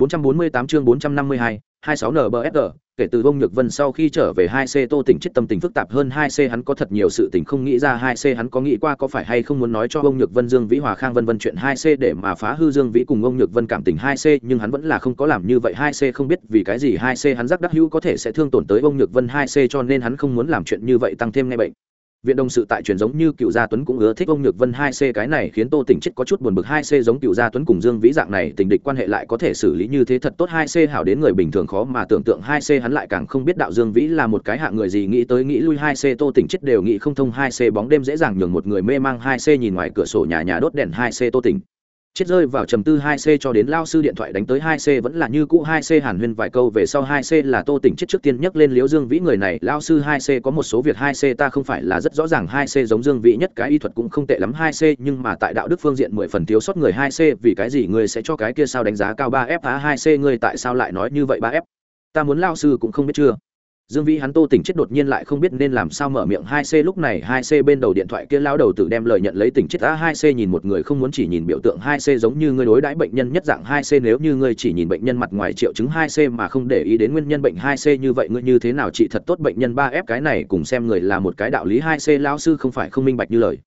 448 chương 452, 26 NBFR, kể từ Vong Nhược Vân sau khi trở về 2C Tô Tỉnh chết tâm tình phức tạp hơn 2C hắn có thật nhiều sự tình không nghĩ ra 2C hắn có nghĩ qua có phải hay không muốn nói cho Vong Nhược Vân Dương Vĩ Hòa Khang Vân Vân chuyện 2C để mà phá hư Dương Vĩ cùng Vong Nhược Vân cảm tình 2C nhưng hắn vẫn là không có làm như vậy. 2C không biết vì cái gì 2C hắn giác đắc hữu có thể sẽ thương tổn tới Vong Nhược Vân 2C cho nên hắn không muốn làm chuyện như vậy tăng thêm ngay bệnh viện đồng sự tại truyền giống như cựu gia tuấn cũng ưa thích ông nhược vân hai c. Cái này khiến tô tỉnh chết có chút buồn bực hai c giống cựu gia tuấn cùng dương vĩ dạng này, tình địch quan hệ lại có thể xử lý như thế thật tốt hai c hảo đến người bình thường khó mà tưởng tượng hai c hắn lại càng không biết đạo dương vĩ là một cái hạng người gì, nghĩ tới nghĩ lui hai c tô tỉnh chết đều nghĩ không thông hai c bóng đêm dễ dàng nhường một người mê mang hai c nhìn ngoài cửa sổ nhà nhà đốt đèn hai c tô tỉnh chết rơi vào trầm tư hai c cho đến lao sư điện thoại đánh tới hai c vẫn là như cũ hai c hàn huyên vài câu về sau hai c là tô tỉnh chết trước tiên nhắc lên liễu dương vĩ người này. Lao sư hai c có một số việc hai c ta không phải là rất rõ ràng. hai c giống dương vĩ nhất cái y thuật cũng không tệ lắm. hai c nhưng mà tại đạo đức phương diện mười phần thiếu sót người hai c, vì cái gì người sẽ cho cái kia sao đánh giá cao ba f phá hai c, người tại sao lại nói như vậy ba f? Ta muốn lao sư cũng không biết chưa? Dương vĩ hắn tô tỉnh chết đột nhiên lại không biết nên làm sao mở miệng hai c lúc này hai c bên đầu điện thoại kia lao đầu tử đem lời nhận lấy tỉnh chết a hai c nhìn một người không muốn chỉ nhìn biểu tượng hai c giống như ngươi đối đãi bệnh nhân nhất dạng hai c nếu như ngươi chỉ nhìn bệnh nhân mặt ngoài triệu chứng hai c mà không để ý đến nguyên nhân bệnh hai c như vậy ngươi như thế nào trị thật tốt bệnh nhân ba f cái này cùng xem người là một cái đạo lý hai c lao sư không phải không minh bạch như lời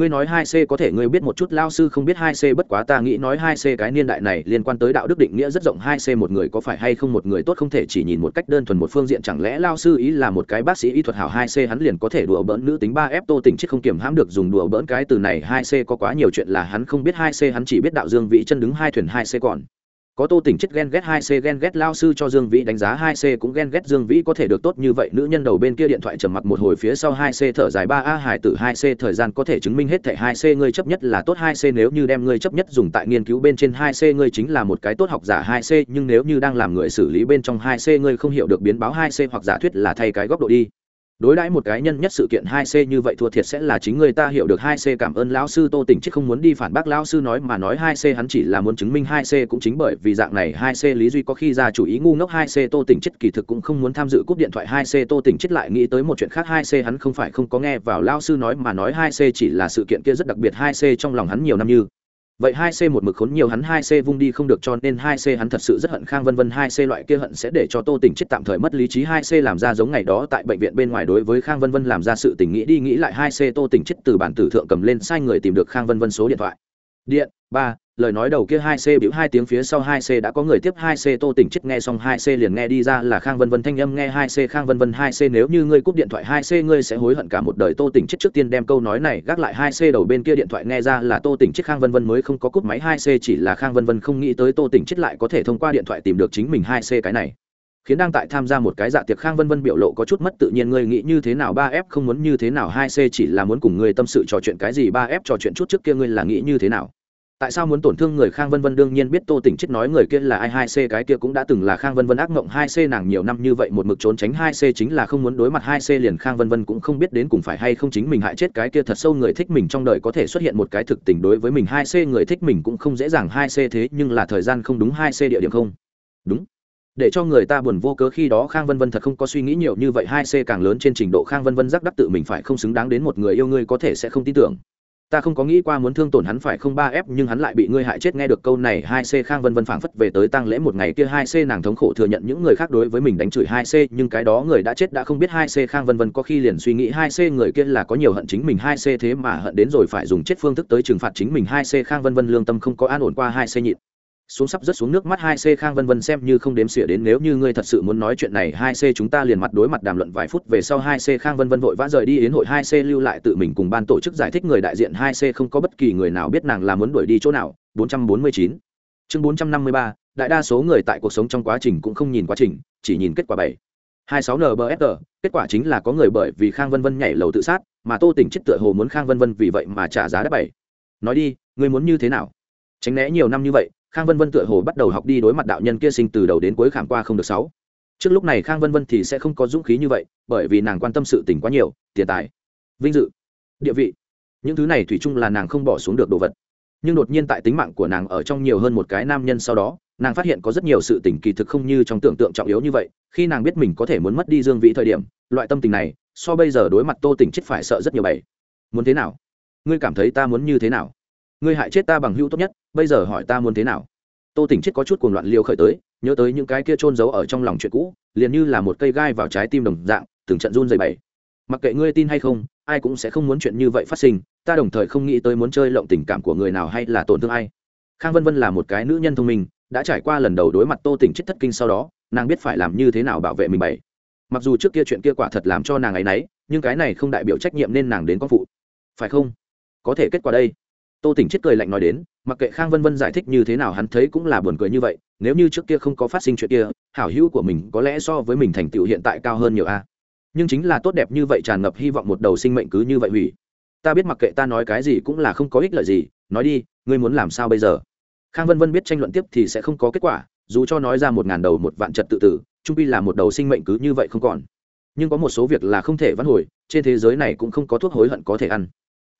ngươi nói hai c có thể ngươi biết một chút, lao sư không biết hai c, bất quá ta nghĩ nói hai c cái niên đại này liên quan tới đạo đức định nghĩa rất rộng, hai c một người có phải hay không một người tốt không thể chỉ nhìn một cách đơn thuần một phương diện, chẳng lẽ lao sư ý là một cái bác sĩ y thuật hảo hai c, hắn liền có thể đùa bỡn nữ tính ba f tô tình chết không kiểm hãm được, dùng đùa bỡn cái từ này, hai c có quá nhiều chuyện là hắn không biết, hai c hắn chỉ biết đạo dương vị chân đứng hai thuyền hai c còn có tô tỉnh chết ghen ghét hai c, ghen ghét lao sư cho dương vĩ đánh giá hai c cũng ghen ghét dương vĩ có thể được tốt như vậy. Nữ nhân đầu bên kia điện thoại trầm mặc một hồi phía sau hai c thở dài, ba a hải tử, hai c thời gian có thể chứng minh hết thẻ hai c ngươi chấp nhất là tốt, hai c nếu như đem ngươi chấp nhất dùng tại nghiên cứu bên trên, hai c ngươi chính là một cái tốt học giả, hai c nhưng nếu như đang làm người xử lý bên trong hai c ngươi không hiểu được biến báo hai c hoặc giả thuyết là thay cái góc độ đi đối đãi một cái nhân nhất sự kiện hai c như vậy thua thiệt sẽ là chính người ta hiểu được hai c cảm ơn lão sư tô tỉnh chứ không muốn đi phản bác lão sư nói mà nói hai c hắn chỉ là muốn chứng minh hai c cũng chính bởi vì dạng này hai c lý duy có khi ra chủ ý ngu ngốc hai c tô tỉnh chết kỳ thực cũng không muốn tham dự cúp điện thoại hai c tô tỉnh chết lại nghĩ tới một chuyện khác hai c hắn không phải không có nghe vào lão sư nói mà nói hai c chỉ là sự kiện kia rất đặc biệt hai c trong lòng hắn nhiều năm như vậy hai c một mực khốn nhiều hắn hai c vung đi không được cho nên hai c hắn thật sự rất hận khang vân vân hai c loại kia hận sẽ để cho tô tỉnh chết tạm thời mất lý trí. Hai c làm ra giống ngày đó tại bệnh viện bên ngoài đối với khang vân vân làm ra sự tình, nghĩ đi nghĩ lại hai c tô tỉnh chết từ bản tử thượng cầm lên sai người tìm được khang vân vân số điện thoại điện, ba, lời nói đầu kia hai c biểu hai tiếng phía sau hai c đã có người tiếp hai c, tô tỉnh chết nghe xong hai c liền nghe đi ra là khang vân vân thanh âm nghe hai c, khang vân vân hai c, nếu như ngươi cúp điện thoại hai c, ngươi sẽ hối hận cả một đời. Tô tỉnh chết trước tiên đem câu nói này gác lại hai c đầu bên kia điện thoại nghe ra là tô tỉnh chết khang vân vân mới không có cúp máy hai c, chỉ là khang vân vân không nghĩ tới tô tỉnh chết lại có thể thông qua điện thoại tìm được chính mình hai c cái này khiến đang tại tham gia một cái dạ tiệc khang vân vân biểu lộ có chút mất tự nhiên, ngươi nghĩ như thế nào? Ba f không muốn như thế nào? Hai c chỉ là muốn cùng ngươi tâm sự trò chuyện cái gì? Ba f trò chuyện chút trước kia ngươi là nghĩ như thế nào? Tại sao muốn tổn thương người khang vân vân? Đương nhiên biết tô tỉnh chết nói người kia là ai. Hai c cái kia cũng đã từng là khang vân vân ác mộng. Hai c nàng nhiều năm như vậy một mực trốn tránh. Hai c chính là không muốn đối mặt. Hai c liền khang vân vân cũng không biết đến cùng phải hay không chính mình hại chết cái kia thật sâu người thích mình trong đời có thể xuất hiện một cái thực tình đối với mình. Hai c người thích mình cũng không dễ dàng. Hai c thế nhưng là thời gian không đúng. Hai c địa điểm không đúng để cho người ta buồn vô cớ khi đó khang vân vân thật không có suy nghĩ nhiều như vậy, hai c càng lớn trên trình độ khang vân vân giác đắc tự mình phải không xứng đáng đến một người yêu ngươi có thể sẽ không tin tưởng. Ta không có nghĩ qua muốn thương tổn hắn phải không ba f nhưng hắn lại bị ngươi hại chết, nghe được câu này, hai c khang vân vân phảng phất về tới tăng lễ một ngày kia, hai c nàng thống khổ thừa nhận những người khác đối với mình đánh chửi hai c, nhưng cái đó người đã chết đã không biết, hai c khang vân vân có khi liền suy nghĩ, hai c người kia là có nhiều hận chính mình, hai c thế mà hận đến rồi phải dùng chết phương thức tới trừng phạt chính mình, hai c khang vân vân lương tâm không có an ổn qua, hai c nhịn xuống sắp rất xuống nước mắt hai c khang vân vân xem như không đếm xỉa đến nếu như ngươi thật sự muốn nói chuyện này, hai c chúng ta liền mặt đối mặt đàm luận vài phút về sau hai c khang vân vân vội vã rời đi, yến hội hai c lưu lại tự mình cùng ban tổ chức giải thích người đại diện hai c không có bất kỳ người nào biết nàng là muốn đuổi đi chỗ nào. Bốn trăm bốn mươi chín. Chương bốn trăm năm mươi ba, đại đa số người tại cuộc sống trong quá trình cũng không nhìn quá trình, chỉ nhìn kết quả bảy. hai sáu nbfr kết quả chính là có người bởi vì khang vân vân nhảy lầu tự sát, mà tô tỉnh chết tựa hồ muốn khang vân vân vì vậy mà trả giá đã bảy. Nói đi, ngươi muốn như thế nào? Tránh né nhiều năm như vậy khang vân vân tựa hồ bắt đầu học đi đối mặt đạo nhân kia sinh từ đầu đến cuối khảm qua không được sáu. Trước lúc này khang vân vân thì sẽ không có dũng khí như vậy, bởi vì nàng quan tâm sự tình quá nhiều, tiền tài, vinh dự, địa vị. Những thứ này thủy chung là nàng không bỏ xuống được đồ vật. Nhưng đột nhiên tại tính mạng của nàng ở trong nhiều hơn một cái nam nhân sau đó, nàng phát hiện có rất nhiều sự tình kỳ thực không như trong tưởng tượng trọng yếu như vậy. Khi nàng biết mình có thể muốn mất đi dương vị thời điểm, loại tâm tình này, so bây giờ đối mặt tô tình chết phải sợ rất nhiều bảy muốn thế nào? Ngươi cảm thấy ta muốn như thế nào? Ngươi hại chết ta bằng hữu tốt nhất, bây giờ hỏi ta muốn thế nào? Tô tỉnh chết có chút cuồng loạn liều khởi tới, nhớ tới những cái kia trôn giấu ở trong lòng chuyện cũ, liền như là một cây gai vào trái tim đồng dạng, từng trận run dày bày mặc kệ ngươi tin hay không, ai cũng sẽ không muốn chuyện như vậy phát sinh, ta đồng thời không nghĩ tới muốn chơi lộng tình cảm của người nào hay là tổn thương ai. Khang vân vân là một cái nữ nhân thông minh, đã trải qua lần đầu đối mặt tô tỉnh chết thất kinh sau đó, nàng biết phải làm như thế nào bảo vệ mình bảy mặc dù trước kia chuyện kia quả thật làm cho nàng ấy nấy, nhưng cái này không đại biểu trách nhiệm nên nàng đến con phụ. Phải không? Có thể kết quả đây tô tỉnh chết cười lạnh nói đến, mặc kệ khang vân vân giải thích như thế nào hắn thấy cũng là buồn cười như vậy, nếu như trước kia không có phát sinh chuyện kia, hảo hữu của mình có lẽ so với mình thành tựu hiện tại cao hơn nhiều a. Nhưng chính là tốt đẹp như vậy tràn ngập hy vọng một đầu sinh mệnh cứ như vậy hủy. Ta biết mặc kệ ta nói cái gì cũng là không có ích lợi gì, nói đi, ngươi muốn làm sao bây giờ? Khang vân vân biết tranh luận tiếp thì sẽ không có kết quả, dù cho nói ra một ngàn đầu một vạn trật tự tử, trung pi là một đầu sinh mệnh cứ như vậy không còn. Nhưng có một số việc là không thể vãn hồi, trên thế giới này cũng không có thuốc hối hận có thể ăn.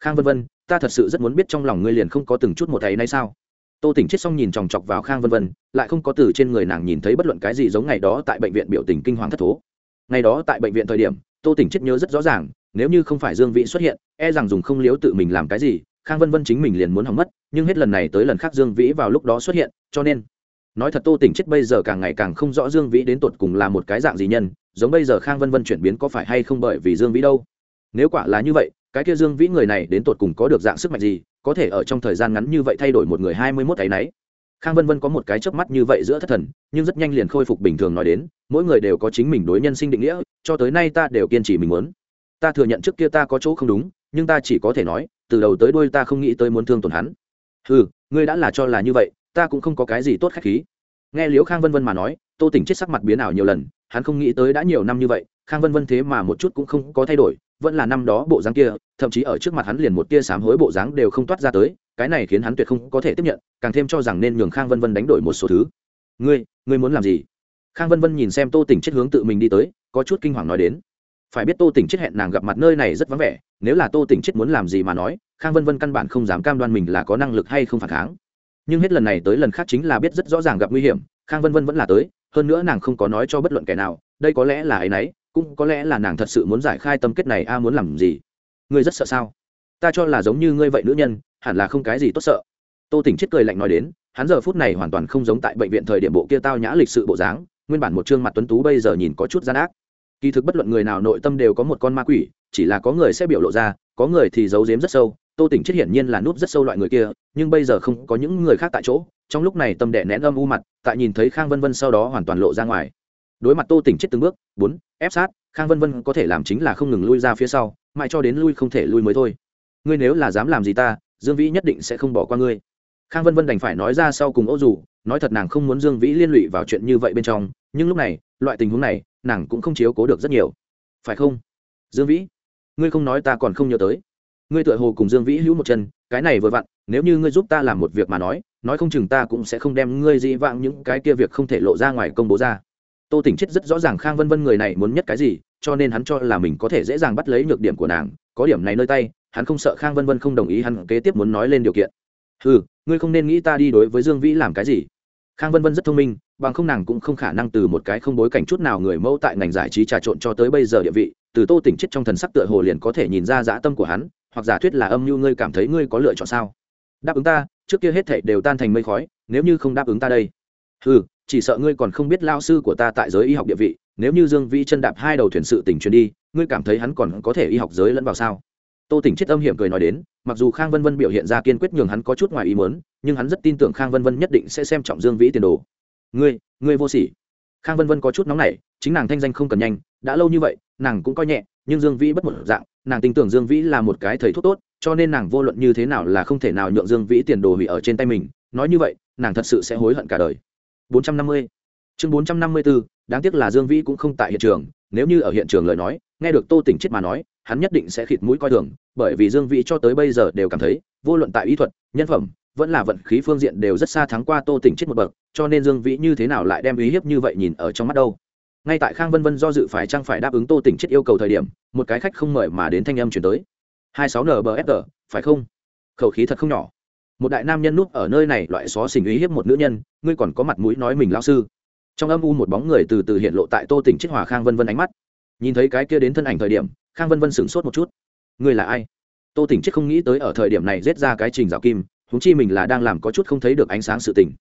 Khang vân vân ta thật sự rất muốn biết trong lòng ngươi liền không có từng chút một thấy nay sao? Tô tỉnh chết xong nhìn chòng chọc vào khang vân vân, lại không có từ trên người nàng nhìn thấy bất luận cái gì giống ngày đó tại bệnh viện biểu tình kinh hoàng thất thố. Ngày đó tại bệnh viện thời điểm, tô tỉnh chết nhớ rất rõ ràng, nếu như không phải dương vĩ xuất hiện e rằng dùng không liếu tự mình làm cái gì, khang vân vân chính mình liền muốn hỏng mất, nhưng hết lần này tới lần khác dương vĩ vào lúc đó xuất hiện, cho nên, nói thật tô tỉnh chết bây giờ càng ngày càng không rõ dương vĩ đến tột cùng là một cái dạng gì nhân, giống bây giờ khang vân vân chuyển biến có phải hay không bởi vì dương vĩ đâu nếu quả là như vậy, cái kia dương vĩ người này đến tột cùng có được dạng sức mạnh gì, có thể ở trong thời gian ngắn như vậy thay đổi một người hai mươi mốt ấy nấy. Khang vân vân có một cái chớp mắt như vậy giữa thất thần, nhưng rất nhanh liền khôi phục bình thường nói đến, mỗi người đều có chính mình đối nhân sinh định nghĩa, cho tới nay ta đều kiên trì mình muốn. Ta thừa nhận trước kia ta có chỗ không đúng, nhưng ta chỉ có thể nói, từ đầu tới đuôi ta không nghĩ tới muốn thương tổn hắn. Ừ ngươi đã là cho là như vậy, ta cũng không có cái gì tốt khách khí. Nghe liễu khang vân vân mà nói, tô tỉnh chết sắc mặt biến ảo nhiều lần, hắn không nghĩ tới đã nhiều năm như vậy khang vân vân thế mà một chút cũng không có thay đổi, vẫn là năm đó bộ dáng kia, thậm chí ở trước mặt hắn liền một tia sám hối bộ dáng đều không toát ra tới, cái này khiến hắn tuyệt không có thể tiếp nhận, càng thêm cho rằng nên nhường khang vân vân đánh đổi một số thứ. Ngươi ngươi muốn làm gì? Khang vân vân nhìn xem tô tỉnh chết hướng tự mình đi tới, có chút kinh hoàng nói đến. Phải biết tô tỉnh chết hẹn nàng gặp mặt nơi này rất vắng vẻ, nếu là tô tỉnh chết muốn làm gì mà nói, khang vân vân căn bản không dám cam đoan mình là có năng lực hay không phản kháng. Nhưng hết lần này tới lần khác chính là biết rất rõ ràng gặp nguy hiểm, khang vân vân vẫn là tới, hơn nữa nàng không có nói cho bất luận kẻ nào, đây có lẽ là ấ y n ấ y cũng có lẽ là nàng thật sự muốn giải khai tâm kết này, a, muốn làm gì? Ngươi rất sợ sao? Ta cho là giống như ngươi vậy nữ nhân, hẳn là không cái gì tốt sợ. Tô tỉnh chết cười lạnh nói đến, hắn giờ phút này hoàn toàn không giống tại bệnh viện thời điểm bộ kia tao nhã lịch sự bộ dáng, nguyên bản một chương mặt tuấn tú bây giờ nhìn có chút gian ác. Kỳ thực bất luận người nào nội tâm đều có một con ma quỷ, chỉ là có người sẽ biểu lộ ra, có người thì giấu giếm rất sâu. Tô tỉnh chết hiển nhiên là núp rất sâu loại người kia, nhưng bây giờ không có những người khác tại chỗ, trong lúc này tâm đệ nén âm u mặt, tại nhìn thấy khang vân vân sau đó hoàn toàn lộ ra ngoài đối mặt tô tỉnh chết từng bước, bốn, ép sát, khang vân vân có thể làm chính là không ngừng lui ra phía sau, mãi cho đến lui không thể lui mới thôi. Ngươi nếu là dám làm gì ta, dương vĩ nhất định sẽ không bỏ qua ngươi. Khang vân vân đành phải nói ra sau cùng ô dù, nói thật nàng không muốn dương vĩ liên lụy vào chuyện như vậy bên trong, nhưng lúc này, loại tình huống này, nàng cũng không chiếu cố được rất nhiều. Phải không? Dương vĩ, ngươi không nói ta còn không nhớ tới. Ngươi tựa hồ cùng dương vĩ hữu một chân, cái này vừa vặn, nếu như ngươi giúp ta làm một việc mà nói nói không chừng ta cũng sẽ không đem ngươi dĩ vãng những cái kia việc không thể lộ ra ngoài công bố ra tô tỉnh chết rất rõ ràng khang vân vân người này muốn nhất cái gì, cho nên hắn cho là mình có thể dễ dàng bắt lấy nhược điểm của nàng, có điểm này nơi tay, hắn không sợ khang vân vân không đồng ý hắn kế tiếp muốn nói lên điều kiện. Ừ ngươi không nên nghĩ ta đi đối với dương vĩ làm cái gì. Khang vân vân rất thông minh, bằng không nàng cũng không khả năng từ một cái không bối cảnh chút nào người mẫu tại ngành giải trí trà trộn cho tới bây giờ địa vị, từ tô tỉnh chết trong thần sắc tựa hồ liền có thể nhìn ra dã tâm của hắn, hoặc giả thuyết là âm mưu ngươi cảm thấy ngươi có lựa chọn sao? Đáp ứng ta, trước kia hết thảy đều tan thành mây khói, nếu như không đáp ứng ta đây. Ừ chỉ sợ ngươi còn không biết lao sư của ta tại giới y học địa vị, nếu như dương vĩ chân đạp hai đầu thuyền sự tỉnh truyền đi, ngươi cảm thấy hắn còn có thể y học giới lẫn vào sao? Tô tỉnh chết âm hiểm cười nói đến, mặc dù khang vân vân biểu hiện ra kiên quyết nhường hắn có chút ngoài ý mớn nhưng hắn rất tin tưởng khang vân vân nhất định sẽ xem trọng dương vĩ tiền đồ. Ngươi ngươi vô sỉ. Khang vân vân có chút nóng nảy, chính nàng thanh danh không cần nhanh, đã lâu như vậy, nàng cũng coi nhẹ, nhưng dương vĩ bất một dạng, nàng tin tưởng dương vĩ là một cái thầy thuốc tốt, cho nên nàng vô luận như thế nào là không thể nào nhượng dương vĩ tiền đồ hủy ở trên tay mình, nói như vậy, nàng thật sự sẽ hối hận cả đời. 450 chương 454 đáng tiếc là dương vĩ cũng không tại hiện trường, nếu như ở hiện trường lời nói, nghe được tô tỉnh chết mà nói, hắn nhất định sẽ khịt mũi coi thường, bởi vì dương vĩ cho tới bây giờ đều cảm thấy, vô luận tại ý thuật, nhân phẩm, vẫn là vận khí phương diện đều rất xa thắng qua tô tỉnh chết một bậc, cho nên dương vĩ như thế nào lại đem ý hiếp như vậy nhìn ở trong mắt đâu. Ngay tại khang vân vân do dự phải chăng phải đáp ứng tô tỉnh chết yêu cầu thời điểm, một cái khách không mời mà đến thanh âm chuyển tới. hai sáu phải không? Khẩu khí thật không nhỏ một đại nam nhân núp ở nơi này loại xó xình ý hiếp một nữ nhân, ngươi còn có mặt mũi nói mình lao sư. Trong âm u một bóng người từ từ hiện lộ tại tô tỉnh chiết hòa khang vân vân ánh mắt. Nhìn thấy cái kia đến thân ảnh thời điểm, khang vân vân sửng sốt một chút. Ngươi là ai? Tô tỉnh chiết không nghĩ tới ở thời điểm này rết ra cái trình rào kim húng chi mình là đang làm có chút không thấy được ánh sáng sự tình.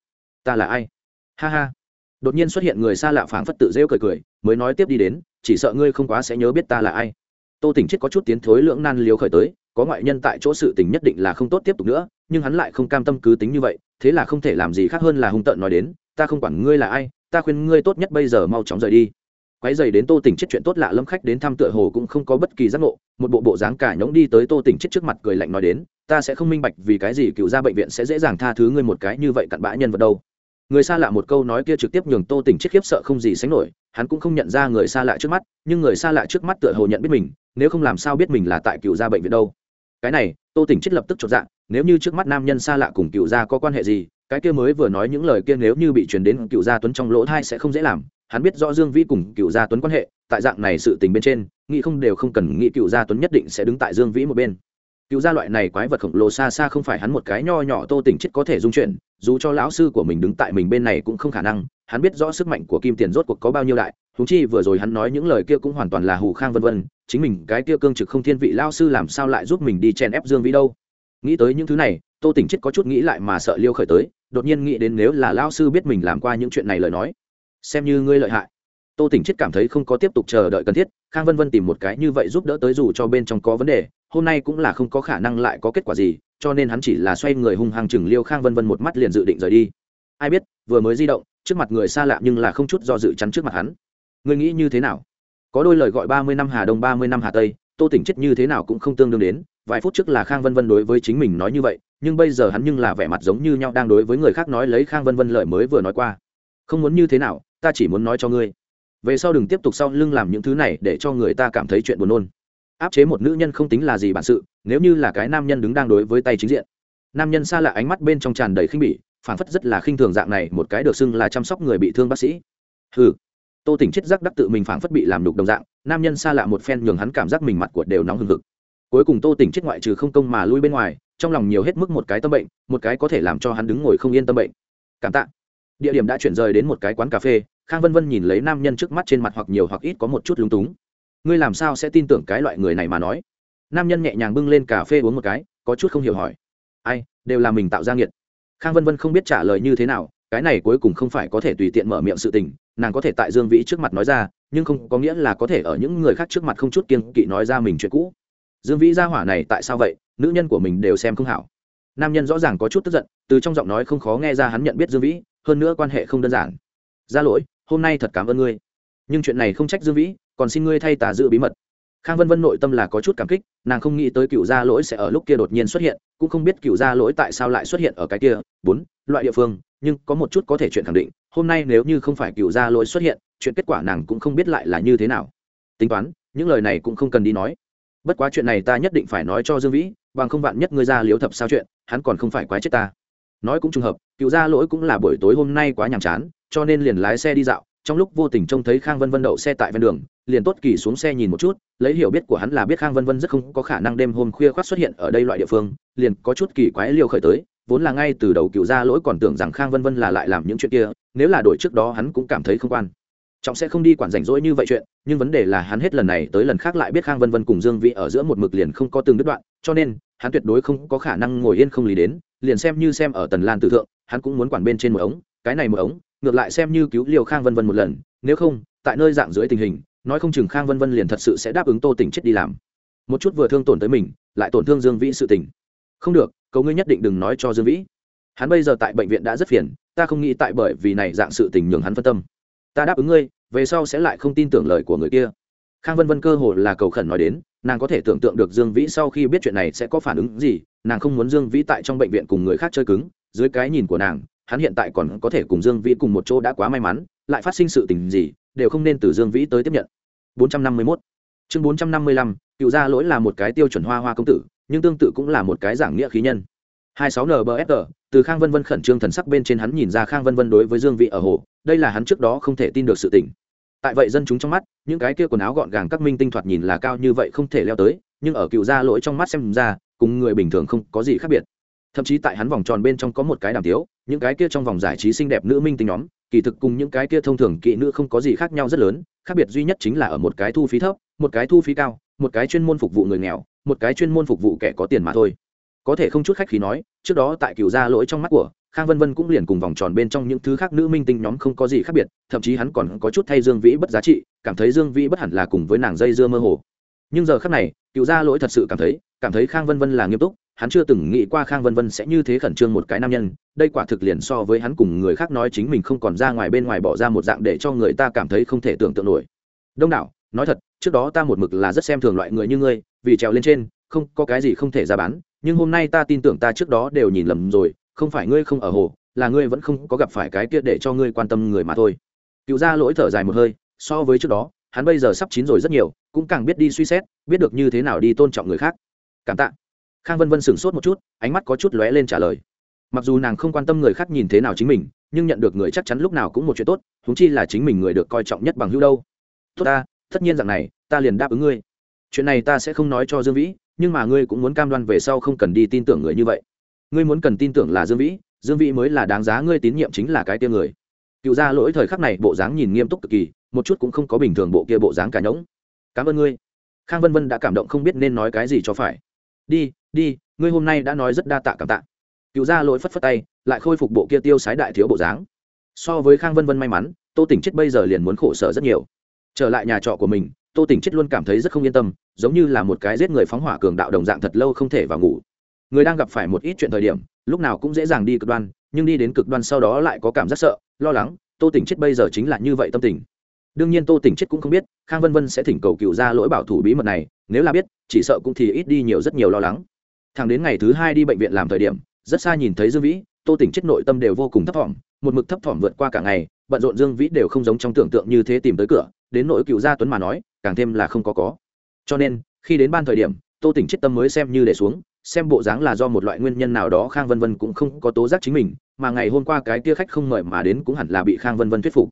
Ta là ai? Ha ha. Đột nhiên xuất hiện người xa lạ phảng phất tự rêu cười cười, mới nói tiếp đi đến, chỉ sợ ngươi không quá sẽ nhớ biết ta là ai. Tô tỉnh chết có chút tiến thối lưỡng nan liều khởi tới có ngoại nhân tại chỗ sự tình nhất định là không tốt tiếp tục nữa, nhưng hắn lại không cam tâm cứ tính như vậy, thế là không thể làm gì khác hơn là hung tợn nói đến, ta không quản ngươi là ai, ta khuyên ngươi tốt nhất bây giờ mau chóng rời đi. Quái dày đến tô tỉnh chết chuyện tốt lạ lâm khách đến thăm tựa hồ cũng không có bất kỳ giác ngộ, một bộ bộ dáng cả nhõng đi tới tô tỉnh chết trước mặt cười lạnh nói đến, ta sẽ không minh bạch vì cái gì cựu ra bệnh viện sẽ dễ dàng tha thứ ngươi một cái như vậy cặn bã nhân vật đâu. Người xa lạ một câu nói kia trực tiếp nhường tô tỉnh chết khiếp sợ không gì sánh nổi, hắn cũng không nhận ra người xa lạ trước mắt, nhưng người xa lạ trước mắt tựa hồ nhận biết mình, nếu không làm sao biết mình là tại cựu gia bệnh viện đâu cái này, tô tỉnh chết lập tức chột dạ nếu như trước mắt nam nhân xa lạ cùng cựu gia có quan hệ gì, cái kia mới vừa nói những lời kia nếu như bị truyền đến cựu gia tuấn trong lỗ thai sẽ không dễ làm, hắn biết rõ dương vĩ cùng cựu gia tuấn quan hệ, tại dạng này sự tình bên trên, nghĩ không đều không cần nghĩ cựu gia tuấn nhất định sẽ đứng tại dương vĩ một bên cựu gia loại này quái vật khổng lồ xa xa không phải hắn một cái nho nhỏ tô tỉnh chết có thể dung chuyển, dù cho lão sư của mình đứng tại mình bên này cũng không khả năng, hắn biết rõ sức mạnh của kim tiền rốt cuộc có bao nhiêu đại thú chi vừa rồi hắn nói những lời kia cũng hoàn toàn là hù khang vân vân, chính mình cái kia cương trực không thiên vị lao sư làm sao lại giúp mình đi chèn ép dương vĩ đâu. Nghĩ tới những thứ này, tô tỉnh chết có chút nghĩ lại mà sợ liêu khởi tới, đột nhiên nghĩ đến nếu là lao sư biết mình làm qua những chuyện này lời nói, xem như ngươi lợi hại. Tô tỉnh chết cảm thấy không có tiếp tục chờ đợi cần thiết, khang vân vân tìm một cái như vậy giúp đỡ tới dù cho bên trong có vấn đề hôm nay cũng là không có khả năng lại có kết quả gì, cho nên hắn chỉ là xoay người hung hăng chừng liêu khang vân vân một mắt liền dự định rời đi. Ai biết, vừa mới di động, trước mặt người xa lạ nhưng là không chút do dự chắn trước mặt hắn. Ngươi nghĩ như thế nào? Có đôi lời gọi ba mươi năm hà đông, ba mươi năm hà tây, tô tỉnh chết như thế nào cũng không tương đương đến, vài phút trước là khang vân vân đối với chính mình nói như vậy, nhưng bây giờ hắn nhưng là vẻ mặt giống như nhau đang đối với người khác nói lấy khang vân vân lời mới vừa nói qua. Không muốn như thế nào, ta chỉ muốn nói cho ngươi. Về sau đừng tiếp tục sau lưng làm những thứ này để cho người ta cảm thấy chuyện buồn nôn áp chế một nữ nhân không tính là gì bản sự, nếu như là cái nam nhân đứng đang đối với tay chính diện. Nam nhân xa lạ ánh mắt bên trong tràn đầy khinh bỉ phản phất rất là khinh thường dạng này, một cái được xưng là chăm sóc người bị thương bác sĩ. Ừ tô tỉnh chết giác đắc tự mình phản phất bị làm đục đồng dạng, nam nhân xa lạ một phen nhường hắn cảm giác mình mặt của đều nóng hừng hực. Cuối cùng tô tỉnh chết ngoại trừ không công mà lui bên ngoài, trong lòng nhiều hết mức một cái tâm bệnh, một cái có thể làm cho hắn đứng ngồi không yên tâm bệnh. Cảm tạ. Địa điểm đã chuyển rời đến một cái quán cà phê, khang vân vân nhìn lấy nam nhân trước mắt trên mặt hoặc nhiều hoặc ít có một chút lúng túng ngươi làm sao sẽ tin tưởng cái loại người này mà nói? Nam nhân nhẹ nhàng bưng lên cà phê uống một cái, có chút không hiểu hỏi. Ai, đều là mình tạo ra nghiệt. Khang vân vân không biết trả lời như thế nào, cái này cuối cùng không phải có thể tùy tiện mở miệng sự tình, nàng có thể tại dương vĩ trước mặt nói ra, nhưng không có nghĩa là có thể ở những người khác trước mặt không chút kiên kỵ nói ra mình chuyện cũ. Dương vĩ ra hỏa này tại sao vậy? Nữ nhân của mình đều xem không hảo. Nam nhân rõ ràng có chút tức giận, từ trong giọng nói không khó nghe ra hắn nhận biết dương vĩ, hơn nữa quan hệ không đơn giản. Ra lỗi, hôm nay thật cảm ơn ngươi nhưng chuyện này không trách dương vĩ, còn xin ngươi thay tà giữ bí mật. Khang vân vân nội tâm là có chút cảm kích, nàng không nghĩ tới cựu gia lỗi sẽ ở lúc kia đột nhiên xuất hiện, cũng không biết cựu gia lỗi tại sao lại xuất hiện ở cái kia. Bốn, loại địa phương, nhưng có một chút có thể chuyện khẳng định, hôm nay nếu như không phải cựu gia lỗi xuất hiện, chuyện kết quả nàng cũng không biết lại là như thế nào. Tính toán, những lời này cũng không cần đi nói. Bất quá chuyện này ta nhất định phải nói cho dương vĩ, bằng không vạn nhất ngươi ra liếu thập sao chuyện, hắn còn không phải quái chết ta. Nói cũng trùng hợp, cựu gia lỗi cũng là buổi tối hôm nay quá nhàm chán, cho nên liền lái xe đi dạo trong lúc vô tình trông thấy khang vân vân đậu xe tại ven đường, liền tốt kỳ xuống xe nhìn một chút, lấy hiểu biết của hắn là biết khang vân vân rất không có khả năng đêm hôm khuya khoác xuất hiện ở đây loại địa phương, liền có chút kỳ quái liều khởi tới, vốn là ngay từ đầu cựu ra lỗi còn tưởng rằng khang vân vân là lại làm những chuyện kia, nếu là đổi trước đó hắn cũng cảm thấy không quan. Trọng sẽ không đi quản rảnh rỗi như vậy chuyện, nhưng vấn đề là hắn hết lần này tới lần khác lại biết khang vân vân cùng dương vĩ ở giữa một mực liền không có từng đứt đoạn, cho nên, hắn tuyệt đối không có khả năng ngồi yên không lý đến, liền xem như xem ở tần lan tử thượng, hắn cũng muốn quản bên trên một ống, cái này một ống ngược lại xem như cứu liều khang vân vân một lần, nếu không, tại nơi dạng dưới tình hình, nói không chừng khang vân vân liền thật sự sẽ đáp ứng tô tỉnh chết đi làm. Một chút vừa thương tổn tới mình, lại tổn thương dương vĩ sự tình. Không được cầu ngươi nhất định đừng nói cho dương vĩ. Hắn bây giờ tại bệnh viện đã rất phiền, ta không nghĩ tại bởi vì này dạng sự tình nhường hắn phân tâm. Ta đáp ứng ngươi, về sau sẽ lại không tin tưởng lời của người kia. Khang vân vân cơ hồ là cầu khẩn nói đến, nàng có thể tưởng tượng được dương vĩ sau khi biết chuyện này sẽ có phản ứng gì, nàng không muốn dương vĩ tại trong bệnh viện cùng người khác chơi cứng, dưới cái nhìn của nàng hắn hiện tại còn có thể cùng dương vĩ cùng một chỗ đã quá may mắn lại phát sinh sự tình gì đều không nên từ dương vĩ tới tiếp nhận. 451 chương 455, cựu gia lỗi là một cái tiêu chuẩn hoa hoa công tử nhưng tương tự cũng là một cái giảng nghĩa khí nhân. 26 nbfr từ khang vân vân khẩn trương thần sắc bên trên hắn nhìn ra khang vân vân đối với dương vĩ ở hồ đây là hắn trước đó không thể tin được sự tình. Tại vậy dân chúng trong mắt những cái kia quần áo gọn gàng các minh tinh thoạt nhìn là cao như vậy không thể leo tới nhưng ở cựu gia lỗi trong mắt xem ra cùng người bình thường không có gì khác biệt thậm chí tại hắn vòng tròn bên trong có một cái đàm tiếu, những cái kia trong vòng giải trí xinh đẹp nữ minh tinh nhóm, kỳ thực cùng những cái kia thông thường kỵ nữ không có gì khác nhau rất lớn, khác biệt duy nhất chính là ở một cái thu phí thấp, một cái thu phí cao, một cái chuyên môn phục vụ người nghèo, một cái chuyên môn phục vụ kẻ có tiền mà thôi. Có thể không chút khách khí nói, trước đó tại cựu gia lỗi trong mắt của, khang vân vân cũng liền cùng vòng tròn bên trong những thứ khác nữ minh tinh nhóm không có gì khác biệt, thậm chí hắn còn có chút thay dương vĩ bất giá trị, cảm thấy dương vĩ bất hẳn là cùng với nàng dây dưa mơ hồ. Nhưng giờ khác này cựu gia lỗi thật sự cảm thấy cảm thấy khang vân vân là nghiêm túc hắn chưa từng nghĩ qua khang vân vân sẽ như thế khẩn trương một cái nam nhân, đây quả thực liền so với hắn cùng người khác nói chính mình không còn ra ngoài bên ngoài bỏ ra một dạng để cho người ta cảm thấy không thể tưởng tượng nổi. Đông đảo, nói thật, trước đó ta một mực là rất xem thường loại người như ngươi, vì trèo lên trên, không, có cái gì không thể ra bán, nhưng hôm nay ta tin tưởng ta trước đó đều nhìn lầm rồi, không phải ngươi không ở hồ, là ngươi vẫn không có gặp phải cái kia để cho ngươi quan tâm người mà thôi. Cựu ra lỗi thở dài một hơi, so với trước đó, hắn bây giờ sắp chín rồi rất nhiều, cũng càng biết đi suy xét, biết được như thế nào đi tôn trọng người khác. Cảm tạ khang vân vân sửng sốt một chút, ánh mắt có chút lóe lên trả lời. Mặc dù nàng không quan tâm người khác nhìn thế nào chính mình, nhưng nhận được người chắc chắn lúc nào cũng một chuyện tốt húng chi là chính mình người được coi trọng nhất bằng hữu đâu. Tốt ta, tất nhiên rằng này, ta liền đáp ứng ngươi. Chuyện này ta sẽ không nói cho dương vĩ, nhưng mà ngươi cũng muốn cam đoan về sau không cần đi tin tưởng người như vậy. Ngươi muốn cần tin tưởng là dương vĩ dương vĩ mới là đáng giá ngươi tín nhiệm chính là cái tia người. Cựu ra lỗi thời khắc này bộ dáng nhìn nghiêm túc cực kỳ, một chút cũng không có bình thường bộ kia bộ dáng cả nhỗng cảm ơn ngươi. Khang vân vân đã cảm động không biết nên nói cái gì cho phải đi đi, ngươi hôm nay đã nói rất đa tạ cảm tạ. Cựu gia lỗi phất phất tay, lại khôi phục bộ kia tiêu sái đại thiếu bộ dáng. So với khang vân vân may mắn, tô tỉnh chết bây giờ liền muốn khổ sở rất nhiều. Trở lại nhà trọ của mình, tô tỉnh chết luôn cảm thấy rất không yên tâm, giống như là một cái giết người phóng hỏa cường đạo đồng dạng thật lâu không thể vào ngủ. Người đang gặp phải một ít chuyện thời điểm, lúc nào cũng dễ dàng đi cực đoan, nhưng đi đến cực đoan sau đó lại có cảm giác sợ, lo lắng, tô tỉnh chết bây giờ chính là như vậy tâm tình đương nhiên tô tỉnh chết cũng không biết, khang vân vân sẽ thỉnh cầu cựu ra lỗi bảo thủ bí mật này, nếu là biết, chỉ sợ cũng thì ít đi nhiều rất nhiều lo lắng. Thằng đến ngày thứ hai đi bệnh viện làm thời điểm, rất xa nhìn thấy dương vĩ, tô tỉnh chết nội tâm đều vô cùng thấp thỏm, một mực thấp thỏm vượt qua cả ngày, bận rộn dương vĩ đều không giống trong tưởng tượng như thế tìm tới cửa, đến nỗi cựu gia tuấn mà nói, càng thêm là không có có. Cho nên, khi đến ban thời điểm, tô tỉnh chết tâm mới xem như để xuống, xem bộ dáng là do một loại nguyên nhân nào đó khang vân vân cũng không có tố giác chính mình, mà ngày hôm qua cái kia khách không mời mà đến cũng hẳn là bị khang vân vân thuyết phục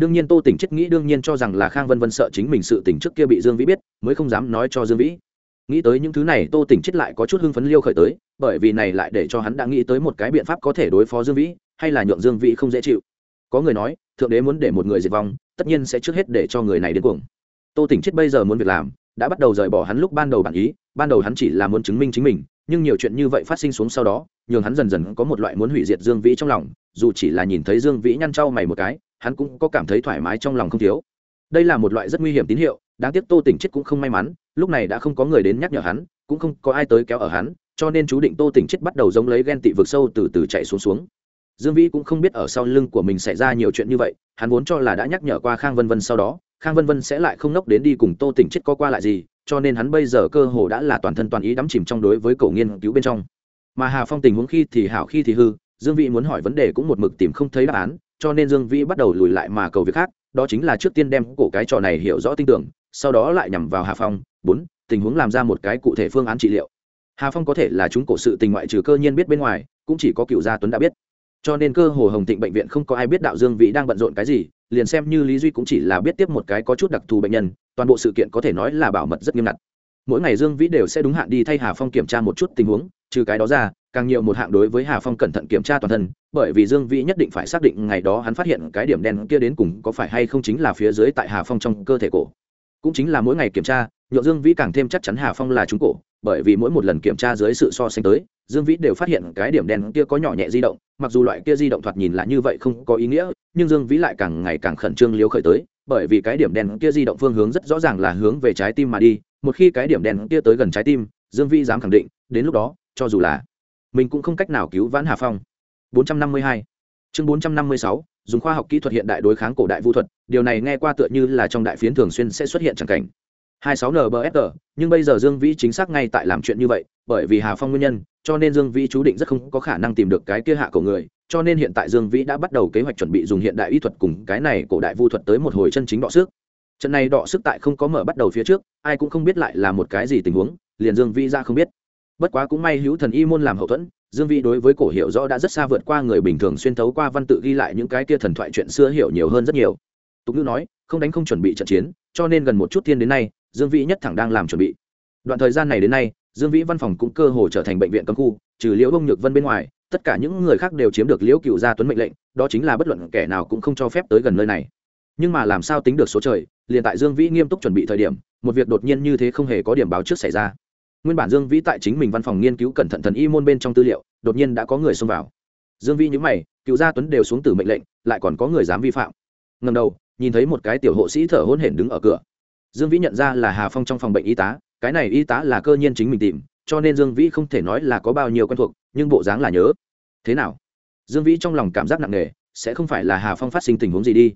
đương nhiên tô tỉnh chết nghĩ đương nhiên cho rằng là khang vân vân sợ chính mình sự tỉnh trước kia bị dương vĩ biết, mới không dám nói cho dương vĩ. Nghĩ tới những thứ này, tô tỉnh chết lại có chút hưng phấn liêu khởi tới, bởi vì này lại để cho hắn đã nghĩ tới một cái biện pháp có thể đối phó dương vĩ, hay là nhượng dương vĩ không dễ chịu. Có người nói, thượng đế muốn để một người diệt vong, tất nhiên sẽ trước hết để cho người này đến cuồng. Tô tỉnh chết bây giờ muốn việc làm, đã bắt đầu rời bỏ hắn lúc ban đầu bản ý, ban đầu hắn chỉ là muốn chứng minh chính mình, nhưng nhiều chuyện như vậy phát sinh xuống sau đó, nhường hắn dần dần có một loại muốn hủy diệt dương vĩ trong lòng, dù chỉ là nhìn thấy dương vĩ nhăn trau mày một cái hắn cũng có cảm thấy thoải mái trong lòng không thiếu. Đây là một loại rất nguy hiểm tín hiệu, đáng tiếc tô tỉnh chết cũng không may mắn, lúc này đã không có người đến nhắc nhở hắn, cũng không có ai tới kéo ở hắn, cho nên chú định tô tỉnh chết bắt đầu giống lấy ghen tị vực sâu từ từ chạy xuống xuống. Dương vĩ cũng không biết ở sau lưng của mình xảy ra nhiều chuyện như vậy, hắn vốn cho là đã nhắc nhở qua khang vân vân sau đó, khang vân vân sẽ lại không nốc đến đi cùng tô tỉnh chết có qua lại gì, cho nên hắn bây giờ cơ hồ đã là toàn thân toàn ý đắm chìm trong đối với cổ nghiên cứu bên trong. Mà hà phong tình huống khi thì hảo khi thì hư, dương vĩ muốn hỏi vấn đề cũng một mực tìm không thấy đáp án cho nên dương vĩ bắt đầu lùi lại mà cầu việc khác, đó chính là trước tiên đem cổ cái trò này hiểu rõ tin tưởng, sau đó lại nhằm vào hà phong. Bốn, tình huống làm ra một cái cụ thể phương án trị liệu. Hà phong có thể là chúng cổ sự tình ngoại trừ cơ nhiên biết bên ngoài, cũng chỉ có cựu gia tuấn đã biết. Cho nên cơ hồ hồng thịnh bệnh viện không có ai biết đạo dương vĩ đang bận rộn cái gì, liền xem như lý duy cũng chỉ là biết tiếp một cái có chút đặc thù bệnh nhân, toàn bộ sự kiện có thể nói là bảo mật rất nghiêm ngặt. Mỗi ngày dương vĩ đều sẽ đúng hạn đi thay hà phong kiểm tra một chút tình huống, trừ cái đó ra càng nhiều một hạng đối với hà phong cẩn thận kiểm tra toàn thân, bởi vì dương vĩ nhất định phải xác định ngày đó hắn phát hiện cái điểm đen kia đến cùng có phải hay không chính là phía dưới tại hà phong trong cơ thể cổ. Cũng chính là mỗi ngày kiểm tra nhộn dương vĩ càng thêm chắc chắn hà phong là trúng cổ, bởi vì mỗi một lần kiểm tra dưới sự so sánh tới, dương vĩ đều phát hiện cái điểm đen kia có nhỏ nhẹ di động, mặc dù loại kia di động thoạt nhìn là như vậy không có ý nghĩa, nhưng dương vĩ lại càng ngày càng khẩn trương liếu khởi tới, bởi vì cái điểm đen kia di động phương hướng rất rõ ràng là hướng về trái tim mà đi, một khi cái điểm đen kia tới gần trái tim, dương vĩ dám khẳng định, đến lúc đó, cho dù là mình cũng không cách nào cứu vãn hà phong. 452 chương 456 dùng khoa học kỹ thuật hiện đại đối kháng cổ đại vũ thuật điều này nghe qua tựa như là trong đại phiến thường xuyên sẽ xuất hiện chẳng cảnh. 26 NBFR, nhưng bây giờ dương vĩ chính xác ngay tại làm chuyện như vậy bởi vì hà phong nguyên nhân cho nên dương vĩ chú định rất không có khả năng tìm được cái kia hạ cổ người cho nên hiện tại dương vĩ đã bắt đầu kế hoạch chuẩn bị dùng hiện đại y thuật cùng cái này cổ đại vu thuật tới một hồi chân chính đọ sức. Trận này đọ sức tại không có mở bắt đầu phía trước ai cũng không biết lại là một cái gì tình huống liền dương vĩ ra không biết bất quá cũng may hữu thần y môn làm hậu thuẫn, dương vĩ đối với cổ hiểu rõ đã rất xa vượt qua người bình thường xuyên thấu qua văn tự ghi lại những cái kia thần thoại chuyện xưa hiểu nhiều hơn rất nhiều. Tục ngữ nói, không đánh không chuẩn bị trận chiến, cho nên gần một chút thiên đến nay, dương vĩ nhất thẳng đang làm chuẩn bị. Đoạn thời gian này đến nay, dương vĩ văn phòng cũng cơ hồ trở thành bệnh viện cấm khu, trừ liễu bông nhược vân bên ngoài, tất cả những người khác đều chiếm được liễu cựu gia tuấn mệnh lệnh, đó chính là bất luận kẻ nào cũng không cho phép tới gần nơi này. Nhưng mà làm sao tính được số trời, liền tại dương vĩ nghiêm túc chuẩn bị thời điểm, một việc đột nhiên như thế không hề có điểm báo trước xảy ra nguyên bản dương vĩ tại chính mình văn phòng nghiên cứu cẩn thận thần y môn bên trong tư liệu, đột nhiên đã có người xông vào. Dương vĩ nhữ mày, cựu gia tuấn đều xuống từ mệnh lệnh, lại còn có người dám vi phạm. Ngầm đầu, nhìn thấy một cái tiểu hộ sĩ thở hôn hển đứng ở cửa. Dương vĩ nhận ra là hà phong trong phòng bệnh y tá, cái này y tá là cơ nhiên chính mình tìm, cho nên dương vĩ không thể nói là có bao nhiêu quen thuộc, nhưng bộ dáng là nhớ. Thế nào? Dương vĩ trong lòng cảm giác nặng nề, sẽ không phải là hà phong phát sinh tình huống gì đi.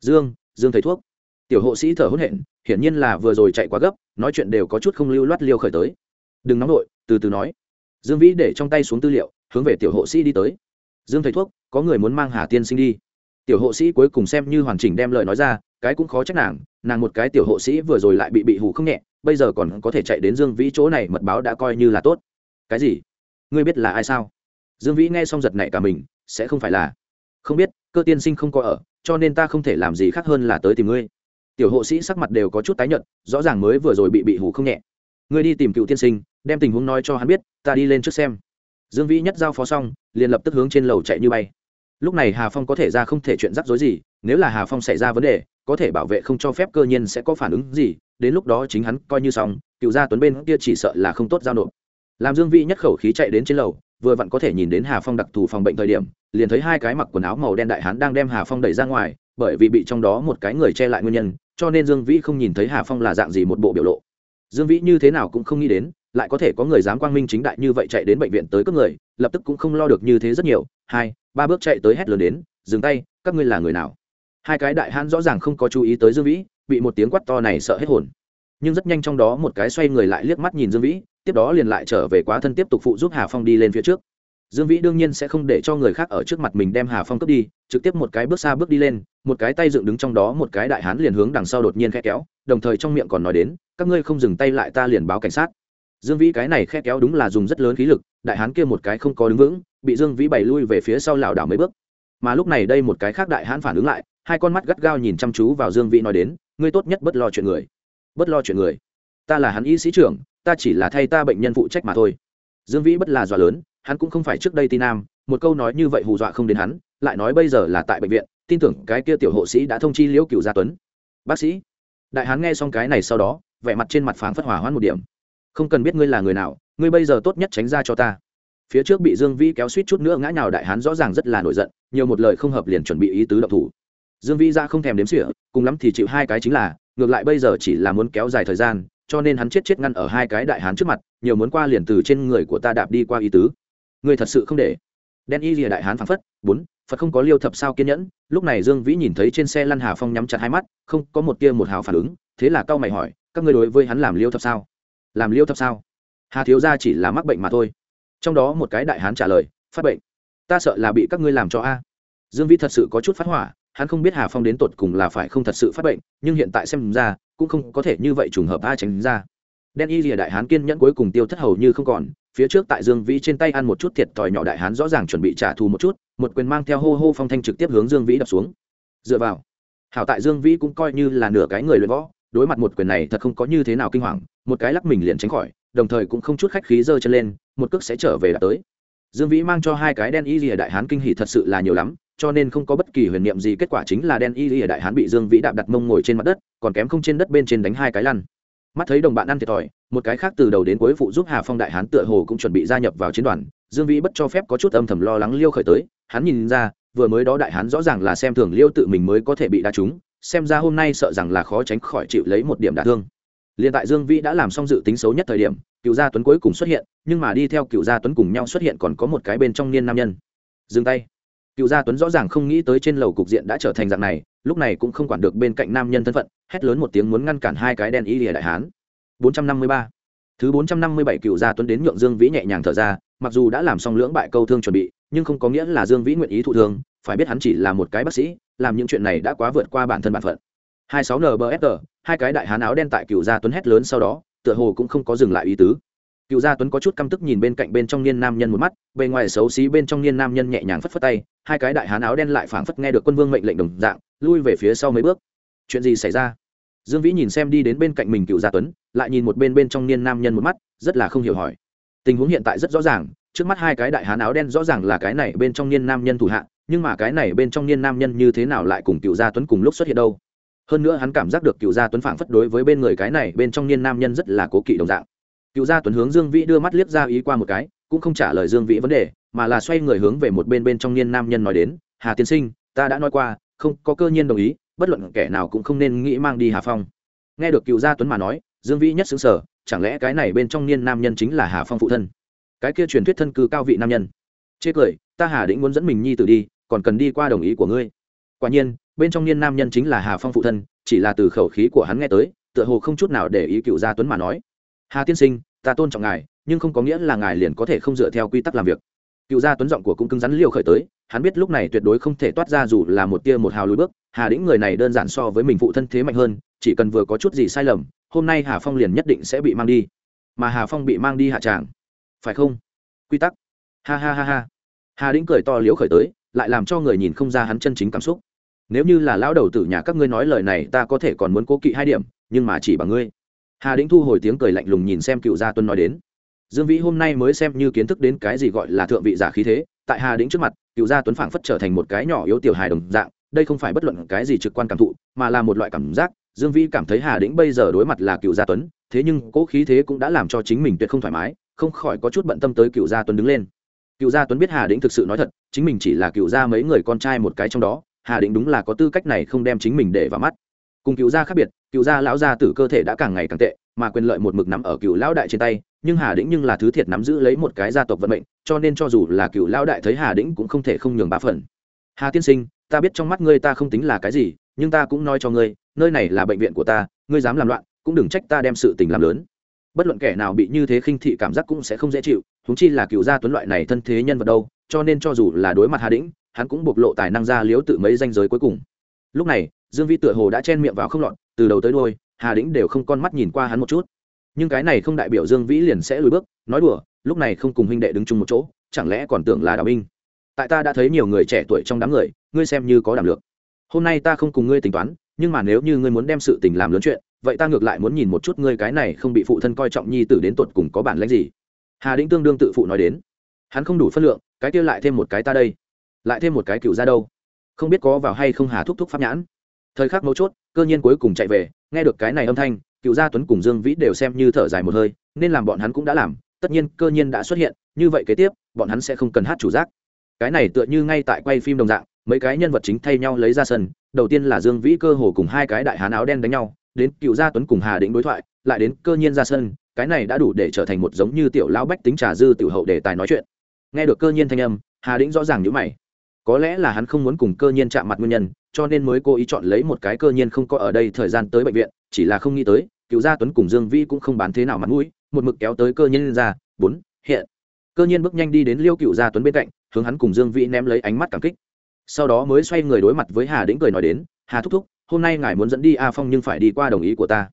Dương dương thầy thuốc. Tiểu hộ sĩ thở hôn hển, hiển nhiên là vừa rồi chạy quá gấp, nói chuyện đều có chút không lưu loát liêu khởi tới đừng nóng nổi từ từ nói. Dương vĩ để trong tay xuống tư liệu, hướng về tiểu hộ sĩ đi tới. Dương thầy thuốc, có người muốn mang hà tiên sinh đi. Tiểu hộ sĩ cuối cùng xem như hoàn chỉnh đem lời nói ra, cái cũng khó trách nàng nàng một cái tiểu hộ sĩ vừa rồi lại bị bị hủ không nhẹ, bây giờ còn có thể chạy đến dương vĩ chỗ này mật báo đã coi như là tốt. Cái gì? Ngươi biết là ai sao? Dương vĩ nghe xong giật nảy cả mình, sẽ không phải là. Không biết, cơ tiên sinh không có ở, cho nên ta không thể làm gì khác hơn là tới tìm ngươi. Tiểu hộ sĩ sắc mặt đều có chút tái nhợt, rõ ràng mới vừa rồi bị bị hủ không nhẹ ngươi đi tìm cựu tiên sinh, đem tình huống nói cho hắn biết, ta đi lên trước xem. Dương vĩ nhất giao phó xong, liền lập tức hướng trên lầu chạy như bay. Lúc này hà phong có thể ra không thể chuyện rắc rối gì, nếu là hà phong xảy ra vấn đề, có thể bảo vệ không cho phép cơ nhiên sẽ có phản ứng gì, đến lúc đó chính hắn coi như xong, cựu gia tuấn bên kia chỉ sợ là không tốt giao nộp. Làm dương vĩ nhất khẩu khí chạy đến trên lầu, vừa vặn có thể nhìn đến hà phong đặc thù phòng bệnh thời điểm, liền thấy hai cái mặc quần áo màu đen đại hán đang đem hà phong đẩy ra ngoài, bởi vì bị trong đó một cái người che lại nguyên nhân, cho nên dương vĩ không nhìn thấy hà phong là dạng gì một bộ biểu lộ dương vĩ như thế nào cũng không nghĩ đến, lại có thể có người dám quang minh chính đại như vậy chạy đến bệnh viện tới cướp người, lập tức cũng không lo được như thế rất nhiều. Hai, ba bước chạy tới hét lớn đến, dừng tay, các ngươi là người nào? Hai cái đại hán rõ ràng không có chú ý tới dương vĩ, bị một tiếng quát to này sợ hết hồn. Nhưng rất nhanh trong đó một cái xoay người lại liếc mắt nhìn dương vĩ, tiếp đó liền lại trở về quá thân tiếp tục phụ giúp hà phong đi lên phía trước. Dương vĩ đương nhiên sẽ không để cho người khác ở trước mặt mình đem hà phong cướp đi, trực tiếp một cái bước xa bước đi lên một cái tay dựng đứng trong đó một cái đại hán liền hướng đằng sau đột nhiên khẽ kéo, đồng thời trong miệng còn nói đến, các ngươi không dừng tay lại ta liền báo cảnh sát. Dương vĩ cái này khẽ kéo đúng là dùng rất lớn khí lực, đại hán kia một cái không có đứng vững, bị dương vĩ bày lui về phía sau lảo đảo mấy bước. Mà lúc này đây một cái khác đại hán phản ứng lại, hai con mắt gắt gao nhìn chăm chú vào dương vĩ nói đến, ngươi tốt nhất bất lo chuyện người, bất lo chuyện người. Ta là hắn y sĩ trưởng, ta chỉ là thay ta bệnh nhân phụ trách mà thôi. Dương vĩ bất là dọa lớn, hắn cũng không phải trước đây tin nam, một câu nói như vậy hù dọa không đến hắn, lại nói bây giờ là tại bệnh viện tin tưởng cái kia tiểu hộ sĩ đã thông chi liễu cựu gia tuấn. Bác sĩ, đại hán nghe xong cái này sau đó, vẻ mặt trên mặt phảng phất hỏa hoãn một điểm. Không cần biết ngươi là người nào, ngươi bây giờ tốt nhất tránh ra cho ta. Phía trước bị dương vĩ kéo suýt chút nữa ngã nào đại hán rõ ràng rất là nổi giận, nhiều một lời không hợp liền chuẩn bị ý tứ độc thủ. Dương vĩ ra không thèm đếm xỉa, cùng lắm thì chịu hai cái chính là, ngược lại bây giờ chỉ là muốn kéo dài thời gian, cho nên hắn chết chết ngăn ở hai cái đại hán trước mặt, nhiều muốn qua liền từ trên người của ta đạp đi qua ý tứ. Ngươi thật sự không để. Đen y rìa đại hán phảng phất, bốn phật không có liêu thập sao kiên nhẫn, lúc này dương vĩ nhìn thấy trên xe lăn hà phong nhắm chặt hai mắt, không có một tia một hào phản ứng, thế là cao mày hỏi, các ngươi đối với hắn làm liêu thập sao? Làm liêu thập sao? Hà thiếu gia chỉ là mắc bệnh mà thôi. Trong đó một cái đại hán trả lời, phát bệnh. Ta sợ là bị các ngươi làm cho a. Dương vĩ thật sự có chút phát hỏa, hắn không biết hà phong đến tột cùng là phải không thật sự phát bệnh, nhưng hiện tại xem ra, cũng không có thể như vậy trùng hợp a tránh ra. Đen y rìa đại hán kiên nhẫn cuối cùng tiêu thất hầu như không còn phía trước tại dương vĩ trên tay ăn một chút thiệt thòi nhỏ đại hán rõ ràng chuẩn bị trả thù một chút, một quyền mang theo hô hô phong thanh trực tiếp hướng dương vĩ đập xuống. Dựa vào, hảo tại dương vĩ cũng coi như là nửa cái người luyện võ, đối mặt một quyền này thật không có như thế nào kinh hoàng, một cái lắc mình liền tránh khỏi, đồng thời cũng không chút khách khí giơ chân lên, một cước sẽ trở về đã tới. Dương vĩ mang cho hai cái đen y lìa đại hán kinh hỉ thật sự là nhiều lắm, cho nên không có bất kỳ huyền niệm gì, kết quả chính là đen y lìa đại hán bị dương vĩ đạp đặt mông ngồi trên mặt đất, còn kém không trên đất bên trên đánh hai cái lăn. Mắt thấy đồng bạn ăn thiệt thòi một cái khác từ đầu đến cuối phụ giúp hà phong đại hán tựa hồ cũng chuẩn bị gia nhập vào chiến đoàn, dương vĩ bất cho phép có chút âm thầm lo lắng liêu khởi tới, hắn nhìn ra, vừa mới đó đại hán rõ ràng là xem thường liêu tự mình mới có thể bị đá trúng, xem ra hôm nay sợ rằng là khó tránh khỏi chịu lấy một điểm đả thương. Liền tại dương vĩ đã làm xong dự tính xấu nhất thời điểm, cựu gia tuấn cuối cùng xuất hiện, nhưng mà đi theo cựu gia tuấn cùng nhau xuất hiện còn có một cái bên trong niên nam nhân. Dừng tay. Cựu gia tuấn rõ ràng không nghĩ tới trên lầu cục diện đã trở thành dạng này, lúc này cũng không quản được bên cạnh nam nhân thân phận, hét lớn một tiếng muốn ngăn cản hai cái đen ý lìa đại hán. 453. thứ 457 cựu gia tuấn đến nhượng dương vĩ nhẹ nhàng thở ra, mặc dù đã làm xong lưỡng bại câu thương chuẩn bị, nhưng không có nghĩa là dương vĩ nguyện ý thụ thương, phải biết hắn chỉ là một cái bác sĩ, làm những chuyện này đã quá vượt qua bản thân bản phận. 26 nbfr hai cái đại hán áo đen tại cựu gia tuấn hét lớn sau đó, tựa hồ cũng không có dừng lại ý tứ. Cựu gia tuấn có chút căm tức nhìn bên cạnh bên trong niên nam nhân một mắt, bề ngoài xấu xí bên trong niên nam nhân nhẹ nhàng phất phất tay, hai cái đại hán áo đen lại phảng phất nghe được quân vương mệnh lệnh đồng dạng, lui về phía sau mấy bước. Chuyện gì xảy ra? Dương vĩ nhìn xem đi đến bên cạnh mình cựu gia tuấn, lại nhìn một bên bên trong niên nam nhân một mắt, rất là không hiểu hỏi. Tình huống hiện tại rất rõ ràng, trước mắt hai cái đại hán áo đen rõ ràng là cái này bên trong niên nam nhân thủ hạ, nhưng mà cái này bên trong niên nam nhân như thế nào lại cùng cựu gia tuấn cùng lúc xuất hiện đâu? Hơn nữa hắn cảm giác được cựu gia tuấn phảng phất đối với bên người cái này bên trong niên nam nhân rất là cố kỵ đồng dạng. Cựu gia tuấn hướng dương vĩ đưa mắt liếc ra ý qua một cái, cũng không trả lời dương vĩ vấn đề, mà là xoay người hướng về một bên bên trong niên nam nhân nói đến, hà tiên sinh, ta đã nói qua, không có cơ nhiên đồng ý bất luận kẻ nào cũng không nên nghĩ mang đi hà phong. Nghe được cựu gia tuấn mà nói, dương vĩ nhất xứng sở chẳng lẽ cái này bên trong niên nam nhân chính là hà phong phụ thân? Cái kia truyền thuyết thân cư cao vị nam nhân. Chê cười, ta hà định muốn dẫn mình nhi tử đi, còn cần đi qua đồng ý của ngươi. Quả nhiên, bên trong niên nam nhân chính là hà phong phụ thân, chỉ là từ khẩu khí của hắn nghe tới, tựa hồ không chút nào để ý cựu gia tuấn mà nói. Hà tiên sinh, ta tôn trọng ngài, nhưng không có nghĩa là ngài liền có thể không dựa theo quy tắc làm việc cựu gia tuấn giọng của cũng cứng rắn liều khởi tới, hắn biết lúc này tuyệt đối không thể toát ra dù là một tia một hào lùi bước, hà đĩnh người này đơn giản so với mình phụ thân thế mạnh hơn, chỉ cần vừa có chút gì sai lầm, hôm nay hà phong liền nhất định sẽ bị mang đi. Mà hà phong bị mang đi hạ tràng. Phải không? Quy tắc. Ha ha ha ha. Hà đĩnh cười to liếu khởi tới, lại làm cho người nhìn không ra hắn chân chính cảm xúc. Nếu như là lão đầu tử nhà các ngươi nói lời này, ta có thể còn muốn cố kỵ hai điểm, nhưng mà chỉ bằng ngươi. Hà đĩnh thu hồi tiếng cười lạnh lùng nhìn xem cựu gia tuân nói đến dương vĩ hôm nay mới xem như kiến thức đến cái gì gọi là thượng vị giả khí thế, tại hà đĩnh trước mặt, cựu gia tuấn phảng phất trở thành một cái nhỏ yếu tiểu hài đồng dạng, đây không phải bất luận cái gì trực quan cảm thụ, mà là một loại cảm giác. Dương vĩ cảm thấy hà đĩnh bây giờ đối mặt là cựu gia tuấn, thế nhưng cỗ khí thế cũng đã làm cho chính mình tuyệt không thoải mái, không khỏi có chút bận tâm tới cựu gia tuấn đứng lên. Cựu gia tuấn biết hà đĩnh thực sự nói thật, chính mình chỉ là cựu gia mấy người con trai một cái trong đó, hà đĩnh đúng là có tư cách này không đem chính mình để vào mắt. Cùng cựu gia khác biệt, cựu gia lão gia tử cơ thể đã càng ngày càng tệ, mà quyền lợi một mực nắm ở cựu lão đại trên tay nhưng hà đĩnh nhưng là thứ thiệt nắm giữ lấy một cái gia tộc vận mệnh, cho nên cho dù là cựu lão đại thấy hà đĩnh cũng không thể không nhường ba phần. Hà tiên sinh, ta biết trong mắt ngươi ta không tính là cái gì, nhưng ta cũng nói cho ngươi, nơi này là bệnh viện của ta, ngươi dám làm loạn, cũng đừng trách ta đem sự tình làm lớn. Bất luận kẻ nào bị như thế khinh thị cảm giác cũng sẽ không dễ chịu húng chi là cựu gia tuấn loại này thân thế nhân vật đâu, cho nên cho dù là đối mặt hà đĩnh, hắn cũng bộc lộ tài năng ra liếu tự mấy danh giới cuối cùng. Lúc này, dương vi tựa hồ đã chen miệng vào không lọt, từ đầu tới đôi hà đĩnh đều không con mắt nhìn qua hắn một chút nhưng cái này không đại biểu dương vĩ liền sẽ lùi bước, nói đùa, lúc này không cùng huynh đệ đứng chung một chỗ, chẳng lẽ còn tưởng là đạo binh? Tại ta đã thấy nhiều người trẻ tuổi trong đám người, ngươi xem như có đảm lược hôm nay ta không cùng ngươi tính toán, nhưng mà nếu như ngươi muốn đem sự tình làm lớn chuyện, vậy ta ngược lại muốn nhìn một chút ngươi cái này không bị phụ thân coi trọng nhi tử đến tột cùng có bản lãnh gì. Hà đĩnh tương đương tự phụ nói đến. Hắn không đủ phân lượng, cái kia lại thêm một cái ta đây. Lại thêm một cái cựu ra đâu? Không biết có vào hay không hà thúc thúc pháp nhãn. Thời khắc mấu chốt, cơ nhiên cuối cùng chạy về, nghe được cái này âm thanh cựu gia tuấn cùng dương vĩ đều xem như thở dài một hơi, nên làm bọn hắn cũng đã làm, tất nhiên cơ nhiên đã xuất hiện, như vậy kế tiếp, bọn hắn sẽ không cần hát chủ giác. Cái này tựa như ngay tại quay phim đồng dạng, mấy cái nhân vật chính thay nhau lấy ra sân, đầu tiên là dương vĩ cơ hồ cùng hai cái đại hán áo đen đánh nhau, đến cựu gia tuấn cùng hà định đối thoại, lại đến cơ nhiên ra sân, cái này đã đủ để trở thành một giống như tiểu lão bách tính trà dư tiểu hậu để tài nói chuyện. Nghe được cơ nhiên thanh âm, hà định rõ ràng nhữ mày. Có lẽ là hắn không muốn cùng cơ nhiên chạm mặt nguyên nhân, cho nên mới cố ý chọn lấy một cái cơ nhiên không có ở đây thời gian tới bệnh viện chỉ là không nghĩ tới, cựu gia tuấn cùng dương vĩ cũng không bán thế nào mặt mũi, một mực kéo tới cơ nhiên ra, bốn, hiện. Cơ nhiên bước nhanh đi đến liêu cựu gia tuấn bên cạnh, hướng hắn cùng dương vĩ ném lấy ánh mắt cảm kích. Sau đó mới xoay người đối mặt với hà đĩnh cười nói đến, hà thúc thúc, hôm nay ngài muốn dẫn đi a phong nhưng phải đi qua đồng ý của ta.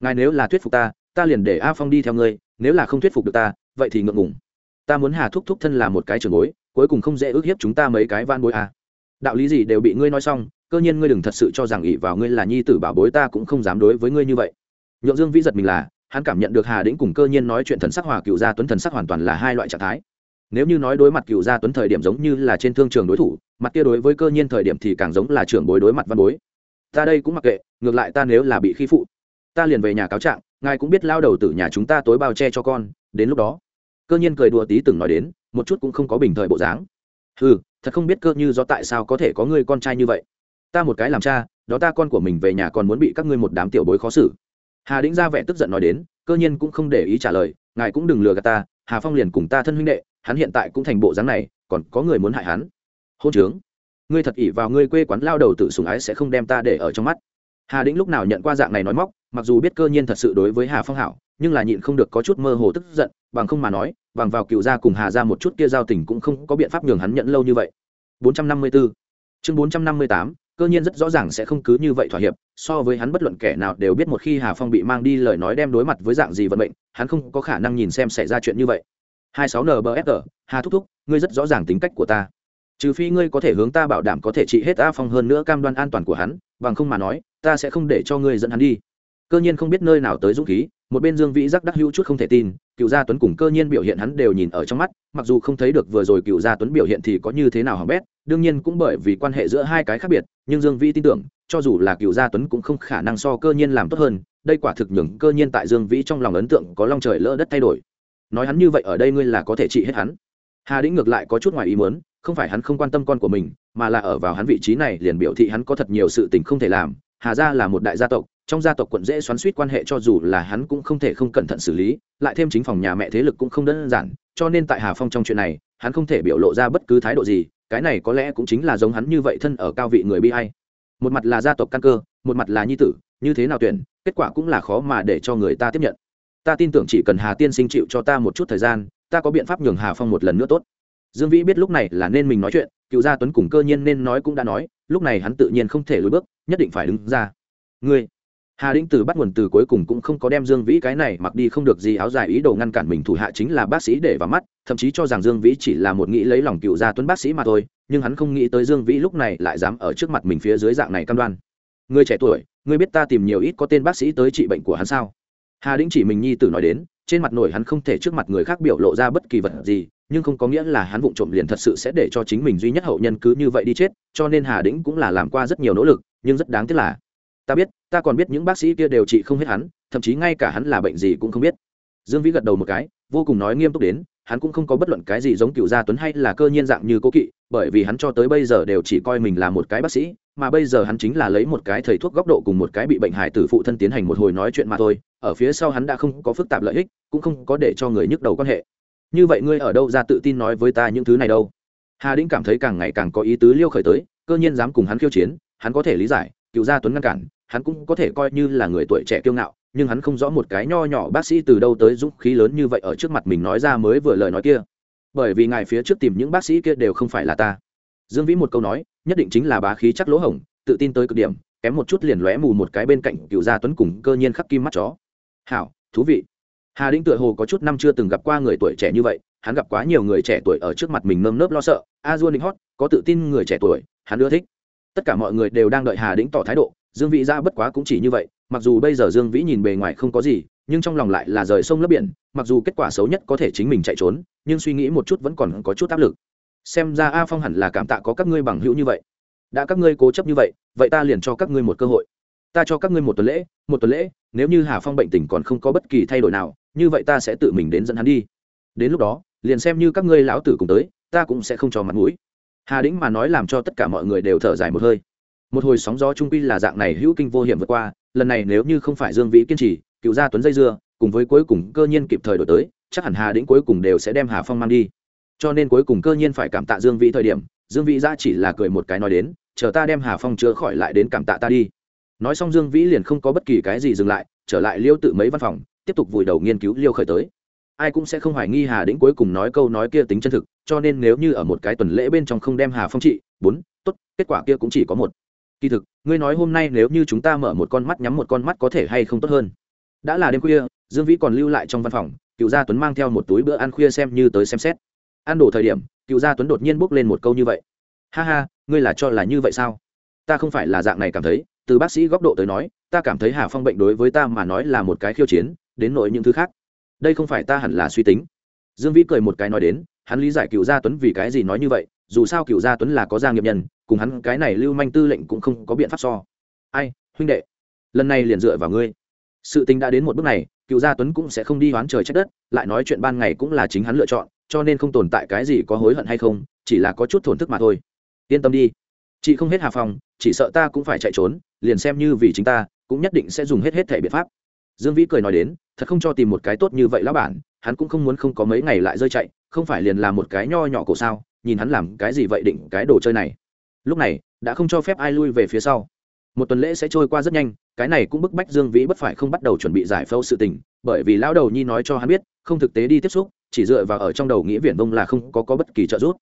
Ngài nếu là thuyết phục ta ta liền để a phong đi theo ngươi, nếu là không thuyết phục được ta, vậy thì ngượng ngùng. Ta muốn hà thúc thúc thân là một cái trường bối, cuối cùng không dễ ước hiếp chúng ta mấy cái van bối à. đạo lý gì đều bị ngươi nói xong cơ nhiên ngươi đừng thật sự cho rằng ỷ vào ngươi là nhi tử bảo bối ta cũng không dám đối với ngươi như vậy. Nhượng dương vĩ giật mình là, hắn cảm nhận được hà đĩnh cùng cơ nhiên nói chuyện thần sắc hòa cựu gia tuấn thần sắc hoàn toàn là hai loại trạng thái. Nếu như nói đối mặt cựu gia tuấn thời điểm giống như là trên thương trường đối thủ, mặt kia đối với cơ nhiên thời điểm thì càng giống là trưởng bối đối mặt văn bối. Ta đây cũng mặc kệ, ngược lại ta nếu là bị khi phụ, ta liền về nhà cáo trạng, ngài cũng biết lao đầu từ nhà chúng ta tối bao che cho con, đến lúc đó. Cơ nhiên cười đùa tí từng nói đến, một chút cũng không có bình thời bộ dáng. Ừ thật không biết cơ như do tại sao có thể có người con trai như vậy ta một cái làm cha, đó ta con của mình về nhà còn muốn bị các ngươi một đám tiểu bối khó xử. Hà đĩnh ra vẻ tức giận nói đến, cơ nhiên cũng không để ý trả lời, ngài cũng đừng lừa gạt ta, hà phong liền cùng ta thân huynh đệ, hắn hiện tại cũng thành bộ dáng này, còn có người muốn hại hắn. Hôn trướng. Ngươi thật ỷ vào ngươi quê quán lao đầu tự sùng ái sẽ không đem ta để ở trong mắt. Hà đĩnh lúc nào nhận qua dạng này nói móc, mặc dù biết cơ nhiên thật sự đối với hà phong hảo, nhưng là nhịn không được có chút mơ hồ tức giận, bằng không mà nói, bằng vào cựu gia cùng hà ra một chút kia giao tình cũng không có biện pháp nhường hắn nhận lâu như vậy. 454 chương 458 cơ nhiên rất rõ ràng sẽ không cứ như vậy thỏa hiệp, so với hắn bất luận kẻ nào đều biết một khi hà phong bị mang đi lời nói đem đối mặt với dạng gì vận mệnh, hắn không có khả năng nhìn xem xảy ra chuyện như vậy. 26 nbfg hà thúc thúc, ngươi rất rõ ràng tính cách của ta. Trừ phi ngươi có thể hướng ta bảo đảm có thể trị hết a phong hơn nữa cam đoan an toàn của hắn, bằng không mà nói, ta sẽ không để cho ngươi dẫn hắn đi cơ nhiên không biết nơi nào tới dũng khí, một bên dương vĩ giác đắc hữu chút không thể tin, cựu gia tuấn cùng cơ nhiên biểu hiện hắn đều nhìn ở trong mắt, mặc dù không thấy được vừa rồi cựu gia tuấn biểu hiện thì có như thế nào hỏng bét, đương nhiên cũng bởi vì quan hệ giữa hai cái khác biệt, nhưng dương vĩ tin tưởng, cho dù là cựu gia tuấn cũng không khả năng so cơ nhiên làm tốt hơn, đây quả thực nhường cơ nhiên tại dương vĩ trong lòng ấn tượng có long trời lỡ đất thay đổi. Nói hắn như vậy ở đây ngươi là có thể trị hết hắn. Hà đĩnh ngược lại có chút ngoài ý muốn, không phải hắn không quan tâm con của mình, mà là ở vào hắn vị trí này liền biểu thị hắn có thật nhiều sự tình không thể làm, hà gia là một đại gia tộc trong gia tộc quận dễ xoắn suýt quan hệ cho dù là hắn cũng không thể không cẩn thận xử lý, lại thêm chính phòng nhà mẹ thế lực cũng không đơn giản, cho nên tại hà phong trong chuyện này, hắn không thể biểu lộ ra bất cứ thái độ gì, cái này có lẽ cũng chính là giống hắn như vậy thân ở cao vị người bi hay một mặt là gia tộc căn cơ, một mặt là nhi tử, như thế nào tuyển, kết quả cũng là khó mà để cho người ta tiếp nhận. Ta tin tưởng chỉ cần hà tiên sinh chịu cho ta một chút thời gian, ta có biện pháp nhường hà phong một lần nữa tốt. Dương vĩ biết lúc này là nên mình nói chuyện, cựu gia tuấn cùng cơ nhiên nên nói cũng đã nói, lúc này hắn tự nhiên không thể lùi bước, nhất định phải đứng ra. Ngươi hà đĩnh từ bắt nguồn từ cuối cùng cũng không có đem dương vĩ cái này mặc đi không được gì áo dài ý đồ ngăn cản mình thủ hạ chính là bác sĩ để vào mắt, thậm chí cho rằng dương vĩ chỉ là một nghĩ lấy lòng cựu gia tuấn bác sĩ mà thôi, nhưng hắn không nghĩ tới dương vĩ lúc này lại dám ở trước mặt mình phía dưới dạng này cam đoan. Người trẻ tuổi ngươi biết ta tìm nhiều ít có tên bác sĩ tới trị bệnh của hắn sao? Hà đĩnh chỉ mình nhi tử nói đến, trên mặt nổi hắn không thể trước mặt người khác biểu lộ ra bất kỳ vật gì, nhưng không có nghĩa là hắn vụng trộm liền thật sự sẽ để cho chính mình duy nhất hậu nhân cứ như vậy đi chết, cho nên hà đĩnh cũng là làm qua rất nhiều nỗ lực, nhưng rất đáng tiếc là, ta biết ta còn biết những bác sĩ kia đều trị không hết hắn, thậm chí ngay cả hắn là bệnh gì cũng không biết. Dương vĩ gật đầu một cái, vô cùng nói nghiêm túc đến, hắn cũng không có bất luận cái gì giống cựu gia tuấn hay là cơ nhiên dạng như cố kỵ, bởi vì hắn cho tới bây giờ đều chỉ coi mình là một cái bác sĩ, mà bây giờ hắn chính là lấy một cái thầy thuốc góc độ cùng một cái bị bệnh hải tử phụ thân tiến hành một hồi nói chuyện mà thôi, ở phía sau hắn đã không có phức tạp lợi ích, cũng không có để cho người nhức đầu quan hệ. Như vậy ngươi ở đâu ra tự tin nói với ta những thứ này đâu? Hà đĩnh cảm thấy càng ngày càng có ý tứ liêu khởi tới, cơ nhiên dám cùng hắn khiêu chiến, hắn có thể lý giải, cựu gia tuấn ngăn cản hắn cũng có thể coi như là người tuổi trẻ kiêu ngạo, nhưng hắn không rõ một cái nho nhỏ bác sĩ từ đâu tới dũng khí lớn như vậy ở trước mặt mình nói ra mới vừa lời nói kia. Bởi vì ngài phía trước tìm những bác sĩ kia đều không phải là ta. Dương vĩ một câu nói, nhất định chính là bá khí chắc lỗ hổng, tự tin tới cực điểm, kém một chút liền lóe mù một cái bên cạnh cựu gia tuấn cùng cơ nhiên khắc kim mắt chó. Hảo, thú vị. Hà đĩnh tựa hồ có chút năm chưa từng gặp qua người tuổi trẻ như vậy, hắn gặp quá nhiều người trẻ tuổi ở trước mặt mình nơm nớp lo sợ, a dua ninh hót, có tự tin người trẻ tuổi, hắn ưa thích. Tất cả mọi người đều đang đợi hà đĩnh tỏ thái độ dương vĩ ra bất quá cũng chỉ như vậy, mặc dù bây giờ dương vĩ nhìn bề ngoài không có gì, nhưng trong lòng lại là rời sông lấp biển, mặc dù kết quả xấu nhất có thể chính mình chạy trốn, nhưng suy nghĩ một chút vẫn còn có chút áp lực. Xem ra a phong hẳn là cảm tạ có các ngươi bằng hữu như vậy. Đã các ngươi cố chấp như vậy vậy ta liền cho các ngươi một cơ hội. Ta cho các ngươi một tuần lễ, một tuần lễ, nếu như hà phong bệnh tình còn không có bất kỳ thay đổi nào, như vậy ta sẽ tự mình đến dẫn hắn đi. Đến lúc đó, liền xem như các ngươi lão tử cùng tới, ta cũng sẽ không cho mặt mũi. Hà đĩnh mà nói làm cho tất cả mọi người đều thở dài một hơi một hồi sóng gió trung quy là dạng này hữu kinh vô hiểm vượt qua, lần này nếu như không phải dương vĩ kiên trì, cựu gia tuấn dây dưa, cùng với cuối cùng cơ nhiên kịp thời đổi tới, chắc hẳn hà đĩnh cuối cùng đều sẽ đem hà phong mang đi. Cho nên cuối cùng cơ nhiên phải cảm tạ dương vĩ thời điểm, dương vĩ ra chỉ là cười một cái nói đến, chờ ta đem hà phong chữa khỏi lại đến cảm tạ ta đi. Nói xong dương vĩ liền không có bất kỳ cái gì dừng lại, trở lại liêu tự mấy văn phòng, tiếp tục vùi đầu nghiên cứu liêu khởi tới. Ai cũng sẽ không hoài nghi hà đĩnh cuối cùng nói câu nói kia tính chân thực, cho nên nếu như ở một cái tuần lễ bên trong không đem hà phong trị, bốn, tốt, kết quả kia cũng chỉ có một kỳ thực, ngươi nói hôm nay nếu như chúng ta mở một con mắt nhắm một con mắt có thể hay không tốt hơn. Đã là đêm khuya, dương vĩ còn lưu lại trong văn phòng, cựu gia tuấn mang theo một túi bữa ăn khuya xem như tới xem xét. Ăn đổ thời điểm, cựu gia tuấn đột nhiên bốc lên một câu như vậy. Ha ha, ngươi là cho là như vậy sao? Ta không phải là dạng này cảm thấy, từ bác sĩ góc độ tới nói, ta cảm thấy hà phong bệnh đối với ta mà nói là một cái khiêu chiến, đến nội những thứ khác. Đây không phải ta hẳn là suy tính. Dương vĩ cười một cái nói đến, hắn lý giải cựu gia tuấn vì cái gì nói như vậy dù sao cựu gia tuấn là có gia nghiệp nhân cùng hắn cái này lưu manh tư lệnh cũng không có biện pháp so. Ai huynh đệ lần này liền dựa vào ngươi. Sự tình đã đến một bước này cựu gia tuấn cũng sẽ không đi hoán trời trách đất lại nói chuyện ban ngày cũng là chính hắn lựa chọn cho nên không tồn tại cái gì có hối hận hay không chỉ là có chút thổn thức mà thôi. Yên tâm đi. Chị không hết hà phòng, chỉ sợ ta cũng phải chạy trốn liền xem như vì chính ta cũng nhất định sẽ dùng hết hết thẻ biện pháp. Dương vĩ cười nói đến thật không cho tìm một cái tốt như vậy lão bản hắn cũng không muốn không có mấy ngày lại rơi chạy không phải liền là một cái nho nhỏ cổ sao nhìn hắn làm cái gì vậy định cái đồ chơi này. Lúc này đã không cho phép ai lui về phía sau. Một tuần lễ sẽ trôi qua rất nhanh cái này cũng bức bách dương vĩ bất phải không bắt đầu chuẩn bị giải phẫu sự tình bởi vì lão đầu nhi nói cho hắn biết không thực tế đi tiếp xúc chỉ dựa vào ở trong đầu nghĩa viển vông là không có, có bất kỳ trợ giúp.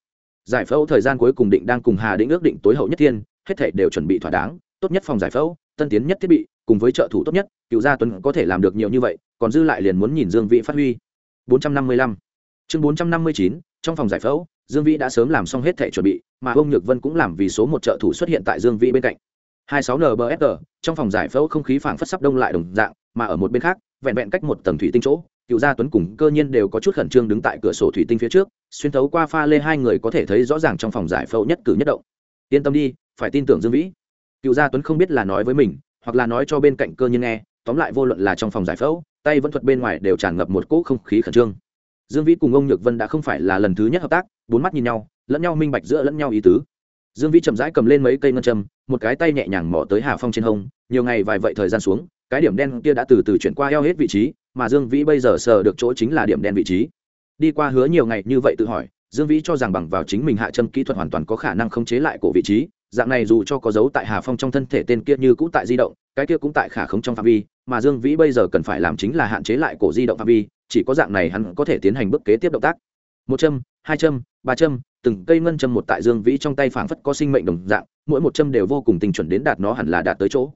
Giải phẫu thời gian cuối cùng định đang cùng hà định ước định tối hậu nhất thiên hết thể đều chuẩn bị thỏa đáng tốt nhất phòng giải phẫu tân tiến nhất thiết bị cùng với trợ thủ tốt nhất cựu gia tuấn có thể làm được nhiều như vậy còn dư lại liền muốn nhìn dương vĩ phát huy. 455 chương 459 trong phòng giải phẫu dương vĩ đã sớm làm xong hết thể chuẩn bị, mà ông nhược vân cũng làm vì số một trợ thủ xuất hiện tại dương vĩ bên cạnh. 26 nbsg trong phòng giải phẫu không khí phảng phất sắp đông lại đồng dạng, mà ở một bên khác, vẹn vẹn cách một tầng thủy tinh chỗ, cựu gia tuấn cùng cơ nhiên đều có chút khẩn trương đứng tại cửa sổ thủy tinh phía trước, xuyên thấu qua pha lê hai người có thể thấy rõ ràng trong phòng giải phẫu nhất cử nhất động. Yên tâm đi, phải tin tưởng dương vĩ. Cựu gia tuấn không biết là nói với mình, hoặc là nói cho bên cạnh cơ nhiên nghe, tóm lại vô luận là trong phòng giải phẫu, tay vẫn thuật bên ngoài đều tràn ngập một cỗ không khí khẩn trương dương vĩ cùng ông nhược vân đã không phải là lần thứ nhất hợp tác, bốn mắt nhìn nhau, lẫn nhau minh bạch giữa lẫn nhau ý tứ. Dương vĩ chậm rãi cầm lên mấy cây ngân châm, một cái tay nhẹ nhàng mỏ tới hà phong trên hông, nhiều ngày vài vậy thời gian xuống, cái điểm đen kia đã từ từ chuyển qua eo hết vị trí, mà dương vĩ bây giờ sờ được chỗ chính là điểm đen vị trí. Đi qua hứa nhiều ngày như vậy tự hỏi, dương vĩ cho rằng bằng vào chính mình hạ châm kỹ thuật hoàn toàn có khả năng khống chế lại cổ vị trí, dạng này dù cho có dấu tại hà phong trong thân thể tên kia như cũ tại di động, cái kia cũng tại khả khống trong phạm vi, mà dương vĩ bây giờ cần phải làm chính là hạn chế lại cổ di động phạm vi chỉ có dạng này hắn có thể tiến hành bước kế tiếp động tác. Một châm, hai châm, ba châm, từng cây ngân châm một tại dương vĩ trong tay phảng phất có sinh mệnh đồng dạng, mỗi một châm đều vô cùng tinh chuẩn đến đạt nó hẳn là đạt tới chỗ.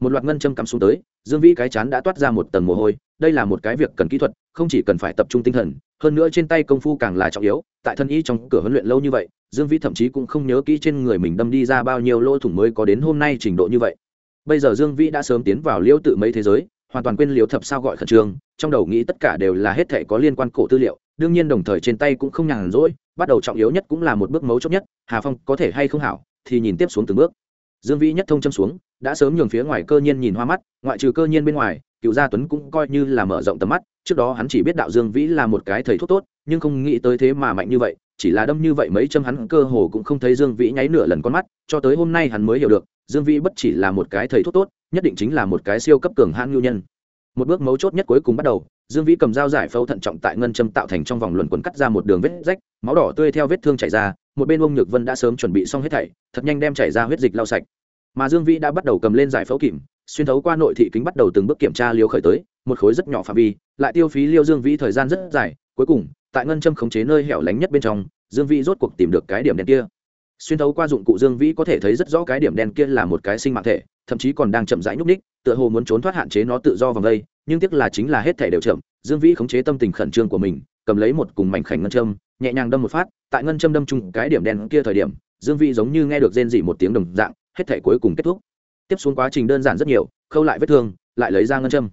Một loạt ngân châm cắm xuống tới, dương vĩ cái chán đã toát ra một tầng mồ hôi, đây là một cái việc cần kỹ thuật, không chỉ cần phải tập trung tinh thần, hơn nữa trên tay công phu càng là trọng yếu, tại thân y trong cửa huấn luyện lâu như vậy, dương vĩ thậm chí cũng không nhớ kỹ trên người mình đâm đi ra bao nhiêu lỗ thủng mới có đến hôm nay trình độ như vậy. Bây giờ dương vĩ đã sớm tiến vào liêu tự mấy thế giới hoàn toàn quên liếu thập sao gọi khẩn trương, trong đầu nghĩ tất cả đều là hết thể có liên quan cổ tư liệu, đương nhiên đồng thời trên tay cũng không nhàn rỗi, bắt đầu trọng yếu nhất cũng là một bước mấu chốt nhất, hà phong có thể hay không hảo, thì nhìn tiếp xuống từng bước. Dương vĩ nhất thông châm xuống, đã sớm nhường phía ngoài cơ nhiên nhìn hoa mắt, ngoại trừ cơ nhiên bên ngoài, cựu gia tuấn cũng coi như là mở rộng tầm mắt, trước đó hắn chỉ biết đạo dương vĩ là một cái thầy thuốc tốt, nhưng không nghĩ tới thế mà mạnh như vậy, chỉ là đâm như vậy mấy châm hắn cơ hồ cũng không thấy dương vĩ nháy nửa lần con mắt, cho tới hôm nay hắn mới hiểu được dương vĩ bất chỉ là một cái thầy thuốc tốt, nhất định chính là một cái siêu cấp cường hãn lưu nhân. Một bước mấu chốt nhất cuối cùng bắt đầu, dương vĩ cầm dao giải phẫu thận trọng tại ngân châm tạo thành trong vòng luẩn quẩn cắt ra một đường vết rách, máu đỏ tươi theo vết thương chảy ra, một bên ông nhược vân đã sớm chuẩn bị xong hết thảy, thật nhanh đem chảy ra huyết dịch lau sạch. Mà dương vĩ đã bắt đầu cầm lên giải phẫu kìm, xuyên thấu qua nội thị kính bắt đầu từng bước kiểm tra liều khởi tới, một khối rất nhỏ phạm vi, lại tiêu phí liêu dương vĩ thời gian rất dài, cuối cùng, tại ngân châm khống chế nơi hẻo lánh nhất bên trong, dương vĩ rốt cuộc tìm được cái điểm đen kia xuyên thấu qua dụng cụ dương vĩ có thể thấy rất rõ cái điểm đen kia là một cái sinh mạng thể, thậm chí còn đang chậm rãi nhúc ních tựa hồ muốn trốn thoát hạn chế nó tự do vòng đây, nhưng tiếc là chính là hết thể đều chậm, dương vĩ khống chế tâm tình khẩn trương của mình, cầm lấy một cùng mảnh khảnh ngân châm, nhẹ nhàng đâm một phát, tại ngân châm đâm chung cái điểm đen kia thời điểm, dương vĩ giống như nghe được rên dỉ một tiếng đồng dạng, hết thể cuối cùng kết thúc. Tiếp xuống quá trình đơn giản rất nhiều, khâu lại vết thương, lại lấy ra ngân châm.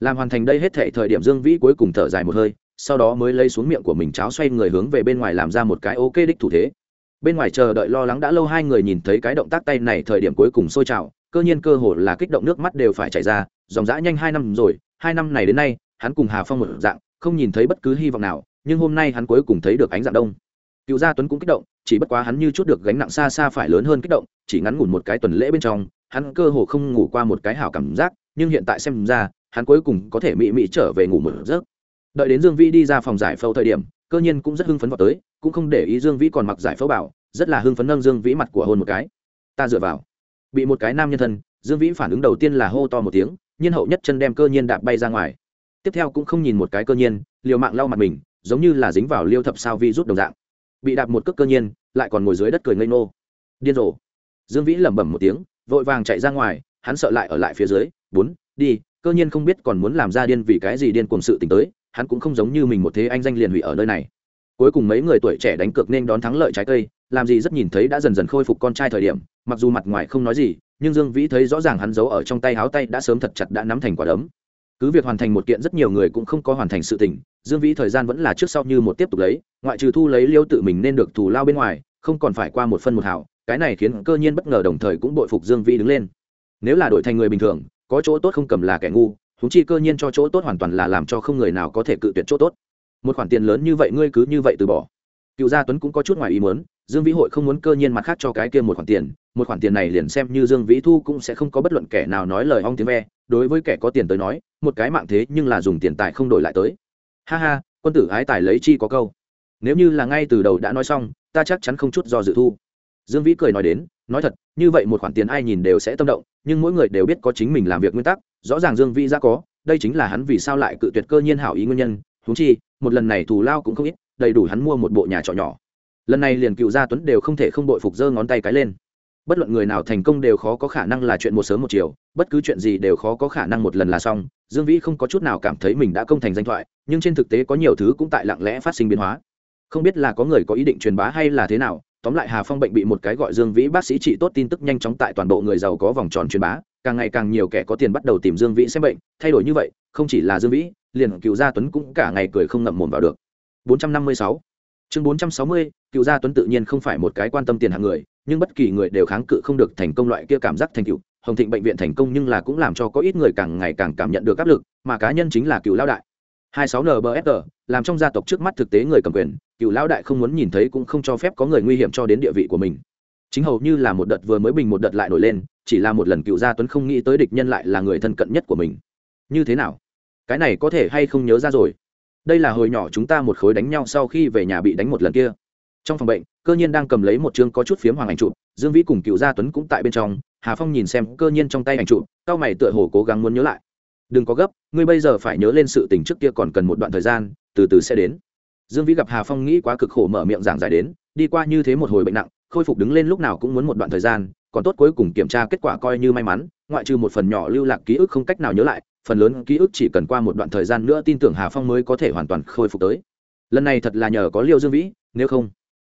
Làm hoàn thành đây hết thể thời điểm dương vĩ cuối cùng thở dài một hơi, sau đó mới lấy xuống miệng của mình cháo xoay người hướng về bên ngoài làm ra một cái ok đích thủ thế bên ngoài chờ đợi lo lắng đã lâu, hai người nhìn thấy cái động tác tay này thời điểm cuối cùng sôi trào, cơ nhiên cơ hồ là kích động nước mắt đều phải chảy ra, dòng dã nhanh hai năm rồi, hai năm này đến nay, hắn cùng hà phong một dạng, không nhìn thấy bất cứ hy vọng nào, nhưng hôm nay hắn cuối cùng thấy được ánh dạng đông. Cựu gia tuấn cũng kích động, chỉ bất quá hắn như chút được gánh nặng xa xa phải lớn hơn kích động, chỉ ngắn ngủn một cái tuần lễ bên trong, hắn cơ hồ không ngủ qua một cái hảo cảm giác, nhưng hiện tại xem ra, hắn cuối cùng có thể mị mị trở về ngủ một giấc. Đợi đến dương vĩ đi ra phòng giải phẫu thời điểm, cơ nhiên cũng rất hưng phấn vào tới, cũng không để ý dương vĩ còn mặc giải phẫu bảo rất là hưng phấn nâng dương vĩ mặt của hôn một cái. Ta dựa vào. Bị một cái nam nhân thân, dương vĩ phản ứng đầu tiên là hô to một tiếng, nhiên hậu nhất chân đem cơ nhiên đạp bay ra ngoài. Tiếp theo cũng không nhìn một cái cơ nhiên, liều mạng lau mặt mình, giống như là dính vào liêu thập sao vi rút đồng dạng. Bị đạp một cước cơ nhiên, lại còn ngồi dưới đất cười ngây ngô. Điên rồ. Dương vĩ lẩm bẩm một tiếng, vội vàng chạy ra ngoài, hắn sợ lại ở lại phía dưới, bốn, đi, cơ nhiên không biết còn muốn làm ra điên vì cái gì điên cuồng sự t tới, hắn cũng không giống như mình một thế anh danh liền hủy ở nơi này. Cuối cùng mấy người tuổi trẻ đánh cược nên đón thắng lợi trái cây làm gì rất nhìn thấy đã dần dần khôi phục con trai thời điểm, mặc dù mặt ngoài không nói gì, nhưng dương vĩ thấy rõ ràng hắn giấu ở trong tay háo tay đã sớm thật chặt đã nắm thành quả đấm. Cứ việc hoàn thành một kiện rất nhiều người cũng không có hoàn thành sự tình, dương vĩ thời gian vẫn là trước sau như một tiếp tục lấy, ngoại trừ thu lấy liêu tự mình nên được thù lao bên ngoài, không còn phải qua một phân một hảo, cái này khiến cơ nhiên bất ngờ đồng thời cũng bội phục dương vĩ đứng lên. Nếu là đổi thành người bình thường, có chỗ tốt không cầm là kẻ ngu thúng chi cơ nhiên cho chỗ tốt hoàn toàn là làm cho không người nào có thể cự tuyệt chỗ tốt. Một khoản tiền lớn như vậy ngươi cứ như vậy từ bỏ cựu gia tuấn cũng có chút ngoài ý muốn, dương vĩ hội không muốn cơ nhiên mặt khác cho cái kia một khoản tiền, một khoản tiền này liền xem như dương vĩ thu cũng sẽ không có bất luận kẻ nào nói lời ong tiếng ve. Đối với kẻ có tiền tới nói, một cái mạng thế nhưng là dùng tiền tài không đổi lại tới. Ha ha, quân tử ái tài lấy chi có câu. Nếu như là ngay từ đầu đã nói xong, ta chắc chắn không chút do dự thu. Dương vĩ cười nói đến, nói thật, như vậy một khoản tiền ai nhìn đều sẽ tâm động, nhưng mỗi người đều biết có chính mình làm việc nguyên tắc, rõ ràng dương vĩ ra có, đây chính là hắn vì sao lại cự tuyệt cơ nhiên hảo ý nguyên nhân. Thú chi, một lần này thù lao cũng không ít đầy đủ hắn mua một bộ nhà trọ nhỏ. Lần này liền cựu gia tuấn đều không thể không đội phục giơ ngón tay cái lên. Bất luận người nào thành công đều khó có khả năng là chuyện một sớm một chiều, bất cứ chuyện gì đều khó có khả năng một lần là xong. Dương vĩ không có chút nào cảm thấy mình đã công thành danh thoại, nhưng trên thực tế có nhiều thứ cũng tại lặng lẽ phát sinh biến hóa. Không biết là có người có ý định truyền bá hay là thế nào, tóm lại hà phong bệnh bị một cái gọi dương vĩ bác sĩ trị tốt tin tức nhanh chóng tại toàn bộ người giàu có vòng tròn truyền bá, càng ngày càng nhiều kẻ có tiền bắt đầu tìm dương vĩ xem bệnh, thay đổi như vậy, không chỉ là dương vĩ, liền cựu gia tuấn cũng cả ngày cười không ngậm mồm vào được. 456 chương 460, cựu gia tuấn tự nhiên không phải một cái quan tâm tiền hạng người nhưng bất kỳ người đều kháng cự không được thành công loại kia cảm giác thành cựu hồng thịnh bệnh viện thành công nhưng là cũng làm cho có ít người càng ngày càng cảm nhận được áp lực mà cá nhân chính là cựu lão đại. hai sáu nbfr làm trong gia tộc trước mắt thực tế người cầm quyền cựu lão đại không muốn nhìn thấy cũng không cho phép có người nguy hiểm cho đến địa vị của mình. Chính hầu như là một đợt vừa mới bình một đợt lại nổi lên chỉ là một lần cựu gia tuấn không nghĩ tới địch nhân lại là người thân cận nhất của mình. Như thế nào? Cái này có thể hay không nhớ ra rồi? Đây là hồi nhỏ chúng ta một khối đánh nhau sau khi về nhà bị đánh một lần kia. Trong phòng bệnh, cơ nhiên đang cầm lấy một chương có chút phiếm hoàng ảnh chụp, dương vĩ cùng cựu gia tuấn cũng tại bên trong, hà phong nhìn xem, cơ nhiên trong tay ảnh chụp cao mày tựa hồ cố gắng muốn nhớ lại. Đừng có gấp, ngươi bây giờ phải nhớ lên sự tình trước kia còn cần một đoạn thời gian, từ từ sẽ đến. Dương vĩ gặp hà phong nghĩ quá cực khổ mở miệng giảng giải đến, đi qua như thế một hồi bệnh nặng, khôi phục đứng lên lúc nào cũng muốn một đoạn thời gian, còn tốt cuối cùng kiểm tra kết quả coi như may mắn, ngoại trừ một phần nhỏ lưu lạc ký ức không cách nào nhớ lại phần lớn ký ức chỉ cần qua một đoạn thời gian nữa tin tưởng hà phong mới có thể hoàn toàn khôi phục tới. Lần này thật là nhờ có liêu dương vĩ, nếu không,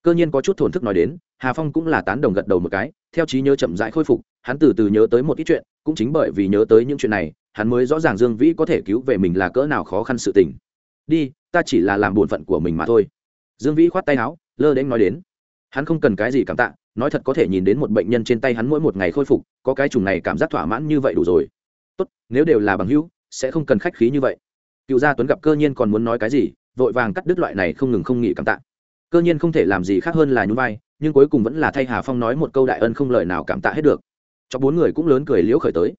cơ nhiên có chút thổn thức nói đến, hà phong cũng là tán đồng gật đầu một cái, theo trí nhớ chậm rãi khôi phục, hắn từ từ nhớ tới một ít chuyện, cũng chính bởi vì nhớ tới những chuyện này, hắn mới rõ ràng dương vĩ có thể cứu về mình là cỡ nào khó khăn sự tình. Đi, ta chỉ là làm bổn phận của mình mà thôi. Dương vĩ khoát tay áo, lơ đễnh nói đến. Hắn không cần cái gì cảm tạ, nói thật có thể nhìn đến một bệnh nhân trên tay hắn mỗi một ngày khôi phục, có cái chủng này cảm giác thỏa mãn như vậy đủ rồi tốt, nếu đều là bằng hữu, sẽ không cần khách khí như vậy. Cựu gia tuấn gặp cơ nhiên còn muốn nói cái gì, vội vàng cắt đứt loại này không ngừng không nghỉ cảm tạ. Cơ nhiên không thể làm gì khác hơn là nhún vai, nhưng cuối cùng vẫn là thay hà phong nói một câu đại ân không lời nào cảm tạ hết được. Cho bốn người cũng lớn cười liễu khởi tới.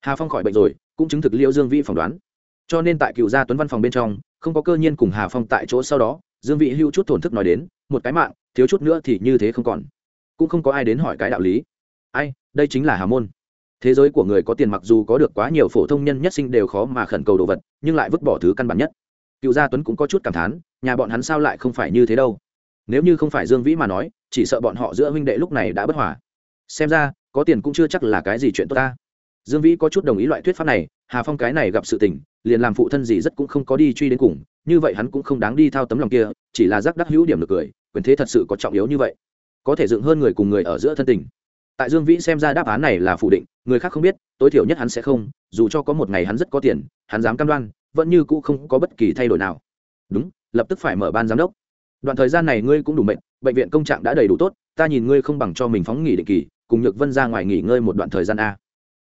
Hà phong khỏi bệnh rồi, cũng chứng thực liễu dương vĩ phỏng đoán. Cho nên tại cựu gia tuấn văn phòng bên trong, không có cơ nhiên cùng hà phong tại chỗ sau đó, dương vĩ hưu chút thổn thức nói đến, một cái mạng, thiếu chút nữa thì như thế không còn. Cũng không có ai đến hỏi cái đạo lý. Ai, đây chính là hà môn thế giới của người có tiền mặc dù có được quá nhiều phổ thông nhân nhất sinh đều khó mà khẩn cầu đồ vật, nhưng lại vứt bỏ thứ căn bản nhất. Cựu gia tuấn cũng có chút cảm thán, nhà bọn hắn sao lại không phải như thế đâu? Nếu như không phải dương vĩ mà nói, chỉ sợ bọn họ giữa huynh đệ lúc này đã bất hòa. Xem ra, có tiền cũng chưa chắc là cái gì chuyện tốt ta. Dương vĩ có chút đồng ý loại thuyết pháp này, hà phong cái này gặp sự tình, liền làm phụ thân gì rất cũng không có đi truy đến cùng, như vậy hắn cũng không đáng đi thao tấm lòng kia, chỉ là giác đắc hữu điểm được cười, quyền thế thật sự có trọng yếu như vậy. Có thể dựng hơn người cùng người ở giữa thân tình tại dương vĩ xem ra đáp án này là phủ định, người khác không biết, tối thiểu nhất hắn sẽ không, dù cho có một ngày hắn rất có tiền, hắn dám cam đoan, vẫn như cũ không có bất kỳ thay đổi nào. Đúng, lập tức phải mở ban giám đốc. Đoạn thời gian này ngươi cũng đủ mệnh bệnh viện công trạng đã đầy đủ tốt, ta nhìn ngươi không bằng cho mình phóng nghỉ định kỳ, cùng nhược vân ra ngoài nghỉ ngơi một đoạn thời gian a.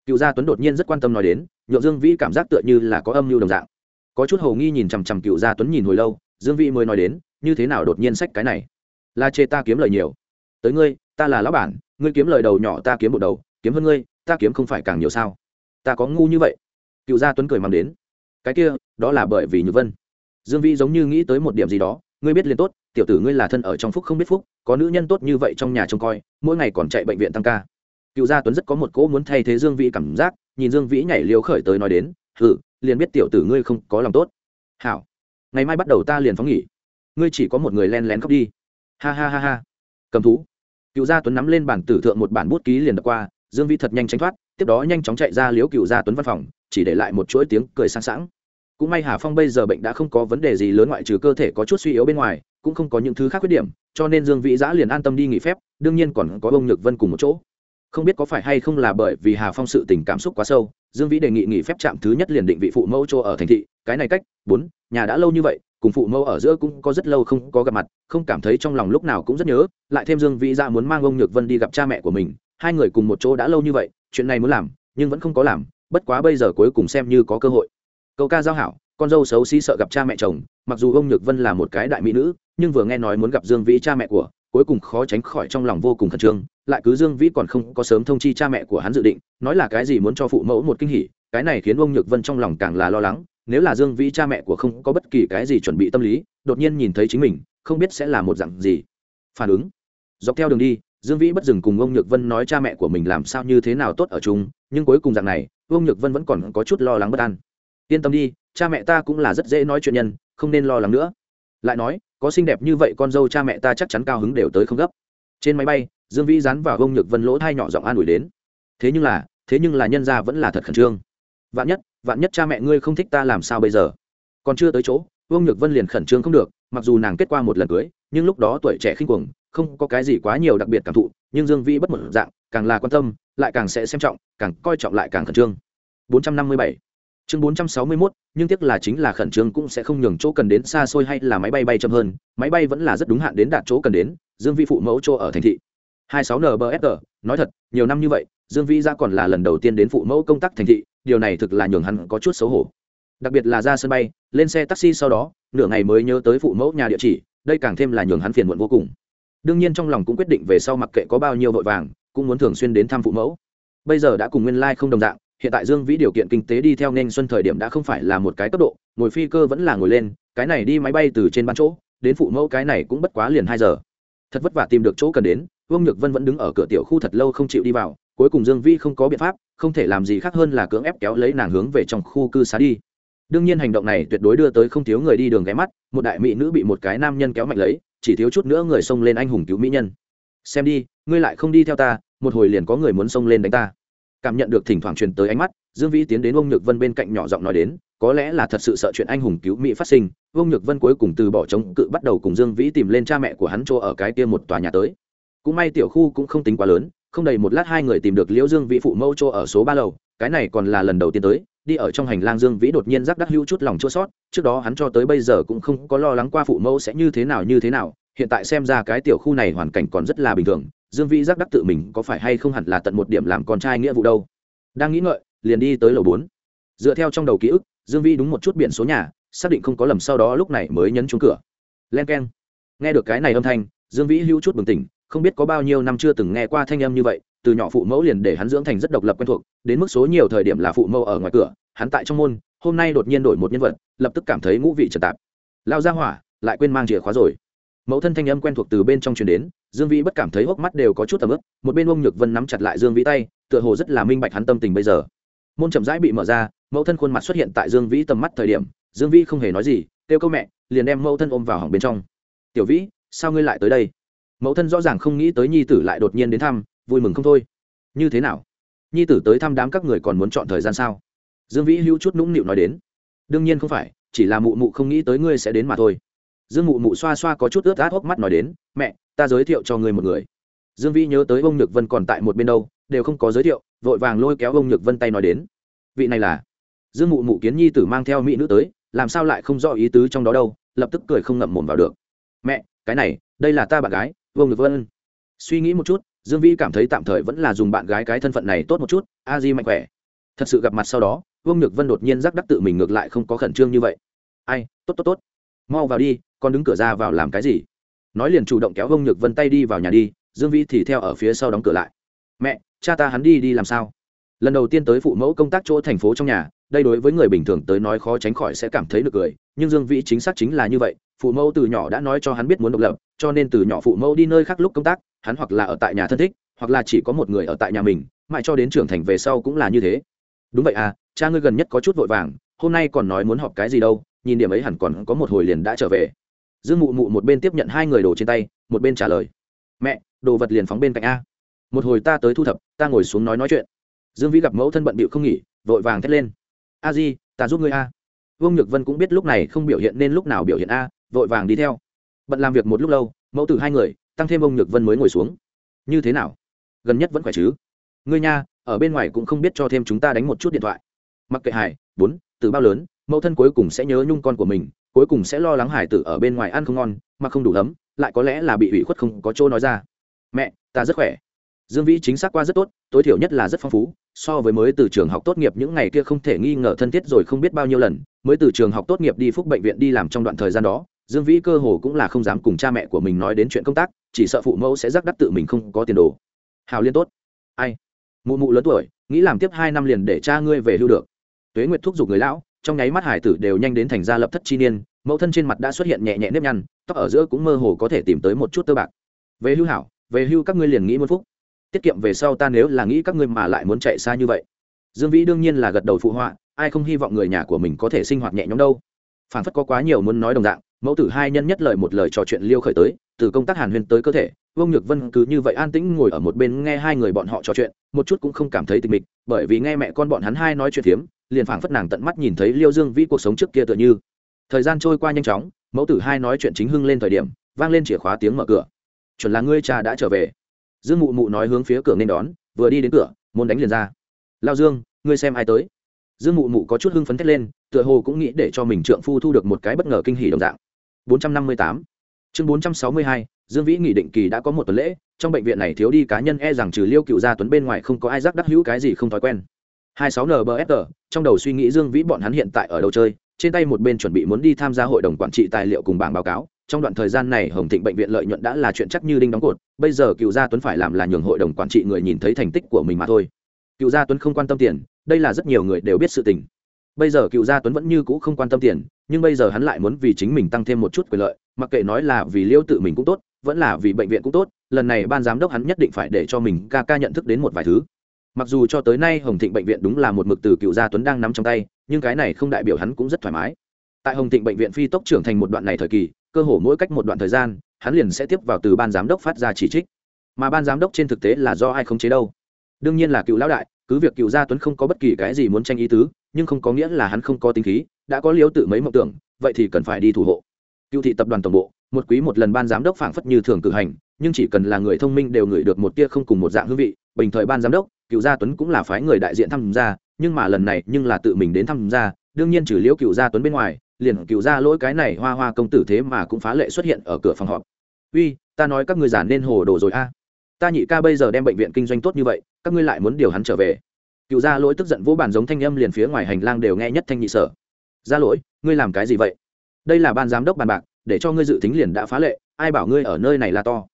Cựu gia tuấn đột nhiên rất quan tâm nói đến nhượng dương vĩ cảm giác tựa như là có âm mưu đồng dạng. Có chút hầu nghi nhìn chằm chằm cựu gia tuấn nhìn hồi lâu, dương vĩ mới nói đến, như thế nào đột nhiên sách cái này? Là chê ta kiếm lời nhiều. Tới ngươi, ta là lão bản ngươi kiếm lời đầu nhỏ ta kiếm một đầu, kiếm hơn ngươi, ta kiếm không phải càng nhiều sao? Ta có ngu như vậy? Cựu gia tuấn cười mang đến. Cái kia, đó là bởi vì nhược vân. Dương vĩ giống như nghĩ tới một điểm gì đó, ngươi biết liền tốt, tiểu tử ngươi là thân ở trong phúc không biết phúc, có nữ nhân tốt như vậy trong nhà trông coi, mỗi ngày còn chạy bệnh viện tăng ca. Cựu gia tuấn rất có một cỗ muốn thay thế dương vĩ cảm giác, nhìn dương vĩ nhảy liều khởi tới nói đến, hử, liền biết tiểu tử ngươi không có lòng tốt. Hảo, ngày mai bắt đầu ta liền phóng nghỉ. Ngươi chỉ có một người len lén khóc đi. Ha ha ha ha. Cầm thú cựu gia tuấn nắm lên bản tử thượng một bản bút ký liền đập qua, dương vĩ thật nhanh tránh thoát, tiếp đó nhanh chóng chạy ra liếu cựu gia tuấn văn phòng, chỉ để lại một chuỗi tiếng cười sang sảng cũng may hà phong bây giờ bệnh đã không có vấn đề gì lớn ngoại trừ cơ thể có chút suy yếu bên ngoài, cũng không có những thứ khác khuyết điểm, cho nên dương vĩ giã liền an tâm đi nghỉ phép, đương nhiên còn có ông nhược vân cùng một chỗ. Không biết có phải hay không là bởi vì hà phong sự tình cảm xúc quá sâu, dương vĩ đề nghị nghỉ phép trạm thứ nhất liền định vị phụ mẫu chỗ ở thành thị, cái này cách, bốn, nhà đã lâu như vậy cùng phụ mẫu ở giữa cũng có rất lâu không có gặp mặt, không cảm thấy trong lòng lúc nào cũng rất nhớ, lại thêm dương vĩ ra muốn mang ông nhược vân đi gặp cha mẹ của mình, hai người cùng một chỗ đã lâu như vậy, chuyện này muốn làm, nhưng vẫn không có làm, bất quá bây giờ cuối cùng xem như có cơ hội. Câu ca giao hảo, con dâu xấu xí sợ gặp cha mẹ chồng, mặc dù ông nhược vân là một cái đại mỹ nữ, nhưng vừa nghe nói muốn gặp dương vĩ cha mẹ của, cuối cùng khó tránh khỏi trong lòng vô cùng khẩn trương, lại cứ dương vĩ còn không có sớm thông chi cha mẹ của hắn dự định, nói là cái gì muốn cho phụ mẫu một kinh hỉ, cái này khiến ông nhược vân trong lòng càng là lo lắng nếu là dương vĩ cha mẹ của không có bất kỳ cái gì chuẩn bị tâm lý, đột nhiên nhìn thấy chính mình, không biết sẽ là một dạng gì. Phản ứng. Dọc theo đường đi, dương vĩ bất dừng cùng ông nhược vân nói cha mẹ của mình làm sao như thế nào tốt ở chung, nhưng cuối cùng dạng này ông nhược vân vẫn còn có chút lo lắng bất an. Yên tâm đi, cha mẹ ta cũng là rất dễ nói chuyện nhân, không nên lo lắng nữa. Lại nói, có xinh đẹp như vậy con dâu cha mẹ ta chắc chắn cao hứng đều tới không gấp. Trên máy bay, dương vĩ dán vào gông nhược vân lỗ thai nhỏ giọng an ủi đến. Thế nhưng là, thế nhưng là nhân gia vẫn là thật khẩn trương. Vạn nhất vạn nhất cha mẹ ngươi không thích ta làm sao bây giờ? Còn chưa tới chỗ vương nhược vân liền khẩn trương không được mặc dù nàng kết qua một lần cưới nhưng lúc đó tuổi trẻ khinh cuồng không có cái gì quá nhiều đặc biệt cảm thụ nhưng dương vĩ bất một dạng càng là quan tâm lại càng sẽ xem trọng càng coi trọng lại càng khẩn trương. 457 chương 461, nhưng tiếc là chính là khẩn trương cũng sẽ không nhường chỗ cần đến xa xôi hay là máy bay bay chậm hơn máy bay vẫn là rất đúng hạn đến đạt chỗ cần đến dương vĩ phụ mẫu chỗ ở thành thị. 26 nbfr nói thật nhiều năm như vậy dương vĩ ra còn là lần đầu tiên đến phụ mẫu công tác thành thị điều này thực là nhường hắn có chút xấu hổ. Đặc biệt là ra sân bay, lên xe taxi sau đó, nửa ngày mới nhớ tới phụ mẫu nhà địa chỉ, đây càng thêm là nhường hắn phiền muộn vô cùng. Đương nhiên trong lòng cũng quyết định về sau mặc kệ có bao nhiêu vội vàng, cũng muốn thường xuyên đến thăm phụ mẫu. Bây giờ đã cùng nguyên lai、like、không đồng dạng, hiện tại dương vĩ điều kiện kinh tế đi theo nên xuân thời điểm đã không phải là một cái cấp độ, ngồi phi cơ vẫn là ngồi lên, cái này đi máy bay từ trên bán chỗ, đến phụ mẫu cái này cũng bất quá liền hai giờ. Thật vất vả tìm được chỗ cần đến, vương nhược vân vẫn đứng ở cửa tiểu khu thật lâu không chịu đi vào, cuối cùng dương vĩ không có biện pháp không thể làm gì khác hơn là cưỡng ép kéo lấy nàng hướng về trong khu cư xá đi. Đương nhiên hành động này tuyệt đối đưa tới không thiếu người đi đường ghé mắt, một đại mỹ nữ bị một cái nam nhân kéo mạnh lấy, chỉ thiếu chút nữa người xông lên anh hùng cứu mỹ nhân. Xem đi, ngươi lại không đi theo ta, một hồi liền có người muốn xông lên đánh ta. Cảm nhận được thỉnh thoảng truyền tới ánh mắt, dương vĩ tiến đến ông nhược vân bên cạnh nhỏ giọng nói đến, có lẽ là thật sự sợ chuyện anh hùng cứu mỹ phát sinh. Ông nhược vân cuối cùng từ bỏ chống cự bắt đầu cùng dương vĩ tìm lên cha mẹ của hắn chỗ ở cái kia một tòa nhà tới. Cũng may tiểu khu cũng không tính quá lớn không đầy một lát hai người tìm được liễu dương vĩ phụ mẫu chỗ ở số ba lầu, cái này còn là lần đầu tiên tới, đi ở trong hành lang dương vĩ đột nhiên giác đắc hữu chút lòng chua sót, trước đó hắn cho tới bây giờ cũng không có lo lắng qua phụ mẫu sẽ như thế nào như thế nào, hiện tại xem ra cái tiểu khu này hoàn cảnh còn rất là bình thường, dương vĩ giác đắc tự mình có phải hay không hẳn là tận một điểm làm con trai nghĩa vụ đâu. Đang nghĩ ngợi, liền đi tới lầu bốn. Dựa theo trong đầu ký ức, dương vĩ đúng một chút biển số nhà, xác định không có lầm sau đó lúc này mới nhấn trúng cửa. Len k e n nghe được cái này âm thanh, dương vĩ hữu chút bừng tỉnh không biết có bao nhiêu năm chưa từng nghe qua thanh âm như vậy, từ nhỏ phụ mẫu liền để hắn dưỡng thành rất độc lập quen thuộc, đến mức số nhiều thời điểm là phụ mẫu ở ngoài cửa, hắn tại trong môn, hôm nay đột nhiên đổi một nhân vật, lập tức cảm thấy ngũ vị trật tạp. Lao ra hỏa, lại quên mang chìa khóa rồi. Mẫu thân thanh âm quen thuộc từ bên trong truyền đến, dương vĩ bất cảm thấy hốc mắt đều có chút tầm ướp một bên ông nhược vân nắm chặt lại dương vĩ tay, tựa hồ rất là minh bạch hắn tâm tình bây giờ. Môn chậm rãi bị mở ra, mẫu thân khuôn mặt xuất hiện tại dương vĩ tầm mắt thời điểm, dương vĩ không hề nói gì, kêu câu mẹ, liền đem mẫu thân ôm vào hỏng bên trong. Tiểu vĩ, sao ngươi lại tới đây? Mẫu thân rõ ràng không nghĩ tới nhi tử lại đột nhiên đến thăm, vui mừng không thôi. Như thế nào? Nhi tử tới thăm đám các người còn muốn chọn thời gian sao? Dương vĩ hữu chút nũng nịu nói đến. Đương nhiên không phải, chỉ là mụ mụ không nghĩ tới ngươi sẽ đến mà thôi. Dương mụ mụ xoa xoa có chút ướt át hốc mắt nói đến, mẹ, ta giới thiệu cho ngươi một người. Dương vĩ nhớ tới ông nhược vân còn tại một bên đâu, đều không có giới thiệu, vội vàng lôi kéo ông nhược vân tay nói đến. Vị này là? Dương mụ mụ kiến nhi tử mang theo mỹ nữ tới, làm sao lại không rõ ý tứ trong đó đâu, lập tức cười không ngậm mồm vào được. Mẹ, cái này, đây là ta bạn gái vương nhược vân. Suy nghĩ một chút, dương vĩ cảm thấy tạm thời vẫn là dùng bạn gái cái thân phận này tốt một chút, a di mạnh khỏe. Thật sự gặp mặt sau đó, vương nhược vân đột nhiên giác đắc tự mình ngược lại không có khẩn trương như vậy. Ai, tốt tốt tốt. Mau vào đi, con đứng cửa ra vào làm cái gì? Nói liền chủ động kéo vương nhược vân tay đi vào nhà đi, dương vĩ thì theo ở phía sau đóng cửa lại. Mẹ, cha ta hắn đi đi làm sao? Lần đầu tiên tới phụ mẫu công tác chỗ thành phố trong nhà, đây đối với người bình thường tới nói khó tránh khỏi sẽ cảm thấy được cười, nhưng dương vĩ chính xác chính là như vậy phụ mẫu từ nhỏ đã nói cho hắn biết muốn độc lập, cho nên từ nhỏ phụ mẫu đi nơi khác lúc công tác, hắn hoặc là ở tại nhà thân thích, hoặc là chỉ có một người ở tại nhà mình, mãi cho đến trưởng thành về sau cũng là như thế. Đúng vậy à cha ngươi gần nhất có chút vội vàng, hôm nay còn nói muốn họp cái gì đâu, nhìn điểm ấy hẳn còn có một hồi liền đã trở về. Dương mụ mụ một bên tiếp nhận hai người đồ trên tay, một bên trả lời. Mẹ, đồ vật liền phóng bên cạnh a. Một hồi ta tới thu thập, ta ngồi xuống nói nói chuyện. Dương vĩ gặp mẫu thân bận bịu không nghỉ, vội vàng thét lên. A di, ta giúp ngươi a. Vương nhược vân cũng biết lúc này không biểu hiện nên lúc nào biểu hiện a vội vàng đi theo. Bận làm việc một lúc lâu, mẫu tử hai người, tăng thêm ông nhược vân mới ngồi xuống. Như thế nào? Gần nhất vẫn khỏe chứ? Ngươi nha, ở bên ngoài cũng không biết cho thêm chúng ta đánh một chút điện thoại. Mặc kệ hải bốn từ bao lớn, mẫu thân cuối cùng sẽ nhớ nhung con của mình, cuối cùng sẽ lo lắng hải tử ở bên ngoài ăn không ngon, mà không đủ ấm, lại có lẽ là bị ủy khuất không có chỗ nói ra. Mẹ, ta rất khỏe. Dương vĩ chính xác qua rất tốt, tối thiểu nhất là rất phong phú, so với mới từ trường học tốt nghiệp những ngày kia không thể nghi ngờ thân thiết rồi không biết bao nhiêu lần, mới từ trường học tốt nghiệp đi phúc bệnh viện đi làm trong đoạn thời gian đó dương vĩ cơ hồ cũng là không dám cùng cha mẹ của mình nói đến chuyện công tác, chỉ sợ phụ mẫu sẽ rắc đắc tự mình không có tiền đồ. Hào liên tốt. Ai? Mụ mụ lớn tuổi, nghĩ làm tiếp hai năm liền để cha ngươi về hưu được. Tuế nguyệt thúc giục người lão, trong nháy mắt hải tử đều nhanh đến thành gia lập thất chi niên, mẫu thân trên mặt đã xuất hiện nhẹ nhẹ nếp nhăn, tóc ở giữa cũng mơ hồ có thể tìm tới một chút tơ bạc. Về hưu hảo, về hưu các ngươi liền nghĩ một phúc tiết kiệm về sau ta nếu là nghĩ các ngươi mà lại muốn chạy xa như vậy. Dương vĩ đương nhiên là gật đầu phụ họa, ai không hy vọng người nhà của mình có thể sinh hoạt nhẹ nhõm đâu. Phản phất có quá nhiều muốn nói đồng dạng mẫu tử hai nhân nhất lời một lời trò chuyện liêu khởi tới, từ công tác hàn huyên tới cơ thể, vương nhược vân cứ như vậy an tĩnh ngồi ở một bên nghe hai người bọn họ trò chuyện, một chút cũng không cảm thấy tịch mịch, bởi vì nghe mẹ con bọn hắn hai nói chuyện phiếm liền phảng phất nàng tận mắt nhìn thấy liêu dương vĩ cuộc sống trước kia tựa như. Thời gian trôi qua nhanh chóng, mẫu tử hai nói chuyện chính hưng lên thời điểm, vang lên chìa khóa tiếng mở cửa. Chuẩn là ngươi cha đã trở về. Dương mụ mụ nói hướng phía cửa nên đón, vừa đi đến cửa muốn đánh liền ra. Lao dương, ngươi xem ai tới? Dương mụ mụ có chút hưng phấn thét lên, tựa hồ cũng nghĩ để cho mình trượng phu thu được một cái bất ngờ kinh hỉ đồng dạng. 458 chương 462 dương vĩ nghỉ định kỳ đã có một tuần lễ, trong bệnh viện này thiếu đi cá nhân e rằng trừ liêu cựu gia tuấn bên ngoài không có ai giác đắc hữu cái gì không thói quen. 26 nbfr trong đầu suy nghĩ dương vĩ bọn hắn hiện tại ở đâu chơi, trên tay một bên chuẩn bị muốn đi tham gia hội đồng quản trị tài liệu cùng bảng báo cáo, trong đoạn thời gian này hồng thịnh bệnh viện lợi nhuận đã là chuyện chắc như đinh đóng cột, bây giờ cựu gia tuấn phải làm là nhường hội đồng quản trị người nhìn thấy thành tích của mình mà thôi. Cựu gia tuấn không quan tâm tiền, đây là rất nhiều người đều biết sự tình. Bây giờ cựu gia tuấn vẫn như cũ không quan tâm tiền nhưng bây giờ hắn lại muốn vì chính mình tăng thêm một chút quyền lợi, mặc kệ nói là vì liêu tự mình cũng tốt, vẫn là vì bệnh viện cũng tốt, lần này ban giám đốc hắn nhất định phải để cho mình ca ca nhận thức đến một vài thứ. Mặc dù cho tới nay hồng thịnh bệnh viện đúng là một mực từ cựu gia tuấn đang nắm trong tay, nhưng cái này không đại biểu hắn cũng rất thoải mái. Tại hồng thịnh bệnh viện phi tốc trưởng thành một đoạn này thời kỳ, cơ hồ mỗi cách một đoạn thời gian, hắn liền sẽ tiếp vào từ ban giám đốc phát ra chỉ trích. Mà ban giám đốc trên thực tế là do ai không chế đâu? Đương nhiên là cựu lão đại, cứ việc cựu gia tuấn không có bất kỳ cái gì muốn tranh ý tứ, nhưng không có nghĩa là hắn không có tính khí đã có liếu tự mấy mộng tưởng, vậy thì cần phải đi thủ hộ. Cựu thị tập đoàn tổng bộ, một quý một lần ban giám đốc phảng phất như thường cử hành, nhưng chỉ cần là người thông minh đều ngửi được một tia không cùng một dạng hương vị. Bình thời ban giám đốc, cựu gia tuấn cũng là phái người đại diện tham gia, nhưng mà lần này nhưng là tự mình đến tham gia, đương nhiên trừ liễu cựu gia tuấn bên ngoài, liền cựu gia lỗi cái này hoa hoa công tử thế mà cũng phá lệ xuất hiện ở cửa phòng họp. Uy, ta nói các ngươi giả nên hồ đồ rồi a. Ta nhị ca bây giờ đem bệnh viện kinh doanh tốt như vậy, các ngươi lại muốn điều hắn trở về. Cựu gia lỗi tức giận vỗ bàn giống thanh âm liền phía ngoài hành lang đều nghe nhất thanh nhị sở gia lỗi, ngươi làm cái gì vậy? Đây là ban giám đốc bàn bạc, để cho ngươi dự tính liền đã phá lệ, ai bảo ngươi ở nơi này là to.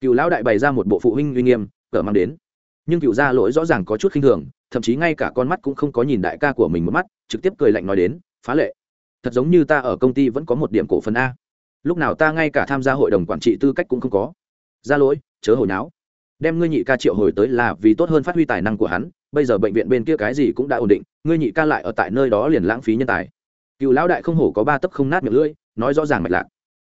Cựu lão đại bày ra một bộ phụ huynh uy nghiêm cỡ mang đến. Nhưng cựu gia lỗi rõ ràng có chút khinh thường, thậm chí ngay cả con mắt cũng không có nhìn đại ca của mình một mắt, trực tiếp cười lạnh nói đến, phá lệ. Thật giống như ta ở công ty vẫn có một điểm cổ phần a. Lúc nào ta ngay cả tham gia hội đồng quản trị tư cách cũng không có. Ra lỗi, chớ hồi náo. Đem ngươi nhị ca triệu hồi tới là vì tốt hơn phát huy tài năng của hắn, bây giờ bệnh viện bên kia cái gì cũng đã ổn định, ngươi nhị ca lại ở tại nơi đó liền lãng phí nhân tài cựu lão đại không hổ có ba tấc không nát miệng lưỡi, nói rõ ràng mạch lạc.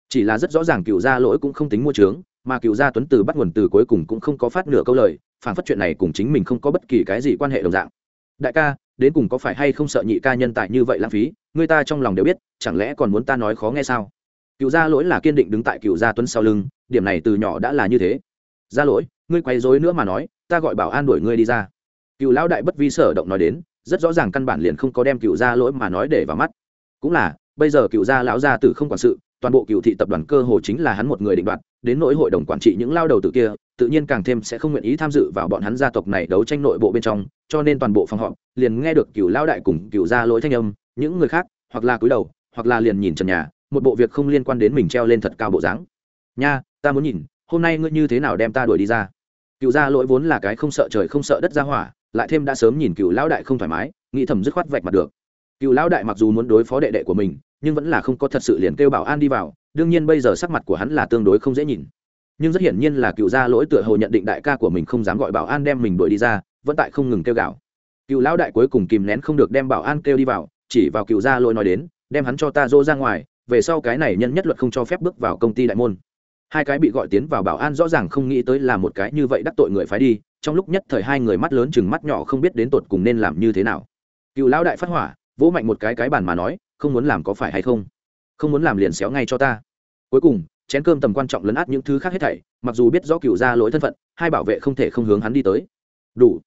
Chỉ là rất rõ ràng cựu gia lỗi cũng không tính mua trướng mà cựu gia tuấn từ bắt nguồn từ cuối cùng cũng không có phát nửa câu lời, phản phát chuyện này cùng chính mình không có bất kỳ cái gì quan hệ đồng dạng. Đại ca, đến cùng có phải hay không sợ nhị ca nhân tài như vậy lãng phí, người ta trong lòng đều biết, chẳng lẽ còn muốn ta nói khó nghe sao? Cựu gia lỗi là kiên định đứng tại cựu gia tuấn sau lưng, điểm này từ nhỏ đã là như thế. Gia lỗi, ngươi quay dối nữa mà nói, ta gọi bảo an đuổi ngươi đi ra. Cựu lão đại bất vi sở động nói đến, rất rõ ràng căn bản liền không có đem cựu gia lỗi mà nói để vào mắt cũng là, bây giờ cựu gia lão gia tử không quản sự, toàn bộ cựu thị tập đoàn cơ hồ chính là hắn một người định đoạt, đến nỗi hội đồng quản trị những lao đầu tử kia, tự nhiên càng thêm sẽ không nguyện ý tham dự vào bọn hắn gia tộc này đấu tranh nội bộ bên trong, cho nên toàn bộ phòng họp liền nghe được cựu lao đại cùng cựu gia lỗi thanh âm, những người khác, hoặc là cúi đầu, hoặc là liền nhìn trần nhà, một bộ việc không liên quan đến mình treo lên thật cao bộ dáng. Nha, ta muốn nhìn, hôm nay ngươi như thế nào đem ta đuổi đi ra? Cựu gia lỗi vốn là cái không sợ trời không sợ đất ra hỏa, lại thêm đã sớm nhìn cựu lão đại không thoải mái, nghĩ thầm dứt khoát vạch mặt được cựu lão đại mặc dù muốn đối phó đệ đệ của mình, nhưng vẫn là không có thật sự liền kêu bảo an đi vào, đương nhiên bây giờ sắc mặt của hắn là tương đối không dễ nhìn. Nhưng rất hiển nhiên là cựu gia lỗi tựa hồ nhận định đại ca của mình không dám gọi bảo an đem mình đuổi đi ra, vẫn tại không ngừng kêu gào. Cựu lão đại cuối cùng kìm nén không được đem bảo an kêu đi vào, chỉ vào cựu gia lỗi nói đến, đem hắn cho ta dỗ ra ngoài, về sau cái này nhân nhất luật không cho phép bước vào công ty đại môn. Hai cái bị gọi tiến vào bảo an rõ ràng không nghĩ tới là một cái như vậy đắc tội người phải đi, trong lúc nhất thời hai người mắt lớn chừng mắt nhỏ không biết đến tột cùng nên làm như thế nào. Cựu lão đại phát hỏa vỗ mạnh một cái cái bàn mà nói, không muốn làm có phải hay không? Không muốn làm liền xéo ngay cho ta. Cuối cùng, chén cơm tầm quan trọng lấn át những thứ khác hết thảy, mặc dù biết rõ cựu gia lỗi thân phận, hai bảo vệ không thể không hướng hắn đi tới. Đủ.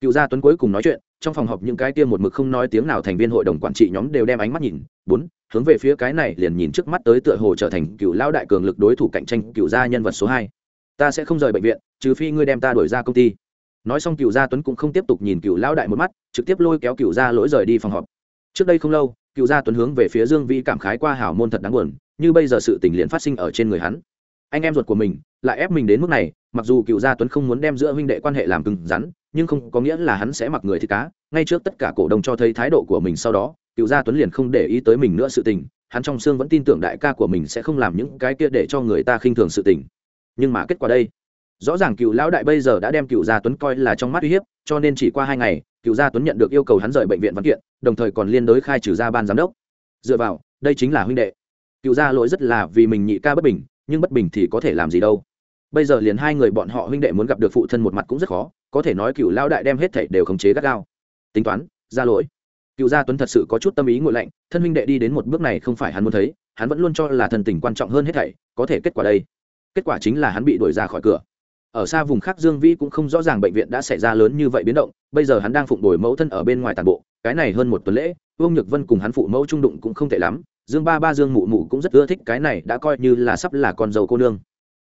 Cựu gia tuấn cuối cùng nói chuyện, trong phòng họp những cái kia một mực không nói tiếng nào thành viên hội đồng quản trị nhóm đều đem ánh mắt nhìn, bốn, hướng về phía cái này liền nhìn trước mắt tới tựa hồ trở thành cựu lão đại cường lực đối thủ cạnh tranh cựu gia nhân vật số hai. Ta sẽ không rời bệnh viện, trừ phi ngươi đem ta đuổi ra công ty. Nói xong cựu gia tuấn cũng không tiếp tục nhìn cựu lão đại một mắt, trực tiếp lôi kéo cựu gia lỗi rời đi phòng họp trước đây không lâu, cựu gia tuấn hướng về phía dương vĩ cảm khái qua hảo môn thật đáng buồn, như bây giờ sự tình liền phát sinh ở trên người hắn. Anh em ruột của mình lại ép mình đến mức này, mặc dù cựu gia tuấn không muốn đem giữa huynh đệ quan hệ làm cứng rắn, nhưng không có nghĩa là hắn sẽ mặc người thì cá. Ngay trước tất cả cổ đông cho thấy thái độ của mình sau đó, cựu gia tuấn liền không để ý tới mình nữa sự tình. Hắn trong xương vẫn tin tưởng đại ca của mình sẽ không làm những cái kia để cho người ta khinh thường sự tình. Nhưng mà kết quả đây? Rõ ràng cựu lão đại bây giờ đã đem cựu gia tuấn coi là trong mắt uy hiếp, cho nên chỉ qua hai ngày cựu gia tuấn nhận được yêu cầu hắn rời bệnh viện văn kiện, đồng thời còn liên đối khai trừ ra ban giám đốc. Dựa vào, đây chính là huynh đệ. Cựu gia lỗi rất là vì mình nhị ca bất bình, nhưng bất bình thì có thể làm gì đâu. Bây giờ liền hai người bọn họ huynh đệ muốn gặp được phụ thân một mặt cũng rất khó, có thể nói cựu lao đại đem hết thảy đều khống chế gắt gao. Tính toán, ra lỗi. Cựu gia tuấn thật sự có chút tâm ý ngội lạnh, thân huynh đệ đi đến một bước này không phải hắn muốn thấy, hắn vẫn luôn cho là thần tình quan trọng hơn hết thảy, có thể kết quả đây. Kết quả chính là hắn bị đuổi ra khỏi cửa ở xa vùng khác dương vĩ cũng không rõ ràng bệnh viện đã xảy ra lớn như vậy biến động, bây giờ hắn đang phụng đổi mẫu thân ở bên ngoài tàn bộ, cái này hơn một tuần lễ, vương nhược vân cùng hắn phụ mẫu trung đụng cũng không tệ lắm, dương ba ba dương mụ mụ cũng rất ưa thích cái này đã coi như là sắp là con dâu cô nương.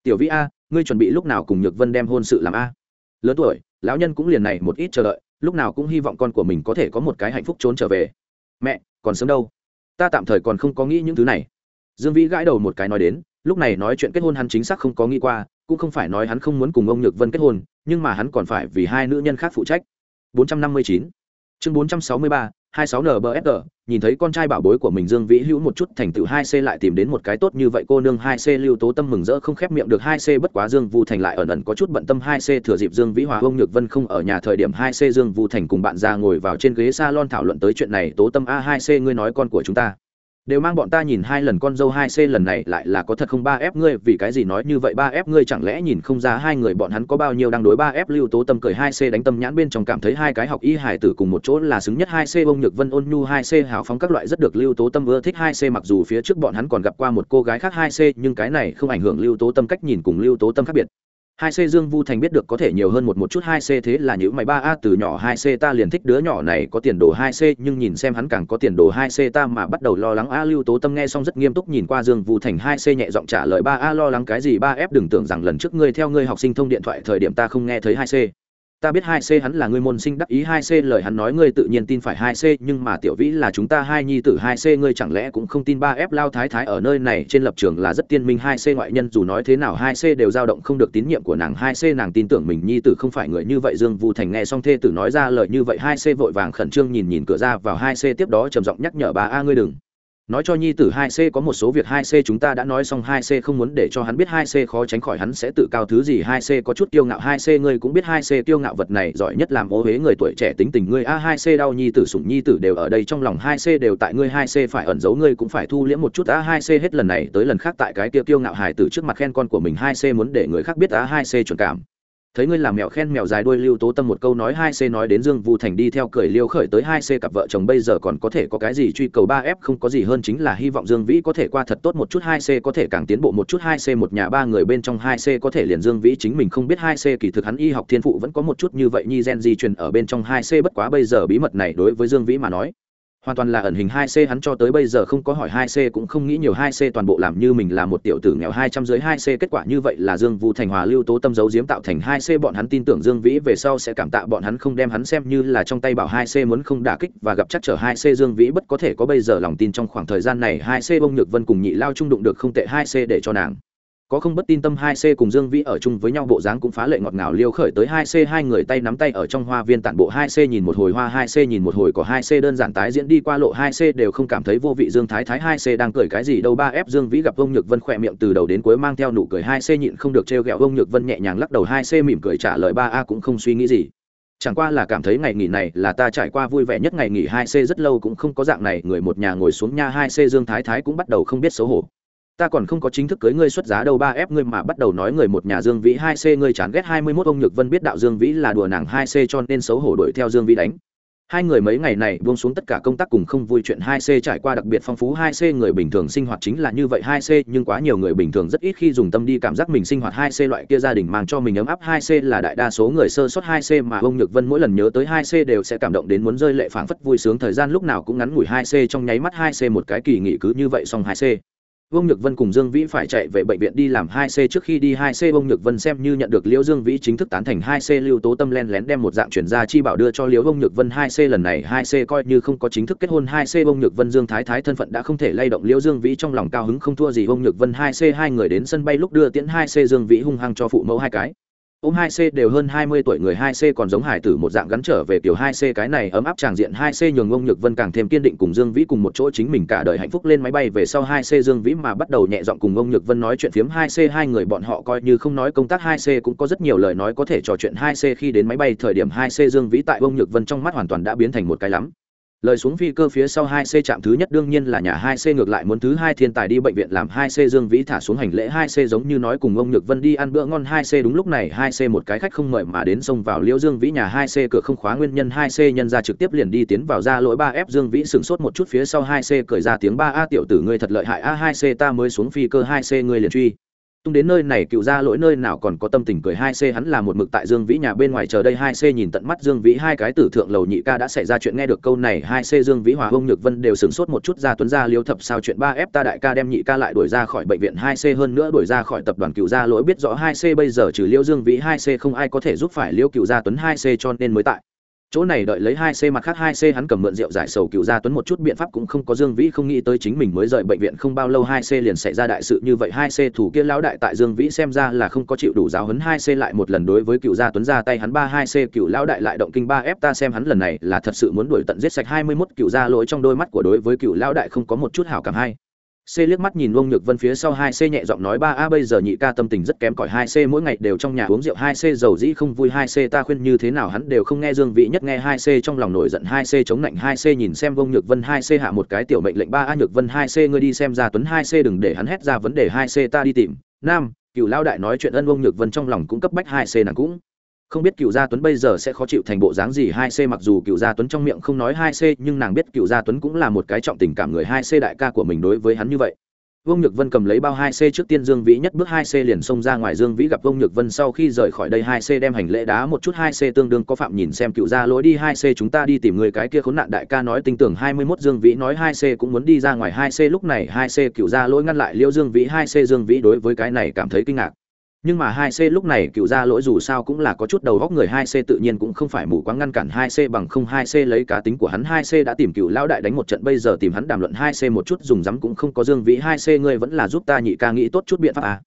Tiểu vĩ a, ngươi chuẩn bị lúc nào cùng nhược vân đem hôn sự làm a? Lớn tuổi, lão nhân cũng liền này một ít chờ đợi, lúc nào cũng hy vọng con của mình có thể có một cái hạnh phúc trốn trở về. Mẹ, còn sớm đâu. Ta tạm thời còn không có nghĩ những thứ này. Dương vĩ gãi đầu một cái nói đến, lúc này nói chuyện kết hôn hắn chính xác không có nghĩ qua cũng không phải nói hắn không muốn cùng ông nhược vân kết hôn, nhưng mà hắn còn phải vì hai nữ nhân khác phụ trách. 459 chương 463 26nbsr nhìn thấy con trai bảo bối của mình dương vĩ hữu một chút thành tựu hai c lại tìm đến một cái tốt như vậy, cô nương hai c lưu tố tâm mừng rỡ không khép miệng được hai c bất quá dương vu thành lại ẩn ẩn có chút bận tâm hai c thừa dịp dương vĩ hòa, ông nhược vân không ở nhà thời điểm hai c dương vu thành cùng bạn ra ngồi vào trên ghế salon thảo luận tới chuyện này. Tố tâm a, hai c, ngươi nói con của chúng ta đều mang bọn ta nhìn hai lần con dâu hai c lần này lại là có thật không? Ba ép ngươi vì cái gì nói như vậy? Ba ép ngươi chẳng lẽ nhìn không ra hai người bọn hắn có bao nhiêu đang đối? Ba ép lưu tố tâm cười hai c đánh tâm nhãn bên trong cảm thấy hai cái học y hải tử cùng một chỗ là xứng nhất. Hai c bông nhược vân, ôn nhu hai c hào phóng các loại rất được lưu tố tâm ưa thích. Hai c mặc dù phía trước bọn hắn còn gặp qua một cô gái khác hai c nhưng cái này không ảnh hưởng lưu tố tâm cách nhìn cùng lưu tố tâm khác biệt hai c dương vu thành biết được có thể nhiều hơn một một chút hai c thế là những mày ba a, từ nhỏ hai c ta liền thích đứa nhỏ này có tiền đồ hai c, nhưng nhìn xem hắn càng có tiền đồ hai c ta mà bắt đầu lo lắng a lưu tố tâm nghe xong rất nghiêm túc nhìn qua dương vu thành hai c nhẹ giọng trả lời ba a, lo lắng cái gì ba f, đừng tưởng rằng lần trước ngươi theo ngươi học sinh thông điện thoại thời điểm ta không nghe thấy hai c ta biết hai c hắn là ngươi môn sinh đắc ý, hai c lời hắn nói ngươi tự nhiên tin phải hai c nhưng mà tiểu vĩ là chúng ta hai nhi tử, hai c ngươi chẳng lẽ cũng không tin ba f lao thái thái ở nơi này trên lập trường là rất tiên minh, hai c ngoại nhân dù nói thế nào hai c đều dao động không được tín nhiệm của nàng, hai c nàng tin tưởng mình nhi tử không phải người như vậy. Dương vu thành nghe xong thê tử nói ra lời như vậy, hai c vội vàng khẩn trương nhìn nhìn cửa ra vào, hai c tiếp đó trầm giọng nhắc nhở bà, a, ngươi đừng nói cho nhi tử hai c có một số việc hai c chúng ta đã nói xong hai c không muốn để cho hắn biết hai c khó tránh khỏi hắn sẽ tự cao thứ gì hai c có chút kiêu ngạo hai c ngươi cũng biết hai c kiêu ngạo vật này giỏi nhất làm ô huế người tuổi trẻ tính tình ngươi a hai c đau nhi tử sủng nhi tử đều ở đây trong lòng hai c đều tại ngươi hai c phải ẩn giấu ngươi cũng phải thu liễm một chút a hai c hết lần này tới lần khác tại cái kia kiêu ngạo hài tử trước mặt khen con của mình hai c muốn để người khác biết a hai c chuẩn cảm thấy ngươi làm mèo khen mèo dài đuôi lưu tố tâm một câu nói hai c nói đến dương vu thành đi theo cười liêu khởi tới hai c cặp vợ chồng bây giờ còn có thể có cái gì truy cầu ba f không có gì hơn chính là hy vọng dương vĩ có thể qua thật tốt một chút hai c, có thể càng tiến bộ một chút hai c một nhà ba người bên trong hai c, có thể liền dương vĩ chính mình không biết hai c, kỳ thực hắn y học thiên phụ vẫn có một chút như vậy, nhi gen di truyền ở bên trong hai c, bất quá bây giờ bí mật này đối với dương vĩ mà nói hoàn toàn là ẩn hình hai c hắn cho tới bây giờ không có hỏi hai c cũng không nghĩ nhiều hai c toàn bộ làm như mình là một tiểu tử nghèo hai trăm dưới hai c kết quả như vậy là dương vũ thành hòa lưu tố tâm giấu diếm tạo thành hai c bọn hắn tin tưởng dương vĩ về sau sẽ cảm tạ bọn hắn không đem hắn xem như là trong tay bảo hai c muốn không đả kích và gặp chắc trở hai c dương vĩ bất có thể có bây giờ lòng tin trong khoảng thời gian này hai c bông nhược vân cùng nhị lao trung đụng được không tệ hai c để cho nàng có không bất tin tâm hai c cùng dương vĩ ở chung với nhau bộ dáng cũng phá lệ ngọt ngào liêu khởi tới hai c hai người tay nắm tay ở trong hoa viên tản bộ hai c nhìn một hồi hoa hai c nhìn một hồi có hai c đơn giản tái diễn đi qua lộ hai c đều không cảm thấy vô vị dương thái thái hai c đang cười cái gì đâu ba f dương vĩ gặp ông nhược vân khỏe miệng từ đầu đến cuối mang theo nụ cười hai c nhịn không được trêu ghẹo ông nhược vân nhẹ nhàng lắc đầu hai c mỉm cười trả lời ba a cũng không suy nghĩ gì chẳng qua là cảm thấy ngày nghỉ này là ta trải qua vui vẻ nhất ngày nghỉ hai c rất lâu cũng không có dạng này người một nhà ngồi xuống nha hai c dương thái thái cũng bắt đầu không biết xấu hổ ta còn không có chính thức cưới ngươi xuất giá đâu ba ép ngươi mà bắt đầu nói người một nhà dương vĩ hai c ngươi chán ghét hai mươi mốt ông nhược vân biết đạo dương vĩ là đùa nàng hai c cho nên xấu hổ đuổi theo dương vĩ đánh hai người mấy ngày này buông xuống tất cả công tác cùng không vui chuyện hai c trải qua đặc biệt phong phú hai c người bình thường sinh hoạt chính là như vậy hai c nhưng quá nhiều người bình thường rất ít khi dùng tâm đi cảm giác mình sinh hoạt hai c loại kia gia đình mang cho mình ấm áp hai c là đại đa số người sơ suất hai c mà ông nhược vân mỗi lần nhớ tới hai c đều sẽ cảm động đến muốn rơi lệ phảng phất vui sướng thời gian lúc nào cũng ngắn ngủi hai c trong nháy mắt hai c một cái kỳ nghỉ cứ như vậy xong hai c Vương Nhược Vân cùng Dương Vĩ phải chạy về bệnh viện đi làm 2C trước khi đi 2C Vương Nhược Vân xem như nhận được Liễu Dương Vĩ chính thức tán thành 2C lưu tố tâm lén lén đem một dạng chuyển ra chi bảo đưa cho Liễu Vương Nhược Vân 2C lần này 2C coi như không có chính thức kết hôn 2C Vương Nhược Vân Dương Thái Thái thân phận đã không thể lay động Liễu Dương Vĩ trong lòng cao hứng không thua gì. Vương Nhược Vân 2C hai người đến sân bay lúc đưa tiễn 2C Dương Vĩ hung hăng cho phụ mẫu hai cái ôm 2C đều hơn 20 tuổi người 2C còn giống hải tử một dạng gắn trở về tiểu 2C cái này ấm áp tràng diện 2C nhường ông Nhược Vân càng thêm kiên định cùng Dương Vĩ cùng một chỗ chính mình cả đời hạnh phúc lên máy bay về sau 2C Dương Vĩ mà bắt đầu nhẹ giọng cùng ông Nhược Vân nói chuyện phiếm 2C hai người bọn họ coi như không nói công tác 2C cũng có rất nhiều lời nói có thể trò chuyện 2C khi đến máy bay thời điểm 2C Dương Vĩ tại ông Nhược Vân trong mắt hoàn toàn đã biến thành một cái lắm lời xuống phi cơ phía sau hai c chạm thứ nhất đương nhiên là nhà hai c, ngược lại muốn thứ hai thiên tài đi bệnh viện làm hai c dương vĩ thả xuống hành lễ hai c giống như nói cùng ông nhược vân đi ăn bữa ngon hai c. Đúng lúc này hai c một cái khách không mời mà đến xông vào liễu dương vĩ nhà hai c, cửa không khóa nguyên nhân hai c nhân ra trực tiếp liền đi tiến vào ra lỗi ba f. Dương vĩ sửng sốt một chút phía sau hai c cười ra tiếng ba a, tiểu tử ngươi thật lợi hại a, hai c ta mới xuống phi cơ hai c ngươi liền truy tung đến nơi này cựu ra lỗi nơi nào còn có tâm tình cười hai c hắn là một mực tại dương vĩ nhà bên ngoài chờ đây hai c nhìn tận mắt dương vĩ, hai cái tử thượng lầu nhị ca đã xảy ra chuyện nghe được câu này, hai c dương vĩ, hòa hông nhược vân đều sửng sốt một chút ra tuấn ra liêu thập sao chuyện ba f ta đại ca đem nhị ca lại đuổi ra khỏi bệnh viện, hai c hơn nữa đuổi ra khỏi tập đoàn cựu gia lỗi, biết rõ hai c bây giờ trừ liêu dương vĩ, hai c không ai có thể giúp phải liêu cựu gia tuấn, hai c cho nên mới tại chỗ này đợi lấy hai c mặt khác hai c hắn cầm mượn rượu giải sầu cựu gia tuấn một chút biện pháp cũng không có dương vĩ không nghĩ tới chính mình mới rời bệnh viện không bao lâu hai c liền xảy ra đại sự như vậy. Hai c thủ kia lão đại tại dương vĩ xem ra là không có chịu đủ giáo huấn. Hai c lại một lần đối với cựu gia tuấn ra tay hắn ba. Hai c cựu lão đại lại động kinh ba. F ta xem hắn lần này là thật sự muốn đuổi tận giết sạch hai mươi mốt cựu gia lỗi trong đôi mắt của đối với cựu lão đại không có một chút hảo cảm hay. C liếc mắt nhìn Vương Nhược Vân phía sau hai c nhẹ giọng nói ba a bây giờ nhị ca tâm tình rất kém cỏi hai c mỗi ngày đều trong nhà uống rượu hai c dầu dĩ không vui hai c ta khuyên như thế nào hắn đều không nghe Dương Vĩ nhất nghe hai c trong lòng nổi giận hai c chống lạnh hai c nhìn xem Vương Nhược Vân hai c hạ một cái tiểu mệnh lệnh ba a Nhược Vân hai c ngươi đi xem ra Tuấn hai c đừng để hắn hét ra vấn đề hai c ta đi tìm. Nam, Cửu Lão đại nói chuyện ân Vương Nhược Vân trong lòng cũng cấp bách hai c nàng cũng không biết cựu gia tuấn bây giờ sẽ khó chịu thành bộ dáng gì. Hai c mặc dù cựu gia tuấn trong miệng không nói hai c, nhưng nàng biết cựu gia tuấn cũng là một cái trọng tình cảm người. Hai c đại ca của mình đối với hắn như vậy. Vương Nhược Vân cầm lấy bao hai c trước tiên Dương Vĩ nhất bước hai c liền xông ra ngoài. Dương Vĩ gặp Vương Nhược Vân sau khi rời khỏi đây, hai c đem hành lễ đá một chút. Hai c tương đương có phạm nhìn xem cựu gia lối đi. Hai c chúng ta đi tìm người cái kia khốn nạn đại ca nói tinh tưởng. 21 Dương Vĩ nói hai c cũng muốn đi ra ngoài. Hai c lúc này, hai c cựu gia lối ngăn lại Liễu Dương Vĩ. Hai c Dương Vĩ đối với cái này cảm thấy kinh ngạc nhưng mà hai c lúc này cựu ra lỗi dù sao cũng là có chút đầu góc người, hai c tự nhiên cũng không phải mù quáng ngăn cản hai c bằng không. Hai c lấy cá tính của hắn, hai c đã tìm cựu lão đại đánh một trận, bây giờ tìm hắn đàm luận hai c một chút, dùng rắm cũng không có dương vĩ. Hai c ngươi vẫn là giúp ta nhị ca nghĩ tốt chút biện pháp à.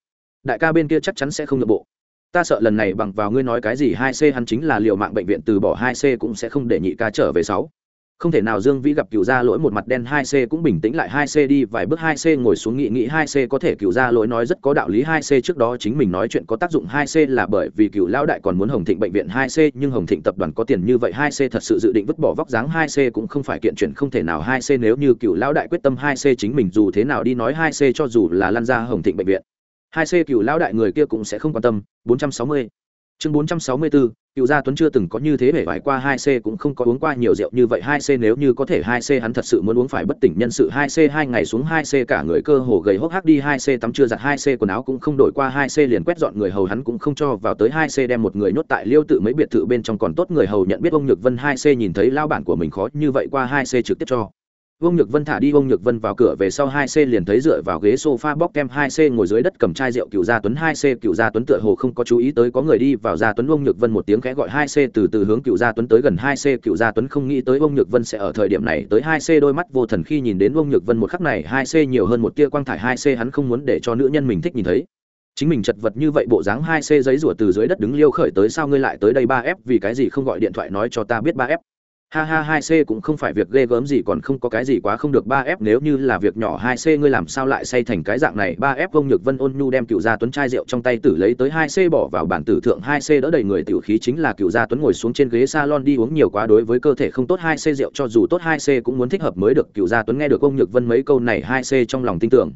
đại ca bên kia chắc chắn sẽ không nội bộ. Ta sợ lần này bằng vào ngươi nói cái gì, hai c hắn chính là liệu mạng bệnh viện, từ bỏ hai c cũng sẽ không để nhị ca trở về sáu không thể nào dương vĩ gặp cựu gia lỗi một mặt đen hai c cũng bình tĩnh lại hai c đi vài bước hai c ngồi xuống nghị nghị hai c có thể cựu gia lỗi nói rất có đạo lý hai c trước đó chính mình nói chuyện có tác dụng hai c là bởi vì cựu lão đại còn muốn hồng thịnh bệnh viện hai c nhưng hồng thịnh tập đoàn có tiền như vậy hai c thật sự dự định vứt bỏ vóc dáng hai c cũng không phải kiện chuyện không thể nào hai c nếu như cựu lão đại quyết tâm hai c chính mình dù thế nào đi nói hai c cho dù là lăn ra hồng thịnh bệnh viện hai c cựu lão đại người kia cũng sẽ không quan tâm bốn trăm sáu mươi chương bốn trăm sáu mươi bốn cựu gia tuấn chưa từng có như thế để vải qua hai c cũng không có uống qua nhiều rượu như vậy. Hai c nếu như có thể, hai c hắn thật sự muốn uống phải bất tỉnh nhân sự. Hai c hai ngày xuống hai c cả người cơ hồ gầy hốc hác đi. Hai c tắm chưa giặt, hai c quần áo cũng không đổi qua. Hai c liền quét dọn người hầu hắn cũng không cho vào tới. Hai c đem một người nhốt tại liêu tự mấy biệt thự bên trong. Còn tốt người hầu nhận biết ông nhược vân. Hai c nhìn thấy lao bản của mình khó như vậy qua. Hai c trực tiếp cho. Vương Nhược Vân thả đi, Vương Nhược Vân vào cửa về sau 2C liền thấy dựa vào ghế sofa bóc kem 2C ngồi dưới đất cầm chai rượu Cửu Gia Tuấn. 2C Cửu Gia Tuấn tựa hồ không có chú ý tới có người đi vào Gia Tuấn. Vương Nhược Vân một tiếng khẽ gọi 2C từ từ hướng Cửu Gia Tuấn tới gần 2C Cửu Gia Tuấn không nghĩ tới Vương Nhược Vân sẽ ở thời điểm này tới 2C đôi mắt vô thần khi nhìn đến Vương Nhược Vân một khắc này 2C nhiều hơn một tia quang thải 2C hắn không muốn để cho nữ nhân mình thích nhìn thấy. Chính mình chật vật như vậy, bộ dáng 2C giấy rủa từ dưới đất đứng liêu khởi tới, sao ngươi lại tới đây 3F vì cái gì không gọi điện thoại nói cho ta biết 3F ha ha, hai c cũng không phải việc ghê gớm gì, còn không có cái gì quá không được. Ba f nếu như là việc nhỏ, hai c ngươi làm sao lại say thành cái dạng này? Ba f vông nhược vân ôn nhu đem cựu gia tuấn chai rượu trong tay tử lấy tới hai c, bỏ vào bản tử thượng. Hai c đỡ đầy người tiểu khí chính là cựu gia tuấn ngồi xuống trên ghế salon đi uống nhiều quá, đối với cơ thể không tốt, hai c rượu cho dù tốt, hai c cũng muốn thích hợp mới được. Cựu gia tuấn nghe được ông nhược vân mấy câu này, hai c trong lòng tin tưởng.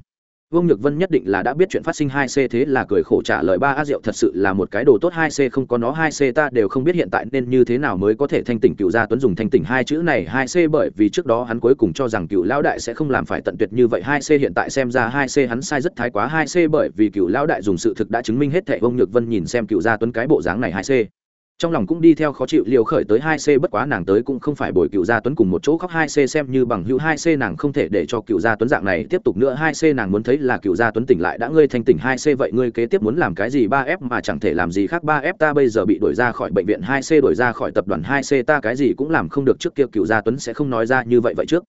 Vương Nhược Vân nhất định là đã biết chuyện phát sinh hai C thế là cười khổ trả lời, ba a rượu thật sự là một cái đồ tốt, hai C không có nó, hai C ta đều không biết hiện tại nên như thế nào mới có thể thanh tỉnh cựu gia tuấn dùng thanh tỉnh hai chữ này hai C bởi vì trước đó hắn cuối cùng cho rằng cựu lão đại sẽ không làm phải tận tuyệt như vậy, hai C hiện tại xem ra hai C hắn sai rất thái quá, hai C bởi vì cựu lão đại dùng sự thực đã chứng minh hết thảy, Vương Nhược Vân nhìn xem cựu gia tuấn cái bộ dáng này, hai C trong lòng cũng đi theo khó chịu liều khởi tới hai c bất quá nàng tới cũng không phải bồi cựu gia tuấn cùng một chỗ khóc hai c xem như bằng hữu hai c nàng không thể để cho cựu gia tuấn dạng này tiếp tục nữa hai c nàng muốn thấy là cựu gia tuấn tỉnh lại đã ngươi thanh tỉnh hai c vậy ngươi kế tiếp muốn làm cái gì ba f mà chẳng thể làm gì khác ba f ta bây giờ bị đuổi ra khỏi bệnh viện hai c đuổi ra khỏi tập đoàn hai c ta cái gì cũng làm không được trước kia cựu gia tuấn sẽ không nói ra như vậy vậy trước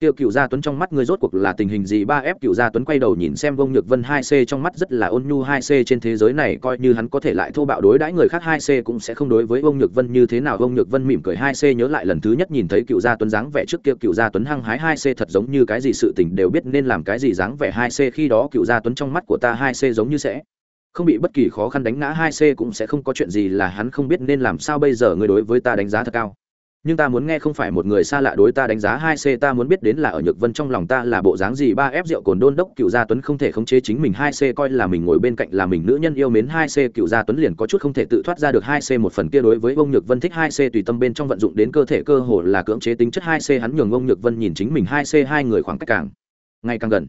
tiêu cựu gia tuấn trong mắt ngươi rốt cuộc là tình hình gì? Ba f cựu gia tuấn quay đầu nhìn xem vông nhược vân hai c trong mắt rất là ôn nhu hai c trên thế giới này, coi như hắn có thể lại thô bạo đối đãi người khác hai c cũng sẽ không đối với vông nhược vân như thế nào. Vông nhược vân mỉm cười hai c, nhớ lại lần thứ nhất nhìn thấy cựu gia tuấn dáng vẻ trước kia cựu gia tuấn hăng hái hai c thật giống như cái gì sự tình đều biết nên làm cái gì dáng vẻ hai c. Khi đó cựu gia tuấn trong mắt của ta hai c giống như sẽ không bị bất kỳ khó khăn đánh ngã, hai c cũng sẽ không có chuyện gì là hắn không biết nên làm sao. Bây giờ người đối với ta đánh giá thật cao nhưng ta muốn nghe không phải một người xa lạ đối ta đánh giá hai c, ta muốn biết đến là ở nhược vân trong lòng ta là bộ dáng gì, ba f rượu cồn đôn đốc cựu gia tuấn không thể khống chế chính mình, hai c coi là mình ngồi bên cạnh là mình nữ nhân yêu mến, hai c cựu gia tuấn liền có chút không thể tự thoát ra được hai c một phần kia đối với ông nhược vân thích, hai c tùy tâm bên trong vận dụng đến cơ thể cơ hồ là cưỡng chế tính chất, hai c hắn nhường ông nhược vân nhìn chính mình, hai c hai người khoảng cách càng, ngày càng gần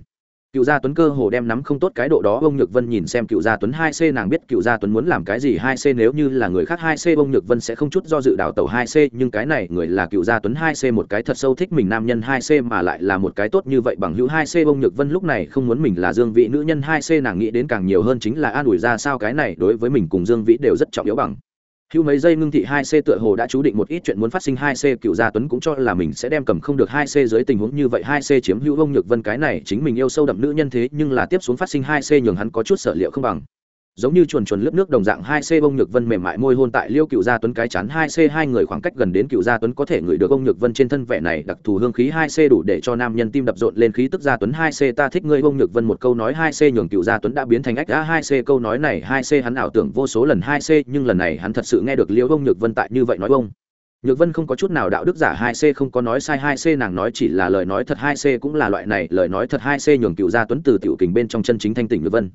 cựu gia tuấn cơ hồ đem nắm không tốt cái độ đó ông nhược vân nhìn xem cựu gia tuấn hai c nàng biết cựu gia tuấn muốn làm cái gì, hai c nếu như là người khác, hai c ông nhược vân sẽ không chút do dự đào tẩu hai c, nhưng cái này người là cựu gia tuấn hai c một cái thật sâu thích mình nam nhân hai c mà lại là một cái tốt như vậy bằng hữu, hai c ông nhược vân lúc này không muốn mình là dương vị nữ nhân, hai c nàng nghĩ đến càng nhiều hơn chính là an ủi ra sao cái này đối với mình cùng dương vĩ đều rất trọng yếu bằng hữu mấy giây ngưng thị hai c tựa hồ đã chú định một ít chuyện muốn phát sinh hai c, cựu gia tuấn cũng cho là mình sẽ đem cầm không được hai c dưới tình huống như vậy, hai c chiếm hữu ông nhược vân cái này chính mình yêu sâu đậm nữ nhân thế nhưng là tiếp xuống phát sinh hai c nhường hắn có chút sở liệu không bằng giống như chuồn chuồn lớp nước đồng dạng hai c bông nhược vân mềm mại môi hôn tại liêu cựu gia tuấn cái chắn hai c hai người khoảng cách gần đến cựu gia tuấn có thể ngửi được ông nhược vân trên thân vẻ này đặc thù hương khí. Hai c đủ để cho nam nhân tim đập rộn lên khí tức gia tuấn. Hai c ta thích ngươi ông nhược vân một câu nói. Hai c nhường cựu gia tuấn đã biến thành ách đã hai c câu nói này hai c hắn ảo tưởng vô số lần. Hai c nhưng lần này hắn thật sự nghe được liêu ông nhược vân tại như vậy nói ông. Nhược Vân không có chút nào đạo đức giả. Hai c không có nói sai. Hai c nàng nói chỉ là lời nói thật. Hai c cũng là loại này, lời nói thật. Hai c nhường Cựu Gia Tuấn từ tiểu kình bên trong chân chính thanh tỉnh Nhược Vân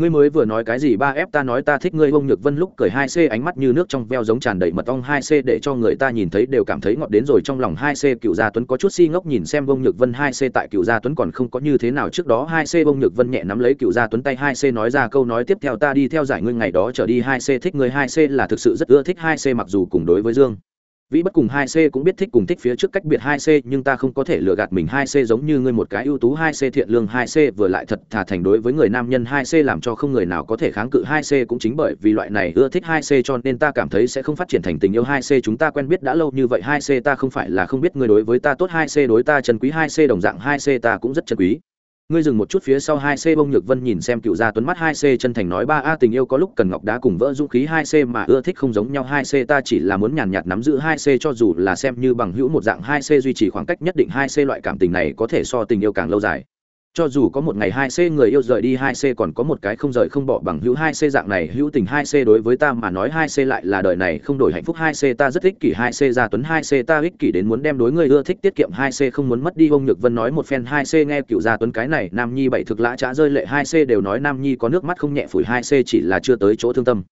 ngươi mới vừa nói cái gì ba f ta nói ta thích ngươi bông nhược vân lúc cười hai c ánh mắt như nước trong veo giống tràn đầy mật ong hai c để cho người ta nhìn thấy đều cảm thấy ngọt đến rồi. Trong lòng hai c cựu gia tuấn có chút si ngốc nhìn xem bông nhược vân hai c tại cựu gia tuấn còn không có như thế nào trước đó. Hai c bông nhược vân nhẹ nắm lấy cựu gia tuấn tay, hai c nói ra câu nói tiếp theo, ta đi theo giải ngươi ngày đó trở đi, hai c thích ngươi, hai c là thực sự rất ưa thích, hai c mặc dù cùng đối với dương vĩ bất cùng hai c cũng biết thích cùng thích phía trước cách biệt hai c, nhưng ta không có thể lừa gạt mình hai c giống như ngươi một cái ưu tú hai c thiện lương hai c, vừa lại thật thà thành đối với người nam nhân hai c làm cho không người nào có thể kháng cự hai c cũng chính bởi vì loại này ưa thích hai c cho nên ta cảm thấy sẽ không phát triển thành tình yêu hai c. Chúng ta quen biết đã lâu như vậy hai c ta không phải là không biết ngươi đối với ta tốt hai c, đối ta chân quý hai c đồng dạng hai c ta cũng rất chân quý ngươi dừng một chút phía sau hai c bông nhược vân nhìn xem cựu gia tuấn mắt hai c, chân thành nói, ba a, tình yêu có lúc cần ngọc đá cùng vỡ dũng khí hai c mà ưa thích không giống nhau hai c, ta chỉ là muốn nhàn nhạt nắm giữ hai c cho dù là xem như bằng hữu một dạng hai c, duy trì khoảng cách nhất định hai c, loại cảm tình này có thể so tình yêu càng lâu dài cho dù có một ngày hai c người yêu rời đi hai c còn có một cái không rời không bỏ bằng hữu hai c dạng này hữu tình hai c đối với ta mà nói hai c lại là đời này không đổi hạnh phúc hai c ta rất ích kỷ hai c gia tuấn hai c ta ích kỷ đến muốn đem đối người ưa thích tiết kiệm hai c không muốn mất đi ông nhược vân nói một phen hai c nghe cựu gia tuấn cái này nam nhi bảy thực lã trá rơi lệ hai c đều nói nam nhi có nước mắt không nhẹ phủi hai c chỉ là chưa tới chỗ thương tâm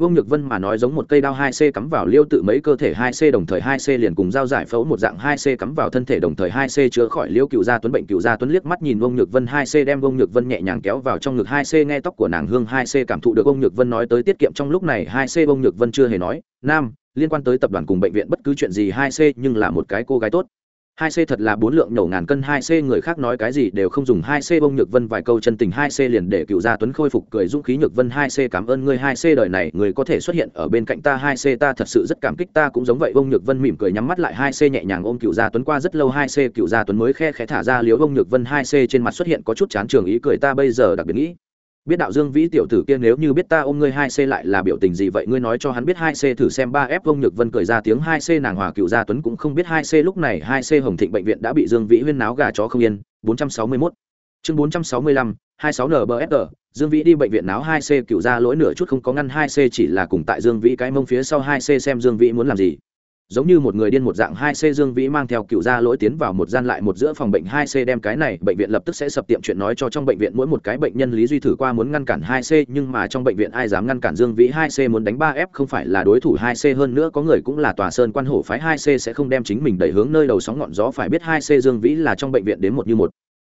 Vương Nhược Vân mà nói giống một cây đao 2C cắm vào liêu tự mấy cơ thể 2C đồng thời 2C liền cùng dao giải phẫu một dạng 2C cắm vào thân thể đồng thời 2C chữa khỏi liêu cựu gia tuấn bệnh cựu gia tuấn liếc mắt nhìn Vương Nhược Vân 2C đem Vương Nhược Vân nhẹ nhàng kéo vào trong ngực 2C nghe tóc của nàng hương 2C cảm thụ được Vương Nhược Vân nói tới tiết kiệm trong lúc này 2C Vương Nhược Vân chưa hề nói, "Nam, liên quan tới tập đoàn cùng bệnh viện bất cứ chuyện gì 2C nhưng là một cái cô gái tốt." Hai c thật là bốn lượng nhổ ngàn cân, hai c người khác nói cái gì đều không dùng. Hai c bông nhược vân vài câu chân tình, hai c liền để cựu gia tuấn khôi phục cười dũng khí nhược vân. Hai c cảm ơn ngươi. Hai c đời này người có thể xuất hiện ở bên cạnh ta. Hai c ta thật sự rất cảm kích ta. Cũng giống vậy, bông nhược vân mỉm cười nhắm mắt lại. Hai c nhẹ nhàng ôm cựu gia tuấn qua rất lâu. Hai c cựu gia tuấn mới khe khẽ thả ra liếu bông nhược vân. Hai c trên mặt xuất hiện có chút chán trường ý cười. Ta bây giờ đặc biệt nghĩ biết đạo dương vĩ tiểu tử kia nếu như biết ta ôm ngươi hai c lại là biểu tình gì vậy? Ngươi nói cho hắn biết hai c thử xem ba f vông nhược vân cười ra tiếng hai c nàng hòa cựu gia tuấn cũng không biết hai c lúc này hai c hồng thịnh bệnh viện đã bị dương vĩ huyên náo gà chó không yên. bốn trăm sáu mươi 461 chương bốn trăm sáu mươi lăm, hai sáu nbfg dương vĩ đi bệnh viện náo hai c cựu ra lỗi nửa chút không có ngăn hai c, chỉ là cùng tại dương vĩ cái mông phía sau hai c xem dương vĩ muốn làm gì giống như một người điên một dạng hai c dương vĩ mang theo cựu gia lỗi tiến vào một gian lại một giữa phòng bệnh hai c đem cái này bệnh viện lập tức sẽ sập tiệm chuyện nói cho trong bệnh viện mỗi một cái bệnh nhân lý duy thử qua muốn ngăn cản hai c, nhưng mà trong bệnh viện ai dám ngăn cản dương vĩ hai c muốn đánh ba f không phải là đối thủ hai c hơn nữa có người cũng là tòa sơn quan hổ phái hai c sẽ không đem chính mình đẩy hướng nơi đầu sóng ngọn gió phải biết hai c dương vĩ là trong bệnh viện đến một như một.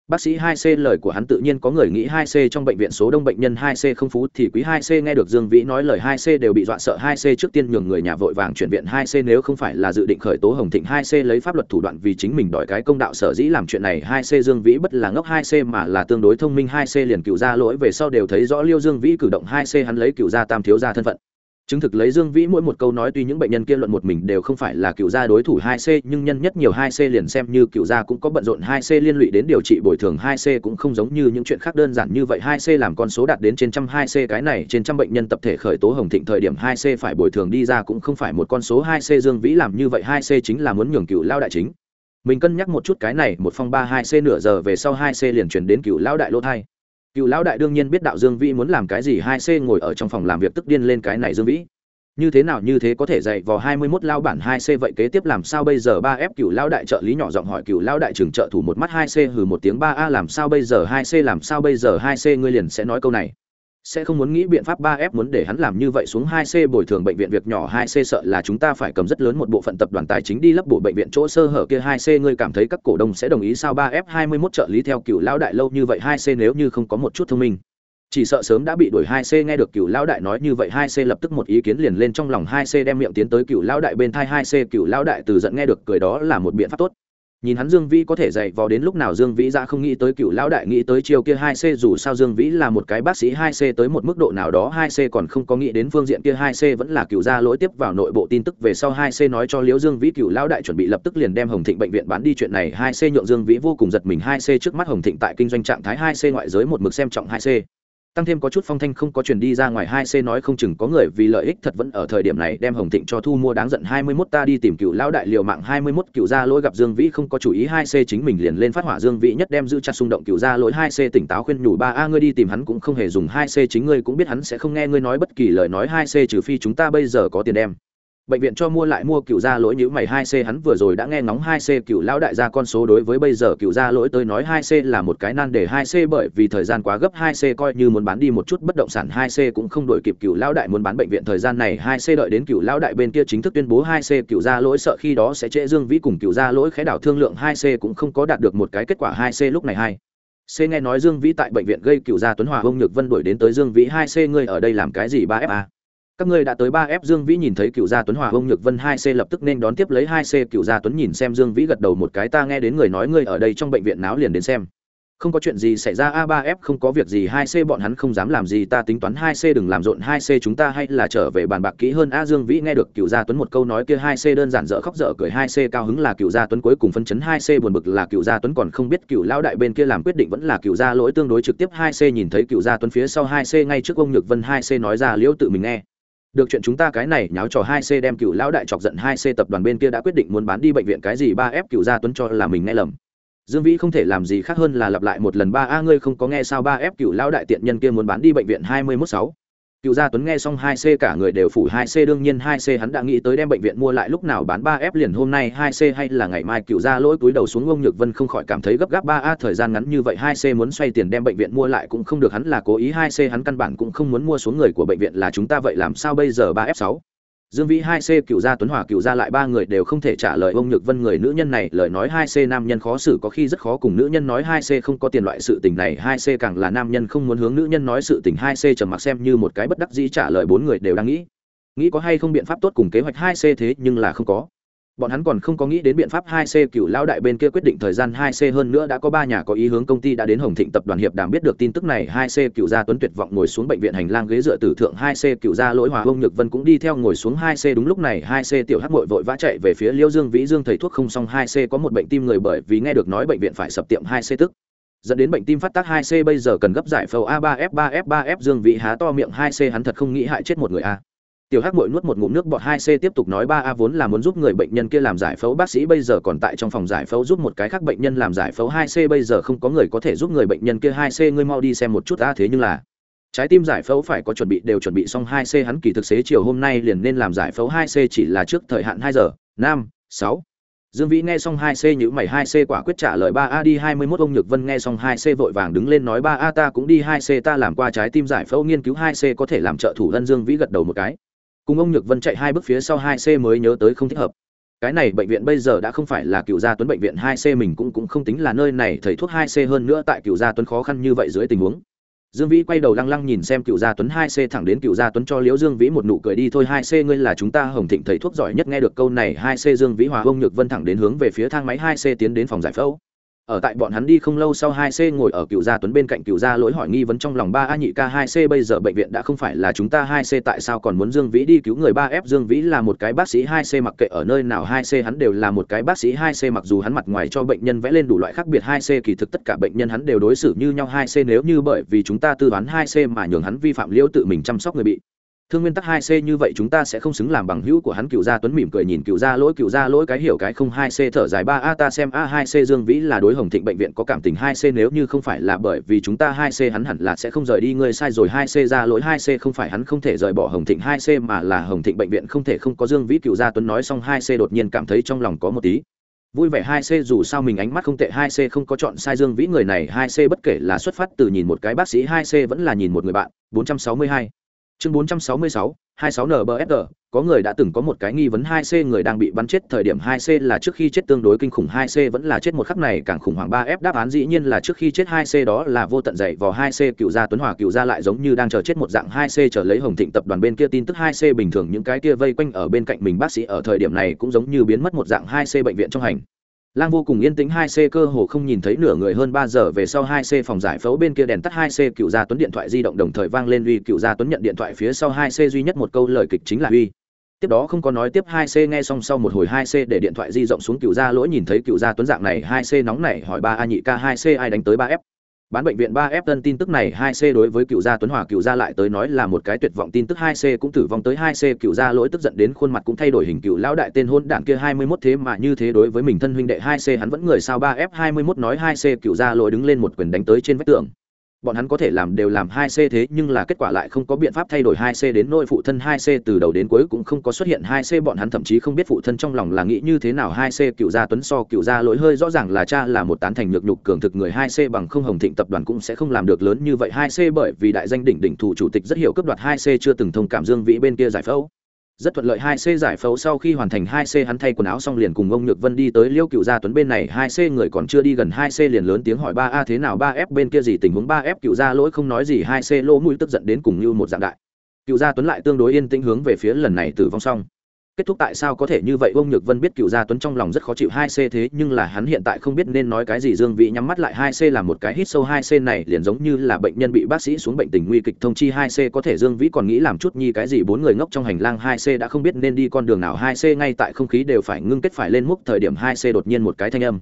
Bác sĩ 2C lời của hắn tự nhiên có người nghĩ 2C trong bệnh viện số đông bệnh nhân 2C không phú thì quý 2C nghe được Dương Vĩ nói lời 2C đều bị dọa sợ 2C trước tiên nhường người nhà vội vàng chuyển viện 2C nếu không phải là dự định khởi tố Hồng Thịnh 2C lấy pháp luật thủ đoạn vì chính mình đòi cái công đạo sở dĩ làm chuyện này 2C Dương Vĩ bất là ngốc 2C mà là tương đối thông minh 2C liền cựu ra lỗi về sau đều thấy rõ Liêu Dương Vĩ cử động 2C hắn lấy cựu ra tam thiếu gia thân phận chứng thực lấy dương vĩ mỗi một câu nói tuy những bệnh nhân kia luận một mình đều không phải là cựu gia đối thủ hai c, nhưng nhân nhất nhiều hai c liền xem như cựu gia cũng có bận rộn hai c liên lụy đến điều trị bồi thường hai c cũng không giống như những chuyện khác đơn giản như vậy. Hai c làm con số đạt đến trên trăm hai c, cái này trên trăm bệnh nhân tập thể khởi tố hồng thịnh thời điểm hai c phải bồi thường đi ra cũng không phải một con số. Hai c dương vĩ làm như vậy, hai c chính là muốn nhường cựu lao đại chính. Mình cân nhắc một chút cái này, một phong ba hai c nửa giờ về sau hai c liền chuyển đến cựu lao đại lô thai cựu lão đại đương nhiên biết đạo dương vĩ muốn làm cái gì, hai c ngồi ở trong phòng làm việc tức điên lên cái này dương vĩ. Như thế nào, như thế có thể dạy vào hai mươi 21 lao bản hai c vậy kế tiếp làm sao bây giờ? Ba f cựu lão đại trợ lý nhỏ giọng hỏi cựu lão đại trưởng trợ thủ một mắt, hai c hừ một tiếng, ba a làm sao bây giờ? hai c làm sao bây giờ? hai c ngươi liền sẽ nói câu này sẽ không muốn nghĩ biện pháp ba f muốn để hắn làm như vậy xuống hai c bồi thường bệnh viện việc nhỏ hai c sợ là chúng ta phải cầm rất lớn một bộ phận tập đoàn tài chính đi lấp bổ bệnh viện chỗ sơ hở kia hai c. Ngươi cảm thấy các cổ đông sẽ đồng ý sao ba f hai mươi 21 trợ lý theo cựu lão đại lâu như vậy hai c nếu như không có một chút thông minh? Chỉ sợ sớm đã bị đuổi hai c nghe được cựu lão đại nói như vậy hai c lập tức một ý kiến liền lên trong lòng hai c đem miệng tiến tới cựu lão đại bên thai hai c. Cựu lão đại từ giận nghe được cười đó là một biện pháp tốt nhìn hắn dương vĩ có thể dạy vò đến lúc nào dương vĩ ra không nghĩ tới cựu lão đại nghĩ tới chiều kia hai c, dù sao dương vĩ là một cái bác sĩ hai c tới một mức độ nào đó hai c còn không có nghĩ đến phương diện kia hai c vẫn là cựu gia lỗi tiếp vào nội bộ tin tức về sau hai c nói cho liễu dương vĩ cựu lão đại chuẩn bị lập tức liền đem hồng thịnh bệnh viện bán đi chuyện này. Hai c nhượng dương vĩ vô cùng giật mình, hai c trước mắt hồng thịnh tại kinh doanh trạng thái hai c ngoại giới một mực xem trọng hai c tăng thêm có chút phong thanh không có truyền đi ra ngoài hai c nói không chừng có người vì lợi ích thật vẫn ở thời điểm này đem hồng thịnh cho thu mua đáng giận hai mươi 21 ta đi tìm cựu lão đại liều mạng hai mươi 21 cựu gia lỗi gặp dương vĩ không có chủ ý hai c chính mình liền lên phát hỏa dương vĩ nhất đem giữ chặt xung động cựu gia lỗi hai c tỉnh táo khuyên nhủ ba a ngươi đi tìm hắn cũng không hề dùng hai c chính ngươi cũng biết hắn sẽ không nghe ngươi nói bất kỳ lời nói hai c trừ phi chúng ta bây giờ có tiền đem bệnh viện cho mua lại mua cựu gia lỗi nhữ mày hai c hắn vừa rồi đã nghe ngóng hai c cựu lão đại gia con số đối với bây giờ cựu gia lỗi tới nói hai c là một cái nan để hai c bởi vì thời gian quá gấp hai c coi như muốn bán đi một chút bất động sản hai c cũng không đổi kịp cựu lão đại muốn bán bệnh viện thời gian này hai c đợi đến cựu lão đại bên kia chính thức tuyên bố hai c cựu gia lỗi sợ khi đó sẽ trễ dương vĩ cùng cựu gia lỗi khẽ đảo thương lượng hai c cũng không có đạt được một cái kết quả hai c lúc này hai c nghe nói dương vĩ tại bệnh viện gây cựu gia tuấn hòa ông nhược vân đuổi đến tới dương vĩ hai c ngươi ở đây làm cái gì ba fa các ngươi đã tới ba f dương vĩ nhìn thấy cựu gia tuấn hòa, ông nhược vân hai c lập tức nên đón tiếp lấy hai c. Cựu gia tuấn nhìn xem dương vĩ gật đầu một cái, ta nghe đến người nói ngươi ở đây trong bệnh viện náo liền đến xem. Không có chuyện gì xảy ra, a ba f không có việc gì, hai c bọn hắn không dám làm gì, ta tính toán hai c đừng làm rộn, hai c chúng ta hay là trở về bàn bạc kỹ hơn. A dương vĩ nghe được cựu gia tuấn một câu nói kia, hai c đơn giản dở khóc dở cười, hai c cao hứng là cựu gia tuấn cuối cùng phân chấn, hai c buồn bực là cựu gia tuấn còn không biết cựu lão đại bên kia làm quyết định vẫn là cựu gia lỗi tương đối trực tiếp. Hai c nhìn thấy cựu gia tuấn phía sau, hai c ngay trước ông nhược vân, hai c nói ra, liễu tự mình nghe được chuyện chúng ta cái này nháo trò hai c đem cựu lão đại chọc giận hai c tập đoàn bên kia đã quyết định muốn bán đi bệnh viện cái gì ba f cựu gia tuấn cho là mình nghe lầm. Dương vĩ không thể làm gì khác hơn là lặp lại một lần ba a, ngươi không có nghe sao ba f cựu lão đại tiện nhân kia muốn bán đi bệnh viện hai mươi mốt sáu? Cựu gia tuấn nghe xong hai c cả người đều phủ hai c, đương nhiên hai c hắn đã nghĩ tới đem bệnh viện mua lại lúc nào bán ba f liền hôm nay hai c hay là ngày mai cựu gia lỗi túi đầu xuống ông nhược vân không khỏi cảm thấy gấp gáp ba a, thời gian ngắn như vậy hai c muốn xoay tiền đem bệnh viện mua lại cũng không được, hắn là cố ý hai c hắn căn bản cũng không muốn mua xuống người của bệnh viện là chúng ta, vậy làm sao bây giờ ba f sáu? Dương vĩ hai c, cựu gia tuấn hòa, cựu gia lại ba người đều không thể trả lời ông nhược vân người nữ nhân này. Lời nói hai c, nam nhân khó xử, có khi rất khó cùng nữ nhân nói hai c, không có tiền loại sự tình này. Hai c càng là nam nhân không muốn hướng nữ nhân nói sự tình. Hai c trầm mặc xem như một cái bất đắc dĩ trả lời bốn người đều đang nghĩ. Nghĩ có hay không biện pháp tốt cùng kế hoạch hai c thế nhưng là không có bọn hắn còn không có nghĩ đến biện pháp hai c cựu lão đại bên kia quyết định thời gian hai c hơn nữa đã có ba nhà có ý hướng công ty đã đến hồng thịnh tập đoàn hiệp đàm biết được tin tức này hai c cựu gia tuấn tuyệt vọng ngồi xuống bệnh viện hành lang ghế dựa tử thượng hai c cựu gia lỗi hòa Ung nhược vân cũng đi theo ngồi xuống hai c đúng lúc này hai c tiểu hắc muội vội vã chạy về phía liêu dương vĩ dương thầy thuốc không xong hai c có một bệnh tim người bởi vì nghe được nói bệnh viện phải sập tiệm hai c tức dẫn đến bệnh tim phát tác hai c bây giờ cần gấp giải phẫu a ba f ba f ba f dương vĩ há to miệng hai c hắn thật không nghĩ hại chết một người a tiểu hắc mội nuốt một ngụm nước bọt hai c tiếp tục nói, ba a vốn là muốn giúp người bệnh nhân kia làm giải phẫu, bác sĩ bây giờ còn tại trong phòng giải phẫu giúp một cái khác bệnh nhân làm giải phẫu hai c bây giờ không có người có thể giúp người bệnh nhân kia hai c ngươi mau đi xem một chút a, thế nhưng là trái tim giải phẫu phải có chuẩn bị, đều chuẩn bị xong hai c hắn kỳ thực xế chiều hôm nay liền nên làm giải phẫu hai c chỉ là trước thời hạn hai giờ, năm, sáu. Dương Vĩ nghe xong hai c nhíu mày, hai c quả quyết trả lời, ba a, đi hai mươi 21 ông Nhược Vân nghe xong hai c vội vàng đứng lên nói, ba a, ta cũng đi hai c ta làm qua trái tim giải phẫu nghiên cứu hai c có thể làm trợ thủ. Ân Dương Vĩ gật đầu một cái cùng ông nhược vân chạy hai bước phía sau hai c mới nhớ tới không thích hợp. Cái này bệnh viện bây giờ đã không phải là cựu gia tuấn bệnh viện hai c, mình cũng cũng không tính là nơi này thầy thuốc hai c hơn nữa tại cựu gia tuấn khó khăn như vậy dưới tình huống. Dương vĩ quay đầu lăng lăng nhìn xem cựu gia tuấn hai c thẳng đến cựu gia tuấn cho liễu dương vĩ một nụ cười đi, thôi hai c ngươi là chúng ta hồng thịnh thầy thuốc giỏi nhất, nghe được câu này hai c dương vĩ hòa ông nhược vân thẳng đến hướng về phía thang máy hai c tiến đến phòng giải phẫu ở tại bọn hắn đi không lâu sau hai c ngồi ở cựu gia tuấn bên cạnh cựu gia lỗi hỏi nghi vấn trong lòng ba a nhị k hai c bây giờ bệnh viện đã không phải là chúng ta hai c, tại sao còn muốn dương vĩ đi cứu người ba f? Dương vĩ là một cái bác sĩ hai c, mặc kệ ở nơi nào hai c, hắn đều là một cái bác sĩ hai c, mặc dù hắn mặt ngoài cho bệnh nhân vẽ lên đủ loại khác biệt hai c, kỳ thực tất cả bệnh nhân hắn đều đối xử như nhau hai c, nếu như bởi vì chúng ta tư toán hai c mà nhường hắn vi phạm liễu tự mình chăm sóc người bị thương nguyên tắc hai c như vậy chúng ta sẽ không xứng làm bằng hữu của hắn cựu gia tuấn mỉm cười nhìn cựu gia lỗi cựu gia lỗi cái hiểu cái không hai c thở dài ba a ta xem a hai c dương vĩ là đối hồng thịnh bệnh viện có cảm tình hai c nếu như không phải là bởi vì chúng ta hai c hắn hẳn là sẽ không rời đi ngươi sai rồi hai c ra lỗi hai c không phải hắn không thể rời bỏ hồng thịnh hai c mà là hồng thịnh bệnh viện không thể không có dương vĩ cựu gia tuấn nói xong hai c đột nhiên cảm thấy trong lòng có một tí vui vẻ hai c dù sao mình ánh mắt không tệ hai c không có chọn sai dương vĩ người này hai c bất kể là xuất phát từ nhìn một cái bác sĩ hai c vẫn là nhìn một người bạn 462 chương bốn trăm sáu mươi sáu 26 NBFR, có người đã từng có một cái nghi vấn 2C người đang bị bắn chết thời điểm 2C là trước khi chết tương đối kinh khủng 2C vẫn là chết một khắc này càng khủng hoảng 3F đáp án dĩ nhiên là trước khi chết 2C đó là vô tận dậy vò 2C cựu gia Tuấn Hòa cựu gia lại giống như đang chờ chết một dạng 2C chờ lấy Hồng Thịnh tập đoàn bên kia tin tức 2C bình thường những cái kia vây quanh ở bên cạnh mình bác sĩ ở thời điểm này cũng giống như biến mất một dạng 2C bệnh viện trong hành lang vô cùng yên tĩnh hai c cơ hồ không nhìn thấy nửa người hơn ba giờ về sau hai c phòng giải phẫu bên kia đèn tắt hai c cựu gia tuấn điện thoại di động đồng thời vang lên uy, cựu gia tuấn nhận điện thoại phía sau hai c duy nhất một câu lời kịch chính là uy. Tiếp đó không có nói tiếp hai c nghe xong sau một hồi hai c để điện thoại di động xuống cựu gia lỗi nhìn thấy cựu gia tuấn dạng này, hai c nóng này hỏi ba a nhị k hai c ai đánh tới ba f? Bán bệnh viện ba f tân tin tức này hai c đối với cựu gia tuấn hòa, cựu gia lại tới nói là một cái tuyệt vọng tin tức, hai c cũng tử vong tới hai c, cựu gia lỗi tức giận đến khuôn mặt cũng thay đổi hình, cựu lão đại tên hôn đảng kia hai mươi 21 thế mà như thế đối với mình thân huynh đệ hai c, hắn vẫn người sao ba f hai mươi 21 nói hai c, cựu gia lỗi đứng lên một quyền đánh tới trên vách tường bọn hắn có thể làm đều làm hai c thế nhưng là kết quả lại không có biện pháp thay đổi hai c đến nỗi phụ thân hai c từ đầu đến cuối cũng không có xuất hiện hai c bọn hắn thậm chí không biết phụ thân trong lòng là nghĩ như thế nào hai c cựu gia tuấn so cựu gia lỗi hơi rõ ràng là cha là một tán thành nhược nhục cường thực người hai c bằng không hồng thịnh tập đoàn cũng sẽ không làm được lớn như vậy hai c bởi vì đại danh đỉnh đỉnh thủ chủ tịch rất hiểu cấp đoạt hai c chưa từng thông cảm dương vĩ bên kia giải phẫu rất thuận lợi hai c giải phẫu sau khi hoàn thành hai c, hắn thay quần áo xong liền cùng ông nhược vân đi tới liêu cựu gia tuấn bên này. Hai c người còn chưa đi gần hai c liền lớn tiếng hỏi ba, a, thế nào? Ba f bên kia gì? Tình huống ba f cựu gia lỗi không nói gì. Hai c lỗ mũi tức giận đến cùng như một dạng đại. Cựu gia tuấn lại tương đối yên tĩnh hướng về phía lần này tử vong xong kết thúc tại sao có thể như vậy? Ông nhược vân biết cựu gia tuấn trong lòng rất khó chịu hai c thế, nhưng là hắn hiện tại không biết nên nói cái gì. Dương vị nhắm mắt lại, hai c là một cái hít sâu, hai c này liền giống như là bệnh nhân bị bác sĩ xuống bệnh tình nguy kịch thông chi. Hai c có thể dương vĩ còn nghĩ làm chút nhi cái gì? Bốn người ngốc trong hành lang, hai c đã không biết nên đi con đường nào. Hai c ngay tại không khí đều phải ngưng kết, phải lên múc thời điểm. Hai c đột nhiên một cái thanh âm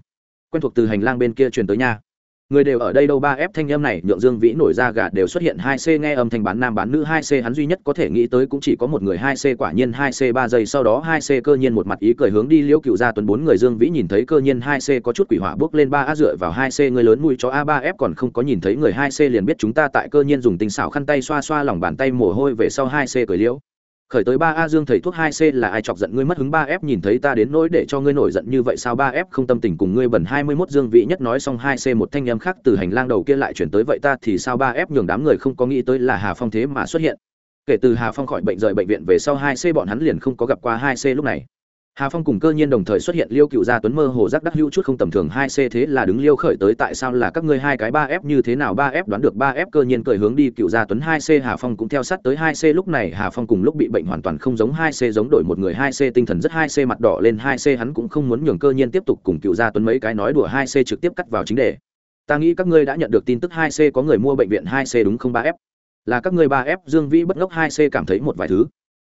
quen thuộc từ hành lang bên kia truyền tới nha người đều ở đây đâu, ba f thanh âm này, nhượng dương vĩ nổi ra gà đều xuất hiện hai c, nghe âm thanh bán nam bán nữ, hai c hắn duy nhất có thể nghĩ tới cũng chỉ có một người, hai c quả nhiên, hai c ba giây sau đó, hai c cơ nhiên một mặt ý cười hướng đi liễu cựu gia tuấn, bốn người dương vĩ nhìn thấy cơ nhiên, hai c có chút quỷ hỏa bước lên, ba a dựa vào hai c, người lớn mùi cho a, ba f còn không có nhìn thấy người, hai c liền biết chúng ta tại cơ nhiên dùng tinh xảo khăn tay xoa xoa lòng bàn tay mồ hôi về sau, hai c cười liễu khởi tới ba a dương thầy thuốc hai c là ai chọc giận ngươi mất hứng ba f nhìn thấy ta đến nỗi để cho ngươi nổi giận như vậy sao ba f không tâm tình cùng ngươi bẩn hai mươi mốt dương vị nhất nói xong hai c một thanh em khác từ hành lang đầu kia lại chuyển tới vậy ta thì sao ba f nhường đám người không có nghĩ tới là hà phong thế mà xuất hiện. Kể từ hà phong khỏi bệnh rời bệnh viện về sau hai c bọn hắn liền không có gặp qua hai c lúc này hà phong cùng cơ nhiên đồng thời xuất hiện liêu cựu gia tuấn mơ hồ giác đắc hữu chút không tầm thường hai c thế là đứng liêu khởi tới tại sao là các ngươi hai cái ba f như thế nào ba f đoán được ba f cơ nhiên cười hướng đi cựu gia tuấn hai c, hà phong cũng theo sát tới hai c. Lúc này hà phong cùng lúc bị bệnh hoàn toàn không giống hai c, giống đổi một người hai c, tinh thần rất hai c, mặt đỏ lên hai c, hắn cũng không muốn nhường cơ nhiên tiếp tục cùng cựu gia tuấn mấy cái nói đùa hai c trực tiếp cắt vào chính đề. Ta nghĩ các ngươi đã nhận được tin tức hai c có người mua bệnh viện hai c đúng không ba f? Là các ngươi ba f, dương vĩ bất ngốc hai c cảm thấy một vài thứ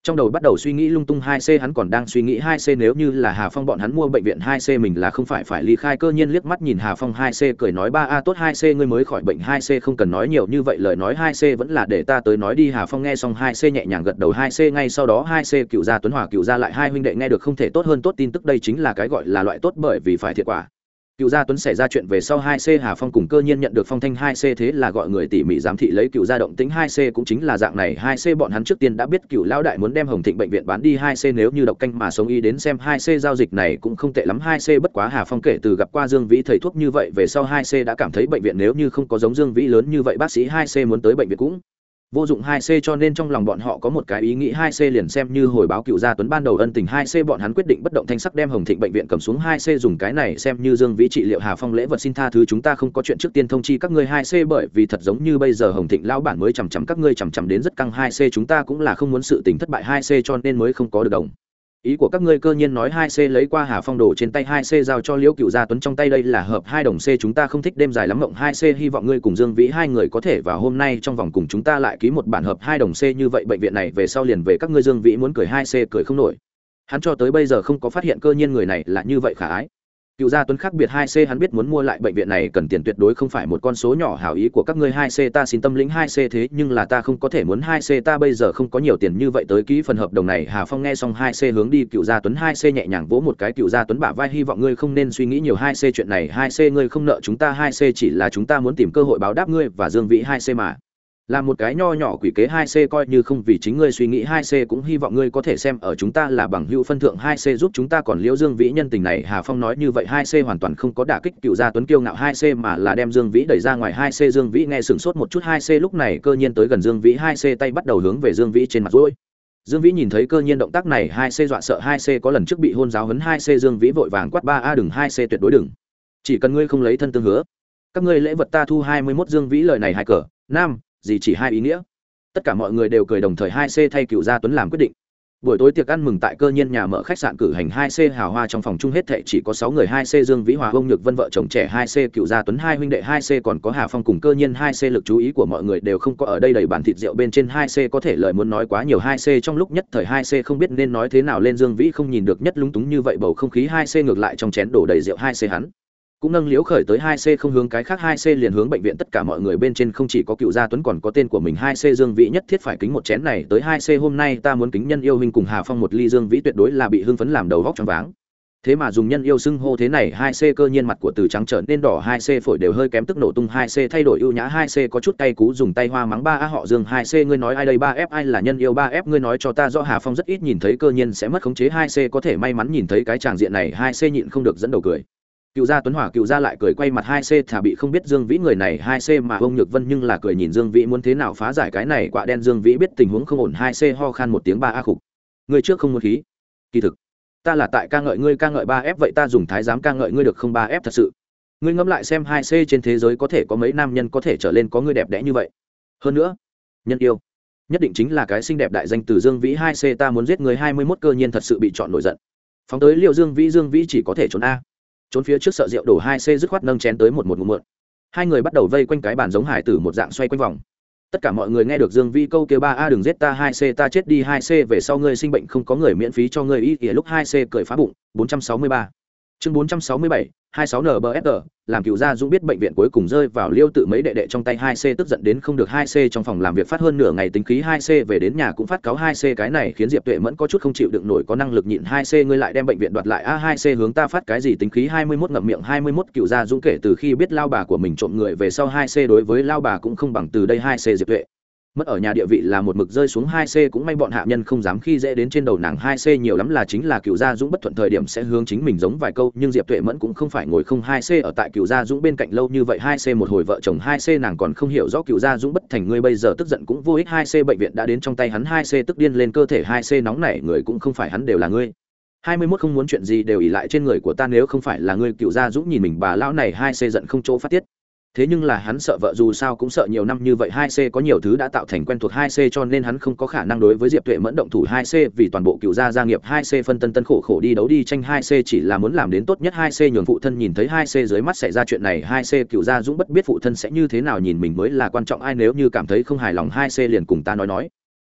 trong đầu bắt đầu suy nghĩ lung tung hai c hắn còn đang suy nghĩ hai c nếu như là hà phong bọn hắn mua bệnh viện hai c mình là không phải phải ly khai, cơ nhiên liếc mắt nhìn hà phong hai c cười nói, ba a, tốt hai c, ngươi mới khỏi bệnh hai c không cần nói nhiều như vậy, lời nói hai c vẫn là để ta tới nói đi. Hà phong nghe xong hai c nhẹ nhàng gật đầu, hai c ngay sau đó hai c cựu gia tuấn hòa, cựu gia lại hai huynh đệ nghe được không thể tốt hơn, tốt tin tức đây chính là cái gọi là loại tốt bởi vì phải thiệt quả cựu gia tuấn xảy ra chuyện về sau hai c hà phong cùng cơ nhiên nhận được phong thanh hai c thế là gọi người tỉ mỉ giám thị lấy cựu gia động tính hai c cũng chính là dạng này. Hai c bọn hắn trước tiên đã biết cựu lão đại muốn đem hồng thịnh bệnh viện bán đi. Hai c nếu như độc canh mà sống y đến xem, hai c giao dịch này cũng không tệ lắm. Hai c bất quá hà phong kể từ gặp qua dương vĩ thầy thuốc như vậy, về sau hai c đã cảm thấy bệnh viện nếu như không có giống dương vĩ lớn như vậy, bác sĩ hai c muốn tới bệnh viện cũng vô dụng hai c cho nên trong lòng bọn họ có một cái ý nghĩ hai c liền xem như hồi báo cựu gia tuấn ban đầu ân tình hai c bọn hắn quyết định bất động thanh sắc đem hồng thịnh bệnh viện cầm xuống hai c dùng cái này xem như dương vĩ trị liệu hà phong lễ vật xin tha thứ chúng ta không có chuyện trước tiên thông chi các ngươi hai c bởi vì thật giống như bây giờ hồng thịnh lão bản mới chằm chằm các ngươi chằm chằm đến rất căng hai c chúng ta cũng là không muốn sự tình thất bại hai c cho nên mới không có được đồng ý của các ngươi cơ nhiên nói hai c lấy qua hà phong đồ trên tay, hai c giao cho liễu cựu gia tuấn trong tay đây là hợp hai đồng c chúng ta không thích đêm dài lắm mộng. Hai c hy vọng ngươi cùng dương vĩ hai người có thể vào hôm nay trong vòng cùng chúng ta lại ký một bản hợp hai đồng c như vậy. Bệnh viện này về sau liền về các ngươi dương vĩ muốn cười hai c cười không nổi. Hắn cho tới bây giờ không có phát hiện cơ nhiên người này là như vậy khả ái cựu gia tuấn khác biệt hai c, hắn biết muốn mua lại bệnh viện này cần tiền tuyệt đối không phải một con số nhỏ hảo ý của các ngươi. Hai c, ta xin tâm lĩnh hai c thế, nhưng là ta không có thể muốn hai c, ta bây giờ không có nhiều tiền như vậy. Tới ký phần hợp đồng này, hà phong nghe xong hai c hướng đi. Cựu gia tuấn hai c nhẹ nhàng vỗ một cái. Cựu gia tuấn bả vai, hy vọng ngươi không nên suy nghĩ nhiều. Hai c chuyện này, hai c ngươi không nợ chúng ta. Hai c chỉ là chúng ta muốn tìm cơ hội báo đáp ngươi và dương vĩ. Hai c mà là một cái nho nhỏ quỷ kế hai c coi như không vì chính ngươi suy nghĩ hai c cũng hy vọng ngươi có thể xem ở chúng ta là bằng hữu phân thượng hai c giúp chúng ta còn liễu dương vĩ nhân tình này hà phong nói như vậy hai c hoàn toàn không có đả kích cựu gia tuấn kiêu ngạo hai c mà là đem dương vĩ đẩy ra ngoài hai c dương vĩ nghe sửng sốt một chút hai c lúc này cơ nhiên tới gần dương vĩ hai c tay bắt đầu hướng về dương vĩ trên mặt rỗi dương vĩ nhìn thấy cơ nhiên động tác này hai c dọa sợ hai c có lần trước bị hôn giáo hấn hai c dương vĩ vội vàng quát ba a đừng hai c tuyệt đối đừng chỉ cần ngươi không lấy thân tương hứa các ngươi lễ vật ta thu hai mươi mốt dương vĩ lời này hai cờ nam gì chỉ hai ý nghĩa tất cả mọi người đều cười đồng thời hai c thay cựu gia tuấn làm quyết định buổi tối tiệc ăn mừng tại cơ nhiên nhà mở khách sạn cử hành 2C hào hoa trong phòng chung hết thệ chỉ có 6 người 2C Dương Vĩ Hòa Ông Nhược Vân vợ chồng trẻ 2C Cựu Gia Tuấn hai huynh đệ 2C còn có Hà Phong cùng cơ nhiên 2C lực chú ý của mọi người đều không có ở đây đầy bàn thịt rượu bên trên 2C có thể lời muốn nói quá nhiều 2C trong lúc nhất thời 2C không biết nên nói thế nào lên Dương Vĩ không nhìn được nhất lúng túng như vậy bầu không khí 2C ngược lại trong chén đổ đầy rượu 2C hắn cũng nâng liễu khởi tới hai c không hướng cái khác hai c liền hướng bệnh viện tất cả mọi người bên trên không chỉ có cựu gia tuấn còn có tên của mình hai c dương vĩ nhất thiết phải kính một chén này tới hai c hôm nay ta muốn kính nhân yêu huynh cùng hà phong một ly dương vĩ tuyệt đối là bị hưng phấn làm đầu vóc choáng váng thế mà dùng nhân yêu xưng hô thế này hai c cơ nhiên mặt của từ trắng trở nên đỏ hai c phổi đều hơi kém tức nổ tung hai c thay đổi ưu nhã hai c có chút tay cú dùng tay hoa mắng ba a họ dương hai c ngươi nói ai đây ba f ai là nhân yêu ba f ngươi nói cho ta rõ hà phong rất ít nhìn thấy cơ nhiên sẽ mất khống chế hai c có thể may mắn nhìn thấy cái tràng diện này hai c nhịn không được dẫn đầu cười cựu gia tuấn hỏa, cựu gia lại cười quay mặt hai c thả bị không biết dương vĩ người này hai c mà ông nhược vân nhưng là cười nhìn dương vĩ muốn thế nào phá giải cái này quạ đen. Dương vĩ biết tình huống không ổn, hai c ho khan một tiếng ba a khục. Người trước không muốn khí. Kỳ thực, ta là tại ca ngợi ngươi, ca ngợi ba f vậy ta dùng thái giám ca ngợi ngươi được không ba f thật sự? Ngươi ngẫm lại xem hai c trên thế giới có thể có mấy nam nhân có thể trở lên có ngươi đẹp đẽ như vậy. Hơn nữa, nhân yêu, nhất định chính là cái xinh đẹp đại danh từ dương vĩ hai c ta muốn giết người hai mươi mốt cơ nhiên thật sự bị chọn nổi giận. Phóng tới liệu dương vĩ dương vĩ chỉ có thể trốn a trốn phía trước sợ rượu đổ hai c dứt khoát nâng chén tới một một ngụm mượn. Hai người bắt đầu vây quanh cái bàn giống hải tử một dạng xoay quanh vòng. Tất cả mọi người nghe được dương vi câu kêu ba, a, đừng giết ta, hai c ta chết đi, hai c về sau ngươi sinh bệnh không có người miễn phí cho ngươi y ỉa lúc hai c cười phá bụng. Bốn trăm sáu mươi ba. Chương bốn trăm sáu mươi bảy hai sáu nbsg làm cựu gia dũng biết bệnh viện cuối cùng rơi vào liêu tự mấy đệ đệ trong tay 2c tức giận đến không được 2c trong phòng làm việc phát hơn nửa ngày tính khí 2c về đến nhà cũng phát cáo 2c cái này khiến diệp tuệ mẫn có chút không chịu đựng nổi, có năng lực nhịn 2c ngươi lại đem bệnh viện đoạt lại. A 2c hướng ta phát cái gì? Tính khí 21 ngậm miệng 21 cựu gia dũng kể từ khi biết lao bà của mình trộm người về sau 2c đối với lao bà cũng không bằng từ đây 2c diệp tuệ mất ở nhà địa vị là một mực rơi xuống hai c cũng may bọn hạ nhân không dám khi dễ đến trên đầu nàng hai c nhiều lắm là chính là cựu gia dũng bất thuận thời điểm sẽ hướng chính mình giống vài câu, nhưng diệp tuệ mẫn cũng không phải ngồi không hai c ở tại cựu gia dũng bên cạnh lâu như vậy, hai c một hồi vợ chồng hai c nàng còn không hiểu rõ cựu gia dũng bất thành ngươi bây giờ tức giận cũng vô ích, hai c bệnh viện đã đến trong tay hắn, hai c tức điên lên cơ thể, hai c nóng nảy, người cũng không phải hắn đều là ngươi. Hai mươi mốt không muốn chuyện gì đều ỉ lại trên người của ta, nếu không phải là ngươi cựu gia dũng nhìn mình, bà lão này hai c giận không chỗ phát tiết thế nhưng là hắn sợ vợ dù sao cũng sợ nhiều năm như vậy, hai c có nhiều thứ đã tạo thành quen thuộc hai c cho nên hắn không có khả năng đối với diệp tuệ mẫn động thủ hai c vì toàn bộ cựu gia gia nghiệp hai c phân tân tân khổ khổ đi đấu đi tranh hai c chỉ là muốn làm đến tốt nhất hai c nhường phụ thân nhìn thấy hai c dưới mắt xảy ra chuyện này, hai c cựu gia dũng bất biết phụ thân sẽ như thế nào nhìn mình mới là quan trọng, ai nếu như cảm thấy không hài lòng hai c liền cùng ta nói nói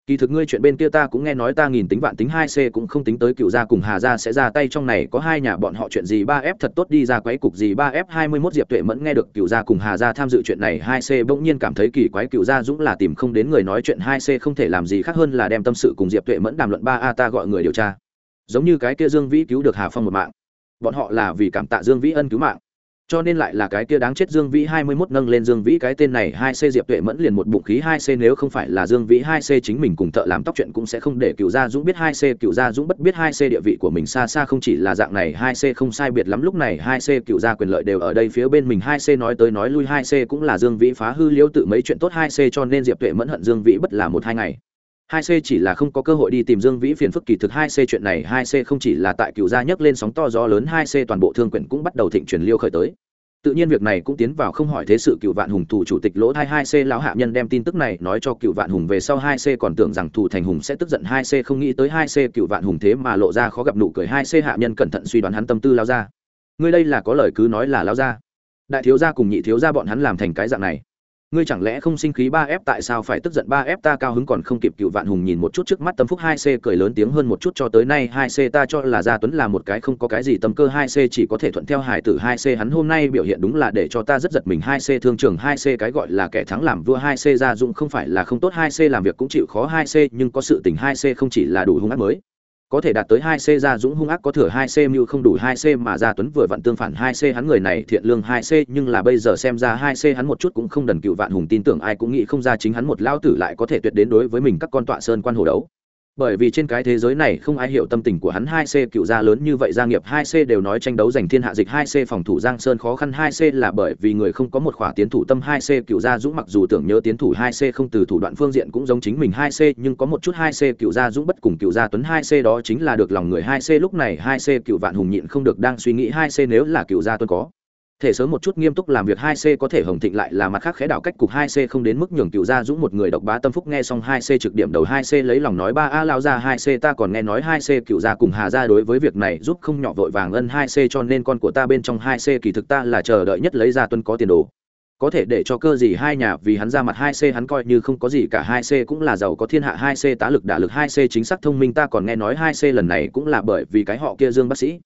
kỳ thực ngươi chuyện bên kia ta cũng nghe nói ta nghìn tính vạn tính hai c cũng không tính tới cựu gia cùng hà gia sẽ ra tay trong này, có hai nhà bọn họ chuyện gì ba f thật tốt đi ra quấy cục gì ba f hai mươi mốt diệp tuệ mẫn nghe được cựu gia cùng hà gia tham dự chuyện này, hai c bỗng nhiên cảm thấy kỳ quái, cựu gia dũng là tìm không đến người nói chuyện, hai c không thể làm gì khác hơn là đem tâm sự cùng diệp tuệ mẫn đàm luận ba a ta gọi người điều tra. Giống như cái kia dương vĩ cứu được hà phong một mạng. Bọn họ là vì cảm tạ dương vĩ ân cứu mạng cho nên lại là cái kia đáng chết Dương Vĩ hai mươi 21 nâng lên Dương Vĩ cái tên này hai c Diệp Tuệ Mẫn liền một bụng khí hai c nếu không phải là Dương Vĩ hai c chính mình cùng thợ làm tóc chuyện cũng sẽ không để Cửu Gia Dũng biết hai c Cửu Gia Dũng bất biết hai c địa vị của mình xa xa không chỉ là dạng này hai c không sai biệt lắm lúc này hai c Cửu Gia quyền lợi đều ở đây phía bên mình hai c nói tới nói lui hai c cũng là Dương Vĩ phá hư liễu tự mấy chuyện tốt hai c cho nên Diệp Tuệ Mẫn hận Dương Vĩ bất là một hai ngày hai c chỉ là không có cơ hội đi tìm dương vĩ phiền phức kỳ thực hai c chuyện này hai c không chỉ là tại cựu gia nhấc lên sóng to gió lớn hai c toàn bộ thương quyển cũng bắt đầu thịnh truyền liêu khởi tới. Tự nhiên việc này cũng tiến vào không hỏi thế sự cựu vạn hùng thủ chủ tịch lỗ thai hai c lão hạ nhân đem tin tức này nói cho cựu vạn hùng về sau hai c còn tưởng rằng thủ thành hùng sẽ tức giận hai c không nghĩ tới hai c cựu vạn hùng thế mà lộ ra khó gặp nụ cười hai c hạ nhân cẩn thận suy đoán hắn tâm tư lao ra. Ngươi đây là có lời cứ nói là lao ra. Đại thiếu gia cùng nhị thiếu gia bọn hắn làm thành cái dạng này ngươi chẳng lẽ không sinh khí ba f tại sao phải tức giận ba f ta cao hứng còn không kịp cựu vạn hùng nhìn một chút trước mắt tâm phúc hai c, cười lớn tiếng hơn một chút cho tới nay hai c, ta cho là gia tuấn là một cái không có cái gì tâm cơ hai c, chỉ có thể thuận theo hải tử hai c. Hắn hôm nay biểu hiện đúng là để cho ta rất giật mình hai c, thương trường hai c, cái gọi là kẻ thắng làm vua hai c, gia dụng không phải là không tốt hai c, làm việc cũng chịu khó hai c, nhưng có sự tình hai c không chỉ là đủ hung ác mới có thể đạt tới hai c gia dũng hung ác, có thừa hai c mưu không đủ hai c mà gia tuấn vừa vặn tương phản hai c hắn người này thiện lương hai c, nhưng là bây giờ xem ra hai c hắn một chút cũng không đần cựu vạn hùng tin tưởng, ai cũng nghĩ không ra chính hắn một lao tử lại có thể tuyệt đến đối với mình các con tọa sơn quan hồ đấu bởi vì trên cái thế giới này không ai hiểu tâm tình của hắn hai c cựu gia lớn như vậy, gia nghiệp hai c đều nói tranh đấu giành thiên hạ dịch hai c, phòng thủ giang sơn khó khăn hai c là bởi vì người không có một khỏa tiến thủ tâm hai c, cựu gia dũng mặc dù tưởng nhớ tiến thủ hai c không từ thủ đoạn phương diện cũng giống chính mình hai c, nhưng có một chút hai c, cựu gia dũng bất cùng cựu gia tuấn hai c đó chính là được lòng người hai c. Lúc này hai c, cựu vạn hùng nhịn không được đang suy nghĩ hai c nếu là cựu gia tuấn có thể sớm một chút nghiêm túc làm việc hai c có thể hồng thịnh lại là mặt khác khẽ đảo cách cục hai c không đến mức nhường cựu gia dũng một người độc bá tâm phúc nghe xong hai c trực điểm đầu hai c lấy lòng nói ba a lao ra hai c ta còn nghe nói hai c cựu gia cùng hà gia đối với việc này giúp không nhỏ vội vàng ân hai c cho nên con của ta bên trong hai c kỳ thực ta là chờ đợi nhất lấy ra tuân có tiền đồ có thể để cho cơ gì hai nhà vì hắn ra mặt hai c hắn coi như không có gì cả hai c cũng là giàu có thiên hạ hai c tá lực đả lực hai c chính xác thông minh ta còn nghe nói hai c lần này cũng là bởi vì cái họ kia dương bác sĩ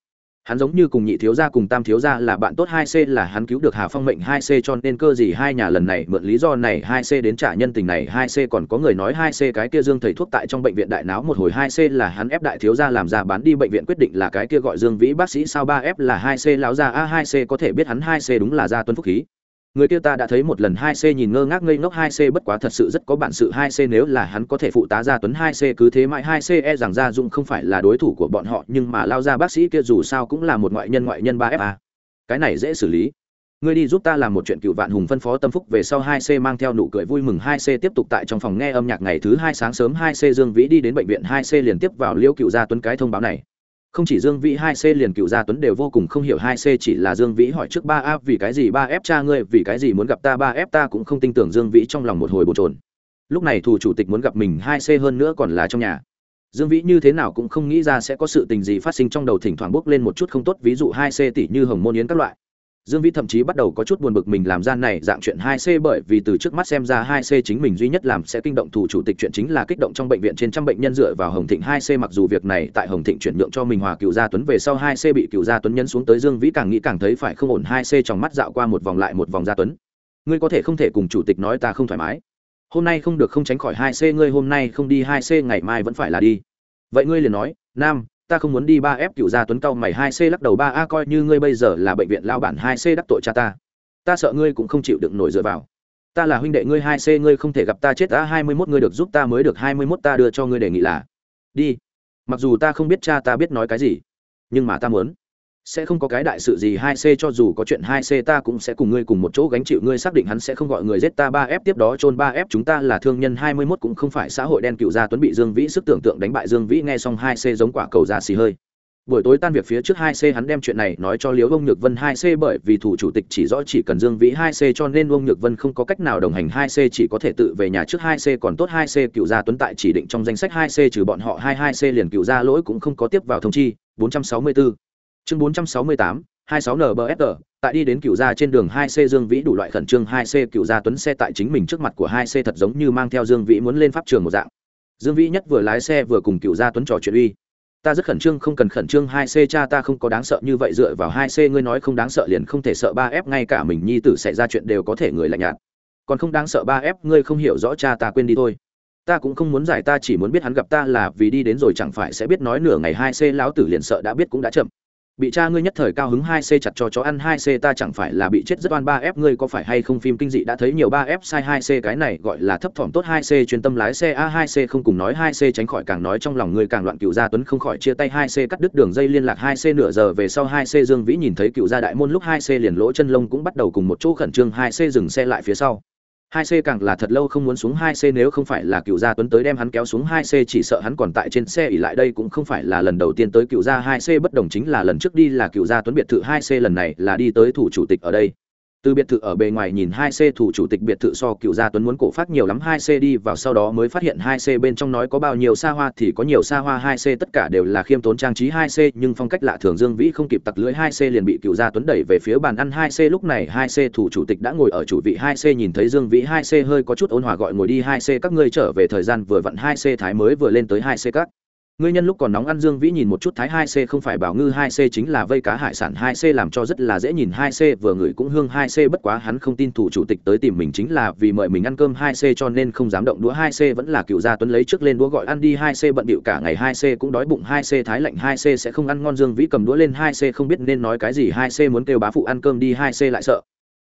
hắn giống như cùng nhị thiếu gia cùng tam thiếu gia là bạn tốt hai c là hắn cứu được hà phong mệnh hai c cho nên cơ gì hai nhà lần này mượn lý do này hai c đến trả nhân tình này hai c còn có người nói hai c cái kia dương thầy thuốc tại trong bệnh viện đại náo một hồi hai c là hắn ép đại thiếu gia làm ra bán đi bệnh viện quyết định là cái kia gọi dương vĩ bác sĩ sao ba f là hai c lão gia a hai c có thể biết hắn hai c đúng là gia tuân phúc khí người kia ta đã thấy một lần hai c nhìn ngơ ngác ngây ngốc hai c, bất quá thật sự rất có bản sự hai c nếu là hắn có thể phụ tá gia tuấn hai c, cứ thế mãi hai c e rằng gia dụng không phải là đối thủ của bọn họ, nhưng mà lao ra bác sĩ kia dù sao cũng là một ngoại nhân ngoại nhân ba fa cái này dễ xử lý. Ngươi đi giúp ta làm một chuyện cựu vạn hùng phân phó tâm phúc về sau hai c mang theo nụ cười vui mừng hai c tiếp tục tại trong phòng nghe âm nhạc ngày thứ hai sáng sớm hai c dương vĩ đi đến bệnh viện hai c liền tiếp vào liễu cựu gia tuấn cái thông báo này không chỉ dương vĩ hai c liền cựu gia tuấn đều vô cùng không hiểu hai c chỉ là dương vĩ hỏi trước ba a, vì cái gì ba f cha ngươi, vì cái gì muốn gặp ta ba f ta cũng không tin tưởng dương vĩ trong lòng một hồi bồn trồn lúc này thủ chủ tịch muốn gặp mình hai c hơn nữa còn là trong nhà. Dương vĩ như thế nào cũng không nghĩ ra sẽ có sự tình gì phát sinh trong đầu thỉnh thoảng bốc lên một chút không tốt, ví dụ hai c tỷ như hồng môn yến các loại dương vĩ thậm chí bắt đầu có chút buồn bực mình làm ra này dạng chuyện hai c bởi vì từ trước mắt xem ra hai c chính mình duy nhất làm sẽ kinh động thủ chủ tịch chuyện chính là kích động trong bệnh viện trên trăm bệnh nhân dựa vào hồng thịnh hai c mặc dù việc này tại hồng thịnh chuyển nhượng cho mình hòa cựu gia tuấn về sau hai c bị cựu gia tuấn nhân xuống tới dương vĩ càng nghĩ càng thấy phải không ổn hai c trong mắt dạo qua một vòng lại một vòng gia tuấn. Ngươi có thể không thể cùng chủ tịch nói ta không thoải mái. Hôm nay không được không tránh khỏi hai c, ngươi hôm nay không đi hai c, ngày mai vẫn phải là đi. Vậy ngươi liền nói, nam ta không muốn đi ba f cựu gia tuấn cao mày hai c lắc đầu ba a coi như ngươi bây giờ là bệnh viện lao bản hai c đắc tội cha ta. Ta sợ ngươi cũng không chịu đựng nổi dựa vào. Ta là huynh đệ ngươi hai c ngươi không thể gặp ta chết ta hai mươi mốt ngươi được giúp ta mới được, hai mươi mốt ta đưa cho ngươi đề nghị là. Đi. Mặc dù ta không biết cha ta biết nói cái gì, nhưng mà ta muốn sẽ không có cái đại sự gì, hai c cho dù có chuyện hai c, ta cũng sẽ cùng ngươi cùng một chỗ gánh chịu. Ngươi xác định hắn sẽ không gọi người giết ta, ba f tiếp đó chôn ba f. Chúng ta là thương nhân hai mươi 21 cũng không phải xã hội đen cựu gia tuấn bị Dương Vĩ sức tưởng tượng đánh bại Dương Vĩ, nghe xong hai c giống quả cầu ra xì hơi. Buổi tối tan việc phía trước hai c hắn đem chuyện này nói cho liếu Ông Nhược Vân hai c, bởi vì thủ chủ tịch chỉ rõ chỉ cần Dương Vĩ hai c cho nên Ông Nhược Vân không có cách nào đồng hành. Hai c chỉ có thể tự về nhà trước, hai c còn tốt. Hai c cựu gia Tuấn tại chỉ định trong danh sách hai c, trừ bọn họ 22C liền cựu gia lỗi cũng không có tiếp vào thông chi. 464 chương bốn trăm sáu mươi tám, hai sáu nbsg tại đi đến cựu gia trên đường hai c dương vĩ đủ loại khẩn trương hai c cựu gia tuấn xe tại chính mình trước mặt của hai c thật giống như mang theo dương vĩ muốn lên pháp trường một dạng. Dương vĩ nhất vừa lái xe vừa cùng cựu gia tuấn trò chuyện uy. Ta rất khẩn trương, không cần khẩn trương hai c, cha ta không có đáng sợ như vậy, dựa vào hai c, ngươi nói không đáng sợ liền không thể sợ ba f, ngay cả mình nhi tử xảy ra chuyện đều có thể người lạnh nhạt. Còn không đáng sợ ba f, ngươi không hiểu rõ cha ta quên đi thôi. Ta cũng không muốn giải, ta chỉ muốn biết hắn gặp ta là vì đi đến rồi chẳng phải sẽ biết nói nửa ngày hai c lão tử liền sợ đã biết cũng đã chậm bị cha ngươi nhất thời cao hứng hai c chặt cho chó ăn hai c, ta chẳng phải là bị chết rất oan ba f ngươi, có phải hay không phim kinh dị đã thấy nhiều ba f sai hai c? Cái này gọi là thấp thỏm tốt hai c, chuyên tâm lái xe a hai c, không cùng nói hai c, tránh khỏi càng nói trong lòng ngươi càng loạn. Cựu gia tuấn không khỏi chia tay hai c, cắt đứt đường dây liên lạc hai c. Nửa giờ về sau hai c, dương vĩ nhìn thấy cựu gia đại môn lúc hai c liền lỗ chân lông cũng bắt đầu cùng một chỗ khẩn trương, hai c dừng xe lại phía sau hai c càng là thật lâu không muốn xuống hai c nếu không phải là cựu gia tuấn tới đem hắn kéo xuống hai c chỉ sợ hắn còn tại trên xe ỉ lại đây cũng không phải là lần đầu tiên tới cựu gia hai c bất đồng chính là lần trước đi là cựu gia tuấn biệt thự hai c lần này là đi tới thủ chủ tịch ở đây từ biệt thự ở bề ngoài nhìn hai c thủ chủ tịch biệt thự so cựu gia tuấn muốn cổ phát nhiều lắm hai c đi vào sau đó mới phát hiện hai c bên trong nói có bao nhiêu xa hoa thì có nhiều xa hoa hai c tất cả đều là khiêm tốn trang trí hai c nhưng phong cách lạ thường dương vĩ không kịp tặc lưỡi hai c liền bị cựu gia tuấn đẩy về phía bàn ăn hai c lúc này hai c thủ chủ tịch đã ngồi ở chủ vị hai c nhìn thấy dương vĩ hai c hơi có chút ôn hòa gọi ngồi đi hai c các ngươi trở về thời gian vừa vặn hai c thái mới vừa lên tới hai c các ngươi nhân lúc còn nóng ăn dương vĩ nhìn một chút thái hai c không phải bảo ngư hai c chính là vây cá hải sản hai c làm cho rất là dễ nhìn hai c, vừa ngửi cũng hương hai c, bất quá hắn không tin thủ chủ tịch tới tìm mình chính là vì mời mình ăn cơm hai c cho nên không dám động đũa hai c, vẫn là cựu gia tuấn lấy trước lên đũa gọi ăn đi hai c, bận bịu cả ngày hai c cũng đói bụng hai c, thái lạnh hai c sẽ không ăn ngon dương vĩ cầm đũa lên hai c, không biết nên nói cái gì hai c, muốn kêu bá phụ ăn cơm đi hai c lại sợ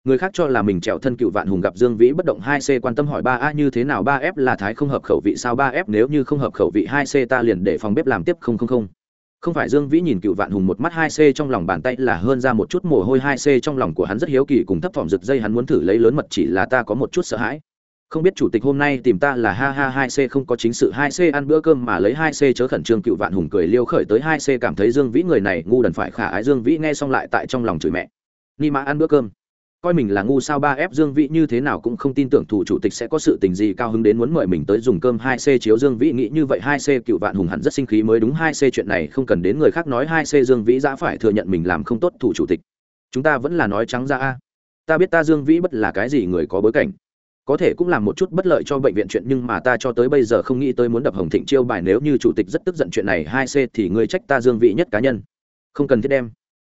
người khác cho là mình trèo thân cựu vạn hùng gặp dương vĩ bất động hai c quan tâm hỏi ba a như thế nào, ba f là thái không hợp khẩu vị sao, ba f nếu như không hợp khẩu vị hai c ta liền để phòng bếp làm tiếp không không không. Không phải dương vĩ nhìn cựu vạn hùng một mắt hai c trong lòng bàn tay là hơn ra một chút mồ hôi hai c trong lòng của hắn rất hiếu kỳ cùng thấp thỏm rực dây hắn muốn thử lấy lớn mật chỉ là ta có một chút sợ hãi. Không biết chủ tịch hôm nay tìm ta là ha ha hai c không có chính sự hai c ăn bữa cơm mà lấy hai c chớ khẩn trương, cựu vạn hùng cười liêu khởi tới hai c cảm thấy dương vĩ người này ngu đần phải khả ái, dương vĩ nghe xong lại tại trong lòng chửi mẹ. Ni mã ăn bữa cơm coi mình là ngu sao ba ép dương vĩ như thế nào cũng không tin tưởng thủ chủ tịch sẽ có sự tình gì cao hứng đến muốn mời mình tới dùng cơm hai c chiếu dương vĩ nghĩ như vậy, hai c cựu vạn hùng hẳn rất sinh khí mới đúng, hai c chuyện này không cần đến người khác nói, hai c dương vĩ đã phải thừa nhận mình làm không tốt thủ chủ tịch. Chúng ta vẫn là nói trắng ra a. Ta biết ta dương vĩ bất là cái gì người có bối cảnh. Có thể cũng làm một chút bất lợi cho bệnh viện chuyện nhưng mà ta cho tới bây giờ không nghĩ tới muốn đập hồng thịnh chiêu bài nếu như chủ tịch rất tức giận chuyện này, hai c thì người trách ta dương vĩ nhất cá nhân. Không cần thiết đem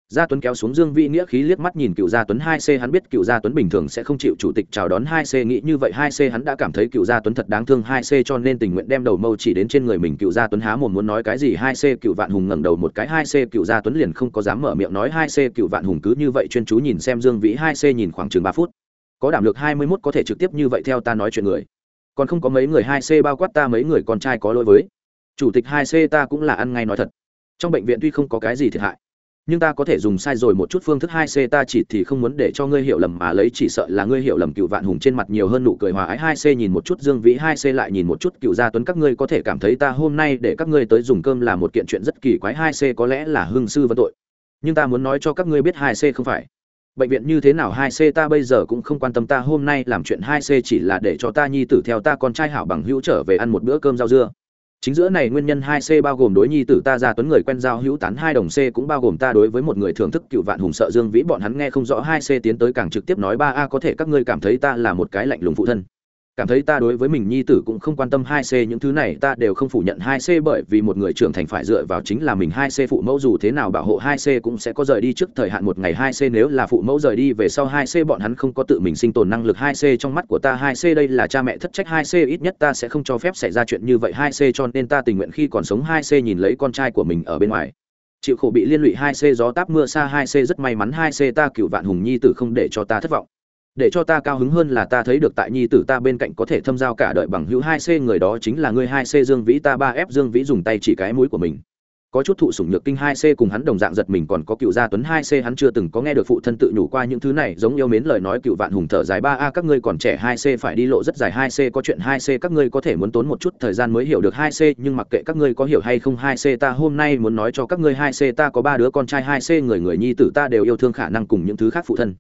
gia tuấn kéo xuống dương vĩ nghĩa khí liếc mắt nhìn cựu gia tuấn hai c, hắn biết cựu gia tuấn bình thường sẽ không chịu chủ tịch chào đón hai c, nghĩ như vậy hai c hắn đã cảm thấy cựu gia tuấn thật đáng thương hai c, cho nên tình nguyện đem đầu mâu chỉ đến trên người mình. Cựu gia tuấn há mồm muốn nói cái gì hai c, cựu vạn hùng ngẩng đầu một cái hai c, cựu gia tuấn liền không có dám mở miệng nói hai c, cựu vạn hùng cứ như vậy chuyên chú nhìn xem dương vĩ hai c nhìn khoảng chừng ba phút. Có đảm lược hai mươi mốt có thể trực tiếp như vậy theo ta nói chuyện người. Còn không có mấy người hai c bao quát ta mấy người con trai có lỗi với. Chủ tịch hai c ta cũng là ăn ngay nói thật. Trong bệnh viện tuy không có cái gì thiệt hại nhưng ta có thể dùng sai rồi một chút phương thức hai c ta chỉ thì không muốn để cho ngươi hiểu lầm mà lấy chỉ sợ là ngươi hiểu lầm cựu vạn hùng trên mặt nhiều hơn nụ cười hòa ái. Hai c nhìn một chút dương vĩ, hai c lại nhìn một chút cựu gia tuấn. Các ngươi có thể cảm thấy ta hôm nay để các ngươi tới dùng cơm là một kiện chuyện rất kỳ quái. Hai c có lẽ là hưng sư vấn tội, nhưng ta muốn nói cho các ngươi biết hai c không phải. Bệnh viện như thế nào hai c ta bây giờ cũng không quan tâm. Ta hôm nay làm chuyện hai c chỉ là để cho ta nhi tử theo ta con trai hảo bằng hữu trở về ăn một bữa cơm rau dưa chính giữa này nguyên nhân hai c bao gồm đối nhi tử ta ra tuấn người quen giao hữu tán hai đồng c cũng bao gồm ta đối với một người thưởng thức cựu vạn hùng sợ dương vĩ, bọn hắn nghe không rõ hai c tiến tới càng trực tiếp nói ba a có thể các ngươi cảm thấy ta là một cái lạnh lùng phụ thân cảm thấy ta đối với mình nhi tử cũng không quan tâm hai c những thứ này ta đều không phủ nhận hai c bởi vì một người trưởng thành phải dựa vào chính là mình hai c phụ mẫu dù thế nào bảo hộ hai c cũng sẽ có rời đi trước thời hạn một ngày hai c nếu là phụ mẫu rời đi về sau hai c bọn hắn không có tự mình sinh tồn năng lực hai c trong mắt của ta hai c đây là cha mẹ thất trách hai c ít nhất ta sẽ không cho phép xảy ra chuyện như vậy hai c cho nên ta tình nguyện khi còn sống hai c nhìn lấy con trai của mình ở bên ngoài chịu khổ bị liên lụy hai c gió táp mưa xa hai c rất may mắn hai c ta cựu vạn hùng nhi tử không để cho ta thất vọng để cho ta cao hứng hơn là ta thấy được tại nhi tử ta bên cạnh có thể thâm giao cả đợi bằng hữu hai c người đó chính là ngươi hai c dương vĩ ta ba f dương vĩ dùng tay chỉ cái mũi của mình. Có chút thụ sủng nhược kinh hai c cùng hắn đồng dạng giật mình còn có cựu gia tuấn hai c hắn chưa từng có nghe được phụ thân tự nhủ qua những thứ này, giống yêu mến lời nói cựu vạn hùng thở dài ba a, các ngươi còn trẻ hai c phải đi lộ rất dài hai c, có chuyện hai c các ngươi có thể muốn tốn một chút thời gian mới hiểu được hai c, nhưng mặc kệ các ngươi có hiểu hay không hai c ta hôm nay muốn nói cho các ngươi hai c, ta có ba đứa con trai hai c, người người nhi tử ta đều yêu thương khả năng cùng những thứ khác phụ thân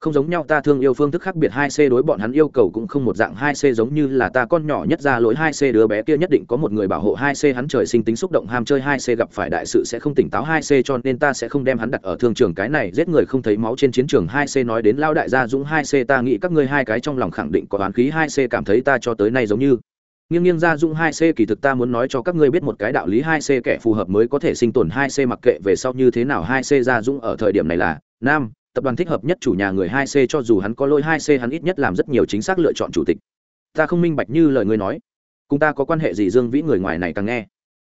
không giống nhau ta thương yêu phương thức khác biệt hai c đối bọn hắn yêu cầu cũng không một dạng hai c giống như là ta con nhỏ nhất ra lỗi hai c đứa bé kia nhất định có một người bảo hộ hai c hắn trời sinh tính xúc động ham chơi hai c gặp phải đại sự sẽ không tỉnh táo hai c cho nên ta sẽ không đem hắn đặt ở thương trường cái này giết người không thấy máu trên chiến trường hai c nói đến lao đại gia dũng hai c ta nghĩ các ngươi hai cái trong lòng khẳng định có oán khí hai c cảm thấy ta cho tới nay giống như nghiêng nghiêng ra Dung. hai c kỳ thực ta muốn nói cho các ngươi biết một cái đạo lý hai c kẻ phù hợp mới có thể sinh tồn hai c mặc kệ về sau như thế nào hai c ra Dung ở thời điểm này là nam tập đoàn thích hợp nhất chủ nhà người hai c, cho dù hắn có lỗi hai c, hắn ít nhất làm rất nhiều chính xác lựa chọn chủ tịch. Ta không minh bạch như lời ngươi nói. Cùng ta có quan hệ gì dương vĩ người ngoài này càng nghe,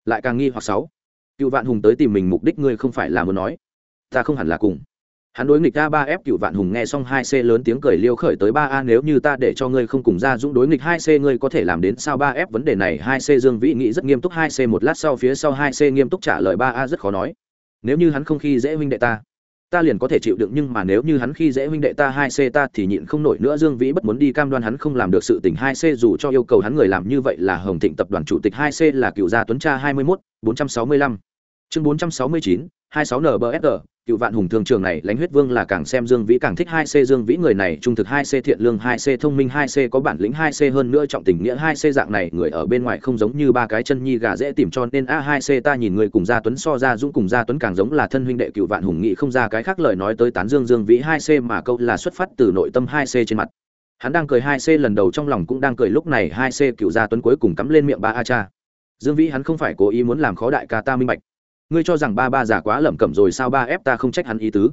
lại càng nghi hoặc sáu. Cựu vạn hùng tới tìm mình mục đích ngươi không phải là muốn nói. Ta không hẳn là cùng. Hắn đối nghịch a ba f, cựu vạn hùng nghe xong hai c lớn tiếng cười liêu khởi tới ba a, nếu như ta để cho ngươi không cùng ra dũng đối nghịch hai c, ngươi có thể làm đến sao ba f? Vấn đề này hai c dương vĩ nghĩ rất nghiêm túc hai c một lát sau, phía sau hai c nghiêm túc trả lời ba a rất khó nói. Nếu như hắn không khi dễ huynh đệ ta ta liền có thể chịu đựng nhưng mà nếu như hắn khi dễ huynh đệ ta hai c ta thì nhịn không nổi nữa. Dương vĩ bất muốn đi cam đoan hắn không làm được sự tình hai c dù cho yêu cầu hắn người làm như vậy là hồng thịnh tập đoàn chủ tịch hai c là cựu gia tuấn cha hai mươi mốt, bốn trăm sáu mươi lăm. Chương bốn trăm sáu mươi chín hai sáu nbsg cựu vạn hùng thương trường này lãnh huyết vương là càng xem dương vĩ càng thích hai c dương vĩ người này trung thực hai c thiện lương hai c thông minh hai c có bản lĩnh hai c hơn nữa trọng tình nghĩa hai c dạng này người ở bên ngoài không giống như ba cái chân nhi gà dễ tìm cho nên a hai c ta nhìn người cùng gia tuấn so ra dũng cùng gia tuấn càng giống là thân huynh đệ cựu vạn hùng nghị không ra cái khác lời nói tới tán dương dương vĩ hai c mà câu là xuất phát từ nội tâm hai c trên mặt hắn đang cười hai c lần đầu trong lòng cũng đang cười lúc này hai c cựu gia tuấn cuối cùng cắm lên miệng ba a cha dương vĩ hắn không phải cố ý muốn làm khó đại ca ta minh bạch ngươi cho rằng ba ba già quá lẩm cẩm rồi sao ba ép ta không trách hắn ý tứ?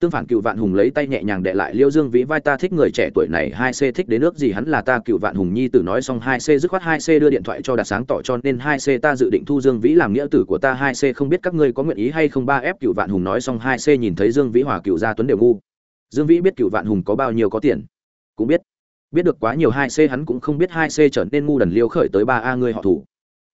Tương phản cựu vạn hùng lấy tay nhẹ nhàng đệ lại liêu dương vĩ vai ta thích người trẻ tuổi này, hai c thích đến nước gì hắn là ta, cựu vạn hùng nhi tử nói xong hai c dứt khoát hai c đưa điện thoại cho đặt sáng tỏ cho nên hai c ta dự định thu dương vĩ làm nghĩa tử của ta, hai c không biết các ngươi có nguyện ý hay không, ba ép cựu vạn hùng nói xong hai c nhìn thấy dương vĩ hòa cựu gia tuấn đều ngu. Dương vĩ biết cựu vạn hùng có bao nhiêu có tiền. Cũng biết. Biết được quá nhiều hai c hắn cũng không biết hai c trở nên ngu đần liêu khởi tới ba a ngươi họ thủ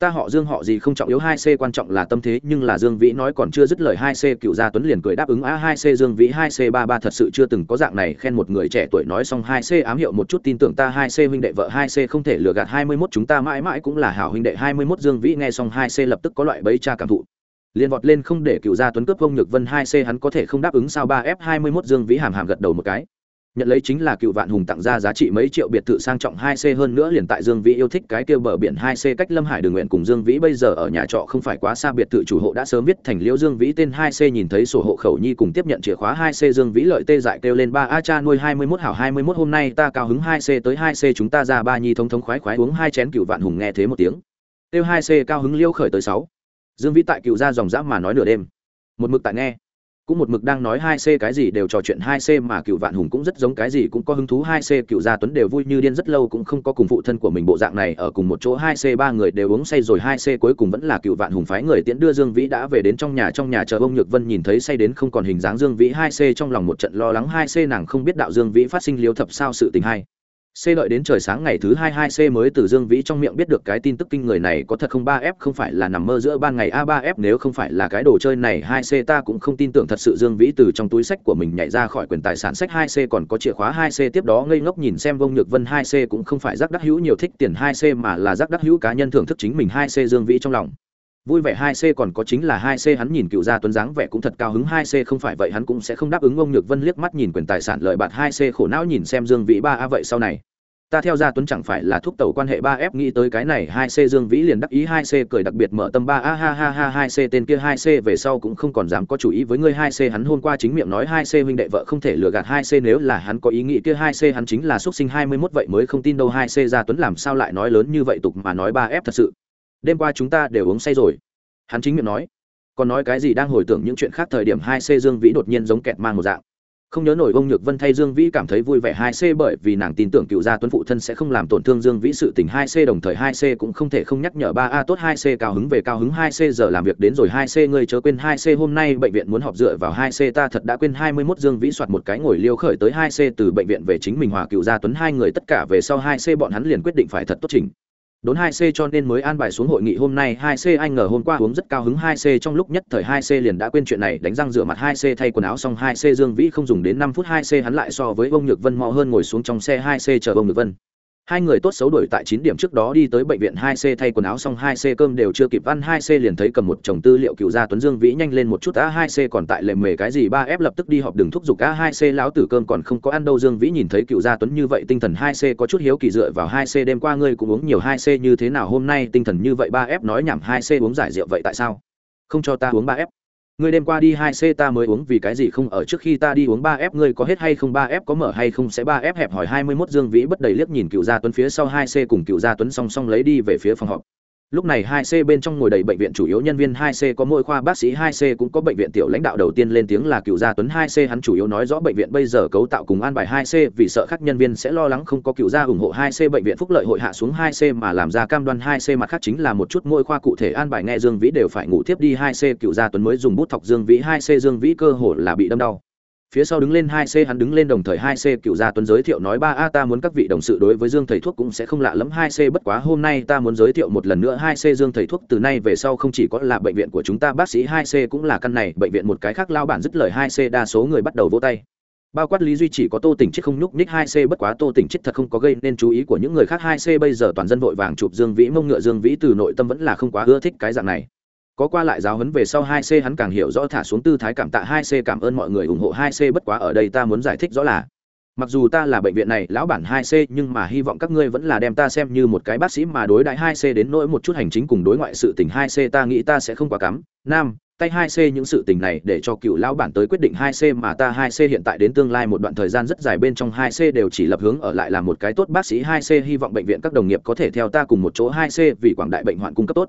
ta họ dương họ gì không trọng yếu, hai c quan trọng là tâm thế, nhưng là dương vĩ nói còn chưa dứt lời, hai c cựu gia tuấn liền cười đáp ứng a hai c dương vĩ, hai c ba ba thật sự chưa từng có dạng này, khen một người trẻ tuổi nói xong, hai c ám hiệu một chút, tin tưởng ta, hai c huynh đệ vợ, hai c không thể lừa gạt, hai mươi mốt chúng ta mãi mãi cũng là hảo huynh đệ. Hai mươi mốt dương vĩ nghe xong, hai c lập tức có loại bấy cha cảm thụ. Liền vọt lên không để cựu gia tuấn cướp vông nhược vân, hai c hắn có thể không đáp ứng sao? Ba f hai mươi mốt dương vĩ hàm hàm gật đầu một cái nhận lấy chính là cựu vạn hùng tặng ra giá trị mấy triệu biệt thự sang trọng hai c hơn nữa liền tại dương vĩ yêu thích cái kia bờ biển hai c cách lâm hải đường nguyện cùng dương vĩ bây giờ ở nhà trọ không phải quá xa biệt thự chủ hộ đã sớm viết thành liễu dương vĩ tên hai c nhìn thấy sổ hộ khẩu nhi cùng tiếp nhận chìa khóa hai c dương vĩ lợi tê dại kêu lên, ba a cha nuôi hai mươi mốt hảo hai mươi mốt, hôm nay ta cao hứng hai c tới hai c chúng ta ra ba nhi thống thống khoái khoái uống hai chén cựu vạn hùng nghe thế một tiếng. Têu hai c cao hứng liêu khởi tới sáu. Dương vĩ tại cựu gia dòng dã mà nói nửa đêm. Một mực tại nghe cũng một mực đang nói hai c cái gì đều trò chuyện hai c mà cựu vạn hùng cũng rất giống cái gì cũng có hứng thú hai c, cựu gia tuấn đều vui như điên rất lâu cũng không có cùng phụ thân của mình bộ dạng này ở cùng một chỗ hai c, ba người đều uống say rồi hai c cuối cùng vẫn là cựu vạn hùng phái người tiễn đưa dương vĩ đã về đến trong nhà trong nhà chờ ông nhược vân nhìn thấy say đến không còn hình dáng dương vĩ hai c trong lòng một trận lo lắng hai c nàng không biết đạo dương vĩ phát sinh liếu thập sao sự tình hai C đợi đến trời sáng ngày thứ hai hai c mới từ Dương Vĩ trong miệng biết được cái tin tức kinh người này có thật không? Ba f không phải là nằm mơ giữa ban ngày. A, ba f nếu không phải là cái đồ chơi này, hai c ta cũng không tin tưởng thật sự Dương Vĩ từ trong túi sách của mình nhảy ra khỏi quyền tài sản sách. Hai c còn có chìa khóa. Hai c tiếp đó ngây ngốc nhìn xem Vong Nhược Vân. Hai c cũng không phải giác đắc hữu nhiều thích tiền. Hai c mà là giác đắc hữu cá nhân thưởng thức chính mình. Hai c Dương Vĩ trong lòng vui vẻ hai c còn có chính là hai c hắn nhìn cựu gia tuấn dáng vẻ cũng thật cao hứng hai c không phải vậy hắn cũng sẽ không đáp ứng ông nhược vân liếc mắt nhìn quyền tài sản lợi bạt hai c khổ não nhìn xem dương vĩ ba a vậy sau này ta theo gia tuấn chẳng phải là thúc tàu quan hệ ba f nghĩ tới cái này hai c dương vĩ liền đắc ý hai c cười đặc biệt mở tâm ba a ha ha ha hai c tên kia hai c về sau cũng không còn dám có chủ ý với ngươi hai c hắn hôm qua chính miệng nói hai c huynh đệ vợ không thể lừa gạt hai c nếu là hắn có ý nghĩ kia hai c hắn chính là xuất sinh hai mươi 21 vậy mới không tin đâu hai c gia tuấn làm sao lại nói lớn như vậy tục mà nói ba f thật sự đêm qua chúng ta đều uống say rồi hắn chính miệng nói còn nói cái gì đang hồi tưởng những chuyện khác thời điểm hai c dương vĩ đột nhiên giống kẹt mang một dạng không nhớ nổi ông nhược vân thay dương vĩ cảm thấy vui vẻ hai c bởi vì nàng tin tưởng cựu gia tuấn phụ thân sẽ không làm tổn thương dương vĩ sự tình hai c đồng thời hai c cũng không thể không nhắc nhở ba a tốt hai c cao hứng về cao hứng hai c giờ làm việc đến rồi hai c ngươi chớ quên hai c hôm nay bệnh viện muốn họp dựa vào hai c ta thật đã quên hai mươi mốt dương vĩ soạt một cái ngồi liêu khởi tới hai c từ bệnh viện về chính mình hòa cựu gia tuấn hai người tất cả về sau hai c bọn hắn liền quyết định phải thật tốt trình đốn hai c cho nên mới an bài xuống hội nghị hôm nay. Hai c anh ngờ hôm qua uống rất cao hứng. Hai c trong lúc nhất thời hai c liền đã quên chuyện này. Đánh răng rửa mặt hai c thay quần áo xong, hai c dương vĩ không dùng đến năm phút. Hai c hắn lại so với ông nhược vân mau hơn ngồi xuống trong xe. Hai c chờ ông nhược vân hai người tốt xấu đuổi tại chín điểm trước đó đi tới bệnh viện hai c thay quần áo xong hai c cơm đều chưa kịp ăn hai c liền thấy cầm một chồng tư liệu cựu gia tuấn dương vĩ nhanh lên một chút, a hai c còn tại lệ mề cái gì? Ba f lập tức đi họp đường thúc giục, a hai c lão tử cơm còn không có ăn đâu. Dương vĩ nhìn thấy cựu gia tuấn như vậy, tinh thần hai c có chút hiếu kỳ dựa vào hai c, đêm qua ngươi cũng uống nhiều hai c như thế nào? Hôm nay tinh thần như vậy, ba f nói nhảm hai c uống giải rượu vậy tại sao không cho ta uống ba f? Ngươi đêm qua đi hai c ta mới uống vì cái gì không? Ở trước khi ta đi uống ba f ngươi có hết hay không? Ba f có mở hay không? Sẽ ba f hẹp hỏi hai mươi 21 Dương Vĩ bất đầy liếc nhìn Cựu Gia Tuấn phía sau hai c cùng Cựu Gia Tuấn song song lấy đi về phía phòng họp lúc này hai c bên trong ngồi đầy bệnh viện chủ yếu nhân viên, hai c có mỗi khoa bác sĩ, hai c cũng có bệnh viện tiểu lãnh đạo đầu tiên lên tiếng là cựu gia tuấn. Hai c hắn chủ yếu nói rõ bệnh viện bây giờ cấu tạo cùng an bài hai c, vì sợ các nhân viên sẽ lo lắng không có cựu gia ủng hộ. Hai c bệnh viện phúc lợi hội hạ xuống, hai c mà làm ra cam đoan, hai c mặt khác chính là một chút mỗi khoa cụ thể an bài, nghe dương vĩ đều phải ngủ tiếp đi. Hai c cựu gia tuấn mới dùng bút thọc dương vĩ, hai c dương vĩ cơ hồ là bị đâm đau phía sau đứng lên hai c, hắn đứng lên đồng thời hai c, cựu gia tuấn giới thiệu nói, ba a, ta muốn các vị đồng sự đối với dương thầy thuốc cũng sẽ không lạ lắm hai c, bất quá hôm nay ta muốn giới thiệu một lần nữa hai c dương thầy thuốc, từ nay về sau không chỉ có là bệnh viện của chúng ta, bác sĩ hai c cũng là căn này, bệnh viện một cái khác lao bản dứt lời hai c, đa số người bắt đầu vỗ tay. Bao quát lý duy chỉ có tô tỉnh chết không nhúc nhích hai c, bất quá tô tỉnh chết thật không có gây nên chú ý của những người khác hai c, bây giờ toàn dân vội vàng chụp dương vĩ mông ngựa, dương vĩ từ nội tâm vẫn là không quá ưa thích cái dạng này có qua lại giáo huấn về sau hai c hắn càng hiểu rõ thả xuống tư thái cảm tạ hai c cảm ơn mọi người ủng hộ hai c, bất quá ở đây ta muốn giải thích rõ là, mặc dù ta là bệnh viện này, lão bản hai c, nhưng mà hy vọng các ngươi vẫn là đem ta xem như một cái bác sĩ mà đối đại hai c đến nỗi một chút hành chính cùng đối ngoại sự tình hai c, ta nghĩ ta sẽ không quá cắm. Nam, tay hai c những sự tình này để cho cựu lão bản tới quyết định hai c mà ta hai c hiện tại đến tương lai một đoạn thời gian rất dài bên trong hai c đều chỉ lập hướng ở lại là một cái tốt bác sĩ hai c, hy vọng bệnh viện các đồng nghiệp có thể theo ta cùng một chỗ hai c, vì quảng đại bệnh hoạn cung cấp tốt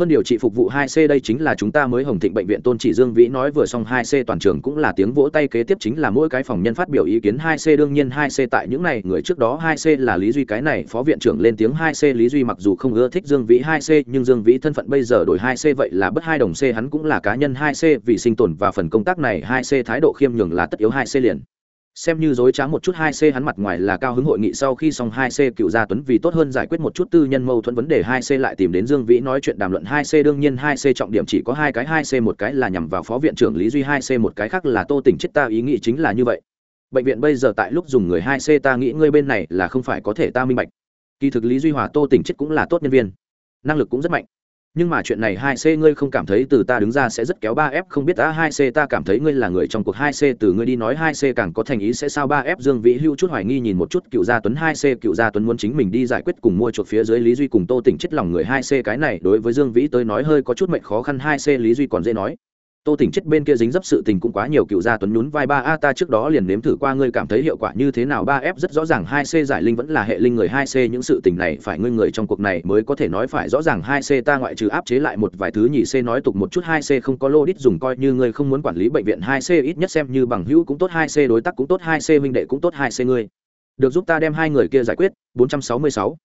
hơn điều trị phục vụ 2C đây chính là chúng ta mới Hồng Thịnh bệnh viện Tôn Chỉ Dương Vĩ nói vừa xong 2C toàn trường cũng là tiếng vỗ tay kế tiếp chính là mỗi cái phòng nhân phát biểu ý kiến 2C đương nhiên 2C tại những này người trước đó 2C là Lý Duy cái này phó viện trưởng lên tiếng 2C Lý Duy mặc dù không ưa thích Dương Vĩ 2C nhưng Dương Vĩ thân phận bây giờ đổi 2C vậy là bất hai đồng C, hắn cũng là cá nhân 2C vì sinh tồn và phần công tác này 2C thái độ khiêm nhường là tất yếu 2C liền xem như dối trá một chút hai c hắn mặt ngoài là cao hứng hội nghị sau khi xong hai c cựu gia tuấn vì tốt hơn giải quyết một chút tư nhân mâu thuẫn vấn đề hai c lại tìm đến dương vĩ nói chuyện đàm luận hai c. Đương nhiên hai c trọng điểm chỉ có hai cái, hai c một cái là nhằm vào phó viện trưởng lý duy, hai c một cái khác là tô tỉnh chết. Ta ý nghĩ chính là như vậy. Bệnh viện bây giờ tại lúc dùng người hai c, ta nghĩ ngươi bên này là không phải có thể ta minh bạch. Kỳ thực lý duy hòa tô tỉnh chết cũng là tốt nhân viên. Năng lực cũng rất mạnh nhưng mà chuyện này hai c ngươi không cảm thấy từ ta đứng ra sẽ rất kéo ba f, không biết a hai c ta cảm thấy ngươi là người trong cuộc hai c, từ ngươi đi nói hai c càng có thành ý sẽ sao ba f, dương vĩ hưu chút hoài nghi nhìn một chút cựu gia tuấn hai c, cựu gia tuấn muốn chính mình đi giải quyết cùng mua chuột phía dưới lý duy cùng tô tỉnh chết lòng người hai c, cái này đối với dương vĩ tới nói hơi có chút mệnh khó khăn, hai c lý duy còn dễ nói tô tỉnh chết bên kia dính dấp sự tình cũng quá nhiều, cựu gia tuấn nhún vai ba a, ta trước đó liền nếm thử qua, ngươi cảm thấy hiệu quả như thế nào? Ba f rất rõ ràng, hai c giải linh vẫn là hệ linh người, hai c những sự tình này phải ngươi người trong cuộc này mới có thể nói phải rõ ràng. Hai c ta ngoại trừ áp chế lại một vài thứ nhì c nói tục một chút, hai c không có lô đít dùng, coi như ngươi không muốn quản lý bệnh viện, hai c ít nhất xem như bằng hữu cũng tốt, hai c đối tác cũng tốt, hai c minh đệ cũng tốt, hai c ngươi. Được giúp ta đem hai người kia giải quyết. 466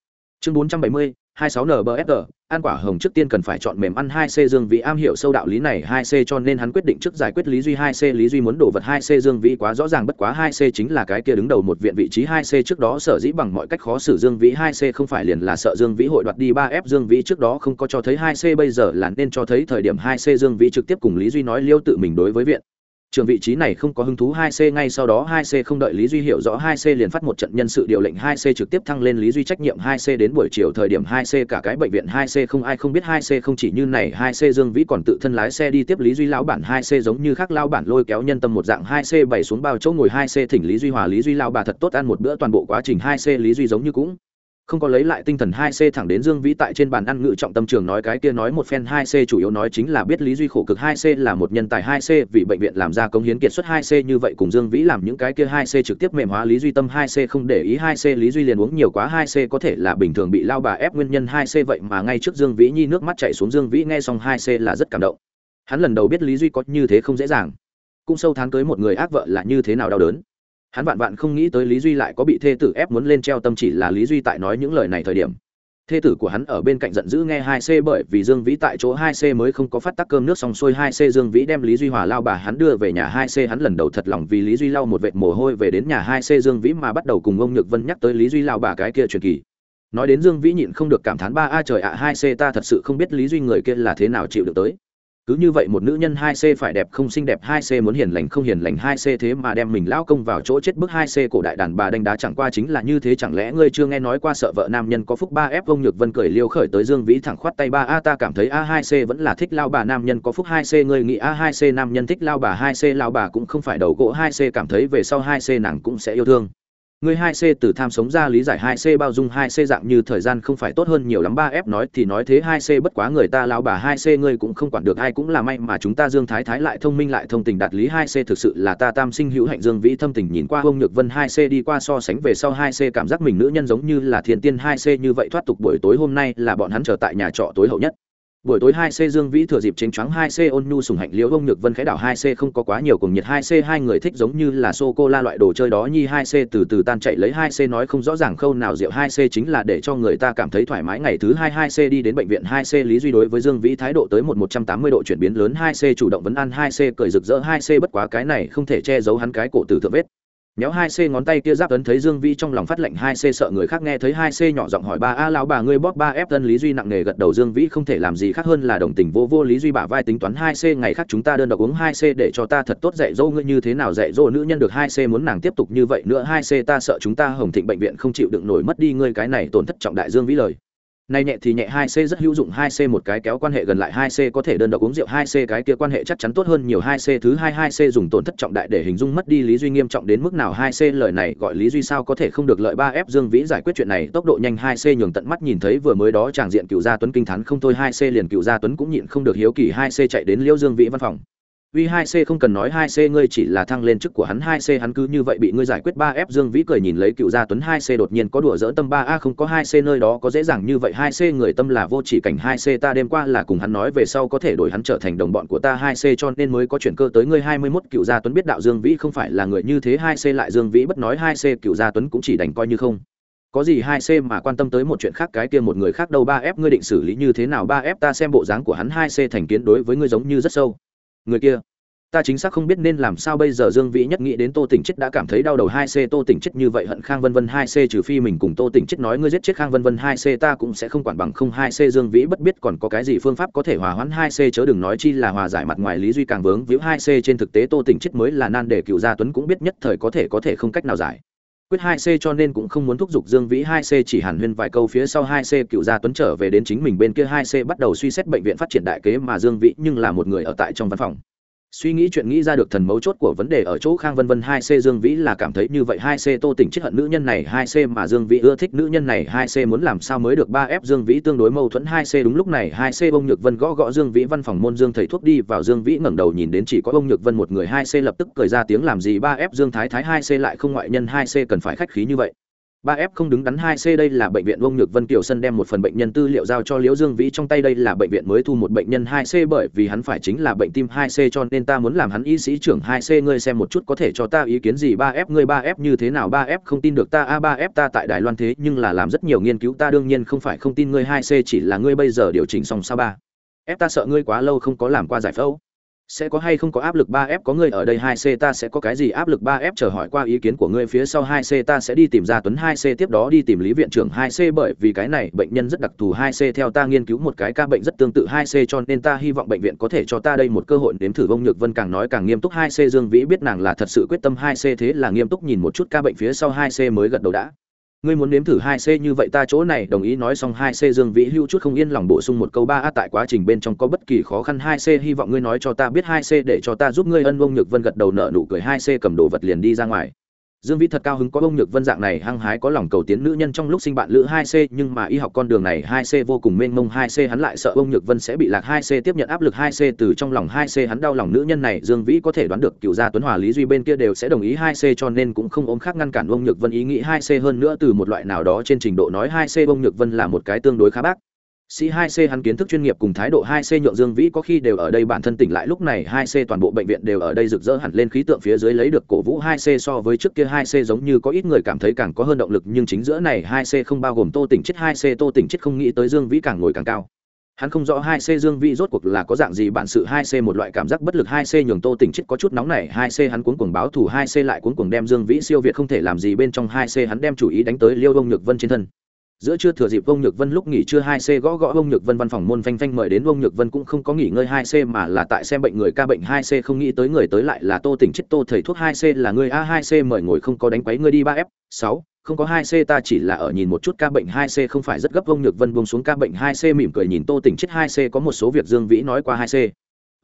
chương bốn trăm bảy mươi 26 nbsg ăn quả hồng trước tiên cần phải chọn mềm ăn 2C Dương Vĩ am hiểu sâu đạo lý này 2C cho nên hắn quyết định trước giải quyết Lý Duy 2C Lý Duy muốn đổ vật 2C Dương Vĩ quá rõ ràng bất quá 2C chính là cái kia đứng đầu một viện vị trí 2C trước đó sở dĩ bằng mọi cách khó xử Dương Vĩ 2C không phải liền là sợ Dương Vĩ hội đoạt đi 3F Dương Vĩ trước đó không có cho thấy 2C bây giờ là nên cho thấy thời điểm 2C Dương Vĩ trực tiếp cùng Lý Duy nói liêu tự mình đối với viện trường vị trí này không có hứng thú 2C ngay sau đó 2C không đợi Lý Duy hiểu rõ 2C liền phát một trận nhân sự điều lệnh 2C trực tiếp thăng lên Lý Duy trách nhiệm 2C đến buổi chiều thời điểm 2C cả cái bệnh viện 2C không ai không biết 2C không chỉ như này 2C Dương Vĩ còn tự thân lái xe đi tiếp Lý Duy lão bản 2C giống như khác lão bản lôi kéo nhân tâm một dạng 2C bày xuống bao chỗ ngồi 2C thỉnh Lý Duy hòa Lý Duy lão bà thật tốt ăn một bữa toàn bộ quá trình 2C Lý Duy giống như cũng không có lấy lại tinh thần hai c thẳng đến dương vĩ tại trên bàn ăn ngự trọng tâm trường nói cái kia nói một phen hai c chủ yếu nói chính là biết lý duy khổ cực hai c là một nhân tài hai c, vì bệnh viện làm ra công hiến kiệt xuất hai c như vậy cùng dương vĩ làm những cái kia hai c trực tiếp mềm hóa lý duy tâm hai c không để ý hai c, lý duy liền uống nhiều quá hai c có thể là bình thường bị lao bà ép nguyên nhân hai c vậy mà ngay trước dương vĩ nhi nước mắt chảy xuống dương vĩ nghe xong hai c là rất cảm động. Hắn lần đầu biết lý duy có như thế không dễ dàng. Cũng sâu tháng tới một người ác vợ là như thế nào đau đớn hắn vạn vạn không nghĩ tới lý duy lại có bị thê tử ép muốn lên treo tâm chỉ là lý duy tại nói những lời này thời điểm. Thê tử của hắn ở bên cạnh giận dữ nghe hai c bởi vì dương vĩ tại chỗ hai c mới không có phát tắc cơm nước xong xuôi hai c dương vĩ đem lý duy hòa lao bà hắn đưa về nhà hai c hắn lần đầu thật lòng vì lý duy lau một vệt mồ hôi về đến nhà hai c dương vĩ mà bắt đầu cùng ông nhược vân nhắc tới lý duy lao bà cái kia truyền kỳ. Nói đến dương vĩ nhịn không được cảm thán ba a trời ạ, hai c ta thật sự không biết lý duy người kia là thế nào chịu được tới cứ như vậy một nữ nhân hai c phải đẹp không xinh đẹp, hai c muốn hiền lành không hiền lành, hai c thế mà đem mình lao công vào chỗ chết bức hai c cổ đại đàn bà đánh đá chẳng qua chính là như thế, chẳng lẽ ngươi chưa nghe nói qua sợ vợ nam nhân có phúc ba f ông nhược vân cười liêu khởi tới dương vĩ thẳng khoát tay ba, a, ta cảm thấy a hai c vẫn là thích lao bà nam nhân có phúc hai c, ngươi nghĩ a hai c nam nhân thích lao bà, hai c lao bà cũng không phải đầu gỗ, hai c cảm thấy về sau hai c nàng cũng sẽ yêu thương. Người 2C từ tham sống ra lý giải 2C bao dung 2C dạng như thời gian không phải tốt hơn nhiều lắm 3F nói thì nói thế 2C bất quá người ta lão bà 2C ngươi cũng không quản được, ai cũng là may mà chúng ta Dương Thái Thái lại thông minh lại thông tình đạt lý 2C thực sự là ta tam sinh hữu hạnh Dương Vĩ thâm tình nhìn qua ông Nhược Vân 2C đi qua so sánh về sau 2C cảm giác mình nữ nhân giống như là thiên tiên 2C như vậy thoát tục buổi tối hôm nay là bọn hắn chờ tại nhà trọ tối hậu nhất buổi tối 2C Dương Vĩ thừa dịp chính choáng 2C ôn nhu sủng hạnh liễu ông nhược vân khẽ đảo 2C không có quá nhiều cùng nhiệt 2C hai người thích giống như là sô cô la loại đồ chơi đó nhi 2C từ từ tan chạy lấy 2C nói không rõ ràng khâu nào rượu 2C chính là để cho người ta cảm thấy thoải mái ngày thứ 2 2C đi đến bệnh viện 2C lý duy đối với Dương Vĩ thái độ tới một 180 độ chuyển biến lớn 2C chủ động vấn an 2C cười rực rỡ 2C bất quá cái này không thể che giấu hắn cái cổ tử thượng vết nhéo hai c ngón tay kia giáp ấn thấy dương vĩ trong lòng phát lệnh hai c sợ người khác nghe thấy hai c nhỏ giọng hỏi ba, a lão bà, ngươi bóp ba f tân lý duy nặng nề gật đầu dương vĩ không thể làm gì khác hơn là đồng tình vô vô lý duy bả vai tính toán hai c ngày khác chúng ta đơn độc uống hai c để cho ta thật tốt dạy dỗ ngươi như thế nào dạy dỗ nữ nhân được hai c muốn nàng tiếp tục như vậy nữa hai c ta sợ chúng ta hồng thịnh bệnh viện không chịu đựng nổi mất đi ngươi. Cái này tổn thất trọng đại dương vĩ lời nay nhẹ thì nhẹ 2C rất hữu dụng 2C một cái kéo quan hệ gần lại 2C có thể đơn độc uống rượu 2C cái kia quan hệ chắc chắn tốt hơn nhiều 2C thứ hai hai c dùng tổn thất trọng đại để hình dung mất đi lý duy nghiêm trọng đến mức nào. 2C lời này gọi lý duy sao có thể không được lợi 3F Dương Vĩ giải quyết chuyện này. Tốc độ nhanh 2C nhường tận mắt nhìn thấy vừa mới đó chàng diện cựu gia tuấn kinh thán không thôi. 2C liền cựu gia tuấn cũng nhịn không được hiếu kỳ. 2C chạy đến Liễu Dương Vĩ văn phòng. Uy 2C không cần nói 2C ngươi chỉ là thăng lên chức của hắn 2C hắn cứ như vậy bị ngươi giải quyết 3F Dương Vĩ cười nhìn lấy cựu gia tuấn 2C đột nhiên có đùa dỡ tâm 3A không có 2C nơi đó có dễ dàng như vậy. 2C người tâm là vô chỉ cảnh 2C ta đêm qua là cùng hắn nói về sau có thể đổi hắn trở thành đồng bọn của ta. 2C cho nên mới có chuyển cơ tới ngươi 21 cựu gia tuấn biết đạo Dương Vĩ không phải là người như thế. 2C lại Dương Vĩ bất nói. 2C cựu gia tuấn cũng chỉ đành coi như không. Có gì 2C mà quan tâm tới một chuyện khác? Cái kia một người khác đâu? 3F ngươi định xử lý như thế nào? 3F ta xem bộ dáng của hắn. 2C thành kiến đối với ngươi giống như rất sâu người kia. Ta chính xác không biết nên làm sao bây giờ dương vĩ nhất nghĩ đến tô tỉnh chết đã cảm thấy đau đầu hai c, tô tỉnh chết như vậy hận khang vân vân hai c trừ phi mình cùng tô tỉnh chết nói ngươi giết chết khang vân vân hai c, ta cũng sẽ không quản bằng không hai c. Dương vĩ bất biết còn có cái gì phương pháp có thể hòa hoãn hai c, chớ đừng nói chi là hòa giải mặt ngoài lý duy càng vướng víu hai c. Trên thực tế tô tỉnh chết mới là nan để cựu gia tuấn cũng biết nhất thời có thể có thể không cách nào giải quyết hai c cho nên cũng không muốn thúc giục dương vĩ hai c chỉ hàn huyên vài câu phía sau hai c cựu gia tuấn trở về đến chính mình bên kia hai c bắt đầu suy xét bệnh viện phát triển đại kế mà dương vĩ nhưng là một người ở tại trong văn phòng suy nghĩ chuyện nghĩ ra được thần mấu chốt của vấn đề ở chỗ khang vân vân hai c dương vĩ là cảm thấy như vậy, hai c tô tỉnh chết hận nữ nhân này, hai c mà dương vĩ ưa thích nữ nhân này, hai c muốn làm sao mới được ba f dương vĩ tương đối mâu thuẫn, hai c đúng lúc này, hai c bông nhược vân gõ gõ dương vĩ văn phòng môn dương thầy thuốc đi vào, dương vĩ ngẩng đầu nhìn đến chỉ có bông nhược vân một người, hai c lập tức cười ra tiếng làm gì ba f dương thái thái, hai c lại không ngoại nhân, hai c cần phải khách khí như vậy ba f không đứng đắn hai c đây là bệnh viện Vông Nhược Vân Kiều Sân đem một phần bệnh nhân tư liệu giao cho Liễu Dương Vĩ trong tay đây là bệnh viện mới thu một bệnh nhân hai c bởi vì hắn phải chính là bệnh tim hai c cho nên ta muốn làm hắn y sĩ trưởng hai c, ngươi xem một chút có thể cho ta ý kiến gì? Ba f, ngươi ba f như thế nào? Ba f không tin được ta. A, ba f ta tại Đài Loan thế nhưng là làm rất nhiều nghiên cứu, ta đương nhiên không phải không tin ngươi hai c chỉ là ngươi bây giờ điều chỉnh xong sao ba? F ta sợ ngươi quá lâu không có làm qua giải phẫu sẽ có hay không có áp lực 3F có người ở đây 2C ta sẽ có cái gì áp lực 3F chờ hỏi qua ý kiến của ngươi phía sau 2C ta sẽ đi tìm ra Tuấn 2C tiếp đó đi tìm lý viện trưởng 2C bởi vì cái này bệnh nhân rất đặc thù 2C theo ta nghiên cứu một cái ca bệnh rất tương tự 2C cho nên ta hy vọng bệnh viện có thể cho ta đây một cơ hội nếm thử. Vông nhược vân càng nói càng nghiêm túc 2C Dương Vĩ biết nàng là thật sự quyết tâm 2C thế là nghiêm túc nhìn một chút ca bệnh phía sau 2C mới gật đầu đã ngươi muốn nếm thử hai c như vậy ta chỗ này, đồng ý nói xong hai c dương vĩ hưu chút không yên lòng bổ sung một câu ba a, tại quá trình bên trong có bất kỳ khó khăn hai c hy vọng ngươi nói cho ta biết hai c để cho ta giúp ngươi ân vông nhược vân gật đầu nợ nụ cười, hai c cầm đồ vật liền đi ra ngoài dương vĩ thật cao hứng có ông nhược vân dạng này hăng hái có lòng cầu tiến nữ nhân trong lúc sinh bạn lữ hai c, nhưng mà y học con đường này hai c vô cùng mênh mông hai c, hắn lại sợ ông nhược vân sẽ bị lạc hai c, tiếp nhận áp lực hai c, từ trong lòng hai c hắn đau lòng nữ nhân này, dương vĩ có thể đoán được cựu gia tuấn hòa lý duy bên kia đều sẽ đồng ý hai c, cho nên cũng không ôm khác ngăn cản ông nhược vân ý nghĩ hai c hơn nữa từ một loại nào đó trên trình độ nói hai c ông nhược vân là một cái tương đối khá bác sĩ 2C hắn kiến thức chuyên nghiệp cùng thái độ 2C nhượng Dương Vĩ có khi đều ở đây bản thân tỉnh lại lúc này 2C toàn bộ bệnh viện đều ở đây rực rỡ hẳn lên khí tượng phía dưới lấy được cổ vũ 2C so với trước kia 2C giống như có ít người cảm thấy càng có hơn động lực nhưng chính giữa này 2C không bao gồm Tô Tỉnh chết 2C Tô Tỉnh chết không nghĩ tới Dương Vĩ càng ngồi càng cao. Hắn không rõ 2C Dương Vĩ rốt cuộc là có dạng gì bản sự 2C một loại cảm giác bất lực 2C nhường Tô Tỉnh chết có chút nóng này 2C hắn cuống cuồng báo thủ 2C lại cuống cuồng đem Dương Vĩ siêu việt không thể làm gì bên trong 2C hắn đem chủ ý đánh tới Liêu Đông Nhược Vân trên thân giữa trưa thừa dịp ông nhược vân lúc nghỉ trưa hai c gõ gõ ông nhược vân văn phòng môn phanh phanh mời đến ông nhược vân cũng không có nghỉ ngơi hai c mà là tại xem bệnh người ca bệnh hai c, không nghĩ tới người tới lại là tô tỉnh chết tô, thầy thuốc hai c là người a hai c mời ngồi không có đánh quấy người đi ba f, sáu, không có hai c, ta chỉ là ở nhìn một chút ca bệnh hai c, không phải rất gấp ông nhược vân buông xuống ca bệnh hai c mỉm cười nhìn tô tỉnh chết hai c, có một số việc dương vĩ nói qua hai c.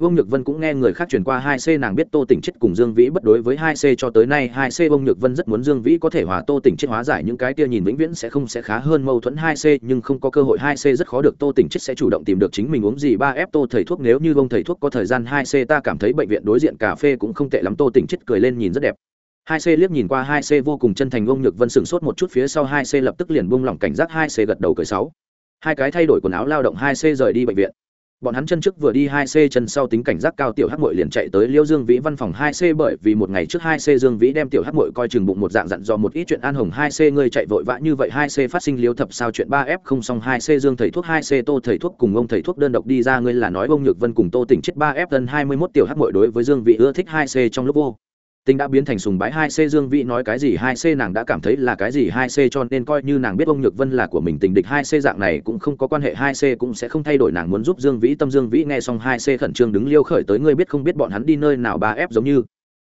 Vương Nhược Vân cũng nghe người khác truyền qua hai C nàng biết Tô Tỉnh chết cùng Dương Vĩ bất đối với hai C cho tới nay, hai C Vương Nhược Vân rất muốn Dương Vĩ có thể hòa Tô Tỉnh chết hóa giải những cái kia nhìn vĩnh viễn sẽ không sẽ khá hơn mâu thuẫn hai C, nhưng không có cơ hội hai C rất khó được Tô Tỉnh chết sẽ chủ động tìm được chính mình uống gì ba F Tô thầy thuốc nếu như vương thầy thuốc có thời gian, hai C ta cảm thấy bệnh viện đối diện cà phê cũng không tệ lắm Tô Tỉnh chết cười lên nhìn rất đẹp. hai C liếc nhìn qua hai C vô cùng chân thành, Vương Nhược Vân sững sốt một chút phía sau, hai C lập tức liền buông lỏng cảnh giác, hai C gật đầu cười sáu. Hai cái thay đổi quần áo lao động, hai C rời đi bệnh viện bọn hắn chân trước vừa đi hai c chân sau tính cảnh giác cao tiểu hắc mội liền chạy tới liêu dương vĩ văn phòng hai c bởi vì một ngày trước hai c dương vĩ đem tiểu hắc mội coi chừng bụng một dạng dặn dò một ít chuyện an hồng hai c ngươi chạy vội vã như vậy hai c phát sinh liêu thập sao chuyện ba f không xong hai c dương thầy thuốc hai c tô thầy thuốc cùng ông thầy thuốc đơn độc đi ra ngươi là nói ông nhược vân cùng tô tỉnh chết ba f tân hai mươi mốt tiểu hắc mội đối với dương vĩ ưa thích hai c trong lúc vô tình đã biến thành sùng bái hai c dương vĩ nói cái gì hai c nàng đã cảm thấy là cái gì hai c cho nên coi như nàng biết ông nhược vân là của mình tình địch hai c dạng này cũng không có quan hệ hai c cũng sẽ không thay đổi nàng muốn giúp dương vĩ. Tâm dương vĩ nghe xong hai c khẩn trương đứng liêu khởi tới ngươi biết không biết bọn hắn đi nơi nào ba f giống như.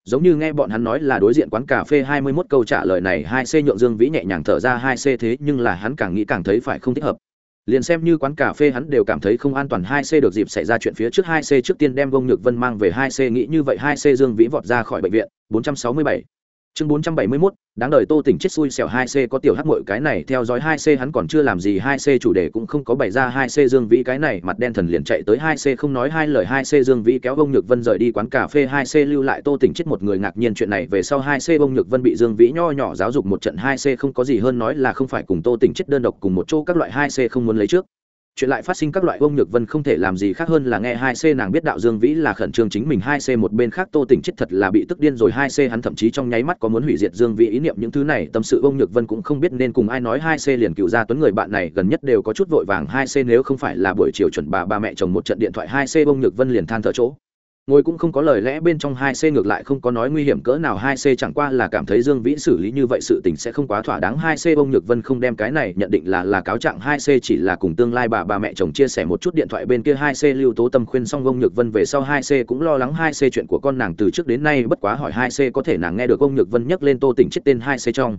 Giống như nghe bọn hắn nói là đối diện quán cà phê hai mươi 21 câu trả lời này hai c nhượng dương vĩ nhẹ nhàng thở ra hai c thế nhưng là hắn càng nghĩ càng thấy phải không thích hợp liền xem như quán cà phê hắn đều cảm thấy không an toàn hai c được dịp xảy ra chuyện phía trước hai c trước tiên đem vông nhược vân mang về hai c, nghĩ như vậy hai c dương vĩ vọt ra khỏi bệnh viện 467 chương 471 đáng đời tô tỉnh chết xui xẻo 2C có tiểu hắc muội cái này theo dõi 2C hắn còn chưa làm gì 2C chủ đề cũng không có bày ra 2C Dương Vĩ cái này mặt đen thần liền chạy tới 2C không nói hai lời 2C Dương Vĩ kéo bông nhược vân rời đi quán cà phê 2C lưu lại tô tỉnh chết một người ngạc nhiên chuyện này. Về sau 2C bông nhược vân bị Dương Vĩ nho nhỏ giáo dục một trận 2C không có gì hơn nói là không phải cùng tô tỉnh chết đơn độc cùng một chỗ, các loại 2C không muốn lấy trước chuyện lại phát sinh các loại ông nhược vân không thể làm gì khác hơn là nghe hai c nàng biết đạo dương vĩ là khẩn trương chính mình hai c một bên khác tô tỉnh chết thật là bị tức điên rồi, hai c hắn thậm chí trong nháy mắt có muốn hủy diệt dương vĩ ý niệm những thứ này, tâm sự ông nhược vân cũng không biết nên cùng ai nói, hai c liền cựu ra tuấn người bạn này gần nhất đều có chút vội vàng, hai c nếu không phải là buổi chiều chuẩn bà ba mẹ chồng một trận điện thoại, hai c ông nhược vân liền than thở chỗ ngồi cũng không có lời lẽ bên trong hai c ngược lại không có nói nguy hiểm cỡ nào hai c chẳng qua là cảm thấy dương vĩ xử lý như vậy sự tình sẽ không quá thỏa đáng. Hai c bông nhược vân không đem cái này nhận định là là cáo trạng. Hai c chỉ là cùng tương lai bà bà mẹ chồng chia sẻ một chút điện thoại bên kia. Hai c lưu tố tâm khuyên xong bông nhược vân về sau, hai c cũng lo lắng hai c chuyện của con nàng từ trước đến nay bất quá hỏi hai c có thể nàng nghe được. Bông nhược vân nhắc lên tô tỉnh chết tên hai c trong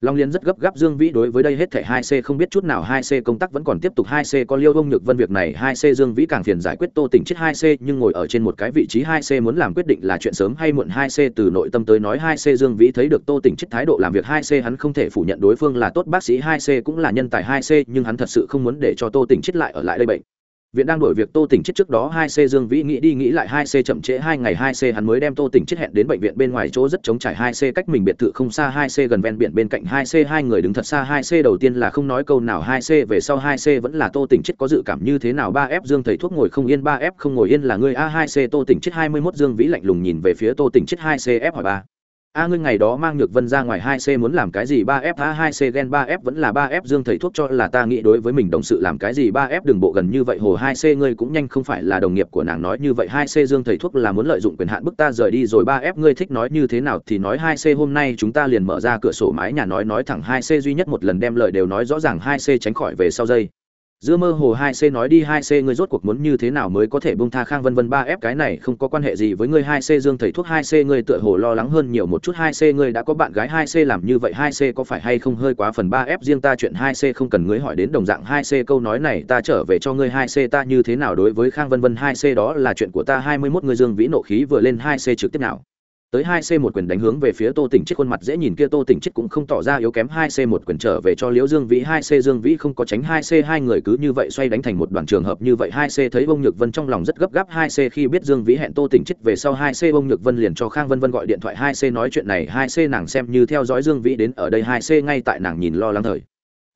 long liên rất gấp gáp dương vĩ đối với đây hết thảy hai c không biết chút nào hai c công tác vẫn còn tiếp tục hai c có liêu ông nhược vân việc này hai c dương vĩ càng phiền giải quyết tô tỉnh chết hai c, nhưng ngồi ở trên một cái vị trí hai c muốn làm quyết định là chuyện sớm hay muộn hai c từ nội tâm tới nói hai c dương vĩ thấy được tô tỉnh chết thái độ làm việc hai c hắn không thể phủ nhận đối phương là tốt bác sĩ hai c cũng là nhân tài hai c, nhưng hắn thật sự không muốn để cho tô tỉnh chết lại ở lại đây bệnh viện đang đổi việc tô tỉnh chết trước đó hai c dương vĩ nghĩ đi nghĩ lại hai c chậm trễ hai ngày hai c hắn mới đem tô tỉnh chết hẹn đến bệnh viện bên ngoài chỗ rất chống trải hai c cách mình biệt thự không xa hai c gần ven biển bên cạnh hai c hai người đứng thật xa hai c đầu tiên là không nói câu nào hai c về sau hai c vẫn là tô tỉnh chết có dự cảm như thế nào ba f dương thầy thuốc ngồi không yên ba f không ngồi yên là người a hai c tô tỉnh chết hai mươi mốt dương vĩ lạnh lùng nhìn về phía tô tỉnh chết hai c f hỏi ba a ngươi ngày đó mang nhược vân ra ngoài hai c muốn làm cái gì? Ba f a hai c gen ba f vẫn là ba f dương thầy thuốc cho là ta nghĩ đối với mình đồng sự làm cái gì? Ba f đường bộ gần như vậy. Hồ hai c ngươi cũng nhanh không phải là đồng nghiệp của nàng nói như vậy. Hai c dương thầy thuốc là muốn lợi dụng quyền hạn bức ta rời đi rồi. Ba f ngươi thích nói như thế nào thì nói. Hai c hôm nay chúng ta liền mở ra cửa sổ mái nhà nói. Nói thẳng hai c duy nhất một lần đem lời đều nói rõ ràng. Hai c tránh khỏi về sau dây giữa mơ hồ hai c nói đi hai c, ngươi rốt cuộc muốn như thế nào mới có thể bông tha khang vân vân ba f? Cái này không có quan hệ gì với ngươi hai c, dương thầy thuốc hai c, ngươi tựa hồ lo lắng hơn nhiều một chút hai c, ngươi đã có bạn gái hai c, làm như vậy hai c có phải hay không? Hơi quá phần ba f, riêng ta chuyện hai c không cần ngươi hỏi đến đồng dạng hai c, câu nói này ta trở về cho ngươi hai c, ta như thế nào đối với khang vân vân hai c? Đó là chuyện của ta, hai mươi 21 ngươi dương vĩ nộ khí vừa lên hai c trực tiếp nào? Tới hai c một quyền đánh hướng về phía tô tỉnh chết khuôn mặt dễ nhìn kia tô tỉnh chết cũng không tỏ ra yếu kém hai c một quyền trở về cho liễu dương vĩ. Hai c dương vĩ không có tránh hai c, hai người cứ như vậy xoay đánh thành một đoàn trường hợp như vậy. Hai c thấy bông nhược vân trong lòng rất gấp gáp. Hai c khi biết dương vĩ hẹn tô tỉnh chết về sau, hai c bông nhược vân liền cho khang vân vân gọi điện thoại. Hai c nói chuyện này. Hai c nàng xem như theo dõi dương vĩ đến ở đây. Hai c ngay tại nàng nhìn lo lắng thời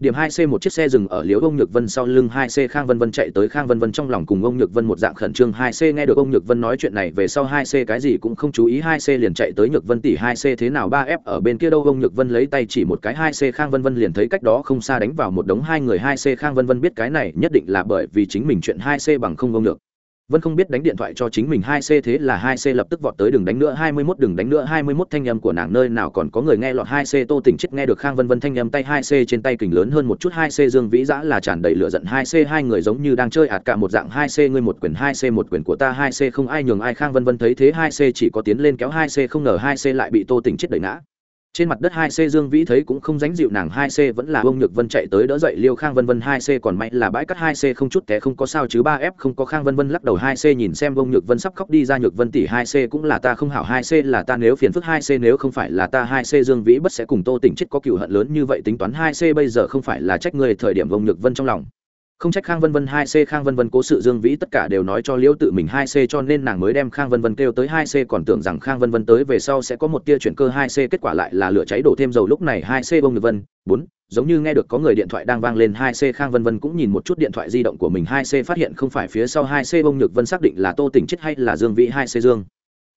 điểm hai c một chiếc xe dừng ở liếu ông nhược vân sau lưng, hai c khang vân vân chạy tới khang vân vân trong lòng cùng ông nhược vân một dạng khẩn trương. Hai c nghe được ông nhược vân nói chuyện này, về sau hai c cái gì cũng không chú ý. Hai c liền chạy tới nhược vân tỷ, hai c thế nào, ba f ở bên kia đâu? Ông nhược vân lấy tay chỉ một cái, hai c khang vân vân liền thấy cách đó không xa đánh vào một đống. Hai người, hai c khang vân vân biết cái này nhất định là bởi vì chính mình chuyện hai c bằng không, ông được vân không biết đánh điện thoại cho chính mình hai c thế là hai c lập tức vọt tới đừng đánh nữa hai mươi 21 đừng đánh nữa hai mươi 21 thanh âm của nàng nơi nào còn có người nghe lọt hai c tô tỉnh chết nghe được khang vân vân thanh âm tay hai c trên tay kình lớn hơn một chút hai c dương vĩ dã là tràn đầy lửa giận hai c hai người giống như đang chơi ạt cả một dạng hai c ngươi một quyền hai c một quyền của ta hai c không ai nhường ai khang vân vân thấy thế hai c chỉ có tiến lên kéo hai c không ngờ hai c lại bị tô tỉnh chết đẩy ngã trên mặt đất hai c dương vĩ thấy cũng không dánh dịu nàng hai c vẫn là ông nhược vân chạy tới đỡ dậy liêu khang vân vân hai c còn may là bãi cắt hai c không chút té không có sao chứ ba f không có khang vân vân lắc đầu hai c nhìn xem ông nhược vân sắp khóc đi ra nhược vân tỷ hai c cũng là ta không hảo hai c là ta nếu phiền phức hai c nếu không phải là ta hai c dương vĩ bất sẽ cùng tô tỉnh chết có cựu hận lớn như vậy tính toán hai c bây giờ không phải là trách người thời điểm ông nhược vân trong lòng không trách khang vân vân hai c, khang vân vân cố sự dương vĩ tất cả đều nói cho liễu tự mình hai c cho nên nàng mới đem khang vân vân kêu tới hai c, còn tưởng rằng khang vân vân tới về sau sẽ có một tia chuyển cơ hai c, kết quả lại là lửa cháy đổ thêm dầu lúc này hai c bông nhược vân, bốn, giống như nghe được có người điện thoại đang vang lên hai c, khang vân vân cũng nhìn một chút điện thoại di động của mình hai c, phát hiện không phải phía sau hai c bông nhược vân xác định là tô tỉnh chết hay là dương vĩ hai c dương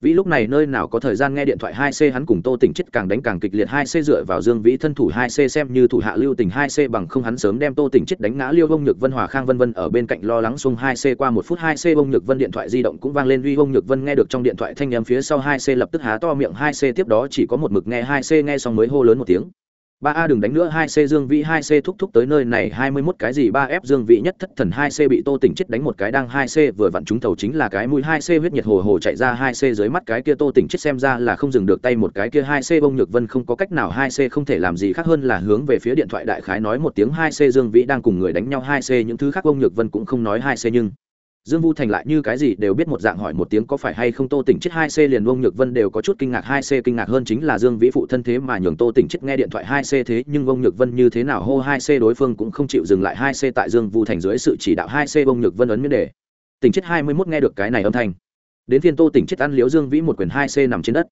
vĩ lúc này nơi nào có thời gian nghe điện thoại hai c, hắn cùng tô tỉnh chết càng đánh càng kịch liệt hai c dựa vào dương vĩ thân thủ hai c xem như thủ hạ lưu tình hai c bằng không hắn sớm đem tô tỉnh chết đánh ngã liêu bông nhược vân hòa khang vân vân ở bên cạnh lo lắng xung hai c qua một phút hai c bông nhược vân điện thoại di động cũng vang lên uy bông nhược vân nghe được trong điện thoại thanh em phía sau hai c lập tức há to miệng hai c, tiếp đó chỉ có một mực nghe hai c, nghe xong mới hô lớn một tiếng ba a đừng đánh nữa hai c dương vĩ hai c thúc thúc tới nơi này hai mươi mốt cái gì ba f dương vĩ nhất thất thần hai c bị tô tỉnh chết đánh một cái đang hai c vừa vặn trúng thầu chính là cái mũi hai c huyết nhiệt hồ hồ chạy ra hai c dưới mắt cái kia tô tỉnh chết xem ra là không dừng được tay một cái kia hai c bông nhược vân không có cách nào hai c không thể làm gì khác hơn là hướng về phía điện thoại đại khái nói một tiếng hai c dương vĩ đang cùng người đánh nhau hai c những thứ khác bông nhược vân cũng không nói hai c nhưng dương vu thành lại như cái gì đều biết một dạng hỏi một tiếng có phải hay không tô tỉnh chết hai c liền Vương nhược vân đều có chút kinh ngạc, hai c kinh ngạc hơn chính là dương vĩ phụ thân thế mà nhường tô tỉnh chết nghe điện thoại hai c thế, nhưng Vương nhược vân như thế nào hô hai c đối phương cũng không chịu dừng lại hai c tại dương vu thành dưới sự chỉ đạo hai c Vương nhược vân ấn miễn đề. Tỉnh chết hai mươi mốt nghe được cái này âm thanh. Đến phiên tô tỉnh chết ăn liễu dương vĩ một quyền hai c nằm trên đất.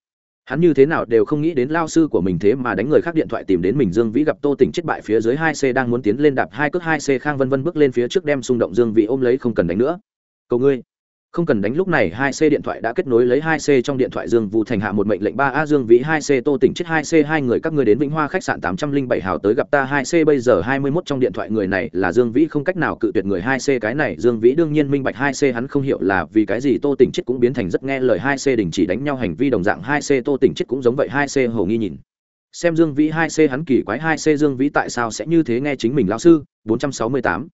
Hắn như thế nào đều không nghĩ đến lao sư của mình thế mà đánh người khác điện thoại tìm đến mình. Dương vĩ gặp tô tỉnh chết bại phía dưới hai c đang muốn tiến lên đạp hai cước, hai c khang vân vân bước lên phía trước đem xung động dương vĩ ôm lấy không cần đánh nữa cầu ngươi không cần đánh lúc này hai c điện thoại đã kết nối lấy hai c trong điện thoại dương vũ thành hạ một mệnh lệnh ba a dương vĩ hai c tô tỉnh chết hai c hai người các ngươi đến vĩnh hoa khách sạn tám trăm linh bảy hào tới gặp ta hai c bây giờ hai mươi mốt trong điện thoại người này là dương vĩ không cách nào cự tuyệt người hai c cái này dương vĩ đương nhiên minh bạch hai c hắn không hiểu là vì cái gì tô tỉnh chết cũng biến thành rất nghe lời hai c đình chỉ đánh nhau hành vi đồng dạng hai c tô tỉnh chết cũng giống vậy hai c hầu nghi nhìn xem dương vĩ hai c hắn kỳ quái hai c dương vĩ tại sao sẽ như thế nghe chính mình lão sư bốn trăm sáu mươi tám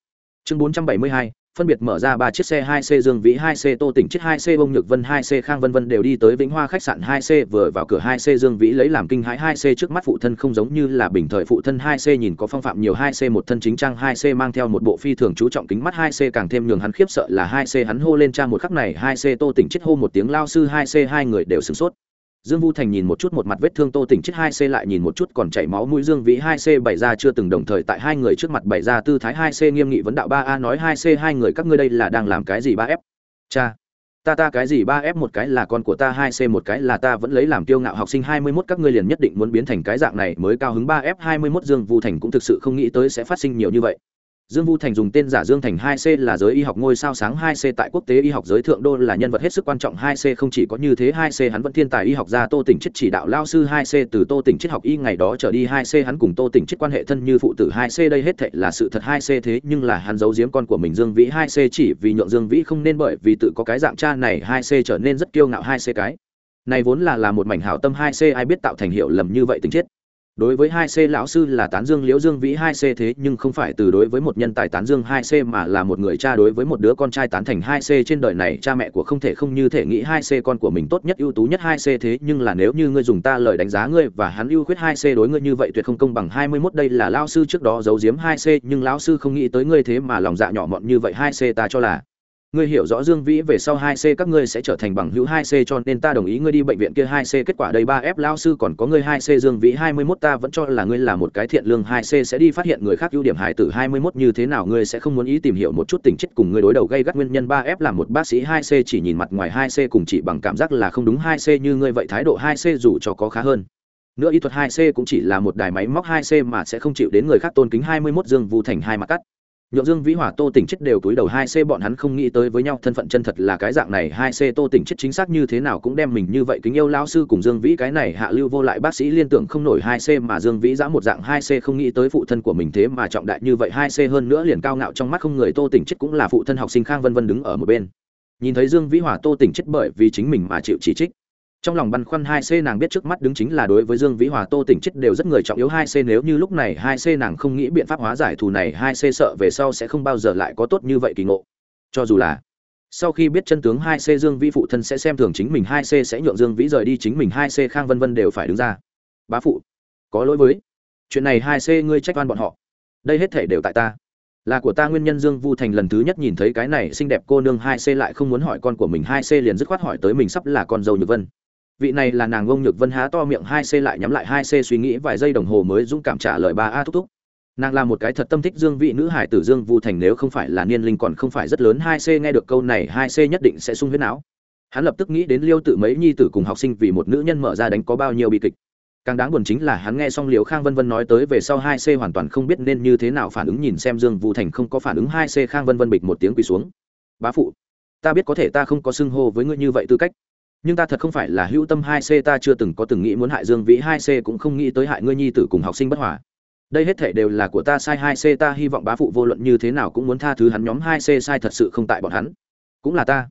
chương bốn trăm bảy mươi hai phân biệt mở ra ba chiếc xe 2C Dương Vĩ 2C Tô Tỉnh, chiếc 2C Bông Nhược Vân 2C Khang Vân Vân đều đi tới Vĩnh Hoa khách sạn. 2C vừa vào cửa 2C Dương Vĩ lấy làm kinh hãi. 2C trước mắt phụ thân không giống như là bình thời phụ thân. 2C nhìn có phong phạm nhiều 2C một thân chính trang 2C mang theo một bộ phi thường chú trọng kính mắt. 2C càng thêm nhường hắn khiếp sợ là 2C hắn hô lên cha một khắc này. 2C Tô Tỉnh chiếc hô một tiếng, lao sư! 2C hai người đều sửng sốt. Dương Vu Thành nhìn một chút một mặt vết thương Tô Tỉnh chết 2C lại nhìn một chút còn chảy máu mũi Dương Vĩ 2C bày ra chưa từng đồng thời tại hai người trước mặt bày ra tư thái 2C nghiêm nghị vấn đạo 3A nói 2C hai người các ngươi đây là đang làm cái gì 3F? Cha, ta ta cái gì 3F một cái là con của ta 2C một cái là ta vẫn lấy làm kiêu ngạo học sinh 21 các ngươi liền nhất định muốn biến thành cái dạng này mới cao hứng 3F 21 Dương Vu Thành cũng thực sự không nghĩ tới sẽ phát sinh nhiều như vậy. Dương Vu Thành dùng tên giả Dương Thành 2C là giới y học ngôi sao sáng 2C tại quốc tế y học giới thượng đô là nhân vật hết sức quan trọng 2C không chỉ có như thế 2C hắn vẫn thiên tài y học gia Tô Tỉnh Chiết chỉ đạo lao sư 2C từ Tô Tỉnh Chiết học y ngày đó trở đi 2C hắn cùng Tô Tỉnh Chiết quan hệ thân như phụ tử 2C đây hết thảy là sự thật 2C thế nhưng là hắn giấu giếm con của mình Dương Vĩ 2C chỉ vì nhượng Dương Vĩ không nên bởi vì tự có cái dạng cha này 2C trở nên rất kiêu ngạo 2C cái này vốn là là một mảnh hảo tâm 2C ai biết tạo thành hiệu lầm như vậy tình chết đối với hai c lão sư là tán dương liễu dương vĩ hai c thế, nhưng không phải từ đối với một nhân tài tán dương hai c mà là một người cha đối với một đứa con trai tán thành hai c trên đời này. Cha mẹ của không thể không như thể nghĩ hai c con của mình tốt nhất, ưu tú nhất hai c thế, nhưng là nếu như ngươi dùng ta lời đánh giá ngươi và hắn ưu khuyết hai c đối ngươi như vậy tuyệt không công bằng. Hai mươi 21 đây là lão sư trước đó giấu giếm hai c, nhưng lão sư không nghĩ tới ngươi thế mà lòng dạ nhỏ mọn như vậy. Hai c ta cho là ngươi hiểu rõ dương vĩ về sau hai c các ngươi sẽ trở thành bằng hữu hai c cho nên ta đồng ý ngươi đi bệnh viện kia hai c kết quả đây ba f lao sư còn có ngươi hai c dương vĩ hai mươi 21 ta vẫn cho là ngươi là một cái thiện lương hai c sẽ đi phát hiện người khác ưu điểm hại tử hai mươi 21 như thế nào ngươi sẽ không muốn ý tìm hiểu một chút tình chất cùng ngươi đối đầu gây gắt nguyên nhân ba f là một bác sĩ hai c chỉ nhìn mặt ngoài hai c cùng chỉ bằng cảm giác là không đúng hai c như ngươi vậy thái độ hai c dù cho có khá hơn nữa y thuật hai c cũng chỉ là một đài máy móc hai c mà sẽ không chịu đến người khác tôn kính hai mươi 21 dương vu thành hai mặt cắt nhượng dương vĩ hỏa tô tỉnh chết đều túi đầu hai c bọn hắn không nghĩ tới với nhau thân phận chân thật là cái dạng này. Hai c tô tỉnh chết chính xác như thế nào cũng đem mình như vậy kính yêu Lão sư cùng dương vĩ cái này hạ lưu vô lại bác sĩ liên tưởng không nổi. Hai c mà dương vĩ giã một dạng, hai c không nghĩ tới phụ thân của mình thế mà trọng đại như vậy. Hai c hơn nữa liền cao ngạo trong mắt không người. Tô tỉnh chết cũng là phụ thân học sinh khang vân vân đứng ở một bên. Nhìn thấy dương vĩ hỏa tô tỉnh chết bởi vì chính mình mà chịu chỉ trích trong lòng băn khoăn hai c nàng biết trước mắt đứng chính là đối với dương vĩ hòa, tô tỉnh chết đều rất người trọng yếu hai c. Nếu như lúc này hai c nàng không nghĩ biện pháp hóa giải thù này, hai c sợ về sau sẽ không bao giờ lại có tốt như vậy kỳ ngộ. Cho dù là sau khi biết chân tướng hai c dương vĩ phụ thân sẽ xem thường chính mình, hai c sẽ nhượng dương vĩ rời đi chính mình, hai c khang vân vân đều phải đứng ra. Bá phụ, có lỗi với chuyện này, hai c ngươi trách oan bọn họ. Đây hết thể đều tại ta. Là của ta nguyên nhân dương vu thành lần thứ nhất nhìn thấy cái này xinh đẹp cô nương, hai c lại không muốn hỏi con của mình, hai c liền dứt khoát hỏi tới mình sắp là con dâu nhược vân vị này là nàng ông nhược vân há to miệng hai c lại nhắm lại hai c suy nghĩ vài giây đồng hồ mới dũng cảm trả lời ba a thúc thúc. Nàng là một cái thật tâm thích dương vị nữ hải tử dương vu thành nếu không phải là niên linh còn không phải rất lớn hai c nghe được câu này hai c nhất định sẽ sung huyết não. Hắn lập tức nghĩ đến liêu tự mấy nhi tử cùng học sinh vì một nữ nhân mở ra đánh có bao nhiêu bi kịch. Càng đáng buồn chính là hắn nghe xong liều khang vân vân nói tới về sau hai c hoàn toàn không biết nên như thế nào phản ứng nhìn xem dương vu thành không có phản ứng hai c khang vân vân bịch một tiếng quỳ xuống. Bá phụ, ta biết có thể ta không có xưng hô với ngươi như vậy tư cách nhưng ta thật không phải là hữu tâm hai c, ta chưa từng có từng nghĩ muốn hại dương vĩ hai c, cũng không nghĩ tới hại ngươi nhi tử cùng học sinh bất hòa. Đây hết thể đều là của ta sai hai c, ta hy vọng bá phụ vô luận như thế nào cũng muốn tha thứ hắn, nhóm hai c sai thật sự không tại bọn hắn. Cũng là ta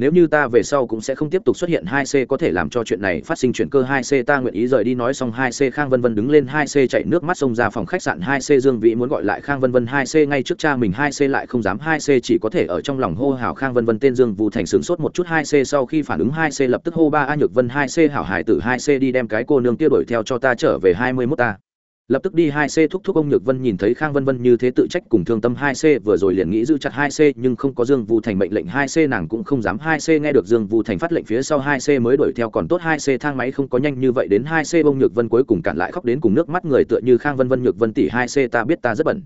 nếu như ta về sau cũng sẽ không tiếp tục xuất hiện hai c, có thể làm cho chuyện này phát sinh chuyển cơ hai c, ta nguyện ý rời đi nói xong hai c, khang vân vân đứng lên hai c, chạy nước mắt xông ra phòng khách sạn hai c, dương vĩ muốn gọi lại khang vân vân hai c, ngay trước cha mình hai c lại không dám hai c, chỉ có thể ở trong lòng hô hào khang vân vân tên dương vũ thành sướng sốt một chút hai c, sau khi phản ứng hai c lập tức hô ba a nhược vân hai c, hảo hải tử hai c đi đem cái cô nương kia đuổi theo cho ta trở về hai mươi mốt ta lập tức đi hai c thúc thúc ông nhược vân nhìn thấy khang vân vân như thế tự trách cùng thương tâm hai c vừa rồi liền nghĩ giữ chặt hai c, nhưng không có dương vu thành mệnh lệnh hai c, nàng cũng không dám hai c nghe được dương vu thành phát lệnh phía sau hai c mới đuổi theo, còn tốt hai c thang máy không có nhanh như vậy đến hai c, ông nhược vân cuối cùng cản lại khóc đến cùng nước mắt người tựa như khang vân vân, nhược vân tỷ, hai c ta biết ta rất bẩn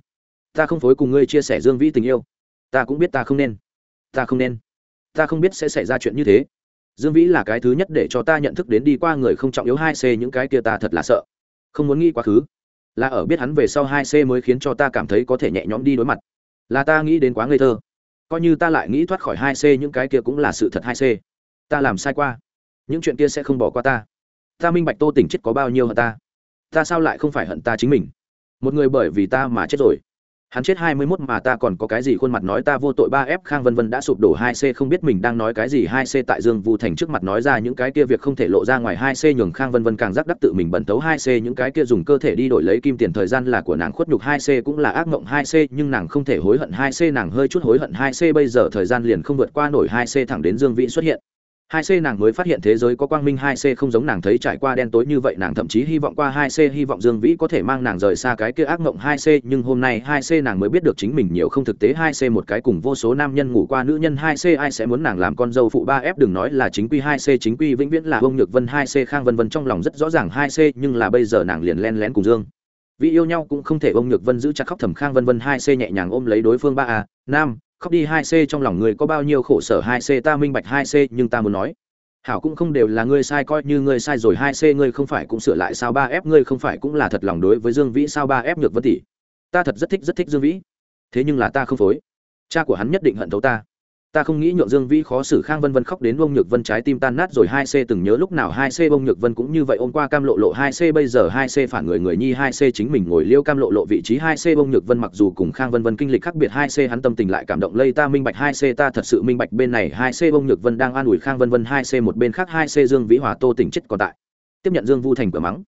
ta không phối cùng ngươi chia sẻ dương vĩ tình yêu. Ta cũng biết ta không nên. Ta không nên. Ta không biết sẽ xảy ra chuyện như thế. Dương vĩ là cái thứ nhất để cho ta nhận thức đến đi qua người không trọng yếu hai c, những cái kia ta thật là sợ. Không muốn nghĩ quá khứ là ở biết hắn về sau hai c mới khiến cho ta cảm thấy có thể nhẹ nhõm đi đối mặt. Là ta nghĩ đến quá ngây thơ. Coi như ta lại nghĩ thoát khỏi hai c, những cái kia cũng là sự thật hai c. Ta làm sai qua. Những chuyện kia sẽ không bỏ qua ta. Ta minh bạch tô tỉnh chết có bao nhiêu hận ta. Ta sao lại không phải hận ta chính mình? Một người bởi vì ta mà chết rồi hắn chết hai mươi 21 mà ta còn có cái gì khuôn mặt nói ta vô tội ba f khang vân vân đã sụp đổ hai c không biết mình đang nói cái gì hai c tại dương vu thành trước mặt nói ra những cái kia việc không thể lộ ra ngoài hai c nhường khang vân vân càng rắc đắc tự mình bẩn tấu hai c những cái kia dùng cơ thể đi đổi lấy kim tiền thời gian là của nàng khuất nhục hai c cũng là ác mộng hai c nhưng nàng không thể hối hận hai c nàng hơi chút hối hận hai c bây giờ thời gian liền không vượt qua nổi hai c thẳng đến dương vĩ xuất hiện hai c nàng mới phát hiện thế giới có quang minh hai c không giống nàng thấy trải qua đen tối như vậy nàng thậm chí hy vọng qua hai c hy vọng dương vĩ có thể mang nàng rời xa cái kia ác mộng hai c nhưng hôm nay hai c nàng mới biết được chính mình nhiều không thực tế hai c một cái cùng vô số nam nhân ngủ qua nữ nhân hai c ai sẽ muốn nàng làm con dâu phụ ba f đừng nói là chính quy hai c chính quy vĩnh viễn là ông nhược vân hai c khang vân vân trong lòng rất rõ ràng hai c nhưng là bây giờ nàng liền len lén cùng dương vì yêu nhau cũng không thể ông nhược vân giữ chặt khóc thầm khang vân vân hai c nhẹ nhàng ôm lấy đối phương ba a nam khóc đi hai c trong lòng người có bao nhiêu khổ sở hai c ta minh bạch hai c nhưng ta muốn nói, hảo cũng không đều là ngươi sai, coi như ngươi sai rồi hai c ngươi không phải cũng sửa lại sao ba f ngươi không phải cũng là thật lòng đối với dương vĩ sao ba f nhược vân tỷ. Ta thật rất thích rất thích dương vĩ. Thế nhưng là ta không phối. Cha của hắn nhất định hận thấu ta ta không nghĩ nhượng dương vĩ khó xử khang vân vân khóc đến bông nhược vân trái tim tan nát rồi hai c từng nhớ lúc nào hai c bông nhược vân cũng như vậy ôm qua cam lộ lộ hai c bây giờ hai c phản người người nhi hai c chính mình ngồi liêu cam lộ lộ vị trí hai c bông nhược vân mặc dù cùng khang vân vân kinh lịch khác biệt hai c hắn tâm tình lại cảm động lây ta minh bạch hai c ta thật sự minh bạch bên này hai c bông nhược vân đang an ủi khang vân vân hai c một bên khác hai c dương vĩ hòa tô tỉnh chết còn tại tiếp nhận dương vu thành cửa mắng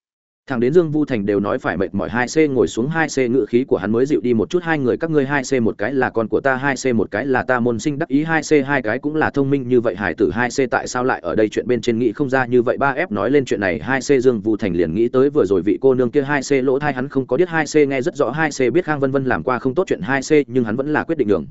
thằng đến dương vu thành đều nói phải mệt mỏi hai c ngồi xuống hai c ngự khí của hắn mới dịu đi một chút hai người các ngươi hai c một cái là con của ta hai c một cái là ta môn sinh đắc ý hai c hai cái cũng là thông minh như vậy hải tử hai c tại sao lại ở đây chuyện bên trên nghĩ không ra như vậy ba f nói lên chuyện này hai c dương vu thành liền nghĩ tới vừa rồi vị cô nương kia hai c lỗ thai hắn không có biết hai c nghe rất rõ hai c biết khang vân vân làm qua không tốt chuyện hai c nhưng hắn vẫn là quyết định đường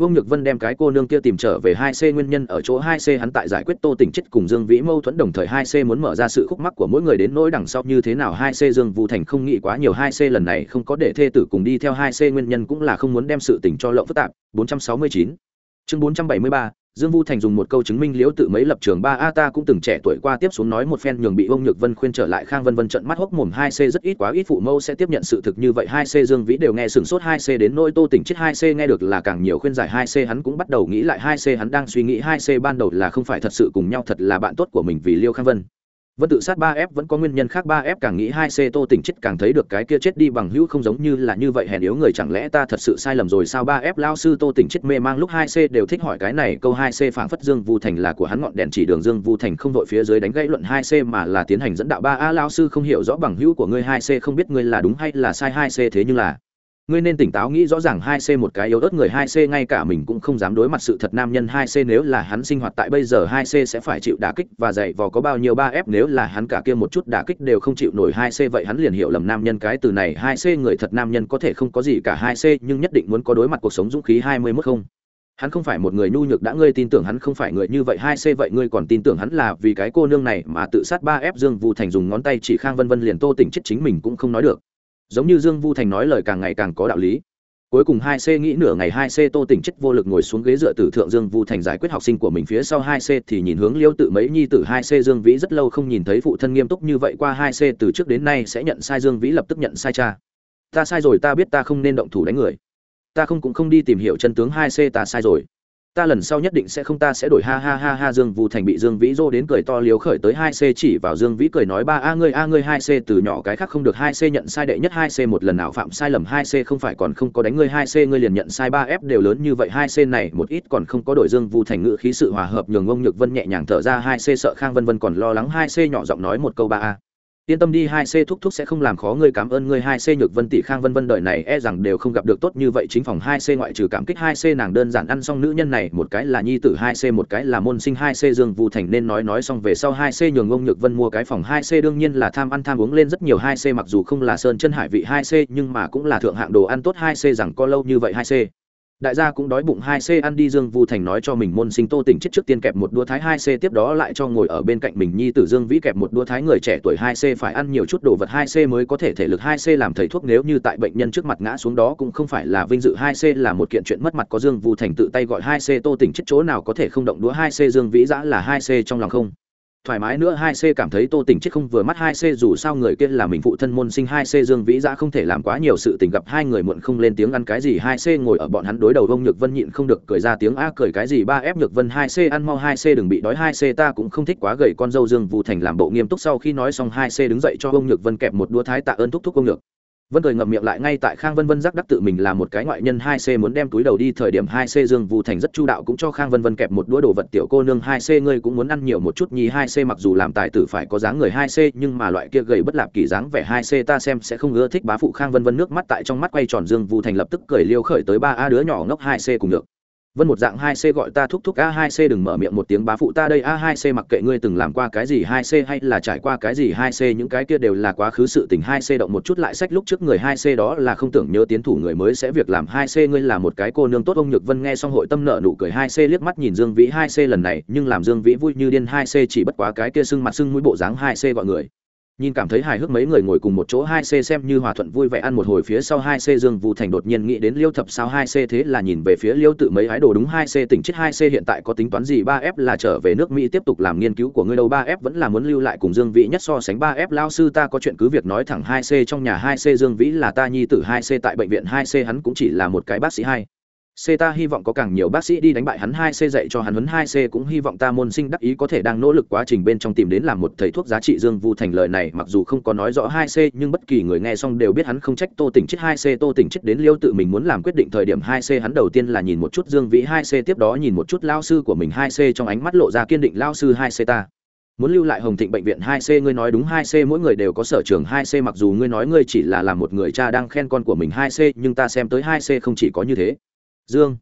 Vương Nhược Vân đem cái cô nương kia tìm trở về 2C nguyên nhân ở chỗ 2C hắn tại giải quyết Tô Tỉnh chết cùng Dương Vĩ mâu thuẫn đồng thời 2C muốn mở ra sự khúc mắc của mỗi người đến nỗi đằng sau như thế nào 2C Dương Vũ Thành không nghĩ quá nhiều 2C lần này không có để thê tử cùng đi theo 2C nguyên nhân cũng là không muốn đem sự tình cho lộng phức tạp. 469. Chương 473, Dương Vu Thành dùng một câu chứng minh liễu tự mấy lập trường ba a, ta cũng từng trẻ tuổi qua tiếp xuống nói một phen nhường bị ông Nhược Vân khuyên trở lại Khang Vân Vân trận mắt hốc mồm, hai c rất ít, quá ít phụ mâu sẽ tiếp nhận sự thực như vậy. Hai c Dương Vĩ đều nghe sửng sốt, hai c đến nỗi Tô Tỉnh chết, hai c nghe được là càng nhiều khuyên giải, hai c hắn cũng bắt đầu nghĩ lại, hai c hắn đang suy nghĩ, hai c ban đầu là không phải thật sự cùng nhau, thật là bạn tốt của mình vì Liêu Khang Vân vẫn tự sát ba f vẫn có nguyên nhân khác, ba f càng nghĩ hai c tô tỉnh chết càng thấy được cái kia chết đi bằng hữu không giống như là như vậy, hèn yếu người chẳng lẽ ta thật sự sai lầm rồi sao? Ba f lao sư tô tỉnh chết mê mang lúc hai c đều thích hỏi cái này, câu hai c phảng phất dương vu thành là của hắn ngọn đèn chỉ đường dương vu thành không vội phía dưới đánh gãy luận hai c mà là tiến hành dẫn đạo. Ba a lao sư không hiểu rõ bằng hữu của ngươi hai c, không biết ngươi là đúng hay là sai hai c, thế nhưng là ngươi nên tỉnh táo nghĩ rõ ràng hai c một cái yếu ớt người hai c ngay cả mình cũng không dám đối mặt sự thật nam nhân hai c nếu là hắn sinh hoạt tại bây giờ hai c sẽ phải chịu đả kích và dạy vò có bao nhiêu ba f nếu là hắn cả kia một chút đả kích đều không chịu nổi hai c vậy hắn liền hiểu lầm nam nhân cái từ này hai c người thật nam nhân có thể không có gì cả hai c nhưng nhất định muốn có đối mặt cuộc sống dũng khí hai mươi mốt không. Hắn không phải một người nhu nhược đã ngươi tin tưởng hắn không phải người như vậy hai c vậy ngươi còn tin tưởng hắn là vì cái cô nương này mà tự sát ba f dương vu thành dùng ngón tay chỉ khang vân vân liền tô tỉnh chết chính mình cũng không nói được giống như dương vu thành nói lời càng ngày càng có đạo lý. Cuối cùng hai c nghĩ nửa ngày hai c tô tỉnh chất vô lực ngồi xuống ghế dựa tử thượng dương vu thành giải quyết học sinh của mình phía sau hai c thì nhìn hướng liêu tự mấy nhi tử hai c dương vĩ rất lâu không nhìn thấy phụ thân nghiêm túc như vậy qua hai c từ trước đến nay sẽ nhận sai dương vĩ lập tức nhận sai cha. Ta sai rồi ta biết ta không nên động thủ đánh người. Ta không cũng không đi tìm hiểu chân tướng hai c ta sai rồi ta lần sau nhất định sẽ không ta sẽ đổi ha ha ha ha dương vu thành bị dương vĩ dô đến cười to liếu khởi tới hai c chỉ vào dương vĩ cười nói, ba, a, ngươi a, ngươi hai c từ nhỏ cái khác không được, hai c nhận sai đệ nhất, hai c một lần nào phạm sai lầm, hai c không phải còn không có đánh ngươi, hai c ngươi liền nhận sai, ba f đều lớn như vậy, hai c này một ít còn không có đổi dương vu thành ngữ khí sự hòa hợp, nhường ông nhược vân nhẹ nhàng thở ra, hai c sợ khang vân vân còn lo lắng, hai c nhỏ giọng nói một câu, ba, a yên tâm đi, hai c thúc thúc sẽ không làm khó ngươi, cảm ơn ngươi. Hai c nhược vân, tỷ khang vân vân đời này e rằng đều không gặp được tốt như vậy. Chính phòng hai c ngoại trừ cảm kích hai c nàng đơn giản ăn xong nữ nhân này, một cái là nhi tử, hai c một cái là môn sinh, hai c dương vũ thành nên nói nói xong về sau, hai c nhường ông nhược vân mua cái phòng. Hai c đương nhiên là tham ăn tham uống lên rất nhiều. Hai c mặc dù không là sơn chân hải vị hai c, nhưng mà cũng là thượng hạng đồ ăn tốt. Hai c rằng có lâu như vậy, hai c đại gia cũng đói bụng hai c ăn đi dương vu thành nói cho mình môn sinh tô tỉnh chết trước tiên kẹp một đũa thái hai c tiếp đó lại cho ngồi ở bên cạnh mình nhi tử dương vĩ kẹp một đũa thái người trẻ tuổi hai c phải ăn nhiều chút đồ vật hai c mới có thể thể lực hai c làm thầy thuốc nếu như tại bệnh nhân trước mặt ngã xuống đó cũng không phải là vinh dự hai c là một kiện chuyện mất mặt có dương vu thành tự tay gọi hai c tô tỉnh chết chỗ nào có thể không động đũa hai c dương vĩ giã là hai c trong lòng không? Thoải mái nữa, hai c cảm thấy tô tỉnh chết không vừa mắt, hai c dù sao người kia là mình phụ thân môn sinh, hai c dương vĩ giã không thể làm quá nhiều sự tình, gặp hai người muộn không lên tiếng ăn cái gì, hai c ngồi ở bọn hắn đối đầu vông nhược vân nhịn không được cười ra tiếng, a, cười cái gì, ba f nhược vân, hai c ăn mau, hai c đừng bị đói, hai c ta cũng không thích quá gầy con dâu dương vũ thành làm bộ nghiêm túc. Sau khi nói xong, hai c đứng dậy cho vông nhược vân kẹp một đũa thái tạ ơn thúc thúc ông nhược vân cười ngậm miệng lại ngay tại khang vân vân giác đắc tự mình là một cái ngoại nhân hai c muốn đem túi đầu đi thời điểm hai c dương vu thành rất chu đạo cũng cho khang vân vân kẹp một đũa đồ vật tiểu cô nương hai c ngươi cũng muốn ăn nhiều một chút nhì hai c mặc dù làm tài tử phải có dáng người hai c nhưng mà loại kia gầy bất lạp kỳ dáng vẻ hai c ta xem sẽ không ưa thích bá phụ khang vân vân nước mắt tại trong mắt quay tròn dương vu thành lập tức cười liêu khởi tới ba a đứa nhỏ ngốc hai c cùng được vân một dạng hai c gọi ta thúc thúc a hai c đừng mở miệng một tiếng bá phụ ta đây a hai c mặc kệ ngươi từng làm qua cái gì hai c hay là trải qua cái gì hai c những cái kia đều là quá khứ sự tình hai c động một chút lại sách lúc trước người hai c đó là không tưởng nhớ tiến thủ người mới sẽ việc làm hai c ngươi là một cái cô nương tốt ông nhược vân nghe xong hội tâm nợ nụ cười hai c liếc mắt nhìn dương vĩ hai c lần này nhưng làm dương vĩ vui như điên hai c chỉ bất quá cái kia sưng mặt sưng mũi bộ dáng hai c gọi người nhìn cảm thấy hài hước mấy người ngồi cùng một chỗ hai c xem như hòa thuận vui vẻ ăn một hồi phía sau hai c dương vũ thành đột nhiên nghĩ đến liêu thập sao hai c thế là nhìn về phía liêu tự mấy ái đồ đúng hai c tỉnh chết hai c hiện tại có tính toán gì ba f là trở về nước mỹ tiếp tục làm nghiên cứu của ngươi đâu ba f vẫn là muốn lưu lại cùng dương vĩ nhất so sánh ba f. Lao sư ta có chuyện cứ việc nói thẳng hai c trong nhà hai c dương vĩ là ta nhi tử hai c tại bệnh viện hai c hắn cũng chỉ là một cái bác sĩ hai. C ta hy vọng có càng nhiều bác sĩ đi đánh bại hắn 2C dạy cho hắn huấn 2C cũng hy vọng ta môn sinh đắc ý có thể đang nỗ lực quá trình bên trong tìm đến làm một thầy thuốc giá trị Dương Vu thành lời này, mặc dù không có nói rõ 2C nhưng bất kỳ người nghe xong đều biết hắn không trách Tô Tỉnh chết 2C Tô Tỉnh chết đến Liêu tự mình muốn làm quyết định thời điểm 2C hắn đầu tiên là nhìn một chút Dương Vĩ 2C tiếp đó nhìn một chút lao sư của mình 2C trong ánh mắt lộ ra kiên định lao sư 2C ta. Muốn lưu lại hồng thịnh bệnh viện 2C ngươi nói đúng 2C mỗi người đều có sở trường 2C mặc dù ngươi nói ngươi chỉ là làm một người cha đang khen con của mình 2C nhưng ta xem tới 2C không chỉ có như thế dương.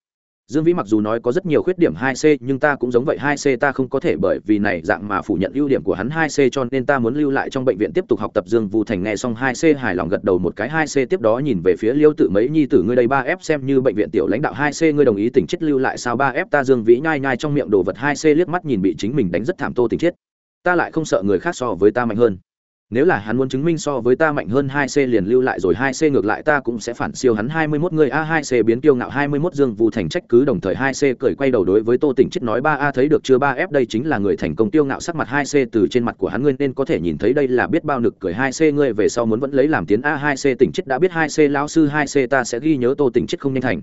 Dương vĩ mặc dù nói có rất nhiều khuyết điểm 2C nhưng ta cũng giống vậy 2C ta không có thể bởi vì này dạng mà phủ nhận ưu điểm của hắn 2C cho nên ta muốn lưu lại trong bệnh viện tiếp tục học tập Dương Vu Thành nghe xong 2C hài lòng gật đầu một cái 2C tiếp đó nhìn về phía Liêu Tự mấy nhi tử, ngươi đây 3F xem như bệnh viện tiểu lãnh đạo 2C ngươi đồng ý tỉnh chết lưu lại sao? 3F ta Dương Vĩ nhai nhai trong miệng đồ vật 2C liếc mắt nhìn bị chính mình đánh rất thảm tô tỉnh chết ta lại không sợ người khác so với ta mạnh hơn nếu là hắn muốn chứng minh so với ta mạnh hơn hai c liền lưu lại rồi, hai c ngược lại ta cũng sẽ phản siêu hắn hai mươi 21 người a, hai c biến kiêu ngạo, hai mươi 21 dương vu thành trách cứ đồng thời hai c cười quay đầu đối với tô tỉnh chết nói, ba a thấy được chưa? Ba f đây chính là người thành công tiêu ngạo sắc mặt hai c từ trên mặt của hắn ngươi nên có thể nhìn thấy đây là biết bao nực cười hai c ngươi về sau muốn vẫn lấy làm tiến a, hai c tỉnh chết đã biết hai c lão sư, hai c ta sẽ ghi nhớ tô tỉnh chết không nhanh thành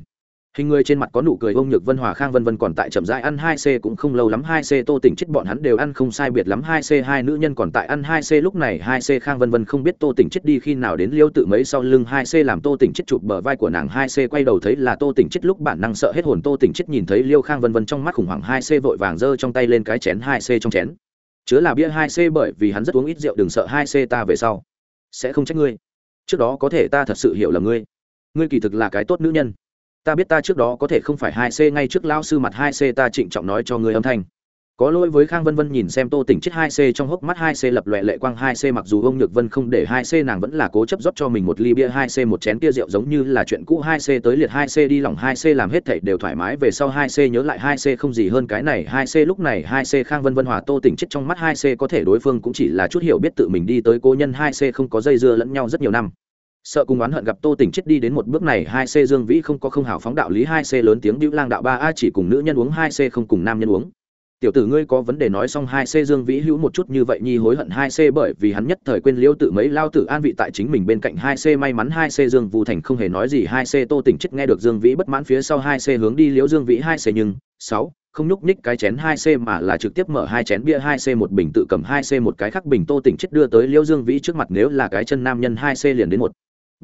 hình người trên mặt có nụ cười ông nhược vân hòa khang vân vân còn tại chậm rãi ăn hai c cũng không lâu lắm hai c tô tỉnh chết bọn hắn đều ăn không sai biệt lắm hai c hai nữ nhân còn tại ăn hai c lúc này hai c khang vân vân không biết tô tỉnh chết đi khi nào đến liêu tự mấy sau lưng hai c làm tô tỉnh chết chụp bờ vai của nàng hai c quay đầu thấy là tô tỉnh chết lúc bản năng sợ hết hồn tô tỉnh chết nhìn thấy liêu khang vân vân trong mắt khủng hoảng hai c vội vàng giơ trong tay lên cái chén hai c trong chén chứa là bia hai c bởi vì hắn rất uống ít rượu đừng sợ hai c ta về sau sẽ không trách ngươi trước đó có thể ta thật sự hiểu là ngươi ngươi kỳ thực là cái tốt nữ nhân ta biết ta trước đó có thể không phải hai c ngay trước lão sư mặt hai c ta trịnh trọng nói cho người âm thanh có lỗi với khang vân vân nhìn xem tô tỉnh chết hai c trong hốc mắt hai c lập loẹ lệ quang hai c mặc dù ông nhược vân không để hai c nàng vẫn là cố chấp rót cho mình một ly bia hai c một chén tia rượu giống như là chuyện cũ hai c tới liệt hai c đi lòng hai c làm hết thảy đều thoải mái về sau hai c nhớ lại hai c không gì hơn cái này hai c lúc này hai c khang vân vân hòa tô tỉnh chết trong mắt hai c có thể đối phương cũng chỉ là chút hiểu biết tự mình đi tới cô nhân hai c không có dây dưa lẫn nhau rất nhiều năm sợ cùng oán hận gặp tô tỉnh chết đi đến một bước này hai c dương vĩ không có không hào phóng đạo lý hai c lớn tiếng đĩu lang đạo ba a chỉ cùng nữ nhân uống hai c không cùng nam nhân uống tiểu tử ngươi có vấn đề nói xong hai c dương vĩ hữu một chút như vậy nhi hối hận hai c bởi vì hắn nhất thời quên liêu tự mấy lao tử an vị tại chính mình bên cạnh hai c may mắn hai c dương vũ thành không hề nói gì hai c tô tỉnh chết nghe được dương vĩ bất mãn phía sau hai c hướng đi liễu dương vĩ hai c nhưng sáu không nhúc nhích cái chén hai c mà là trực tiếp mở hai chén bia hai c một bình tự cầm hai c một cái khắc bình tô tỉnh chết đưa tới liễu dương vĩ trước mặt nếu là cái chân nam nhân hai c liền đến một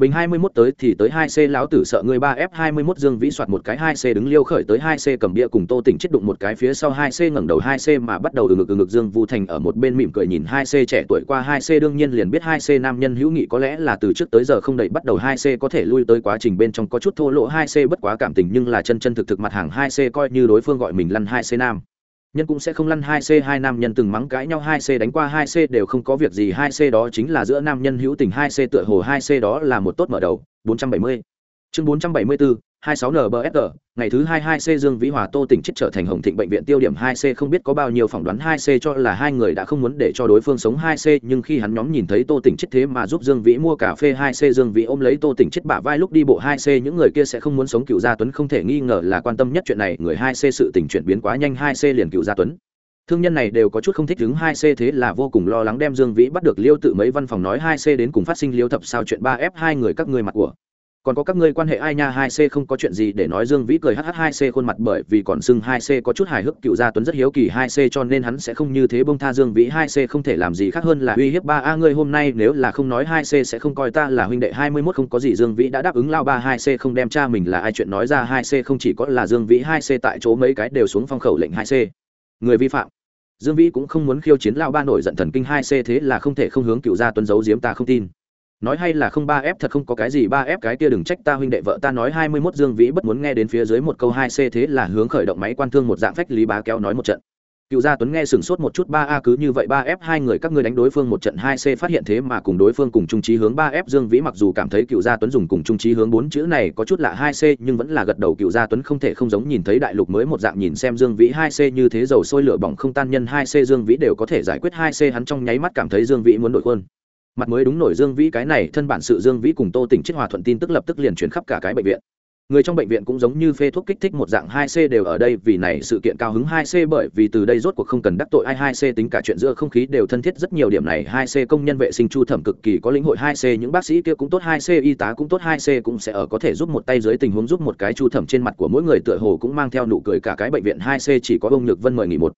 bình hai mươi 21 tới thì tới hai c lão tử sợ người ba f hai mươi 21 dương vĩ soạt một cái hai c đứng liêu khởi tới hai c cầm bia cùng tô tỉnh chết đụng một cái phía sau hai c ngẩng đầu hai c mà bắt đầu từ ngực từ ngực dương vu thành ở một bên mỉm cười nhìn hai c trẻ tuổi qua hai c đương nhiên liền biết hai c nam nhân hữu nghị có lẽ là từ trước tới giờ không đẩy bắt đầu hai c có thể lui tới quá trình bên trong có chút thô lỗ hai c bất quá cảm tình nhưng là chân chân thực thực mặt hàng hai c coi như đối phương gọi mình lăn hai c nam nhân cũng sẽ không lăn hai c, hai nam nhân từng mắng cãi nhau hai c, đánh qua hai c đều không có việc gì, hai c đó chính là giữa nam nhân hữu tình, hai c tựa hồ hai c đó là một tốt mở đầu. Bốn trăm bảy mươi chương bốn trăm bảy mươi bốn hai sáu nbsg ngày thứ hai hai c dương vĩ hòa tô tỉnh chết trở thành hồng thịnh bệnh viện tiêu điểm hai c, không biết có bao nhiêu phỏng đoán hai c cho là hai người đã không muốn để cho đối phương sống hai c, nhưng khi hắn nhóm nhìn thấy tô tỉnh chết thế mà giúp dương vĩ mua cà phê hai c, dương vĩ ôm lấy tô tỉnh chết bả vai lúc đi bộ hai c, những người kia sẽ không muốn sống cựu gia tuấn không thể nghi ngờ là quan tâm nhất chuyện này. Người hai c sự tình chuyển biến quá nhanh, hai c liền cựu gia tuấn. Thương nhân này đều có chút không thích đứng hai c, thế là vô cùng lo lắng đem dương vĩ bắt được liêu tự mấy văn phòng nói hai c đến cùng phát sinh liêu thập sao chuyện ba f hai người các người mặt của còn có các ngươi quan hệ ai nha, hai c không có chuyện gì để nói dương vĩ cười hh hai c khuôn mặt bởi vì còn xưng hai c có chút hài hước, cựu gia tuấn rất hiếu kỳ hai c cho nên hắn sẽ không như thế bông tha dương vĩ, hai c không thể làm gì khác hơn là uy hiếp ba a. Ngươi hôm nay nếu là không nói hai c sẽ không coi ta là huynh đệ hai mươi mốt, không có gì dương vĩ đã đáp ứng lao ba, hai c không đem cha mình là ai chuyện nói ra, hai c không chỉ có là dương vĩ, hai c tại chỗ mấy cái đều xuống phong khẩu lệnh hai c. Người vi phạm. Dương vĩ cũng không muốn khiêu chiến lao ba nổi giận thần kinh hai c, thế là không thể không hướng cựu gia tuấn giấu giếm, ta không tin nói hay là không ba f thật không có cái gì ba f cái kia đừng trách ta huynh đệ vợ ta nói hai mươi 21 dương vĩ bất muốn nghe đến phía dưới một câu hai c thế là hướng khởi động máy quan thương một dạng phách lý bá kéo nói một trận. Cựu gia tuấn nghe sửng sốt một chút, ba a cứ như vậy ba f hai người các ngươi đánh đối phương một trận hai c phát hiện thế mà cùng đối phương cùng trung trí hướng ba f dương vĩ mặc dù cảm thấy cựu gia tuấn dùng cùng trung trí hướng bốn chữ này có chút lạ hai c, nhưng vẫn là gật đầu cựu gia tuấn không thể không giống nhìn thấy đại lục mới một dạng nhìn xem dương vĩ hai c như thế dầu sôi lửa bỏng không tan nhân hai c dương vĩ đều có thể giải quyết hai c hắn trong nháy mắt cảm thấy dương vĩ muốn đổi quân mặt mới đúng nổi dương vĩ, cái này thân bản sự dương vĩ cùng tô tỉnh chết hòa thuận tin tức lập tức liền chuyển khắp cả cái bệnh viện. Người trong bệnh viện cũng giống như phê thuốc kích thích một dạng hai c đều ở đây, vì này sự kiện cao hứng hai c bởi vì từ đây rốt cuộc không cần đắc tội ai, hai c tính cả chuyện giữa không khí đều thân thiết rất nhiều điểm này. Hai c công nhân vệ sinh chu thẩm cực kỳ có lĩnh hội, hai c những bác sĩ kia cũng tốt, hai c y tá cũng tốt, hai c cũng sẽ ở có thể giúp một tay dưới tình huống giúp một cái chu thẩm trên mặt của mỗi người, tựa hồ cũng mang theo nụ cười cả cái bệnh viện. Hai c chỉ có ông nhược vân mời nghỉ một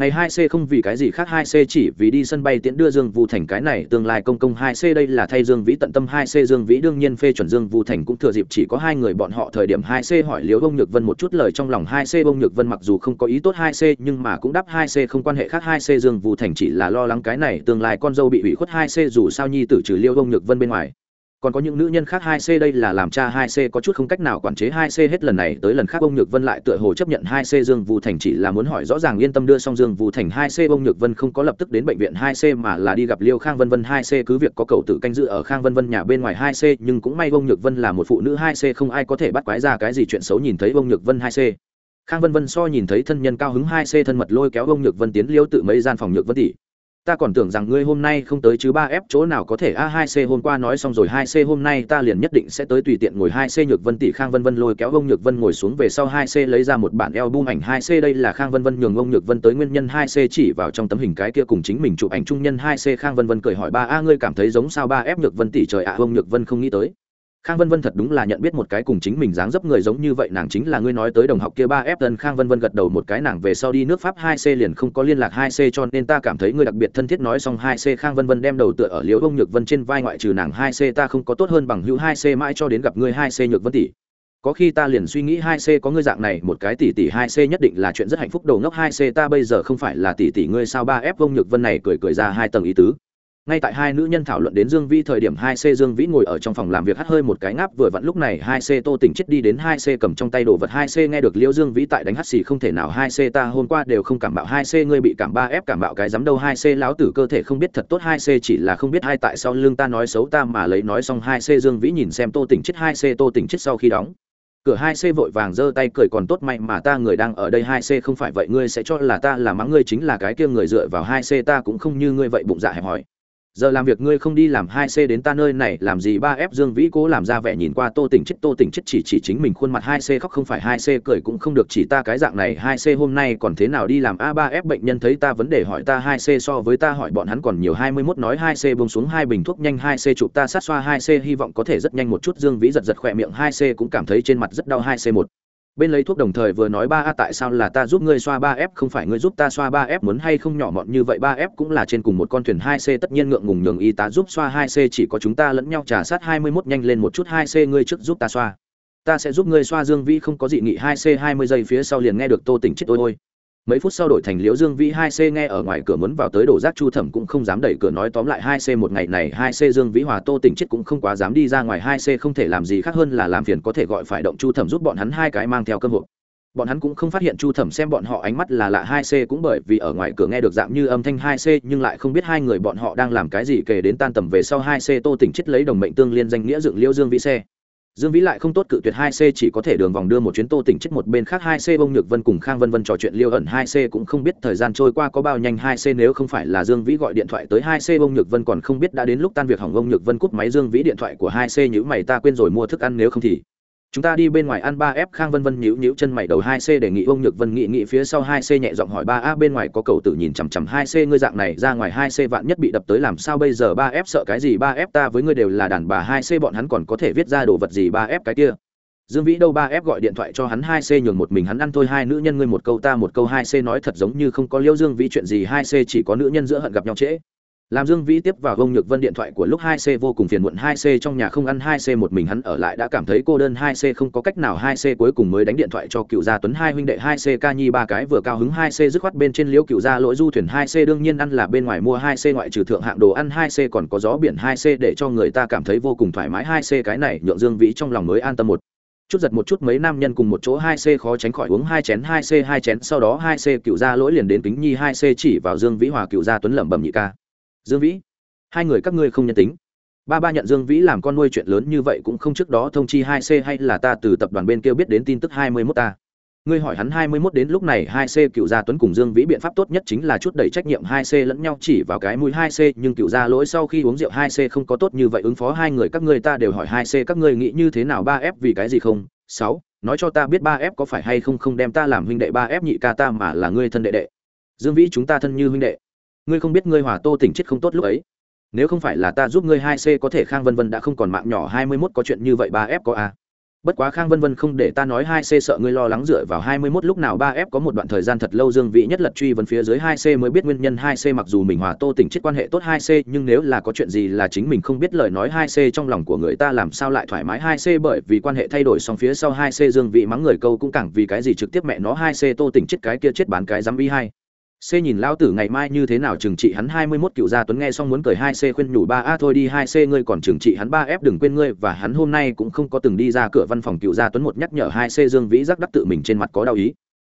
ngày hai c không vì cái gì khác hai c chỉ vì đi sân bay tiễn đưa dương vũ thành cái này, tương lai công công hai c đây là thay dương vĩ tận tâm, hai c dương vĩ đương nhiên phê chuẩn dương vũ thành cũng thừa dịp chỉ có hai người bọn họ thời điểm, hai c hỏi Liễu Bông nhược vân một chút lời trong lòng, hai c bông nhược vân mặc dù không có ý tốt hai c, nhưng mà cũng đáp hai c không quan hệ khác, hai c dương vũ thành chỉ là lo lắng cái này, tương lai con dâu bị hủy khuất, hai c dù sao nhi tử trừ liêu Bông nhược vân bên ngoài còn có những nữ nhân khác hai c đây là làm cha hai c, có chút không cách nào quản chế hai c hết lần này tới lần khác. Ông nhược vân lại tựa hồ chấp nhận hai c. Dương vũ thành chỉ là muốn hỏi rõ ràng yên tâm đưa xong dương vũ thành hai c. Ông nhược vân không có lập tức đến bệnh viện hai c mà là đi gặp liêu khang vân vân hai c. Cứ việc có cầu tự canh giữ ở khang vân vân nhà bên ngoài hai c, nhưng cũng may ông nhược vân là một phụ nữ hai c, không ai có thể bắt quái ra cái gì chuyện xấu nhìn thấy ông nhược vân hai c. Khang vân vân so nhìn thấy thân nhân cao hứng hai c, thân mật lôi kéo ông nhược vân tiến liêu tự mấy gian phòng nhược vân tỷ ta còn tưởng rằng ngươi hôm nay không tới chứ ba f chỗ nào có thể a hai c hôm qua nói xong rồi, hai c hôm nay ta liền nhất định sẽ tới tùy tiện ngồi hai c. Nhược vân tỷ khang vân vân lôi kéo ông nhược vân ngồi xuống về sau hai c lấy ra một bản eo bung ảnh hai c. Đây là khang vân vân nhường ông nhược vân tới nguyên nhân hai c chỉ vào trong tấm hình cái kia cùng chính mình chụp ảnh trung nhân hai c. Khang vân vân cười hỏi, ba a, ngươi cảm thấy giống sao ba f nhược vân tỷ? Trời ạ, ông nhược vân không nghĩ tới khang vân vân thật đúng là nhận biết một cái cùng chính mình dáng dấp người giống như vậy, nàng chính là ngươi nói tới đồng học kia ba f tân khang vân vân gật đầu một cái, nàng về sau đi nước pháp hai c liền không có liên lạc hai c, cho nên ta cảm thấy ngươi đặc biệt thân thiết. Nói xong hai c, khang vân vân đem đầu tựa ở liễu ông nhược vân trên vai, ngoại trừ nàng hai c, ta không có tốt hơn bằng hữu hai c, mãi cho đến gặp ngươi hai c nhược vân tỷ. Có khi ta liền suy nghĩ hai c có ngươi dạng này, một cái tỷ tỷ hai c nhất định là chuyện rất hạnh phúc. Đầu ngốc hai c, ta bây giờ không phải là tỷ tỷ ngươi sao? Ba f ông nhược vân này cười cười ra hai tầng ý tứ ngay tại hai nữ nhân thảo luận đến dương vĩ thời điểm hai c dương vĩ ngồi ở trong phòng làm việc hắt hơi một cái ngáp, vừa vặn lúc này hai c tô tỉnh chết đi đến hai c cầm trong tay đồ vật. Hai c nghe được liễu dương vĩ tại đánh hắt xì, không thể nào, hai c ta hôm qua đều không cảm bạo. Hai c ngươi bị cảm ba ép, cảm bạo cái dám đâu? Hai c láo tử cơ thể không biết thật tốt. Hai c chỉ là không biết hai tại sao lương ta nói xấu ta mà lấy nói xong. Hai c dương vĩ nhìn xem tô tỉnh chết, hai c tô tỉnh chết sau khi đóng cửa, hai c vội vàng giơ tay cười còn tốt, may mà ta người đang ở đây. Hai c không phải vậy, ngươi sẽ cho là ta là mắng ngươi, chính là cái kia người dựa vào. Hai c ta cũng không như ngươi vậy, bụng dạ hẹp hòi giờ làm việc ngươi không đi làm hai c đến ta nơi này làm gì ba f dương vĩ cố làm ra vẻ nhìn qua tô tỉnh chết tô tỉnh chết chỉ chỉ chính mình khuôn mặt hai c khóc không phải hai c cười cũng không được chỉ ta cái dạng này hai c hôm nay còn thế nào đi làm a ba f bệnh nhân thấy ta vấn đề hỏi ta hai c so với ta hỏi bọn hắn còn nhiều hai mươi mốt nói hai c bông xuống hai bình thuốc nhanh hai c chụp ta sát xoa hai c hy vọng có thể rất nhanh một chút dương vĩ giật giật khỏe miệng hai c cũng cảm thấy trên mặt rất đau hai c một bên lấy thuốc đồng thời vừa nói ba a, tại sao là ta giúp ngươi xoa ba f không phải ngươi giúp ta xoa ba f muốn hay không nhỏ mọn như vậy ba f cũng là trên cùng một con thuyền hai c, tất nhiên ngượng ngùng nhường y tá giúp xoa hai c, chỉ có chúng ta lẫn nhau trả sát hai mươi 21 nhanh lên một chút hai c, ngươi trước giúp ta xoa. Ta sẽ giúp ngươi xoa dương vĩ không có dị nghị hai c, hai mươi giây phía sau liền nghe được tô tỉnh chết ôi ôi mấy phút sau đổi thành liễu dương vĩ hai c nghe ở ngoài cửa muốn vào tới đổ rác chu thẩm cũng không dám đẩy cửa nói tóm lại hai c một ngày này hai c dương vĩ hòa tô tỉnh chết cũng không quá dám đi ra ngoài hai c không thể làm gì khác hơn là làm phiền có thể gọi phải động chu thẩm giúp bọn hắn hai cái mang theo cơ hội bọn hắn cũng không phát hiện chu thẩm xem bọn họ ánh mắt là lạ hai c cũng bởi vì ở ngoài cửa nghe được dạng như âm thanh hai c nhưng lại không biết hai người bọn họ đang làm cái gì kể đến tan tầm về sau hai c tô tỉnh chết lấy đồng mệnh tương liên danh nghĩa dựng liễu dương vĩ xe dương vĩ lại không tốt cự tuyệt hai c, chỉ có thể đường vòng đưa một chuyến tô tỉnh chết một bên khác hai c, bông nhược vân cùng khang vân vân trò chuyện liêu ẩn hai c cũng không biết thời gian trôi qua có bao nhanh hai c, nếu không phải là dương vĩ gọi điện thoại tới hai c, bông nhược vân còn không biết đã đến lúc tan việc hỏng, bông nhược vân cúp máy dương vĩ điện thoại của hai c nhữ mày, ta quên rồi, mua thức ăn, nếu không thì chúng ta đi bên ngoài ăn ba f khang vân vân nhíu nhíu chân mày đầu hai c đề nghị ông nhược vân nghị nghị phía sau hai c nhẹ giọng hỏi ba a bên ngoài có cầu tử nhìn chằm chằm hai c, ngươi dạng này ra ngoài hai c vạn nhất bị đập tới làm sao bây giờ? Ba f sợ cái gì? Ba f ta với ngươi đều là đàn bà, hai c bọn hắn còn có thể viết ra đồ vật gì? Ba f cái kia. Dương vĩ đâu? Ba f gọi điện thoại cho hắn hai c nhường một mình hắn ăn thôi. Hai nữ nhân ngươi một câu ta một câu, hai c nói thật giống như không có liêu dương vĩ chuyện gì? Hai c chỉ có nữ nhân giữa hận gặp nhau trễ làm dương vĩ tiếp vào gông nhược vân điện thoại của lúc hai c vô cùng phiền muộn hai c trong nhà không ăn hai c một mình hắn ở lại đã cảm thấy cô đơn hai c không có cách nào hai c cuối cùng mới đánh điện thoại cho cựu gia tuấn hai huynh đệ hai c ca nhi ba cái vừa cao hứng hai c dứt khoát bên trên liễu cựu gia lỗi du thuyền hai c đương nhiên ăn là bên ngoài mua hai c ngoại trừ thượng hạng đồ ăn hai c còn có gió biển hai c để cho người ta cảm thấy vô cùng thoải mái hai c cái này nhượng dương vĩ trong lòng mới an tâm một chút giật một chút mấy nam nhân cùng một chỗ hai c khó tránh khỏi uống hai chén hai c hai chén sau đó hai c cựu gia lỗi liền đến kính nhi hai c chỉ vào dương vĩ hòa cựu gia tuấn lẩm bẩm nhị ca dương vĩ. Hai người các ngươi không nhân tính. Ba ba nhận dương vĩ làm con nuôi chuyện lớn như vậy cũng không trước đó thông chi hai c hay là ta từ tập đoàn bên kia biết đến tin tức hai mươi mốt ta. Ngươi hỏi hắn hai mươi mốt đến lúc này hai c cựu gia tuấn cùng dương vĩ biện pháp tốt nhất chính là chút đẩy trách nhiệm hai c lẫn nhau chỉ vào cái mũi hai c, nhưng cựu gia lỗi sau khi uống rượu hai c không có tốt như vậy ứng phó hai người các ngươi ta đều hỏi hai c các ngươi nghĩ như thế nào ba f vì cái gì không? Sáu, nói cho ta biết ba f có phải hay không không đem ta làm huynh đệ ba f nhị ca ta mà là ngươi thân đệ đệ. Dương vĩ chúng ta thân như huynh đệ ngươi không biết ngươi hòa tô tỉnh chết không tốt lúc ấy. Nếu không phải là ta giúp ngươi hai c có thể khang vân vân đã không còn mạng nhỏ hai mươi mốt có chuyện như vậy ba f có a bất quá khang vân vân không để ta nói hai c sợ ngươi lo lắng dựa vào hai mươi mốt lúc nào ba f có một đoạn thời gian thật lâu dương vị nhất lật truy vấn phía dưới hai c mới biết nguyên nhân hai c mặc dù mình hòa tô tỉnh chết quan hệ tốt hai c, nhưng nếu là có chuyện gì là chính mình không biết lời nói hai c trong lòng của người ta làm sao lại thoải mái hai c bởi vì quan hệ thay đổi xong phía sau hai c dương vị mắng người câu cũng cẳng vì cái gì trực tiếp mẹ nó hai c tô tỉnh chết cái kia chết bán cái dám y hai. C nhìn Lão tử ngày mai như thế nào trừng trị hắn hai mươi 21 cựu gia tuấn nghe xong muốn cười hai c khuyên nhủ ba a thôi đi, hai c ngươi còn trừng trị hắn ba f đừng quên ngươi, và hắn hôm nay cũng không có từng đi ra cửa văn phòng cựu gia tuấn một nhắc nhở hai c Dương Vĩ giác đắc tự mình trên mặt có đau ý.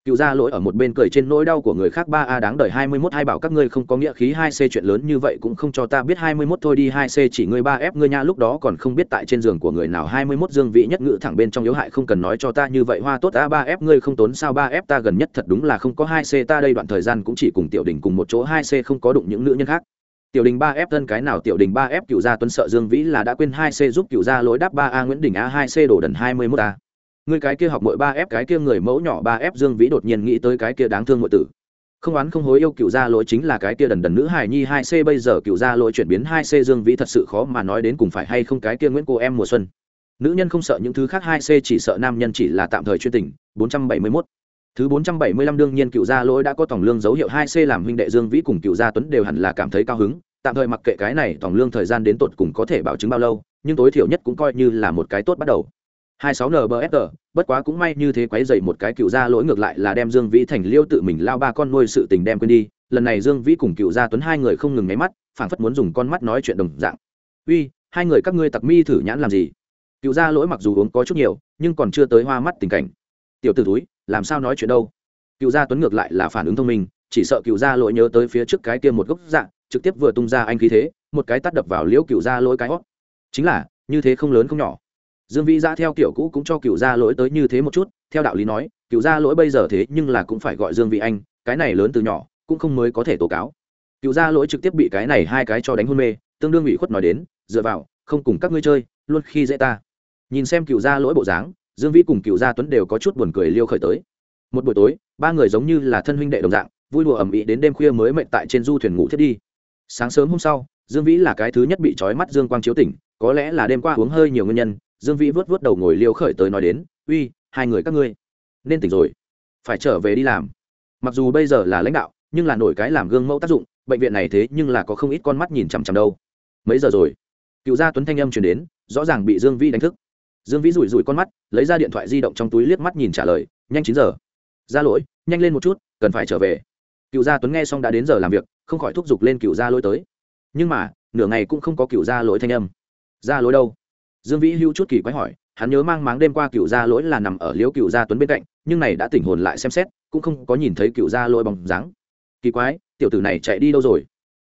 Cựu gia lỗi ở một bên cười trên nỗi đau của người khác, ba a đáng đời hai mươi mốt, hai bảo các ngươi không có nghĩa khí hai c chuyện lớn như vậy cũng không cho ta biết hai mươi mốt thôi đi, hai c chỉ ngươi ba f ngươi nha, lúc đó còn không biết tại trên giường của người nào hai mươi mốt Dương Vĩ nhất ngữ thẳng bên trong yếu hại không cần nói cho ta như vậy, hoa tốt a ba f ngươi không tốn sao, ba f ta gần nhất thật đúng là không có hai c, ta đây đoạn thời gian cũng chỉ cùng tiểu đình cùng một chỗ, hai c không có đụng những nữ nhân khác. Tiểu đình ba f thân cái nào, tiểu đình ba f, cựu gia tuấn sợ dương vĩ là đã quên hai c giúp cựu gia lối đáp ba a, nguyễn đình a, hai c đổ đần hai mươi mốt a người cái kia học mỗi ba ép cái kia người mẫu nhỏ ba ép dương vĩ đột nhiên nghĩ tới cái kia đáng thương mọi tử. Không oán không hối yêu cựu gia lỗi chính là cái kia đần đần nữ hài nhi hai c, bây giờ cựu gia lỗi chuyển biến hai c dương vĩ thật sự khó mà nói đến cùng phải hay không cái kia nguyễn cô em mùa xuân. Nữ nhân không sợ những thứ khác hai c, chỉ sợ nam nhân chỉ là tạm thời chuyên tình. Bốn trăm bảy mươi mốt. Thứ bốn trăm bảy mươi lăm đương nhiên cựu gia lỗi đã có tổng lương dấu hiệu hai c làm huynh đệ dương vĩ cùng cựu gia tuấn đều hẳn là cảm thấy cao hứng. Tạm thời mặc kệ cái này, tổng lương thời gian đến tột cùng có thể bảo chứng bao lâu, nhưng tối thiểu nhất cũng coi như là một cái tốt bắt đầu. 26 NBFR, bất quá cũng may như thế quấy rầy một cái cựu gia lỗi ngược lại là đem dương vĩ thành liêu tự mình lao ba con nuôi sự tình đem quên đi. Lần này dương vĩ cùng cựu gia tuấn hai người không ngừng nháy mắt phảng phất muốn dùng con mắt nói chuyện đồng dạng. Uy hai người các ngươi tặc mi thử nhãn làm gì? Cựu gia lỗi mặc dù uống có chút nhiều nhưng còn chưa tới hoa mắt tình cảnh. Tiểu tử túi làm sao nói chuyện đâu? Cựu gia tuấn ngược lại là phản ứng thông minh chỉ sợ cựu gia lỗi nhớ tới phía trước cái kia một gốc dạng trực tiếp vừa tung ra anh khí thế một cái tát đập vào liễu cựu gia lỗi cái hốc. chính là như thế không lớn không nhỏ dương vĩ ra theo kiểu cũ cũng cho cựu gia lỗi tới như thế một chút, theo đạo lý nói cựu gia lỗi bây giờ thế nhưng là cũng phải gọi dương vĩ anh, cái này lớn từ nhỏ, cũng không mới có thể tố cáo. Cựu gia lỗi trực tiếp bị cái này hai cái cho đánh hôn mê, tương đương ủy khuất nói đến, dựa vào, không cùng các ngươi chơi, luôn khi dễ ta. Nhìn xem cựu gia lỗi bộ dáng, dương vĩ cùng cựu gia tuấn đều có chút buồn cười liêu khởi tới. Một buổi tối, ba người giống như là thân huynh đệ đồng dạng, vui đùa ầm ĩ đến đêm khuya mới mệnh tại trên du thuyền ngủ thiết đi. Sáng sớm hôm sau, dương vĩ là cái thứ nhất bị trói mắt dương quang chiếu tỉnh, có lẽ là đêm qua uống hơi nhiều nguyên nhân dương vĩ vớt vớt đầu ngồi liêu khởi tới nói đến, uy, hai người các ngươi, nên tỉnh rồi, phải trở về đi làm. Mặc dù bây giờ là lãnh đạo, nhưng là nổi cái làm gương mẫu tác dụng, bệnh viện này thế nhưng là có không ít con mắt nhìn chằm chằm đâu. Mấy giờ rồi? Cựu gia tuấn thanh âm chuyển đến, rõ ràng bị dương vĩ đánh thức. Dương vĩ rủi rủi con mắt, lấy ra điện thoại di động trong túi liếc mắt nhìn trả lời, nhanh chín giờ. Ra lỗi, nhanh lên một chút, cần phải trở về. Cựu gia tuấn nghe xong đã đến giờ làm việc, không khỏi thúc giục lên cựu gia lỗi tới. Nhưng mà, nửa ngày cũng không có cựu gia lỗi thanh âm. Ra lỗi đâu? Dương vĩ hữu chút kỳ quái hỏi, hắn nhớ mang máng đêm qua cựu gia lỗi là nằm ở liễu cựu gia tuấn bên cạnh, nhưng này đã tỉnh hồn lại xem xét, cũng không có nhìn thấy cựu gia lỗi bóng dáng. Kỳ quái, tiểu tử này chạy đi đâu rồi?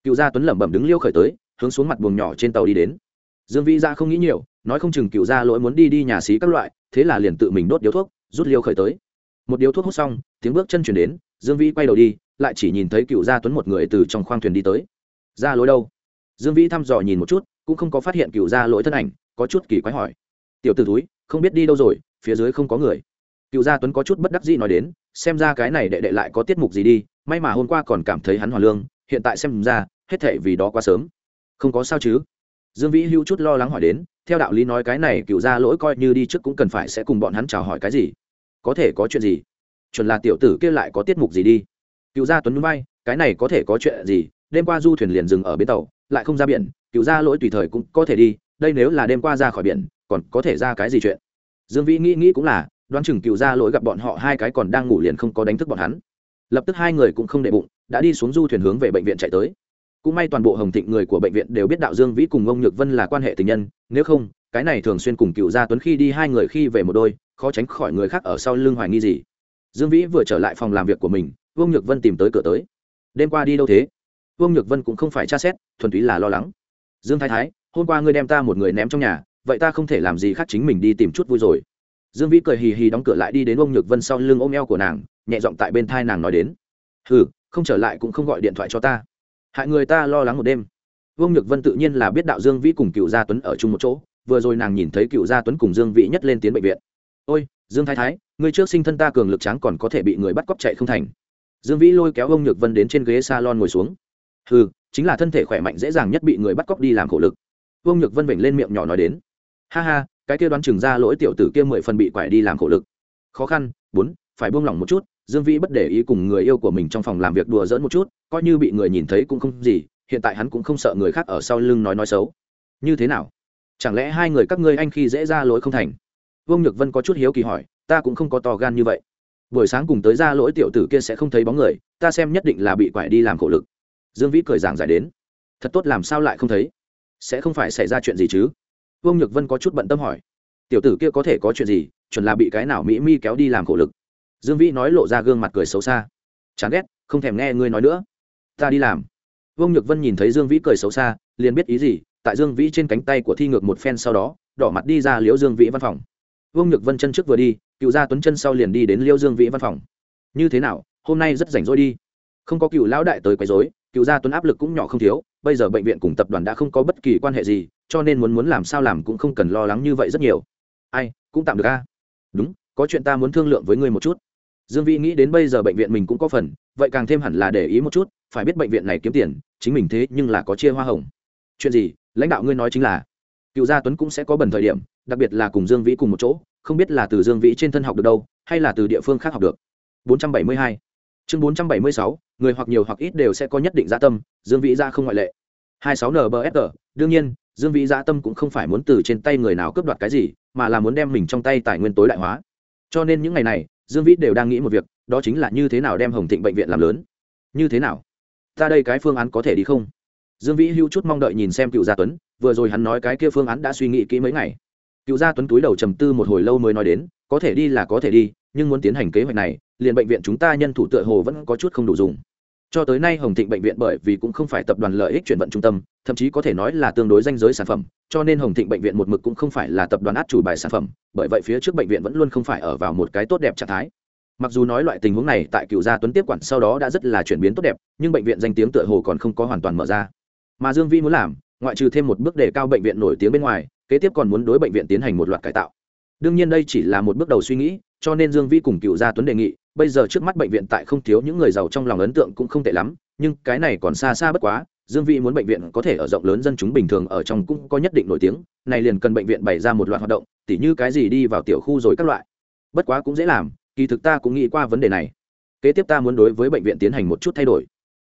Cựu gia tuấn lẩm bẩm đứng liêu khởi tới, hướng xuống mặt buồng nhỏ trên tàu đi đến. Dương vĩ ra không nghĩ nhiều, nói không chừng cựu gia lỗi muốn đi đi nhà xí các loại, thế là liền tự mình đốt điếu thuốc, rút liêu khởi tới. Một điếu thuốc hút xong, tiếng bước chân chuyển đến, dương vĩ quay đầu đi, lại chỉ nhìn thấy cựu gia tuấn một người từ trong khoang thuyền đi tới. Ra lối đâu? Dương vĩ thăm dò nhìn một chút cũng không có phát hiện cựu gia lỗi thân ảnh, có chút kỳ quái hỏi. Tiểu t ử túi không biết đi đâu rồi, phía dưới không có người. Cựu gia tuấn có chút bất đắc dĩ nói đến, xem ra cái này đệ đệ lại có tiết mục gì đi, may mà hôm qua còn cảm thấy hắn hoàn lương, hiện tại xem ra, hết thệ vì đó quá sớm. Không có sao chứ? Dương vĩ hữu chút lo lắng hỏi đến, theo đạo lý nói cái này cựu gia lỗi coi như đi trước cũng cần phải sẽ cùng bọn hắn chào hỏi cái gì? Có thể có chuyện gì? Chuẩn là tiểu tử kia lại có tiết mục gì đi? Cựu gia tuấn bay, cái này có thể có chuyện gì? Đêm qua du thuyền liền dừng ở bến tàu, lại không ra biển cựu gia lỗi tùy thời cũng có thể đi, đây nếu là đêm qua ra khỏi biển, còn có thể ra cái gì chuyện? Dương vĩ nghĩ nghĩ cũng là, đoán chừng cựu gia lỗi gặp bọn họ hai cái còn đang ngủ liền không có đánh thức bọn hắn. Lập tức hai người cũng không đệ bụng, đã đi xuống du thuyền hướng về bệnh viện chạy tới. Cũng may toàn bộ hồng thịnh người của bệnh viện đều biết đạo dương vĩ cùng ông nhược vân là quan hệ tình nhân, nếu không, cái này thường xuyên cùng cựu gia tuấn khi đi hai người khi về một đôi, khó tránh khỏi người khác ở sau lưng hoài nghi gì. Dương vĩ vừa trở lại phòng làm việc của mình vương nhược vân tìm tới cửa tới. Đêm qua đi đâu thế? Vương nhược vân cũng không phải tra xét, thuần túy là lo lắng dương thái thái, hôm qua ngươi đem ta một người ném trong nhà, vậy ta không thể làm gì khác chính mình đi tìm chút vui rồi. Dương vĩ cười hì hì đóng cửa lại đi đến ông nhược vân sau lưng ôm eo của nàng, nhẹ giọng tại bên thai nàng nói đến. Hừ, không trở lại cũng không gọi điện thoại cho ta. Hại người ta lo lắng một đêm. Vương nhược vân tự nhiên là biết đạo dương vĩ cùng cựu gia tuấn ở chung một chỗ, vừa rồi nàng nhìn thấy cựu gia tuấn cùng dương vĩ nhất lên tiến bệnh viện. Ôi, dương thái thái ngươi trước sinh thân ta cường lực tráng còn có thể bị người bắt cóc chạy không thành. Dương vĩ lôi kéo ông nhược vân đến trên ghế s a lon ngồi xuống. Hừ chính là thân thể khỏe mạnh dễ dàng nhất bị người bắt cóc đi làm khổ lực. Vương nhược vân vểnh lên miệng nhỏ nói đến, ha ha, cái kia đoán chừng ra lỗi tiểu tử kia mười phần bị quải đi làm khổ lực. Khó khăn, bốn, phải buông lỏng một chút, dương vĩ bất để ý cùng người yêu của mình trong phòng làm việc đùa dỡn một chút, coi như bị người nhìn thấy cũng không gì, hiện tại hắn cũng không sợ người khác ở sau lưng nói nói xấu. Như thế nào? Chẳng lẽ hai người các ngươi anh khi dễ ra lỗi không thành? Vương nhược vân có chút hiếu kỳ hỏi, ta cũng không có to gan như vậy. Buổi sáng cùng tới ra lỗi tiểu tử kia sẽ không thấy bóng người, ta xem nhất định là bị quải đi làm khổ lực dương vĩ cười giảng giải đến. Thật tốt làm sao lại không thấy? Sẽ không phải xảy ra chuyện gì chứ? Vương nhược vân có chút bận tâm hỏi. Tiểu tử kia có thể có chuyện gì? Chuẩn là bị cái nào mỹ mi kéo đi làm khổ lực. Dương vĩ nói lộ ra gương mặt cười xấu xa. Chán ghét, không thèm nghe ngươi nói nữa. Ta đi làm. Vương nhược vân nhìn thấy dương vĩ cười xấu xa, liền biết ý gì, tại dương vĩ trên cánh tay của thi ngược một phen sau đó, đỏ mặt đi ra liễu dương vĩ văn phòng. Vương nhược vân chân trước vừa đi, cựu gia tuấn chân sau liền đi đến liễu dương vĩ văn phòng. Như thế nào, hôm nay rất rảnh rỗi đi. Không có cựu lão đại tới quấy rối cựu gia tuấn áp lực cũng nhỏ không thiếu, bây giờ bệnh viện cùng tập đoàn đã không có bất kỳ quan hệ gì, cho nên muốn muốn làm sao làm cũng không cần lo lắng như vậy rất nhiều. Ai, cũng tạm được a đúng, có chuyện ta muốn thương lượng với ngươi một chút. Dương vĩ nghĩ đến bây giờ bệnh viện mình cũng có phần, vậy càng thêm hẳn là để ý một chút, phải biết bệnh viện này kiếm tiền, chính mình thế nhưng là có chia hoa hồng. Chuyện gì, lãnh đạo ngươi nói chính là, cựu gia tuấn cũng sẽ có bẩn thời điểm, đặc biệt là cùng dương vĩ cùng một chỗ, không biết là từ dương vĩ trên thân học được đâu, hay là từ địa phương khác học được. 472 chương 476, người hoặc nhiều hoặc ít đều sẽ có nhất định gia tâm dương vĩ ra không ngoại lệ. 26 nbsg đương nhiên dương vĩ gia tâm cũng không phải muốn từ trên tay người nào cướp đoạt cái gì mà là muốn đem mình trong tay tài nguyên tối đại hóa. Cho nên những ngày này dương vĩ đều đang nghĩ một việc đó chính là như thế nào đem hồng thịnh bệnh viện làm lớn. Như thế nào? Ta đây cái phương án có thể đi không? Dương vĩ hưu chút mong đợi nhìn xem cựu gia tuấn vừa rồi hắn nói cái kia phương án đã suy nghĩ kỹ mấy ngày. Cựu gia tuấn túi đầu trầm tư một hồi lâu mới nói đến có thể đi là có thể đi, nhưng muốn tiến hành kế hoạch này, liền bệnh viện chúng ta nhân thủ tựa hồ vẫn có chút không đủ dùng. Cho tới nay hồng thịnh bệnh viện bởi vì cũng không phải tập đoàn lợi ích chuyển vận trung tâm, thậm chí có thể nói là tương đối danh giới sản phẩm, cho nên hồng thịnh bệnh viện một mực cũng không phải là tập đoàn át chủ bài sản phẩm, bởi vậy phía trước bệnh viện vẫn luôn không phải ở vào một cái tốt đẹp trạng thái. Mặc dù nói loại tình huống này tại cựu gia tuấn tiếp quản sau đó đã rất là chuyển biến tốt đẹp, nhưng bệnh viện danh tiếng tựa hồ còn không có hoàn toàn mở ra. Mà dương vi muốn làm, ngoại trừ thêm một bước đề cao bệnh viện nổi tiếng bên ngoài, kế tiếp còn muốn đối bệnh viện tiến hành một loạt cải tạo đương nhiên đây chỉ là một bước đầu suy nghĩ, cho nên dương vi cùng cựu gia tuấn đề nghị, bây giờ trước mắt bệnh viện tại không thiếu những người giàu trong lòng ấn tượng cũng không tệ lắm, nhưng cái này còn xa xa bất quá, dương vi muốn bệnh viện có thể ở rộng lớn dân chúng bình thường ở trong cũng có nhất định nổi tiếng, này liền cần bệnh viện bày ra một loạt hoạt động, tỉ như cái gì đi vào tiểu khu rồi các loại. Bất quá cũng dễ làm, kỳ thực ta cũng nghĩ qua vấn đề này. Kế tiếp ta muốn đối với bệnh viện tiến hành một chút thay đổi.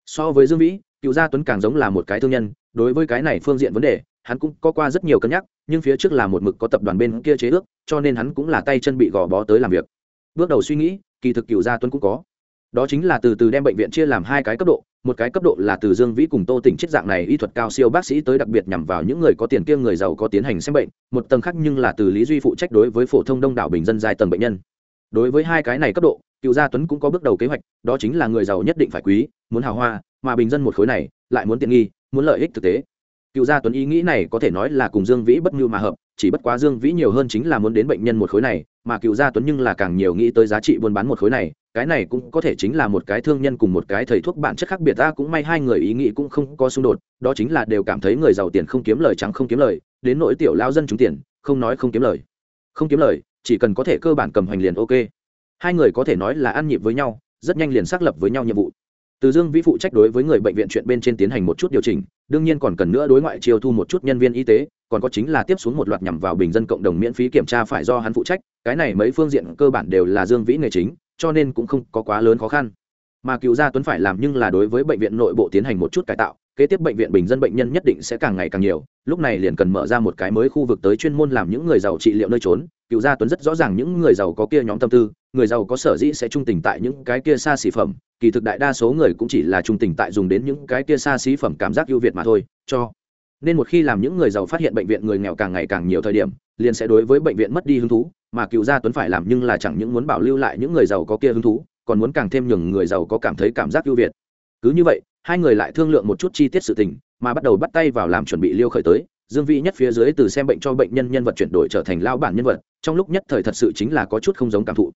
So với dương vĩ, cựu gia tuấn càng giống là một cái thương nhân, đối với cái này phương diện vấn đề hắn cũng có qua rất nhiều cân nhắc, nhưng phía trước là một mực có tập đoàn bên kia chế ước, cho nên hắn cũng là tay chân bị gò bó tới làm việc. Bước đầu suy nghĩ, kỳ thực cựu gia tuấn cũng có. Đó chính là từ từ đem bệnh viện chia làm hai cái cấp độ, một cái cấp độ là từ dương vĩ cùng tô tỉnh chết dạng này y thuật cao siêu bác sĩ tới đặc biệt nhằm vào những người có tiền kiêng người giàu có tiến hành xem bệnh, một tầng khác nhưng là từ lý duy phụ trách đối với phổ thông đông đảo bình dân dài tầng bệnh nhân. Đối với hai cái này cấp độ cựu gia tuấn cũng có bước đầu kế hoạch, đó chính là người giàu nhất định phải quý, muốn hào hoa, mà bình dân một khối này, lại muốn tiện nghi, muốn lợi ích thực tế cựu gia tuấn ý nghĩ này có thể nói là cùng dương vĩ bất ngưu mà hợp, chỉ bất quá dương vĩ nhiều hơn chính là muốn đến bệnh nhân một khối này, mà cựu gia tuấn nhưng là càng nhiều nghĩ tới giá trị buôn bán một khối này, cái này cũng có thể chính là một cái thương nhân cùng một cái thầy thuốc bản chất khác biệt, ta cũng may hai người ý nghĩ cũng không có xung đột, đó chính là đều cảm thấy người giàu tiền không kiếm lời trắng không kiếm lời, đến nỗi tiểu lao dân chúng tiền, không nói không kiếm lời. Không kiếm lời, chỉ cần có thể cơ bản cầm hành liền ok. Hai người có thể nói là ăn nhịp với nhau, rất nhanh liền xác lập với nhau nhiệm vụ từ dương vĩ phụ trách đối với người bệnh viện chuyện bên trên tiến hành một chút điều chỉnh, đương nhiên còn cần nữa đối ngoại chiêu thu một chút nhân viên y tế, còn có chính là tiếp xuống một loạt nhằm vào bình dân cộng đồng miễn phí kiểm tra phải do hắn phụ trách, cái này mấy phương diện cơ bản đều là dương vĩ nghề chính, cho nên cũng không có quá lớn khó khăn. Mà cựu gia tuấn phải làm nhưng là đối với bệnh viện nội bộ tiến hành một chút cải tạo, kế tiếp bệnh viện bình dân bệnh nhân nhất định sẽ càng ngày càng nhiều, lúc này liền cần mở ra một cái mới khu vực tới chuyên môn làm những người giàu trị liệu nơi trốn. Cựu gia tuấn rất rõ ràng những người giàu có kia nhóm tâm tư người giàu có sở dĩ sẽ trung tình tại những cái kia xa xỉ phẩm, kỳ thực đại đa số người cũng chỉ là trung tình tại dùng đến những cái kia xa xỉ phẩm cảm giác ưu việt mà thôi, cho nên một khi làm những người giàu phát hiện bệnh viện người nghèo càng ngày càng nhiều thời điểm, liền sẽ đối với bệnh viện mất đi hứng thú, mà cựu gia tuấn phải làm nhưng là chẳng những muốn bảo lưu lại những người giàu có kia hứng thú, còn muốn càng thêm nhường người giàu có cảm thấy cảm giác ưu việt. Cứ như vậy, hai người lại thương lượng một chút chi tiết sự tình, mà bắt đầu bắt tay vào làm chuẩn bị liêu khởi tới, dương vị nhất phía dưới từ xem bệnh cho bệnh nhân nhân vật chuyển đổi trở thành lao bản nhân vật, trong lúc nhất thời thật sự chính là có chút không giống cảm thụ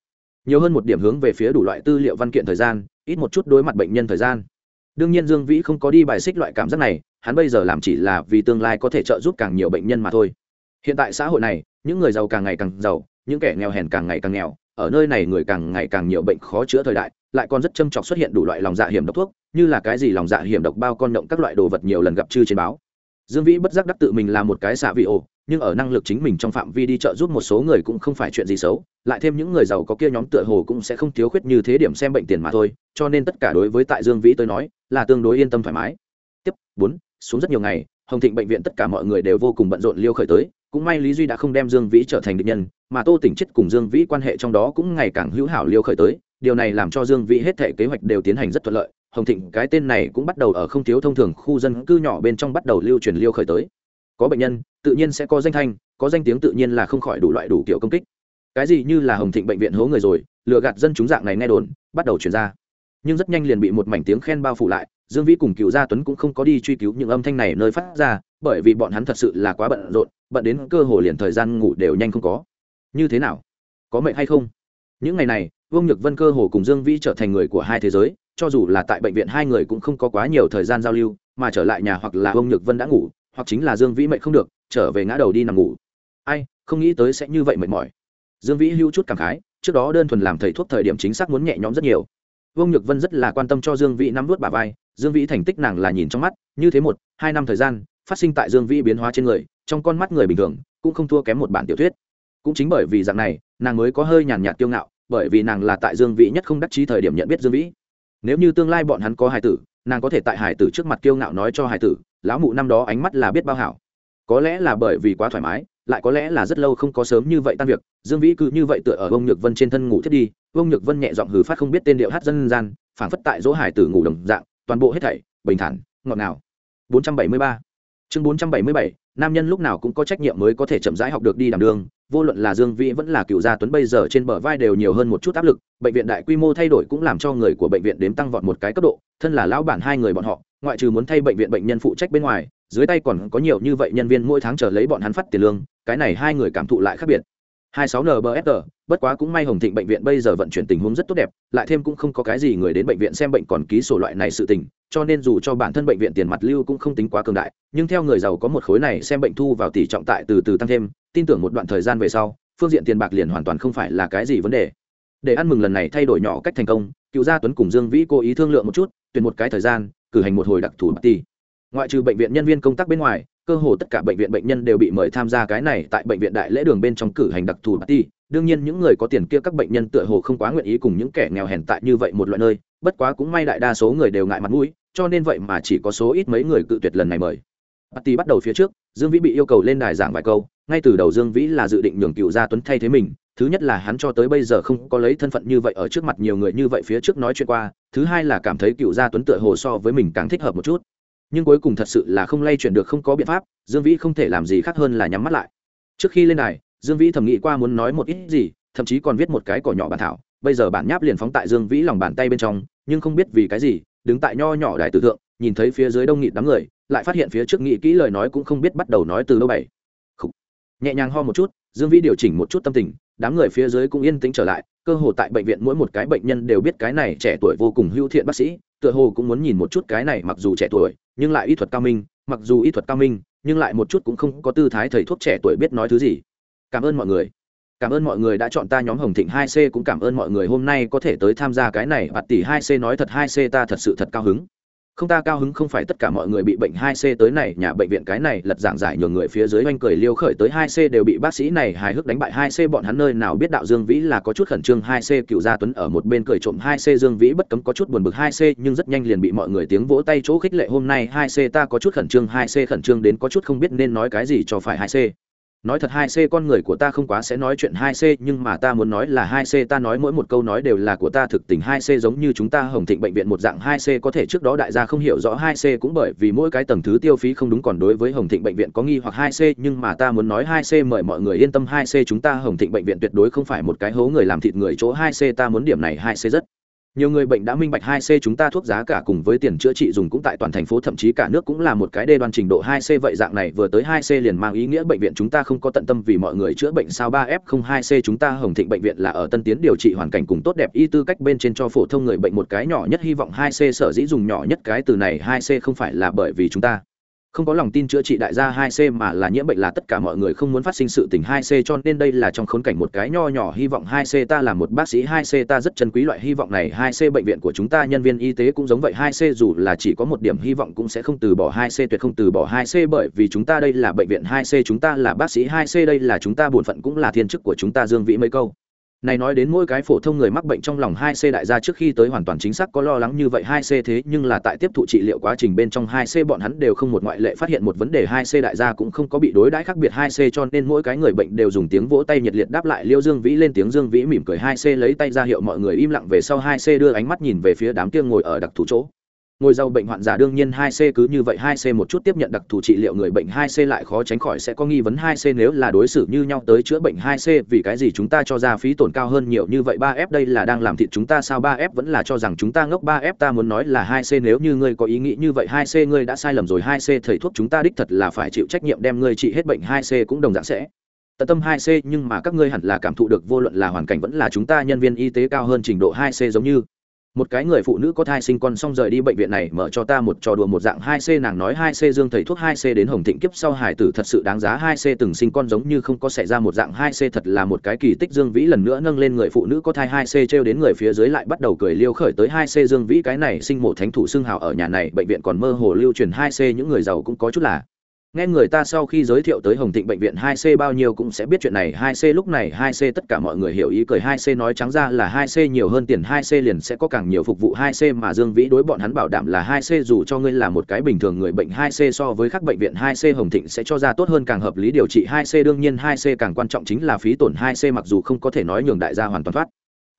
nhiều hơn một điểm hướng về phía đủ loại tư liệu văn kiện thời gian, ít một chút đối mặt bệnh nhân thời gian. Đương nhiên dương vĩ không có đi bài xích loại cảm giác này, hắn bây giờ làm chỉ là vì tương lai có thể trợ giúp càng nhiều bệnh nhân mà thôi. Hiện tại xã hội này, những người giàu càng ngày càng giàu, những kẻ nghèo hèn càng ngày càng nghèo, ở nơi này người càng ngày càng nhiều bệnh khó chữa thời đại, lại còn rất châm chọc xuất hiện đủ loại lòng dạ hiểm độc thuốc, như là cái gì lòng dạ hiểm độc bao con động các loại đồ vật nhiều lần gặp chư trên báo. Dương vĩ bất giác đắc tự mình là một cái xạ vị ổ nhưng ở năng lực chính mình trong phạm vi đi chợ giúp một số người cũng không phải chuyện gì xấu, lại thêm những người giàu có kia nhóm tựa hồ cũng sẽ không thiếu khuyết như thế điểm xem bệnh tiền mà thôi, cho nên tất cả đối với tại dương vĩ tôi nói, là tương đối yên tâm thoải mái. Tiếp bốn, xuống rất nhiều ngày, hồng thịnh bệnh viện tất cả mọi người đều vô cùng bận rộn liêu khởi tới, cũng may lý duy đã không đem dương vĩ trở thành định nhân, mà tô tỉnh chết cùng dương vĩ quan hệ trong đó cũng ngày càng hữu hảo liêu khởi tới, điều này làm cho dương vĩ hết thể kế hoạch đều tiến hành rất thuận lợi, hồng thịnh cái tên này cũng bắt đầu ở không thiếu thông thường khu dân cư nhỏ bên trong bắt đầu lưu truyền liêu khởi tới có bệnh nhân, tự nhiên sẽ có danh thanh, có danh tiếng tự nhiên là không khỏi đủ loại đủ kiểu công kích. Cái gì như là hồng thịnh bệnh viện hố người rồi, lừa gạt dân chúng dạng này nghe đồn, bắt đầu chuyển ra. Nhưng rất nhanh liền bị một mảnh tiếng khen bao phủ lại, dương vĩ cùng cựu gia tuấn cũng không có đi truy cứu những âm thanh này nơi phát ra, bởi vì bọn hắn thật sự là quá bận rộn, bận đến cơ hồ liền thời gian ngủ đều nhanh không có. Như thế nào? Có mệnh hay không? Những ngày này, vương nhược vân cơ hồ cùng dương vĩ trở thành người của hai thế giới, cho dù là tại bệnh viện hai người cũng không có quá nhiều thời gian giao lưu, mà trở lại nhà hoặc là vương nhược vân đã ngủ hoặc chính là dương vĩ mệnh không được, trở về ngã đầu đi nằm ngủ. Ai, không nghĩ tới sẽ như vậy mệt mỏi. Dương vĩ hưu chút cảm khái, trước đó đơn thuần làm thầy thuốc thời điểm chính xác muốn nhẹ nhõm rất nhiều. Vương nhược vân rất là quan tâm cho dương vĩ nắm vút bà vai, dương vĩ thành tích nàng là nhìn trong mắt, như thế một, hai năm thời gian, phát sinh tại dương vĩ biến hóa trên người, trong con mắt người bình thường, cũng không thua kém một bản tiểu thuyết. Cũng chính bởi vì dạng này, nàng mới có hơi nhàn nhạt kiêu ngạo, bởi vì nàng là tại dương vĩ nhất không đắc chí thời điểm nhận biết dương vĩ. Nếu như tương lai bọn hắn có hài tử, nàng có thể tại hài tử trước mặt kiêu ngạo nói cho hài tử lão mụ năm đó ánh mắt là biết bao hảo. Có lẽ là bởi vì quá thoải mái, lại có lẽ là rất lâu không có sớm như vậy tan việc, dương vĩ cứ như vậy tựa ở ông nhược vân trên thân ngủ thiết đi ông nhược vân nhẹ giọng hừ phát không biết tên điệu hát dân gian, phảng phất tại dỗ hải tử ngủ đồng dạng, toàn bộ hết thảy, bình thản, ngọt ngào. 473 chương 477 nam nhân lúc nào cũng có trách nhiệm mới có thể chậm rãi học được đi đảm đường, vô luận là dương vĩ vẫn là cựu gia tuấn bây giờ trên bờ vai đều nhiều hơn một chút áp lực, bệnh viện đại quy mô thay đổi cũng làm cho người của bệnh viện đếm tăng vọt một cái cấp độ, thân là lão bản hai người bọn họ ngoại trừ muốn thay bệnh viện bệnh nhân phụ trách bên ngoài dưới tay còn có nhiều như vậy nhân viên mỗi tháng chờ lấy bọn hắn phát tiền lương cái này hai người cảm thụ lại khác biệt 26 NBFR, bất quá cũng may Hồng Thịnh bệnh viện bây giờ vận chuyển tình huống rất tốt đẹp, lại thêm cũng không có cái gì người đến bệnh viện xem bệnh còn ký sổ loại này sự tình, cho nên dù cho bản thân bệnh viện tiền mặt lưu cũng không tính quá cường đại, nhưng theo người giàu có một khối này xem bệnh thu vào tỷ trọng tại từ từ tăng thêm, tin tưởng một đoạn thời gian về sau, phương diện tiền bạc liền hoàn toàn không phải là cái gì vấn đề. Để ăn mừng lần này thay đổi nhỏ cách thành công, Cựu Gia Tuấn cùng Dương Vĩ cố ý thương lượng một chút, tuyển một cái thời gian, cử hành một hồi đặc thù party. Ngoại trừ bệnh viện nhân viên công tác bên ngoài, cơ hồ tất cả bệnh viện bệnh nhân đều bị mời tham gia cái này tại bệnh viện đại lễ đường bên trong cử hành đặc thù party đương nhiên những người có tiền kia các bệnh nhân tựa hồ không quá nguyện ý cùng những kẻ nghèo hèn tại như vậy một loại nơi bất quá cũng may đại đa số người đều ngại mặt mũi cho nên vậy mà chỉ có số ít mấy người cự tuyệt lần này mời party bắt đầu phía trước, dương vĩ bị yêu cầu lên đài giảng vài câu, ngay từ đầu dương vĩ là dự định nhường cựu gia tuấn thay thế mình, thứ nhất là hắn cho tới bây giờ không có lấy thân phận như vậy ở trước mặt nhiều người như vậy phía trước nói chuyện qua, thứ hai là cảm thấy cựu gia tuấn tựa hồ so với mình càng thích hợp một chút. Nhưng cuối cùng thật sự là không lay chuyển được, không có biện pháp, dương vĩ không thể làm gì khác hơn là nhắm mắt lại. Trước khi lên đài, dương vĩ thầm nghĩ qua muốn nói một ít gì, thậm chí còn viết một cái cỏ nhỏ bản thảo. Bây giờ bản nháp liền phóng tại dương vĩ lòng bàn tay bên trong, nhưng không biết vì cái gì, đứng tại nho nhỏ đài tử thượng nhìn thấy phía dưới đông nghịt đám người, lại phát hiện phía trước nghị kỹ lời nói cũng không biết bắt đầu nói từ đâu bảy nhẹ nhàng ho một chút, dương vĩ điều chỉnh một chút tâm tình, đám người phía dưới cũng yên tĩnh trở lại, cơ hồ tại bệnh viện mỗi một cái bệnh nhân đều biết cái này trẻ tuổi vô cùng hữu thiện bác sĩ, tựa hồ cũng muốn nhìn một chút cái này mặc dù trẻ tuổi, nhưng lại y thuật cao minh, mặc dù y thuật cao minh, nhưng lại một chút cũng không có tư thái thầy thuốc trẻ tuổi biết nói thứ gì. Cảm ơn mọi người. Cảm ơn mọi người đã chọn ta nhóm hồng thịnh hai c, cũng cảm ơn mọi người hôm nay có thể tới tham gia cái này, bạt tỷ hai c nói thật hai c ta thật sự thật cao hứng không ta cao hứng không phải tất cả mọi người bị bệnh hai c tới này, nhà bệnh viện cái này lật giảng giải nhường người phía dưới oanh cười liêu khởi tới hai c đều bị bác sĩ này hài hước đánh bại hai c, bọn hắn nơi nào biết đạo dương vĩ là có chút khẩn trương hai c, cựu gia tuấn ở một bên cười trộm hai c, dương vĩ bất cấm có chút buồn bực hai c, nhưng rất nhanh liền bị mọi người tiếng vỗ tay chỗ khích lệ hôm nay hai c, ta có chút khẩn trương hai c, khẩn trương đến có chút không biết nên nói cái gì cho phải hai c nói thật hai c con người của ta không quá sẽ nói chuyện hai c nhưng mà ta muốn nói là hai c ta nói mỗi một câu nói đều là của ta, thực tình hai c giống như chúng ta hồng thịnh bệnh viện một dạng hai c có thể trước đó đại gia không hiểu rõ hai c cũng bởi vì mỗi cái tầng thứ tiêu phí không đúng, còn đối với hồng thịnh bệnh viện có nghi hoặc hai c nhưng mà ta muốn nói hai c mời mọi người yên tâm, hai c chúng ta hồng thịnh bệnh viện tuyệt đối không phải một cái hố người làm thịt người, chỗ hai c ta muốn điểm này hai c rất nhiều người bệnh đã minh bạch 2C chúng ta thuốc giá cả cùng với tiền chữa trị dùng cũng tại toàn thành phố, thậm chí cả nước cũng là một cái đê đoan trình độ 2C vậy dạng này, vừa tới 2C liền mang ý nghĩa bệnh viện chúng ta không có tận tâm vì mọi người chữa bệnh sao 3F02C chúng ta Hồng Thịnh bệnh viện là ở tân tiến điều trị hoàn cảnh cùng tốt đẹp, y tư cách bên trên cho phổ thông người bệnh một cái nhỏ nhất hy vọng 2C sở dĩ dùng nhỏ nhất cái từ này 2C không phải là bởi vì chúng ta không có lòng tin chữa trị đại gia 2C mà là nhiễm bệnh là tất cả mọi người không muốn phát sinh sự tình 2C cho nên đây là trong khốn cảnh một cái nho nhỏ hy vọng 2C ta là một bác sĩ 2C ta rất chân quý loại hy vọng này. 2C bệnh viện của chúng ta, nhân viên y tế cũng giống vậy. 2C dù là chỉ có một điểm hy vọng cũng sẽ không từ bỏ 2C tuyệt không từ bỏ 2C bởi vì chúng ta đây là bệnh viện 2C chúng ta là bác sĩ 2C đây là chúng ta bổn phận cũng là thiên chức của chúng ta, Dương Vĩ mấy câu này nói đến mỗi cái phổ thông người mắc bệnh trong lòng 2C đại gia trước khi tới hoàn toàn chính xác có lo lắng như vậy 2C thế, nhưng là tại tiếp thụ trị liệu quá trình bên trong 2C bọn hắn đều không một ngoại lệ phát hiện một vấn đề 2C đại gia cũng không có bị đối đãi khác biệt 2C cho nên mỗi cái người bệnh đều dùng tiếng vỗ tay nhiệt liệt đáp lại Liêu Dương Vĩ lên tiếng Dương Vĩ mỉm cười 2C lấy tay ra hiệu mọi người im lặng về sau 2C đưa ánh mắt nhìn về phía đám kia ngồi ở đặc thù chỗ ngồi giàu bệnh hoạn giả đương nhiên 2C cứ như vậy 2C một chút tiếp nhận đặc thù trị liệu người bệnh 2C lại khó tránh khỏi sẽ có nghi vấn 2C nếu là đối xử như nhau tới chữa bệnh 2C vì cái gì chúng ta cho ra phí tổn cao hơn nhiều như vậy 3F đây là đang làm thịt chúng ta sao 3F vẫn là cho rằng chúng ta ngốc 3F ta muốn nói là 2C nếu như ngươi có ý nghĩ như vậy 2C ngươi đã sai lầm rồi 2C thầy thuốc chúng ta đích thật là phải chịu trách nhiệm đem ngươi trị hết bệnh 2C cũng đồng dạng sẽ tận tâm 2C nhưng mà các ngươi hẳn là cảm thụ được vô luận là hoàn cảnh vẫn là chúng ta nhân viên y tế cao hơn trình độ 2C giống như một cái người phụ nữ có thai sinh con xong rời đi bệnh viện này mở cho ta một trò đùa một dạng hai c, nàng nói hai c dương thầy thuốc hai c đến hồng thịnh kiếp sau hải tử thật sự đáng giá hai c từng sinh con giống như không có xảy ra một dạng hai c thật là một cái kỳ tích. Dương vĩ lần nữa nâng lên người phụ nữ có thai hai c trêu đến người phía dưới lại bắt đầu cười liêu khởi tới hai c. Dương vĩ cái này sinh mổ thánh thủ xưng hào ở nhà này, bệnh viện còn mơ hồ lưu truyền hai c, những người giàu cũng có chút là nghe người ta sau khi giới thiệu tới hồng thịnh bệnh viện 2C bao nhiêu cũng sẽ biết chuyện này. 2C lúc này 2C tất cả mọi người hiểu ý cười. 2C nói trắng ra là 2C nhiều hơn tiền. 2C liền sẽ có càng nhiều phục vụ. 2C mà Dương Vĩ đối bọn hắn bảo đảm là 2C dù cho ngươi là một cái bình thường người bệnh 2C so với các bệnh viện 2C Hồng Thịnh sẽ cho ra tốt hơn càng hợp lý điều trị. 2C đương nhiên 2C càng quan trọng chính là phí tổn. 2C mặc dù không có thể nói nhường đại gia hoàn toàn thoát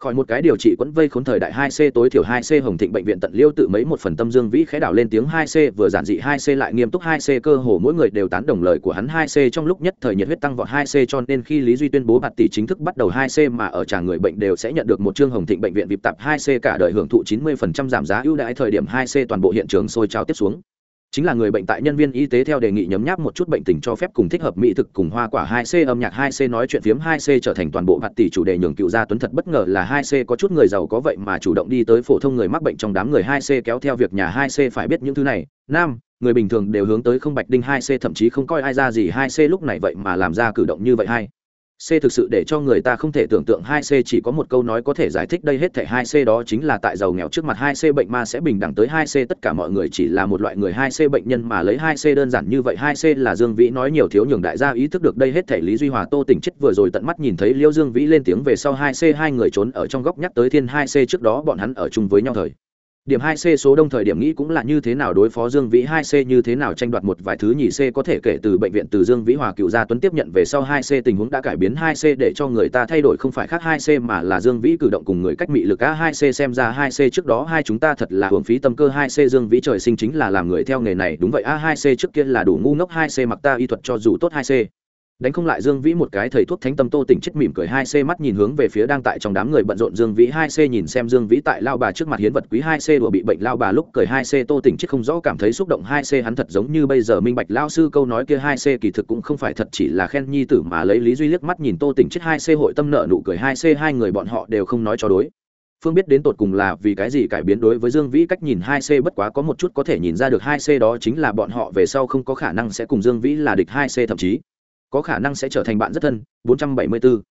khỏi một cái điều trị quẫn vây khốn thời đại 2C tối thiểu 2C Hồng Thịnh bệnh viện tận liêu tự mấy một phần tâm dương vĩ khẽ đảo lên tiếng 2C vừa giản dị 2C lại nghiêm túc 2C cơ hồ mỗi người đều tán đồng lời của hắn 2C trong lúc nhất thời nhiệt huyết tăng vọt 2C cho nên khi Lý Duy tuyên bố bạt tỷ chính thức bắt đầu 2C mà ở trà người bệnh đều sẽ nhận được một chương Hồng Thịnh bệnh viện vip tập 2C cả đời hưởng thụ 90% giảm giá ưu đãi thời điểm 2C toàn bộ hiện trường sôi trào tiếp xuống chính là người bệnh tại nhân viên y tế theo đề nghị nhấm nháp một chút bệnh tình cho phép cùng thích hợp mỹ thực cùng hoa quả 2C âm nhạc 2C nói chuyện phiếm 2C trở thành toàn bộ mặt tỷ chủ đề nhường cựu gia tuấn thật bất ngờ là 2C có chút người giàu có vậy mà chủ động đi tới phổ thông người mắc bệnh trong đám người 2C kéo theo việc nhà 2C phải biết những thứ này. Nam, người bình thường đều hướng tới không bạch đinh 2C thậm chí không coi ai ra gì 2C lúc này vậy mà làm ra cử động như vậy hay. C thực sự để cho người ta không thể tưởng tượng 2C chỉ có một câu nói có thể giải thích đây hết thảy 2C đó chính là tại giàu nghèo trước mặt 2C bệnh ma sẽ bình đẳng tới 2C tất cả mọi người chỉ là một loại người 2C bệnh nhân mà lấy 2C đơn giản như vậy. 2C là Dương Vĩ nói nhiều thiếu nhường đại gia ý thức được đây hết thảy Lý Duy Hòa, Tô tỉnh chết vừa rồi tận mắt nhìn thấy Liêu Dương Vĩ lên tiếng về sau 2C hai người trốn ở trong góc nhắc tới thiên 2C trước đó, bọn hắn ở chung với nhau thời điểm hai c số đông thời điểm nghĩ cũng là như thế nào đối phó dương vĩ hai c như thế nào tranh đoạt một vài thứ nhì c có thể kể từ bệnh viện từ dương vĩ hòa cựu gia tuấn tiếp nhận về sau hai c tình huống đã cải biến hai c để cho người ta thay đổi không phải khác hai c mà là dương vĩ cử động cùng người cách mị lực a hai c xem ra hai c trước đó hai chúng ta thật là hưởng phí tâm cơ hai c dương vĩ trời sinh chính là làm người theo nghề này đúng vậy a hai c trước kia là đủ ngu ngốc hai c mặc ta y thuật cho dù tốt hai c đánh không lại dương vĩ một cái thầy thuốc thánh tâm tô tỉnh chết mỉm cười hai c mắt nhìn hướng về phía đang tại trong đám người bận rộn dương vĩ hai c nhìn xem dương vĩ tại lao bà trước mặt hiến vật quý hai c đùa bị bệnh lao bà lúc cười hai c tô tỉnh chết không rõ cảm thấy xúc động hai c hắn thật giống như bây giờ minh bạch lao sư câu nói kia hai c kỳ thực cũng không phải thật chỉ là khen nhi tử mà lấy lý duy liếc mắt nhìn tô tỉnh chết hai c hội tâm nợ nụ cười hai c hai người bọn họ đều không nói cho đối phương biết đến tột cùng là vì cái gì cải biến đối với dương vĩ cách nhìn hai c bất quá có một chút có thể nhìn ra được hai c đó chính là bọn họ về sau không có khả năng sẽ cùng dương vĩ là địch hai c thậm chí có khả năng sẽ trở thành bạn rất thân. 474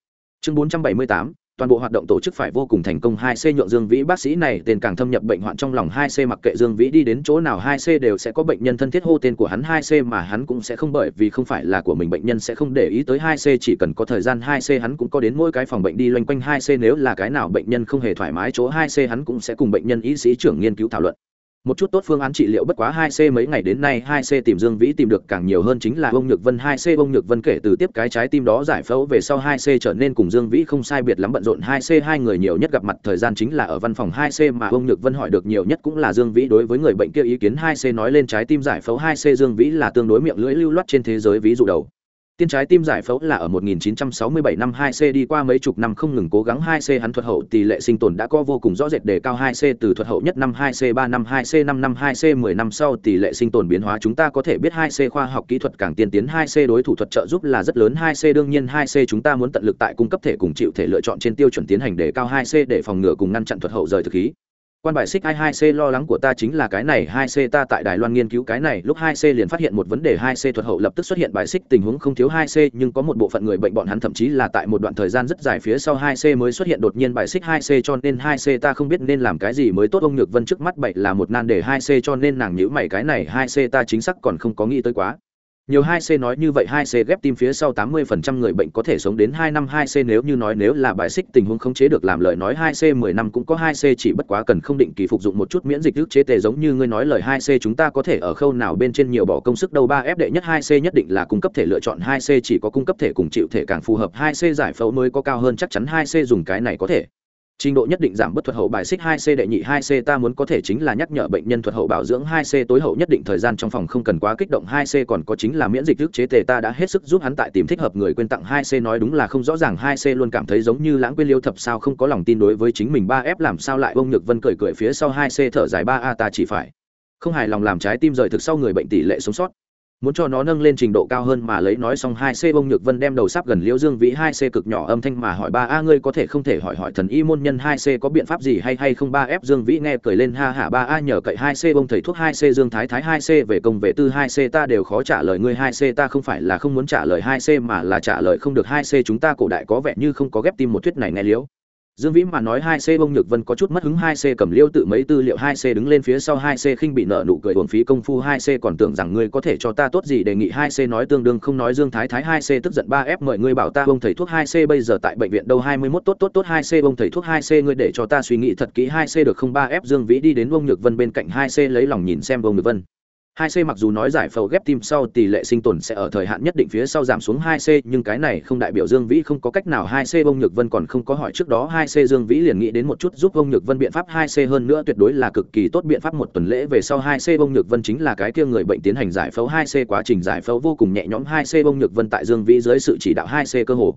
chương bốn trăm bảy mươi tám, toàn bộ hoạt động tổ chức phải vô cùng thành công. Hai c nhượng dương vĩ, bác sĩ này tên càng thâm nhập bệnh hoạn trong lòng. Hai c mặc kệ dương vĩ đi đến chỗ nào, hai c đều sẽ có bệnh nhân thân thiết. Hô tên của hắn, hai c mà hắn cũng sẽ không bởi vì không phải là của mình, bệnh nhân sẽ không để ý tới. Hai c chỉ cần có thời gian, hai c hắn cũng có đến mỗi cái phòng bệnh đi loanh quanh. Hai c nếu là cái nào bệnh nhân không hề thoải mái chỗ, hai c hắn cũng sẽ cùng bệnh nhân y sĩ trưởng nghiên cứu thảo luận một chút tốt phương án trị liệu bất quá hai c mấy ngày đến nay, hai c tìm dương vĩ tìm được càng nhiều hơn chính là ông nhược vân. Hai c ông nhược vân kể từ tiếp cái trái tim đó giải phẫu về sau, hai c trở nên cùng dương vĩ không sai biệt lắm bận rộn. Hai c hai người nhiều nhất gặp mặt thời gian chính là ở văn phòng. Hai c mà ông nhược vân hỏi được nhiều nhất cũng là dương vĩ đối với người bệnh kia ý kiến. Hai c nói lên trái tim giải phẫu. Hai c dương vĩ là tương đối miệng lưỡi lưu loát trên thế giới ví dụ đầu. Tiên trái tim giải phẫu là ở 1967 năm 2C đi qua mấy chục năm không ngừng cố gắng 2C hắn thuật hậu tỷ lệ sinh tồn đã có vô cùng rõ rệt đề cao 2C từ thuật hậu nhất năm 2C 3 năm 2C 5 năm 2C 10 năm sau tỷ lệ sinh tồn biến hóa chúng ta có thể biết 2C khoa học kỹ thuật càng tiên tiến 2C đối thủ thuật trợ giúp là rất lớn 2C đương nhiên 2C chúng ta muốn tận lực tại cung cấp thể cùng chịu thể lựa chọn trên tiêu chuẩn tiến hành đề cao 2C để phòng ngừa cùng ngăn chặn thuật hậu rời thực khí quan bài xích hai hai c lo lắng của ta chính là cái này hai c ta tại đài loan nghiên cứu cái này, lúc hai c liền phát hiện một vấn đề hai c thuật hậu lập tức xuất hiện bài xích, tình huống không thiếu hai c, nhưng có một bộ phận người bệnh bọn hắn thậm chí là tại một đoạn thời gian rất dài phía sau hai c mới xuất hiện đột nhiên bài xích hai c, cho nên hai c ta không biết nên làm cái gì mới tốt. Ông nhược vân trước mắt bậy là một nan đề hai c, cho nên nàng nhữ mày, cái này hai c ta chính xác còn không có nghĩ tới quá nhiều 2C nói như vậy 2C ghép tim phía sau 80% người bệnh có thể sống đến 2 năm 2C nếu như nói nếu là bài xích tình huống khống chế được làm lời nói 2C 10 năm cũng có 2C chỉ bất quá cần không định kỳ phục dụng một chút miễn dịch ức chế tề giống như ngươi nói lời 2C chúng ta có thể ở khâu nào bên trên nhiều bỏ công sức đầu 3F đệ nhất 2C nhất định là cung cấp thể lựa chọn 2C chỉ có cung cấp thể cùng chịu thể càng phù hợp 2C giải phẫu mới có cao hơn chắc chắn 2C dùng cái này có thể trình độ nhất định giảm bất thuật hậu bài xích 2C đệ nhị 2C ta muốn có thể chính là nhắc nhở bệnh nhân thuật hậu bảo dưỡng 2C tối hậu nhất định thời gian trong phòng không cần quá kích động 2C còn có chính là miễn dịch ức chế tề ta đã hết sức giúp hắn tại tìm thích hợp người quên tặng 2C nói đúng là không rõ ràng 2C luôn cảm thấy giống như lãng quên liêu thập sao không có lòng tin đối với chính mình 3F làm sao lại ông nhược vân cười cười phía sau 2C thở dài 3A ta chỉ phải không hài lòng làm trái tim rời thực sau người bệnh tỷ lệ sống sót muốn cho nó nâng lên trình độ cao hơn mà lấy nói xong hai c bông nhược vân đem đầu sắp gần liễu dương vĩ hai c cực nhỏ âm thanh mà hỏi ba a ngươi có thể không thể hỏi hỏi thần y môn nhân hai c có biện pháp gì hay hay không ba f dương vĩ nghe cười lên ha hả ba a nhờ cậy hai c bông thầy thuốc hai c dương thái thái hai c về công về tư hai c ta đều khó trả lời ngươi hai c ta không phải là không muốn trả lời hai c mà là trả lời không được hai c chúng ta cổ đại có vẻ như không có ghép tim một thuyết này nghe liễu Dương Vĩ mà nói hai c bông nhược vân có chút mất hứng hai c cầm liêu tự mấy tư liệu hai c đứng lên phía sau hai c khinh bị nợ nụ cười uổng phí công phu hai c còn tưởng rằng ngươi có thể cho ta tốt gì đề nghị hai c nói tương đương không nói Dương Thái Thái hai c tức giận ba f mời ngươi bảo ta bông thầy thuốc hai c bây giờ tại bệnh viện đâu hai mươi 21 tốt tốt tốt hai c bông thầy thuốc hai c ngươi để cho ta suy nghĩ thật kỹ hai c được không ba f Dương Vĩ đi đến bông nhược vân bên cạnh hai c lấy lòng nhìn xem bông nhược vân hai c mặc dù nói giải phẫu ghép tim sau tỷ lệ sinh tồn sẽ ở thời hạn nhất định phía sau giảm xuống hai c, nhưng cái này không đại biểu Dương Vĩ không có cách nào hai c bông nhược vân còn không có hỏi trước đó hai c Dương Vĩ liền nghĩ đến một chút giúp bông nhược vân biện pháp hai c hơn nữa tuyệt đối là cực kỳ tốt biện pháp một tuần lễ về sau hai c bông nhược vân chính là cái kia người bệnh tiến hành giải phẫu hai c quá trình giải phẫu vô cùng nhẹ nhõm hai c bông nhược vân tại Dương Vĩ dưới sự chỉ đạo hai c cơ hồ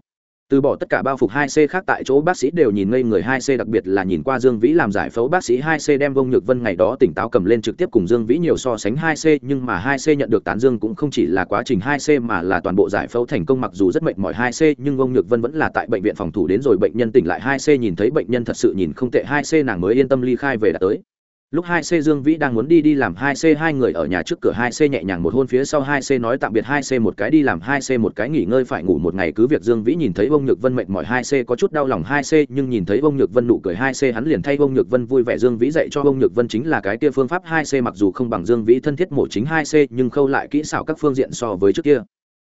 từ bỏ tất cả bao phục 2C khác tại chỗ, bác sĩ đều nhìn ngây người 2C đặc biệt là nhìn qua Dương Vĩ làm giải phẫu, bác sĩ 2C đem Vong Nhược Vân ngày đó tỉnh táo cầm lên trực tiếp cùng Dương Vĩ nhiều so sánh 2C nhưng mà 2C nhận được tán dương cũng không chỉ là quá trình 2C mà là toàn bộ giải phẫu thành công, mặc dù rất mệt mỏi 2C nhưng Vong Nhược Vân vẫn là tại bệnh viện phòng thủ đến rồi bệnh nhân tỉnh lại 2C nhìn thấy bệnh nhân thật sự nhìn không tệ 2C nàng mới yên tâm ly khai về đã tới lúc hai c dương vĩ đang muốn đi đi làm hai c, hai người ở nhà trước cửa hai c nhẹ nhàng một hôn phía sau hai c nói tạm biệt hai c một cái đi làm hai c một cái nghỉ ngơi phải ngủ một ngày. Cứ việc dương vĩ nhìn thấy bông nhược vân mệt mỏi hai c có chút đau lòng hai c, nhưng nhìn thấy bông nhược vân nụ cười hai c, hắn liền thay bông nhược vân vui vẻ. Dương vĩ dạy cho bông nhược vân chính là cái kia phương pháp hai c, mặc dù không bằng dương vĩ thân thiết mổ chính hai c, nhưng khâu lại kỹ xảo các phương diện so với trước kia.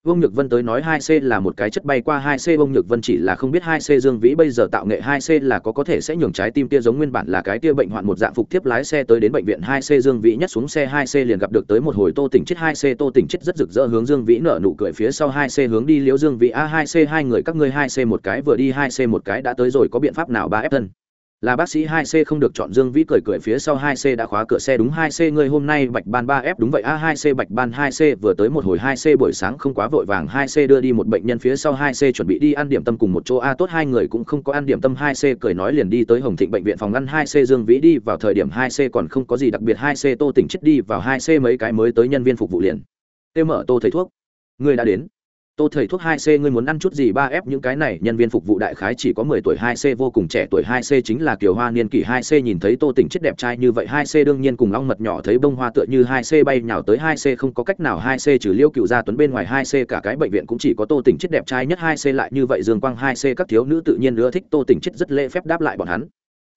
Vương Nhược Vân tới nói 2C là một cái chất bay qua 2C Vương Nhược Vân chỉ là không biết 2C Dương Vĩ bây giờ tạo nghệ 2C là có có thể sẽ nhường trái tim kia giống nguyên bản là cái kia bệnh hoạn một dạng phục tiếp lái xe tới đến bệnh viện 2C Dương Vĩ nhất xuống xe 2C liền gặp được tới một hồi Tô Tỉnh chết 2C Tô Tỉnh chết rất rực rỡ hướng Dương Vĩ nở nụ cười phía sau 2C hướng đi Liễu Dương Vĩ A2C hai người các ngươi 2C một cái vừa đi 2C một cái đã tới rồi, có biện pháp nào ba ép thân? Là bác sĩ 2C không được chọn Dương Vĩ cười cười phía sau 2C đã khóa cửa xe đúng 2C người hôm nay bạch ban 3F đúng vậy. A2C bạch ban 2C vừa tới một hồi 2C buổi sáng không quá vội vàng. 2C đưa đi một bệnh nhân phía sau 2C chuẩn bị đi ăn điểm tâm cùng một chỗ. A tốt, hai người cũng không có ăn điểm tâm. 2C cười nói liền đi tới Hồng Thịnh bệnh viện phòng ăn. 2C Dương Vĩ đi vào thời điểm 2C còn không có gì đặc biệt. 2C Tô Tỉnh chết đi vào. 2C mấy cái mới tới nhân viên phục vụ liền. têu mở Tô thầy thuốc. Người đã đến tô thầy thuốc hai c, ngươi muốn ăn chút gì? Ba f, những cái này, nhân viên phục vụ đại khái chỉ có mười tuổi hai c, vô cùng trẻ tuổi hai c, chính là kiều hoa niên kỷ hai c, nhìn thấy tô tỉnh chết đẹp trai như vậy, hai c đương nhiên cùng long mật nhỏ thấy bông hoa tựa như hai c bay nhào tới hai c, không có cách nào hai c trừ liêu cựu gia tuấn bên ngoài, hai c cả cái bệnh viện cũng chỉ có tô tỉnh chết đẹp trai nhất hai c lại như vậy, dương quang hai c, các thiếu nữ tự nhiên ưa thích tô tỉnh chết rất lễ phép đáp lại bọn hắn.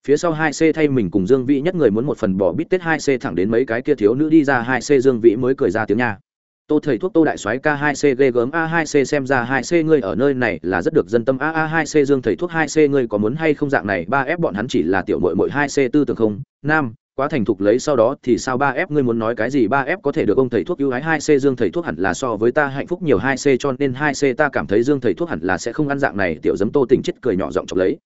Phía sau hai c thay mình cùng dương vĩ nhất người muốn một phần bỏ bít tết hai c thẳng đến mấy cái kia thiếu nữ đi ra, hai c dương vĩ mới cười ra tiếng nha tô thầy thuốc tô đại soái k 2 c ghê gớm a 2 c xem ra 2 c ngươi ở nơi này là rất được dân tâm. A a 2 c dương thầy thuốc 2 c ngươi có muốn hay không dạng này? Ba f bọn hắn chỉ là tiểu mội mội 2 c tư tưởng không? Nam, quá thành thục lấy sau đó thì sao? Ba f ngươi muốn nói cái gì? Ba f có thể được ông thầy thuốc ưu ái 2 c dương thầy thuốc hẳn là so với ta hạnh phúc nhiều 2 c cho nên 2 c ta cảm thấy dương thầy thuốc hẳn là sẽ không ăn dạng này. Tiểu dấm tô tỉnh chết cười nhỏ giọng chọc lấy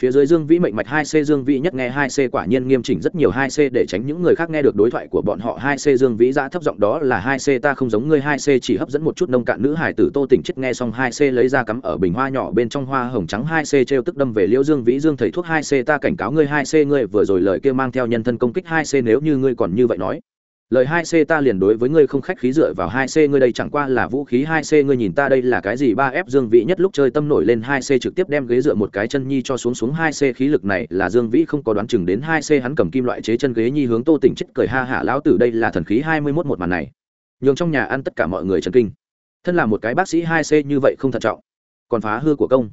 phía dưới dương vĩ mệnh mạch hai c, dương vĩ nhất nghe hai c, quả nhiên nghiêm chỉnh rất nhiều hai c để tránh những người khác nghe được đối thoại của bọn họ. Hai c, dương vĩ giã thấp giọng đó là hai c, ta không giống ngươi. Hai c chỉ hấp dẫn một chút nông cạn nữ hải tử tô tỉnh chết nghe xong hai c lấy ra cắm ở bình hoa nhỏ bên trong hoa hồng trắng. Hai c trêu tức đâm về liễu dương vĩ. Dương thầy thuốc hai c, ta cảnh cáo ngươi hai c, ngươi vừa rồi lời kia mang theo nhân thân công kích. Hai c nếu như ngươi còn như vậy nói lời hai c ta liền đối với ngươi không khách khí dựa vào hai c ngươi đây chẳng qua là vũ khí hai c ngươi nhìn ta đây là cái gì? Ba f dương vĩ nhất lúc chơi tâm nổi lên hai c trực tiếp đem ghế dựa một cái chân nhi cho xuống xuống hai c khí lực này là dương vĩ không có đoán chừng đến hai c hắn cầm kim loại chế chân ghế nhi hướng tô tỉnh chết cười ha hả lão tử đây là thần khí hai mươi mốt một màn này. Nhường trong nhà ăn tất cả mọi người chân kinh. Thân là một cái bác sĩ hai c như vậy không thận trọng. Còn phá hư của công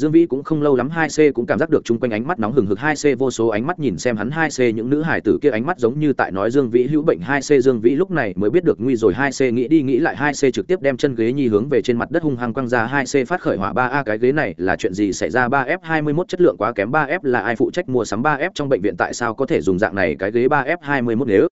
dương vĩ cũng không lâu lắm hai c cũng cảm giác được chung quanh ánh mắt nóng hừng hực, hai c vô số ánh mắt nhìn xem hắn, hai c những nữ hải tử kia ánh mắt giống như tại nói dương vĩ hữu bệnh, hai c dương vĩ lúc này mới biết được nguy rồi, hai c nghĩ đi nghĩ lại, hai c trực tiếp đem chân ghế nhi hướng về trên mặt đất hung hăng quăng ra, hai c phát khởi hỏa ba a, cái ghế này là chuyện gì xảy ra? Ba f hai mươi 21 chất lượng quá kém, ba f là ai phụ trách mua sắm? Ba f trong bệnh viện tại sao có thể dùng dạng này? Cái ghế ba f hai mươi 21 nếu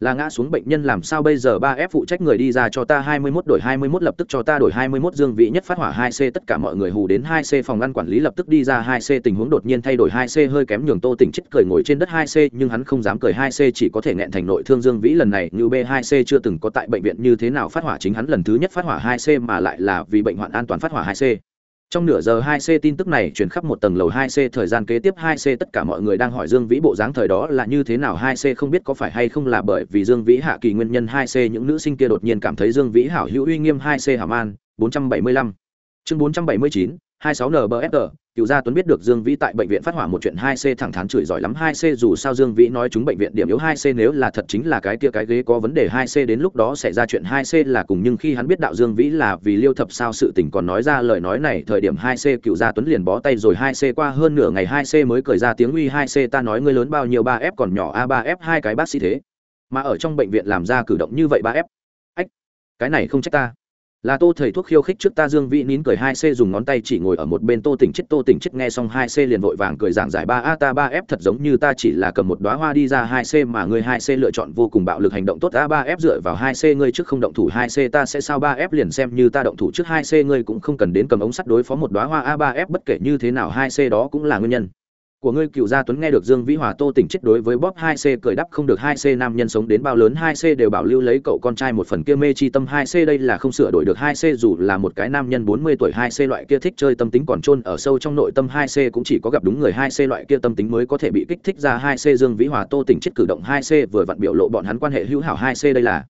là ngã xuống bệnh nhân làm sao bây giờ? Ba f phụ trách người đi ra cho ta hai mươi 21 đổi hai mươi 21 lập tức cho ta đổi hai mươi 21 dương vị nhất phát hỏa hai c, tất cả mọi người hù đến hai c phòng ngăn quản lý lập tức đi ra hai c, tình huống đột nhiên thay đổi hai c, hơi kém nhường tô tỉnh chết cười ngồi trên đất hai c, nhưng hắn không dám cười hai c, chỉ có thể nghẹn thành nội thương dương vĩ lần này, như b hai c chưa từng có tại bệnh viện như thế nào phát hỏa chính hắn lần thứ nhất phát hỏa hai c mà lại là vì bệnh hoạn an toàn phát hỏa hai c trong nửa giờ 2C tin tức này truyền khắp một tầng lầu 2C thời gian kế tiếp 2C tất cả mọi người đang hỏi Dương Vĩ bộ dáng thời đó là như thế nào. 2C không biết có phải hay không là bởi vì Dương Vĩ hạ kỳ nguyên nhân. 2C những nữ sinh kia đột nhiên cảm thấy Dương Vĩ hảo hữu uy nghiêm. 2C hàm an 475 chương 479 26 NBFR cựu gia tuấn biết được dương vĩ tại bệnh viện phát hỏa một chuyện 2c thẳng thắn chửi giỏi lắm. 2c dù sao dương vĩ nói chúng bệnh viện điểm yếu 2c nếu là thật chính là cái kia cái ghế có vấn đề 2c đến lúc đó xảy ra chuyện 2c là cùng, nhưng khi hắn biết đạo dương vĩ là vì liêu thập sao sự tình còn nói ra lời nói này, thời điểm 2c cựu gia tuấn liền bó tay rồi. 2c qua hơn nửa ngày 2c mới cười ra tiếng uy 2c ta nói ngươi lớn bao nhiêu, ba f còn nhỏ, a, ba f, hai cái bác sĩ thế. Mà ở trong bệnh viện làm ra cử động như vậy, ba f. Ách, cái này không trách ta là tô thầy thuốc khiêu khích trước ta dương vĩ nín cười hai c dùng ngón tay chỉ ngồi ở một bên tô tỉnh chết, tô tỉnh chết nghe xong hai c liền vội vàng cười giảng giải ba a, ta ba f thật giống như ta chỉ là cầm một đoá hoa đi ra hai c mà người hai c lựa chọn vô cùng bạo lực hành động tốt a ba f dựa vào hai c ngươi trước không động thủ, hai c ta sẽ sao ba f liền xem như ta động thủ trước, hai c ngươi cũng không cần đến cầm ống sắt đối phó một đoá hoa, a ba f bất kể như thế nào, hai c đó cũng là nguyên nhân của ngươi cựu gia tuấn nghe được dương vĩ hòa tô tỉnh chết đối với bóp hai c cười đắp không được hai c nam nhân sống đến bao lớn hai c đều bảo lưu lấy cậu con trai một phần kia mê chi tâm hai c đây là không sửa đổi được hai c dù là một cái nam nhân bốn mươi tuổi hai c loại kia thích chơi tâm tính còn trôn ở sâu trong nội tâm hai c cũng chỉ có gặp đúng người hai c loại kia tâm tính mới có thể bị kích thích ra hai c dương vĩ hòa tô tỉnh chết cử động hai c vừa vặn biểu lộ bọn hắn quan hệ hữu hảo hai c đây là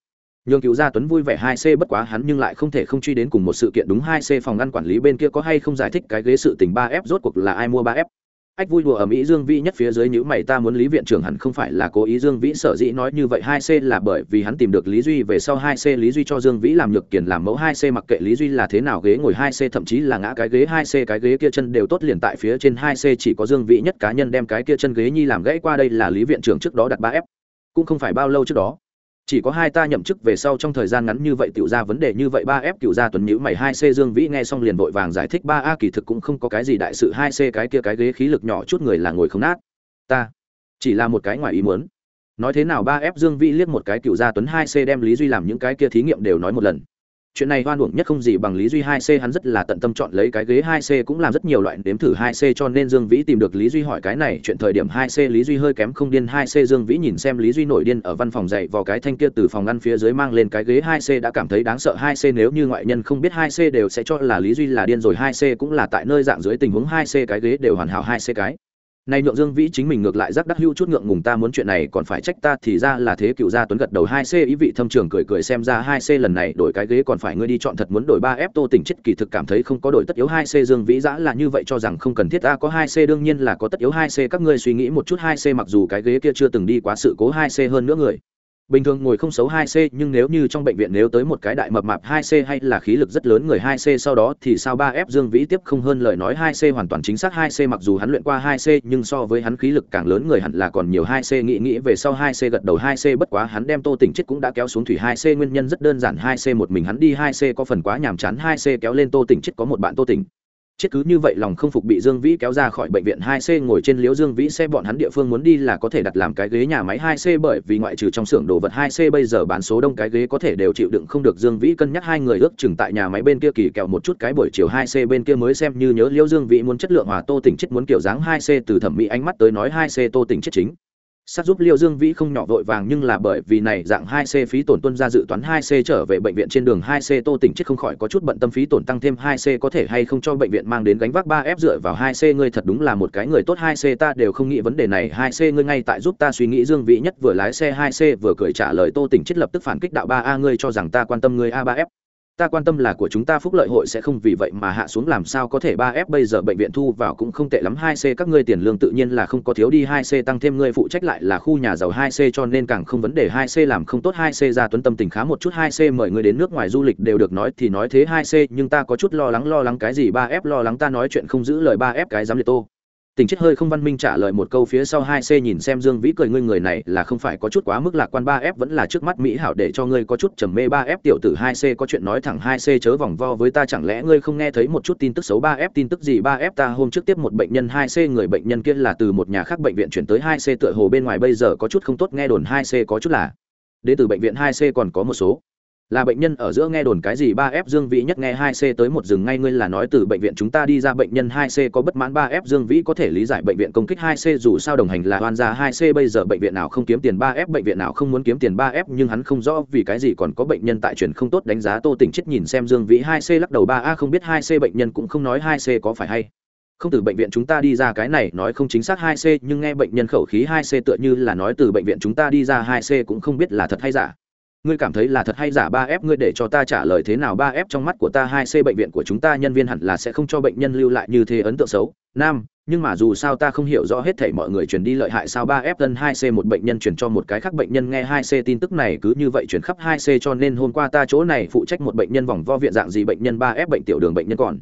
nhường cựu gia tuấn vui vẻ hai c bất quá hắn nhưng lại không thể không truy đến cùng một sự kiện đúng hai c phòng ngăn quản lý bên kia có hay không giải thích cái ghế sự tình ba f rốt cuộc là ai mua ba f ách vui đùa ở mỹ dương vĩ nhất phía dưới nhữ mày, ta muốn lý viện trưởng hẳn không phải là cố ý dương vĩ sở dĩ nói như vậy, hai c là bởi vì hắn tìm được lý duy về sau hai c lý duy cho dương vĩ làm nhược kiền làm mẫu, hai c mặc kệ lý duy là thế nào ghế ngồi, hai c thậm chí là ngã cái ghế, hai c cái ghế kia chân đều tốt liền tại phía trên, hai c chỉ có dương vĩ nhất cá nhân đem cái kia chân ghế nhi làm gãy qua, đây là lý viện trưởng trước đó đặt ba f, cũng không phải bao lâu trước đó chỉ có hai ta nhậm chức về sau trong thời gian ngắn như vậy tiểu ra vấn đề như vậy, ba f cựu gia tuần nhữ mày, hai c dương vĩ nghe xong liền vội vàng giải thích, ba a kỳ thực cũng không có cái gì đại sự, hai c cái kia cái ghế khí lực nhỏ chút người là ngồi không nát. Ta chỉ là một cái ngoài ý muốn. Nói thế nào, ba f dương vĩ liếc một cái cựu gia tuấn, hai c đem lý duy làm những cái kia thí nghiệm đều nói một lần chuyện này hoan uổng nhất không gì bằng lý duy hai c, hắn rất là tận tâm chọn lấy cái ghế hai c, cũng làm rất nhiều loại đếm thử hai c, cho nên dương vĩ tìm được lý duy hỏi cái này chuyện thời điểm hai c, lý duy hơi kém không điên hai c, dương vĩ nhìn xem lý duy nổi điên ở văn phòng dạy vào cái thanh kia từ phòng ngăn phía dưới mang lên cái ghế hai c, đã cảm thấy đáng sợ hai c, nếu như ngoại nhân không biết hai c đều sẽ cho là lý duy là điên rồi, hai c cũng là tại nơi dạng dưới tình huống hai c, cái ghế đều hoàn hảo hai c cái này nhượng dương vĩ chính mình ngược lại giác đắc hưu chút ngượng ngùng, ta muốn chuyện này còn phải trách ta thì ra là thế cựu gia tuấn gật đầu hai c ý vị thâm trường cười cười xem ra hai c lần này đổi cái ghế còn phải ngươi đi chọn thật muốn đổi ba f tô tỉnh chết kỳ thực cảm thấy không có đổi tất yếu hai c dương vĩ giã là như vậy cho rằng không cần thiết, ta có hai c đương nhiên là có tất yếu hai c các ngươi suy nghĩ một chút hai c mặc dù cái ghế kia chưa từng đi quá sự cố hai c hơn nữa người bình thường ngồi không xấu 2C nhưng nếu như trong bệnh viện nếu tới một cái đại mập mạp 2C hay là khí lực rất lớn người 2C sau đó thì sao 3F Dương Vĩ tiếp không hơn lời nói 2C hoàn toàn chính xác 2C mặc dù hắn luyện qua 2C nhưng so với hắn khí lực càng lớn người hẳn là còn nhiều 2C nghĩ nghĩ về sau 2C gật đầu 2C bất quá hắn đem Tô Tỉnh chết cũng đã kéo xuống thủy 2C nguyên nhân rất đơn giản 2C một mình hắn đi 2C có phần quá nhàm chán 2C kéo lên Tô Tỉnh chết có một bạn Tô Tỉnh chết cứ như vậy lòng không phục bị dương vĩ kéo ra khỏi bệnh viện 2C ngồi trên liễu dương vĩ xe bọn hắn địa phương muốn đi là có thể đặt làm cái ghế nhà máy 2C bởi vì ngoại trừ trong xưởng đồ vật 2C bây giờ bán số đông cái ghế có thể đều chịu đựng không được. Dương vĩ cân nhắc hai người ước chừng tại nhà máy bên kia kỳ kẹo một chút cái buổi chiều 2C bên kia mới xem như nhớ liễu dương vĩ muốn chất lượng hòa tô tỉnh chết muốn kiểu dáng 2C từ thẩm mỹ ánh mắt tới nói 2C tô tỉnh chết chính sát giúp liêu dương vĩ không nhỏ vội vàng nhưng là bởi vì này dạng hai c phí tổn tuân ra dự toán hai c trở về bệnh viện trên đường hai c tô tỉnh chết không khỏi có chút bận tâm phí tổn tăng thêm hai c có thể hay không cho bệnh viện mang đến gánh vác ba f dựa vào hai c. Ngươi thật đúng là một cái người tốt, hai c ta đều không nghĩ vấn đề này. Hai c ngươi ngay tại giúp ta suy nghĩ dương vĩ nhất vừa lái xe, hai c vừa cười trả lời tô tỉnh chết lập tức phản kích đạo ba a. Ngươi cho rằng ta quan tâm ngươi a ba f? Ta quan tâm là của chúng ta phúc lợi hội sẽ không vì vậy mà hạ xuống, làm sao có thể ba f bây giờ bệnh viện thu vào cũng không tệ lắm, hai c các ngươi tiền lương tự nhiên là không có thiếu đi, hai c tăng thêm ngươi phụ trách lại là khu nhà giàu hai c cho nên càng không vấn đề, hai c làm không tốt, hai c ra tuấn tâm tình khá một chút, hai c mời ngươi đến nước ngoài du lịch đều được nói thì nói thế, hai c nhưng ta có chút lo lắng lo lắng cái gì, ba f lo lắng ta nói chuyện không giữ lời, ba f cái dám liệt tô tình chết hơi không văn minh trả lời một câu phía sau hai c nhìn xem dương vĩ cười ngươi người này là không phải có chút quá mức lạc quan ba f vẫn là trước mắt mỹ hảo để cho ngươi có chút trầm mê ba f. Tiểu tử hai c có chuyện nói thẳng hai c chớ vòng vo với ta, chẳng lẽ ngươi không nghe thấy một chút tin tức xấu ba f? Tin tức gì ba f? Ta hôm trước tiếp một bệnh nhân hai c, người bệnh nhân kia là từ một nhà khác bệnh viện chuyển tới hai c, tựa hồ bên ngoài bây giờ có chút không tốt, nghe đồn hai c có chút là. Đến từ bệnh viện hai c còn có một số là bệnh nhân ở giữa nghe đồn cái gì ba f dương vĩ nhất nghe hai c tới một rừng ngay ngươi là nói từ bệnh viện chúng ta đi ra bệnh nhân hai c có bất mãn ba f dương vĩ có thể lý giải bệnh viện công kích hai c dù sao đồng hành là oan gia hai c bây giờ bệnh viện nào không kiếm tiền ba f, bệnh viện nào không muốn kiếm tiền ba f, nhưng hắn không rõ vì cái gì còn có bệnh nhân tại truyền không tốt đánh giá tô tỉnh chết nhìn xem dương vĩ hai c lắc đầu ba a không biết hai c bệnh nhân cũng không nói hai c có phải hay. Không từ bệnh viện chúng ta đi ra cái này nói không chính xác hai c, nhưng nghe bệnh nhân khẩu khí hai c tựa như là nói từ bệnh viện chúng ta đi ra hai c cũng không biết là thật hay giả ngươi cảm thấy là thật hay giả ba f ngươi để cho ta trả lời thế nào? Ba f trong mắt của ta hai c bệnh viện của chúng ta nhân viên hẳn là sẽ không cho bệnh nhân lưu lại như thế ấn tượng xấu. Nam, nhưng mà dù sao ta không hiểu rõ hết thảy mọi người truyền đi lợi hại sao ba f tân hai c một bệnh nhân truyền cho một cái khác bệnh nhân nghe hai c tin tức này cứ như vậy truyền khắp hai c cho nên hôm qua ta chỗ này phụ trách một bệnh nhân vòng vo viện dạng gì bệnh nhân ba f bệnh tiểu đường bệnh nhân còn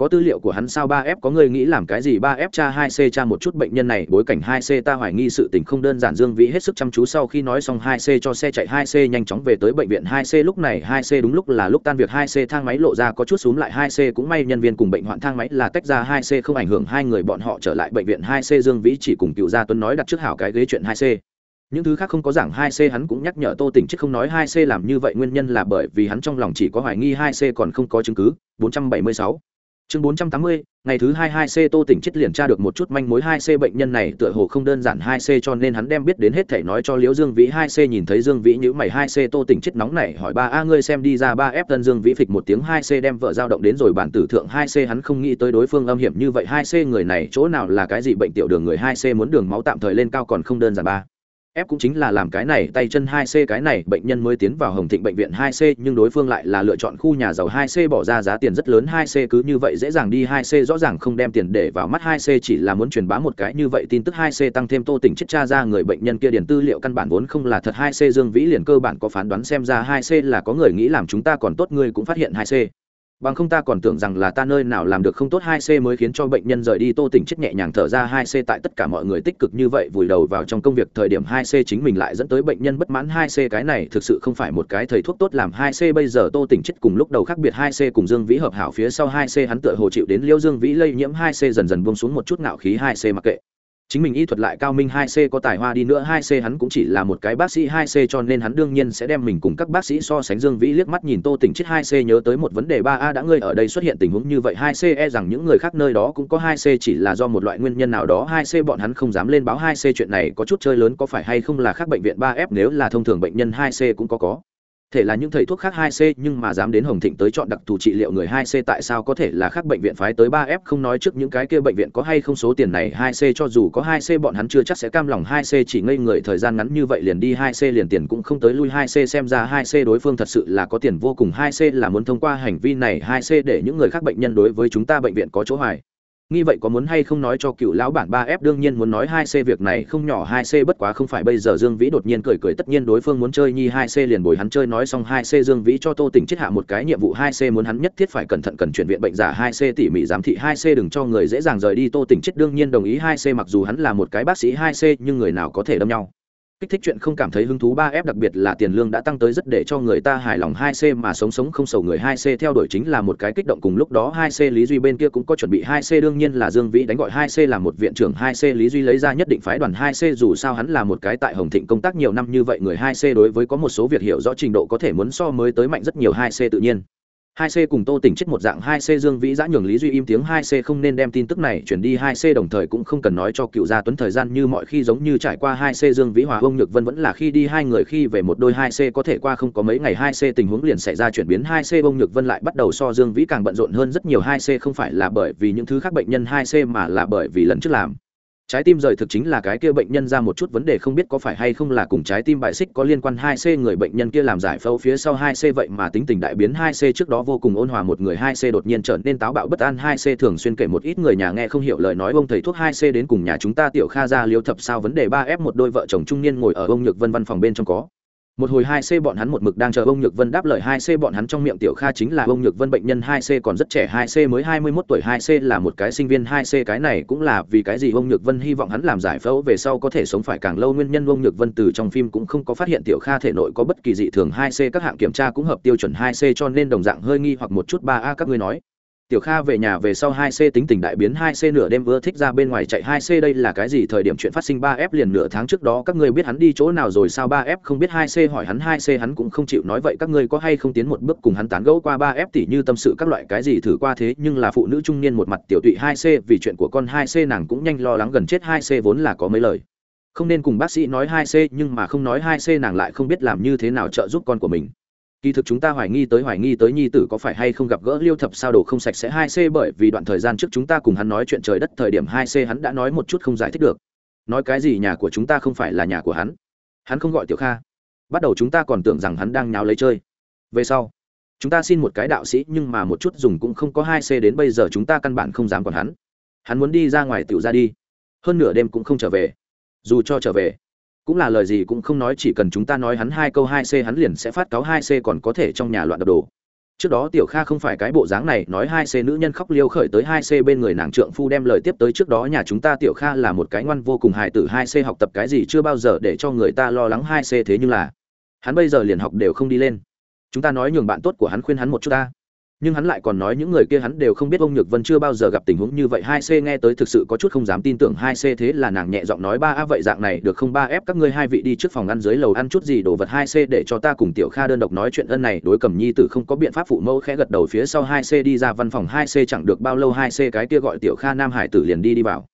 có tư liệu của hắn sao ba f có người nghĩ làm cái gì ba f cha hai c, cha một chút bệnh nhân này, bối cảnh hai c, ta hoài nghi sự tình không đơn giản. Dương vĩ hết sức chăm chú sau khi nói xong hai c, cho xe chạy hai c, nhanh chóng về tới bệnh viện hai c. Lúc này hai c đúng lúc là lúc tan việc hai c, thang máy lộ ra có chút xuống lại. Hai c cũng may nhân viên cùng bệnh hoạn thang máy là tách ra. Hai c không ảnh hưởng hai người bọn họ trở lại bệnh viện hai c. Dương vĩ chỉ cùng cựu gia tuấn nói đặt trước hảo cái ghế chuyện hai c. Những thứ khác không có giảng. Hai c hắn cũng nhắc nhở tô tỉnh chứ không nói hai c làm như vậy. Nguyên nhân là bởi vì hắn trong lòng chỉ có hoài nghi hai c còn không có chứng cứ. 476 chương 480, ngày thứ hai hai c tô tỉnh chết liền tra được một chút manh mối hai c bệnh nhân này tựa hồ không đơn giản hai c cho nên hắn đem biết đến hết thể nói cho liễu dương vĩ. Hai c nhìn thấy dương vĩ nhữ mày hai c tô tỉnh chết nóng này hỏi ba a ngươi xem đi ra ba f tân dương vĩ phịch một tiếng. Hai c đem vợ giao động đến rồi bản tử thượng. Hai c hắn không nghĩ tới đối phương âm hiểm như vậy. Hai c người này chỗ nào là cái gì bệnh tiểu đường người? Hai c muốn đường máu tạm thời lên cao còn không đơn giản ba ép cũng chính là làm cái này tay chân 2C cái này bệnh nhân mới tiến vào Hồng Thịnh bệnh viện 2C nhưng đối phương lại là lựa chọn khu nhà giàu 2C bỏ ra giá tiền rất lớn 2C cứ như vậy dễ dàng đi 2C rõ ràng không đem tiền để vào mắt 2C chỉ là muốn truyền bá một cái như vậy tin tức 2C tăng thêm Tô Tỉnh chết cha ra người bệnh nhân kia điền tư liệu căn bản vốn không là thật 2C Dương Vĩ liền cơ bản có phán đoán xem ra 2C là có người nghĩ làm chúng ta còn tốt người cũng phát hiện 2C bằng không ta còn tưởng rằng là ta nơi nào làm được không tốt hai c mới khiến cho bệnh nhân rời đi, tô tỉnh chết nhẹ nhàng thở ra, hai c tại tất cả mọi người tích cực như vậy vùi đầu vào trong công việc, thời điểm hai c chính mình lại dẫn tới bệnh nhân bất mãn, hai c cái này thực sự không phải một cái thầy thuốc tốt làm, hai c bây giờ tô tỉnh chết cùng lúc đầu khác biệt, hai c cùng dương vĩ hợp hảo phía sau, hai c hắn tựa hồ chịu đến liêu dương vĩ lây nhiễm, hai c dần dần buông xuống một chút ngạo khí, hai c mặc kệ chính mình y thuật lại cao minh hai c, có tài hoa đi nữa hai c, hắn cũng chỉ là một cái bác sĩ hai c, cho nên hắn đương nhiên sẽ đem mình cùng các bác sĩ so sánh dương vĩ liếc mắt nhìn tô tỉnh chết hai c, nhớ tới một vấn đề ba a, đã ngươi ở đây xuất hiện tình huống như vậy hai c e rằng những người khác nơi đó cũng có hai c, chỉ là do một loại nguyên nhân nào đó hai c, bọn hắn không dám lên báo hai c, chuyện này có chút chơi lớn, có phải hay không là khác bệnh viện ba f, nếu là thông thường bệnh nhân hai c cũng có có thể là những thầy thuốc khác 2C nhưng mà dám đến Hồng Thịnh tới chọn đặc thù trị liệu người 2C tại sao có thể là khác bệnh viện phái tới 3F không nói trước những cái kia bệnh viện có hay không số tiền này 2C cho dù có 2C bọn hắn chưa chắc sẽ cam lòng 2C chỉ ngây người thời gian ngắn như vậy liền đi 2C liền tiền cũng không tới lui 2C xem ra 2C đối phương thật sự là có tiền vô cùng 2C là muốn thông qua hành vi này 2C để những người khác bệnh nhân đối với chúng ta bệnh viện có chỗ hoài nghi vậy có muốn hay không nói cho cựu lão bản ba f đương nhiên muốn nói hai c việc này không nhỏ, hai c bất quá không phải bây giờ dương vĩ đột nhiên cười cười, tất nhiên đối phương muốn chơi nhi hai c liền bồi hắn chơi, nói xong hai c dương vĩ cho tô tỉnh chết hạ một cái nhiệm vụ, hai c muốn hắn nhất thiết phải cẩn thận cần chuyển viện bệnh giả, hai c tỉ mỉ giám thị, hai c đừng cho người dễ dàng rời đi, tô tỉnh chết đương nhiên đồng ý, hai c mặc dù hắn là một cái bác sĩ, hai c nhưng người nào có thể đâm nhau kích thích chuyện không cảm thấy hứng thú ba f đặc biệt là tiền lương đã tăng tới rất để cho người ta hài lòng hai c mà sống sống không sầu người hai c theo đuổi chính là một cái kích động cùng lúc đó hai c lý duy bên kia cũng có chuẩn bị hai c, đương nhiên là dương vĩ đánh gọi hai c là một viện trưởng hai c, lý duy lấy ra nhất định phái đoàn hai c, dù sao hắn là một cái tại hồng thịnh công tác nhiều năm như vậy, người hai c đối với có một số việc hiểu rõ trình độ có thể muốn so mới tới mạnh rất nhiều hai c tự nhiên hai c cùng tô tỉnh chết một dạng hai c dương vĩ giã nhường lý duy im tiếng hai c không nên đem tin tức này chuyển đi hai c đồng thời cũng không cần nói cho cựu gia tuấn thời gian như mọi khi giống như trải qua hai c dương vĩ hòa ông nhược vân vẫn là khi đi hai người khi về một đôi hai c có thể qua không có mấy ngày hai c tình huống liền xảy ra chuyển biến hai c ông nhược vân lại bắt đầu so dương vĩ càng bận rộn hơn rất nhiều hai c không phải là bởi vì những thứ khác bệnh nhân hai c mà là bởi vì lần trước làm trái tim rời thực chính là cái kia bệnh nhân ra một chút vấn đề không biết có phải hay không là cùng trái tim bại xích có liên quan hai c người bệnh nhân kia làm giải phẫu phía sau hai c vậy mà tính tình đại biến hai c trước đó vô cùng ôn hòa một người hai c đột nhiên trở nên táo bạo bất an hai c thường xuyên kể một ít người nhà nghe không hiểu lời nói ông thầy thuốc hai c đến cùng nhà chúng ta tiểu kha ra liêu thập sao vấn đề ba f một đôi vợ chồng trung niên ngồi ở ông nhược vân văn phòng bên trong có một hồi hai c bọn hắn một mực đang chờ ông nhược vân đáp lời hai c bọn hắn trong miệng tiểu kha chính là ông nhược vân bệnh nhân hai c còn rất trẻ, hai c mới hai mươi mốt tuổi, hai c là một cái sinh viên, hai c cái này cũng là vì cái gì ông nhược vân hy vọng hắn làm giải phẫu về sau có thể sống phải càng lâu. Nguyên nhân ông nhược vân từ trong phim cũng không có phát hiện tiểu kha thể nội có bất kỳ dị thường, hai c các hạng kiểm tra cũng hợp tiêu chuẩn hai c cho nên đồng dạng hơi nghi hoặc một chút. Ba a, các ngươi nói tiểu kha về nhà về sau hai c tính tình đại biến, hai c nửa đêm vừa thích ra bên ngoài chạy, hai c đây là cái gì? Thời điểm chuyện phát sinh ba f liền nửa tháng trước đó, các ngươi biết hắn đi chỗ nào rồi sao? Ba f không biết, hai c hỏi hắn, hai c hắn cũng không chịu nói vậy. Các ngươi có hay không tiến một bước cùng hắn tán gẫu qua ba f? Tỉ như tâm sự các loại cái gì thử qua thế, nhưng là phụ nữ trung niên một mặt tiểu tụy, hai c vì chuyện của con, hai c nàng cũng nhanh lo lắng gần chết, hai c vốn là có mấy lời. Không nên cùng bác sĩ nói hai c, nhưng mà không nói hai c nàng lại không biết làm như thế nào trợ giúp con của mình kỳ thực chúng ta hoài nghi tới hoài nghi tới nhi tử có phải hay không gặp gỡ liêu thập sao đồ không sạch sẽ hai c bởi vì đoạn thời gian trước chúng ta cùng hắn nói chuyện trời đất thời điểm hai c hắn đã nói một chút không giải thích được. Nói cái gì nhà của chúng ta không phải là nhà của hắn? Hắn không gọi tiểu kha. Bắt đầu chúng ta còn tưởng rằng hắn đang nháo lấy chơi. Về sau, chúng ta xin một cái đạo sĩ nhưng mà một chút dùng cũng không có hai c đến bây giờ chúng ta căn bản không dám còn hắn. Hắn muốn đi ra ngoài tiểu ra đi. Hơn nửa đêm cũng không trở về. Dù cho trở về cũng là lời gì cũng không nói, chỉ cần chúng ta nói hắn hai câu hai c hắn liền sẽ phát cáo hai c còn có thể trong nhà loạn đập đồ trước đó tiểu kha không phải cái bộ dáng này, nói hai c nữ nhân khóc liêu khởi tới hai c bên người nàng trượng phu đem lời tiếp tới trước đó nhà chúng ta tiểu kha là một cái ngoan vô cùng hài tử, hai c học tập cái gì chưa bao giờ để cho người ta lo lắng hai c thế nhưng là. Hắn bây giờ liền học đều không đi lên. Chúng ta nói nhường bạn tốt của hắn khuyên hắn một chút ta nhưng hắn lại còn nói những người kia hắn đều không biết ông nhược vân chưa bao giờ gặp tình huống như vậy. Hai c nghe tới thực sự có chút không dám tin tưởng. Hai c thế là nàng nhẹ giọng nói, ba a, vậy dạng này được không? Ba ép các ngươi hai vị đi trước phòng ăn dưới lầu ăn chút gì đồ vật. Hai c để cho ta cùng tiểu kha đơn độc nói chuyện ân này, đối cầm nhi tử không có biện pháp, phụ mẫu khẽ gật đầu phía sau. Hai c đi ra văn phòng. Hai c chẳng được bao lâu. Hai c cái kia gọi tiểu kha nam hải tử liền đi đi vào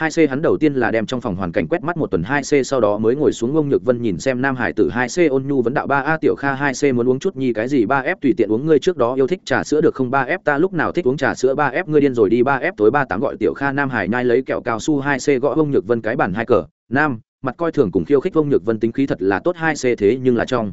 hai c hắn đầu tiên là đem trong phòng hoàn cảnh quét mắt một tuần hai c sau đó mới ngồi xuống ông nhược vân nhìn xem nam hải tử hai c ôn nhu vấn đạo ba a tiểu kha hai c muốn uống chút nhi cái gì ba f tùy tiện uống ngươi trước đó yêu thích trà sữa được không ba f ta lúc nào thích uống trà sữa ba f ngươi điên rồi đi ba f tối ba tám gọi tiểu kha nam hải nhai lấy kẹo cao su hai c gõ ông nhược vân cái bản hai cờ. Nam, mặt coi thường cùng khiêu khích ông nhược vân tính khí thật là tốt hai c thế nhưng là trong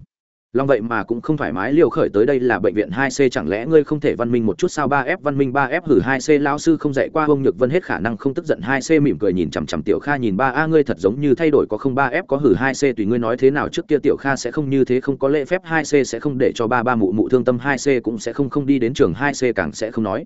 long vậy mà cũng không thoải mái liều khởi tới đây là bệnh viện hai c, chẳng lẽ ngươi không thể văn minh một chút sao? Ba f văn minh, ba f hử hai c lao sư không dạy qua ông nhược vân hết khả năng không tức giận hai c, mỉm cười nhìn chằm chằm tiểu kha, nhìn ba a, ngươi thật giống như thay đổi có không? Ba f có hử hai c, tùy ngươi nói thế nào trước kia tiểu kha sẽ không như thế, không có lễ phép hai c sẽ không để cho ba ba mụ mụ thương tâm, hai c cũng sẽ không không đi đến trường hai c càng sẽ không nói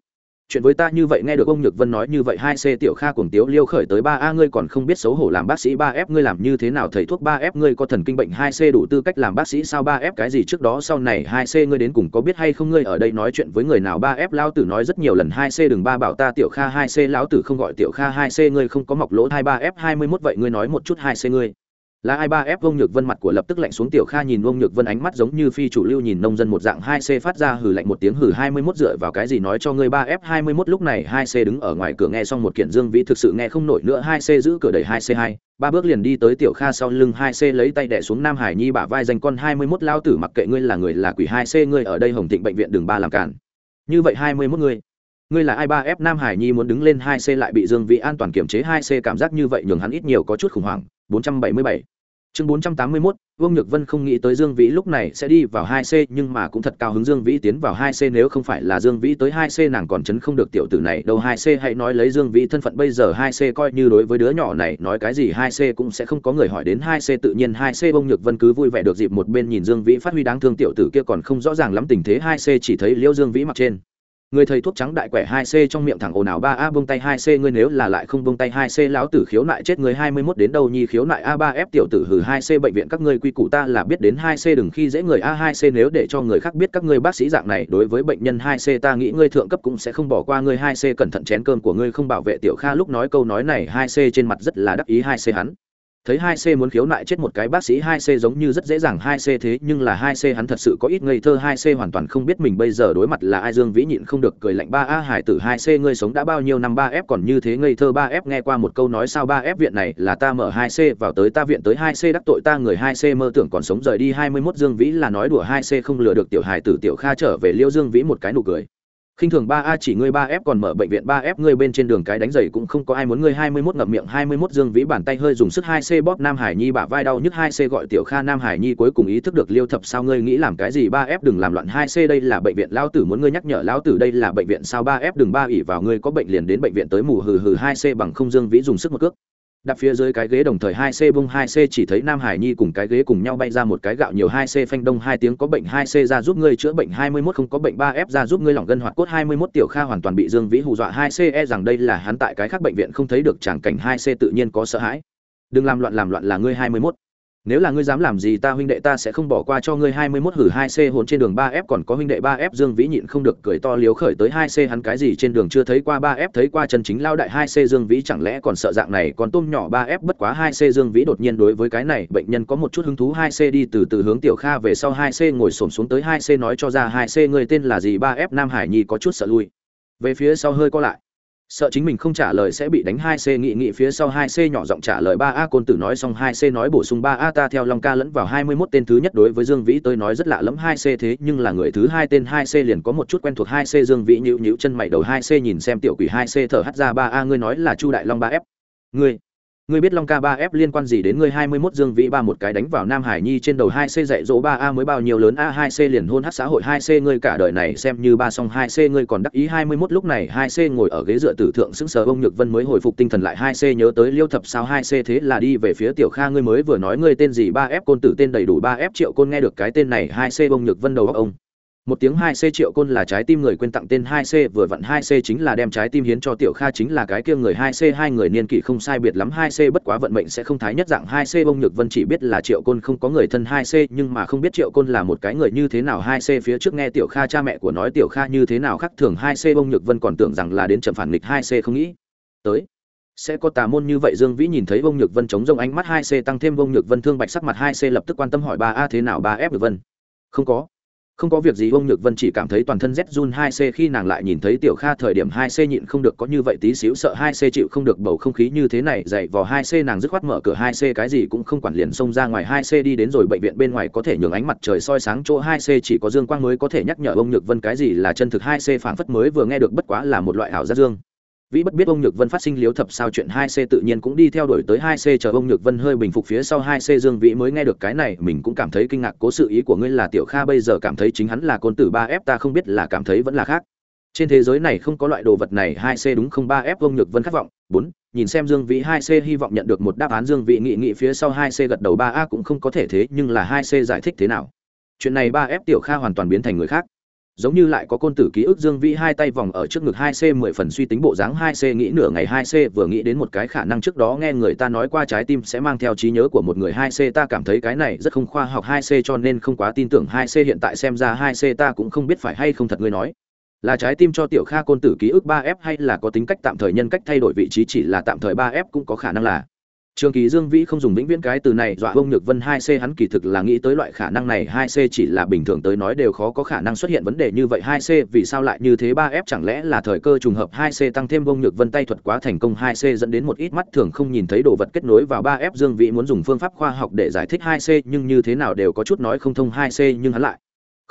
chuyện với ta như vậy nghe được ông nhược vân nói như vậy, hai c tiểu kha cuồng tiếu liêu khởi tới ba a, ngươi còn không biết xấu hổ làm bác sĩ ba f, ngươi làm như thế nào thầy thuốc ba f, ngươi có thần kinh bệnh hai c đủ tư cách làm bác sĩ sao ba f, cái gì trước đó sau này hai c ngươi đến cùng có biết hay không? Ngươi ở đây nói chuyện với người nào? Ba f lao tử nói rất nhiều lần, hai c đừng ba bảo ta tiểu kha, hai c lão tử không gọi tiểu kha, hai c ngươi không có mọc lỗ hai ba f, hai mươi mốt vậy ngươi nói một chút hai c ngươi là ai ba ép vông nhược vân mặt của lập tức lạnh xuống, tiểu kha nhìn vông nhược vân ánh mắt giống như phi chủ lưu nhìn nông dân một dạng, hai c phát ra hừ lạnh một tiếng, hừ hai mươi mốt dựa vào cái gì nói cho ngươi ba f hai mươi mốt, lúc này hai c đứng ở ngoài cửa nghe xong một kiện dương vĩ thực sự nghe không nổi nữa, hai c giữ cửa đẩy hai c hai, ba bước liền đi tới tiểu kha sau lưng, hai c lấy tay đẻ xuống nam hải nhi bả vai danh con hai mươi mốt lao tử, mặc kệ ngươi là người là quỷ, hai c ngươi ở đây hồng thịnh bệnh viện đường ba làm cản. Như vậy hai mươi mốt ngươi ngươi là ai ba f nam hải nhi muốn đứng lên, hai c lại bị dương vĩ an toàn kiểm chế, hai c cảm giác như vậy nhường hắn ít nhiều có chút khủng hoảng bốn trăm bảy mươi bảy. Chương bốn trăm tám mươi mốt, vương nhược vân không nghĩ tới dương vĩ lúc này sẽ đi vào hai c, nhưng mà cũng thật cao hứng dương vĩ tiến vào hai c nếu không phải là dương vĩ tới hai c nàng còn chấn không được tiểu tử này đâu. Hai c hãy nói lấy dương vĩ thân phận bây giờ hai c coi như đối với đứa nhỏ này nói cái gì hai c cũng sẽ không có người hỏi đến hai c. Tự nhiên hai c bông nhược vân cứ vui vẻ được dịp một bên nhìn dương vĩ phát huy đáng thương tiểu tử kia còn không rõ ràng lắm tình thế. Hai c chỉ thấy liêu dương vĩ mặc trên người thầy thuốc trắng đại quẻ hai c trong miệng thẳng ồn ào ba a bông tay hai c, ngươi nếu là lại không bông tay hai c, lão tử khiếu nại chết người hai mươi mốt đến đâu nhi khiếu nại a ba f tiểu tử hử hai c bệnh viện các ngươi quy củ ta là biết đến hai c, đừng khi dễ người a hai c, nếu để cho người khác biết các ngươi bác sĩ dạng này, đối với bệnh nhân hai c, ta nghĩ ngươi thượng cấp cũng sẽ không bỏ qua ngươi hai c, cẩn thận chén cơm của ngươi không bảo vệ tiểu kha lúc nói câu nói này, hai c trên mặt rất là đắc ý hai c hắn thấy hai c muốn khiếu nại chết một cái bác sĩ hai c giống như rất dễ dàng hai c thế, nhưng là hai c hắn thật sự có ít ngây thơ, hai c hoàn toàn không biết mình bây giờ đối mặt là ai, dương vĩ nhịn không được cười lạnh, ba a hải tử, hai c ngươi sống đã bao nhiêu năm, ba f còn như thế ngây thơ, ba f nghe qua một câu nói sao, ba f viện này là ta mở hai c, vào tới ta viện tới hai c, đắc tội ta người hai c, mơ tưởng còn sống rời đi hai mươi mốt, dương vĩ là nói đùa hai c không lừa được tiểu hải tử, tiểu kha trở về liêu dương vĩ một cái nụ cười khinh thường ba a chỉ ngươi ba f còn mở bệnh viện ba f ngươi bên trên đường cái đánh giày cũng không có ai muốn ngươi hai mươi mốt ngậm miệng, hai mươi mốt dương vĩ bàn tay hơi dùng sức hai c bóp nam hải nhi bả vai đau nhức hai c gọi tiểu kha nam hải nhi cuối cùng ý thức được liêu thập sao ngươi nghĩ làm cái gì ba f đừng làm loạn hai c đây là bệnh viện lão tử muốn ngươi nhắc nhở lão tử đây là bệnh viện sao ba f đừng ba ỷ vào ngươi có bệnh liền đến bệnh viện tới mù hừ hừ hai c bằng không dương vĩ dùng sức một cước đặt phía dưới cái ghế đồng thời hai c bung hai c chỉ thấy nam hải nhi cùng cái ghế cùng nhau bay ra một cái gạo nhiều hai c phanh đông hai tiếng có bệnh hai c ra giúp ngươi chữa bệnh hai mươi mốt, không có bệnh ba f ra giúp ngươi lỏng gân hoạt cốt hai mươi mốt, tiểu kha hoàn toàn bị dương vĩ hù dọa hai c e rằng đây là hắn tại cái khác bệnh viện không thấy được tràng cảnh hai c tự nhiên có sợ hãi. Đừng làm loạn làm loạn là ngươi hai mươi mốt nếu là ngươi dám làm gì ta huynh đệ ta sẽ không bỏ qua cho ngươi hai mươi 21 hử hai c hồn trên đường ba f, còn có huynh đệ ba f Dương Vĩ nhịn không được cười to liếu khởi tới hai c hắn cái gì trên đường chưa thấy qua ba f, thấy qua chân chính lao đại hai c Dương Vĩ chẳng lẽ còn sợ dạng này, còn tôm nhỏ ba f bất quá hai c Dương Vĩ đột nhiên đối với cái này, bệnh nhân có một chút hứng thú hai c đi từ từ hướng Tiểu Kha về sau hai c ngồi xổm xuống tới hai c nói cho ra hai c người tên là gì ba f, Nam Hải Nhi có chút sợ lui. Về phía sau hơi co lại sợ chính mình không trả lời sẽ bị đánh hai c nghị nghị phía sau hai c nhỏ giọng trả lời ba a, côn tử nói xong hai c nói bổ sung ba a, ta theo long ca lẫn vào hai mươi 21 tên thứ nhất đối với dương vĩ tới nói rất lạ lẫm hai c thế, nhưng là người thứ hai tên hai c liền có một chút quen thuộc hai c dương vĩ nhíu nhíu chân mày đầu hai c nhìn xem tiểu quỷ hai c thở hắt ra ba a, ngươi nói là chu đại long ba f ngươi ngươi biết long ca ba f liên quan gì đến ngươi hai mươi mốt dương vĩ ba một cái đánh vào nam hải nhi trên đầu hai c dạy dỗ ba a mới bao nhiêu lớn a hai c liền hôn hát xã hội hai c ngươi cả đời này xem như ba xong hai c ngươi còn đắc ý hai mươi mốt lúc này hai c ngồi ở ghế dựa tử thượng xứng sờ ông nhược vân mới hồi phục tinh thần lại hai c nhớ tới liêu thập sao hai c thế là đi về phía tiểu kha ngươi mới vừa nói ngươi tên gì ba f côn tử tên đầy đủ ba f triệu côn nghe được cái tên này hai c ông nhược vân đầu ông một tiếng hai c triệu côn là trái tim người quên tặng tên hai c vừa vặn hai c chính là đem trái tim hiến cho tiểu kha, chính là cái kia người hai c hai người niên kỷ không sai biệt lắm, hai c bất quá vận mệnh sẽ không thái nhất dạng. Hai c bông nhược vân chỉ biết là triệu côn không có người thân hai c nhưng mà không biết triệu côn là một cái người như thế nào. Hai c phía trước nghe tiểu kha, cha mẹ của nói tiểu kha như thế nào khác thường. Hai c bông nhược vân còn tưởng rằng là đến chậm phản nghịch, hai c không nghĩ tới. Sẽ có tà môn như vậy. Dương vĩ nhìn thấy bông nhược vân chống rông, ánh mắt hai c tăng thêm bông nhược vân thương bạch sắc mặt, hai c lập tức quan tâm hỏi, ba a thế nào? Ba f nhược vân? Không có không có việc gì, ông nhược vân chỉ cảm thấy toàn thân rét run hai c khi nàng lại nhìn thấy tiểu kha thời điểm hai c nhịn không được có như vậy tí xíu, sợ hai c chịu không được bầu không khí như thế này dậy vò hai c nàng dứt khoát mở cửa hai c, cái gì cũng không quản liền xông ra ngoài hai c đi đến rồi bệnh viện bên ngoài có thể nhường ánh mặt trời soi sáng chỗ hai c, chỉ có dương quang mới có thể nhắc nhở ông nhược vân cái gì là chân thực hai c phảng phất mới vừa nghe được, bất quá là một loại ảo giác dương vĩ bất biết ông nhược vân phát sinh liếu thập sao chuyện hai c tự nhiên cũng đi theo đuổi tới hai c, chờ ông nhược vân hơi bình phục phía sau hai c dương vĩ mới nghe được cái này, mình cũng cảm thấy kinh ngạc, cố sự ý của ngươi là tiểu kha bây giờ cảm thấy chính hắn là côn tử ba f, ta không biết là cảm thấy vẫn là khác. Trên thế giới này không có loại đồ vật này, hai c đúng không? Ba f, ông nhược vân khát vọng. Bốn, nhìn xem dương vĩ hai c, hy vọng nhận được một đáp án. Dương vĩ nghị nghị phía sau hai c gật đầu, ba a cũng không có thể thế, nhưng là hai c giải thích thế nào? Chuyện này ba f tiểu kha hoàn toàn biến thành người khác giống như lại có côn tử ký ức dương vĩ hai tay vòng ở trước ngực hai c mười phần suy tính bộ dáng hai c nghĩ nửa ngày hai c vừa nghĩ đến một cái khả năng trước đó nghe người ta nói qua trái tim sẽ mang theo trí nhớ của một người hai c, ta cảm thấy cái này rất không khoa học hai c cho nên không quá tin tưởng hai c hiện tại xem ra hai c ta cũng không biết phải hay không thật ngươi nói. Là trái tim cho tiểu kha côn tử ký ức ba f hay là có tính cách tạm thời nhân cách thay đổi vị trí chỉ là tạm thời ba f cũng có khả năng là trường kỳ dương vĩ không dùng vĩnh viễn cái từ này, dọa ông nhược vân hai c hắn kỳ thực là nghĩ tới loại khả năng này, hai c chỉ là bình thường tới nói đều khó có khả năng xuất hiện vấn đề như vậy. Hai c vì sao lại như thế? Ba f chẳng lẽ là thời cơ trùng hợp? Hai c tăng thêm ông nhược vân tay thuật quá thành công. Hai c dẫn đến một ít mắt thường không nhìn thấy đồ vật kết nối vào. Ba f dương vĩ muốn dùng phương pháp khoa học để giải thích hai c, nhưng như thế nào đều có chút nói không thông. Hai c nhưng hắn lại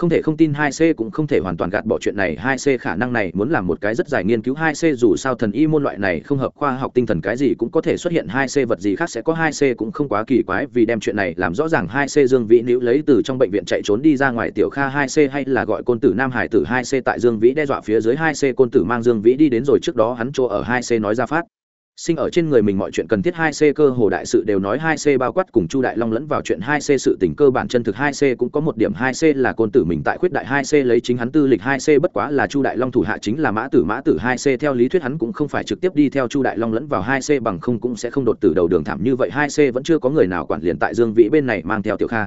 không thể không tin 2C cũng không thể hoàn toàn gạt bỏ chuyện này. 2C khả năng này muốn làm một cái rất dài nghiên cứu. 2C dù sao thần y môn loại này không hợp khoa học tinh thần cái gì cũng có thể xuất hiện. 2C vật gì khác sẽ có. 2C cũng không quá kỳ quái vì đem chuyện này làm rõ ràng. 2C Dương Vĩ nếu lấy từ trong bệnh viện chạy trốn đi ra ngoài. Tiểu kha 2C hay là gọi côn tử Nam Hải tử. 2C tại Dương Vĩ đe dọa phía dưới. 2C côn tử mang Dương Vĩ đi đến rồi. Trước đó hắn chỗ ở. 2C nói ra phát sinh ở trên người mình mọi chuyện cần thiết hai c cơ hồ đại sự đều nói hai c bao quát cùng chu đại long lẫn vào chuyện hai c sự tình cơ bản chân thực hai c cũng có một điểm hai c là côn tử mình tại khuyết đại hai c lấy chính hắn tư lịch hai c bất quá là chu đại long thủ hạ chính là mã tử mã tử hai c theo lý thuyết hắn cũng không phải trực tiếp đi theo chu đại long lẫn vào hai c bằng không cũng sẽ không đột tử đầu đường thảm như vậy hai c vẫn chưa có người nào quản liền tại dương vĩ bên này mang theo tiểu kha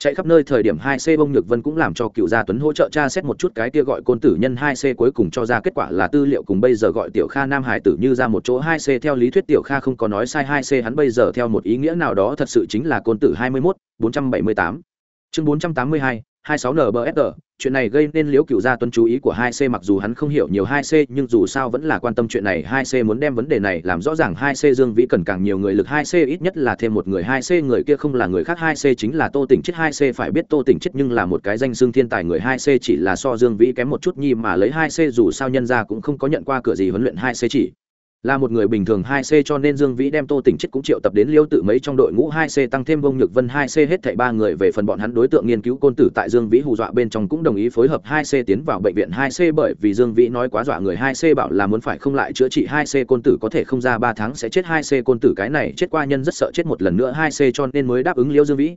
chạy khắp nơi thời điểm hai c bông nhược vân cũng làm cho cựu gia tuấn hỗ trợ tra xét một chút cái kia gọi côn tử nhân hai c cuối cùng cho ra kết quả là tư liệu cùng bây giờ gọi tiểu kha nam hải tử như ra một chỗ hai c theo lý thuyết tiểu kha không có nói sai hai c hắn bây giờ theo một ý nghĩa nào đó thật sự chính là côn tử hai mươi mốt, bốn trăm bảy mươi tám. Chương bốn trăm tám mươi hai 26 NBFR, chuyện này gây nên liếu cửu gia tuân chú ý của 2C mặc dù hắn không hiểu nhiều 2C nhưng dù sao vẫn là quan tâm chuyện này. 2C muốn đem vấn đề này làm rõ ràng. 2C Dương Vĩ cần càng nhiều người lực. 2C ít nhất là thêm một người. 2C người kia không là người khác. 2C chính là Tô Tỉnh chết. 2C phải biết Tô Tỉnh chết nhưng là một cái danh xưng thiên tài người. 2C chỉ là so Dương Vĩ kém một chút nhi mà lấy. 2C dù sao nhân gia cũng không có nhận qua cửa gì huấn luyện. 2C chỉ là một người bình thường 2C cho nên Dương Vĩ đem Tô Tỉnh chết cũng triệu tập đến Liêu tự mấy trong đội ngũ 2C tăng thêm Vong Nhược Vân 2C hết thảy ba người về phần bọn hắn đối tượng nghiên cứu côn tử tại Dương Vĩ hù dọa bên trong cũng đồng ý phối hợp 2C tiến vào bệnh viện 2C bởi vì Dương Vĩ nói quá dọa người 2C bảo là muốn phải không lại chữa trị 2C côn tử có thể không ra 3 tháng sẽ chết 2C côn tử. Cái này chết qua nhân rất sợ chết một lần nữa 2C cho nên mới đáp ứng Liêu Dương Vĩ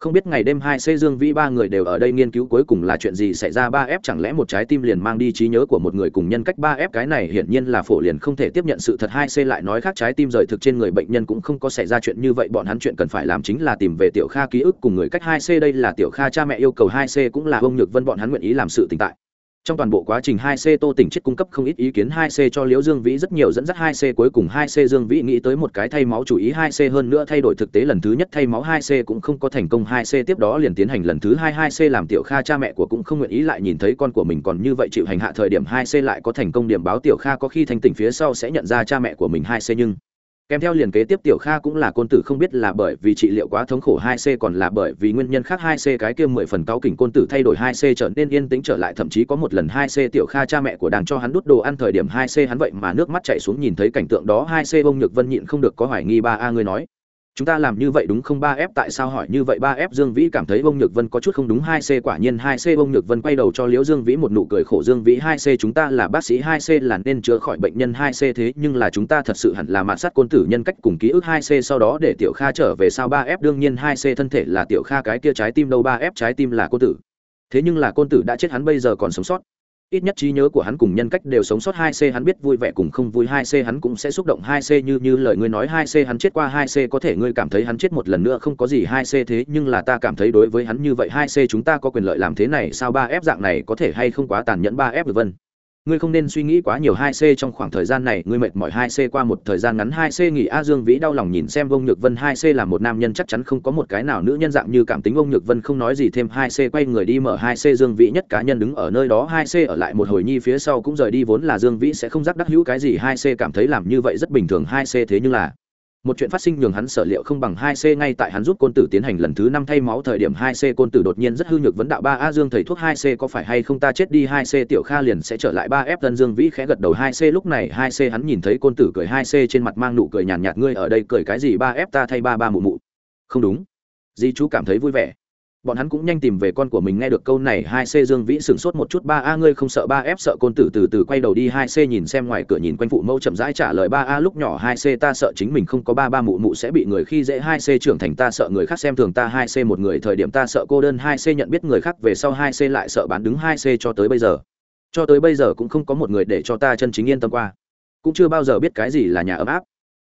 không biết ngày đêm hai c dương vĩ ba người đều ở đây nghiên cứu cuối cùng là chuyện gì xảy ra. Ba f chẳng lẽ một trái tim liền mang đi trí nhớ của một người cùng nhân cách? Ba f cái này hiển nhiên là phổ liền không thể tiếp nhận sự thật. Hai c lại nói khác, trái tim rời thực trên người bệnh nhân cũng không có xảy ra chuyện như vậy. Bọn hắn chuyện cần phải làm chính là tìm về tiểu kha ký ức cùng người cách. Hai c đây là tiểu kha cha mẹ yêu cầu. Hai c cũng là ông nhược vân bọn hắn nguyện ý làm sự tỉnh tại trong toàn bộ quá trình 2C Tô Tỉnh chết cung cấp không ít ý kiến 2C cho Liễu Dương Vĩ rất nhiều dẫn dắt 2C cuối cùng 2C Dương Vĩ nghĩ tới một cái thay máu chủ ý 2C hơn nữa thay đổi thực tế lần thứ nhất thay máu 2C cũng không có thành công 2C tiếp đó liền tiến hành lần thứ 2 2C làm tiểu Kha cha mẹ của cũng không nguyện ý lại nhìn thấy con của mình còn như vậy chịu hành hạ thời điểm 2C lại có thành công điểm báo tiểu Kha có khi thành tỉnh phía sau sẽ nhận ra cha mẹ của mình 2C nhưng kèm theo liền kế tiếp tiểu kha cũng là côn tử không biết là bởi vì trị liệu quá thống khổ hai c còn là bởi vì nguyên nhân khác hai c, cái kia mười phần cao kỉnh côn tử thay đổi hai c trở nên yên tĩnh trở lại, thậm chí có một lần hai c tiểu kha cha mẹ của đàng cho hắn đút đồ ăn thời điểm hai c hắn vậy mà nước mắt chảy xuống nhìn thấy cảnh tượng đó, hai c bông nhược vân nhịn không được có hoài nghi ba a người nói chúng ta làm như vậy đúng không? Ba f tại sao hỏi như vậy? Ba f dương vĩ cảm thấy bông nhược vân có chút không đúng. Hai c quả nhiên, hai c bông nhược vân quay đầu cho liễu dương vĩ một nụ cười khổ. Dương vĩ, hai c chúng ta là bác sĩ, hai c là nên chữa khỏi bệnh nhân, hai c thế nhưng là chúng ta thật sự hẳn là mạn sát côn tử nhân cách cùng ký ức. Hai c sau đó để tiểu kha trở về sau ba f đương nhiên, hai c thân thể là tiểu kha cái kia trái tim đâu? Ba f trái tim là côn tử. Thế nhưng là côn tử đã chết, hắn bây giờ còn sống sót ít nhất trí nhớ của hắn cùng nhân cách đều sống sót hai c, hắn biết vui vẻ cùng không vui hai c, hắn cũng sẽ xúc động hai c như như lời ngươi nói hai c, hắn chết qua hai c, có thể ngươi cảm thấy hắn chết một lần nữa không có gì hai c thế, nhưng là ta cảm thấy đối với hắn như vậy hai c chúng ta có quyền lợi làm thế này, sao ba f dạng này có thể hay không quá tàn nhẫn ba f được vân? Ngươi không nên suy nghĩ quá nhiều hai c trong khoảng thời gian này, ngươi mệt mỏi hai c qua một thời gian ngắn hai c nghỉ. A dương vĩ đau lòng nhìn xem ông nhược vân, hai c là một nam nhân chắc chắn không có một cái nào nữ nhân dạng như cảm tính. Ông nhược vân không nói gì thêm, hai c quay người đi mở hai c dương vĩ nhất cá nhân đứng ở nơi đó, hai c ở lại một hồi nhi phía sau cũng rời đi, vốn là dương vĩ sẽ không rắc đắc hữu cái gì. Hai c cảm thấy làm như vậy rất bình thường, hai c thế nhưng là một chuyện phát sinh nhường hắn sở liệu không bằng hai c ngay tại hắn giúp côn tử tiến hành lần thứ năm thay máu thời điểm hai c côn tử đột nhiên rất hư nhược vấn đạo ba a dương thầy thuốc hai c có phải hay không ta chết đi hai c tiểu kha liền sẽ trở lại ba f tân dương vĩ khẽ gật đầu hai c lúc này hai c hắn nhìn thấy côn tử cười hai c trên mặt mang nụ cười nhàn nhạt, nhạt ngươi ở đây cười cái gì ba f ta thay ba ba mụ mụ không đúng di chú cảm thấy vui vẻ bọn hắn cũng nhanh tìm về con của mình nghe được câu này, hai c dương vĩ sửng sốt một chút, ba a ngươi không sợ ba f sợ côn tử từ từ quay đầu đi, hai c nhìn xem ngoài cửa nhìn quanh phụ mẫu chậm rãi trả lời, ba a lúc nhỏ hai c ta sợ chính mình không có ba ba mụ mụ sẽ bị người khi dễ, hai c trưởng thành ta sợ người khác xem thường ta, hai c một người thời điểm ta sợ cô đơn, hai c nhận biết người khác, về sau hai c lại sợ bán đứng, hai c cho tới bây giờ. Cho tới bây giờ cũng không có một người để cho ta chân chính yên tâm qua. Cũng chưa bao giờ biết cái gì là nhà ấm áp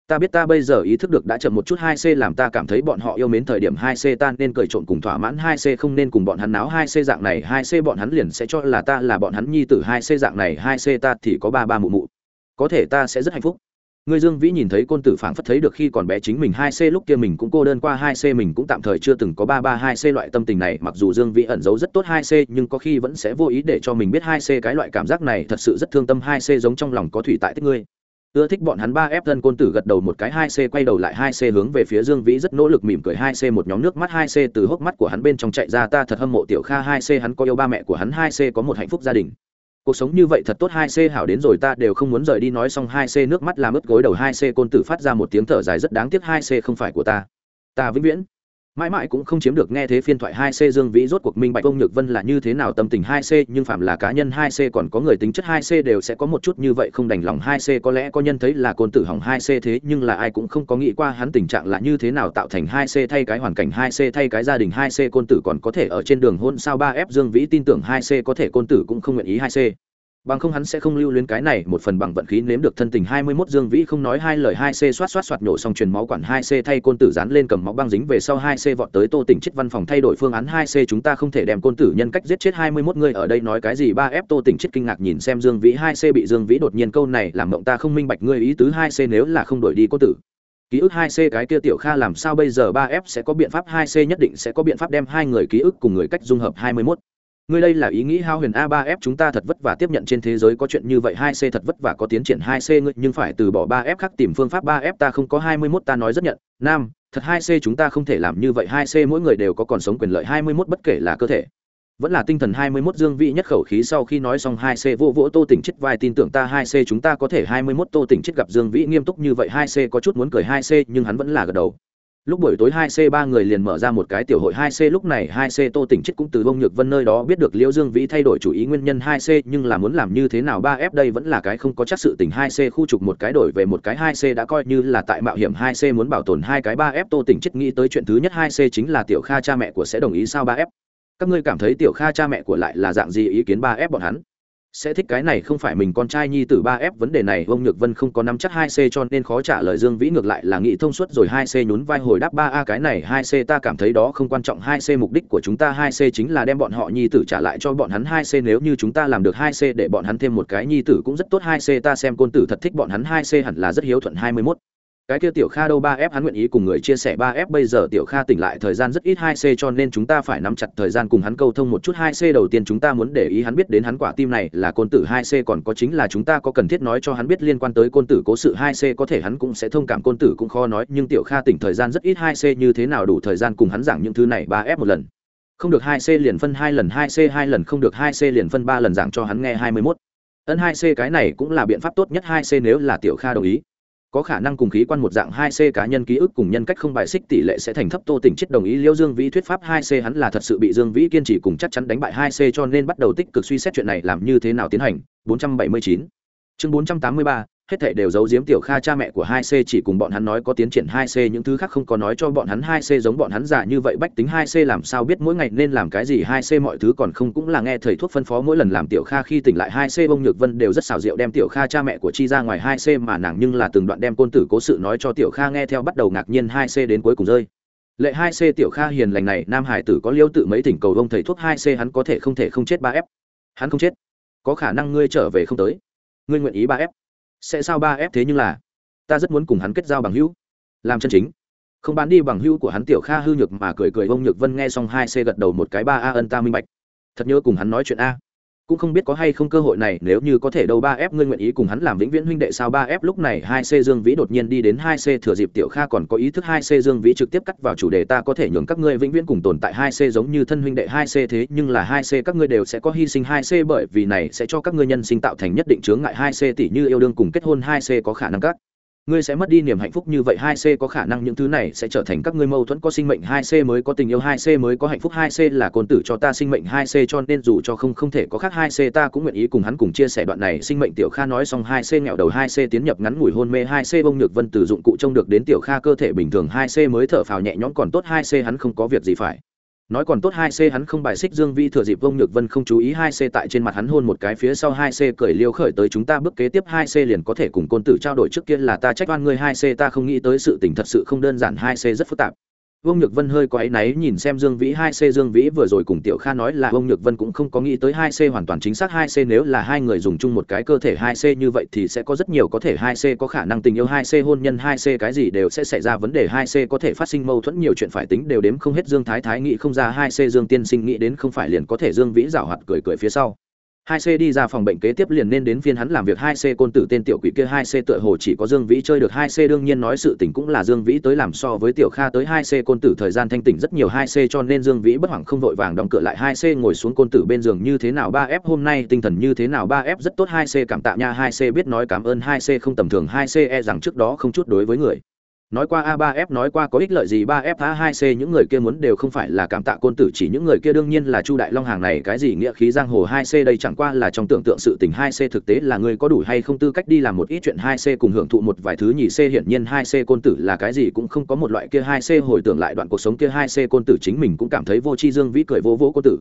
ta biết ta bây giờ ý thức được đã chậm một chút hai c làm ta cảm thấy bọn họ yêu mến thời điểm hai c ta nên cười trộn cùng thỏa mãn hai c không nên cùng bọn hắn náo hai c dạng này hai c bọn hắn liền sẽ cho là ta là bọn hắn nhi tử hai c dạng này hai c ta thì có ba ba mụ mụ có thể ta sẽ rất hạnh phúc Người Dương Vĩ nhìn thấy côn tử phảng phất thấy được khi còn bé chính mình hai c lúc kia mình cũng cô đơn qua hai c mình cũng tạm thời chưa từng có ba ba hai c loại tâm tình này, mặc dù Dương Vĩ ẩn giấu rất tốt hai c nhưng có khi vẫn sẽ vô ý để cho mình biết hai c cái loại cảm giác này thật sự rất thương tâm hai c giống trong lòng có thủy tại tích ngươi. Ưa thích bọn hắn ba f thân côn tử gật đầu một cái hai c quay đầu lại hai c hướng về phía Dương Vĩ rất nỗ lực mỉm cười hai c một nhóm nước mắt hai c từ hốc mắt của hắn bên trong chạy ra ta thật hâm mộ tiểu Kha hai c hắn có yêu ba mẹ của hắn hai c có một hạnh phúc gia đình cuộc sống như vậy thật tốt hai c hảo đến rồi ta đều không muốn rời đi nói xong hai c nước mắt làm ướt gối đầu hai c côn tử phát ra một tiếng thở dài rất đáng tiếc hai c không phải của ta ta vĩnh viễn mãi mãi cũng không chiếm được nghe thế phiên thoại hai c dương vĩ rốt cuộc minh bạch ông nhược vân là như thế nào tâm tình hai c, nhưng phạm là cá nhân hai c còn có người tính chất hai c đều sẽ có một chút như vậy không đành lòng hai c. Có lẽ có nhân thấy là côn tử hỏng hai c thế, nhưng là ai cũng không có nghĩ qua hắn tình trạng là như thế nào tạo thành hai c, thay cái hoàn cảnh hai c, thay cái gia đình hai c. Côn tử còn có thể ở trên đường hôn sao ba f dương vĩ tin tưởng hai c có thể côn tử cũng không nguyện ý hai c bằng không hắn sẽ không lưu luyến cái này, một phần bằng vận khí nếm được thân tình hai mươi 21 dương vĩ không nói hai lời hai c xoát xoát xoát nhổ xong truyền máu quản hai c thay côn tử dán lên cầm máu băng dính về sau hai c vọt tới tô tỉnh chết văn phòng thay đổi phương án hai c, chúng ta không thể đem côn tử nhân cách giết chết hai mươi 21 người ở đây nói cái gì, ba f tô tỉnh chết kinh ngạc nhìn xem dương vĩ, hai c bị dương vĩ đột nhiên câu này, làm mộng ta không minh bạch ngươi ý tứ, hai c nếu là không đổi đi côn tử. Ký ức hai c cái kia tiểu kha làm sao bây giờ ba f sẽ có biện pháp, hai c nhất định sẽ có biện pháp đem hai người ký ức cùng người cách dung hợp hai mươi 21 ngươi đây là ý nghĩ hao huyền a 3 f, chúng ta thật vất vả tiếp nhận trên thế giới có chuyện như vậy 2 c thật vất vả có tiến triển 2 c ngươi, nhưng phải từ bỏ 3 f khác tìm phương pháp 3 f, ta không có 21 ta nói rất nhận. Nam, thật 2 c chúng ta không thể làm như vậy 2 c mỗi người đều có còn sống quyền lợi 21 bất kể là cơ thể. Vẫn là tinh thần 21 dương vị nhất khẩu khí sau khi nói xong 2 c vô vỗ tô tỉnh chết vai, tin tưởng ta 2 c chúng ta có thể 21 tô tỉnh chết gặp dương vĩ nghiêm túc như vậy 2 c có chút muốn cười 2 c nhưng hắn vẫn là gật đầu lúc buổi tối hai c ba người liền mở ra một cái tiểu hội hai c, lúc này hai c tô tỉnh chết cũng từ bông nhược vân nơi đó biết được liễu dương vĩ thay đổi chủ ý nguyên nhân hai c, nhưng là muốn làm như thế nào ba f đây vẫn là cái không có chắc sự tình. Hai c khu trục một cái đổi về một cái hai c đã coi như là tại mạo hiểm. Hai c muốn bảo tồn hai cái ba f, tô tỉnh chết nghĩ tới chuyện thứ nhất. Hai c chính là tiểu kha cha mẹ của sẽ đồng ý sao ba f? Các ngươi cảm thấy tiểu kha cha mẹ của lại là dạng gì? Ý kiến ba f bọn hắn? Sẽ thích cái này không phải mình con trai nhi tử ba f vấn đề này ông nhược vân không có nắm chắc hai c cho nên khó trả lời dương vĩ ngược lại là nghĩ thông suốt rồi hai c nhún vai hồi đáp ba a, cái này hai c ta cảm thấy đó không quan trọng, hai c mục đích của chúng ta, hai c chính là đem bọn họ nhi tử trả lại cho bọn hắn, hai c nếu như chúng ta làm được hai c để bọn hắn thêm một cái nhi tử cũng rất tốt, hai c ta xem côn tử thật thích bọn hắn, hai c hẳn là rất hiếu thuận hai mươi mốt cái kia tiểu kha đâu ba f hắn nguyện ý cùng người chia sẻ ba f bây giờ tiểu kha tỉnh lại thời gian rất ít hai c cho nên chúng ta phải nắm chặt thời gian cùng hắn câu thông một chút hai c. Đầu tiên chúng ta muốn để ý hắn biết đến hắn quả tim này là côn tử hai c, còn có chính là chúng ta có cần thiết nói cho hắn biết liên quan tới côn tử cố sự hai c, có thể hắn cũng sẽ thông cảm côn tử cũng khó nói, nhưng tiểu kha tỉnh thời gian rất ít hai c, như thế nào đủ thời gian cùng hắn giảng những thứ này ba f một lần? Không được hai c liền phân hai lần, hai c hai lần, không được hai c liền phân ba lần giảng cho hắn nghe hai mươi mốt. Ân hai c cái này cũng là biện pháp tốt nhất hai c nếu là tiểu kha đồng ý có khả năng cùng khí quan một dạng hai c cá nhân ký ức cùng nhân cách không bài xích tỷ lệ sẽ thành thấp tô tỉnh chết đồng ý liêu dương vĩ thuyết pháp hai c hắn là thật sự bị dương vĩ kiên trì cùng chắc chắn đánh bại hai c cho nên bắt đầu tích cực suy xét chuyện này làm như thế nào tiến hành. 479 chương 483 hết thảy đều giấu giếm tiểu kha cha mẹ của hai c, chỉ cùng bọn hắn nói có tiến triển hai c, những thứ khác không có nói cho bọn hắn hai c, giống bọn hắn giả như vậy bách tính hai c, làm sao biết mỗi ngày nên làm cái gì hai c, mọi thứ còn không cũng là nghe thầy thuốc phân phó, mỗi lần làm tiểu kha khi tỉnh lại hai c bông nhược vân đều rất xảo diệu đem tiểu kha cha mẹ của chi ra ngoài hai c, mà nàng nhưng là từng đoạn đem côn tử cố sự nói cho tiểu kha nghe theo bắt đầu ngạc nhiên hai c đến cuối cùng rơi. Lệ hai c tiểu kha hiền lành này, nam hải tử có liêu tự mấy tỉnh cầu ông thầy thuốc hai c, hắn có thể không thể không chết ba f. Hắn không chết. Có khả năng ngươi trở về không tới. Ngươi nguyện ý ba f sẽ sao ba ép thế nhưng là, ta rất muốn cùng hắn kết giao bằng hữu. Làm chân chính. Không bán đi bằng hữu của hắn tiểu kha hư nhược mà cười cười vông nhược vân nghe xong hai c gật đầu một cái ba a ân ta minh bạch. Thật nhớ cùng hắn nói chuyện a cũng không biết có hay không cơ hội này, nếu như có thể đâu ba f ngươi nguyện ý cùng hắn làm vĩnh viễn huynh đệ sao? Ba f lúc này hai c dương vĩ đột nhiên đi đến hai c thừa dịp tiểu kha còn có ý thức hai c dương vĩ trực tiếp cắt vào chủ đề ta có thể nhường các ngươi vĩnh viễn cùng tồn tại hai c giống như thân huynh đệ hai c thế, nhưng là hai c các ngươi đều sẽ có hy sinh hai c bởi vì này sẽ cho các ngươi nhân sinh tạo thành nhất định chướng ngại hai c tỷ như yêu đương cùng kết hôn hai c có khả năng các ngươi sẽ mất đi niềm hạnh phúc như vậy hai c có khả năng những thứ này sẽ trở thành các ngươi mâu thuẫn có sinh mệnh hai c mới có tình yêu hai c mới có hạnh phúc hai c là côn tử cho ta sinh mệnh hai c cho nên dù cho không không thể có khác hai c ta cũng nguyện ý cùng hắn cùng chia sẻ đoạn này sinh mệnh tiểu kha nói xong hai c nghẹo đầu hai c tiến nhập ngắn ngủi hôn mê hai c bông nhược vân từ dụng cụ trông được đến tiểu kha cơ thể bình thường hai c mới thở phào nhẹ nhõm còn tốt hai c hắn không có việc gì phải nói còn tốt hai c hắn không bài xích dương vi thừa dịp vông nhược vân không chú ý hai c tại trên mặt hắn hôn một cái phía sau hai c cởi liêu khởi tới chúng ta bước kế tiếp hai c liền có thể cùng côn tử trao đổi trước kia là ta trách oan ngươi hai c ta không nghĩ tới sự tình thật sự không đơn giản hai c rất phức tạp. Vương Nhược Vân hơi có áy náy nhìn xem Dương Vĩ 2C Dương Vĩ vừa rồi cùng Tiểu Kha nói là Vương Nhược Vân cũng không có nghĩ tới 2C hoàn toàn chính xác 2C nếu là hai người dùng chung một cái cơ thể 2C như vậy thì sẽ có rất nhiều có thể 2C có khả năng tình yêu 2C hôn nhân 2C cái gì đều sẽ xảy ra, vấn đề 2C có thể phát sinh mâu thuẫn, nhiều chuyện phải tính đều đếm không hết Dương Thái Thái nghĩ không ra 2C Dương Tiên Sinh nghĩ đến không phải liền có thể Dương Vĩ giảo hoạt cười cười phía sau hai c đi ra phòng bệnh kế tiếp liền nên đến phiên hắn làm việc hai c côn tử tên tiểu quỷ kia hai c tựa hồ chỉ có dương vĩ chơi được hai c đương nhiên nói sự tình cũng là dương vĩ tới làm so với tiểu kha tới hai c côn tử thời gian thanh tỉnh rất nhiều hai c cho nên dương vĩ bất hoảng không vội vàng đóng cửa lại hai c ngồi xuống côn tử bên giường như thế nào ba f hôm nay tinh thần như thế nào ba f rất tốt hai c cảm tạ nha hai c biết nói cảm ơn hai c không tầm thường hai c e rằng trước đó không chút đối với người nói qua a 3 f, nói qua có ích lợi gì 3 f, a 2 c, những người kia muốn đều không phải là cảm tạ côn tử, chỉ những người kia đương nhiên là chu đại long hàng này, cái gì nghĩa khí giang hồ 2 c đây chẳng qua là trong tưởng tượng sự tình 2 c thực tế là người có đủ hay không tư cách đi làm một ít chuyện 2 c cùng hưởng thụ một vài thứ nhì c, hiển nhiên 2 c côn tử là cái gì cũng không có một loại kia 2 c, hồi tưởng lại đoạn cuộc sống kia 2 c côn tử chính mình cũng cảm thấy vô chi dương vĩ cười vô vô côn tử.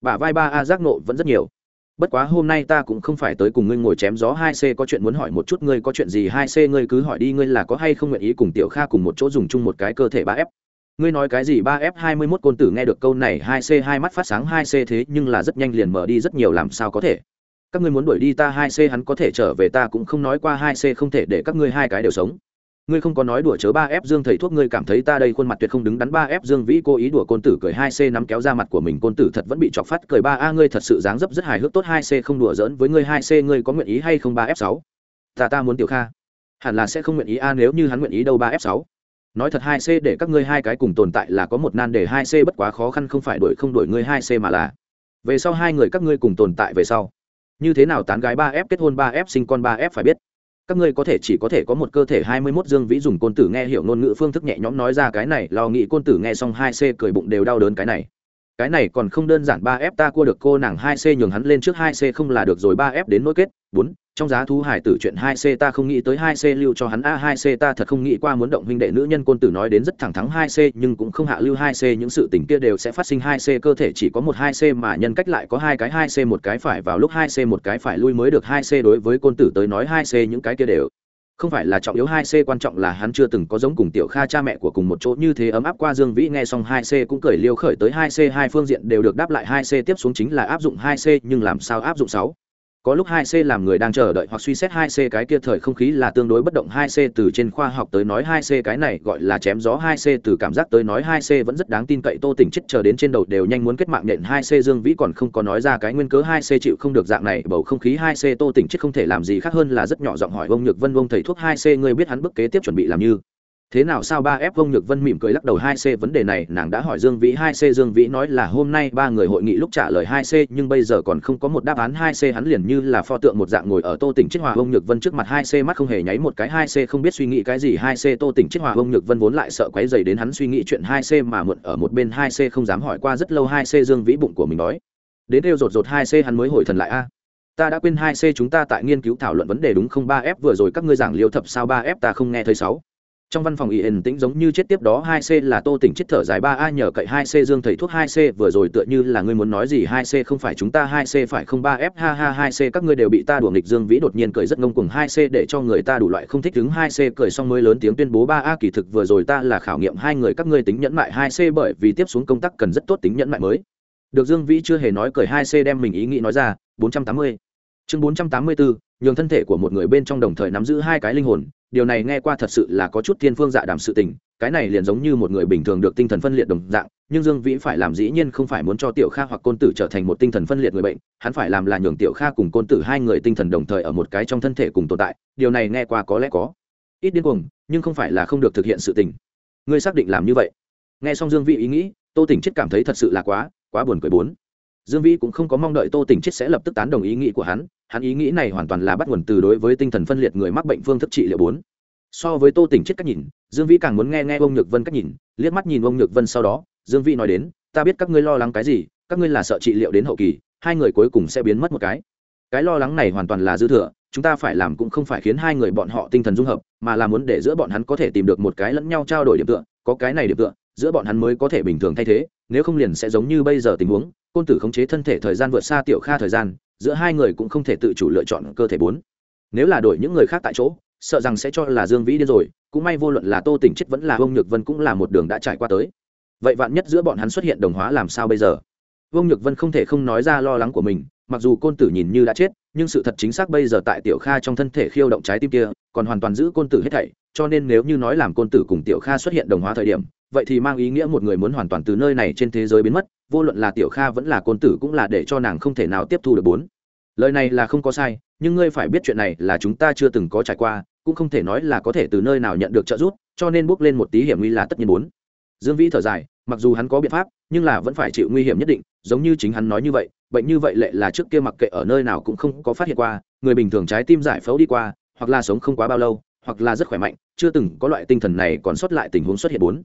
Bả vai ba a giác nộ vẫn rất nhiều bất quá hôm nay ta cũng không phải tới cùng ngươi ngồi chém gió hai c, có chuyện muốn hỏi một chút ngươi, có chuyện gì hai c ngươi cứ hỏi đi, ngươi là có hay không nguyện ý cùng tiểu kha cùng một chỗ dùng chung một cái cơ thể ba f? Ngươi nói cái gì ba f hai mươi mốt côn tử nghe được câu này, hai c hai mắt phát sáng, hai c thế nhưng là rất nhanh liền mở đi rất nhiều, làm sao có thể? Các ngươi muốn đuổi đi ta, hai c hắn có thể trở về, ta cũng không nói qua, hai c không thể để các ngươi hai cái đều sống ngươi không có nói đùa chớ ba f dương thầy thuốc, ngươi cảm thấy ta đây khuôn mặt tuyệt không đứng đắn ba f dương vĩ, cố ý đùa côn tử cười hai c, nắm kéo ra mặt của mình, côn tử thật vẫn bị chọc phát, cười ba, a, ngươi thật sự dáng dấp rất hài hước, tốt hai c, không đùa giỡn với ngươi hai c, ngươi có nguyện ý hay không ba f sáu? Ta ta muốn tiểu kha. Hẳn là sẽ không nguyện ý, a, nếu như hắn nguyện ý đâu ba f sáu? Nói thật hai c, để các ngươi hai cái cùng tồn tại là có một nan đề, hai c bất quá khó khăn, không phải đuổi không đuổi ngươi hai c mà là. Về sau hai người các ngươi cùng tồn tại về sau. Như thế nào tán gái ba f kết hôn ba f sinh con ba f phải biết các ngươi có thể chỉ có thể có một cơ thể hai mươi 21 dương vĩ dùng côn tử nghe hiểu ngôn ngữ phương thức nhẹ nhõm nói ra cái này lo nghĩ côn tử nghe xong hai c cười bụng đều đau đớn cái này cái này còn không đơn giản ba f ta cua được cô nàng hai c nhường hắn lên trước hai c không là được rồi, ba f đến nối kết. Bốn, trong giá thú hải tử chuyện hai c ta không nghĩ tới hai c lưu cho hắn. A, hai c ta thật không nghĩ qua muốn động huynh đệ nữ nhân côn tử nói đến rất thẳng thắn hai c nhưng cũng không hạ lưu hai c những sự tình kia đều sẽ phát sinh hai c cơ thể chỉ có một hai c mà nhân cách lại có hai cái, hai c một cái phải vào lúc hai c một cái phải lui mới được. Hai c đối với côn tử tới nói, hai c những cái kia đều không phải là trọng yếu hai c, quan trọng là hắn chưa từng có giống cùng tiểu kha cha mẹ của cùng một chỗ như thế ấm áp qua dương vĩ, nghe xong hai c cũng cười liêu khởi tới hai c, hai phương diện đều được đáp lại hai c tiếp xuống chính là áp dụng hai c, nhưng làm sao áp dụng sáu? Có lúc 2C làm người đang chờ đợi hoặc suy xét 2C cái kia thời không khí là tương đối bất động 2C từ trên khoa học tới nói 2C cái này gọi là chém gió 2C từ cảm giác tới nói 2C vẫn rất đáng tin cậy, Tô Tỉnh chết chờ đến trên đầu đều nhanh muốn kết mạng nện 2C Dương Vĩ còn không có nói ra cái nguyên cớ 2C chịu không được dạng này, bầu không khí 2C Tô Tỉnh chết không thể làm gì khác hơn là rất nhỏ giọng hỏi ông Nhược Vân, ông thầy thuốc 2C người biết hắn bức kế tiếp chuẩn bị làm như? Thế nào sao ba f vông nhược vân mỉm cười lắc đầu hai c? Vấn đề này nàng đã hỏi dương vĩ, hai c dương vĩ nói là hôm nay ba người hội nghị lúc trả lời hai c, nhưng bây giờ còn không có một đáp án. Hai c hắn liền như là pho tượng một dạng ngồi ở tô tỉnh chiết hòa vông nhược vân trước mặt. Hai c mắt không hề nháy một cái. Hai c không biết suy nghĩ cái gì. Hai c tô tỉnh chiết hòa vông nhược vân vốn lại sợ quấy dày đến hắn suy nghĩ chuyện hai c mà mượn ở một bên. Hai c không dám hỏi qua rất lâu. Hai c dương vĩ bụng của mình nói đến đều rột rột hai c hắn mới hồi thần lại. A, ta đã quên hai c chúng ta tại nghiên cứu thảo luận vấn đề đúng không? Ba f vừa rồi các ngươi giảng liêu thập sao? Ba f ta không nghe thấy sáu trong văn phòng yên tĩnh giống như chết tiếp đó, hai c là tô tỉnh chết thở dài ba a nhờ cậy hai c dương thầy thuốc hai c, vừa rồi tựa như là ngươi muốn nói gì hai c không phải chúng ta, hai c phải không ba f, ha ha, hai c các ngươi đều bị ta đùa nghịch dương vĩ đột nhiên cười rất ngông cuồng, hai c để cho người ta đủ loại không thích đứng hai c cười xong mới lớn tiếng tuyên bố ba a kỳ thực vừa rồi ta là khảo nghiệm hai người các ngươi tính nhẫn mại, hai c bởi vì tiếp xuống công tác cần rất tốt tính nhẫn mại mới. Được dương vĩ chưa hề nói cười, hai c đem mình ý nghĩ nói ra. Bốn trăm tám mươi. Chương bốn trăm tám mươi bốn nhường thân thể của một người bên trong đồng thời nắm giữ hai cái linh hồn, điều này nghe qua thật sự là có chút thiên phương dạ đàm sự tình, cái này liền giống như một người bình thường được tinh thần phân liệt đồng dạng, nhưng dương vĩ phải làm dĩ nhiên không phải muốn cho tiểu kha hoặc côn tử trở thành một tinh thần phân liệt người bệnh, hắn phải làm là nhường tiểu kha cùng côn tử hai người tinh thần đồng thời ở một cái trong thân thể cùng tồn tại, điều này nghe qua có lẽ có ít điên cuồng, nhưng không phải là không được thực hiện sự tình. Ngươi xác định làm như vậy. Nghe xong dương vĩ ý nghĩ, tô tỉnh chết cảm thấy thật sự là quá quá buồn cười bốn. Dương vĩ cũng không có mong đợi tô tỉnh chết sẽ lập tức tán đồng ý nghĩ của hắn hắn ý nghĩ này hoàn toàn là bắt nguồn từ đối với tinh thần phân liệt người mắc bệnh phương thức trị liệu bốn. So với tô tỉnh chết cách nhìn, dương vĩ càng muốn nghe nghe ông nhược vân cách nhìn, liếc mắt nhìn ông nhược vân sau đó, dương vĩ nói đến, ta biết các ngươi lo lắng cái gì, các ngươi là sợ trị liệu đến hậu kỳ, hai người cuối cùng sẽ biến mất một cái. Cái lo lắng này hoàn toàn là dư thừa, chúng ta phải làm cũng không phải khiến hai người bọn họ tinh thần dung hợp, mà là muốn để giữa bọn hắn có thể tìm được một cái lẫn nhau trao đổi điểm tựa, có cái này điểm tựa, giữa bọn hắn mới có thể bình thường thay thế, nếu không liền sẽ giống như bây giờ tình huống, côn tử khống chế thân thể thời gian vượt xa tiểu kha thời gian giữa hai người cũng không thể tự chủ lựa chọn cơ thể bốn. Nếu là đổi những người khác tại chỗ, sợ rằng sẽ cho là dương vĩ điên rồi, cũng may vô luận là tô tỉnh chết vẫn là vương nhược vân cũng là một đường đã trải qua tới. Vậy vạn nhất giữa bọn hắn xuất hiện đồng hóa làm sao bây giờ? Vương nhược vân không thể không nói ra lo lắng của mình, mặc dù côn tử nhìn như đã chết, nhưng sự thật chính xác bây giờ tại tiểu kha trong thân thể khiêu động trái tim kia, còn hoàn toàn giữ côn tử hết thảy, cho nên nếu như nói làm côn tử cùng tiểu kha xuất hiện đồng hóa thời điểm vậy thì mang ý nghĩa một người muốn hoàn toàn từ nơi này trên thế giới biến mất, vô luận là tiểu kha vẫn là côn tử cũng là để cho nàng không thể nào tiếp thu được bốn. Lời này là không có sai, nhưng ngươi phải biết chuyện này là chúng ta chưa từng có trải qua, cũng không thể nói là có thể từ nơi nào nhận được trợ giúp, cho nên bước lên một tí hiểm nguy là tất nhiên bốn. Dương vĩ thở dài, mặc dù hắn có biện pháp, nhưng là vẫn phải chịu nguy hiểm nhất định, giống như chính hắn nói như vậy, bệnh như vậy lệ là trước kia mặc kệ ở nơi nào cũng không có phát hiện qua, người bình thường trái tim giải phẫu đi qua, hoặc là sống không quá bao lâu, hoặc là rất khỏe mạnh, chưa từng có loại tinh thần này còn sót lại tình huống xuất hiện bốn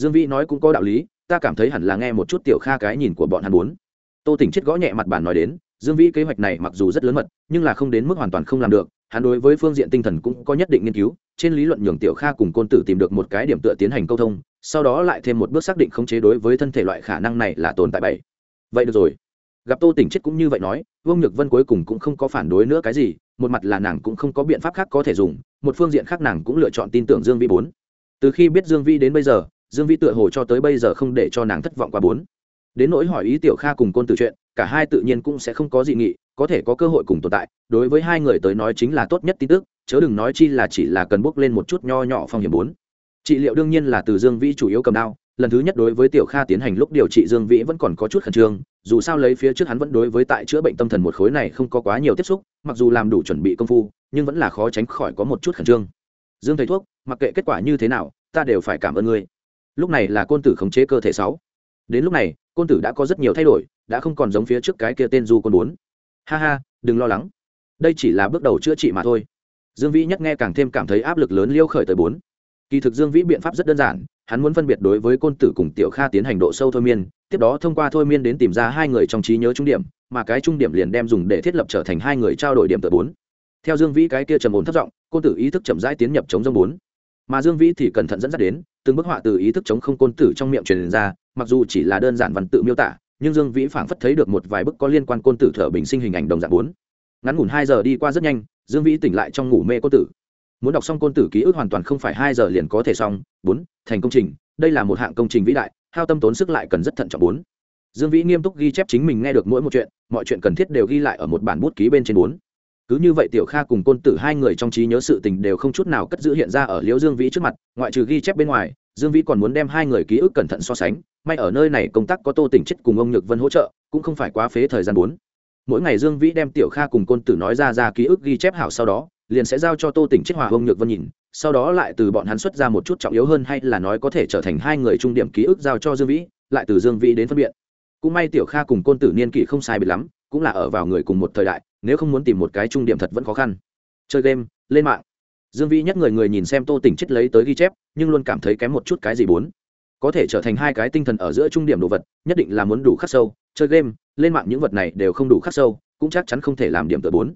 dương vĩ nói cũng có đạo lý, ta cảm thấy hẳn là nghe một chút tiểu kha cái nhìn của bọn hắn bốn tô tỉnh chết gõ nhẹ mặt bản nói đến, dương vĩ kế hoạch này mặc dù rất lớn mật, nhưng là không đến mức hoàn toàn không làm được, hắn đối với phương diện tinh thần cũng có nhất định nghiên cứu, trên lý luận nhường tiểu kha cùng côn tử tìm được một cái điểm tựa tiến hành câu thông, sau đó lại thêm một bước xác định khống chế đối với thân thể loại khả năng này là tồn tại bảy. Vậy được rồi. Gặp tô tỉnh chết cũng như vậy nói, vương nhược vân cuối cùng cũng không có phản đối nữa cái gì, một mặt là nàng cũng không có biện pháp khác có thể dùng, một phương diện khác nàng cũng lựa chọn tin tưởng dương vĩ bốn. Từ khi biết dương vĩ đến bây giờ dương vĩ tựa hồ cho tới bây giờ không để cho nàng thất vọng qua bốn. Đến nỗi hỏi ý tiểu kha cùng côn từ chuyện, cả hai tự nhiên cũng sẽ không có dị nghị, có thể có cơ hội cùng tồn tại, đối với hai người tới nói chính là tốt nhất tin tức, chớ đừng nói chi là chỉ là cần bước lên một chút nho nhỏ phong hiểm bốn. Trị liệu đương nhiên là từ dương vĩ chủ yếu cầm đao, lần thứ nhất đối với tiểu kha tiến hành lúc điều trị dương vĩ vẫn còn có chút khẩn trương, dù sao lấy phía trước hắn vẫn đối với tại chữa bệnh tâm thần một khối này không có quá nhiều tiếp xúc, mặc dù làm đủ chuẩn bị công phu, nhưng vẫn là khó tránh khỏi có một chút khẩn trương. Dương thầy thuốc, mặc kệ kết quả như thế nào, ta đều phải cảm ơn ngươi lúc này là côn tử khống chế cơ thể sáu. Đến lúc này, côn tử đã có rất nhiều thay đổi, đã không còn giống phía trước cái kia tên du côn bốn. Ha ha, đừng lo lắng. Đây chỉ là bước đầu chữa trị mà thôi. Dương vĩ nhất nghe càng thêm cảm thấy áp lực lớn liêu khởi tới bốn. Kỳ thực dương vĩ biện pháp rất đơn giản, hắn muốn phân biệt đối với côn tử cùng tiểu kha tiến hành độ sâu thôi miên, tiếp đó thông qua thôi miên đến tìm ra hai người trong trí nhớ trung điểm, mà cái trung điểm liền đem dùng để thiết lập trở thành hai người trao đổi điểm tờ bốn. Theo dương vĩ cái kia trầm ổn thất giọng, côn tử ý thức chậm rãi tiến nhập chống dông bốn. Mà dương vĩ thì cẩn thận dẫn dắt đến từng bức họa từ ý thức chống không côn tử trong miệng truyền ra, mặc dù chỉ là đơn giản văn tự miêu tả, nhưng dương vĩ phảng phất thấy được một vài bức có liên quan côn tử thở bình sinh hình ảnh đồng dạng bốn. Ngắn ngủn hai giờ đi qua rất nhanh, dương vĩ tỉnh lại trong ngủ mê côn tử. Muốn đọc xong côn tử ký ức hoàn toàn không phải hai giờ liền có thể xong, bốn, thành công trình, đây là một hạng công trình vĩ đại, hao tâm tốn sức lại cần rất thận trọng bốn. Dương vĩ nghiêm túc ghi chép chính mình nghe được mỗi một chuyện, mọi chuyện cần thiết đều ghi lại ở một bản bút ký bên trên bốn cứ như vậy tiểu kha cùng côn tử hai người trong trí nhớ sự tình đều không chút nào cất giữ hiện ra ở liễu dương vĩ trước mặt, ngoại trừ ghi chép bên ngoài, dương vĩ còn muốn đem hai người ký ức cẩn thận so sánh. May ở nơi này công tác có tô tỉnh chết cùng ông nhược vân hỗ trợ, cũng không phải quá phế thời gian bốn. Mỗi ngày dương vĩ đem tiểu kha cùng côn tử nói ra ra ký ức ghi chép hảo sau đó, liền sẽ giao cho tô tỉnh chết hòa ông nhược vân nhìn, sau đó lại từ bọn hắn xuất ra một chút trọng yếu hơn hay là nói có thể trở thành hai người trung điểm ký ức giao cho dương vĩ, lại từ dương vĩ đến phân biện cũng may tiểu kha cùng côn tử niên kỷ không sai biệt lắm cũng là ở vào người cùng một thời đại, nếu không muốn tìm một cái trung điểm thật vẫn khó khăn. Chơi game, lên mạng. Dương vĩ nhất người người nhìn xem tô tỉnh chết lấy tới ghi chép, nhưng luôn cảm thấy kém một chút cái gì bốn. Có thể trở thành hai cái tinh thần ở giữa trung điểm đồ vật, nhất định là muốn đủ khắc sâu. Chơi game, lên mạng những vật này đều không đủ khắc sâu, cũng chắc chắn không thể làm điểm tờ bốn.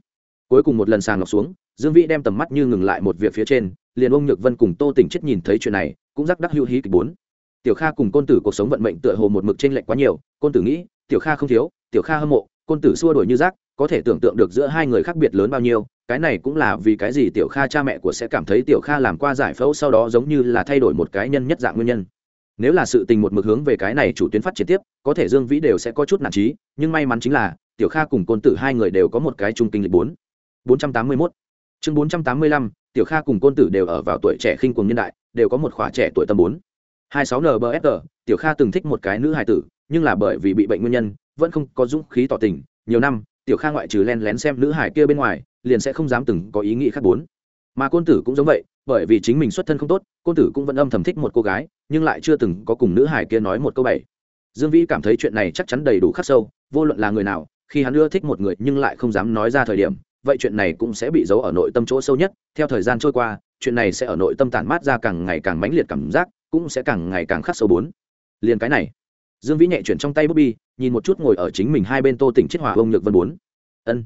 Cuối cùng một lần sàng lọc xuống, dương vĩ đem tầm mắt như ngừng lại một việc phía trên, liền ông nhược vân cùng tô tỉnh chết nhìn thấy chuyện này, cũng rắc đắc hữu hí kịch bốn. Tiểu kha cùng côn tử cuộc sống vận mệnh tựa hồ một mực t r ê n lệch quá nhiều, côn tử nghĩ, tiểu kha không thiếu, tiểu kha hâm mộ côn tử xua đổi như rác, có thể tưởng tượng được giữa hai người khác biệt lớn bao nhiêu, cái này cũng là vì cái gì tiểu kha cha mẹ của sẽ cảm thấy tiểu kha làm qua giải phẫu sau đó giống như là thay đổi một cái nhân nhất dạng nguyên nhân. Nếu là sự tình một mực hướng về cái này chủ tuyến phát triển tiếp, có thể dương vĩ đều sẽ có chút nản trí, nhưng may mắn chính là, tiểu kha cùng côn tử hai người đều có một cái trung kinh lịch bốn. bốn trăm tám mươi mốt. Chương bốn trăm tám mươi lăm, tiểu kha cùng côn tử đều ở vào tuổi trẻ khinh cuồng nhân đại, đều có một khóa trẻ tuổi tâm bốn. hai sáu nbsg tiểu kha từng thích một cái nữ hài tử, nhưng là bởi vì bị bệnh nguyên nhân vẫn không có dũng khí tỏ tình, nhiều năm, tiểu kha ngoại trừ len lén xem nữ hải kia bên ngoài, liền sẽ không dám từng có ý nghĩ khác bốn. Mà côn tử cũng giống vậy, bởi vì chính mình xuất thân không tốt, côn tử cũng vẫn âm thầm thích một cô gái, nhưng lại chưa từng có cùng nữ hải kia nói một câu bảy. Dương vĩ cảm thấy chuyện này chắc chắn đầy đủ khắc sâu, vô luận là người nào, khi hắn ưa thích một người nhưng lại không dám nói ra thời điểm, vậy chuyện này cũng sẽ bị giấu ở nội tâm chỗ sâu nhất. Theo thời gian trôi qua, chuyện này sẽ ở nội tâm tản mát ra càng ngày càng mãnh liệt cảm giác, cũng sẽ càng ngày càng khắc sâu bốn. Liền cái này dương vĩ nhẹ chuyển trong tay bút bi, nhìn một chút ngồi ở chính mình hai bên tô tỉnh chết hòa ông nhược vân bốn. Ân.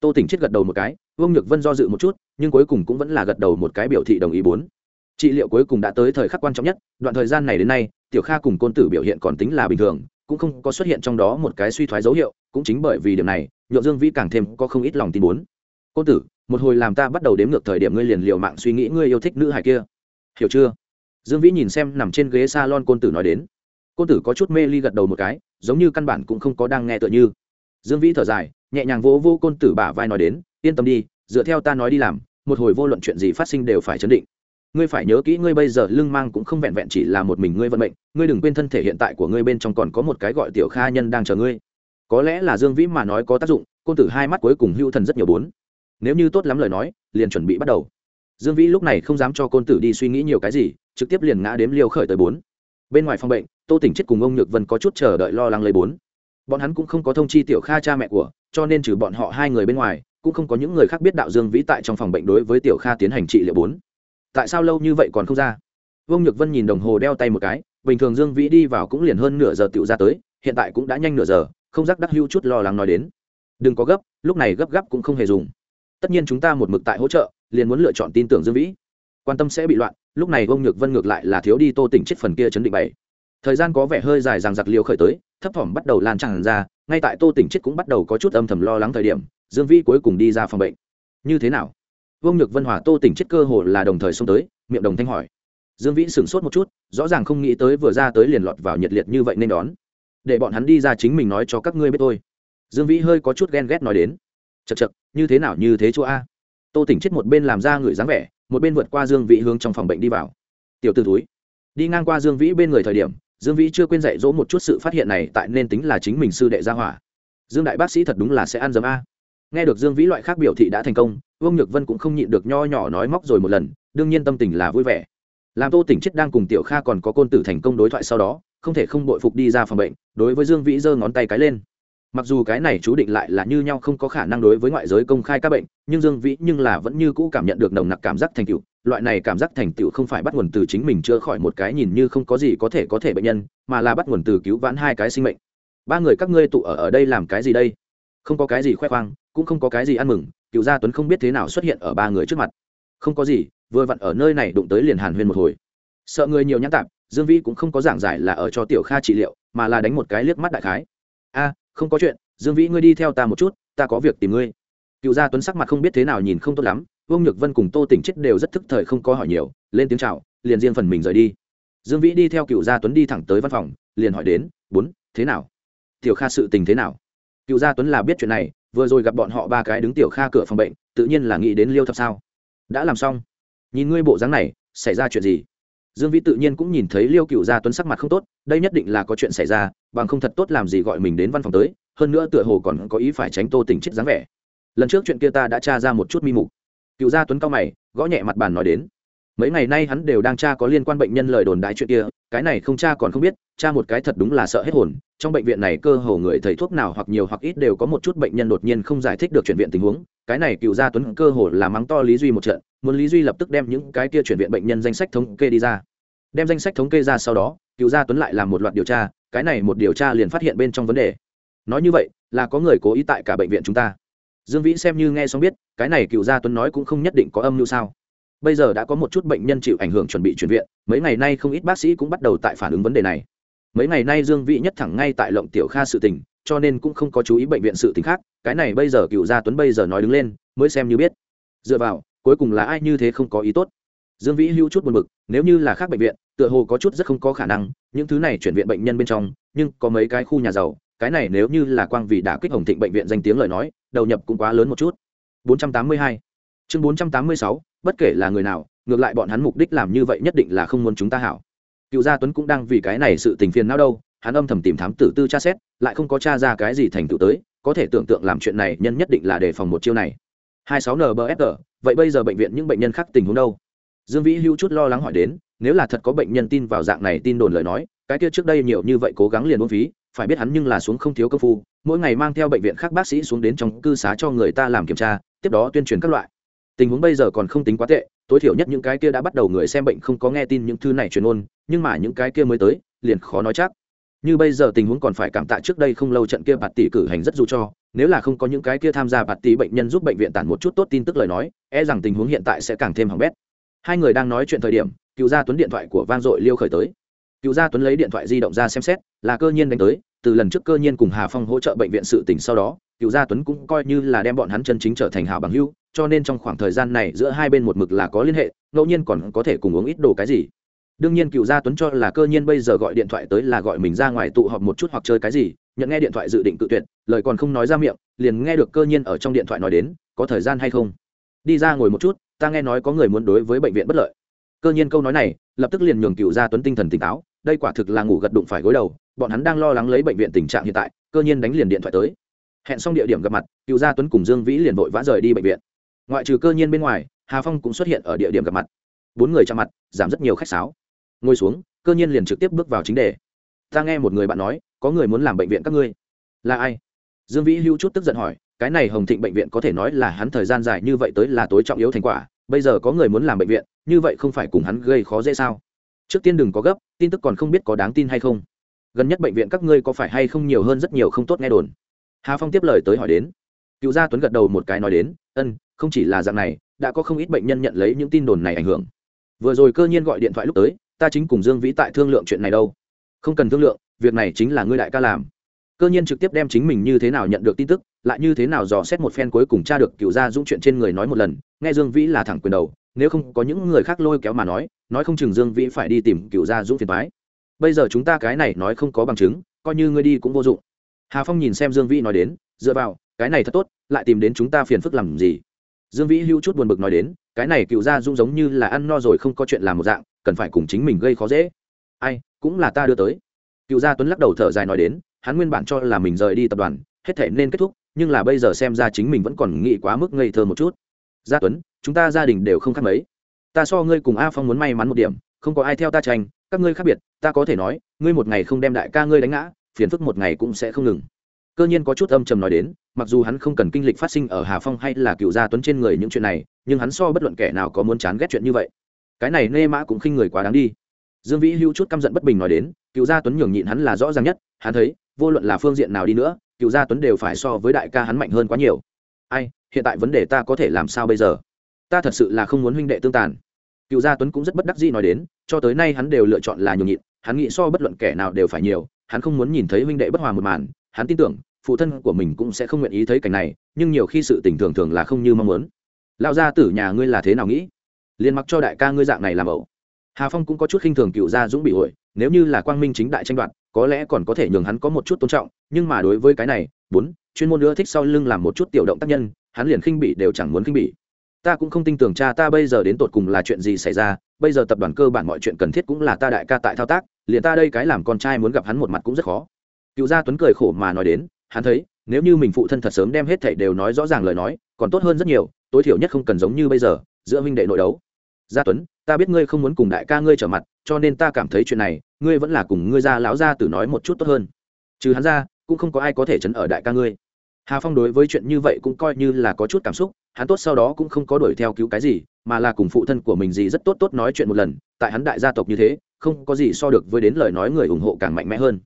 Tô tỉnh chết gật đầu một cái ông nhược vân do dự một chút, nhưng cuối cùng cũng vẫn là gật đầu một cái biểu thị đồng ý bốn. Trị liệu cuối cùng đã tới thời khắc quan trọng nhất, đoạn thời gian này đến nay, tiểu kha cùng côn tử biểu hiện còn tính là bình thường, cũng không có xuất hiện trong đó một cái suy thoái dấu hiệu, cũng chính bởi vì điều này nhộn dương vĩ càng thêm có không ít lòng tin bốn. Côn tử, một hồi làm ta bắt đầu đếm ngược thời điểm ngươi liền liều mạng suy nghĩ ngươi yêu thích nữ hải kia. Hiểu chưa? Dương vĩ nhìn xem nằm trên ghế s a lon côn tử nói đến côn tử có chút mê ly gật đầu một cái, giống như căn bản cũng không có đang nghe tựa như. Dương vĩ thở dài, nhẹ nhàng vỗ vô côn tử bả vai nói đến, yên tâm đi, dựa theo ta nói đi làm, một hồi vô luận chuyện gì phát sinh đều phải chấn định. Ngươi phải nhớ kỹ ngươi bây giờ lưng mang cũng không vẹn vẹn chỉ là một mình ngươi vận mệnh, ngươi đừng quên thân thể hiện tại của ngươi bên trong còn có một cái gọi tiểu kha nhân đang chờ ngươi. Có lẽ là dương vĩ mà nói có tác dụng, côn tử hai mắt cuối cùng hưu thần rất nhiều bốn. Nếu như tốt lắm lời nói, liền chuẩn bị bắt đầu. Dương vĩ lúc này không dám cho côn tử đi suy nghĩ nhiều cái gì, trực tiếp liền ngã đếm liêu khởi tới bốn. Bên ngoài phòng bệnh tô tỉnh chết cùng ông nhược vân có chút chờ đợi lo lắng lấy bốn. Bọn hắn cũng không có thông chi tiểu kha cha mẹ của, cho nên trừ bọn họ hai người bên ngoài, cũng không có những người khác biết đạo dương vĩ tại trong phòng bệnh đối với tiểu kha tiến hành trị liệu bốn. Tại sao lâu như vậy còn không ra? Vương nhược vân nhìn đồng hồ đeo tay một cái, bình thường dương vĩ đi vào cũng liền hơn nửa giờ tiểu ra tới, hiện tại cũng đã nhanh nửa giờ, không rắc đắc hưu chút lo lắng nói đến. Đừng có gấp, lúc này gấp gáp cũng không hề dùng. Tất nhiên chúng ta một mực tại hỗ trợ, liền muốn lựa chọn tin tưởng dương vĩ. Quan tâm sẽ bị loạn, lúc này ông nhược vân ngược lại là thiếu đi tô tỉnh chết phần kia chấn định bảy thời gian có vẻ hơi dài rằng giặc liều khởi tới, thấp thỏm bắt đầu lan tràn ra, ngay tại tô tỉnh chết cũng bắt đầu có chút âm thầm lo lắng thời điểm, dương vĩ cuối cùng đi ra phòng bệnh. Như thế nào? Vương nhược vân hòa tô tỉnh chết cơ hồ là đồng thời xông tới, miệng đồng thanh hỏi. Dương vĩ sửng sốt một chút, rõ ràng không nghĩ tới vừa ra tới liền lọt vào nhiệt liệt như vậy nên đón. Để bọn hắn đi ra chính mình nói cho các ngươi biết thôi. Dương vĩ hơi có chút ghen ghét nói đến. Chật chật như thế nào, như thế chúa a? Tô tỉnh chết một bên làm ra người dáng vẻ, một bên vượt qua dương vĩ hướng trong phòng bệnh đi vào. Tiểu t ử túi đi ngang qua dương vĩ bên người thời điểm dương vĩ chưa quên dạy dỗ một chút sự phát hiện này, tại nên tính là chính mình sư đệ gia hỏa. Dương đại bác sĩ thật đúng là sẽ ăn dấm a. Nghe được dương vĩ loại khác biểu thị đã thành công, vương nhược vân cũng không nhịn được nho nhỏ nói móc rồi một lần, đương nhiên tâm tình là vui vẻ. Làm tô tỉnh chết đang cùng tiểu kha còn có côn tử thành công đối thoại sau đó, không thể không bội phục đi ra phòng bệnh, đối với dương vĩ giơ ngón tay cái lên. Mặc dù cái này chú định lại là như nhau không có khả năng đối với ngoại giới công khai các bệnh, nhưng dương vĩ nhưng là vẫn như cũ cảm nhận được nồng nặc cảm giác thành tựu loại này cảm giác thành tựu không phải bắt nguồn từ chính mình chữa khỏi một cái nhìn như không có gì có thể có thể bệnh nhân, mà là bắt nguồn từ cứu vãn hai cái sinh mệnh. Ba người các ngươi tụ ở ở đây làm cái gì đây? Không có cái gì khoe khoang, cũng không có cái gì ăn mừng, cựu gia tuấn không biết thế nào xuất hiện ở ba người trước mặt. Không có gì, vừa vặn ở nơi này đụng tới liền hàn huyên một hồi. Sợ người nhiều nhãn tạp, dương vĩ cũng không có giảng giải là ở cho tiểu kha trị liệu, mà là đánh một cái liếc mắt đại khái. A, không có chuyện, dương vĩ ngươi đi theo ta một chút, ta có việc tìm ngươi cựu gia tuấn sắc mặt không biết thế nào nhìn không tốt lắm, vương nhược vân cùng tô tỉnh chết đều rất thức thời không có hỏi nhiều, lên tiếng c h à o liền riêng phần mình rời đi. Dương vĩ đi theo cựu gia tuấn đi thẳng tới văn phòng, liền hỏi đến, bốn, thế nào? Tiểu kha sự tình thế nào? Cựu gia tuấn là biết chuyện này, vừa rồi gặp bọn họ ba cái đứng tiểu kha cửa phòng bệnh, tự nhiên là nghĩ đến liêu thập sao? Đã làm xong. Nhìn ngươi bộ dáng này, xảy ra chuyện gì? Dương vĩ tự nhiên cũng nhìn thấy liêu cựu gia tuấn sắc mặt không tốt, đây nhất định là có chuyện xảy ra, bằng không thật tốt làm gì gọi mình đến văn phòng tới, hơn nữa tựa hồ còn có ý phải tránh tô tình chết dáng vẻ lần trước chuyện kia ta đã tra ra một chút mi mục. Cựu gia tuấn cao mày, gõ nhẹ mặt bàn nói đến. Mấy ngày nay hắn đều đang tra có liên quan bệnh nhân lời đồn đại chuyện kia, cái này không tra còn không biết, tra một cái thật đúng là sợ hết hồn. Trong bệnh viện này cơ hồ người thầy thuốc nào hoặc nhiều hoặc ít đều có một chút bệnh nhân đột nhiên không giải thích được chuyển viện tình huống. Cái này cựu gia tuấn cơ hồ là mắng to lý duy một trận, muốn lý duy lập tức đem những cái kia chuyển viện bệnh nhân danh sách thống kê đi ra. Đem danh sách thống kê ra sau đó, cựu gia tuấn lại làm một loạt điều tra, cái này một điều tra liền phát hiện bên trong vấn đề. Nói như vậy, là có người cố ý tại cả bệnh viện chúng ta dương vĩ xem như nghe xong biết, cái này cựu gia tuấn nói cũng không nhất định có âm mưu sao. Bây giờ đã có một chút bệnh nhân chịu ảnh hưởng chuẩn bị chuyển viện, mấy ngày nay không ít bác sĩ cũng bắt đầu tại phản ứng vấn đề này. Mấy ngày nay dương vĩ nhất thẳng ngay tại lộng tiểu kha sự tình, cho nên cũng không có chú ý bệnh viện sự tình khác, cái này bây giờ cựu gia tuấn bây giờ nói đứng lên, mới xem như biết. Dựa vào, cuối cùng là ai như thế không có ý tốt. Dương vĩ hưu chút buồn bực, nếu như là khác bệnh viện, tựa hồ có chút rất không có khả năng, những thứ này chuyển viện bệnh nhân bên trong, nhưng có mấy cái khu nhà giàu cái này nếu như là quang vì đã kích hồng thịnh bệnh viện danh tiếng lời nói, đầu nhập cũng quá lớn một chút. 482 chương 486 bất kể là người nào, ngược lại bọn hắn mục đích làm như vậy nhất định là không muốn chúng ta hảo. Cựu gia tuấn cũng đang vì cái này sự tình phiền não đâu, hắn âm thầm tìm thám tử tư tra xét, lại không có tra ra cái gì thành tựu tới, có thể tưởng tượng làm chuyện này nhân nhất định là đề phòng một chiêu này. 26 nbsg vậy bây giờ bệnh viện những bệnh nhân khác tình huống đâu? Dương vĩ hữu chút lo lắng hỏi đến, nếu là thật có bệnh nhân tin vào dạng này tin đồn lời nói, cái kia trước đây nhiều như vậy cố gắng liền uống phí phải biết hắn nhưng là xuống không thiếu công phu, mỗi ngày mang theo bệnh viện khác bác sĩ xuống đến trong cư xá cho người ta làm kiểm tra, tiếp đó tuyên truyền các loại. Tình huống bây giờ còn không tính quá tệ, tối thiểu nhất những cái kia đã bắt đầu người xem bệnh không có nghe tin những thứ này truyền ôn, nhưng mà những cái kia mới tới, liền khó nói chắc. Như bây giờ tình huống còn phải cảm tạ trước đây không lâu trận kia bạt tỷ cử hành rất dù cho, nếu là không có những cái kia tham gia bạt tỷ bệnh nhân giúp bệnh viện tản một chút tốt tin tức lời nói e rằng tình huống hiện tại sẽ càng thêm hỏng bét. Hai người đang nói chuyện thời điểm, cựu gia tuấn điện thoại của vang dội liêu khởi tới cựu gia tuấn lấy điện thoại di động ra xem xét, là cơ nhiên đánh tới, từ lần trước cơ nhiên cùng hà phong hỗ trợ bệnh viện sự tỉnh sau đó, cựu gia tuấn cũng coi như là đem bọn hắn chân chính trở thành hào bằng hưu cho nên trong khoảng thời gian này giữa hai bên một mực là có liên hệ, ngẫu nhiên còn có thể cùng uống ít đồ cái gì. Đương nhiên cựu gia tuấn cho là cơ nhiên bây giờ gọi điện thoại tới là gọi mình ra ngoài tụ họp một chút hoặc chơi cái gì, nhận nghe điện thoại dự định cự tuyệt, lời còn không nói ra miệng, liền nghe được cơ nhiên ở trong điện thoại nói đến, có thời gian hay không? Đi ra ngồi một chút, ta nghe nói có người muốn đối với bệnh viện bất lợi. Cơ nhiên câu nói này lập tức liền nhường cựu gia tuấn tinh thần tỉnh táo, đây quả thực là ngủ gật đụng phải gối đầu, bọn hắn đang lo lắng lấy bệnh viện tình trạng hiện tại, cơ nhiên đánh liền điện thoại tới. Hẹn xong địa điểm gặp mặt, cựu gia tuấn cùng dương vĩ liền vội vã rời đi bệnh viện. Ngoại trừ cơ nhiên bên ngoài, hà phong cũng xuất hiện ở địa điểm gặp mặt. Bốn người chạm mặt, giảm rất nhiều khách sáo. Ngồi xuống, cơ nhiên liền trực tiếp bước vào chính đề. Ta nghe một người bạn nói, có người muốn làm bệnh viện các ngươi. Là ai? Dương vĩ hữu chút tức giận hỏi, cái này hồng thịnh bệnh viện có thể nói là hắn thời gian dài như vậy tới là tối trọng yếu thành quả bây giờ có người muốn làm bệnh viện, như vậy không phải cùng hắn gây khó dễ sao? Trước tiên đừng có gấp, tin tức còn không biết có đáng tin hay không. Gần nhất bệnh viện các ngươi có phải hay không nhiều hơn rất nhiều không tốt nghe đồn? Hà phong tiếp lời tới hỏi đến. Cựu gia tuấn gật đầu một cái nói đến, ân, không chỉ là dạng này, đã có không ít bệnh nhân nhận lấy những tin đồn này ảnh hưởng. Vừa rồi cơ nhiên gọi điện thoại lúc tới, ta chính cùng dương vĩ tại thương lượng chuyện này đâu. Không cần thương lượng, việc này chính là ngươi đại ca làm. Cơ nhiên trực tiếp đem chính mình như thế nào nhận được tin tức, lại như thế nào dò xét một phen cuối cùng tra được cựu gia dũng chuyện trên người nói một lần nghe dương vĩ là thẳng quyền đầu, nếu không có những người khác lôi kéo mà nói nói không chừng dương vĩ phải đi tìm cựu gia dũng phiền thoái bây giờ chúng ta cái này nói không có bằng chứng, coi như ngươi đi cũng vô dụng. Hà phong nhìn xem dương vĩ nói đến, dựa vào, cái này thật tốt, lại tìm đến chúng ta phiền phức làm gì? Dương vĩ hữu chút buồn bực nói đến, cái này cựu gia dũng giống như là ăn no rồi không có chuyện làm một dạng, cần phải cùng chính mình gây khó dễ. Ai, cũng là ta đưa tới. Cựu gia tuấn lắc đầu thở dài nói đến, hắn nguyên bản cho là mình rời đi tập đoàn, hết thể nên kết thúc, nhưng là bây giờ xem ra chính mình vẫn còn nghĩ quá mức ngây thơ một chút gia tuấn, chúng ta gia đình đều không khác mấy. Ta so ngươi cùng a phong muốn may mắn một điểm, không có ai theo ta tranh, các ngươi khác biệt, ta có thể nói, ngươi một ngày không đem đại ca ngươi đánh ngã, phiền phức một ngày cũng sẽ không ngừng. Cơ nhiên có chút âm trầm nói đến, mặc dù hắn không cần kinh lịch phát sinh ở hà phong hay là cựu gia tuấn trên người những chuyện này, nhưng hắn so bất luận kẻ nào có muốn chán ghét chuyện như vậy. Cái này nê mã cũng khinh người quá đáng đi. Dương vĩ hữu chút căm giận bất bình nói đến, cựu gia tuấn nhường nhịn hắn là rõ ràng nhất, hắn thấy, vô luận là phương diện nào đi nữa, cựu gia tuấn đều phải so với đại ca hắn mạnh hơn quá nhiều. Ai hiện tại vấn đề ta có thể làm sao bây giờ? Ta thật sự là không muốn huynh đệ tương tàn. Cựu gia tuấn cũng rất bất đắc dĩ nói đến, cho tới nay hắn đều lựa chọn là nhường nhịn, hắn nghĩ so bất luận kẻ nào đều phải nhiều, hắn không muốn nhìn thấy huynh đệ bất hòa một màn, hắn tin tưởng, phụ thân của mình cũng sẽ không nguyện ý thấy cảnh này, nhưng nhiều khi sự tình thường thường là không như mong muốn. Lão gia tử nhà ngươi là thế nào nghĩ? Liền mặc cho đại ca ngươi dạng này làm ẩu. Hà phong cũng có chút khinh thường cựu gia dũng bị hội. nếu như là quang minh chính đại tranh đoạt, có lẽ còn có thể nhường hắn có một chút tôn trọng, nhưng mà đối với cái này, bốn, chuyên môn nữa thích sau lưng làm một chút tiểu động tác nhân hắn liền khinh bị đều chẳng muốn khinh bị ta cũng không tin tưởng cha ta bây giờ đến tột cùng là chuyện gì xảy ra, bây giờ tập đoàn cơ bản mọi chuyện cần thiết cũng là ta đại ca tại thao tác, liền ta đây cái làm con trai muốn gặp hắn một mặt cũng rất khó. Cựu gia tuấn cười khổ mà nói đến, hắn thấy, nếu như mình phụ thân thật sớm đem hết thảy đều nói rõ ràng lời nói, còn tốt hơn rất nhiều, tối thiểu nhất không cần giống như bây giờ, giữa huynh đệ nội đấu. Gia tuấn, ta biết ngươi không muốn cùng đại ca ngươi trở mặt, cho nên ta cảm thấy chuyện này, ngươi vẫn là cùng ngươi gia lão gia tử nói một chút tốt hơn. Trừ hắn ra, cũng không có ai có thể chấn ở đại ca ngươi hà phong đối với chuyện như vậy cũng coi như là có chút cảm xúc, hắn tốt sau đó cũng không có đuổi theo cứu cái gì, mà là cùng phụ thân của mình gì rất tốt tốt nói chuyện một lần, tại hắn đại gia tộc như thế, không có gì so được với đến lời nói người ủng hộ càng mạnh mẽ hơn.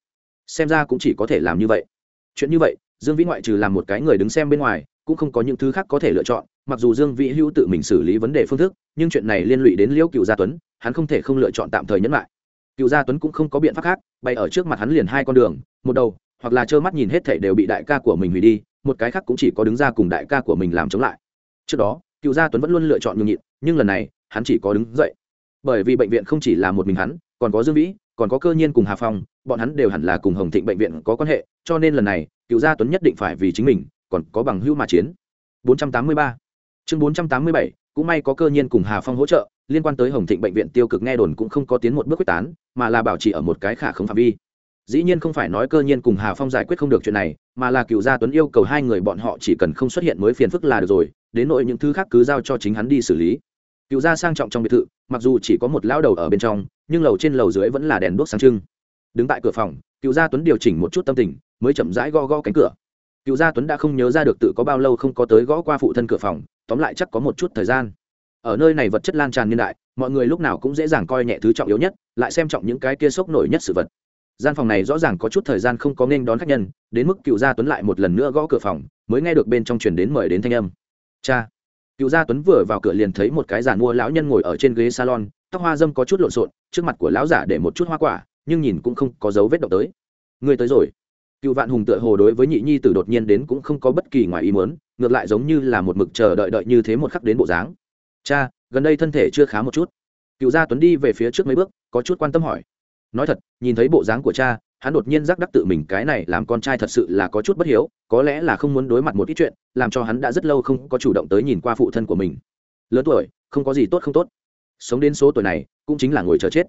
Xem ra cũng chỉ có thể làm như vậy. Chuyện như vậy, dương vĩ ngoại trừ làm một cái người đứng xem bên ngoài, cũng không có những thứ khác có thể lựa chọn, mặc dù dương vĩ hữu tự mình xử lý vấn đề phương thức, nhưng chuyện này liên lụy đến liễu cựu gia tuấn, hắn không thể không lựa chọn tạm thời nhẫn lại. Cựu gia tuấn cũng không có biện pháp khác bay ở trước mặt hắn liền hai con đường, một đầu, hoặc là trơ mắt nhìn hết thảy đều bị đại ca của mình hủy đi một cái khác cũng chỉ có đứng ra cùng đại ca của mình làm chống lại. Trước đó, cựu gia tuấn vẫn luôn lựa chọn nhường nhịn, nhưng lần này, hắn chỉ có đứng dậy. Bởi vì bệnh viện không chỉ là một mình hắn, còn có dương vĩ, còn có cơ nhiên cùng hà phong, bọn hắn đều hẳn là cùng hồng thịnh bệnh viện có quan hệ, cho nên lần này, cựu gia tuấn nhất định phải vì chính mình, còn có bằng hữu mà chiến. 483 chương 487 cũng may có cơ nhiên cùng hà phong hỗ trợ, liên quan tới hồng thịnh bệnh viện tiêu cực nghe đồn cũng không có tiến một bước quyết tán, mà là bảo trì ở một cái khả không phạm vi dĩ nhiên không phải nói cơ nhiên cùng hà phong giải quyết không được chuyện này, mà là cựu gia tuấn yêu cầu hai người bọn họ chỉ cần không xuất hiện mới phiền phức là được rồi, đến nội những thứ khác cứ giao cho chính hắn đi xử lý. Cựu gia sang trọng trong biệt thự, mặc dù chỉ có một lão đầu ở bên trong, nhưng lầu trên lầu dưới vẫn là đèn đuốc sáng trưng. Đứng tại cửa phòng, cựu gia tuấn điều chỉnh một chút tâm tình, mới chậm rãi go go cánh cửa. Cựu gia tuấn đã không nhớ ra được tự có bao lâu không có tới gõ qua phụ thân cửa phòng, tóm lại chắc có một chút thời gian. Ở nơi này vật chất lan tràn niên đại, mọi người lúc nào cũng dễ dàng coi nhẹ thứ trọng yếu nhất, lại xem trọng những cái kia sốc nổi nhất sự vật gian phòng này rõ ràng có chút thời gian không có nên đón khách nhân, đến mức cựu gia tuấn lại một lần nữa gõ cửa phòng, mới nghe được bên trong chuyển đến mời đến thanh âm. Cha. Cựu gia tuấn vừa vào cửa liền thấy một cái giàn mua lão nhân ngồi ở trên ghế salon, tóc hoa dâm có chút lộn xộn, trước mặt của lão giả để một chút hoa quả, nhưng nhìn cũng không có dấu vết động tới. Người tới rồi. Cựu vạn hùng tựa hồ đối với nhị nhi tử đột nhiên đến cũng không có bất kỳ ngoài ý muốn, ngược lại giống như là một mực chờ đợi đợi như thế một khắc đến bộ dáng. Cha, gần đây thân thể chưa khá một chút. Cựu gia tuấn đi về phía trước mấy bước, có chút quan tâm hỏi nói thật, nhìn thấy bộ dáng của cha, hắn đột nhiên giác đắc tự mình cái này làm con trai thật sự là có chút bất hiếu, có lẽ là không muốn đối mặt một ít chuyện, làm cho hắn đã rất lâu không có chủ động tới nhìn qua phụ thân của mình. Lớn tuổi, không có gì tốt không tốt. Sống đến số tuổi này, cũng chính là ngồi chờ chết.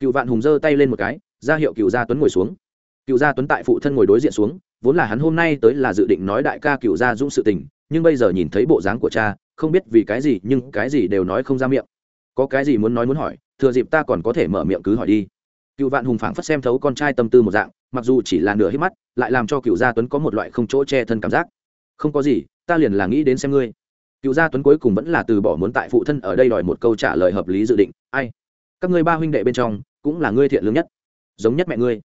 Cựu vạn hùng giơ tay lên một cái, ra hiệu cựu gia tuấn ngồi xuống. Cựu gia tuấn tại phụ thân ngồi đối diện xuống, vốn là hắn hôm nay tới là dự định nói đại ca cựu gia dũng sự tình, nhưng bây giờ nhìn thấy bộ dáng của cha, không biết vì cái gì, nhưng cái gì đều nói không ra miệng. Có cái gì muốn nói muốn hỏi, thừa dịp ta còn có thể mở miệng cứ hỏi đi cựu vạn hùng phảng phất xem thấu con trai tâm tư một dạng, mặc dù chỉ là nửa hít mắt, lại làm cho cựu gia tuấn có một loại không chỗ che thân cảm giác. Không có gì, ta liền là nghĩ đến xem ngươi. Cựu gia tuấn cuối cùng vẫn là từ bỏ muốn tại phụ thân ở đây đòi một câu trả lời hợp lý dự định. Ai? Các ngươi ba huynh đệ bên trong, cũng là ngươi thiện lương nhất. Giống nhất mẹ ngươi.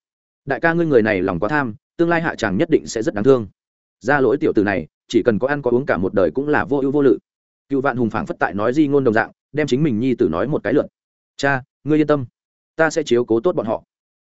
Đại ca ngươi người này lòng quá tham, tương lai hạ chàng nhất định sẽ rất đáng thương. Ra lỗi tiểu từ này, chỉ cần có ăn có uống cả một đời cũng là vô ưu vô lự. Cựu vạn hùng phảng phất tại nói di ngôn đồng dạng, đem chính mình nhi tử nói một cái lượt. Cha, ngươi yên tâm ta sẽ chiếu cố tốt bọn họ.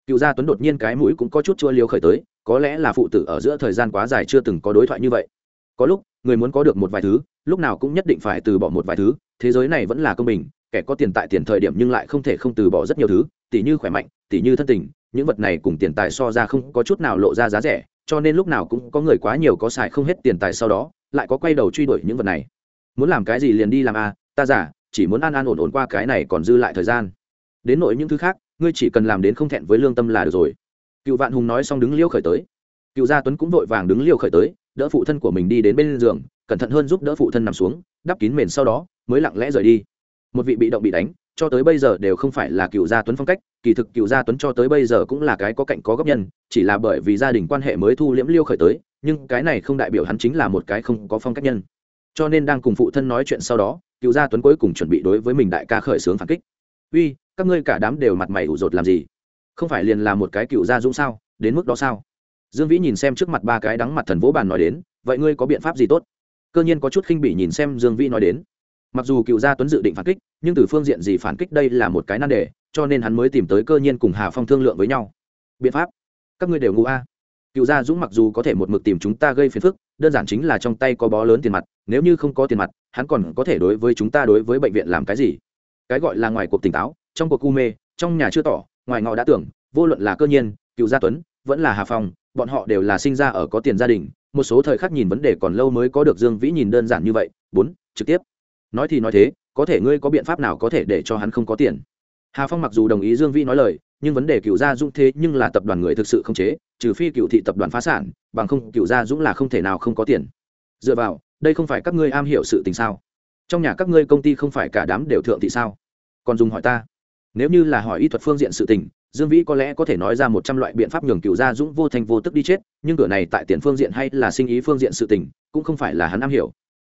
Cựu gia tuấn đột nhiên cái mũi cũng có chút chua liêu khởi tới có lẽ là phụ tử ở giữa thời gian quá dài chưa từng có đối thoại như vậy. Có lúc người muốn có được một vài thứ lúc nào cũng nhất định phải từ bỏ một vài thứ thế giới này vẫn là công bình kẻ có tiền tại tiền thời điểm nhưng lại không thể không từ bỏ rất nhiều thứ tỉ như khỏe mạnh tỉ như thân tình những vật này cùng tiền tài so ra không có chút nào lộ ra giá rẻ cho nên lúc nào cũng có người quá nhiều có xài không hết tiền tài sau đó lại có quay đầu truy đuổi những vật này. Muốn làm cái gì liền đi làm a à, ta giả chỉ muốn an an ổn ổn qua cái này còn dư lại thời gian đến nội những thứ khác, ngươi chỉ cần làm đến không thẹn với lương tâm là được rồi. Cựu vạn hùng nói xong đứng liêu khởi tới. Cựu gia tuấn cũng vội vàng đứng liêu khởi tới, đỡ phụ thân của mình đi đến bên giường, cẩn thận hơn giúp đỡ phụ thân nằm xuống, đắp kín mền sau đó, mới lặng lẽ rời đi. Một vị bị động bị đánh, cho tới bây giờ đều không phải là cựu gia tuấn phong cách, kỳ thực cựu gia tuấn cho tới bây giờ cũng là cái có cạnh có góc nhân, chỉ là bởi vì gia đình quan hệ mới thu liễm liêu khởi tới, nhưng cái này không đại biểu hắn chính là một cái không có phong cách nhân. Cho nên đang cùng phụ thân nói chuyện sau đó, cựu gia tuấn cuối cùng chuẩn bị đối với mình đại ca khởi xướng phản kích. Uy các ngươi cả đám đều mặt mày ủ rột làm gì? Không phải liền là một cái cựu gia dũng sao? Đến mức đó sao? Dương vĩ nhìn xem trước mặt ba cái đắng mặt thần vỗ bàn nói đến, vậy ngươi có biện pháp gì tốt? Cơ nhiên có chút khinh bỉ nhìn xem dương vĩ nói đến. Mặc dù cựu gia tuấn dự định phản kích, nhưng từ phương diện gì phản kích đây là một cái nan đề, cho nên hắn mới tìm tới cơ nhiên cùng hà phong thương lượng với nhau. Biện pháp? Các ngươi đều ngủ a. Cựu gia dũng mặc dù có thể một mực tìm chúng ta gây phiền phức, đơn giản chính là trong tay có bó lớn tiền mặt, nếu như không có tiền mặt, hắn còn có thể đối với chúng ta đối với bệnh viện làm cái gì? Cái gọi là ngoài cuộc tỉnh táo trong cuộc cu mê, trong nhà chưa tỏ, ngoài ngọ đã tưởng, vô luận là cơ nhiên, cựu gia tuấn, vẫn là hà phong, bọn họ đều là sinh ra ở có tiền gia đình, một số thời khắc nhìn vấn đề còn lâu mới có được dương vĩ nhìn đơn giản như vậy. Bốn, trực tiếp. Nói thì nói thế, có thể ngươi có biện pháp nào có thể để cho hắn không có tiền? Hà phong mặc dù đồng ý dương vĩ nói lời, nhưng vấn đề cựu gia dũng thế nhưng là tập đoàn người thực sự không chế, trừ phi cựu thị tập đoàn phá sản, bằng không cựu gia dũng là không thể nào không có tiền. Dựa vào, đây không phải các ngươi am hiểu sự tình sao? Trong nhà các ngươi công ty không phải cả đám đều thượng thị sao? Còn dùng hỏi ta nếu như là hỏi y thuật phương diện sự tình, dương vĩ có lẽ có thể nói ra một trăm loại biện pháp nhường cựu gia dũng vô thành vô tức đi chết, nhưng cửa này tại tiền phương diện hay là sinh ý phương diện sự tình, cũng không phải là hắn am hiểu.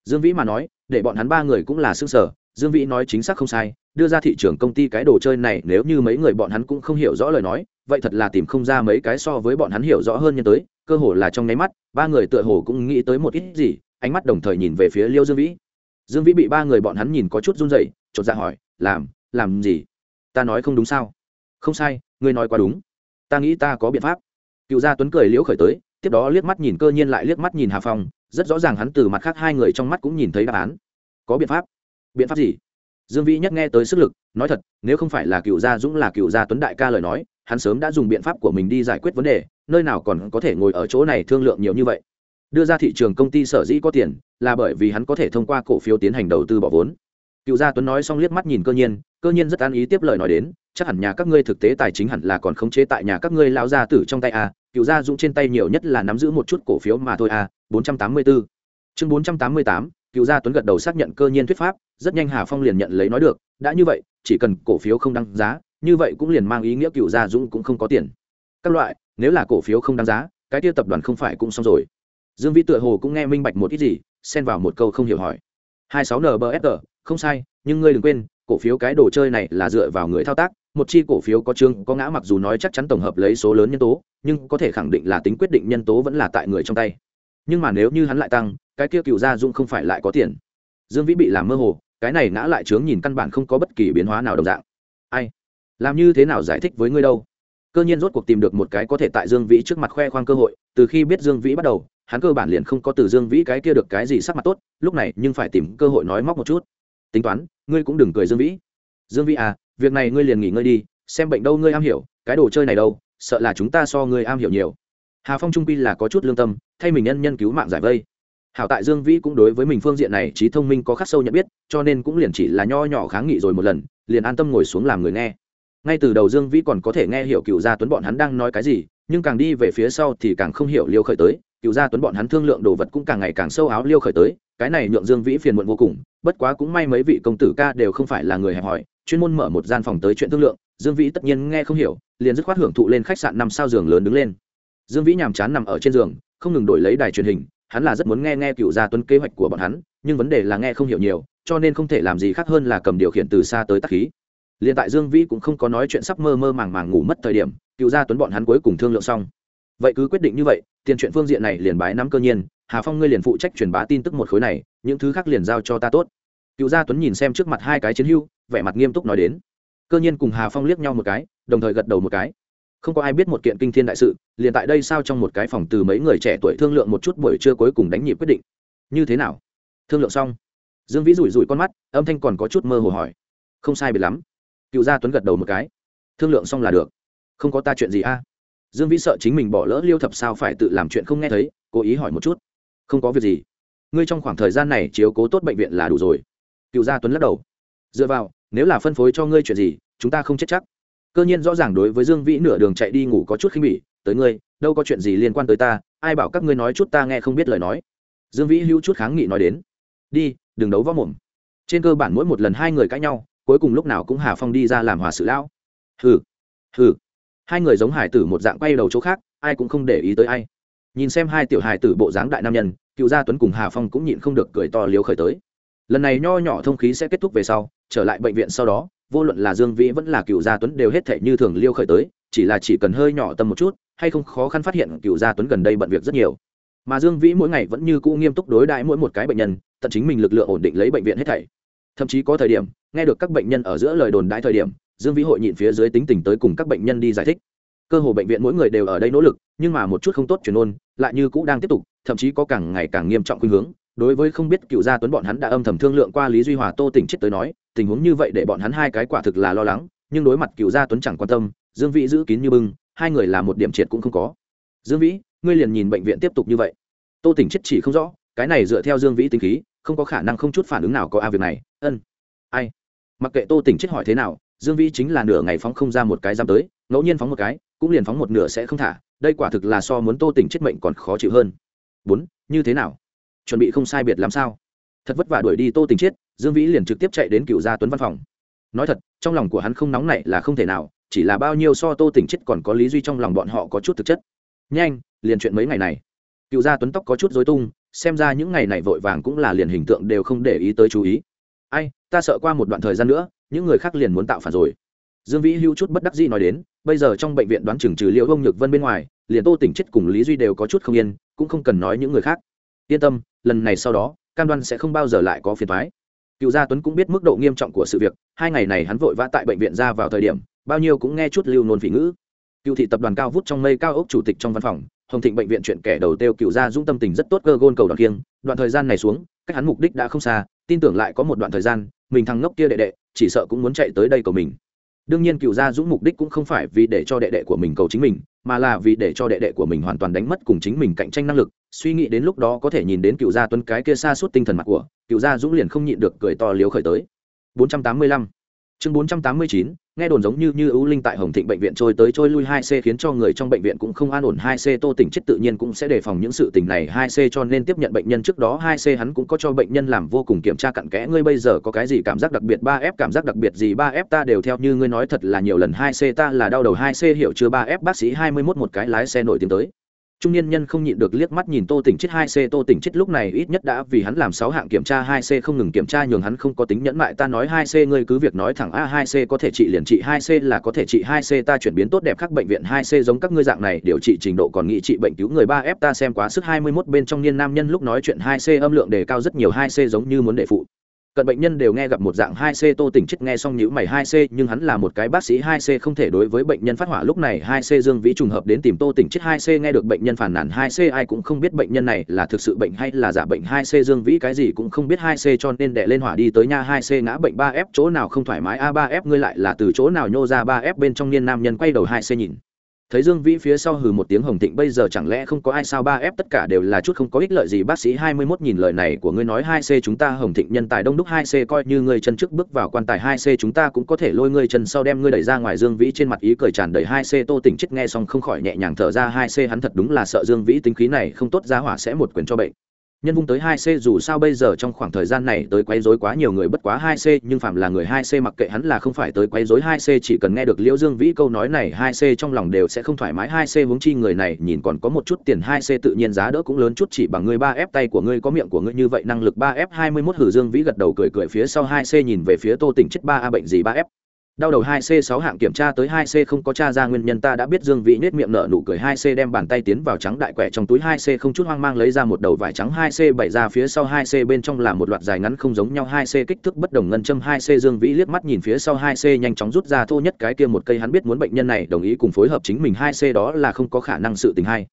Dương vĩ mà nói, để bọn hắn ba người cũng là xương sở, dương vĩ nói chính xác không sai, đưa ra thị trường công ty cái đồ chơi này nếu như mấy người bọn hắn cũng không hiểu rõ lời nói, vậy thật là tìm không ra mấy cái so với bọn hắn hiểu rõ hơn nhân tới, cơ hồ là trong nháy mắt, ba người tựa hồ cũng nghĩ tới một ít gì, ánh mắt đồng thời nhìn về phía liêu dương vĩ. Dương vĩ bị ba người bọn hắn nhìn có chút run rẩy, chột dạ hỏi, làm làm gì? Ta nói không đúng sao? Không sai, ngươi nói quá đúng. Ta nghĩ ta có biện pháp. Cựu gia tuấn cười liễu khởi tới, tiếp đó liếc mắt nhìn cơ nhiên lại liếc mắt nhìn hà phong, rất rõ ràng hắn từ mặt khác hai người trong mắt cũng nhìn thấy đáp án. Có biện pháp. Biện pháp gì? Dương vĩ nhắc nghe tới sức lực, nói thật, nếu không phải là cựu gia dũng là cựu gia tuấn đại ca lời nói, hắn sớm đã dùng biện pháp của mình đi giải quyết vấn đề, nơi nào còn có thể ngồi ở chỗ này thương lượng nhiều như vậy. Đưa ra thị trường công ty sở dĩ có tiền, là bởi vì hắn có thể thông qua cổ phiếu tiến hành đầu tư bỏ vốn. Cựu gia tuấn nói xong liếc mắt nhìn cơ nhiên cơ nhiên rất an ý tiếp lời nói đến, chắc hẳn nhà các ngươi thực tế tài chính hẳn là còn khống chế tại nhà các ngươi lao gia tử trong tay a, cựu gia dũng trên tay nhiều nhất là nắm giữ một chút cổ phiếu mà thôi a, bốn trăm tám mươi 484. chương bốn trăm tám mươi tám, cựu gia tuấn gật đầu xác nhận cơ nhiên thuyết pháp, rất nhanh hà phong liền nhận lấy nói được, đã như vậy, chỉ cần cổ phiếu không đăng giá, như vậy cũng liền mang ý nghĩa cựu gia dũng cũng không có tiền. Các loại, nếu là cổ phiếu không đăng giá, cái tiêu tập đoàn không phải cũng xong rồi. Dương vĩ tựa hồ cũng nghe minh bạch một ít gì, xen vào một câu không hiểu hỏi. hai sáu nbfg không sai, nhưng ngươi đừng quên cổ phiếu cái đồ chơi này là dựa vào người thao tác, một chi cổ phiếu có chương, có ngã mặc dù nói chắc chắn tổng hợp lấy số lớn nhân tố, nhưng có thể khẳng định là tính quyết định nhân tố vẫn là tại người trong tay. Nhưng mà nếu như hắn lại tăng, cái kia cựu gia dung không phải lại có tiền. Dương vĩ bị làm mơ hồ, cái này ngã lại trướng nhìn căn bản không có bất kỳ biến hóa nào đồng dạng. Ai? Làm như thế nào giải thích với ngươi đâu? Cơ nhiên rốt cuộc tìm được một cái có thể tại dương vĩ trước mặt khoe khoang cơ hội, từ khi biết dương vĩ bắt đầu, hắn cơ bản liền không có từ dương vĩ cái kia được cái gì sắc mặt tốt, lúc này nhưng phải tìm cơ hội nói móc một chút tính toán, ngươi cũng đừng cười dương vĩ. Dương vĩ à việc này ngươi liền nghỉ ngơi đi, xem bệnh đâu ngươi am hiểu, cái đồ chơi này đâu, sợ là chúng ta so ngươi am hiểu nhiều. Hà phong trung pi là có chút lương tâm, thay mình nhân nhân cứu mạng giải vây. Hảo tại dương vĩ cũng đối với mình phương diện này trí thông minh có khắc sâu nhận biết, cho nên cũng liền chỉ là nho nhỏ kháng nghị rồi một lần, liền an tâm ngồi xuống làm người nghe. Ngay từ đầu dương vĩ còn có thể nghe hiểu cựu gia tuấn bọn hắn đang nói cái gì, nhưng càng đi về phía sau thì càng không hiểu liêu khởi tới. Cựu gia tuấn bọn hắn thương lượng đồ vật cũng càng ngày càng sâu áo liêu khởi tới cái này nhượng dương vĩ phiền muộn vô cùng, bất quá cũng may mấy vị công tử ca đều không phải là người hẹp hòi, chuyên môn mở một gian phòng tới chuyện thương lượng, dương vĩ tất nhiên nghe không hiểu, liền dứt khoát hưởng thụ lên khách sạn năm sao giường lớn đứng lên. Dương vĩ nhàm chán nằm ở trên giường, không ngừng đổi lấy đài truyền hình, hắn là rất muốn nghe nghe cựu gia tuấn kế hoạch của bọn hắn, nhưng vấn đề là nghe không hiểu nhiều, cho nên không thể làm gì khác hơn là cầm điều khiển từ xa tới tắc khí. Liền tại dương vĩ cũng không có nói chuyện sắp mơ mơ màng màng ngủ mất thời điểm, cựu gia tuấn bọn hắn cuối cùng thương lượng xong vậy cứ quyết định như vậy, tiền chuyện phương diện này liền bái nắm cơ nhiên, hà phong ngươi liền phụ trách truyền bá tin tức một khối này, những thứ khác liền giao cho ta tốt. Cựu gia tuấn nhìn xem trước mặt hai cái chiến hưu vẻ mặt nghiêm túc nói đến. Cơ nhiên cùng hà phong liếc nhau một cái, đồng thời gật đầu một cái. Không có ai biết một kiện kinh thiên đại sự, liền tại đây sao trong một cái phòng từ mấy người trẻ tuổi thương lượng một chút buổi trưa cuối cùng đánh nhịp quyết định. Như thế nào? Thương lượng xong, dương vĩ rủi rủi con mắt, âm thanh còn có chút mơ hồ hỏi. Không sai biệt lắm. Cựu gia tuấn gật đầu một cái. Thương lượng xong là được. Không có ta chuyện gì a? Dương vĩ sợ chính mình bỏ lỡ liêu thập sao phải tự làm chuyện không nghe thấy, cố ý hỏi một chút. Không có việc gì. Ngươi trong khoảng thời gian này chiếu cố tốt bệnh viện là đủ rồi. Cựu gia tuấn lắc đầu. Dựa vào, nếu là phân phối cho ngươi chuyện gì, chúng ta không chết chắc. Cơ nhiên rõ ràng đối với dương vĩ nửa đường chạy đi ngủ có chút khinh bỉ, tới ngươi, đâu có chuyện gì liên quan tới ta, ai bảo các ngươi nói chút ta nghe không biết lời nói. Dương vĩ hữu chút kháng nghị nói đến. Đi, đừng đấu võ mồm. Trên cơ bản mỗi một lần hai người cãi nhau, cuối cùng lúc nào cũng hà phong đi ra làm hòa sự lão. Hừ hừ hai người giống hải tử một dạng quay đầu chỗ khác, ai cũng không để ý tới ai. Nhìn xem hai tiểu hải tử bộ dáng đại nam nhân, cựu gia tuấn cùng hà phong cũng nhịn không được cười to liếu khởi tới. Lần này nho nhỏ thông khí sẽ kết thúc về sau, trở lại bệnh viện sau đó, vô luận là dương vĩ vẫn là cựu gia tuấn đều hết thể như thường liêu khởi tới, chỉ là chỉ cần hơi nhỏ tâm một chút, hay không khó khăn phát hiện cựu gia tuấn gần đây bận việc rất nhiều. Mà dương vĩ mỗi ngày vẫn như cũ nghiêm túc đối đãi mỗi một cái bệnh nhân, tận chính mình lực lượng ổn định lấy bệnh viện hết thảy. Thậm chí có thời điểm, nghe được các bệnh nhân ở giữa lời đồn đãi thời điểm dương vĩ hội nhịn phía dưới tính tình tới cùng các bệnh nhân đi giải thích. Cơ hồ bệnh viện mỗi người đều ở đây nỗ lực, nhưng mà một chút không tốt chuyển ôn, lại như cũ đang tiếp tục, thậm chí có càng ngày càng nghiêm trọng khuynh hướng. Đối với không biết cựu gia tuấn bọn hắn đã âm thầm thương lượng qua lý duy hòa, tô tỉnh chết tới nói, tình huống như vậy để bọn hắn hai cái quả thực là lo lắng, nhưng đối mặt cựu gia tuấn chẳng quan tâm, dương vĩ giữ kín như bưng, hai người là một điểm triệt cũng không có. Dương vĩ, ngươi liền nhìn bệnh viện tiếp tục như vậy. Tô tỉnh chết chỉ không rõ, cái này dựa theo dương vĩ tính khí, không có khả năng không chút phản ứng nào có a việc này. Ân, ai? Mặc kệ tô tỉnh chết hỏi thế nào dương vĩ chính là nửa ngày phóng không ra một cái giam tới, ngẫu nhiên phóng một cái, cũng liền phóng một nửa sẽ không thả, đây quả thực là so muốn tô tỉnh chết mệnh còn khó chịu hơn. Bốn, như thế nào? Chuẩn bị không sai biệt làm sao? Thật vất vả đuổi đi tô tình chết, dương vĩ liền trực tiếp chạy đến cựu gia tuấn văn phòng. Nói thật, trong lòng của hắn không nóng này là không thể nào, chỉ là bao nhiêu so tô tình chết còn có lý duy trong lòng bọn họ có chút thực chất. Nhanh, liền chuyện mấy ngày này. Cựu gia tuấn tóc có chút dối tung, xem ra những ngày này vội vàng cũng là liền hình tượng đều không để ý tới chú ý. Ai, ta sợ qua một đoạn thời gian nữa những người khác liền muốn tạo phản rồi. Dương vĩ hữu chút bất đắc dĩ nói đến, bây giờ trong bệnh viện đoán chừng trừ liệu ông nhược vân bên ngoài, liền tô tỉnh chết cùng lý duy đều có chút không yên, cũng không cần nói những người khác. Yên tâm, lần này sau đó, cam đoan sẽ không bao giờ lại có phiền thoái cựu gia tuấn cũng biết mức độ nghiêm trọng của sự việc, hai ngày này hắn vội vã tại bệnh viện ra vào thời điểm, bao nhiêu cũng nghe chút lưu nôn phỉ ngữ. Cựu thị tập đoàn cao vút trong mây cao ốc chủ tịch trong văn phòng, hồng thịnh bệnh viện chuyện kẻ đầu tiêu cựu gia dũng tâm tình rất tốt cơ gôn cầu đoàn kiêng. Đoạn thời gian này xuống, cách hắn mục đích đã không xa, tin tưởng lại có một đoạn thời gian mình thằng ngốc kia đệ đệ, chỉ sợ cũng muốn chạy tới đây của mình. Đương nhiên cựu gia dũng mục đích cũng không phải vì để cho đệ đệ của mình cầu chính mình, mà là vì để cho đệ đệ của mình hoàn toàn đánh mất cùng chính mình cạnh tranh năng lực. Suy nghĩ đến lúc đó có thể nhìn đến cựu gia tuấn cái kia xa suốt tinh thần mặt của, cựu gia dũng liền không nhịn được cười to liếu khởi tới. 485 chương 489 nghe đồn giống như như ưu linh tại hồng thịnh bệnh viện trôi tới trôi lui hai c khiến cho người trong bệnh viện cũng không an ổn. Hai c tô tỉnh chết tự nhiên cũng sẽ đề phòng những sự tình này. Hai c cho nên tiếp nhận bệnh nhân trước đó. Hai c hắn cũng có cho bệnh nhân làm vô cùng kiểm tra cặn kẽ. Ngươi bây giờ có cái gì cảm giác đặc biệt? Ba f cảm giác đặc biệt gì? Ba f ta đều theo như ngươi nói thật là nhiều lần. Hai c ta là đau đầu. Hai c hiểu chưa? Ba f bác sĩ hai mươi mốt một cái lái xe nổi tiếng tới trung niên nhân không nhịn được liếc mắt nhìn tô tỉnh chết hai c. Tô tỉnh chết lúc này ít nhất đã vì hắn làm sáu hạng kiểm tra hai c không ngừng kiểm tra, nhường hắn không có tính nhẫn mại. Ta nói hai c, ngươi cứ việc nói thẳng a, hai c có thể trị liền trị, hai c là có thể trị, hai c ta chuyển biến tốt đẹp khác bệnh viện, hai c giống các ngươi dạng này, điều trị trình độ còn nghĩ trị bệnh cứu người ba f ta xem quá sức hai mươi 21 bên trong niên nam nhân lúc nói chuyện hai c âm lượng đề cao rất nhiều, hai c giống như muốn đệ phụ cận bệnh nhân đều nghe gặp một dạng hai c tô tỉnh chết nghe xong nhíu mày hai c, nhưng hắn là một cái bác sĩ hai c không thể đối với bệnh nhân phát hỏa. Lúc này hai c dương vĩ trùng hợp đến tìm tô tỉnh chết hai c, nghe được bệnh nhân phản nàn hai c, ai cũng không biết bệnh nhân này là thực sự bệnh hay là giả bệnh. Hai c dương vĩ cái gì cũng không biết hai c, cho nên đệ lên hỏa đi tới nha. Hai c ngã bệnh ba f, chỗ nào không thoải mái? A ba f, ngươi lại là từ chỗ nào nhô ra ba f bên trong niên nam nhân? Quay đầu hai c nhìn thấy dương vĩ phía sau hừ một tiếng hồng thịnh, bây giờ chẳng lẽ không có ai sao? Ba ép tất cả đều là chút không có ích lợi gì. Bác sĩ hai mươi mốt nhìn lời này của ngươi nói hai c chúng ta, hồng thịnh nhân tài đông đúc hai c coi như ngươi chân trước bước vào quan tài hai c chúng ta cũng có thể lôi ngươi chân sau đem ngươi đẩy ra ngoài. Dương vĩ trên mặt ý cười tràn đầy hai c. Tô tỉnh chết nghe xong không khỏi nhẹ nhàng thở ra. hai c hắn thật đúng là sợ dương vĩ tính khí này không tốt giá hỏa sẽ một quyền cho bệnh nhân vung tới hai c dù sao bây giờ trong khoảng thời gian này tới quấy rối quá nhiều người bất quá hai c, nhưng phạm là người hai c mặc kệ hắn là không phải tới quấy rối hai c, chỉ cần nghe được liễu dương vĩ câu nói này, hai c trong lòng đều sẽ không thoải mái. Hai c huống chi người này nhìn còn có một chút tiền, hai c tự nhiên giá đỡ cũng lớn chút, chỉ bằng ngươi ba f tay của ngươi, có miệng của ngươi như vậy, năng lực ba f hai mươi 21 hử dương vĩ gật đầu cười cười phía sau, hai c nhìn về phía tô tỉnh chết ba a bệnh gì ba f đau đầu hai c sáu hạng kiểm tra tới hai c không có tra ra nguyên nhân ta đã biết dương vĩ nhếch miệng nở nụ cười hai c đem bàn tay tiến vào trắng đại quẻ trong túi hai c không chút hoang mang lấy ra một đầu vải trắng hai c bày ra phía sau hai c bên trong là một loạt dài ngắn không giống nhau hai c kích thước bất đồng ngân châm hai c dương vĩ liếc mắt nhìn phía sau hai c nhanh chóng rút ra thô nhất cái kia một cây hắn biết muốn bệnh nhân này đồng ý cùng phối hợp chính mình hai c đó là không có khả năng sự tình hai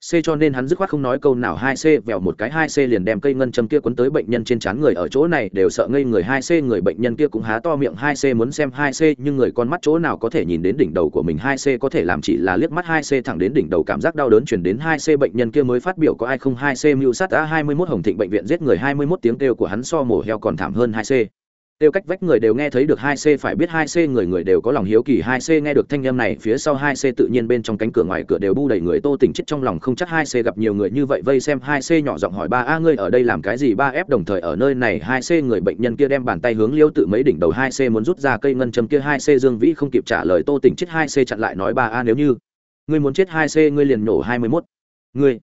C cho nên hắn dứt khoát không nói câu nào, hai c vèo một cái, hai c liền đem cây ngân châm kia quấn tới bệnh nhân trên trán người ở chỗ này, đều sợ ngây người. Hai c người bệnh nhân kia cũng há to miệng, hai c muốn xem hai c, nhưng người con mắt chỗ nào có thể nhìn đến đỉnh đầu của mình. Hai c có thể làm chỉ là liếc mắt, hai c thẳng đến đỉnh đầu, cảm giác đau đớn chuyển đến. Hai c bệnh nhân kia mới phát biểu có ai không? Hai c mưu sát a hai mươi 21 hồng thịnh bệnh viện giết người, hai mươi 21 tiếng kêu của hắn so mổ heo còn thảm hơn. Hai c Tiêu cách vách người đều nghe thấy được hai c phải biết hai c người người đều có lòng hiếu kỳ. Hai c nghe được thanh âm này, phía sau hai c tự nhiên bên trong cánh cửa ngoài cửa đều bu đầy người Tô Tỉnh chết trong lòng không chắc. Hai c gặp nhiều người như vậy vây xem hai c nhỏ giọng hỏi ba a ngươi ở đây làm cái gì? Ba f đồng thời ở nơi này. Hai c người bệnh nhân kia đem bàn tay hướng Liêu tự mấy đỉnh đầu. Hai c muốn rút ra cây ngân châm kia. Hai c Dương Vĩ không kịp trả lời Tô Tỉnh chết. Hai c chặn lại nói ba a nếu như ngươi muốn chết hai c ngươi liền nổ hai mươi 21. Ngươi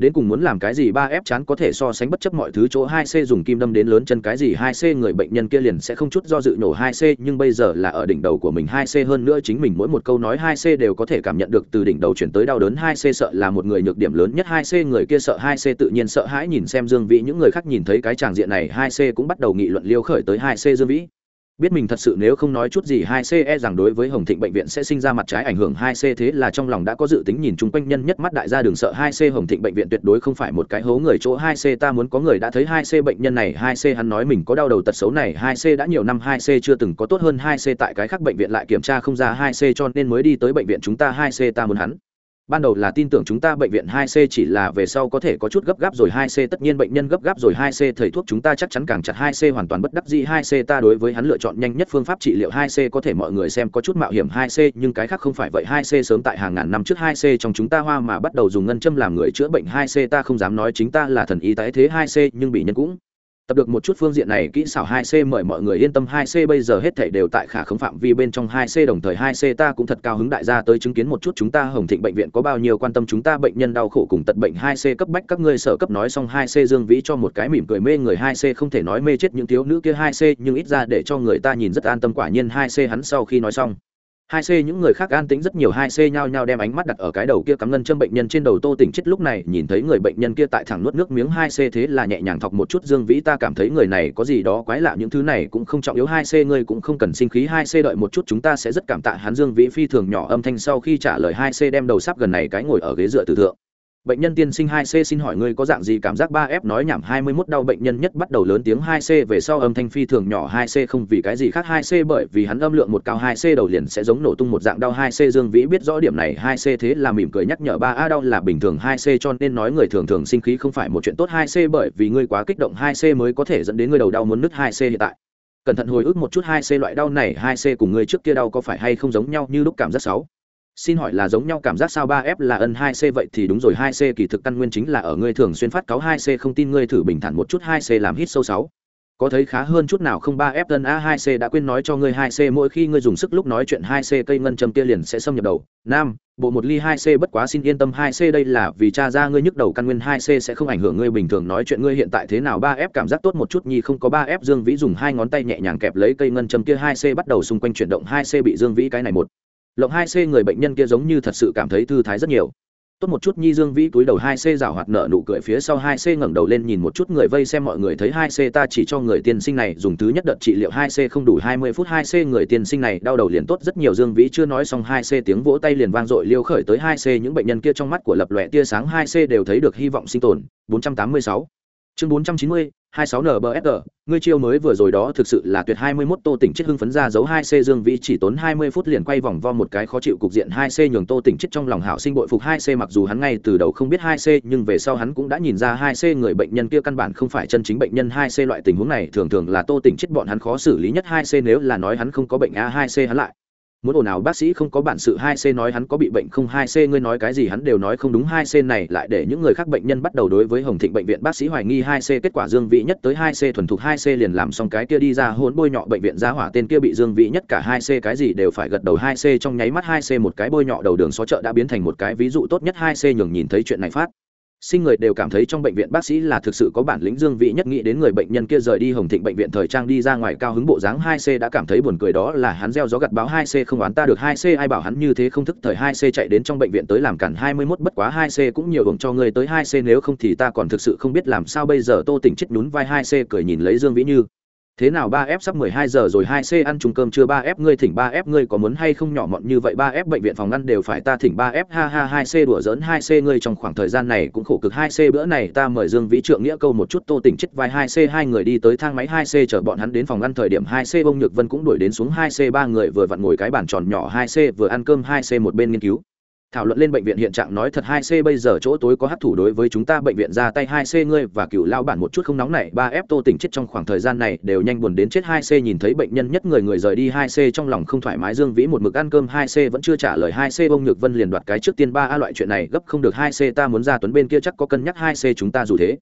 đến cùng muốn làm cái gì ba f chán có thể so sánh bất chấp mọi thứ chỗ hai c dùng kim đâm đến lớn chân cái gì hai c người bệnh nhân kia liền sẽ không chút do dự nổ hai c nhưng bây giờ là ở đỉnh đầu của mình hai c hơn nữa chính mình mỗi một câu nói hai c đều có thể cảm nhận được từ đỉnh đầu chuyển tới đau đớn hai c sợ là một người nhược điểm lớn nhất hai c người kia sợ hai c tự nhiên sợ hãi nhìn xem dương vĩ những người khác nhìn thấy cái tràng diện này hai c cũng bắt đầu nghị luận liêu khởi tới hai c dương vĩ biết mình thật sự nếu không nói chút gì hai c e rằng đối với hồng thịnh bệnh viện sẽ sinh ra mặt trái ảnh hưởng hai c thế là trong lòng đã có dự tính nhìn chung quanh nhân nhất mắt đại gia đường sợ hai c hồng thịnh bệnh viện tuyệt đối không phải một cái hố người chỗ hai c ta muốn có người đã thấy hai c bệnh nhân này hai c hắn nói mình có đau đầu tật xấu này hai c đã nhiều năm hai c chưa từng có tốt hơn hai c tại cái khác bệnh viện lại kiểm tra không ra hai c cho nên mới đi tới bệnh viện chúng ta hai c ta muốn hắn ban đầu là tin tưởng chúng ta bệnh viện 2C chỉ là về sau có thể có chút gấp gáp rồi 2C tất nhiên bệnh nhân gấp gáp rồi 2C thầy thuốc chúng ta chắc chắn càng chặt 2C hoàn toàn bất đắc dĩ 2C ta đối với hắn lựa chọn nhanh nhất phương pháp trị liệu 2C có thể mọi người xem có chút mạo hiểm 2C nhưng cái khác không phải vậy. 2C sớm tại hàng ngàn năm trước 2C trong chúng ta hoa mà bắt đầu dùng ngân châm làm người chữa bệnh 2C ta không dám nói chính ta là thần y tái thế 2C nhưng bị nhân cũng tập được một chút phương diện này, kỹ xảo 2C mời mọi người yên tâm 2C bây giờ hết thảy đều tại khả không phạm vi bên trong 2C đồng thời 2C ta cũng thật cao hứng đại gia tới chứng kiến một chút chúng ta Hồng Thịnh bệnh viện có bao nhiêu quan tâm chúng ta bệnh nhân đau khổ cùng tật bệnh 2C cấp bách, các ngươi sở cấp nói xong 2C Dương Vĩ cho một cái mỉm cười mê người 2C không thể nói mê chết những thiếu nữ kia 2C nhưng ít ra để cho người ta nhìn rất an tâm, quả nhiên 2C hắn sau khi nói xong hai c những người khác an tĩnh rất nhiều, hai c nhao nhao đem ánh mắt đặt ở cái đầu kia cắm ngân châm bệnh nhân trên đầu tô tỉnh chết lúc này nhìn thấy người bệnh nhân kia tại thẳng nuốt nước miếng hai c thế là nhẹ nhàng thọc một chút dương vĩ, ta cảm thấy người này có gì đó quái lạ, những thứ này cũng không trọng yếu, hai c ngươi cũng không cần sinh khí, hai c đợi một chút, chúng ta sẽ rất cảm tạ hắn. Dương vĩ phi thường nhỏ âm thanh sau khi trả lời, hai c đem đầu sắp gần này cái ngồi ở ghế dựa từ thượng bệnh nhân tiên sinh 2C xin hỏi ngươi có dạng gì cảm giác 3F nói nhảm 21 đau bệnh nhân nhất bắt đầu lớn tiếng 2C về sau âm thanh phi thường nhỏ 2C không vì cái gì khác 2C bởi vì hắn âm lượng một cao 2C đầu liền sẽ giống nổ tung một dạng đau 2C Dương Vĩ biết rõ điểm này 2C thế là mỉm cười nhắc nhở 3A đau là bình thường 2C cho nên nói người thường thường sinh khí không phải một chuyện tốt 2C bởi vì ngươi quá kích động 2C mới có thể dẫn đến ngươi đầu đau muốn nứt 2C hiện tại cẩn thận hồi ức một chút 2C loại đau này 2C cùng ngươi trước kia đau có phải hay không giống nhau như lúc cảm giác xấu xin hỏi là giống nhau cảm giác sao ba f là ân hai c vậy thì đúng rồi, hai c kỳ thực căn nguyên chính là ở ngươi thường xuyên phát cáo hai c, không tin ngươi thử bình thản một chút hai c làm hít sâu sáu. Có thấy khá hơn chút nào không ba f tân a hai c đã quên nói cho ngươi hai c, mỗi khi ngươi dùng sức lúc nói chuyện hai c, cây ngân châm kia liền sẽ xâm nhập đầu. Nam, bộ một ly hai c bất quá xin yên tâm hai c đây là vì cha ra ngươi nhức đầu căn nguyên hai c sẽ không ảnh hưởng ngươi bình thường nói chuyện ngươi hiện tại thế nào ba f cảm giác tốt một chút nhi, không có ba f dương vĩ dùng hai ngón tay nhẹ nhàng kẹp lấy cây ngân châm kia hai c bắt đầu xung quanh chuyển động hai c bị dương vĩ cái này một lộng hai c người bệnh nhân kia giống như thật sự cảm thấy thư thái rất nhiều. Tốt một chút, nhi dương vĩ túi đầu hai c rào hoạt nợ nụ cười phía sau hai c ngẩng đầu lên nhìn một chút người vây xem mọi người thấy hai c ta chỉ cho người tiên sinh này, dùng thứ nhất đợt trị liệu hai c không đủ hai mươi phút, hai c người tiên sinh này đau đầu liền tốt rất nhiều. Dương vĩ chưa nói xong hai c tiếng vỗ tay liền vang dội liêu khởi tới hai c, những bệnh nhân kia trong mắt của lập lòe tia sáng hai c đều thấy được hy vọng sinh tồn. Bốn trăm tám mươi sáu. Chương bốn 26 NBFR, ngươi chiêu mới vừa rồi đó thực sự là tuyệt 21 Tô Tỉnh chết hưng phấn ra dấu 2C Dương Vĩ chỉ tốn 20 phút liền quay vòng vo một cái khó chịu cục diện 2C nhường Tô Tỉnh chết trong lòng hảo sinh bội phục 2C mặc dù hắn ngay từ đầu không biết 2C nhưng về sau hắn cũng đã nhìn ra 2C người bệnh nhân kia căn bản không phải chân chính bệnh nhân. 2C loại tình huống này thường thường là Tô Tỉnh chết bọn hắn khó xử lý nhất. 2C nếu là nói hắn không có bệnh a 2C hắn lại muốn ồn ào bác sĩ không có bản sự hai c nói hắn có bị bệnh không hai c, ngươi nói cái gì hắn đều nói không đúng hai c này, lại để những người khác bệnh nhân bắt đầu đối với hồng thịnh bệnh viện bác sĩ hoài nghi hai c, kết quả dương vị nhất tới hai c, thuần thục hai c liền làm xong cái kia đi ra hỗn bôi nhọ bệnh viện giá hỏa tên kia bị dương vị nhất cả hai c cái gì đều phải gật đầu hai c trong nháy mắt hai c một cái bôi nhọ đầu đường xó chợ đã biến thành một cái ví dụ tốt nhất hai c, nhường nhìn thấy chuyện này phát sinh người đều cảm thấy trong bệnh viện bác sĩ là thực sự có bản lĩnh dương vị nhất nghĩ đến người bệnh nhân kia rời đi hồng thịnh bệnh viện thời trang đi ra ngoài cao hứng bộ dáng hai c đã cảm thấy buồn cười đó là hắn gieo gió gặt báo hai c không oán ta được hai c, ai bảo hắn như thế không thức thời hai c chạy đến trong bệnh viện tới làm cản hai mươi 21 bất quá hai c cũng nhiều hưởng cho người tới hai c, nếu không thì ta còn thực sự không biết làm sao bây giờ tô tỉnh chết nhún vai hai c cười nhìn lấy dương vĩ như thế nào ba f sắp mười hai giờ rồi, hai c ăn chung cơm chưa? Ba f ngươi thỉnh ba f ngươi có muốn hay không? Nhỏ mọn như vậy, ba f bệnh viện phòng ăn đều phải ta thỉnh ba f. Ha ha, hai c đùa giỡn, hai c ngươi trong khoảng thời gian này cũng khổ cực. Hai c bữa này ta mời dương vĩ trượng nghĩa câu một chút, tô tỉnh chết vai. Hai c, hai người đi tới thang máy. Hai c chở bọn hắn đến phòng ăn thời điểm, hai c bông nhược vân cũng đuổi đến xuống. Hai c ba người vừa vặn ngồi cái bàn tròn nhỏ. Hai c vừa ăn cơm. Hai c một bên nghiên cứu thảo luận lên bệnh viện hiện trạng nói thật hai c bây giờ chỗ tối có hấp thủ đối với chúng ta bệnh viện ra tay hai c ngươi và cựu lao bản một chút không nóng này ba f tô tỉnh chết trong khoảng thời gian này đều nhanh buồn đến chết hai c nhìn thấy bệnh nhân nhất người người rời đi hai c trong lòng không thoải mái dương vĩ một mực ăn cơm hai c vẫn chưa trả lời hai c bông nhược vân liền đoạt cái trước tiên ba a loại chuyện này, gấp không được hai c, ta muốn ra tuấn bên kia chắc có cân nhắc hai c chúng ta dù thế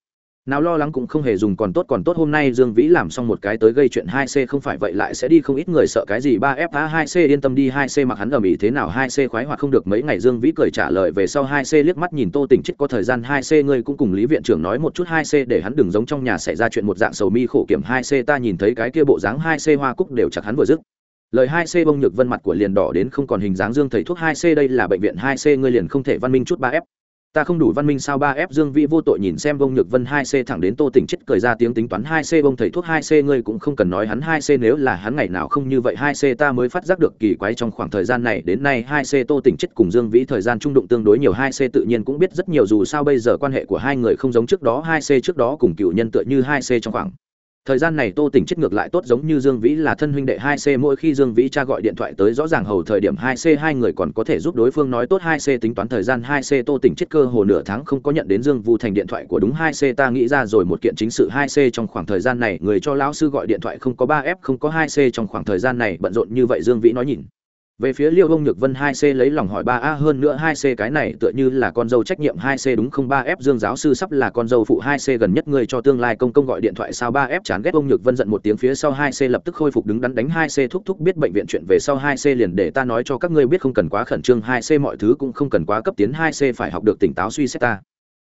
nào lo lắng cũng không hề dùng, còn tốt còn tốt hôm nay dương vĩ làm xong một cái tới gây chuyện hai c, không phải vậy lại sẽ đi không ít người sợ cái gì. Ba f a hai c, yên tâm đi, hai c mặc hắn ở mỹ thế nào, hai c khoái hoặc không được. Mấy ngày dương vĩ cười trả lời về sau, hai c liếc mắt nhìn tô tình chết có thời gian hai c, ngươi cũng cùng lý viện trưởng nói một chút hai c để hắn đừng giống trong nhà xảy ra chuyện một dạng sầu mi khổ kiểm. Hai c ta nhìn thấy cái kia bộ dáng hai c hoa cúc đều chặt hắn vừa dứt. Lời hai c bông nhược vân mặt của liền đỏ đến không còn hình dáng dương thầy thuốc hai c, đây là bệnh viện hai c, ngươi liền không thể văn minh chút ba f ta không đủ văn minh sao ba f dương vĩ vô tội nhìn xem bông nhược vân hai c thẳng đến tô tỉnh chết cười ra tiếng tính toán hai c bông thầy thuốc hai c, ngươi cũng không cần nói hắn hai c, nếu là hắn ngày nào không như vậy hai c, ta mới phát giác được kỳ quái trong khoảng thời gian này. Đến nay hai c tô tỉnh chết cùng dương vĩ thời gian trung đụng tương đối nhiều, hai c tự nhiên cũng biết rất nhiều dù sao bây giờ quan hệ của hai người không giống trước đó, hai c trước đó cùng cựu nhân tựa như hai c trong khoảng thời gian này tô tỉnh chết ngược lại tốt giống như dương vĩ là thân huynh đệ hai c, mỗi khi dương vĩ cha gọi điện thoại tới rõ ràng hầu thời điểm hai c, hai người còn có thể giúp đối phương nói tốt hai c, tính toán thời gian hai c, tô tỉnh chết cơ hồ nửa tháng không có nhận đến dương vu thành điện thoại của đúng hai c, ta nghĩ ra rồi một kiện chính sự hai c trong khoảng thời gian này, người cho lão sư gọi điện thoại không có ba f, không có hai c trong khoảng thời gian này, bận rộn như vậy dương vĩ nói nhìn về phía liêu ông nhược vân hai c lấy lòng hỏi ba a hơn nữa hai c cái này tựa như là con dâu trách nhiệm hai c đúng không? Ba f dương giáo sư sắp là con dâu phụ hai c gần nhất người cho tương lai công công gọi điện thoại sao? Ba f chán ghét ông nhược vân giận một tiếng phía sau hai c lập tức khôi phục đứng đắn đánh hai c thúc thúc biết bệnh viện chuyện về sau hai c liền để ta nói cho các ngươi biết không cần quá khẩn trương hai c mọi thứ cũng không cần quá cấp tiến hai c phải học được tỉnh táo suy xét ta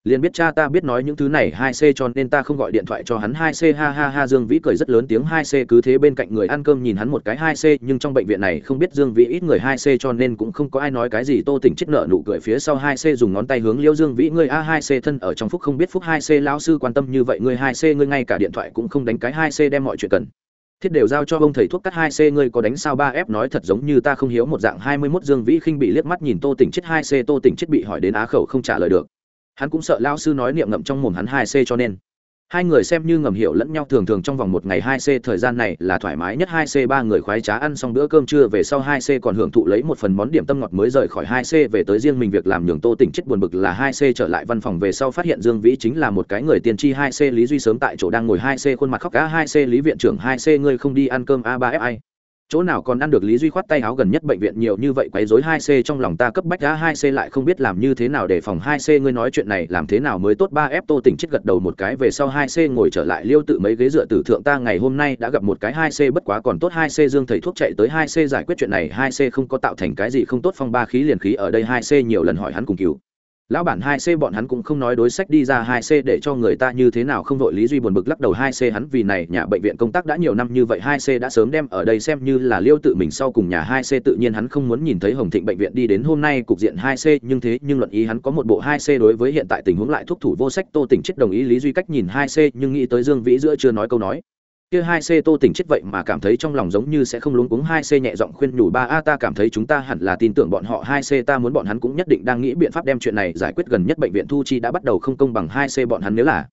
liền biết cha ta biết nói những thứ này hai c cho nên ta không gọi điện thoại cho hắn hai c ha ha ha, dương vĩ cười rất lớn tiếng hai c cứ thế bên cạnh người ăn cơm nhìn hắn một cái hai c nhưng trong bệnh viện này không biết dương vĩ ít người hai c cho nên cũng không có ai nói cái gì, tô tỉnh chết nợ nụ cười phía sau hai c dùng ngón tay hướng liêu dương vĩ, ngươi a, hai c thân ở trong phúc không biết phúc hai c lão sư quan tâm như vậy, ngươi hai c ngươi ngay cả điện thoại cũng không đánh cái hai c đem mọi chuyện cần. Thiết đều giao cho ông thầy thuốc cắt hai c ngươi có đánh sao? Ba f nói thật giống như ta không hiếu một dạng, hai mươi 21 dương vĩ khinh bị liếc mắt nhìn tô tỉnh chết hai c tô tỉnh chết bị hỏi đến á khẩu không trả lời được hắn cũng sợ lao sư nói niệm ngậm trong mồm hắn hai c cho nên. Hai người xem như ngầm hiểu lẫn nhau thường thường trong vòng một ngày hai c thời gian này là thoải mái nhất hai c, ba người khoái trá ăn xong bữa cơm trưa về sau hai c còn hưởng thụ lấy một phần món điểm tâm ngọt mới rời khỏi hai c, về tới riêng mình việc làm nhường tô tỉnh chết buồn bực là hai c trở lại văn phòng về sau phát hiện dương vĩ chính là một cái người tiên tri hai c, lý duy sớm tại chỗ đang ngồi hai c, khuôn mặt khóc cá hai c, lý viện trưởng hai c, ngươi không đi ăn cơm a ba f i chỗ nào còn ăn được lý duy khoát tay áo gần nhất bệnh viện nhiều như vậy quấy rối hai c trong lòng ta cấp bách đã hai c lại không biết làm như thế nào để phòng hai c. Ngươi nói chuyện này làm thế nào mới tốt? Ba f tô tỉnh chết gật đầu một cái, về sau hai c ngồi trở lại liêu tự mấy ghế dựa tử thượng ta ngày hôm nay đã gặp một cái hai c, bất quá còn tốt hai c dương thầy thuốc chạy tới hai c giải quyết chuyện này, hai c không có tạo thành cái gì không tốt, phong ba khí liền khí ở đây, hai c nhiều lần hỏi hắn cùng cứu lão bản hai c bọn hắn cũng không nói đối sách đi ra hai c để cho người ta như thế nào không vội lý duy buồn bực lắc đầu hai c hắn vì này nhà bệnh viện công tác đã nhiều năm như vậy hai c đã sớm đem ở đây xem như là liêu tự mình sau cùng nhà hai c tự nhiên hắn không muốn nhìn thấy hồng thịnh bệnh viện đi đến hôm nay cục diện hai c, nhưng thế nhưng luận ý hắn có một bộ hai c đối với hiện tại tình huống lại thúc thủ vô sách, tô tỉnh chết đồng ý lý duy cách nhìn hai c, nhưng nghĩ tới dương vĩ giữa chưa nói câu nói kia hai c tô tỉnh chết vậy mà cảm thấy trong lòng giống như sẽ không luống cuống, hai c nhẹ giọng khuyên nhủ, ba a, ta cảm thấy chúng ta hẳn là tin tưởng bọn họ, hai c ta muốn bọn hắn cũng nhất định đang nghĩ biện pháp đem chuyện này giải quyết gần nhất, bệnh viện thu chi đã bắt đầu không công bằng, hai c bọn hắn nếu là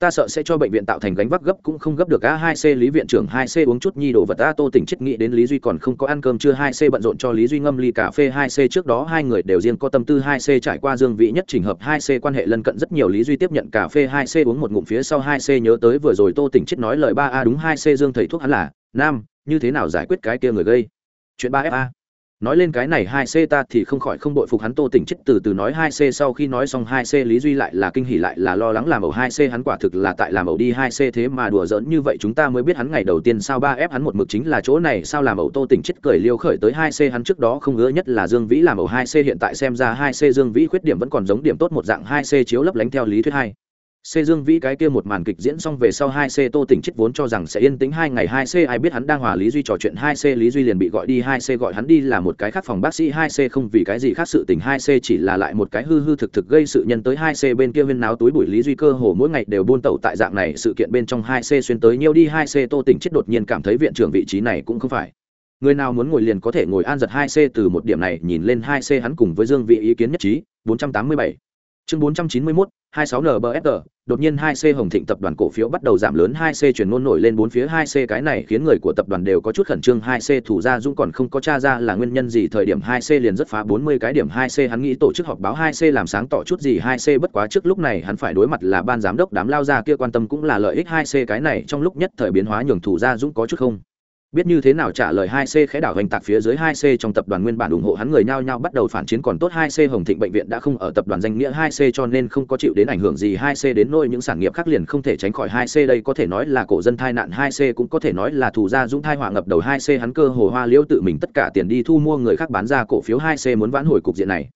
ta sợ sẽ cho bệnh viện tạo thành gánh vác gấp cũng không gấp được a hai c lý viện trưởng hai c uống chút nhi đồ vật a tô tỉnh chết nghĩ đến lý duy còn không có ăn cơm chưa hai c bận rộn cho lý duy ngâm ly cà phê hai c trước đó hai người đều riêng có tâm tư hai c trải qua dương vị nhất trình hợp hai c quan hệ lân cận rất nhiều lý duy tiếp nhận cà phê hai c uống một ngụm phía sau hai c nhớ tới vừa rồi tô tỉnh chết nói lời ba a đúng hai c dương thầy thuốc hắn là nam như thế nào giải quyết cái kia người gây chuyện ba a nói lên cái này hai c ta thì không khỏi không bội phục hắn tô tỉnh chết từ từ nói hai c sau khi nói xong hai c lý duy lại là kinh hỉ lại là lo lắng làm ẩu hai c hắn quả thực là tại làm ẩu đi hai c thế mà đùa giỡn như vậy chúng ta mới biết hắn ngày đầu tiên sao ba ép hắn một mực chính là chỗ này sao làm ẩu tô tỉnh chết cười liêu khởi tới hai c hắn trước đó không ngứa nhất là dương vĩ làm ẩu hai c hiện tại xem ra hai c dương vĩ khuyết điểm vẫn còn giống điểm tốt một dạng hai c chiếu lấp lánh theo lý thuyết hai. C Dương Vĩ cái kia một màn kịch diễn xong về sau 2C Tô Tỉnh chết vốn cho rằng sẽ yên tĩnh hai ngày 2C ai biết hắn đang hòa Lý Duy trò chuyện 2C Lý Duy liền bị gọi đi 2C gọi hắn đi là một cái khác phòng bác sĩ 2C không vì cái gì khác sự tình 2C chỉ là lại một cái hư hư thực thực gây sự nhân tới 2C bên kia viên náo túi bụi Lý Duy cơ hồ mỗi ngày đều buôn tẩu tại dạng này sự kiện bên trong 2C xuyên tới nhiều đi 2C Tô Tỉnh chết đột nhiên cảm thấy viện trưởng vị trí này cũng không phải người nào muốn ngồi liền có thể ngồi an giật 2C từ một điểm này nhìn lên 2C hắn cùng với Dương Vĩ ý kiến nhất trí 487 chương 491 26NBFR, đột nhiên 2C Hồng Thịnh tập đoàn cổ phiếu bắt đầu giảm lớn 2C chuyển ngôn nổi lên bốn phía 2C cái này khiến người của tập đoàn đều có chút khẩn trương 2C thủ ra Dũng còn không có tra ra là nguyên nhân gì thời điểm 2C liền rất phá 40 cái điểm 2C hắn nghĩ tổ chức họp báo 2C làm sáng tỏ chút gì 2C bất quá trước lúc này hắn phải đối mặt là ban giám đốc đám lao ra kia quan tâm cũng là lợi ích 2C cái này trong lúc nhất thời biến hóa nhường thủ ra Dũng có chút không biết như thế nào trả lời 2C khẽ đảo hành tạc phía dưới 2C trong tập đoàn nguyên bản ủng hộ hắn người nhao nhao bắt đầu phản chiến còn tốt 2C Hồng Thịnh bệnh viện đã không ở tập đoàn danh nghĩa 2C cho nên không có chịu đến ảnh hưởng gì 2C đến nỗi những sản nghiệp khác liền không thể tránh khỏi 2C đây có thể nói là cổ dân thai nạn 2C cũng có thể nói là thủ gia dũng thai họa ngập đầu 2C hắn cơ hồ hoa liễu tự mình tất cả tiền đi thu mua người khác bán ra cổ phiếu 2C muốn vãn hồi cục diện này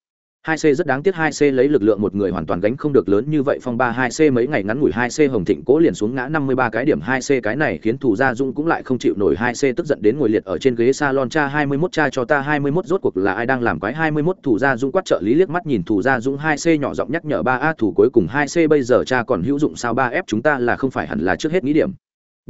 hai c rất đáng tiếc hai c lấy lực lượng một người hoàn toàn gánh không được lớn như vậy phong ba hai c mấy ngày ngắn ngủi hai c hồng thịnh cố liền xuống ngã năm mươi ba cái điểm hai c cái này khiến thủ gia dung cũng lại không chịu nổi hai c tức giận đến ngồi liệt ở trên ghế salon cha hai mươi 21 cha cho ta hai mươi 21 rốt cuộc là ai đang làm quái hai mươi 21 thủ gia dung quát trợ lý liếc mắt nhìn thủ gia dung hai c nhỏ giọng nhắc nhở ba a thủ cuối cùng hai c bây giờ cha còn hữu dụng sao ba f chúng ta là không phải hẳn là trước hết nghĩ điểm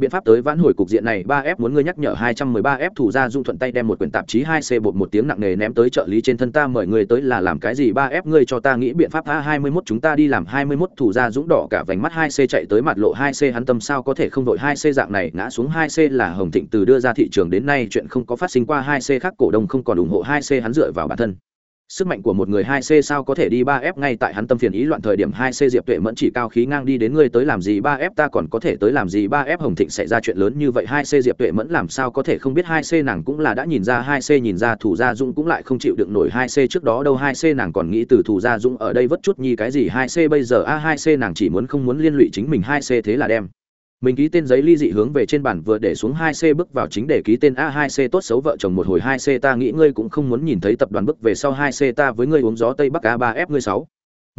biện pháp tới vãn hồi cục diện này, ba f muốn ngươi nhắc nhở hai trăm mười ba f thủ ra dung thuận tay đem một quyển tạp chí hai c bột một tiếng nặng nề ném tới trợ lý trên thân ta, mời người tới là làm cái gì? Ba f ngươi cho ta nghĩ biện pháp a hai mươi mốt chúng ta đi làm hai mươi mốt thủ ra dũng đỏ cả vành mắt hai c chạy tới mặt lộ hai c, hắn tâm sao có thể không đội hai c dạng này? Ngã xuống hai c là hồng thịnh từ đưa ra thị trường đến nay chuyện không có phát sinh qua hai c khác, cổ đông không còn ủng hộ hai c, hắn dựa vào bản thân sức mạnh của một người hai c sao có thể đi ba f ngay tại hắn tâm phiền ý loạn thời điểm hai c diệp tuệ mẫn chỉ cao khí ngang đi đến ngươi tới làm gì ba f ta còn có thể tới làm gì ba f hồng thịnh sẽ ra chuyện lớn như vậy hai c diệp tuệ mẫn làm sao có thể không biết hai c nàng cũng là đã nhìn ra hai c nhìn ra thủ gia dũng cũng lại không chịu đựng nổi hai c trước đó đâu hai c nàng còn nghĩ từ thủ gia dũng ở đây vất chút nhi cái gì hai c bây giờ a hai c nàng chỉ muốn không muốn liên lụy chính mình hai c thế là đem mình ký tên giấy ly dị hướng về trên bản vừa để xuống hai c bước vào chính để ký tên a hai c tốt xấu vợ chồng một hồi hai c ta nghĩ ngươi cũng không muốn nhìn thấy tập đoàn bước về sau hai c ta với ngươi uống gió tây bắc a ba f ngươi sáu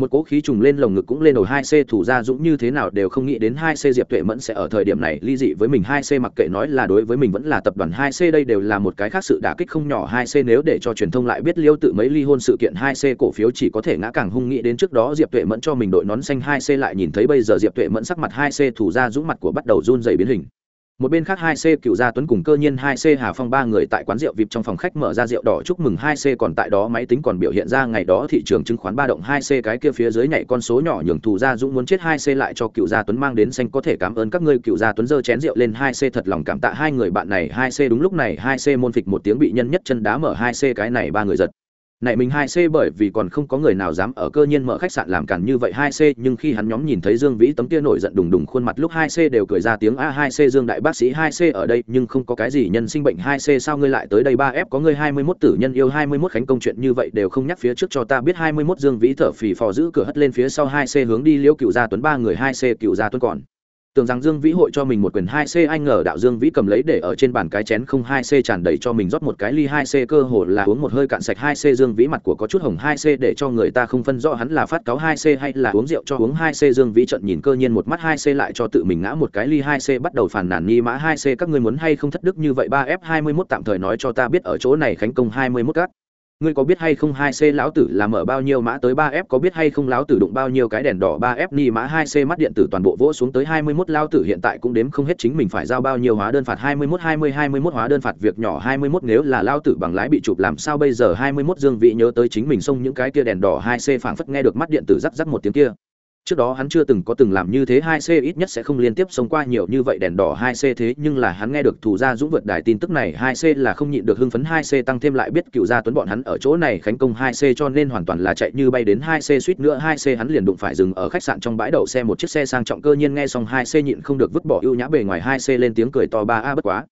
một cỗ khí trùng lên lồng ngực cũng lên đầu hai c, thủ ra dũng như thế nào đều không nghĩ đến hai c diệp tuệ mẫn sẽ ở thời điểm này ly dị với mình. Hai c mặc kệ nói là đối với mình vẫn là tập đoàn hai c, đây đều là một cái khác sự đả kích không nhỏ. Hai c nếu để cho truyền thông lại biết liêu tự mấy ly hôn sự kiện, hai c cổ phiếu chỉ có thể ngã càng hung nghĩ đến trước đó diệp tuệ mẫn cho mình đội nón xanh. Hai c lại nhìn thấy bây giờ diệp tuệ mẫn sắc mặt hai c, thủ ra dũng mặt của bắt đầu run dày biến hình một bên khác hai c cựu gia tuấn cùng cơ nhiên hai c hà phong ba người tại quán rượu vip trong phòng khách mở ra rượu đỏ chúc mừng hai c còn tại đó máy tính còn biểu hiện ra ngày đó thị trường chứng khoán ba động hai c cái kia phía dưới nhảy con số nhỏ nhường thù gia dũng muốn chết hai c lại cho cựu gia tuấn mang đến xanh có thể cảm ơn các ngươi. Cựu gia tuấn giơ chén rượu lên hai c thật lòng cảm tạ hai người bạn này. Hai c đúng lúc này, hai c môn phịch một tiếng bị nhân nhất chân đá mở, hai c cái này ba người giật này mình hai c bởi vì còn không có người nào dám ở cơ nhiên mở khách sạn làm cản như vậy hai c, nhưng khi hắn nhóm nhìn thấy dương vĩ tấm kia nổi giận đùng đùng khuôn mặt lúc hai c đều cười ra tiếng, a, hai c dương đại bác sĩ hai c ở đây, nhưng không có cái gì nhân sinh bệnh hai c, sao ngươi lại tới đây? Ba f có ngươi hai mươi 21 tử nhân yêu hai mươi 21 khánh công chuyện như vậy đều không nhắc phía trước cho ta biết hai mươi 21 dương vĩ thở phì phò giữ cửa hất lên phía sau hai c hướng đi liễu cựu gia tuấn, ba người hai c cựu gia tuấn còn tưởng rằng dương vĩ hội cho mình một quyền hai c anh ngờ đạo dương vĩ cầm lấy để ở trên bàn cái chén không hai c tràn đầy cho mình rót một cái ly hai c, cơ hồ là uống một hơi cạn sạch hai c. Dương vĩ mặt của có chút hồng hai c để cho người ta không phân rõ hắn là phát cáo hai c hay là uống rượu cho uống hai c. Dương vĩ trận nhìn cơ nhiên một mắt hai c lại cho tự mình ngã một cái ly hai c, bắt đầu phàn nàn nhi mã hai c. Các ngươi muốn hay không thất đức như vậy? Ba f hai mươi 21 tạm thời nói cho ta biết ở chỗ này khánh công hai mươi 21 các ngươi có biết hay không hai c lão tử là mở bao nhiêu mã tới ba f, có biết hay không lão tử đụng bao nhiêu cái đèn đỏ ba f, ni mã hai c mắt điện tử toàn bộ vỗ xuống tới hai mươi 21 lão tử hiện tại cũng đếm không hết chính mình phải giao bao nhiêu hóa đơn phạt hai mươi 21 20 21 hóa đơn phạt việc nhỏ, hai mươi 21 nếu là lão tử bằng lái bị chụp làm sao bây giờ hai mươi 21 dương vị nhớ tới chính mình xông những cái kia đèn đỏ hai c phảng phất nghe được mắt điện tử rắc rắc một tiếng kia trước đó hắn chưa từng có từng làm như thế, hai c ít nhất sẽ không liên tiếp sống qua nhiều như vậy đèn đỏ hai c thế, nhưng là hắn nghe được thủ gia dũng vượt đài tin tức này, hai c là không nhịn được hưng phấn, hai c tăng thêm lại biết cựu gia tuấn bọn hắn ở chỗ này khánh công hai c cho nên hoàn toàn là chạy như bay đến hai c suýt nữa, hai c hắn liền đụng phải dừng ở khách sạn trong bãi đậu xe một chiếc xe sang trọng, cơ nhiên nghe xong hai c nhịn không được vứt bỏ ưu nhã bề ngoài, hai c lên tiếng cười to ba a bất quá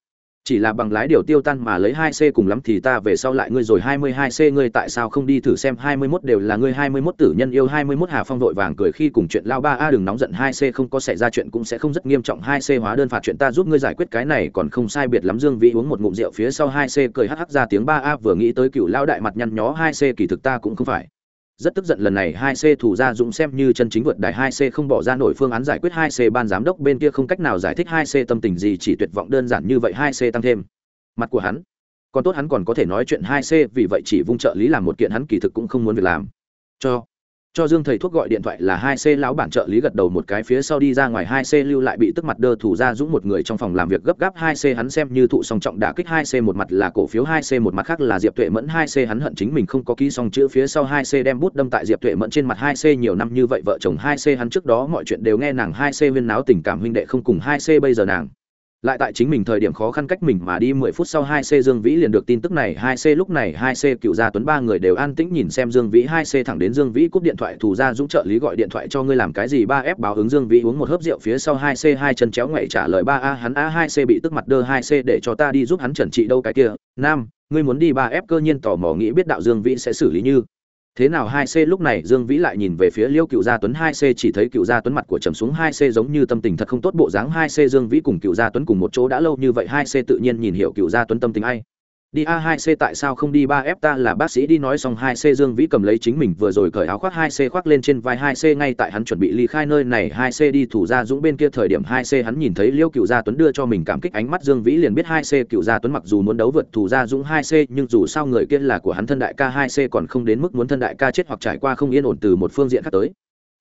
chỉ là bằng lái điều tiêu tan mà lấy hai c cùng lắm thì ta về sau lại ngươi rồi hai mươi hai c ngươi tại sao không đi thử xem hai mươi 21 đều là ngươi hai mươi 21 tử nhân yêu hai mươi 21 Hà Phong vội vàng cười khi cùng chuyện lao ba a đừng nóng giận hai c không có xảy ra chuyện cũng sẽ không rất nghiêm trọng hai c hóa đơn phạt chuyện ta giúp ngươi giải quyết cái này còn không sai biệt lắm Dương Vĩ uống một ngụm rượu phía sau hai c cười hắc hắc ra tiếng ba a vừa nghĩ tới cựu lao đại mặt nhăn nhó hai c kỳ thực ta cũng không phải rất tức giận lần này hai c thủ ra dũng xem như chân chính vượt đài hai c không bỏ ra nổi phương án giải quyết hai c ban giám đốc bên kia không cách nào giải thích hai c tâm tình gì, chỉ tuyệt vọng đơn giản như vậy hai c tăng thêm. Mặt của hắn. Còn tốt hắn còn có thể nói chuyện hai c, vì vậy chỉ vung trợ lý làm một kiện hắn kỳ thực cũng không muốn việc làm. Cho cho dương thầy thuốc gọi điện thoại là hai c lão bản trợ lý gật đầu một cái phía sau đi ra ngoài hai c lưu lại bị tức mặt đơ thủ ra dũng một người trong phòng làm việc gấp gáp hai c hắn xem như thụ song trọng đả kích hai c một mặt là cổ phiếu hai c một mặt khác là diệp tuệ mẫn hai c hắn hận chính mình không có ký song chữ phía sau hai c đem bút đâm tại diệp tuệ mẫn trên mặt hai c nhiều năm như vậy vợ chồng hai c hắn trước đó mọi chuyện đều nghe nàng hai c viên náo tình cảm huynh đệ không cùng hai c bây giờ nàng lại tại chính mình thời điểm khó khăn cách mình mà đi mười phút sau hai c dương vĩ liền được tin tức này, hai c lúc này, hai c cựu gia tuấn ba người đều an tĩnh nhìn xem dương vĩ, hai c thẳng đến dương vĩ cúp điện thoại thủ ra dũng trợ lý gọi điện thoại cho ngươi làm cái gì? Ba f báo ứng dương vĩ uống một hớp rượu phía sau, hai c hai chân chéo ngoại trả lời ba a, hắn a, hai c bị tức mặt đơ, hai c để cho ta đi giúp hắn trần trị đâu cái kia. Nam, ngươi muốn đi ba f, cơ nhiên tò mò nghĩ biết đạo dương vĩ sẽ xử lý như thế nào hai c lúc này dương vĩ lại nhìn về phía liêu cựu gia tuấn, hai c chỉ thấy cựu gia tuấn mặt của trầm xuống, hai c giống như tâm tình thật không tốt, bộ dáng hai c dương vĩ cùng cựu gia tuấn cùng một chỗ đã lâu như vậy, hai c tự nhiên nhìn hiểu cựu gia tuấn tâm tình ai đi a hai c tại sao không đi ba f? Ta là bác sĩ đi nói xong hai c, dương vĩ cầm lấy chính mình vừa rồi cởi áo khoác hai c khoác lên trên vai hai c, ngay tại hắn chuẩn bị ly khai nơi này, hai c đi thủ ra dũng bên kia thời điểm hai c hắn nhìn thấy liêu cựu gia tuấn đưa cho mình cảm kích ánh mắt, dương vĩ liền biết hai c cựu gia tuấn mặc dù muốn đấu vượt thủ ra dũng hai c, nhưng dù sao người kia là của hắn thân đại ca, hai c còn không đến mức muốn thân đại ca chết hoặc trải qua không yên ổn từ một phương diện khác tới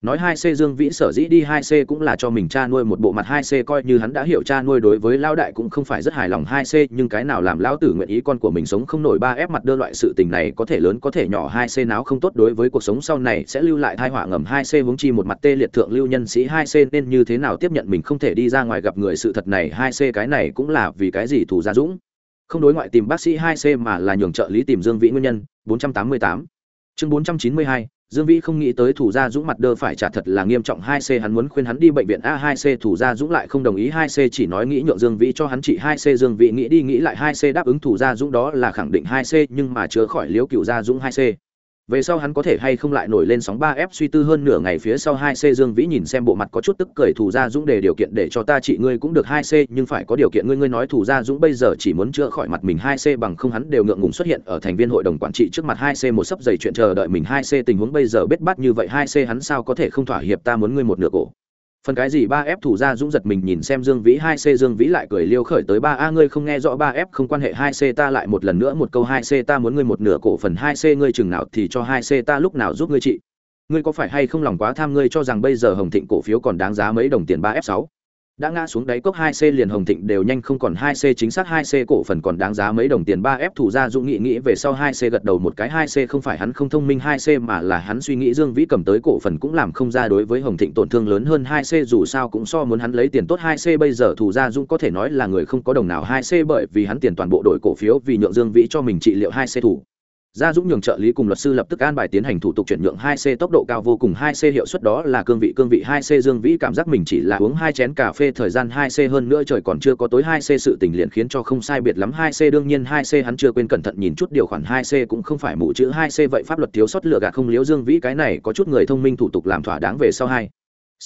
nói hai c dương vĩ sở dĩ đi hai c cũng là cho mình cha nuôi một bộ mặt hai c coi như hắn đã hiểu cha nuôi đối với lão đại cũng không phải rất hài lòng hai c nhưng cái nào làm lão tử nguyện ý con của mình sống không nổi ba ép mặt đơn loại sự tình này có thể lớn có thể nhỏ, hai c náo không tốt đối với cuộc sống sau này sẽ lưu lại thai họa ngầm. Hai c vướng chi một mặt tê liệt thượng lưu nhân sĩ, hai c nên như thế nào tiếp nhận mình không thể đi ra ngoài gặp người sự thật này? Hai c cái này cũng là vì cái gì thủ gia dũng? Không đối ngoại tìm bác sĩ hai c mà là nhường trợ lý tìm dương vĩ nguyên nhân. 488 chương 492 Dương Vĩ không nghĩ tới thủ gia Dũng mặt đơ phải trả thật là nghiêm trọng 2C hắn muốn khuyên hắn đi bệnh viện A2C thủ gia Dũng lại không đồng ý 2C chỉ nói nghĩ nhượng Dương Vĩ cho hắn trị 2C Dương Vĩ nghĩ đi nghĩ lại 2C đáp ứng thủ gia Dũng đó là khẳng định 2C nhưng mà chữa khỏi Liễu Cửu gia Dũng 2C về sau hắn có thể hay không lại nổi lên sóng ba f suy tư hơn nửa ngày phía sau hai c dương vĩ nhìn xem bộ mặt có chút tức cười thủ gia dũng để điều kiện để cho ta trị ngươi cũng được hai c, nhưng phải có điều kiện ngươi ngươi nói thủ gia dũng bây giờ chỉ muốn chữa khỏi mặt mình hai c bằng không hắn đều ngượng ngùng xuất hiện ở thành viên hội đồng quản trị trước mặt hai c một sấp giày chuyện chờ đợi mình hai c tình huống bây giờ bết bát như vậy hai c hắn sao có thể không thỏa hiệp ta muốn ngươi một nửa cổ phần cái gì ba f thủ ra dũng giật mình nhìn xem dương vĩ hai c, dương vĩ lại cười liêu khởi tới ba a, ngươi không nghe rõ ba f không quan hệ hai c, ta lại một lần nữa một câu hai c, ta muốn ngươi một nửa cổ phần hai c, ngươi chừng nào thì cho hai c, ta lúc nào giúp ngươi chị? Ngươi có phải hay không lòng quá tham ngươi cho rằng bây giờ hồng thịnh cổ phiếu còn đáng giá mấy đồng tiền ba f sáu? Đã ngã xuống đáy cốc 2C liền Hồng Thịnh đều nhanh không còn 2C chính xác 2C cổ phần còn đáng giá mấy đồng tiền 3F thủ ra dũng nghị nghĩ về sau 2C gật đầu một cái 2C không phải hắn không thông minh 2C mà là hắn suy nghĩ Dương Vĩ cầm tới cổ phần cũng làm không ra đối với Hồng Thịnh tổn thương lớn hơn 2C dù sao cũng so muốn hắn lấy tiền tốt 2C bây giờ thủ ra dũng có thể nói là người không có đồng nào 2C bởi vì hắn tiền toàn bộ đổi cổ phiếu vì nhượng Dương Vĩ cho mình trị liệu 2C thủ gia dũng nhường trợ lý cùng luật sư lập tức an bài tiến hành thủ tục chuyển nhượng hai c tốc độ cao vô cùng. hai c hiệu suất đó là cương vị cương vị hai c dương vĩ cảm giác mình chỉ là uống hai chén cà phê thời gian hai c hơn nữa trời còn chưa có tối. hai c sự tình liền khiến cho không sai biệt lắm. hai c đương nhiên, hai c hắn chưa quên cẩn thận nhìn chút điều khoản. hai c cũng không phải mụ chữ. hai c vậy pháp luật thiếu sót lựa gạt không liếu dương vĩ. Cái này có chút người thông minh thủ tục làm thỏa đáng về sau hai.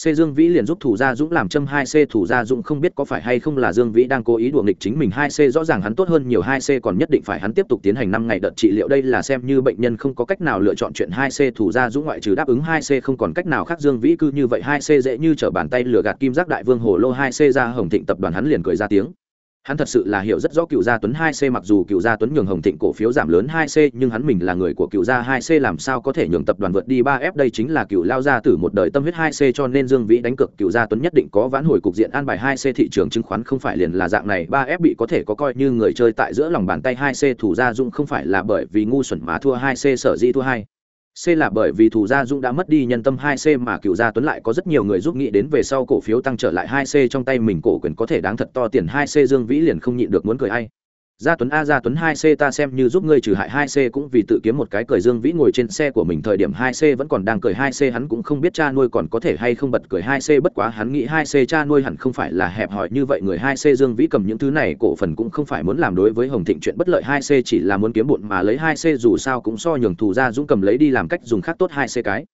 C Dương Vĩ liền giúp Thủ Gia Dũng làm châm 2C Thủ Gia Dũng không biết có phải hay không là Dương Vĩ đang cố ý đùa nghịch chính mình 2C rõ ràng hắn tốt hơn nhiều 2C còn nhất định phải hắn tiếp tục tiến hành 5 ngày đợt trị liệu. Đây là xem như bệnh nhân không có cách nào lựa chọn chuyện 2C Thủ Gia Dũng ngoại trừ đáp ứng 2C không còn cách nào khác. Dương Vĩ cứ như vậy 2C dễ như trở bàn tay lừa gạt kim giác đại vương hồ lô 2C ra, Hồng Thịnh tập đoàn hắn liền cười ra tiếng hắn thật sự là hiểu rất rõ cựu gia tuấn 2C mặc dù cựu gia tuấn nhường hồng thịnh cổ phiếu giảm lớn 2C nhưng hắn mình là người của cựu gia 2C làm sao có thể nhường tập đoàn vượt đi 3F đây chính là cựu lao gia tử một đời tâm huyết 2C cho nên Dương Vĩ đánh cược cựu gia tuấn nhất định có vãn hồi cục diện an bài 2C thị trường chứng khoán không phải liền là dạng này 3F bị có thể có coi như người chơi tại giữa lòng bàn tay 2C thủ gia dung không phải là bởi vì ngu xuẩn mà thua 2C sở gì thua hai. C là bởi vì thủ gia Dung đã mất đi nhân tâm 2C mà cựu gia Tuấn lại có rất nhiều người giúp nghĩ đến về sau cổ phiếu tăng trở lại 2C trong tay mình, cổ quyền có thể đáng thật to, tiền 2C Dương Vĩ liền không nhịn được muốn cười ai. Gia Tuấn A, Gia Tuấn hai C, ta xem như giúp ngươi trừ hại hai C cũng vì tự kiếm một cái cười Dương Vĩ ngồi trên xe của mình thời điểm hai C vẫn còn đang cười. Hai C hắn cũng không biết cha nuôi còn có thể hay không bật cười. Hai C bất quá hắn nghĩ hai C cha nuôi hẳn không phải là hẹp hòi như vậy. Người hai C Dương Vĩ cầm những thứ này cổ phần cũng không phải muốn làm đối với Hồng Thịnh chuyện bất lợi. Hai C chỉ là muốn kiếm bụn mà lấy. Hai C dù sao cũng so nhường thù ra dũng cầm lấy đi làm cách dùng khác tốt. Hai C cái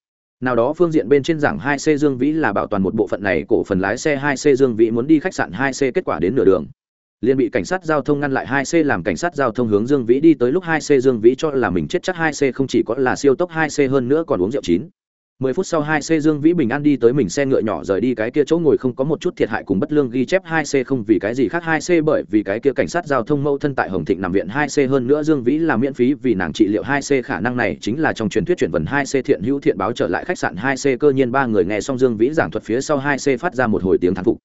nào đó phương diện bên trên giảng 2C Dương Vĩ là bảo toàn một bộ phận này. Cổ phần lái xe 2C Dương Vĩ muốn đi khách sạn 2C kết quả đến nửa đường liền bị cảnh sát giao thông ngăn lại 2C làm cảnh sát giao thông hướng Dương Vĩ đi tới lúc 2C Dương Vĩ cho là mình chết chắc 2C không chỉ có là siêu tốc 2C hơn nữa còn uống rượu chín. 10 phút sau 2C Dương Vĩ bình an đi tới mình xe ngựa nhỏ rời đi cái kia chỗ ngồi không có một chút thiệt hại cùng bất lương ghi chép 2C không vì cái gì khác 2C bởi vì cái kia cảnh sát giao thông mâu thân tại Hồng Thịnh nằm viện 2C hơn nữa Dương Vĩ là miễn phí vì nàng trị liệu 2C khả năng này chính là trong truyền thuyết chuyển vần 2C thiện hữu thiện báo trở lại khách sạn 2C cơ nhiên ba người nghe xong Dương Vĩ giảng thuật phía sau 2C phát ra một hồi tiếng thán phục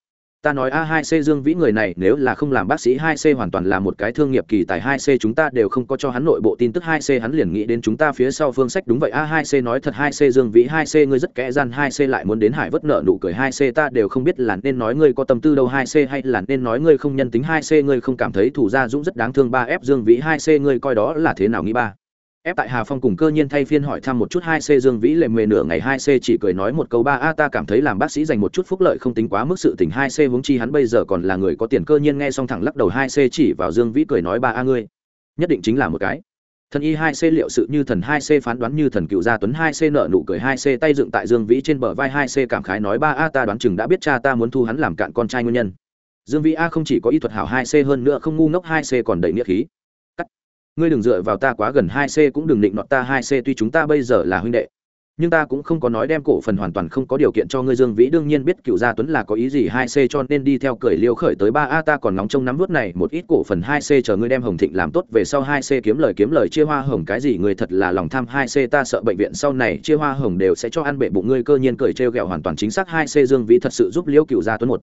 ta nói a 2 c dương vĩ người này nếu là không làm bác sĩ 2 c hoàn toàn là một cái thương nghiệp kỳ tài 2 c chúng ta đều không có cho hắn nội bộ tin tức 2 c hắn liền nghĩ đến chúng ta phía sau phương sách đúng vậy a 2 c nói thật 2 c dương vĩ 2 c ngươi rất kẽ gian 2 c lại muốn đến hải vất nợ nụ cười 2 c ta đều không biết là nên nói ngươi có tâm tư đâu 2 c hay là nên nói ngươi không nhân tính 2 c ngươi không cảm thấy thủ gia dũng rất đáng thương Ba f dương vĩ 2 c ngươi coi đó là thế nào nghĩ ba ép tại hà phong cùng cơ nhiên thay phiên hỏi thăm một chút hai c dương vĩ lệ mề nửa ngày hai c chỉ cười nói một câu ba a ta cảm thấy làm bác sĩ dành một chút phúc lợi không tính quá mức sự tình hai c vốn chi hắn bây giờ còn là người có tiền cơ nhiên nghe xong thẳng lắc đầu hai c chỉ vào dương vĩ cười nói ba a ngươi nhất định chính là một cái thần y hai c liệu sự như thần hai c phán đoán như thần cựu gia tuấn hai c nợ nụ cười hai c tay dựng tại dương vĩ trên bờ vai hai c cảm khái nói ba a ta đoán chừng đã biết cha ta muốn thu hắn làm cạn con trai nguyên nhân dương vĩ a không chỉ có y thuật hảo hai c hơn nữa không ngu ngốc hai c còn đầy nghĩa khí ngươi đừng dựa vào ta quá gần hai c cũng đừng định nọt ta hai c, tuy chúng ta bây giờ là huynh đệ. Nhưng ta cũng không có nói đem cổ phần hoàn toàn không có điều kiện cho ngươi dương vĩ, đương nhiên biết cựu gia tuấn là có ý gì hai c, cho nên đi theo cười liêu khởi tới ba a, ta còn nóng trong nắm vút này, một ít cổ phần hai c chờ ngươi đem hồng thịnh làm tốt, về sau hai c kiếm lời kiếm lời chia hoa hồng, cái gì ngươi thật là lòng tham hai c, ta sợ bệnh viện sau này chia hoa hồng đều sẽ cho ăn bệ bụng ngươi, cơ nhiên cười trêu ghẹo hoàn toàn chính xác hai c, dương vĩ thật sự giúp liêu cựu gia tuấn một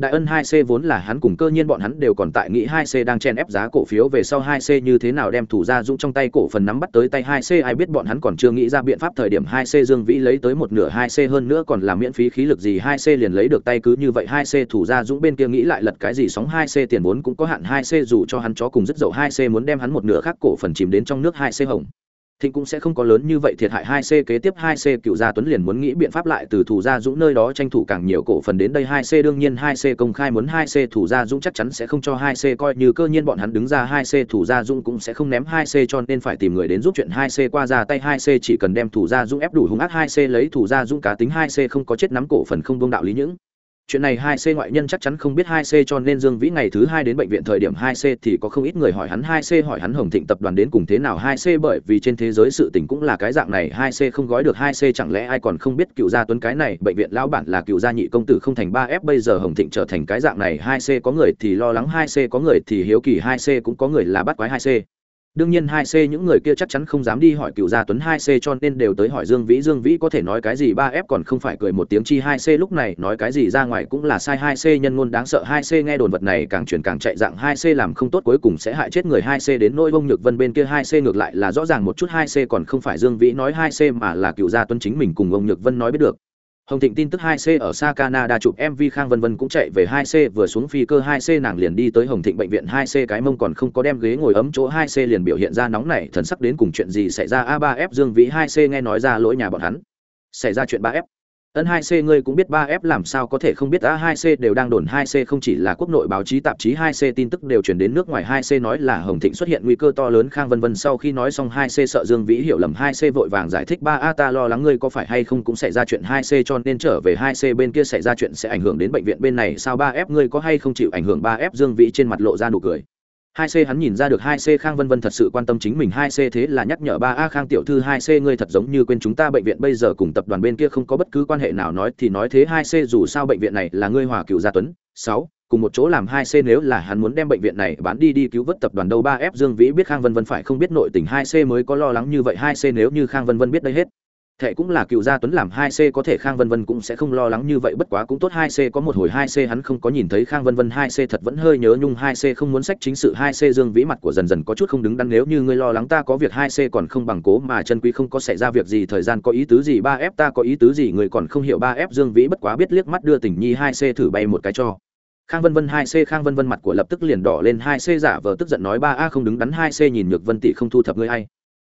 Đại ân 2C vốn là hắn cùng cơ nhiên bọn hắn đều còn tại nghĩ 2C đang chen ép giá cổ phiếu về sau 2C như thế nào đem thủ ra dũng trong tay cổ phần nắm bắt tới tay 2C ai biết bọn hắn còn chưa nghĩ ra biện pháp thời điểm 2C Dương Vĩ lấy tới một nửa 2C hơn nữa còn là miễn phí khí lực gì 2C liền lấy được tay cứ như vậy 2C thủ ra dũng bên kia nghĩ lại lật cái gì sóng 2C tiền vốn cũng có hạn 2C dù cho hắn chó cùng rất dậu 2C muốn đem hắn một nửa khác cổ phần chìm đến trong nước 2C hồng thịnh cũng sẽ không có lớn như vậy thiệt hại hai c kế tiếp hai c cựu gia tuấn liền muốn nghĩ biện pháp lại từ thủ gia dũng nơi đó tranh thủ càng nhiều cổ phần đến đây hai c đương nhiên hai c công khai muốn hai c thủ gia dũng chắc chắn sẽ không cho hai c coi như cơ nhiên bọn hắn đứng ra hai c thủ gia dũng cũng sẽ không ném hai c cho nên phải tìm người đến giúp chuyện hai c qua ra tay hai c chỉ cần đem thủ gia dũng ép đủ hung ác hai c lấy thủ gia dũng cá tính hai c không có chết nắm cổ phần không vương đạo lý những chuyện này hai c ngoại nhân chắc chắn không biết hai c cho nên dương vĩ ngày thứ hai đến bệnh viện thời điểm hai c thì có không ít người hỏi hắn hai c hỏi hắn hồng thịnh tập đoàn đến cùng thế nào hai c bởi vì trên thế giới sự tình cũng là cái dạng này hai c không gói được hai c chẳng lẽ ai còn không biết cựu gia tuấn cái này bệnh viện lão bản là cựu gia nhị công tử không thành ba f bây giờ hồng thịnh trở thành cái dạng này hai c có người thì lo lắng hai c có người thì hiếu kỳ hai c cũng có người là bắt quái hai c đương nhiên hai c những người kia chắc chắn không dám đi hỏi cựu gia tuấn hai c cho nên đều tới hỏi dương vĩ. Dương vĩ có thể nói cái gì? Ba f còn không phải cười một tiếng chi hai c lúc này nói cái gì? Ra ngoài cũng là sai hai c, nhân ngôn đáng sợ hai c nghe đồn vật này càng chuyển càng chạy dạng hai c làm không tốt cuối cùng sẽ hại chết người hai c. Đến nỗi bông nhược vân bên kia hai c ngược lại là rõ ràng một chút hai c còn không phải dương vĩ nói hai c mà là cựu gia tuấn chính mình cùng ông nhược vân nói biết được. Hồng Thịnh tin tức 2C ở xa Canada chụp MV Khang Vân Vân cũng chạy về 2C vừa xuống phi cơ 2C nàng liền đi tới Hồng Thịnh bệnh viện 2C cái mông còn không có đem ghế ngồi ấm chỗ 2C liền biểu hiện ra nóng nảy, thần sắc đến cùng chuyện gì xảy ra A3F Dương Vĩ 2C nghe nói ra lỗi nhà bọn hắn. Xảy ra chuyện 3F ân hai c ngươi cũng biết ba f làm sao có thể không biết a hai c đều đang đồn hai c không chỉ là quốc nội báo chí tạp chí hai c tin tức đều chuyển đến nước ngoài hai c nói là hồng thịnh xuất hiện nguy cơ to lớn khang vân vân sau khi nói xong hai c sợ dương vĩ hiểu lầm hai c vội vàng giải thích ba a ta lo lắng ngươi có phải hay không cũng xảy ra chuyện hai c cho nên trở về hai c bên kia xảy ra chuyện sẽ ảnh hưởng đến bệnh viện bên này sao ba f ngươi có hay không chịu ảnh hưởng ba f dương vĩ trên mặt lộ ra nụ cười hai c hắn nhìn ra được hai c khang vân vân thật sự quan tâm chính mình hai c thế là nhắc nhở ba a khang tiểu thư hai c ngươi thật giống như quên chúng ta bệnh viện bây giờ cùng tập đoàn bên kia không có bất cứ quan hệ nào nói thì nói thế hai c dù sao bệnh viện này là ngươi hòa cựu gia tuấn sáu cùng một chỗ làm hai c nếu là hắn muốn đem bệnh viện này bán đi đi cứu vớt tập đoàn đâu ba f dương vĩ biết khang vân vân phải không biết nội tình hai c mới có lo lắng như vậy hai c nếu như khang vân vân biết đây hết thệ cũng là cựu gia tuấn làm hai c, có thể khang vân vân cũng sẽ không lo lắng như vậy, bất quá cũng tốt hai c, có một hồi hai c hắn không có nhìn thấy khang vân vân hai c, thật vẫn hơi nhớ nhung hai c, không muốn sách chính sự hai c, dương vĩ mặt của dần dần có chút không đứng đắn, nếu như ngươi lo lắng ta có việc hai c còn không bằng cố mà chân quý, không có xảy ra việc gì, thời gian có ý tứ gì, ba f ta có ý tứ gì, người còn không hiểu ba f, dương vĩ bất quá biết liếc mắt đưa tình nhi hai c thử bay một cái cho. Khang vân vân hai c, khang vân vân mặt của lập tức liền đỏ lên, hai c giả vờ tức giận nói, ba a không đứng đắn, hai c nhìn nhược vân tỷ không thu thập ngươi hay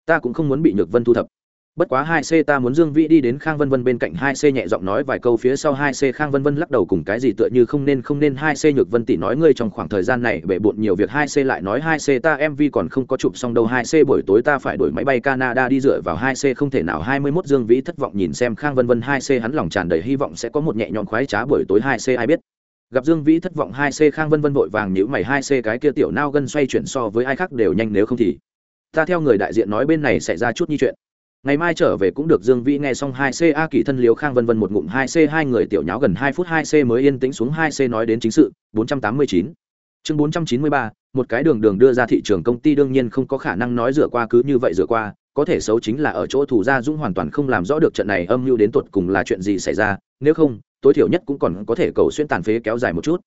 ta cũng không muốn bị nhược vân thu thập bất quá hai c ta muốn dương vĩ đi đến khang vân vân bên cạnh hai c nhẹ giọng nói vài câu phía sau hai c khang vân vân lắc đầu cùng cái gì tựa như không nên không nên hai c nhược vân tỷ nói ngươi trong khoảng thời gian này bể bộn nhiều việc hai c lại nói hai c ta mv còn không có chụp xong đâu hai c buổi tối ta phải đổi máy bay canada đi dựa vào hai c không thể nào hai mươi mốt dương vĩ thất vọng nhìn xem khang vân vân hai c hắn lòng tràn đầy hy vọng sẽ có một nhẹ nhõm khoái trá buổi tối hai c ai biết gặp dương vĩ thất vọng hai c khang vân vân vội vàng nhữ mày hai c cái kia tiểu nao gân xoay chuyển so với ai khác đều nhanh nếu không thì ta theo người đại diện nói bên này xảy ra chút như chuyện ngày mai trở về cũng được dương vĩ nghe xong hai c a kỳ thân liếu khang vân vân một ngụm hai c, hai người tiểu nháo gần hai phút hai c mới yên tĩnh xuống hai c nói đến chính sự, bốn trăm tám mươi chín. Chương bốn trăm chín mươi ba, một cái đường đường đưa ra thị trường công ty đương nhiên không có khả năng nói dựa qua, cứ như vậy dựa qua, có thể xấu chính là ở chỗ thủ gia dũng hoàn toàn không làm rõ được trận này âm mưu đến tột cùng là chuyện gì xảy ra, nếu không, tối thiểu nhất cũng còn có thể cầu xuyên tàn phế kéo dài một chút.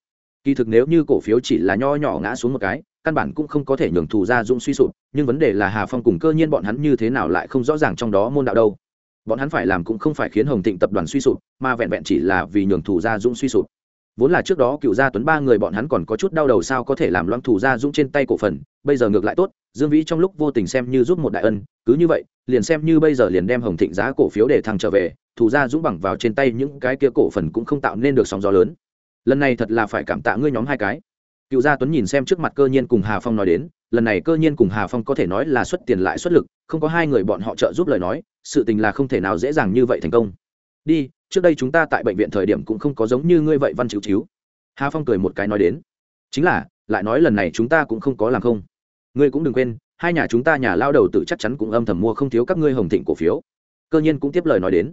Kỳ thực nếu như cổ phiếu chỉ là nho nhỏ ngã xuống một cái căn bản cũng không có thể nhường thù gia dũng suy sụp, nhưng vấn đề là hà phong cùng cơ nhiên bọn hắn như thế nào lại không rõ ràng trong đó môn đạo đâu. Bọn hắn phải làm cũng không phải khiến hồng thịnh tập đoàn suy sụp, mà vẹn vẹn chỉ là vì nhường thù gia dũng suy sụp. Vốn là trước đó cựu gia tuấn ba người bọn hắn còn có chút đau đầu sao có thể làm loãng thù gia dũng trên tay cổ phần, bây giờ ngược lại tốt, dương vĩ trong lúc vô tình xem như giúp một đại ân, cứ như vậy, liền xem như bây giờ liền đem hồng thịnh giá cổ phiếu để thăng trở về, thù gia dũng bằng vào trên tay những cái kia cổ phần cũng không tạo nên được sóng gió lớn. Lần này thật là phải cảm tạ ngươi nhóm hai cái cựu gia tuấn nhìn xem trước mặt cơ nhiên cùng hà phong nói đến, lần này cơ nhiên cùng hà phong có thể nói là xuất tiền lại xuất lực, không có hai người bọn họ trợ giúp lời nói, sự tình là không thể nào dễ dàng như vậy thành công. Đi, trước đây chúng ta tại bệnh viện thời điểm cũng không có giống như ngươi vậy văn chịu chiếu. Hà phong cười một cái nói đến. Chính là, lại nói lần này chúng ta cũng không có làm không. Ngươi cũng đừng quên, hai nhà chúng ta nhà lao đầu tự chắc chắn cũng âm thầm mua không thiếu các ngươi hồng thịnh cổ phiếu. Cơ nhiên cũng tiếp lời nói đến.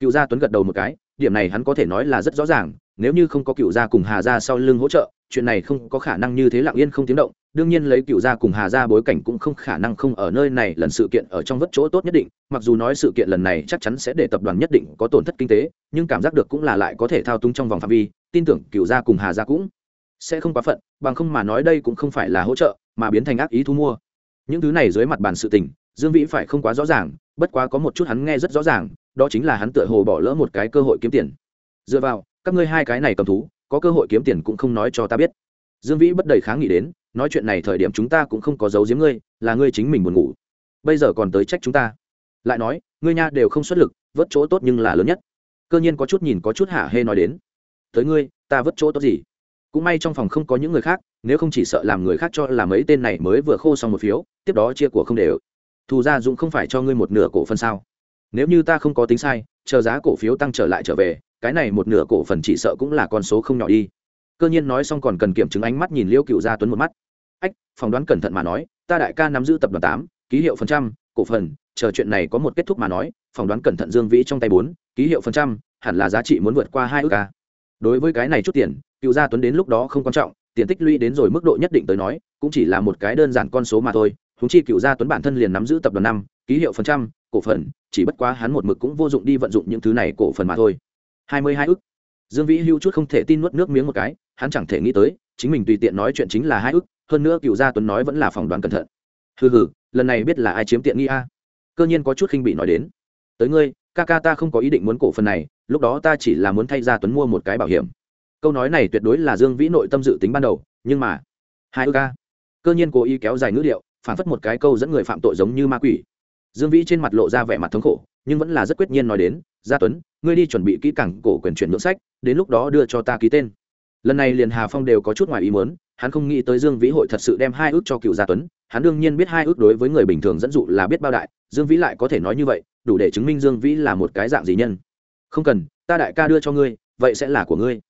Cựu gia tuấn gật đầu một cái, điểm này hắn có thể nói là rất rõ ràng, nếu như không có cựu gia cùng hà gia sau lưng hỗ trợ chuyện này không có khả năng như thế lặng yên không tiếng động, đương nhiên lấy cựu gia cùng hà gia bối cảnh cũng không khả năng không ở nơi này, lần sự kiện ở trong vất chỗ tốt nhất định, mặc dù nói sự kiện lần này chắc chắn sẽ để tập đoàn nhất định có tổn thất kinh tế, nhưng cảm giác được cũng là lại có thể thao túng trong vòng phạm vi, tin tưởng cựu gia cùng hà gia cũng sẽ không quá phận, bằng không mà nói đây cũng không phải là hỗ trợ, mà biến thành ác ý thu mua. Những thứ này dưới mặt bàn sự tình, dương vĩ phải không quá rõ ràng, bất quá có một chút hắn nghe rất rõ ràng, đó chính là hắn tựa hồ bỏ lỡ một cái cơ hội kiếm tiền. Dựa vào, các ngươi hai cái này cầm thú có cơ hội kiếm tiền cũng không nói cho ta biết. Dương vĩ bất đầy kháng nghị đến, nói chuyện này thời điểm chúng ta cũng không có giấu giếm ngươi, là ngươi chính mình buồn ngủ. Bây giờ còn tới trách chúng ta. Lại nói, ngươi nha đều không xuất lực, vớt chỗ tốt nhưng là lớn nhất. Cơ nhiên có chút nhìn có chút hả hê nói đến. Tới ngươi, ta vớt chỗ tốt gì? Cũng may trong phòng không có những người khác, nếu không chỉ sợ làm người khác cho là mấy tên này mới vừa khô xong một phiếu, tiếp đó chia của không đều. Thù gia dũng không phải cho ngươi một nửa cổ phần sao? Nếu như ta không có tính sai, chờ giá cổ phiếu tăng trở lại trở về, cái này một nửa cổ phần chỉ sợ cũng là con số không nhỏ đi. Cơ nhiên nói xong còn cần kiểm chứng ánh mắt nhìn liêu cựu gia tuấn một mắt. Ách, phỏng đoán cẩn thận mà nói, ta đại ca nắm giữ tập đoàn tám, ký hiệu phần trăm, cổ phần, chờ chuyện này có một kết thúc mà nói, phỏng đoán cẩn thận dương vĩ trong tay bốn, ký hiệu phần trăm, hẳn là giá trị muốn vượt qua hai ước ca đối với cái này chút tiền cựu gia tuấn đến lúc đó không quan trọng, tiền tích lũy đến rồi mức độ nhất định tới nói, cũng chỉ là một cái đơn giản con số mà thôi. Húng chi cựu gia tuấn bản thân liền nắm giữ tập đoàn năm, ký hiệu phần trăm cổ phần, chỉ bất quá hắn một mực cũng vô dụng đi vận dụng những thứ này cổ phần mà thôi. Hai mươi hai ức. Dương vĩ hưu chút không thể tin nuốt nước miếng một cái, hắn chẳng thể nghĩ tới, chính mình tùy tiện nói chuyện chính là hai ức, hơn nữa cựu gia tuấn nói vẫn là phỏng đoán cẩn thận. Hừ hừ, lần này biết là ai chiếm tiện nghi a? Cơ nhiên có chút khinh bị nói đến. Tới ngươi, ca ca ta không có ý định muốn cổ phần này, lúc đó ta chỉ là muốn thay gia tuấn mua một cái bảo hiểm. Câu nói này tuyệt đối là dương vĩ nội tâm dự tính ban đầu, nhưng mà, hai ức a. Cơ nhiên cố ý kéo dài ngữ điệu, phản phất một cái câu dẫn người phạm tội giống như ma quỷ dương vĩ trên mặt lộ ra vẻ mặt thống khổ, nhưng vẫn là rất quyết nhiên nói đến, gia tuấn, ngươi đi chuẩn bị kỹ càng cổ quyền chuyển nhượng sách, đến lúc đó đưa cho ta ký tên. Lần này liền hà phong đều có chút ngoài ý muốn, hắn không nghĩ tới dương vĩ hội thật sự đem hai ước cho cựu gia tuấn, hắn đương nhiên biết hai ước đối với người bình thường dẫn dụ là biết bao đại, dương vĩ lại có thể nói như vậy, đủ để chứng minh dương vĩ là một cái dạng gì nhân. Không cần, ta đại ca đưa cho ngươi, vậy sẽ là của ngươi.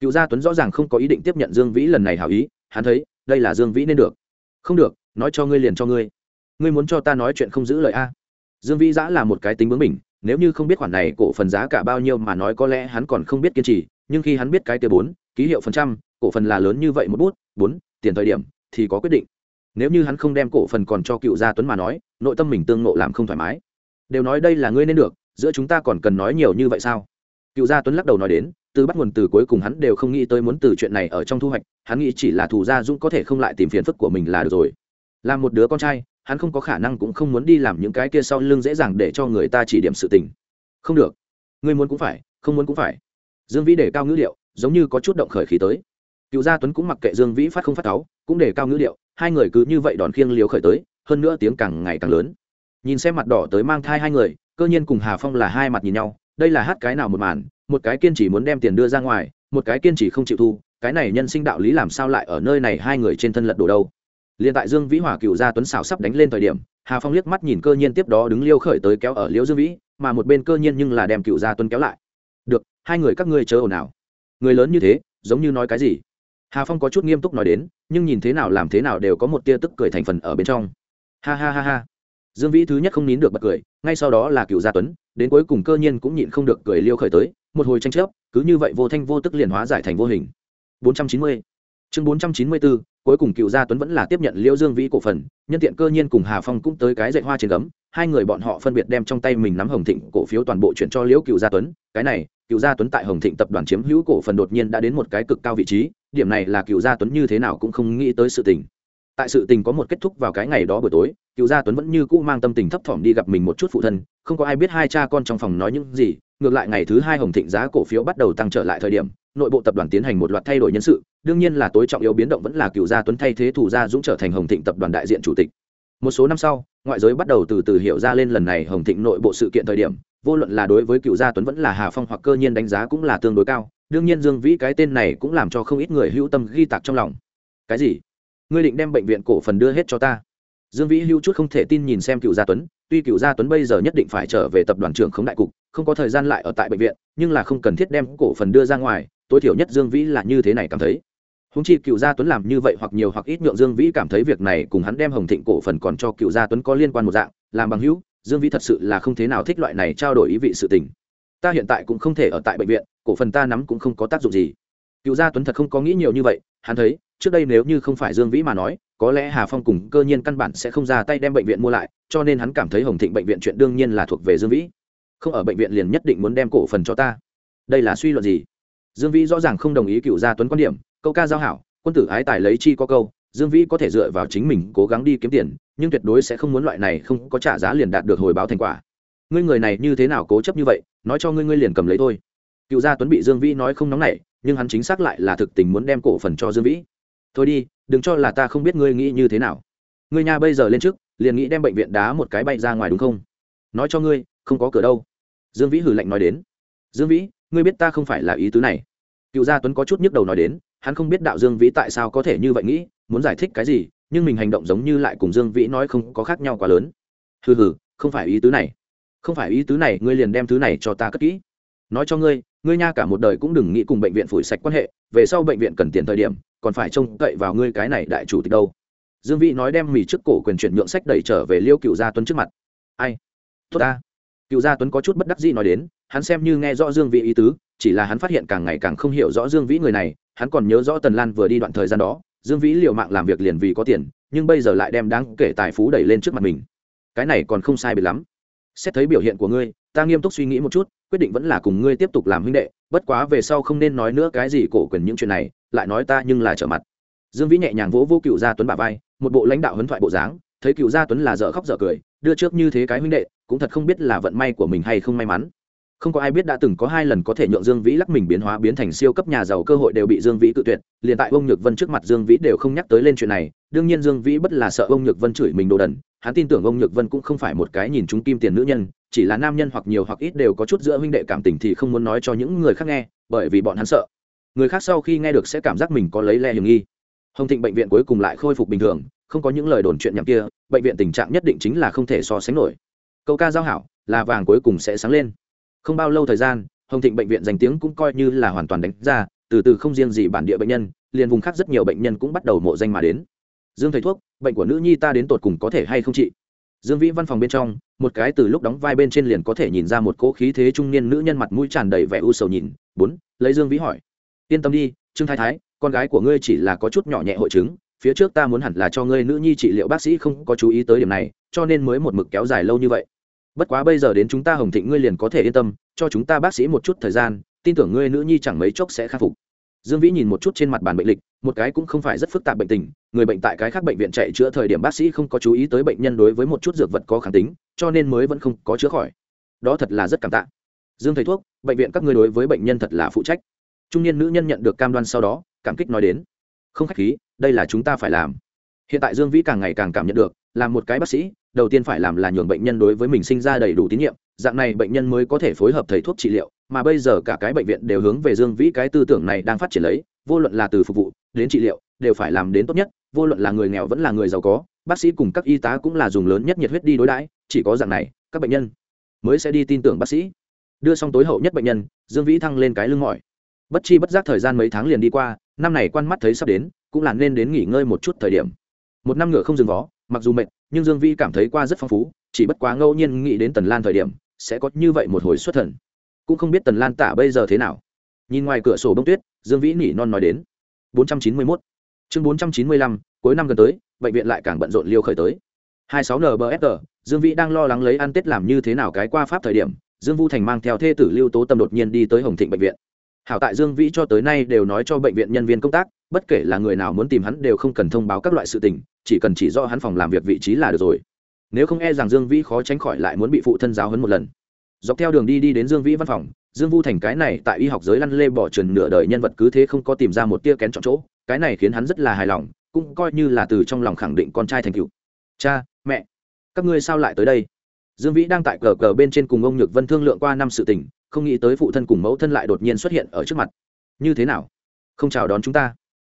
Cựu gia tuấn rõ ràng không có ý định tiếp nhận dương vĩ lần này hảo ý, hắn thấy, đây là dương vĩ nên được. Không được, nói cho ngươi liền cho ngươi. Ngươi muốn cho ta nói chuyện không giữ lời a? Dương vĩ giã là một cái tính bướng mình nếu như không biết khoản này cổ phần giá cả bao nhiêu mà nói có lẽ hắn còn không biết kiên trì, nhưng khi hắn biết cái kia bốn, ký hiệu phần trăm, cổ phần là lớn như vậy một bút, bốn, tiền thời điểm, thì có quyết định. Nếu như hắn không đem cổ phần còn cho cựu gia tuấn mà nói, nội tâm mình tương nộ làm không thoải mái. Đều nói đây là ngươi nên được, giữa chúng ta còn cần nói nhiều như vậy sao? Cựu gia tuấn lắc đầu nói đến, từ bắt nguồn từ cuối cùng hắn đều không nghĩ tới muốn từ chuyện này ở trong thu hoạch, hắn nghĩ chỉ là thủ gia dũng có thể không lại tìm phiền phức của mình là được rồi. Là một đứa con trai hắn không có khả năng cũng không muốn đi làm những cái kia sau lưng dễ dàng để cho người ta chỉ điểm sự tình. Không được. Ngươi muốn cũng phải, không muốn cũng phải. Dương vĩ để cao ngữ liệu giống như có chút động khởi khí tới. Cựu gia tuấn cũng mặc kệ dương vĩ phát không phát cáo cũng để cao ngữ liệu hai người cứ như vậy đòn khiêng liều khởi tới, hơn nữa tiếng càng ngày càng lớn. Nhìn xem mặt đỏ tới mang thai hai người, cơ nhiên cùng hà phong là hai mặt nhìn nhau, đây là hát cái nào một màn, một cái kiên trì muốn đem tiền đưa ra ngoài, một cái kiên trì không chịu thu, cái này nhân sinh đạo lý làm sao lại ở nơi này hai người trên thân lật đổ đâu? Liền tại dương vĩ hỏa cựu gia tuấn xảo sắp đánh lên thời điểm, hà phong liếc mắt nhìn cơ nhiên tiếp đó đứng liêu khởi tới kéo ở liễu dương vĩ, mà một bên cơ nhiên nhưng là đem cựu gia tuấn kéo lại. Được, hai người các ngươi chớ ồn ào. Người lớn như thế, giống như nói cái gì? Hà phong có chút nghiêm túc nói đến, nhưng nhìn thế nào làm thế nào đều có một tia tức cười thành phần ở bên trong. Ha ha ha ha. Dương vĩ thứ nhất không nín được bật cười, ngay sau đó là cựu gia tuấn, đến cuối cùng cơ nhiên cũng nhịn không được cười liêu khởi tới, một hồi tranh chấp, cứ như vậy vô thanh vô tức liền hóa giải thành vô hình. 490 chương 494 cuối cùng cựu gia tuấn vẫn là tiếp nhận Liễu dương vĩ cổ phần, nhân tiện cơ nhiên cùng hà phong cũng tới cái dạy hoa trên gấm, hai người bọn họ phân biệt đem trong tay mình nắm hồng thịnh cổ phiếu toàn bộ chuyển cho liễu cựu gia tuấn, cái này, cựu gia tuấn tại hồng thịnh tập đoàn chiếm hữu cổ phần đột nhiên đã đến một cái cực cao vị trí, điểm này là cựu gia tuấn như thế nào cũng không nghĩ tới sự tình. Tại sự tình có một kết thúc vào cái ngày đó buổi tối, cựu gia tuấn vẫn như cũ mang tâm tình thấp thỏm đi gặp mình một chút phụ thân, không có ai biết hai cha con trong phòng nói những gì, ngược lại ngày thứ hai hồng thịnh giá cổ phiếu bắt đầu tăng trở lại thời điểm, nội bộ tập đoàn tiến hành một loạt thay đổi nhân sự đương nhiên là tối trọng yếu biến động vẫn là cựu gia tuấn thay thế thủ gia dũng trở thành hồng thịnh tập đoàn đại diện chủ tịch. Một số năm sau, ngoại giới bắt đầu từ từ hiểu ra lên lần này hồng thịnh nội bộ sự kiện thời điểm, vô luận là đối với cựu gia tuấn vẫn là hà phong hoặc cơ nhiên đánh giá cũng là tương đối cao, đương nhiên dương vĩ cái tên này cũng làm cho không ít người hữu tâm ghi tạc trong lòng. Cái gì? Ngươi định đem bệnh viện cổ phần đưa hết cho ta? Dương vĩ hữu chút không thể tin nhìn xem cựu gia tuấn, tuy cựu gia tuấn bây giờ nhất định phải trở về tập đoàn trưởng khống đại cục, không có thời gian lại ở tại bệnh viện, nhưng là không cần thiết đem cổ phần đưa ra ngoài, tối thiểu nhất dương vĩ là như thế này cảm thấy húng chi cựu gia tuấn làm như vậy hoặc nhiều hoặc ít nhượng dương vĩ cảm thấy việc này cùng hắn đem hồng thịnh cổ phần còn cho cựu gia tuấn có liên quan một dạng, làm bằng hữu, dương vĩ thật sự là không thế nào thích loại này trao đổi ý vị sự tình. Ta hiện tại cũng không thể ở tại bệnh viện, cổ phần ta nắm cũng không có tác dụng gì. Cựu gia tuấn thật không có nghĩ nhiều như vậy, hắn thấy, trước đây nếu như không phải dương vĩ mà nói, có lẽ hà phong cùng cơ nhiên căn bản sẽ không ra tay đem bệnh viện mua lại, cho nên hắn cảm thấy hồng thịnh bệnh viện chuyện đương nhiên là thuộc về dương vĩ. Không ở bệnh viện liền nhất định muốn đem cổ phần cho ta. Đây là suy luận gì? Dương vĩ rõ ràng không đồng ý cựu gia tuấn quan điểm câu ca giao hảo, quân tử ái tài lấy chi có câu, dương vĩ có thể dựa vào chính mình cố gắng đi kiếm tiền, nhưng tuyệt đối sẽ không muốn loại này không có trả giá liền đạt được hồi báo thành quả. Ngươi người này như thế nào cố chấp như vậy, nói cho ngươi ngươi liền cầm lấy thôi. Cựu gia tuấn bị dương vĩ nói không nóng nảy, nhưng hắn chính xác lại là thực tình muốn đem cổ phần cho dương vĩ. Thôi đi, đừng cho là ta không biết ngươi nghĩ như thế nào. Ngươi nhà bây giờ lên trước, liền nghĩ đem bệnh viện đá một cái bay ra ngoài đúng không? Nói cho ngươi, không có cửa đâu. Dương vĩ hử lạnh nói đến. Dương vĩ, ngươi biết ta không phải là ý tứ này. Cựu gia tuấn có chút nhức đầu nói đến hắn không biết đạo dương vĩ tại sao có thể như vậy nghĩ, muốn giải thích cái gì, nhưng mình hành động giống như lại cùng dương vĩ nói không có khác nhau quá lớn. Hừ hừ, không phải ý tứ này. Không phải ý tứ này, ngươi liền đem thứ này cho ta cất kỹ. Nói cho ngươi ngươi nha cả một đời cũng đừng nghĩ cùng bệnh viện phủi sạch quan hệ, về sau bệnh viện cần tiền thời điểm, còn phải trông cậy vào ngươi cái này đại chủ tịch đâu. Dương vĩ nói đem mì trước cổ quyền chuyển nhượng sách đẩy trở về liêu cựu gia tuấn trước mặt. Ai? Tốt ta. Cựu gia tuấn có chút bất đắc dĩ nói đến, hắn xem như nghe rõ dương vĩ ý tứ chỉ là hắn phát hiện càng ngày càng không hiểu rõ dương vĩ người này, hắn còn nhớ rõ tần lan vừa đi đoạn thời gian đó, dương vĩ liều mạng làm việc liền vì có tiền, nhưng bây giờ lại đem đáng kể tài phú đẩy lên trước mặt mình. Cái này còn không sai biệt lắm. Xét thấy biểu hiện của ngươi, ta nghiêm túc suy nghĩ một chút, quyết định vẫn là cùng ngươi tiếp tục làm huynh đệ, bất quá về sau không nên nói nữa cái gì cổ quyền những chuyện này, lại nói ta nhưng là trở mặt. Dương vĩ nhẹ nhàng vỗ vô cựu gia tuấn bà vai, một bộ lãnh đạo huấn thoại bộ dáng, thấy cựu gia tuấn là dở khóc dở cười, đưa trước như thế cái huynh đệ, cũng thật không biết là vận may của mình hay không may mắn không có ai biết đã từng có hai lần có thể nhượng dương vĩ lắc mình biến hóa biến thành siêu cấp nhà giàu cơ hội đều bị dương vĩ cự tuyệt, liền tại ông nhược vân trước mặt dương vĩ đều không nhắc tới lên chuyện này. Đương nhiên dương vĩ bất là sợ ông nhược vân chửi mình đồ đần, hắn tin tưởng ông nhược vân cũng không phải một cái nhìn chúng kim tiền nữ nhân, chỉ là nam nhân hoặc nhiều hoặc ít đều có chút giữa huynh đệ cảm tình thì không muốn nói cho những người khác nghe, bởi vì bọn hắn sợ. Người khác sau khi nghe được sẽ cảm giác mình có lấy le hiểm nghi. Hồng thịnh bệnh viện cuối cùng lại khôi phục bình thường, không có những lời đồn chuyện nhảm kia, bệnh viện tình trạng nhất định chính là không thể so sánh nổi. Câu ca giao hảo, là vàng cuối cùng sẽ sáng lên không bao lâu thời gian, hồng thịnh bệnh viện danh tiếng cũng coi như là hoàn toàn đánh ra, từ từ không riêng gì bản địa bệnh nhân, liền vùng khác rất nhiều bệnh nhân cũng bắt đầu mộ danh mà đến. Dương thầy thuốc, bệnh của nữ nhi ta đến tột cùng có thể hay không trị dương vĩ văn phòng bên trong, một cái từ lúc đóng vai bên trên liền có thể nhìn ra một cỗ khí thế trung niên nữ nhân mặt mũi tràn đầy vẻ u sầu nhìn. Bốn, lấy dương vĩ hỏi. Yên tâm đi, trương thái thái, con gái của ngươi chỉ là có chút nhỏ nhẹ hội chứng, phía trước ta muốn hẳn là cho ngươi nữ nhi trị liệu bác sĩ không có chú ý tới điểm này, cho nên mới một mực kéo dài lâu như vậy bất quá bây giờ đến chúng ta hồng thịnh ngươi liền có thể yên tâm, cho chúng ta bác sĩ một chút thời gian, tin tưởng ngươi nữ nhi chẳng mấy chốc sẽ khắc phục. Dương vĩ nhìn một chút trên mặt bàn bệnh lịch, một cái cũng không phải rất phức tạp bệnh tình, người bệnh tại cái khác bệnh viện chạy chữa thời điểm bác sĩ không có chú ý tới bệnh nhân đối với một chút dược vật có kháng tính, cho nên mới vẫn không có chữa khỏi. Đó thật là rất cảm tạ. Dương thầy thuốc, bệnh viện các ngươi đối với bệnh nhân thật là phụ trách. Trung niên nữ nhân nhận được cam đoan sau đó, cảm kích nói đến. Không khách khí, đây là chúng ta phải làm. Hiện tại dương vĩ càng ngày càng cảm nhận được, là một cái bác sĩ đầu tiên phải làm là nhường bệnh nhân đối với mình sinh ra đầy đủ tín nhiệm, dạng này bệnh nhân mới có thể phối hợp thầy thuốc trị liệu, mà bây giờ cả cái bệnh viện đều hướng về dương vĩ cái tư tưởng này đang phát triển lấy, vô luận là từ phục vụ đến trị liệu, đều phải làm đến tốt nhất, vô luận là người nghèo vẫn là người giàu có, bác sĩ cùng các y tá cũng là dùng lớn nhất nhiệt huyết đi đối đãi, chỉ có dạng này, các bệnh nhân mới sẽ đi tin tưởng bác sĩ. Đưa xong tối hậu nhất bệnh nhân, dương vĩ thăng lên cái lưng mỏi. Bất chi bất giác thời gian mấy tháng liền đi qua, năm này quan mắt thấy sắp đến, cũng là nên đến nghỉ ngơi một chút thời điểm. Một năm ngựa không dừng vó mặc dù mệt nhưng dương vi cảm thấy qua rất phong phú chỉ bất quá ngẫu nhiên nghĩ đến tần lan thời điểm sẽ có như vậy một hồi xuất thần. Cũng không biết tần lan tả bây giờ thế nào. Nhìn ngoài cửa sổ bông tuyết dương vĩ nỉ non nói đến. 491. chương 495, cuối năm gần tới bệnh viện lại càng bận rộn liêu khởi tới. 26 nbfr dương vĩ đang lo lắng lấy ăn tết làm như thế nào cái qua pháp thời điểm dương vu thành mang theo thê tử lưu tố tâm đột nhiên đi tới hồng thịnh bệnh viện. Hảo tại dương vĩ cho tới nay đều nói cho bệnh viện nhân viên công tác bất kể là người nào muốn tìm hắn đều không cần thông báo các loại sự tình chỉ cần chỉ do hắn phòng làm việc vị trí là được rồi. Nếu không e rằng dương vĩ khó tránh khỏi lại muốn bị phụ thân giáo hấn một lần. Dọc theo đường đi đi đến dương vĩ văn phòng, dương vu thành cái này tại y học giới lăn lê bỏ trần nửa đời nhân vật cứ thế không có tìm ra một tia kén chọn chỗ, cái này khiến hắn rất là hài lòng, cũng coi như là từ trong lòng khẳng định con trai thành cựu cha, mẹ, các ngươi sao lại tới đây? Dương vĩ đang tại cờ cờ bên trên cùng ông nhược vân thương lượng qua năm sự tình, không nghĩ tới phụ thân cùng mẫu thân lại đột nhiên xuất hiện ở trước mặt. Như thế nào? Không chào đón chúng ta.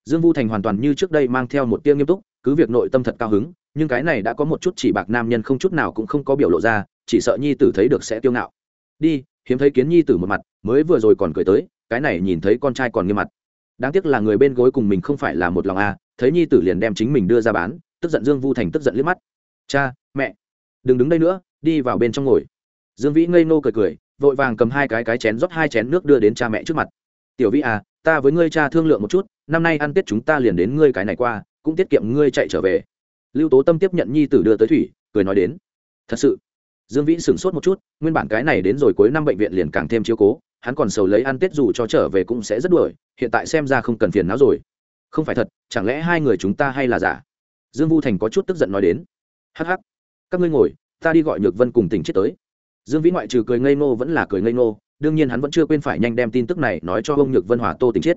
Dương vu thành hoàn toàn như trước đây mang theo một tia nghiêm túc cứ việc nội tâm thật cao hứng nhưng cái này đã có một chút chỉ bạc nam nhân không chút nào cũng không có biểu lộ ra chỉ sợ nhi tử thấy được sẽ tiêu ngạo. Đi hiếm thấy kiến nhi tử một mặt mới vừa rồi còn cười tới cái này nhìn thấy con trai còn nghiêm mặt. Đáng tiếc là người bên gối cùng mình không phải là một lòng a à, thấy nhi tử liền đem chính mình đưa ra bán tức giận dương vu thành tức giận liếc mắt. Cha mẹ đừng đứng đây nữa đi vào bên trong ngồi. Dương vĩ ngây nô cười cười vội vàng cầm hai cái cái chén rót hai chén nước đưa đến cha mẹ trước mặt. Tiểu vĩ à ta với ngươi cha thương lượng một chút năm nay ăn tết chúng ta liền đến ngươi cái này qua cũng tiết kiệm ngươi chạy trở về. Lưu tố tâm tiếp nhận nhi tử đưa tới thủy, cười nói đến. Thật sự. Dương vĩ sửng sốt một chút, nguyên bản cái này đến rồi cuối năm bệnh viện liền càng thêm chiếu cố, hắn còn sầu lấy ăn tết dù cho trở về cũng sẽ rất đuổi, hiện tại xem ra không cần phiền não rồi. Không phải thật, chẳng lẽ hai người chúng ta hay là giả? Dương vu thành có chút tức giận nói đến. Hh các ngươi ngồi, ta đi gọi nhược vân cùng tỉnh chết tới. Dương vĩ ngoại trừ cười ngây ngô vẫn là cười ngây ngô, đương nhiên hắn vẫn chưa quên phải nhanh đem tin tức này nói cho ông nhược vân hòa tô tỉnh chết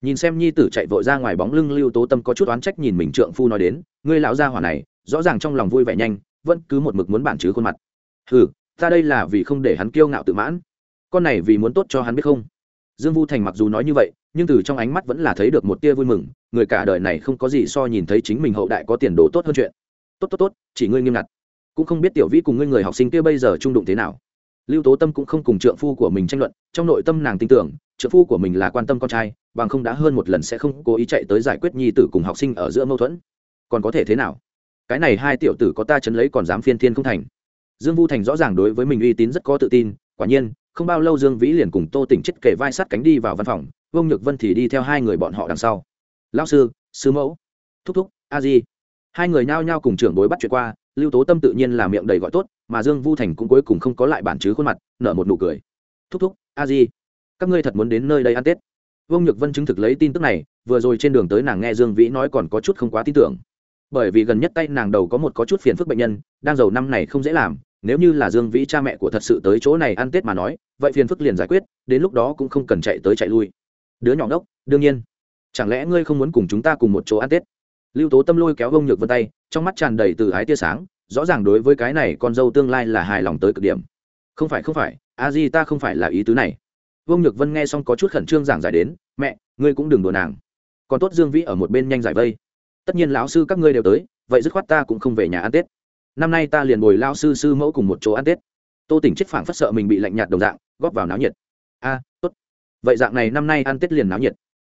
nhìn xem nhi tử chạy vội ra ngoài bóng lưng, lưu tố tâm có chút oán trách nhìn mình trượng phu nói đến, ngươi lão gia hỏa này, rõ ràng trong lòng vui vẻ nhanh, vẫn cứ một mực muốn bản chứ khuôn mặt. Ừ ta đây là vì không để hắn kiêu ngạo tự mãn. Con này vì muốn tốt cho hắn biết không? Dương vu thành mặc dù nói như vậy, nhưng từ trong ánh mắt vẫn là thấy được một tia vui mừng, người cả đời này không có gì so nhìn thấy chính mình hậu đại có tiền đồ tốt hơn chuyện. Tốt tốt tốt, chỉ ngươi nghiêm ngặt. Cũng không biết tiểu vĩ cùng ngươi người học sinh kia bây giờ trung đụng thế nào. Lưu tố tâm cũng không cùng trượng phu của mình tranh luận, trong nội tâm nàng tin tưởng, trượng phu của mình là quan tâm con trai bằng không đã hơn một lần sẽ không cố ý chạy tới giải quyết nhi tử cùng học sinh ở giữa mâu thuẫn. Còn có thể thế nào? Cái này hai tiểu tử có ta chấn lấy còn dám phiên thiên không thành. Dương vu thành rõ ràng đối với mình uy tín rất có tự tin, quả nhiên, không bao lâu dương vĩ liền cùng tô tỉnh chết kể vai sát cánh đi vào văn phòng, vương nhược vân thì đi theo hai người bọn họ đằng sau. Lao sư sư mẫu. Thúc thúc, a di. Hai người nhao nhao cùng trưởng bối bắt chuyện qua, lưu tố tâm tự nhiên là miệng đầy gọi tốt, mà dương vu thành cũng cuối cùng không có lại bản chứ khuôn mặt, nở một nụ cười. Thúc thúc, a di, các ngươi thật muốn đến nơi đây ăn tết? Vương nhược vân chứng thực lấy tin tức này, vừa rồi trên đường tới nàng nghe dương vĩ nói còn có chút không quá tin tưởng. Bởi vì gần nhất tay nàng đầu có một có chút phiền phức bệnh nhân, đang giàu năm này không dễ làm, nếu như là dương vĩ cha mẹ của thật sự tới chỗ này ăn tết mà nói, vậy phiền phức liền giải quyết, đến lúc đó cũng không cần chạy tới chạy lui. Đứa nhỏ ngốc, đương nhiên. Chẳng lẽ ngươi không muốn cùng chúng ta cùng một chỗ ăn tết? Lưu tố tâm lôi kéo bông nhược vân tay, trong mắt tràn đầy từ ái tia sáng, rõ ràng đối với cái này con dâu tương lai là hài lòng tới cực điểm. Không phải không phải, a di ta không phải là ý tứ này vương nhược vân nghe xong có chút khẩn trương giảng giải đến, mẹ, ngươi cũng đừng đùa nàng. Còn tốt dương vĩ ở một bên nhanh giải vây. Tất nhiên lão sư các ngươi đều tới, vậy dứt khoát ta cũng không về nhà ăn tết. Năm nay ta liền bồi lao sư sư mẫu cùng một chỗ ăn tết. Tô tỉnh chết phảng phất sợ mình bị lạnh nhạt đồng dạng, góp vào náo nhiệt. A, tốt. Vậy dạng này năm nay ăn tết liền náo nhiệt.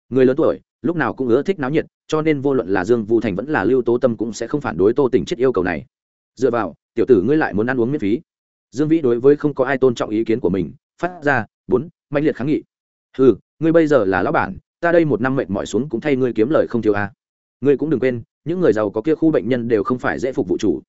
Người lớn tuổi, lúc nào cũng ưa thích náo nhiệt, cho nên vô luận là dương vu thành vẫn là lưu tố tâm cũng sẽ không phản đối tô tỉnh chết yêu cầu này. Dựa vào, tiểu tử ngươi lại muốn ăn uống miễn phí. Dương vĩ đối với không có ai tôn trọng ý kiến của mình, phát ra, bốn mạnh liệt kháng nghị. Ừ ngươi bây giờ là lão bản, ta đây một năm mệnh mỏi xuống cũng thay ngươi kiếm lời không thiếu a ngươi cũng đừng quên, những người giàu có kia khu bệnh nhân đều không phải dễ phục vụ chủ.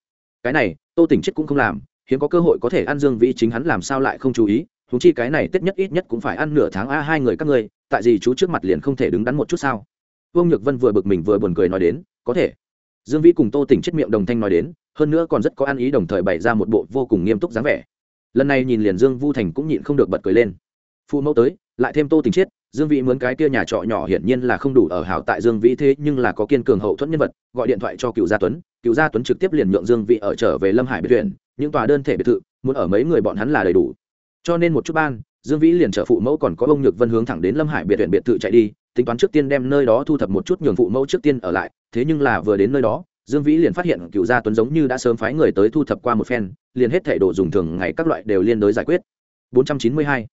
Cái này, tô tỉnh chết cũng không làm, hiếm có cơ hội có thể ăn dương vĩ chính hắn làm sao lại không chú ý thú chi cái này tết nhất ít nhất cũng phải ăn nửa tháng a hai người các ngươi, tại gì chú trước mặt liền không thể đứng đắn một chút sao? Vương nhược vân vừa bực mình vừa buồn cười nói đến, có thể. Dương vĩ cùng tô tỉnh chết miệng đồng thanh nói đến, hơn nữa còn rất có ăn ý đồng thời bày ra một bộ vô cùng nghiêm túc dáng vẻ. Lần này nhìn liền dương vu thành cũng nhịn không được bật cười lên phụ mẫu tới, lại thêm tô tình chiết, dương vĩ mướn cái kia nhà trọ nhỏ hiển nhiên là không đủ ở hảo tại dương vĩ thế nhưng là có kiên cường hậu thuẫn nhân vật, gọi điện thoại cho cựu gia tuấn. Cựu gia tuấn trực tiếp liền nhượng dương vĩ ở trở về lâm hải biệt thuyền, những tòa đơn thể biệt thự, muốn ở mấy người bọn hắn là đầy đủ. Cho nên một chút ban, dương vĩ liền chở phụ mẫu còn có ông nhược vân hướng thẳng đến lâm hải biệt thuyền biệt thự chạy đi, tính toán trước tiên đem nơi đó thu thập một chút nhường phụ mẫu trước tiên ở lại. Thế nhưng là vừa đến nơi đó, dương vĩ liền phát hiện cựu gia tuấn giống như đã sớm phái người tới thu thập qua một phen, liền hết thể đồ dùng thường ngày các loại đều liên đối giải quyết. 492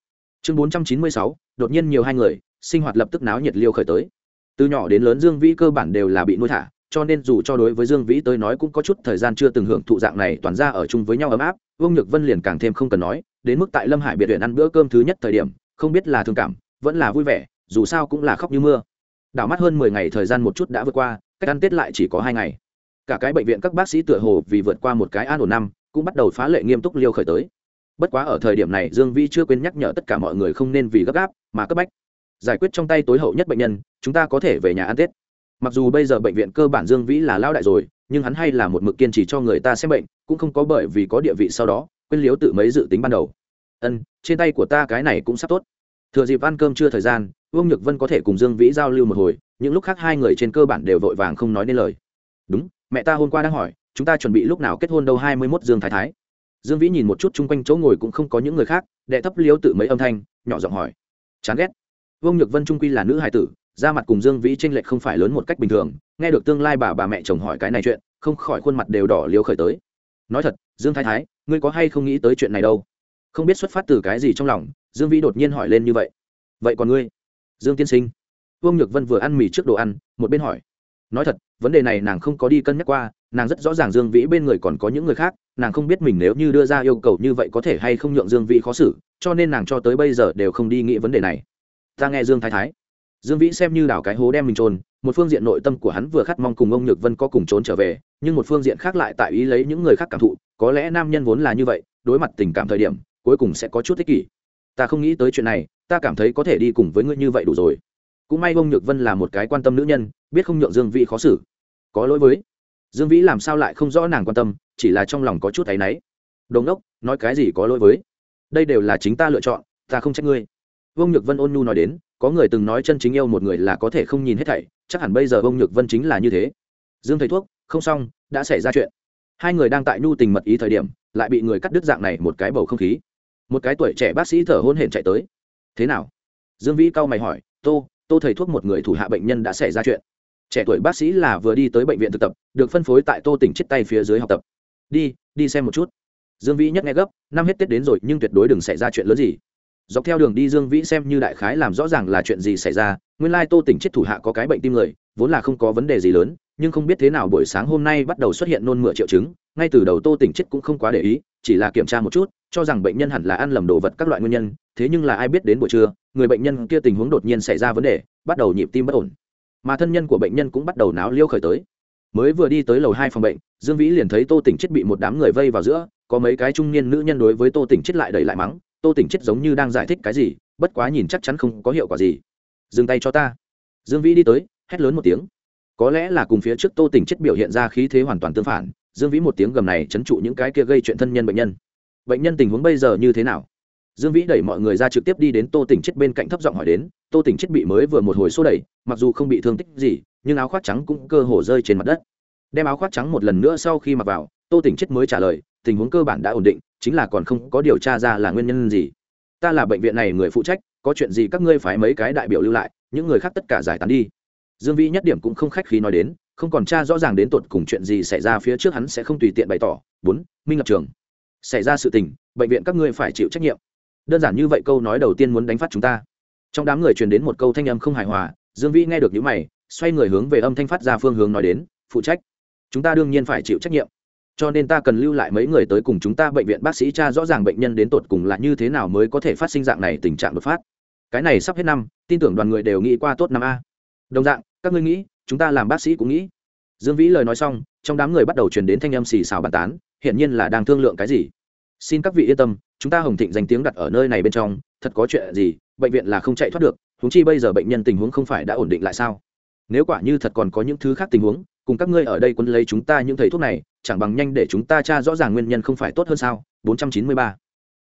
chương 496 đột nhiên nhiều hai người, sinh hoạt lập tức náo nhiệt liêu khởi tới. Từ nhỏ đến lớn dương vĩ cơ bản đều là bị nuôi thả, cho nên dù cho đối với dương vĩ tới nói cũng có chút thời gian chưa từng hưởng thụ dạng này toàn ra ở chung với nhau ấm áp, vương nhược vân liền càng thêm không cần nói, đến mức tại lâm hải biệt viện ăn bữa cơm thứ nhất thời điểm, không biết là thương cảm, vẫn là vui vẻ, dù sao cũng là khóc như mưa. Đảo mắt hơn mười ngày thời gian một chút đã vượt qua, cách ăn tết lại chỉ có hai ngày. Cả cái bệnh viện các bác sĩ tựa hồ vì vượt qua một cái an ổn năm, cũng bắt đầu phá lệ nghiêm túc liêu khởi tới bất quá ở thời điểm này, dương vi chưa quên nhắc nhở tất cả mọi người không nên vì gấp gáp, mà cấp bách. Giải quyết trong tay tối hậu nhất bệnh nhân, chúng ta có thể về nhà ăn tết. Mặc dù bây giờ bệnh viện cơ bản dương vĩ là lao đại rồi, nhưng hắn hay là một mực kiên trì cho người ta xem bệnh, cũng không có bởi vì có địa vị sau đó, quên liếu tự mấy dự tính ban đầu. Ân, trên tay của ta cái này cũng sắp tốt. Thừa dịp ăn cơm chưa thời gian, vương nhược vân có thể cùng dương vĩ giao lưu một hồi, những lúc khác hai người trên cơ bản đều vội vàng không nói nên lời. Đúng, mẹ ta hôm qua đang hỏi, chúng ta chuẩn bị lúc nào kết hôn đâu? Hai mươi mốt dương thái thái dương vĩ nhìn một chút chung quanh chỗ ngồi cũng không có những người khác, đệ thấp liếu tự mấy âm thanh, nhỏ giọng hỏi, chán ghét. Vương nhược vân trung quy là nữ hài tử ra mặt cùng dương vĩ tranh lệch không phải lớn một cách bình thường, nghe được tương lai bà bà mẹ chồng hỏi cái này chuyện, không khỏi khuôn mặt đều đỏ liếu khởi tới. Nói thật, dương thái thái, ngươi có hay không nghĩ tới chuyện này đâu? Không biết xuất phát từ cái gì trong lòng, dương vĩ đột nhiên hỏi lên như vậy. Vậy còn ngươi? Dương tiên sinh. Vương nhược vân vừa ăn mì trước đồ ăn, một bên hỏi. Nói thật, vấn đề này nàng không có đi cân nhắc qua nàng rất rõ ràng dương vĩ bên người còn có những người khác, nàng không biết mình nếu như đưa ra yêu cầu như vậy có thể hay không nhượng dương vĩ khó xử, cho nên nàng cho tới bây giờ đều không đi nghĩ vấn đề này. Ta nghe dương thái thái. Dương vĩ xem như đảo cái hố đem mình trôn một phương diện nội tâm của hắn vừa khát mong cùng ông nhược vân có cùng trốn trở về, nhưng một phương diện khác lại tại ý lấy những người khác cảm thụ, có lẽ nam nhân vốn là như vậy, đối mặt tình cảm thời điểm, cuối cùng sẽ có chút thích kỷ. Ta không nghĩ tới chuyện này, ta cảm thấy có thể đi cùng với ngươi như vậy đủ rồi. Cũng may ông nhược vân là một cái quan tâm nữ nhân, biết không nhượng dương vĩ khó xử. Có lỗi với dương vĩ làm sao lại không rõ nàng quan tâm, chỉ là trong lòng có chút thấy náy. Đồn đốc nói cái gì có lỗi với? Đây đều là chính ta lựa chọn, ta không trách ngươi. Vương nhược vân ôn nhu nói đến, có người từng nói chân chính yêu một người là có thể không nhìn hết thảy, chắc hẳn bây giờ vương nhược vân chính là như thế. Dương thầy thuốc, không xong, đã xảy ra chuyện. Hai người đang tại nhu tình mật ý thời điểm, lại bị người cắt đứt dạng này một cái bầu không khí. Một cái tuổi trẻ bác sĩ thở hôn hển chạy tới. Thế nào? Dương vĩ cau mày hỏi, tô tô thầy thuốc một người thủ hạ bệnh nhân đã xảy ra chuyện trẻ tuổi bác sĩ là vừa đi tới bệnh viện thực tập, được phân phối tại tô tỉnh chết tay phía dưới học tập. Đi đi xem một chút. Dương vĩ nhất nghe gấp, năm hết tết đến rồi nhưng tuyệt đối đừng xảy ra chuyện lớn gì. Dọc theo đường đi dương vĩ xem như đại khái làm rõ ràng là chuyện gì xảy ra, nguyên lai tô tỉnh chết thủ hạ có cái bệnh tim người, vốn là không có vấn đề gì lớn, nhưng không biết thế nào buổi sáng hôm nay bắt đầu xuất hiện nôn mửa triệu chứng, ngay từ đầu tô tỉnh chết cũng không quá để ý, chỉ là kiểm tra một chút, cho rằng bệnh nhân hẳn là ăn lầm đồ vật các loại nguyên nhân, thế nhưng là ai biết đến buổi trưa, người bệnh nhân kia tình huống đột nhiên xảy ra vấn đề, bắt đầu nhịp tim bất ổn mà thân nhân của bệnh nhân cũng bắt đầu náo liêu khởi tới. Mới vừa đi tới lầu hai phòng bệnh, dương vĩ liền thấy tô tỉnh chết bị một đám người vây vào giữa, có mấy cái trung niên nữ nhân đối với tô tỉnh chết lại đẩy lại mắng, tô tỉnh chết giống như đang giải thích cái gì, bất quá nhìn chắc chắn không có hiệu quả gì. Dừng tay cho ta. Dương vĩ đi tới, hét lớn một tiếng. Có lẽ là cùng phía trước tô tỉnh chết biểu hiện ra khí thế hoàn toàn tương phản, dương vĩ một tiếng gầm này chấn trụ những cái kia gây chuyện thân nhân bệnh nhân. Bệnh nhân tình huống bây giờ như thế nào? Dương vĩ đẩy mọi người ra trực tiếp đi đến tô tỉnh chết bên cạnh thấp giọng hỏi đến tô tỉnh chết bị mới vừa một hồi xô đẩy, mặc dù không bị thương tích gì, nhưng áo khoác trắng cũng cơ hồ rơi trên mặt đất. Đem áo khoác trắng một lần nữa sau khi mặc vào, tô tỉnh chết mới trả lời, tình huống cơ bản đã ổn định, chính là còn không có điều tra ra là nguyên nhân gì. Ta là bệnh viện này người phụ trách, có chuyện gì các ngươi phải mấy cái đại biểu lưu lại, những người khác tất cả giải tán đi. Dương vĩ nhất điểm cũng không khách khí nói đến, không còn tra rõ ràng đến tột cùng chuyện gì xảy ra phía trước hắn sẽ không tùy tiện bày tỏ. Bốn, minh lập trường. Xảy ra sự tình, bệnh viện các ngươi phải chịu trách nhiệm. Đơn giản như vậy câu nói đầu tiên muốn đánh phát chúng ta trong đám người truyền đến một câu thanh âm không hài hòa, dương vĩ nghe được những mày, xoay người hướng về âm thanh phát ra phương hướng nói đến, phụ trách, chúng ta đương nhiên phải chịu trách nhiệm. Cho nên ta cần lưu lại mấy người tới cùng chúng ta bệnh viện bác sĩ cha rõ ràng bệnh nhân đến tột cùng là như thế nào mới có thể phát sinh dạng này tình trạng đột phát. Cái này sắp hết năm, tin tưởng đoàn người đều nghĩ qua tốt năm a. Đồng dạng, các ngươi nghĩ, chúng ta làm bác sĩ cũng nghĩ. Dương vĩ lời nói xong, trong đám người bắt đầu truyền đến thanh âm xì xào bàn tán, hiển nhiên là đang thương lượng cái gì xin các vị yên tâm, chúng ta hồng thịnh danh tiếng đặt ở nơi này bên trong, thật có chuyện gì, bệnh viện là không chạy thoát được húng chi bây giờ bệnh nhân tình huống không phải đã ổn định lại sao? Nếu quả như thật còn có những thứ khác tình huống, cùng các ngươi ở đây quân lấy chúng ta những thầy thuốc này, chẳng bằng nhanh để chúng ta tra rõ ràng nguyên nhân không phải tốt hơn sao? 493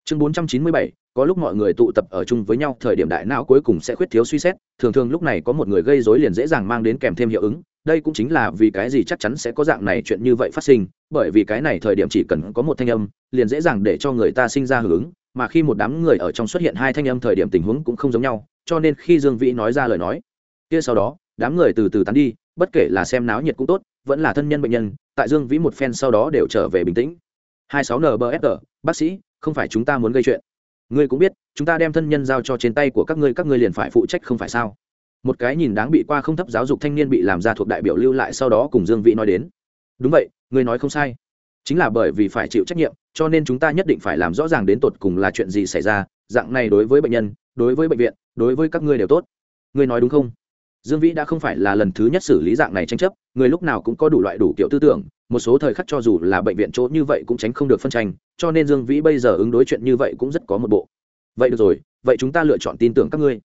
chương 497 có lúc mọi người tụ tập ở chung với nhau, thời điểm đại não cuối cùng sẽ khuyết thiếu suy xét, thường thường lúc này có một người gây rối liền dễ dàng mang đến kèm thêm hiệu ứng đây cũng chính là vì cái gì chắc chắn sẽ có dạng này chuyện như vậy phát sinh, bởi vì cái này thời điểm chỉ cần có một thanh âm, liền dễ dàng để cho người ta sinh ra hưởng ứng, mà khi một đám người ở trong xuất hiện hai thanh âm thời điểm tình huống cũng không giống nhau, cho nên khi dương vĩ nói ra lời nói, kia sau đó, đám người từ từ tán đi, bất kể là xem náo nhiệt cũng tốt, vẫn là thân nhân bệnh nhân, tại dương vĩ một phen sau đó đều trở về bình tĩnh. 26 nbfr bác sĩ, không phải chúng ta muốn gây chuyện. Ngươi cũng biết, chúng ta đem thân nhân giao cho trên tay của các ngươi các ngươi liền phải phụ trách không phải sao? Một cái nhìn đáng bị qua không thấp giáo dục thanh niên bị làm ra thuộc đại biểu lưu lại sau đó cùng dương vĩ nói đến. Đúng vậy ngươi nói không sai. Chính là bởi vì phải chịu trách nhiệm, cho nên chúng ta nhất định phải làm rõ ràng đến tột cùng là chuyện gì xảy ra, dạng này đối với bệnh nhân, đối với bệnh viện, đối với các ngươi đều tốt. Ngươi nói đúng không? Dương vĩ đã không phải là lần thứ nhất xử lý dạng này tranh chấp, người lúc nào cũng có đủ loại đủ kiểu tư tưởng, một số thời khắc cho dù là bệnh viện chỗ như vậy cũng tránh không được phân tranh, cho nên dương vĩ bây giờ ứng đối chuyện như vậy cũng rất có một bộ. Vậy được rồi, vậy chúng ta lựa chọn tin tưởng các ngươi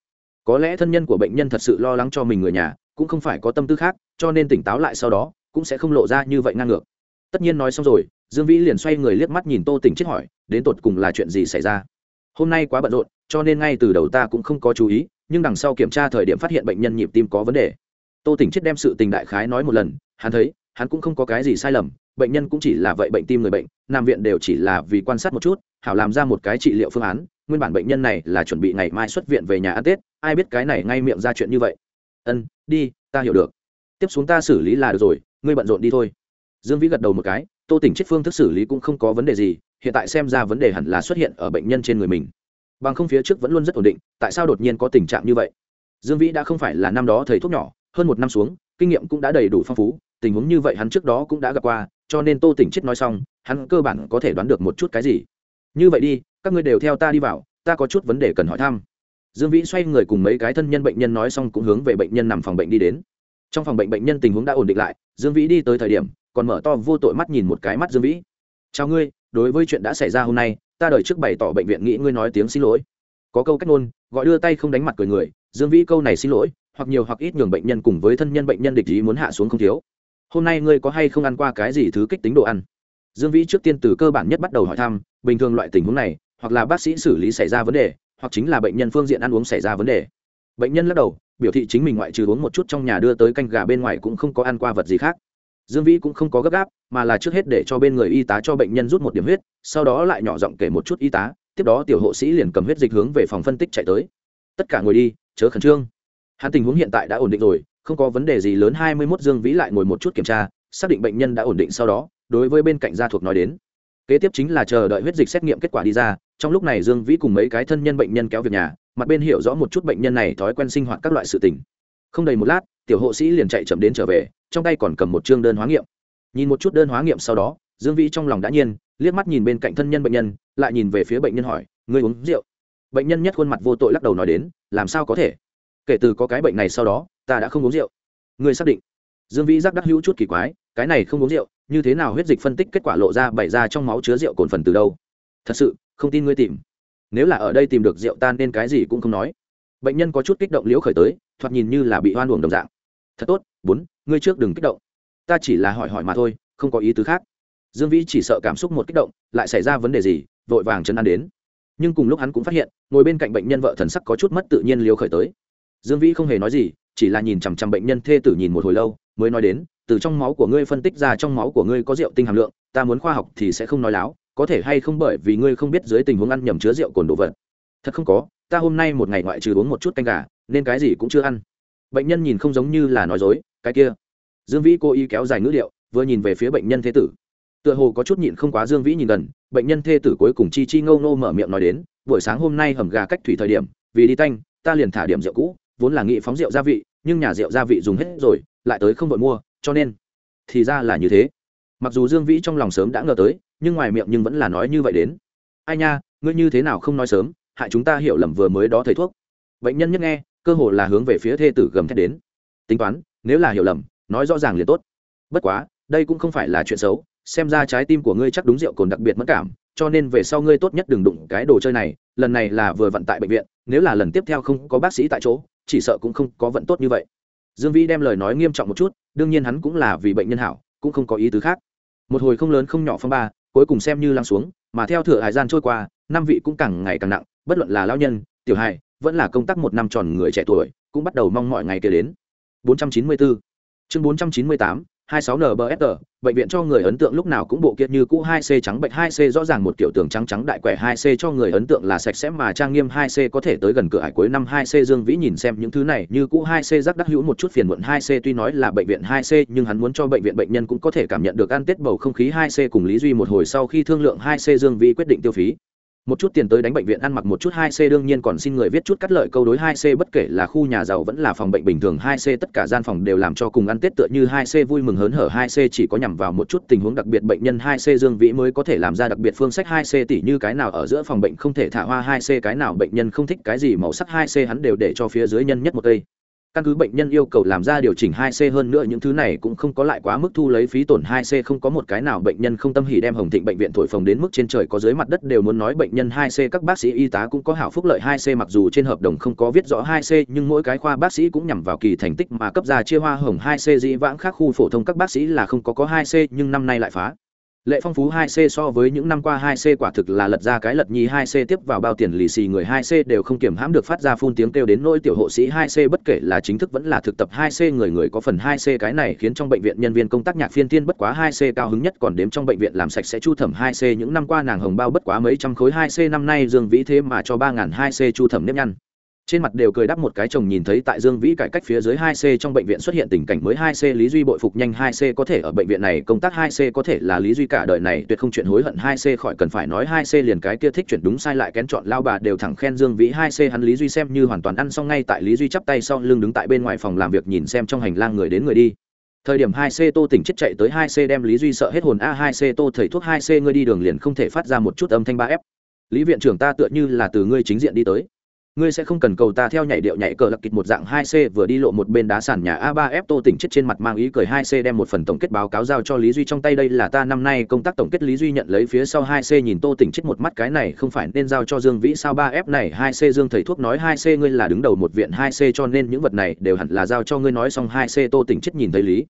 có lẽ thân nhân của bệnh nhân thật sự lo lắng cho mình người nhà, cũng không phải có tâm tư khác, cho nên tỉnh táo lại sau đó, cũng sẽ không lộ ra như vậy ngang ngược. Tất nhiên nói xong rồi, dương vĩ liền xoay người liếc mắt nhìn tô tỉnh chết hỏi, đến tột cùng là chuyện gì xảy ra? Hôm nay quá bận rộn, cho nên ngay từ đầu ta cũng không có chú ý, nhưng đằng sau kiểm tra thời điểm phát hiện bệnh nhân nhịp tim có vấn đề. Tô tỉnh chết đem sự tình đại khái nói một lần, hắn thấy, hắn cũng không có cái gì sai lầm, bệnh nhân cũng chỉ là vậy bệnh tim người bệnh, nằm viện đều chỉ là vì quan sát một chút, hảo làm ra một cái trị liệu phương án nguyên bản bệnh nhân này là chuẩn bị ngày mai xuất viện về nhà ăn tết, ai biết cái này ngay miệng ra chuyện như vậy. Ân, đi, ta hiểu được. Tiếp xuống ta xử lý là được rồi, ngươi bận rộn đi thôi. Dương vĩ gật đầu một cái, tô tỉnh chết phương thức xử lý cũng không có vấn đề gì, hiện tại xem ra vấn đề hẳn là xuất hiện ở bệnh nhân trên người mình. Bằng không phía trước vẫn luôn rất ổn định, tại sao đột nhiên có tình trạng như vậy? Dương vĩ đã không phải là năm đó thầy thuốc nhỏ, hơn một năm xuống, kinh nghiệm cũng đã đầy đủ phong phú, tình huống như vậy hắn trước đó cũng đã gặp qua, cho nên tô tỉnh chết nói xong, hắn cơ bản có thể đoán được một chút cái gì. Như vậy đi các ngươi đều theo ta đi vào, ta có chút vấn đề cần hỏi thăm. Dương vĩ xoay người cùng mấy cái thân nhân bệnh nhân nói xong cũng hướng về bệnh nhân nằm phòng bệnh đi đến. Trong phòng bệnh bệnh nhân tình huống đã ổn định lại, dương vĩ đi tới thời điểm, còn mở to vô tội mắt nhìn một cái mắt dương vĩ. Chào ngươi, đối với chuyện đã xảy ra hôm nay, ta đợi trước bày tỏ bệnh viện nghĩ ngươi nói tiếng xin lỗi. Có câu cách ngôn, gọi đưa tay không đánh mặt cười người, dương vĩ câu này xin lỗi, hoặc nhiều hoặc ít nhường bệnh nhân cùng với thân nhân bệnh nhân địch ý muốn hạ xuống không thiếu. Hôm nay ngươi có hay không ăn qua cái gì thứ kích tính đồ ăn? Dương vĩ trước tiên từ cơ bản nhất bắt đầu hỏi thăm, bình thường loại tình huống này hoặc là bác sĩ xử lý xảy ra vấn đề, hoặc chính là bệnh nhân phương diện ăn uống xảy ra vấn đề. Bệnh nhân lắc đầu, biểu thị chính mình ngoại trừ uống một chút trong nhà đưa tới canh gà bên ngoài cũng không có ăn qua vật gì khác. Dương vĩ cũng không có gấp gáp, mà là trước hết để cho bên người y tá cho bệnh nhân rút một điểm huyết, sau đó lại nhỏ giọng kể một chút y tá, tiếp đó tiểu hộ sĩ liền cầm huyết dịch hướng về phòng phân tích chạy tới. Tất cả ngồi đi, chớ khẩn trương. Hắn tình huống hiện tại đã ổn định rồi, không có vấn đề gì lớn, hai mươi mốt dương vĩ lại ngồi một chút kiểm tra, xác định bệnh nhân đã ổn định sau đó, đối với bên cạnh gia thuộc nói đến. Kế tiếp chính là chờ đợi huyết dịch xét nghiệm kết quả đi ra trong lúc này dương vĩ cùng mấy cái thân nhân bệnh nhân kéo việc nhà, mặt bên hiểu rõ một chút bệnh nhân này thói quen sinh hoạt các loại sự tình. Không đầy một lát, tiểu hộ sĩ liền chạy chậm đến trở về, trong tay còn cầm một chương đơn hóa nghiệm. Nhìn một chút đơn hóa nghiệm sau đó, dương vĩ trong lòng đã nhiên, liếc mắt nhìn bên cạnh thân nhân bệnh nhân, lại nhìn về phía bệnh nhân hỏi, ngươi uống rượu? Bệnh nhân nhất khuôn mặt vô tội lắc đầu nói đến, làm sao có thể? Kể từ có cái bệnh này sau đó, ta đã không uống rượu. Ngươi xác định? Dương vĩ giác đắc hữu chút kỳ quái, cái này không uống rượu, như thế nào huyết dịch phân tích kết quả lộ ra bày ra trong máu chứa rượu cồn phần từ đâu? Thật sự không tin ngươi tìm. Nếu là ở đây tìm được rượu tan nên cái gì cũng không nói. Bệnh nhân có chút kích động liễu khởi tới, thoạt nhìn như là bị hoan uổng đồng dạng. Thật tốt, bốn, ngươi trước đừng kích động. Ta chỉ là hỏi hỏi mà thôi, không có ý tứ khác. Dương vĩ chỉ sợ cảm xúc một kích động, lại xảy ra vấn đề gì, vội vàng chân ăn đến. Nhưng cùng lúc hắn cũng phát hiện, ngồi bên cạnh bệnh nhân vợ thần sắc có chút mất tự nhiên liều khởi tới. Dương vĩ không hề nói gì, chỉ là nhìn chằm chằm bệnh nhân thê tử nhìn một hồi lâu, mới nói đến, từ trong máu của ngươi phân tích ra trong máu của ngươi có rượu tinh hàm lượng, ta muốn khoa học thì sẽ không nói láo có thể hay không bởi vì ngươi không biết dưới tình huống ăn nhầm chứa rượu cồn đồ vật. Thật không có, ta hôm nay một ngày ngoại trừ uống một chút canh gà, nên cái gì cũng chưa ăn. Bệnh nhân nhìn không giống như là nói dối, cái kia. Dương vĩ cố ý kéo dài ngữ điệu, vừa nhìn về phía bệnh nhân thế tử. Tựa hồ có chút nhịn không quá dương vĩ nhìn gần, bệnh nhân thê tử cuối cùng chi chi ngâu ngô mở miệng nói đến, buổi sáng hôm nay hầm gà cách thủy thời điểm, vì đi tanh, ta liền thả điểm rượu cũ, vốn là nghị phóng rượu gia vị, nhưng nhà rượu gia vị dùng hết rồi, lại tới không vội mua, cho nên thì ra là như thế. Mặc dù dương vĩ trong lòng sớm đã ngờ tới nhưng ngoài miệng nhưng vẫn là nói như vậy đến. Ai nha, ngươi như thế nào không nói sớm, hại chúng ta hiểu lầm vừa mới đó thầy thuốc. Bệnh nhân nhất nghe, cơ hồ là hướng về phía thê tử gầm thét đến. Tính toán, nếu là hiểu lầm, nói rõ ràng liền tốt. Bất quá, đây cũng không phải là chuyện xấu, xem ra trái tim của ngươi chắc đúng rượu cồn đặc biệt mất cảm, cho nên về sau ngươi tốt nhất đừng đụng cái đồ chơi này, lần này là vừa vận tại bệnh viện, nếu là lần tiếp theo không có bác sĩ tại chỗ, chỉ sợ cũng không có vận tốt như vậy. Dương vĩ đem lời nói nghiêm trọng một chút, đương nhiên hắn cũng là vì bệnh nhân hảo, cũng không có ý tứ khác. Một hồi không lớn không nhỏ phong ba cuối cùng xem như lăng xuống, mà theo thừa hải gian trôi qua, năm vị cũng càng ngày càng nặng, bất luận là lao nhân, tiểu hài, vẫn là công tác một năm tròn người trẻ tuổi, cũng bắt đầu mong mọi ngày kia đến. 494 chương 498 26 NBSR, bệnh viện cho người ấn tượng lúc nào cũng bộ kiệt như cũ 2C trắng bệnh 2C rõ ràng một kiểu tường trắng trắng đại quẻ 2C cho người ấn tượng là sạch sẽ mà trang nghiêm 2C có thể tới gần cửa ải cuối năm 2C Dương Vĩ nhìn xem những thứ này như cũ 2C rắc đắc hữu một chút phiền muộn 2C tuy nói là bệnh viện 2C nhưng hắn muốn cho bệnh viện bệnh nhân cũng có thể cảm nhận được an tết bầu không khí 2C cùng Lý Duy một hồi sau khi thương lượng 2C Dương Vĩ quyết định tiêu phí một chút tiền tới đánh bệnh viện ăn mặc một chút hai c đương nhiên còn xin người viết chút cắt lợi câu đối hai c, bất kể là khu nhà giàu vẫn là phòng bệnh bình thường, hai c tất cả gian phòng đều làm cho cùng ăn tết tựa như hai c vui mừng hớn hở. Hai c chỉ có nhằm vào một chút tình huống đặc biệt bệnh nhân, hai c dương vĩ mới có thể làm ra đặc biệt phương sách. Hai c tỷ như cái nào ở giữa phòng bệnh không thể thả hoa, hai c cái nào bệnh nhân không thích cái gì, màu sắc hai c hắn đều để cho phía dưới nhân nhất một cây căn cứ bệnh nhân yêu cầu làm ra điều chỉnh 2C hơn nữa, những thứ này cũng không có lại quá mức thu lấy phí tổn 2C không có một cái nào bệnh nhân không tâm hỉ đem Hồng Thịnh bệnh viện thổi phồng đến mức trên trời có dưới mặt đất đều muốn nói bệnh nhân 2C các bác sĩ y tá cũng có hảo phúc lợi 2C mặc dù trên hợp đồng không có viết rõ 2C nhưng mỗi cái khoa bác sĩ cũng nhằm vào kỳ thành tích mà cấp ra chia hoa hồng 2C dĩ vãng khác khu phổ thông các bác sĩ là không có có 2C nhưng năm nay lại phá lệ phong phú 2C so với những năm qua 2C quả thực là lật ra cái lật nhi 2C tiếp vào bao tiền lì xì người 2C đều không kiểm hãm được phát ra phun tiếng kêu đến nỗi tiểu hộ sĩ 2C bất kể là chính thức vẫn là thực tập 2C người người có phần 2C cái này khiến trong bệnh viện nhân viên công tác nhạc phiên tiên bất quá 2C cao hứng nhất còn đếm trong bệnh viện làm sạch sẽ chu thẩm 2C những năm qua nàng hồng bao bất quá mấy trăm khối 2C năm nay Dương Vĩ thế mà cho 3000 2C chu thẩm nếp nhăn trên mặt đều cười đắp một cái chồng nhìn thấy tại dương vĩ cải cách phía dưới hai c trong bệnh viện xuất hiện tình cảnh mới hai c lý duy bội phục nhanh hai c có thể ở bệnh viện này công tác hai c có thể là lý duy cả đời này tuyệt không chuyện hối hận hai c khỏi cần phải nói hai c liền cái kia thích chuyện đúng sai lại kén chọn lao bà đều thẳng khen dương vĩ hai c hắn lý duy xem như hoàn toàn ăn xong ngay tại lý duy chắp tay sau lưng đứng tại bên ngoài phòng làm việc nhìn xem trong hành lang người đến người đi thời điểm hai c tô tỉnh chết chạy tới hai c đem lý duy sợ hết hồn a hai c tô thầy thuốc hai c ngươi đi đường liền không thể phát ra một chút âm thanh ba f lý viện trưởng ta tựa như là từ ngươi chính diện đi tới ngươi sẽ không cần cầu ta theo nhảy điệu nhảy cờ lật kịch một dạng hai c vừa đi lộ một bên đá sàn nhà a ba f tô tỉnh chết trên mặt mang ý cười hai c đem một phần tổng kết báo cáo giao cho lý duy trong tay. Đây là ta năm nay công tác tổng kết lý duy nhận lấy phía sau hai c nhìn tô tỉnh chết một mắt cái này không phải nên giao cho dương vĩ sao? ba f này hai c dương thầy thuốc nói hai c ngươi là đứng đầu một viện hai c cho nên những vật này đều hẳn là giao cho ngươi nói xong hai c tô tỉnh chết nhìn thấy lý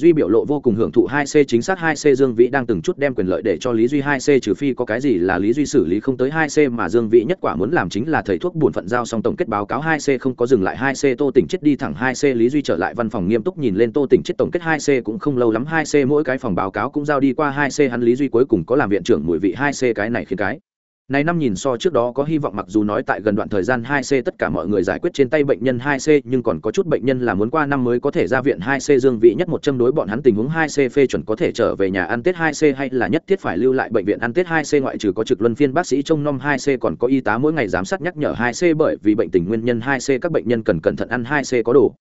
duy biểu lộ vô cùng hưởng thụ hai c chính xác hai c dương vĩ đang từng chút đem quyền lợi để cho lý duy hai c trừ phi có cái gì là lý duy xử lý không tới hai c mà dương vĩ nhất quả muốn làm chính là thầy thuốc buồn phận giao xong tổng kết báo cáo hai c không có dừng lại hai c, tô tỉnh chết đi thẳng hai c, lý duy trở lại văn phòng nghiêm túc nhìn lên tô tỉnh chết tổng kết hai c cũng không lâu lắm hai c mỗi cái phòng báo cáo cũng giao đi qua hai c, hắn lý duy cuối cùng có làm viện trưởng mùi vị hai c cái này khiến cái này năm nhìn so trước đó có hy vọng mặc dù nói tại gần đoạn thời gian 2C tất cả mọi người giải quyết trên tay bệnh nhân 2C nhưng còn có chút bệnh nhân là muốn qua năm mới có thể ra viện 2C dương vị nhất một châm đối bọn hắn tình huống 2C phê chuẩn có thể trở về nhà ăn Tết 2C hay là nhất thiết phải lưu lại bệnh viện ăn Tết 2C ngoại trừ có trực luân phiên bác sĩ trông nom 2C còn có y tá mỗi ngày giám sát nhắc nhở 2C bởi vì bệnh tình nguyên nhân 2C các bệnh nhân cần cẩn thận ăn 2C có đủ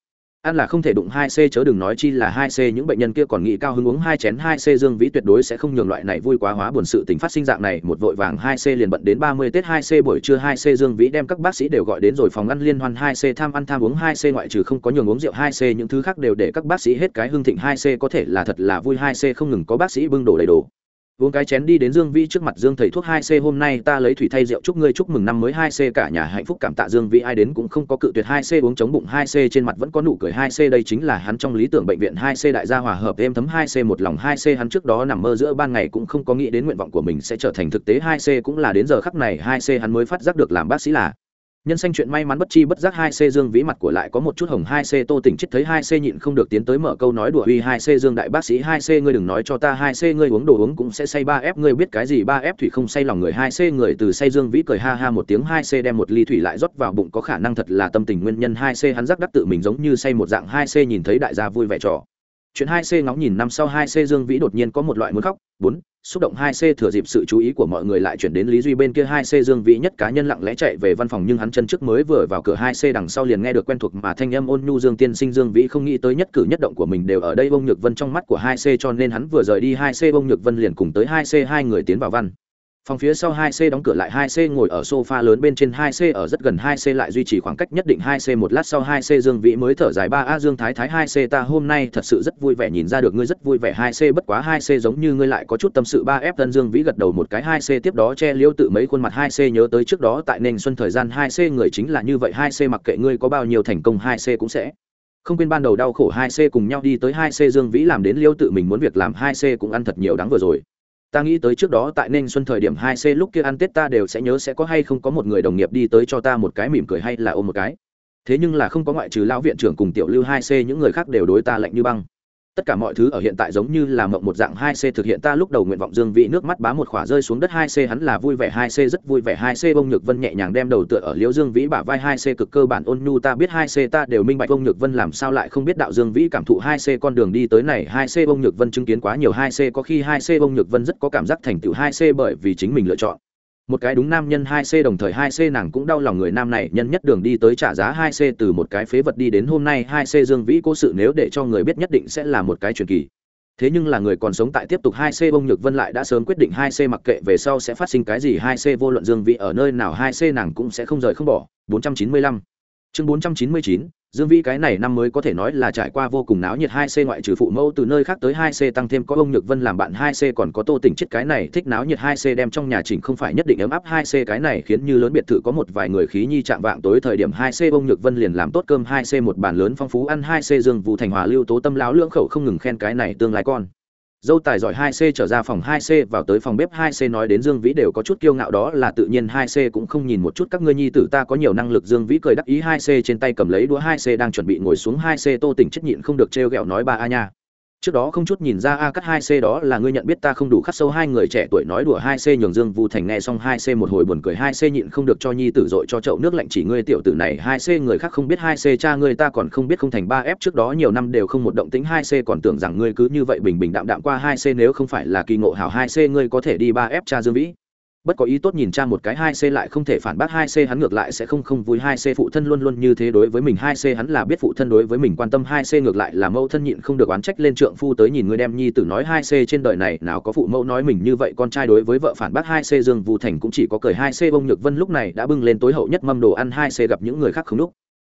ăn là không thể đụng hai c, chớ đừng nói chi là hai c, những bệnh nhân kia còn nghĩ cao hứng uống hai chén hai c dương vĩ tuyệt đối sẽ không nhường loại này vui quá hóa buồn sự tình phát sinh dạng này. Một vội vàng hai c liền bận đến ba mươi tết hai c, buổi trưa hai c dương vĩ đem các bác sĩ đều gọi đến rồi phòng ăn liên hoan hai c, tham ăn tham uống hai c, ngoại trừ không có nhường uống rượu hai c, những thứ khác đều để các bác sĩ hết cái hương thịnh hai c, có thể là thật là vui hai c, không ngừng có bác sĩ bưng đổ đầy đủ uống cái chén đi đến dương vĩ trước mặt dương thầy thuốc hai c, hôm nay ta lấy thủy thay rượu chúc ngươi chúc mừng năm mới hai c, cả nhà hạnh phúc cảm tạ dương vĩ, ai đến cũng không có cự tuyệt hai c, uống chống bụng hai c, trên mặt vẫn có nụ cười hai c, đây chính là hắn trong lý tưởng bệnh viện hai c đại gia hòa hợp êm thấm hai c, một lòng hai c, hắn trước đó nằm mơ giữa ban ngày cũng không có nghĩ đến nguyện vọng của mình sẽ trở thành thực tế hai c, cũng là đến giờ khắc này hai c, hắn mới phát giác được làm bác sĩ là nhân xanh chuyện may mắn bất chi bất giác hai c dương vĩ mặt của lại có một chút hồng hai c tô tỉnh chết thấy hai c nhịn không được tiến tới mở câu nói đùa. Uy, hai c dương đại bác sĩ, hai c ngươi đừng nói cho ta, hai c ngươi uống đồ uống cũng sẽ say, ba f ngươi biết cái gì, ba f thủy không say lòng người. Hai c người từ say dương vĩ cười ha ha một tiếng, hai c đem một ly thủy lại rót vào bụng, có khả năng thật là tâm tình nguyên nhân. Hai c hắn giác đắc tự mình giống như say một dạng. Hai c nhìn thấy đại gia vui vẻ trò chuyện hai c ngóng nhìn năm sau hai c dương vĩ đột nhiên có một loại muốn khóc, bốn, xúc động hai c thừa dịp sự chú ý của mọi người lại chuyển đến lý duy bên kia hai c dương vĩ nhất cá nhân lặng lẽ chạy về văn phòng nhưng hắn chân trước mới vừa vào cửa hai c đằng sau liền nghe được quen thuộc mà thanh âm ôn nhu dương tiên sinh dương vĩ không nghĩ tới nhất cử nhất động của mình đều ở đây bông nhược vân trong mắt của hai c cho nên hắn vừa rời đi hai c bông nhược vân liền cùng tới hai c, hai người tiến vào văn phòng phía sau 2C đóng cửa lại 2C ngồi ở sofa lớn bên trên 2C ở rất gần 2C lại duy trì khoảng cách nhất định 2C một lát sau 2C Dương Vĩ mới thở dài 3A Dương Thái Thái 2C ta hôm nay thật sự rất vui vẻ, nhìn ra được ngươi rất vui vẻ. 2C bất quá 2C giống như ngươi lại có chút tâm sự. 3F Tân Dương Vĩ gật đầu một cái 2C tiếp đó che liễu tự mấy khuôn mặt. 2C nhớ tới trước đó tại nền xuân thời gian 2C người chính là như vậy. 2C mặc kệ ngươi có bao nhiêu thành công 2C cũng sẽ không quên ban đầu đau khổ. 2C cùng nhau đi tới 2C Dương Vĩ làm đến liễu tự mình muốn việc làm. 2C cũng ăn thật nhiều đáng vừa rồi ta nghĩ tới trước đó tại nên xuân thời điểm hai c lúc kia ăn tết ta đều sẽ nhớ sẽ có hay không có một người đồng nghiệp đi tới cho ta một cái mỉm cười hay là ôm một cái. Thế nhưng là không có ngoại trừ lão viện trưởng cùng tiểu lưu hai c, những người khác đều đối ta lạnh như băng tất cả mọi thứ ở hiện tại giống như là mộng một dạng hai c thực hiện ta lúc đầu nguyện vọng dương vị nước mắt bá một khỏa rơi xuống đất hai c, hắn là vui vẻ hai c, rất vui vẻ hai c bông nhược vân nhẹ nhàng đem đầu tựa ở liễu dương vĩ bả vai hai c cực cơ bản ôn nhu, ta biết hai c ta đều minh bạch bông nhược vân làm sao lại không biết đạo dương vĩ cảm thụ hai c con đường đi tới này, hai c bông nhược vân chứng kiến quá nhiều hai c, có khi hai c bông nhược vân rất có cảm giác thành tựu hai c bởi vì chính mình lựa chọn một cái đúng nam nhân hai c đồng thời hai c nàng cũng đau lòng người nam này, nhân nhất đường đi tới trả giá hai c từ một cái phế vật đi đến hôm nay hai c dương vĩ cố sự nếu để cho người biết nhất định sẽ là một cái truyền kỳ. Thế nhưng là người còn sống tại tiếp tục hai c bông nhược vân lại đã sớm quyết định hai c mặc kệ về sau sẽ phát sinh cái gì, hai c vô luận dương vĩ ở nơi nào hai c nàng cũng sẽ không rời không bỏ. 495 chương 499 Dương Vĩ cái này năm mới có thể nói là trải qua vô cùng náo nhiệt 2C ngoại trừ phụ mẫu từ nơi khác tới 2C tăng thêm có ông Nhược Vân làm bạn 2C còn có Tô Tỉnh chết cái này thích náo nhiệt 2C đem trong nhà chỉnh không phải nhất định ấm áp 2C cái này khiến như lớn biệt thự có một vài người khí nhi chạm vạng tối thời điểm 2C ông Nhược Vân liền làm tốt cơm 2C một bàn lớn phong phú ăn 2C Dương Vũ Thành Hòa lưu tố tâm láo lưỡng khẩu không ngừng khen cái này tương lai con dâu tài giỏi 2C trở ra phòng 2C vào tới phòng bếp 2C nói đến Dương Vĩ đều có chút kiêu ngạo đó là tự nhiên 2C cũng không nhìn một chút các ngươi nhi tử ta có nhiều năng lực, Dương Vĩ cười đắc ý 2C trên tay cầm lấy đũa 2C đang chuẩn bị ngồi xuống 2C Tô Tỉnh chất nhịn không được trêu ghẹo nói, ba a nha trước đó không chút nhìn ra a cắt hai c đó là ngươi nhận biết ta không đủ khắc sâu, hai người trẻ tuổi nói đùa, hai c nhường dương vu thành nghe xong, hai c một hồi buồn cười, hai c nhịn không được cho nhi tử dội cho chậu nước lạnh chỉ ngươi tiểu tử này, hai c người khác không biết, hai c cha ngươi ta còn không biết không thành ba f, trước đó nhiều năm đều không một động tính hai c còn tưởng rằng ngươi cứ như vậy bình bình đạm đạm qua, hai c nếu không phải là kỳ ngộ hảo, hai c ngươi có thể đi ba f cha dương vĩ bất có ý tốt nhìn cha một cái hai c lại không thể phản bác hai c hắn ngược lại sẽ không không vui hai c phụ thân luôn luôn như thế đối với mình hai c hắn là biết phụ thân đối với mình quan tâm hai c ngược lại là mẫu thân nhịn không được oán trách lên trượng phu tới nhìn người đem nhi tử nói hai c trên đời này nào có phụ mẫu nói mình như vậy con trai đối với vợ phản bác hai c dương vũ thành cũng chỉ có cười hai c bông nhược vân lúc này đã bưng lên tối hậu nhất mâm đồ ăn hai c gặp những người khác không lúc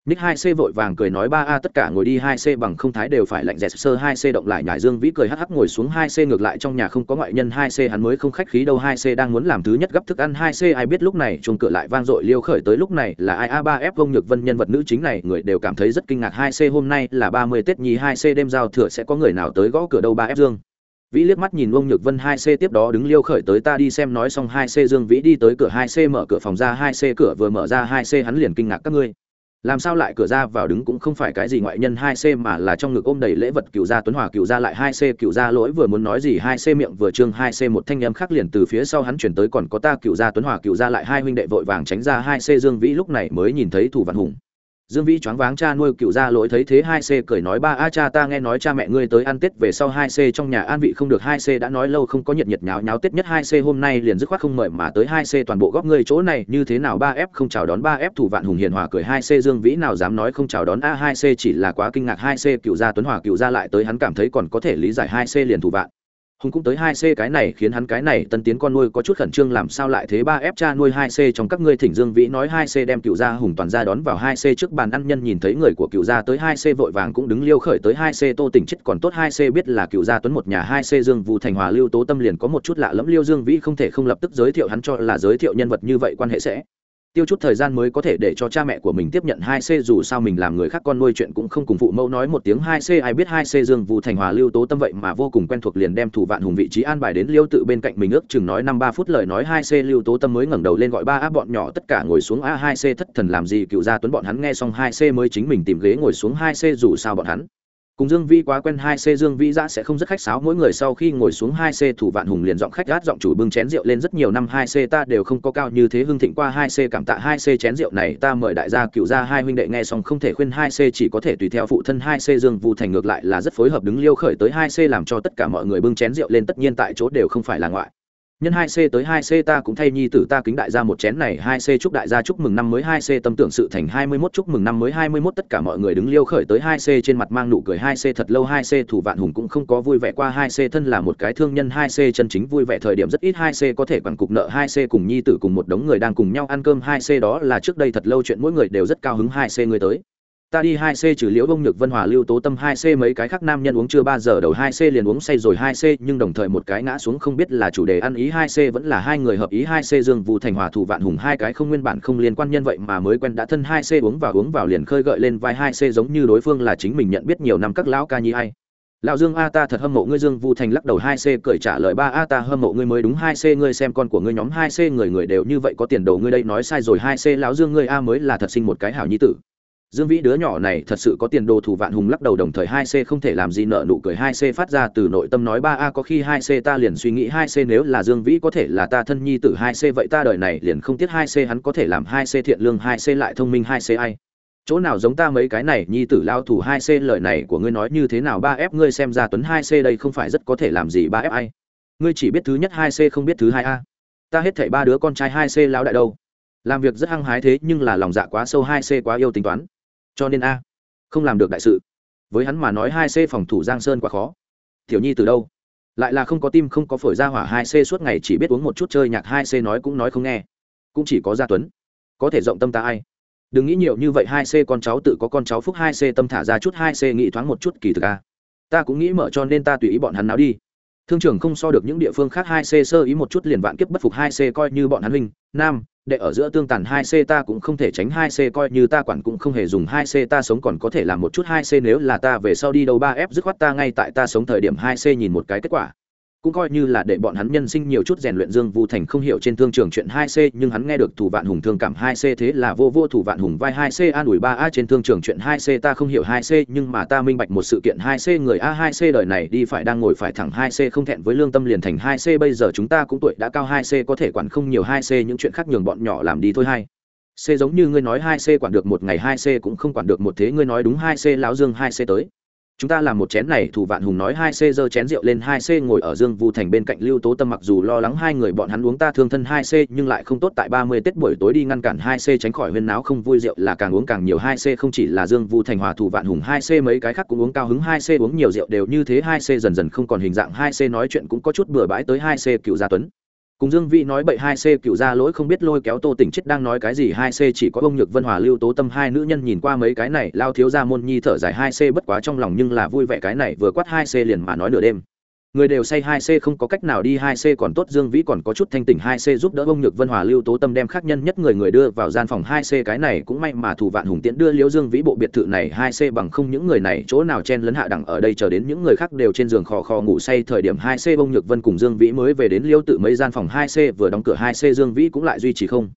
Nick 2C vội vàng cười nói 3A tất cả ngồi đi 2C bằng không thái đều phải lạnh dẹt sơ 2C động lại nhảy Dương Vĩ cười hắc hắc ngồi xuống 2C ngược lại trong nhà không có ngoại nhân 2C hắn mới không khách khí đâu 2C đang muốn làm thứ nhất gấp thức ăn 2C ai biết lúc này chuông cửa lại vang dội liêu khởi tới lúc này là ai A3F vông nhược vân nhân vật nữ chính này người đều cảm thấy rất kinh ngạc 2C hôm nay là 30 Tết nhì 2C đêm giao thừa sẽ có người nào tới gõ cửa đâu 3F Dương Vĩ liếc mắt nhìn ông Nhược Vân 2C tiếp đó đứng liêu khởi tới ta đi xem nói xong 2C Dương Vĩ đi tới cửa 2C mở cửa phòng ra 2C cửa vừa mở ra 2C hắn liền kinh ngạc các ngươi làm sao lại cửa ra vào đứng cũng không phải cái gì ngoại nhân hai c mà là trong ngực ôm đầy lễ vật cựu gia tuấn hòa, cựu gia lại hai c, cựu gia lỗi vừa muốn nói gì hai c miệng vừa trương hai c một thanh âm khác liền từ phía sau hắn chuyển tới còn có ta, cựu gia tuấn hòa, cựu gia lại hai huynh đệ vội vàng tránh ra hai c dương vĩ lúc này mới nhìn thấy thủ văn hùng dương vĩ choáng váng cha nuôi cựu gia lỗi thấy thế hai c cười nói, ba a, cha ta nghe nói cha mẹ ngươi tới ăn tết về sau hai c trong nhà an vị không được, hai c đã nói lâu không có nhiệt nhiệt nháo nháo, tết nhất hai c hôm nay liền dứt khoát không mời mà tới, hai c toàn bộ góp ngươi chỗ này, như thế nào ba f không chào đón, ba f thủ vạn hùng hiền hòa cười, hai c dương vĩ nào dám nói không chào đón, a, hai c chỉ là quá kinh ngạc, hai c cựu gia tuấn hòa cựu gia lại tới, hắn cảm thấy còn có thể lý giải hai c liền thủ vạn hùng cũng tới hai c cái này khiến hắn cái này tân tiến con nuôi có chút khẩn trương làm sao lại thế ba f cha nuôi hai c trong các ngươi thỉnh dương vĩ nói hai c đem cựu gia hùng toàn gia đón vào hai c trước bàn ăn nhân nhìn thấy người của cựu gia tới hai c vội vàng cũng đứng liêu khởi tới hai c, tô tỉnh chết còn tốt hai c biết là cựu gia tuấn một nhà hai c, dương vũ thành hòa lưu tố tâm liền có một chút lạ lẫm, liêu dương vĩ không thể không lập tức giới thiệu hắn cho là giới thiệu nhân vật như vậy quan hệ sẽ tiêu chút thời gian mới có thể để cho cha mẹ của mình tiếp nhận hai c, dù sao mình làm người khác con nuôi chuyện cũng không cùng phụ mẫu nói một tiếng hai c, ai biết hai c dương vũ thành hòa lưu tố tâm vậy mà vô cùng quen thuộc liền đem thủ vạn hùng vị trí an bài đến liêu tự bên cạnh mình ước chừng nói năm ba phút lời nói hai c, lưu tố tâm mới ngẩng đầu lên gọi ba á bọn nhỏ tất cả ngồi xuống, a, hai c thất thần làm gì? Cựu gia tuấn bọn hắn nghe xong hai c mới chính mình tìm ghế ngồi xuống hai c, dù sao bọn hắn cùng dương vĩ quá quen hai c, dương vĩ giã sẽ không rất khách sáo, mỗi người sau khi ngồi xuống hai c thủ vạn hùng liền giọng khách gát giọng chủ bưng chén rượu lên rất nhiều năm hai c, ta đều không có cao như thế hưng thịnh qua hai c, cảm tạ hai c chén rượu này, ta mời đại gia cựu gia hai huynh đệ nghe xong không thể khuyên hai c, chỉ có thể tùy theo phụ thân hai c, dương vu thành ngược lại là rất phối hợp đứng liêu khởi tới hai c, làm cho tất cả mọi người bưng chén rượu lên, tất nhiên tại chỗ đều không phải là ngoại nhân hai c tới hai c ta cũng thay nhi tử ta kính đại gia một chén này hai c chúc đại gia chúc mừng năm mới hai c tâm tưởng sự thành hai mươi 21 chúc mừng năm mới hai mươi 21 tất cả mọi người đứng liêu khởi tới hai c trên mặt mang nụ cười hai c thật lâu hai c thủ vạn hùng cũng không có vui vẻ qua hai c thân là một cái thương nhân hai c chân chính vui vẻ thời điểm rất ít hai c có thể quản cục nợ hai c cùng nhi tử cùng một đống người đang cùng nhau ăn cơm hai c đó là trước đây thật lâu chuyện mỗi người đều rất cao hứng hai c người tới ta đi hai c trừ liễu bông nhược vân hòa lưu tố tâm hai c mấy cái khác nam nhân uống chưa ba giờ đầu hai c liền uống say rồi hai c nhưng đồng thời một cái ngã xuống không biết là chủ đề ăn ý hai c vẫn là hai người hợp ý hai c dương vũ thành hòa thủ vạn hùng hai cái không nguyên bản không liên quan nhân vậy mà mới quen đã thân hai c uống vào uống vào liền khơi gợi lên vai hai c giống như đối phương là chính mình nhận biết nhiều năm các lão ca nhi hay lão dương a ta thật hâm mộ ngươi dương vu thành lắc đầu hai c cười trả lời ba a ta hâm mộ ngươi mới đúng hai c ngươi xem con của ngươi nhóm hai c người người đều như vậy có tiền đồ ngươi đây nói sai rồi hai c lão dương ngươi a mới là thật sinh một cái hảo nhi tử dương vĩ đứa nhỏ này thật sự có tiền đồ thủ vạn hùng lắc đầu đồng thời hai c không thể làm gì nợ nụ cười hai c phát ra từ nội tâm nói ba a có khi hai c ta liền suy nghĩ hai c nếu là dương vĩ có thể là ta thân nhi tử hai c vậy ta đời này liền không tiếc hai c hắn có thể làm hai c thiện lương hai c lại thông minh hai c ai chỗ nào giống ta mấy cái này nhi tử lao thủ hai c lời này của ngươi nói như thế nào ba f ngươi xem ra tuấn hai c đây không phải rất có thể làm gì ba f ai ngươi chỉ biết thứ nhất hai c không biết thứ hai a ta hết thảy ba đứa con trai hai c lão đại đâu làm việc rất hăng hái thế nhưng là lòng dạ quá sâu hai c quá yêu tính toán cho nên a, không làm được đại sự. Với hắn mà nói hai c phòng thủ giang sơn quá khó. Tiểu nhi từ đâu? Lại là không có tim, không có phổi ra hỏa hai c suốt ngày chỉ biết uống một chút chơi nhạc hai c nói cũng nói không nghe. Cũng chỉ có gia tuấn. Có thể rộng tâm ta ai? Đừng nghĩ nhiều như vậy hai c con cháu tự có con cháu phúc hai c tâm thả ra chút hai c nghĩ thoáng một chút kỳ thực a. Ta cũng nghĩ mở cho nên ta tùy ý bọn hắn nào đi thương trường không so được những địa phương khác hai c sơ ý một chút liền vạn kiếp bất phục hai c coi như bọn hắn huynh, nam để ở giữa tương tàn hai c ta cũng không thể tránh hai c coi như ta quản cũng không hề dùng hai c ta sống còn có thể làm một chút hai c nếu là ta về sau đi đâu ba f dứt khoát ta ngay tại ta sống thời điểm hai c nhìn một cái kết quả cũng coi như là để bọn hắn nhân sinh nhiều chút rèn luyện dương vu thành không hiểu trên thương trường chuyện hai c nhưng hắn nghe được thủ vạn hùng thương cảm hai c thế là vô vô thủ vạn hùng vai hai c an ủi ba a trên thương trường chuyện hai c ta không hiểu hai c nhưng mà ta minh bạch một sự kiện hai c người a hai c đời này đi phải đang ngồi phải thẳng hai c không thẹn với lương tâm liền thành hai c bây giờ chúng ta cũng tuổi đã cao hai c có thể quản không nhiều hai c những chuyện khác nhường bọn nhỏ làm đi thôi hai c giống như ngươi nói hai c quản được một ngày hai c cũng không quản được một thế ngươi nói đúng hai c lão dương hai c tới chúng ta làm một chén này thủ vạn hùng nói hai c giơ chén rượu lên hai c ngồi ở dương vu thành bên cạnh lưu tố tâm mặc dù lo lắng hai người bọn hắn uống ta thương thân hai c nhưng lại không tốt tại ba mươi tết buổi tối đi ngăn cản hai c tránh khỏi huyên náo không vui rượu là càng uống càng nhiều hai c không chỉ là dương vu thành hòa thủ vạn hùng hai c mấy cái khác cũng uống cao hứng hai c uống nhiều rượu đều như thế hai c dần dần không còn hình dạng hai c nói chuyện cũng có chút bừa bãi tới hai c cựu gia tuấn cùng dương vị nói bậy hai c cựu gia lỗi không biết lôi kéo tô tỉnh chết đang nói cái gì, hai c chỉ có ông nhược vân, hòa lưu tố tâm hai nữ nhân nhìn qua mấy cái này, lao thiếu ra môn nhi thở dài hai c bất quá trong lòng nhưng là vui vẻ cái này, vừa quát hai c liền mà nói nửa đêm người đều say hai c không có cách nào đi hai c còn tốt dương vĩ còn có chút thanh tỉnh hai c giúp đỡ ông nhược vân hòa lưu tố tâm đem khác nhân nhất người người đưa vào gian phòng hai c cái này cũng may mà thủ vạn hùng tiễn đưa liễu dương vĩ bộ biệt thự này hai c bằng không những người này chỗ nào chen lấn hạ đẳng ở đây chờ đến những người khác đều trên giường khò khò ngủ say thời điểm hai c ông nhược vân cùng dương vĩ mới về đến liễu tự mấy gian phòng hai c vừa đóng cửa hai c dương vĩ cũng lại duy trì không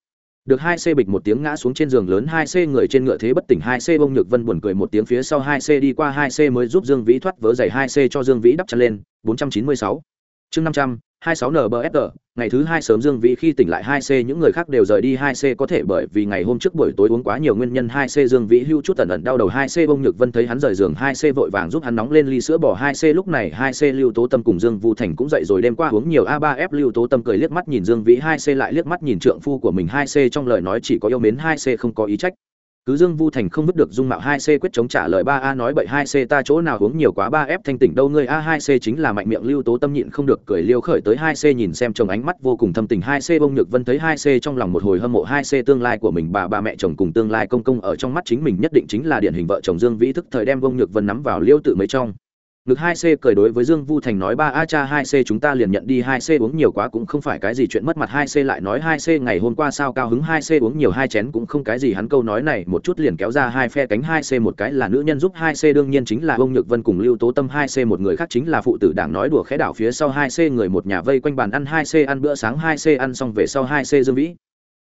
được hai c bịch một tiếng ngã xuống trên giường lớn, hai c người trên ngựa thế bất tỉnh, hai c bông nhược vân buồn cười một tiếng phía sau, hai c đi qua, hai c mới giúp dương vĩ thoát vỡ giày, hai c cho dương vĩ đắp chân lên. Bốn trăm chín mươi sáu. Chương năm trăm 26NBFR, ngày thứ hai sớm Dương Vĩ khi tỉnh lại 2C những người khác đều rời đi 2C có thể bởi vì ngày hôm trước buổi tối uống quá nhiều nguyên nhân 2C Dương Vĩ hưu chút ẩn ẩn đau đầu 2C Bông Nhược Vân thấy hắn rời giường 2C vội vàng giúp hắn nóng lên ly sữa bỏ 2C lúc này 2C Lưu Tố Tâm cùng Dương Vũ Thành cũng dậy rồi đêm qua uống nhiều A3F Lưu Tố Tâm cười liếc mắt nhìn Dương Vĩ 2C lại liếc mắt nhìn trượng phu của mình 2C trong lời nói chỉ có yêu mến 2C không có ý trách cứ dương vu thành không vứt được dung mạo hai c quyết chống trả lời ba a nói bậy hai c ta chỗ nào uống nhiều quá ba f thanh tỉnh đâu ngươi a hai c chính là mạnh miệng lưu tố tâm nhịn không được cười liêu khởi tới hai c nhìn xem chồng ánh mắt vô cùng thâm tình hai c bông nhược vân thấy hai c trong lòng một hồi hâm mộ hai c tương lai của mình bà bà mẹ chồng cùng tương lai công công ở trong mắt chính mình nhất định chính là điển hình vợ chồng dương vĩ thức thời đem bông nhược vân nắm vào liêu tự mấy trong ngực hai c cười đối với dương vu thành nói, ba, a cha, hai c chúng ta liền nhận đi, hai c uống nhiều quá cũng không phải cái gì chuyện mất mặt. Hai c lại nói, hai c ngày hôm qua sao cao hứng? Hai c uống nhiều, hai chén cũng không cái gì, hắn câu nói này một chút liền kéo ra hai phe cánh. Hai c một cái là nữ nhân giúp, hai c đương nhiên chính là ông nhược vân cùng lưu tố tâm. Hai c một người khác chính là phụ tử đảng nói đùa khẽ đảo phía sau. Hai c người một nhà vây quanh bàn ăn, hai c ăn bữa sáng, hai c ăn xong về sau, hai c dương vĩ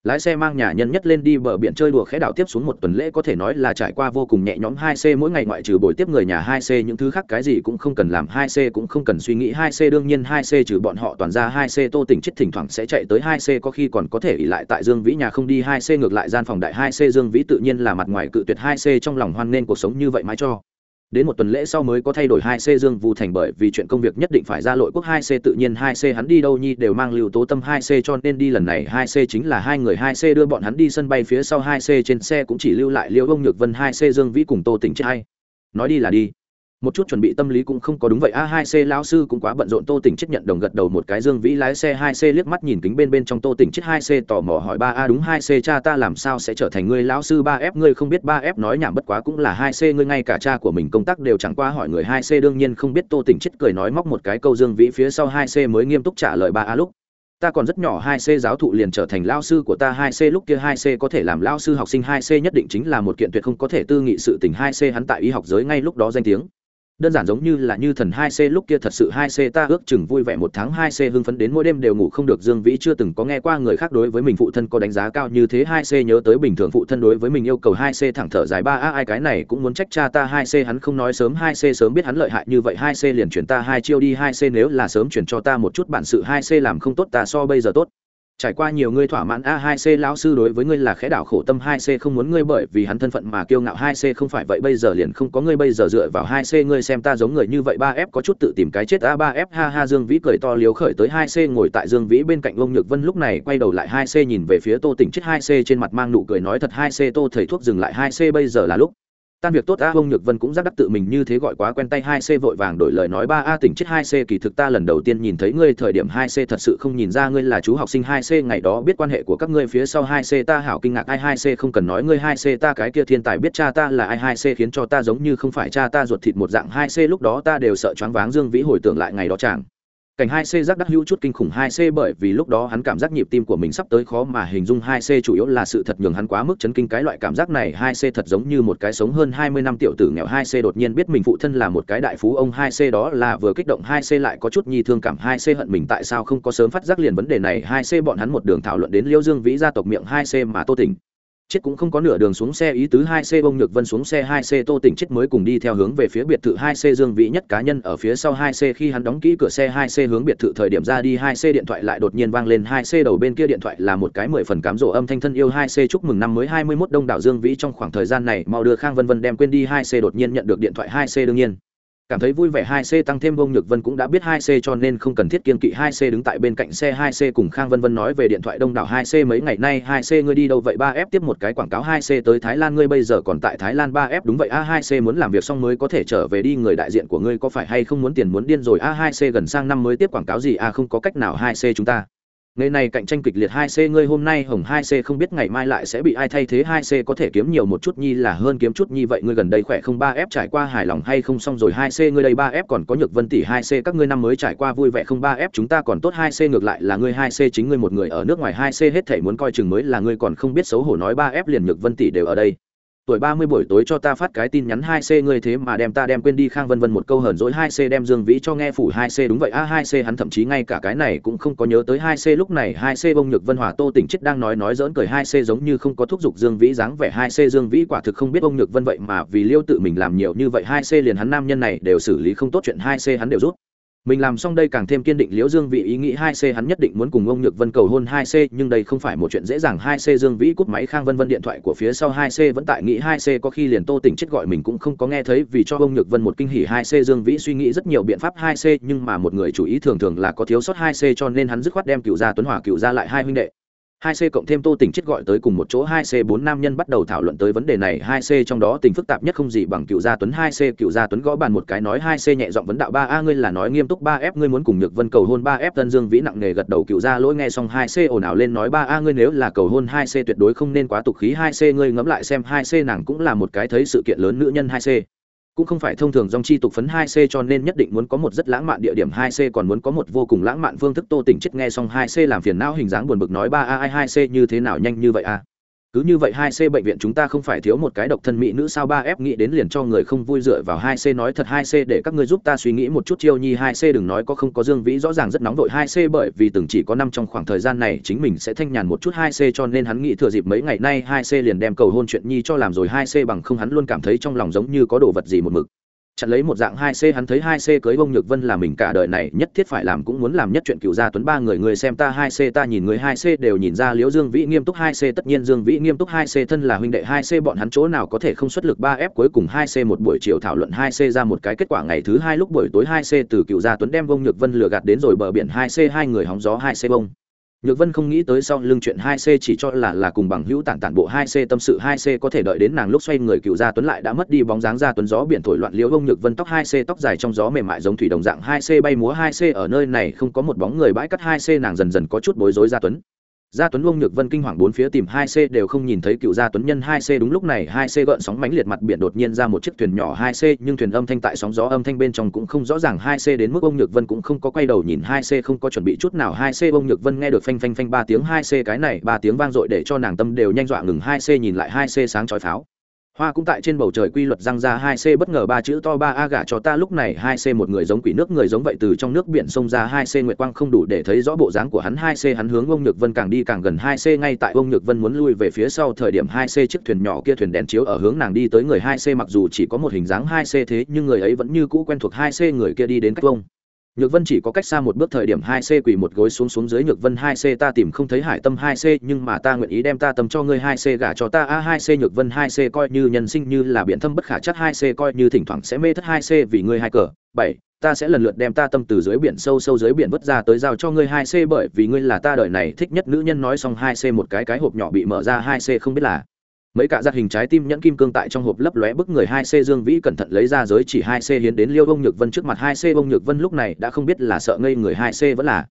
lái xe mang nhà nhân nhất lên đi bờ biển chơi đùa khẽ đảo tiếp xuống một tuần lễ có thể nói là trải qua vô cùng nhẹ nhõm hai c mỗi ngày ngoại trừ buổi tiếp người nhà hai c những thứ khác cái gì cũng không cần làm hai c cũng không cần suy nghĩ hai c đương nhiên hai c trừ bọn họ toàn ra hai c tô tỉnh chết thỉnh thoảng sẽ chạy tới hai c có khi còn có thể ỉ lại tại dương vĩ nhà không đi hai c ngược lại gian phòng đại hai c dương vĩ tự nhiên là mặt ngoài cự tuyệt hai c trong lòng hoan nên cuộc sống như vậy mãi cho đến một tuần lễ sau mới có thay đổi hai c dương vu thành bởi vì chuyện công việc nhất định phải ra lội quốc hai c tự nhiên hai c hắn đi đâu nhi đều mang lưu tố tâm hai c cho nên đi lần này hai c chính là hai người hai c đưa bọn hắn đi sân bay phía sau hai c trên xe cũng chỉ lưu lại liễu ông nhược vân hai c dương vĩ cùng tô tỉnh chết hay. Nói đi là đi một chút chuẩn bị tâm lý cũng không có đúng vậy. A, hai c lão sư cũng quá bận rộn. Tô tỉnh chết nhận đồng gật đầu một cái, dương vĩ lái xe hai c liếc mắt nhìn kính bên bên trong tô tỉnh chết hai c, tò mò hỏi ba, a, đúng, hai c cha ta làm sao sẽ trở thành người lão sư? Ba f, ngươi không biết ba f nói nhảm bất quá cũng là hai c, ngươi ngay cả cha của mình công tác đều chẳng qua hỏi người hai c, đương nhiên không biết. Tô tỉnh chết cười nói móc một cái câu dương vĩ phía sau hai c mới nghiêm túc trả lời ba, a, lúc ta còn rất nhỏ, hai c giáo thụ liền trở thành lao sư của ta, hai c lúc kia hai c có thể làm lao sư học sinh, hai c nhất định chính là một kiện tuyệt không có thể tư nghị sự tình, hai c hắn tại y học giới ngay lúc đó danh tiếng đơn giản giống như là như thần hai c lúc kia thật sự hai c ta ước chừng vui vẻ một tháng hai c hưng phấn đến mỗi đêm đều ngủ không được. Dương vĩ chưa từng có nghe qua người khác đối với mình phụ thân có đánh giá cao như thế. Hai c nhớ tới bình thường phụ thân đối với mình yêu cầu hai c thẳng thở dài ba, a, ai cái này cũng muốn trách cha ta. Hai c hắn không nói sớm, hai c sớm biết hắn lợi hại như vậy. Hai c liền chuyển ta hai chiêu đi. Hai c nếu là sớm chuyển cho ta một chút bản sự, hai c làm không tốt ta so bây giờ tốt trải qua nhiều ngươi thỏa mãn a 2 c lão sư đối với ngươi là khẽ đảo khổ tâm 2 c không muốn ngươi bởi vì hắn thân phận mà kiêu ngạo 2 c không phải vậy bây giờ liền không có ngươi bây giờ dựa vào 2 c ngươi xem ta giống người như vậy ba f có chút tự tìm cái chết a ba f, ha ha, dương vĩ cười to liếu khởi tới 2 c ngồi tại dương vĩ bên cạnh ông nhược vân lúc này quay đầu lại 2 c nhìn về phía tô tỉnh chết 2 c trên mặt mang nụ cười nói thật 2 c tô thầy thuốc dừng lại 2 c bây giờ là lúc tan việc tốt a ông nhược vân cũng giác đắc tự mình như thế gọi quá quen tay hai c vội vàng đổi lời nói, ba a tỉnh chết hai c, kỳ thực ta lần đầu tiên nhìn thấy ngươi thời điểm hai c thật sự không nhìn ra ngươi là chú học sinh hai c, ngày đó biết quan hệ của các ngươi phía sau hai c, ta hảo kinh ngạc, ai hai c không cần nói, ngươi hai c ta cái kia thiên tài biết cha ta là ai, hai c khiến cho ta giống như không phải cha ta ruột thịt một dạng, hai c lúc đó ta đều sợ choáng váng dương vĩ hồi tưởng lại ngày đó chẳng cảnh hai c giác đắc hữu chút kinh khủng hai c bởi vì lúc đó hắn cảm giác nhịp tim của mình sắp tới khó mà hình dung hai c chủ yếu là sự thật nhường hắn quá mức chấn kinh. Cái loại cảm giác này, hai c thật giống như một cái sống hơn hai mươi năm tiểu tử nghèo. Hai c đột nhiên biết mình phụ thân là một cái đại phú ông. Hai c đó là vừa kích động, hai c lại có chút nhi thương cảm. Hai c hận mình tại sao không có sớm phát giác liền vấn đề này. Hai c bọn hắn một đường thảo luận đến liêu dương vĩ gia tộc miệng, hai c mà tô tỉnh chết cũng không có nửa đường xuống xe ý tứ hai c bông nhược vân xuống xe hai c tô tỉnh chết mới cùng đi theo hướng về phía biệt thự hai c dương vĩ nhất cá nhân ở phía sau hai c khi hắn đóng kỹ cửa xe hai c hướng biệt thự thời điểm ra đi hai c điện thoại lại đột nhiên vang lên hai c đầu bên kia điện thoại là một cái mười phần cám rộ âm thanh thân yêu hai c chúc mừng năm mới hai mươi 21 đông đảo dương vĩ trong khoảng thời gian này mau đưa khang vân vân đem quên đi hai c đột nhiên nhận được điện thoại hai c đương nhiên cảm thấy vui vẻ hai c tăng thêm bông nhược vân cũng đã biết hai c cho nên không cần thiết kiên kỵ hai c đứng tại bên cạnh xe hai c cùng khang vân vân nói về điện thoại đông đảo hai c mấy ngày nay hai c ngươi đi đâu vậy ba f tiếp một cái quảng cáo hai c tới thái lan ngươi bây giờ còn tại thái lan ba f đúng vậy a hai c muốn làm việc xong mới có thể trở về đi người đại diện của ngươi có phải hay không muốn tiền muốn điên rồi a hai c gần sang năm mới tiếp quảng cáo gì a không có cách nào hai c chúng ta Nghề này cạnh tranh kịch liệt 2C ngươi hôm nay hồng 2C không biết ngày mai lại sẽ bị ai thay thế 2C có thể kiếm nhiều một chút nhi là hơn kiếm chút nhi vậy, ngươi gần đây khỏe không? 3F trải qua hài lòng hay không? Xong rồi 2C ngươi đây 3F còn có nhược vân tỷ 2C các ngươi năm mới trải qua vui vẻ không? 3F chúng ta còn tốt 2C ngược lại là ngươi 2C chính ngươi một người ở nước ngoài 2C hết thể muốn coi chừng mới là ngươi, còn không biết xấu hổ nói 3F liền nhược vân tỷ đều ở đây tuổi ba mươi buổi tối cho ta phát cái tin nhắn hai c ngươi thế mà đem ta đem quên đi. Khang vân vân một câu hờn dỗi hai c đem dương vĩ cho nghe phủ hai c đúng vậy. A, hai c hắn thậm chí ngay cả cái này cũng không có nhớ tới hai c. Lúc này hai c bông nhược vân hòa tô tỉnh chết đang nói nói giỡn cười. Hai c giống như không có thúc giục dương vĩ dáng vẻ. Hai c dương vĩ quả thực không biết bông nhược vân vậy mà vì liêu tự mình làm nhiều như vậy. Hai c liền hắn nam nhân này đều xử lý không tốt chuyện. Hai c hắn đều rút mình làm xong đây càng thêm kiên định liễu dương vị ý nghĩ hai c, hắn nhất định muốn cùng ông nhược vân cầu hôn hai c, nhưng đây không phải một chuyện dễ dàng. Hai c dương vĩ cúp máy khang vân vân điện thoại của phía sau, hai c vẫn tại nghĩ hai c có khi liền tô tỉnh chết gọi mình cũng không có nghe thấy, vì cho ông nhược vân một kinh hỉ. Hai c dương vĩ suy nghĩ rất nhiều biện pháp hai c, nhưng mà một người chủ ý thường thường là có thiếu sót hai c, cho nên hắn dứt khoát đem cựu gia tuấn hòa, cựu gia lại hai huynh đệ hai c cộng thêm tô tỉnh chết gọi tới cùng một chỗ hai c bốn nam nhân bắt đầu thảo luận tới vấn đề này. hai c trong đó tình phức tạp nhất không gì bằng cựu gia tuấn. hai c cựu gia tuấn gõ bàn một cái nói hai c nhẹ giọng vấn đạo, ba a, ngươi là nói nghiêm túc, ba f, ngươi muốn cùng nhược vân cầu hôn, ba f, tân dương vĩ nặng nề gật đầu, cựu gia lỗi nghe xong hai c ồn ào lên nói, ba a, ngươi nếu là cầu hôn hai c tuyệt đối không nên quá tục khí, hai c ngươi ngẫm lại xem, hai c nàng cũng là một cái thấy sự kiện lớn nữ nhân hai c cũng không phải thông thường dòng chi tục phấn hai c cho nên nhất định muốn có một rất lãng mạn địa điểm hai c, còn muốn có một vô cùng lãng mạn phương thức tô tỉnh chết nghe xong hai c làm phiền não hình dáng buồn bực nói ba a hai c như thế nào nhanh như vậy a cứ như vậy hai c bệnh viện chúng ta không phải thiếu một cái độc thân mỹ nữ sao? Ba f nghĩ đến liền cho người không vui dựa vào hai c, nói thật hai c để các ngươi giúp ta suy nghĩ một chút chiêu nhi hai c, đừng nói có không có dương vĩ, rõ ràng rất nóng vội hai c bởi vì từng chỉ có năm trong khoảng thời gian này, chính mình sẽ thanh nhàn một chút hai c cho nên hắn nghĩ thừa dịp mấy ngày nay hai c liền đem cầu hôn chuyện nhi cho làm rồi hai c bằng không hắn luôn cảm thấy trong lòng giống như có đồ vật gì một mực chặn lấy một dạng hai c hắn thấy hai c cưới bông nhược vân là mình cả đời này, nhất thiết phải làm cũng muốn làm nhất chuyện cựu gia tuấn ba người người xem ta hai c ta nhìn người hai c đều nhìn ra liễu dương vĩ nghiêm túc hai c tất nhiên dương vĩ nghiêm túc hai c thân là huynh đệ hai c bọn hắn chỗ nào có thể không xuất lực ba f cuối cùng hai c một buổi chiều thảo luận hai c ra một cái kết quả ngày thứ hai lúc buổi tối hai c từ cựu gia tuấn đem bông nhược vân lừa gạt đến rồi bờ biển hai c hai người hóng gió hai c bông. Nhược Vân không nghĩ tới sau lưng chuyện 2C chỉ cho là là cùng bằng hữu tản tản bộ 2C tâm sự 2C có thể đợi đến nàng lúc xoay người cựu ra tuấn lại đã mất đi bóng dáng ra tuấn gió biển thổi loạn liễu bông Nhược Vân tóc 2C tóc dài trong gió mềm mại giống thủy đồng dạng 2C bay múa 2C ở nơi này không có một bóng người bãi cắt 2C nàng dần dần có chút bối rối ra tuấn gia tuấn Vông nhược vân kinh hoàng bốn phía tìm hai c đều không nhìn thấy cựu gia tuấn nhân hai c. Đúng lúc này hai c gợn sóng mãnh liệt mặt biển đột nhiên ra một chiếc thuyền nhỏ hai c, nhưng thuyền âm thanh tại sóng gió âm thanh bên trong cũng không rõ ràng hai c đến mức ông nhược vân cũng không có quay đầu nhìn hai c, không có chuẩn bị chút nào. Hai c ông nhược vân nghe được phanh phanh phanh ba tiếng, hai c cái này ba tiếng vang dội để cho nàng tâm đều nhanh dọa ngừng. Hai c nhìn lại, hai c sáng chói pháo hoa cũng tại trên bầu trời quy luật răng ra hai c bất ngờ ba chữ to ba a gả cho ta lúc này hai c một người giống quỷ nước, người giống vậy từ trong nước biển sông ra hai c nguyệt quang không đủ để thấy rõ bộ dáng của hắn. Hai c hắn hướng ông nhược vân càng đi càng gần. Hai c ngay tại ông nhược vân muốn lui về phía sau thời điểm, hai c chiếc thuyền nhỏ kia thuyền đèn chiếu ở hướng nàng đi tới người. Hai c mặc dù chỉ có một hình dáng hai c thế, nhưng người ấy vẫn như cũ quen thuộc. Hai c người kia đi đến cách ông Nhược Vân chỉ có cách xa một bước thời điểm hai c quỳ một gối xuống xuống dưới Nhược Vân hai c, ta tìm không thấy Hải Tâm hai c, nhưng mà ta nguyện ý đem ta tâm cho ngươi hai c gả cho ta a, hai c, Nhược Vân hai c coi như nhân sinh như là biển thâm bất khả chắc, hai c coi như thỉnh thoảng sẽ mê thất hai c vì ngươi hai cờ. bảy, ta sẽ lần lượt đem ta tâm từ dưới biển sâu sâu dưới biển vứt ra tới giao cho ngươi hai c bởi vì ngươi là ta đời này thích nhất nữ nhân nói xong hai c một cái cái hộp nhỏ bị mở ra, hai c không biết là mấy cạ giặt hình trái tim nhẫn kim cương tại trong hộp lấp lóe bức người hai c dương vĩ cẩn thận lấy ra giới chỉ hai c hiến đến liêu bông nhược vân trước mặt hai c bông nhược vân lúc này đã không biết là sợ ngây người hai c vẫn là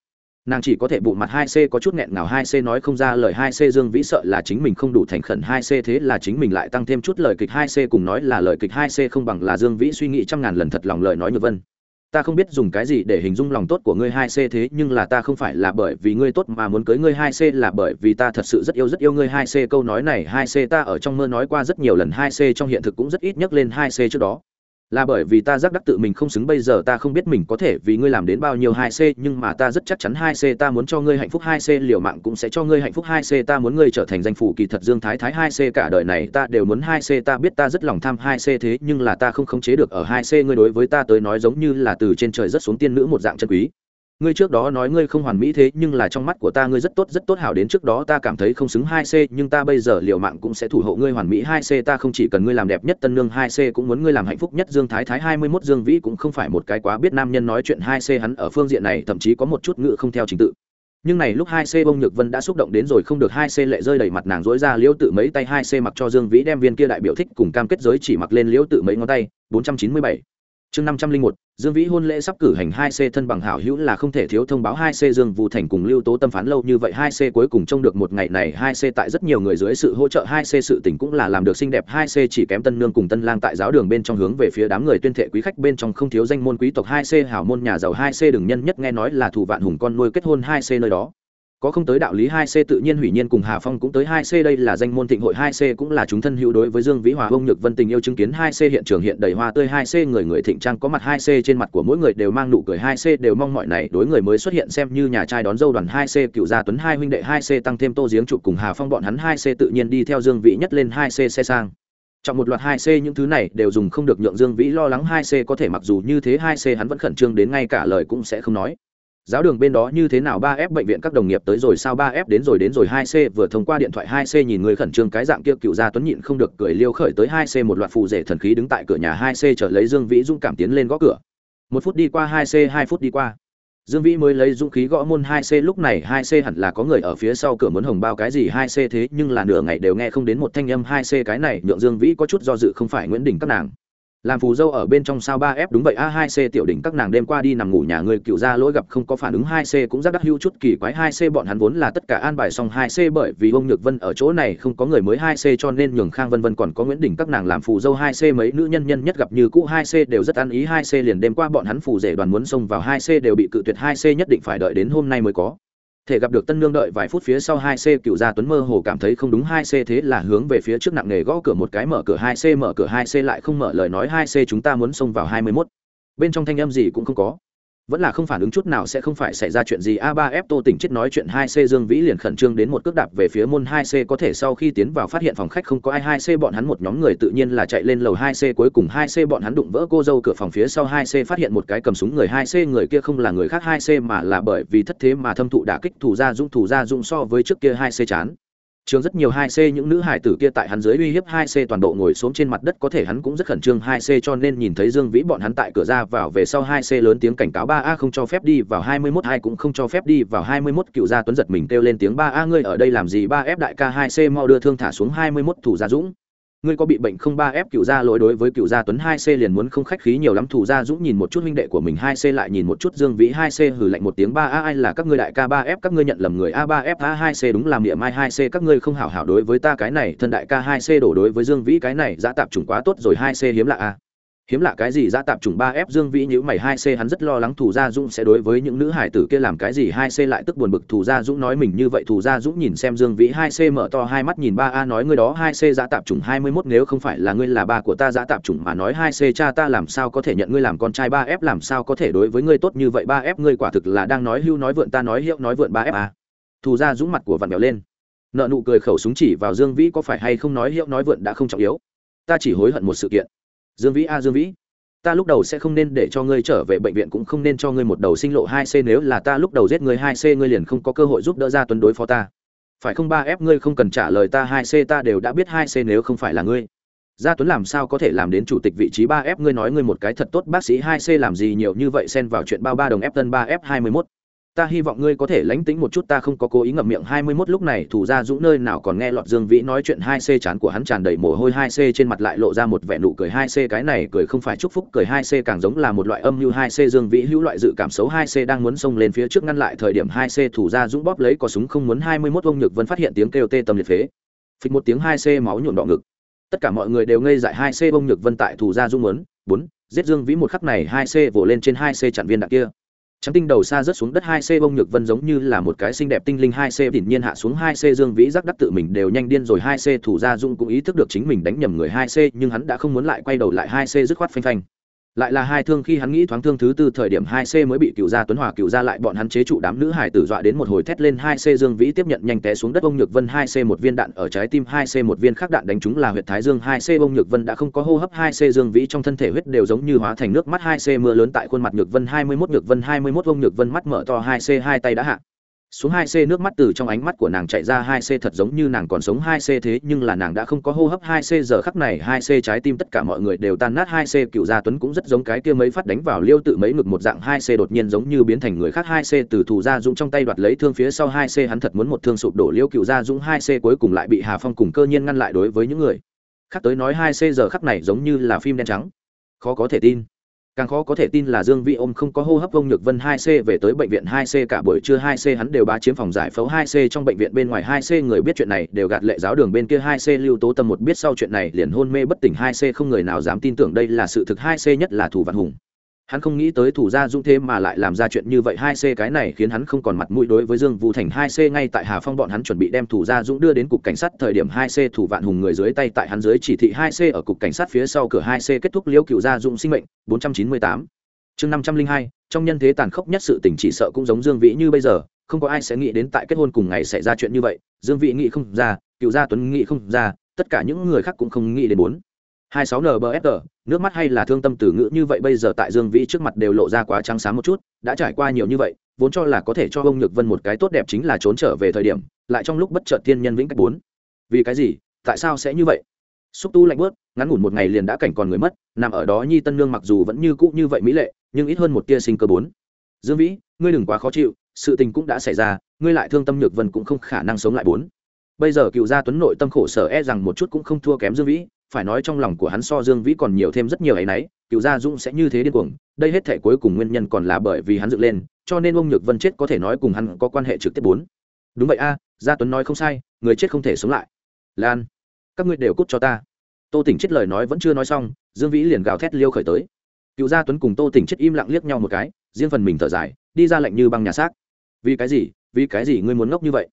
nàng chỉ có thể bụ mặt hai c có chút nghẹn ngào hai c nói không ra lời hai c dương vĩ sợ là chính mình không đủ thành khẩn hai c thế là chính mình lại tăng thêm chút lời kịch hai c cùng nói là lời kịch hai c không bằng là dương vĩ suy nghĩ trăm ngàn lần thật lòng lời nói nhược vân ta không biết dùng cái gì để hình dung lòng tốt của ngươi hai c thế nhưng là ta không phải là bởi vì ngươi tốt mà muốn cưới ngươi hai c là bởi vì ta thật sự rất yêu rất yêu ngươi hai c câu nói này hai c ta ở trong mơ nói qua rất nhiều lần hai c trong hiện thực cũng rất ít nhắc lên hai c trước đó là bởi vì ta giác đắc tự mình không xứng, bây giờ ta không biết mình có thể vì ngươi làm đến bao nhiêu hai c, nhưng mà ta rất chắc chắn hai c ta muốn cho ngươi hạnh phúc, hai c liều mạng cũng sẽ cho ngươi hạnh phúc, hai c ta muốn ngươi trở thành danh phủ kỳ thật dương thái thái, hai c cả đời này ta đều muốn, hai c ta biết ta rất lòng tham, hai c thế nhưng là ta không khống chế được, ở hai c ngươi đối với ta tới nói giống như là từ trên trời rất xuống tiên nữ một dạng chân quý ngươi trước đó nói ngươi không hoàn mỹ thế, nhưng là trong mắt của ta ngươi rất tốt rất tốt hảo đến trước đó ta cảm thấy không xứng hai c, nhưng ta bây giờ liệu mạng cũng sẽ thủ hộ ngươi hoàn mỹ hai c, ta không chỉ cần ngươi làm đẹp nhất tân nương hai c, cũng muốn ngươi làm hạnh phúc nhất dương thái thái hai mươi 21 dương vĩ cũng không phải một cái quá biết nam nhân nói chuyện hai c, hắn ở phương diện này thậm chí có một chút ngữ không theo trình tự. Nhưng này lúc hai c bông nhược vân đã xúc động đến rồi không được hai c, lệ rơi đầy mặt nàng dối ra liễu tự mấy tay hai c mặc cho dương vĩ đem viên kia đại biểu thích cùng cam kết giới chỉ mặc lên liễu tự mấy ngón tay, bốn trăm chín mươi bảy chương năm trăm linh một, dương vĩ hôn lễ sắp cử hành hai c thân bằng hảo hữu là không thể thiếu thông báo hai c dương vũ thành cùng lưu tố tâm phán lâu như vậy hai c cuối cùng trông được một ngày này hai c tại rất nhiều người dưới sự hỗ trợ hai c sự tình cũng là làm được xinh đẹp hai c chỉ kém tân nương cùng tân lang tại giáo đường bên trong hướng về phía đám người tuyên thệ quý khách bên trong không thiếu danh môn quý tộc hai c hảo môn nhà giàu hai c đừng nhân nhất nghe nói là thủ vạn hùng con nuôi kết hôn hai c nơi đó có không tới đạo lý hai c tự nhiên hủy nhiên cùng hà phong cũng tới hai c đây là danh môn thịnh hội hai c cũng là chúng thân hữu đối với dương vĩ hòa ông nhược vân tình yêu chứng kiến hai c hiện trường hiện đầy hoa tươi hai c người người thịnh trang có mặt hai c trên mặt của mỗi người đều mang nụ cười hai c đều mong mọi này đối người mới xuất hiện xem như nhà trai đón dâu đoàn hai c cựu gia tuấn hai huynh đệ hai c tăng thêm tô giếng trụ cùng hà phong bọn hắn hai c tự nhiên đi theo dương vĩ nhất lên hai c xe sang trong một loạt hai c những thứ này đều dùng không được nhượng dương vĩ lo lắng hai c có thể mặc dù như thế hai c hắn vẫn khẩn trương đến ngay cả lời cũng sẽ không nói giáo đường bên đó như thế nào? Ba f bệnh viện các đồng nghiệp tới rồi sao? Ba f đến rồi đến rồi. Hai c vừa thông qua điện thoại, hai c nhìn người khẩn trương cái dạng kia cựu gia tuấn nhịn không được cười liêu khởi tới. Hai c một loạt phù rể thần khí đứng tại cửa nhà. Hai c trở lấy dương vĩ dũng cảm tiến lên gõ cửa. Một phút đi qua, hai c, hai phút đi qua. Dương vĩ mới lấy dũng khí gõ môn. Hai c lúc này, hai c hẳn là có người ở phía sau cửa muốn hồng bao cái gì? Hai c thế nhưng là nửa ngày đều nghe không đến một thanh âm. Hai c cái này, nhượng dương vĩ có chút do dự, không phải nguyễn đình các nàng làm phù dâu ở bên trong sao ba f đúng vậy a hai c tiểu đỉnh các nàng đêm qua đi nằm ngủ nhà người cựu ra lỗi gặp không có phản ứng hai c cũng rất đắc hữu chút kỳ quái hai c bọn hắn vốn là tất cả an bài xong hai c bởi vì ông nhược vân ở chỗ này không có người mới hai c cho nên nhường khang vân vân còn có nguyễn đỉnh các nàng làm phù dâu hai c mấy nữ nhân nhân nhất gặp như cũ hai c đều rất ăn ý hai c liền đêm qua bọn hắn phù rể đoàn muốn xông vào hai c đều bị cự tuyệt hai c nhất định phải đợi đến hôm nay mới có thể gặp được tân nương đợi vài phút phía sau hai c cựu gia tuấn mơ hồ cảm thấy không đúng hai c thế là hướng về phía trước nặng nề gõ cửa một cái mở cửa hai c, mở cửa hai c lại không mở lời nói hai c chúng ta muốn xông vào hai mươi 21. bên trong thanh âm gì cũng không có vẫn là không phản ứng chút nào sẽ không phải xảy ra chuyện gì. A 3 f tô tỉnh chết nói chuyện hai c dương vĩ liền khẩn trương đến một cước đạp về phía môn hai c, có thể sau khi tiến vào phát hiện phòng khách không có ai, hai c bọn hắn một nhóm người tự nhiên là chạy lên lầu hai c, cuối cùng hai c bọn hắn đụng vỡ cô dâu cửa phòng phía sau hai c, phát hiện một cái cầm súng người hai c, người kia không là người khác hai c mà là bởi vì thất thế mà thâm thụ đả kích thủ ra dũng thủ ra dũng so với trước kia hai c chán trường rất nhiều hai c, những nữ hải tử kia tại hắn dưới uy hiếp hai c toàn bộ ngồi xuống trên mặt đất, có thể hắn cũng rất khẩn trương hai c, cho nên nhìn thấy dương vĩ bọn hắn tại cửa ra vào về sau hai c lớn tiếng cảnh cáo ba a không cho phép đi vào hai mươi 21 hai cũng không cho phép đi vào hai mươi 21 cựu gia tuấn giật mình kêu lên tiếng ba a, ngươi ở đây làm gì? Ba f đại ca hai c mau đưa thương thả xuống hai mươi 21 thủ gia dũng ngươi có bị bệnh không? Ba f cựu gia lỗi đối với cựu gia tuấn hai c liền muốn không khách khí nhiều lắm. Thủ gia dũng nhìn một chút huynh đệ của mình hai c lại nhìn một chút dương vĩ hai c hừ lạnh một tiếng. Ba a ai là các ngươi đại ca? Ba f các ngươi nhận lầm người a. Ba f a hai c đúng làm miệng mai hai c các ngươi không hảo hảo đối với ta cái này. Thân đại ca hai c đổ đối với dương vĩ cái này. Dã tạp chủng quá tốt rồi. Hai c hiếm lạ a hiếm lạ cái gì ra tạp chủng ba f dương vĩ nhữ mày hai c, hắn rất lo lắng thủ gia dũng sẽ đối với những nữ hải tử kia làm cái gì. Hai c lại tức buồn bực thủ gia dũng nói mình như vậy thủ gia dũng nhìn xem dương vĩ, hai c mở to hai mắt nhìn ba a, nói ngươi đó, hai c ra tạp chủng hai mươi mốt, nếu không phải là ngươi là ba của ta ra tạp chủng mà nói, hai c cha ta làm sao có thể nhận ngươi làm con trai ba f làm sao có thể đối với ngươi tốt như vậy ba f ngươi quả thực là đang nói hưu, nói vượn ta, nói hiệu, nói vượn ba f a thủ gia dũng mặt của vặn béo lên. Nợ nụ cười khẩu súng chỉ vào dương vĩ, có phải hay không nói hiệu, nói vượn đã không trọng yếu. Ta chỉ hối hận một sự kiện dương vĩ, a, dương vĩ, ta lúc đầu sẽ không nên để cho ngươi trở về bệnh viện cũng không nên cho ngươi một đầu sinh lộ hai c, nếu là ta lúc đầu giết ngươi hai c, ngươi liền không có cơ hội giúp đỡ ra tuấn đối phó ta. Phải không ba ép ngươi không cần trả lời ta hai c, ta đều đã biết hai c nếu không phải là ngươi. Gia tuấn làm sao có thể làm đến chủ tịch vị trí ba f, ngươi nói ngươi một cái thật tốt, bác sĩ hai c làm gì nhiều như vậy, xen vào chuyện bao ba đồng f tân ba f hai mươi mốt ta hy vọng ngươi có thể lánh tính một chút, ta không có cố ý ngậm miệng. Hai mươi 21 lúc này, thủ ra dũng nơi nào còn nghe lọt dương vĩ nói chuyện hai c chán của hắn tràn đầy mồ hôi. Hai c trên mặt lại lộ ra một vẻ nụ cười. Hai c cái này cười không phải chúc phúc, cười hai c càng giống là một loại âm như hai c dương vĩ hữu loại dự cảm xấu. Hai c đang muốn xông lên phía trước ngăn lại thời điểm, hai c thủ ra dũng bóp lấy có súng không muốn. Hai mươi 21 ông nhược vân phát hiện tiếng kêu tê tâm liệt phế. Phịch một tiếng, hai c máu nhuộm đỏ ngực. Tất cả mọi người đều ngây dại. Hai c ông nhược vân tại thủ ra dũng muốn bốn giết dương vĩ một khắc này. Hai c vồ lên trên hai c chặn viên đạn kia trắng tinh đầu xa rớt xuống đất hai c bông nhược vân giống như là một cái xinh đẹp tinh linh hai c đỉnh nhiên hạ xuống hai c dương vĩ giác đắc tự mình đều nhanh điên rồi hai c thủ gia dung cũng ý thức được chính mình đánh nhầm người hai c, nhưng hắn đã không muốn lại quay đầu lại hai c dứt khoát phanh phanh lại là hai thương khi hắn nghĩ thoáng thương thứ tư thời điểm hai c mới bị cựu gia tuấn hòa cựu gia lại bọn hắn chế trụ đám nữ hải tử dọa đến một hồi thét lên hai c dương vĩ tiếp nhận nhanh té xuống đất ông nhược vân hai c một viên đạn ở trái tim hai c một viên khác đạn đánh trúng là huyệt thái dương hai c ông nhược vân đã không có hô hấp hai c dương vĩ trong thân thể huyết đều giống như hóa thành nước mắt hai c mưa lớn tại khuôn mặt nhược vân hai mươi mốt nhược vân hai mươi mốt ông nhược vân mắt mở to hai c hai tay đã hạ xuống hai c nước mắt từ trong ánh mắt của nàng chạy ra, hai c thật giống như nàng còn sống hai c thế, nhưng là nàng đã không có hô hấp. Hai c giờ khắc này, hai c trái tim tất cả mọi người đều tan nát. Hai c cựu gia tuấn cũng rất giống cái kia mấy phát đánh vào liêu tự mấy ngực một dạng. Hai c đột nhiên giống như biến thành người khác. Hai c từ thủ gia dũng trong tay đoạt lấy thương phía sau. Hai c hắn thật muốn một thương sụp đổ liêu cựu gia dũng. Hai c cuối cùng lại bị hà phong cùng cơ nhiên ngăn lại đối với những người khác. Tới nói, hai c giờ khắc này giống như là phim đen trắng. Khó có thể tin càng khó có thể tin là dương vĩ ôm không có hô hấp ông nhược vân hai c về tới bệnh viện hai c cả buổi trưa hai c hắn đều bá chiếm phòng giải phẫu hai c trong bệnh viện bên ngoài hai c. Người biết chuyện này đều gạt lệ giáo đường bên kia hai c. Lưu tố tâm một biết sau chuyện này liền hôn mê bất tỉnh hai c. Không người nào dám tin tưởng đây là sự thực hai c nhất là thủ vạn hùng hắn không nghĩ tới thủ gia dũng thế mà lại làm ra chuyện như vậy. Hai c cái này khiến hắn không còn mặt mũi đối với dương vũ thành. Hai c ngay tại hà phong bọn hắn chuẩn bị đem thủ gia dũng đưa đến cục cảnh sát thời điểm, hai c thủ vạn hùng người dưới tay tại hắn dưới chỉ thị. Hai c ở cục cảnh sát phía sau cửa hai c kết thúc liễu cựu gia dũng sinh mệnh. Bốn trăm chín mươi tám. Chương năm trăm linh hai, trong nhân thế tàn khốc nhất sự tình chỉ sợ cũng giống dương vĩ như bây giờ. Không có ai sẽ nghĩ đến tại kết hôn cùng ngày xảy ra chuyện như vậy. Dương vĩ nghĩ không ra cựu gia tuấn nghĩ không ra, tất cả những người khác cũng không nghĩ đến bốn hai sáu nbfr nước mắt hay là thương tâm từ ngữ như vậy bây giờ tại dương vĩ trước mặt đều lộ ra quá trắng sáng một chút, đã trải qua nhiều như vậy, vốn cho là có thể cho ông nhược vân một cái tốt đẹp chính là trốn trở về thời điểm, lại trong lúc bất chợt thiên nhân vĩnh cách bốn. Vì cái gì? Tại sao sẽ như vậy? Xúc tu lạnh bớt ngắn ngủn một ngày liền đã cảnh còn người mất, nằm ở đó nhi tân nương mặc dù vẫn như cũ như vậy mỹ lệ, nhưng ít hơn một tia sinh cơ bốn. Dương vĩ, ngươi đừng quá khó chịu, sự tình cũng đã xảy ra, ngươi lại thương tâm nhược vân cũng không khả năng sống lại bốn. Bây giờ cựu gia tuấn nội tâm khổ sở e rằng một chút cũng không thua kém dương vĩ phải nói trong lòng của hắn so dương vĩ còn nhiều thêm rất nhiều ấ y n ấ y cựu gia dũng sẽ như thế điên cuồng, đây hết thể cuối cùng nguyên nhân còn là bởi vì hắn dựng lên, cho nên ông nhược vân chết có thể nói cùng hắn có quan hệ trực tiếp bốn. Đúng vậy a, gia tuấn nói không sai, người chết không thể sống lại. Lan, các ngươi đều cút cho ta. Tô tỉnh chết lời nói vẫn chưa nói xong, dương vĩ liền gào thét liêu khởi tới. Cựu gia tuấn cùng tô tỉnh chết im lặng liếc nhau một cái, riêng phần mình thở dài, đi ra lệnh như băng nhà xác. Vì cái gì? Vì cái gì ngươi muốn ngốc như vậy?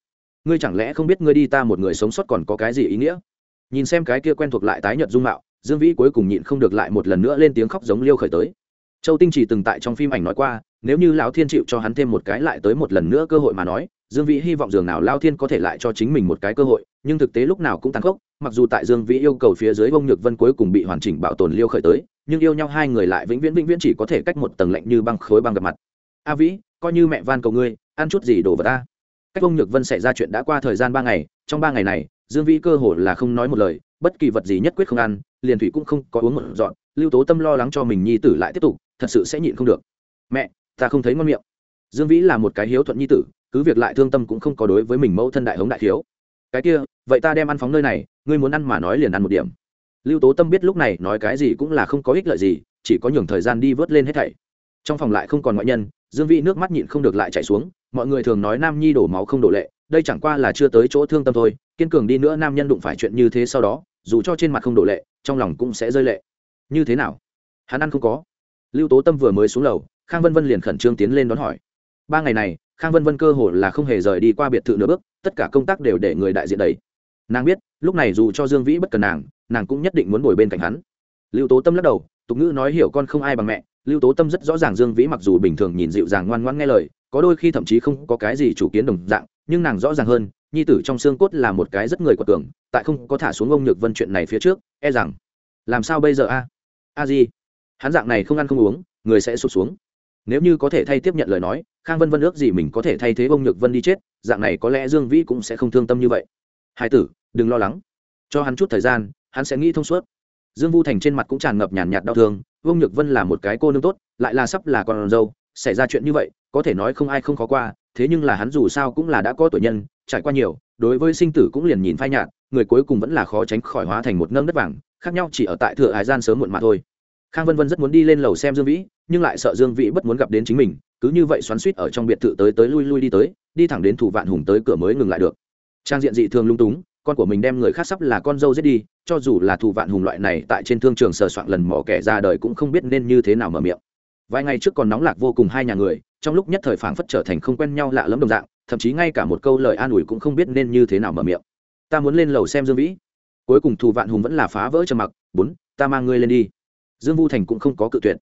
Ngươi chẳng lẽ không biết ngươi đi ta một người sống sót còn có cái gì ý nghĩa? Nhìn xem cái kia quen thuộc lại tái nhợt dung mạo, dương vĩ cuối cùng nhịn không được lại một lần nữa lên tiếng khóc giống liêu khởi tới. Châu tinh chỉ từng tại trong phim ảnh nói qua, nếu như lão thiên chịu cho hắn thêm một cái lại tới một lần nữa cơ hội mà nói, dương vĩ hy vọng dường nào lao thiên có thể lại cho chính mình một cái cơ hội, nhưng thực tế lúc nào cũng tăng khốc, mặc dù tại dương vĩ yêu cầu phía dưới bông nhược vân cuối cùng bị hoàn chỉnh bảo tồn liêu khởi tới, nhưng yêu nhau hai người lại vĩnh viễn vĩnh viễn chỉ có thể cách một tầng lạnh như băng khối băng gặp mặt. A vĩ, coi như mẹ van cầu ngươi, ăn chút gì đồ vào ta? Cách ông nhược vân xảy ra chuyện đã qua thời gian ba ngày, trong ba ngày này, dương vĩ cơ hồ là không nói một lời, bất kỳ vật gì nhất quyết không ăn, liền thủy cũng không có uống một dọn lưu tố tâm lo lắng cho mình nhi tử lại tiếp tục, thật sự sẽ nhịn không được. Mẹ, ta không thấy ngon miệng. Dương vĩ là một cái hiếu thuận nhi tử, cứ việc lại thương tâm cũng không có đối với mình mẫu thân đại hống đại thiếu. Cái kia, vậy ta đem ăn phóng nơi này, ngươi muốn ăn mà nói liền ăn một điểm. Lưu tố tâm biết lúc này nói cái gì cũng là không có ích lợi gì, chỉ có nhường thời gian đi vớt lên hết thảy. Trong phòng lại không còn ngoại nhân dương vĩ nước mắt nhịn không được lại chảy xuống, mọi người thường nói nam nhi đổ máu không đổ lệ, đây chẳng qua là chưa tới chỗ thương tâm thôi, kiên cường đi nữa nam nhân đụng phải chuyện như thế sau đó, dù cho trên mặt không đổ lệ, trong lòng cũng sẽ rơi lệ. Như thế nào? Hắn ăn không có. Lưu tố tâm vừa mới xuống lầu, khang vân vân liền khẩn trương tiến lên đón hỏi. Ba ngày này, khang vân vân cơ hồ là không hề rời đi qua biệt thự nửa bước, tất cả công tác đều để người đại diện đầy. Nàng biết, lúc này dù cho dương vĩ bất cần nàng nàng cũng nhất định muốn ngồi bên cạnh hắn. Lưu tố tâm lắc đầu, tục ngữ nói hiểu con không ai bằng mẹ lưu tố tâm rất rõ ràng dương vĩ mặc dù bình thường nhìn dịu dàng ngoan ngoãn nghe lời, có đôi khi thậm chí không có cái gì chủ kiến đồng dạng, nhưng nàng rõ ràng hơn, nhi tử trong xương cốt là một cái rất người quật cường, tại không có thả xuống ông nhược vân chuyện này phía trước e rằng, làm sao bây giờ a? A gì hắn dạng này không ăn không uống, người sẽ sụt xuống. Nếu như có thể thay tiếp nhận lời nói, khang vân vân ước gì mình có thể thay thế ông nhược vân đi chết, dạng này có lẽ dương vĩ cũng sẽ không thương tâm như vậy. Hai tử, đừng lo lắng. Cho hắn chút thời gian, hắn sẽ nghĩ thông suốt dương vu thành trên mặt cũng tràn ngập nhàn nhạt đau thương, vương nhược vân là một cái cô nương tốt, lại là sắp là con dâu, xảy ra chuyện như vậy, có thể nói không ai không khó qua, thế nhưng là hắn dù sao cũng là đã có tuổi nhân, trải qua nhiều, đối với sinh tử cũng liền nhìn phai nhạt, người cuối cùng vẫn là khó tránh khỏi hóa thành một nâng đất vàng, khác nhau chỉ ở tại thừa hải gian sớm muộn mà thôi. Khang vân vân rất muốn đi lên lầu xem dương vĩ, nhưng lại sợ dương vĩ bất muốn gặp đến chính mình, cứ như vậy xoắn suýt ở trong biệt thự tới tới lui lui đi tới, đi thẳng đến thủ vạn hùng tới cửa mới ngừng lại được. Trang diện dị thường lung túng con của mình đem người khác sắp là con dâu giết đi, cho dù là thủ vạn hùng loại này tại trên thương trường sờ soạn lần mỏ kẻ ra đời cũng không biết nên như thế nào mở miệng. Vài ngày trước còn nóng lạc vô cùng hai nhà người, trong lúc nhất thời phảng phất trở thành không quen nhau lạ lẫm đồng dạng, thậm chí ngay cả một câu lời an ủi cũng không biết nên như thế nào mở miệng. Ta muốn lên lầu xem dương vĩ. Cuối cùng thủ vạn hùng vẫn là phá vỡ trầm mặc, bốn, ta mang ngươi lên đi. Dương vu thành cũng không có cự tuyệt.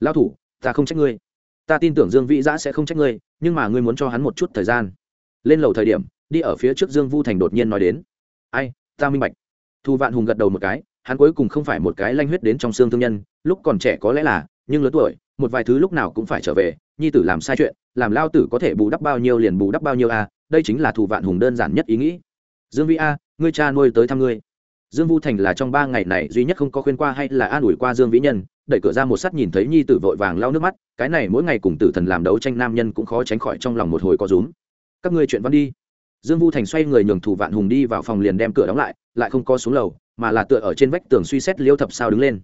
Lao thủ, ta không trách ngươi. Ta tin tưởng dương vĩ giã sẽ không trách ngươi, nhưng mà ngươi muốn cho hắn một chút thời gian. Lên lầu thời điểm, đi ở phía trước dương vu thành đột nhiên nói đến ai, ta minh bạch. Thu vạn hùng gật đầu một cái, hắn cuối cùng không phải một cái lanh huyết đến trong xương thương nhân, lúc còn trẻ có lẽ là, nhưng lớn tuổi, một vài thứ lúc nào cũng phải trở về, nhi tử làm sai chuyện, làm lao tử có thể bù đắp bao nhiêu liền bù đắp bao nhiêu a đây chính là thủ vạn hùng đơn giản nhất ý nghĩ. Dương vĩ a, ngươi cha nuôi tới thăm ngươi. Dương vu thành là trong ba ngày này duy nhất không có khuyên qua hay là an ủi qua dương vĩ nhân, đẩy cửa ra một sắt nhìn thấy nhi tử vội vàng lau nước mắt, cái này mỗi ngày cùng tử thần làm đấu tranh nam nhân cũng khó tránh khỏi trong lòng một hồi có rúm. Các ngươi chuyện văn đi dương vu thành xoay người nhường thủ vạn hùng đi vào phòng liền đem cửa đóng lại lại không có xuống lầu, mà là tựa ở trên vách tường suy xét liêu thập sao đứng lên.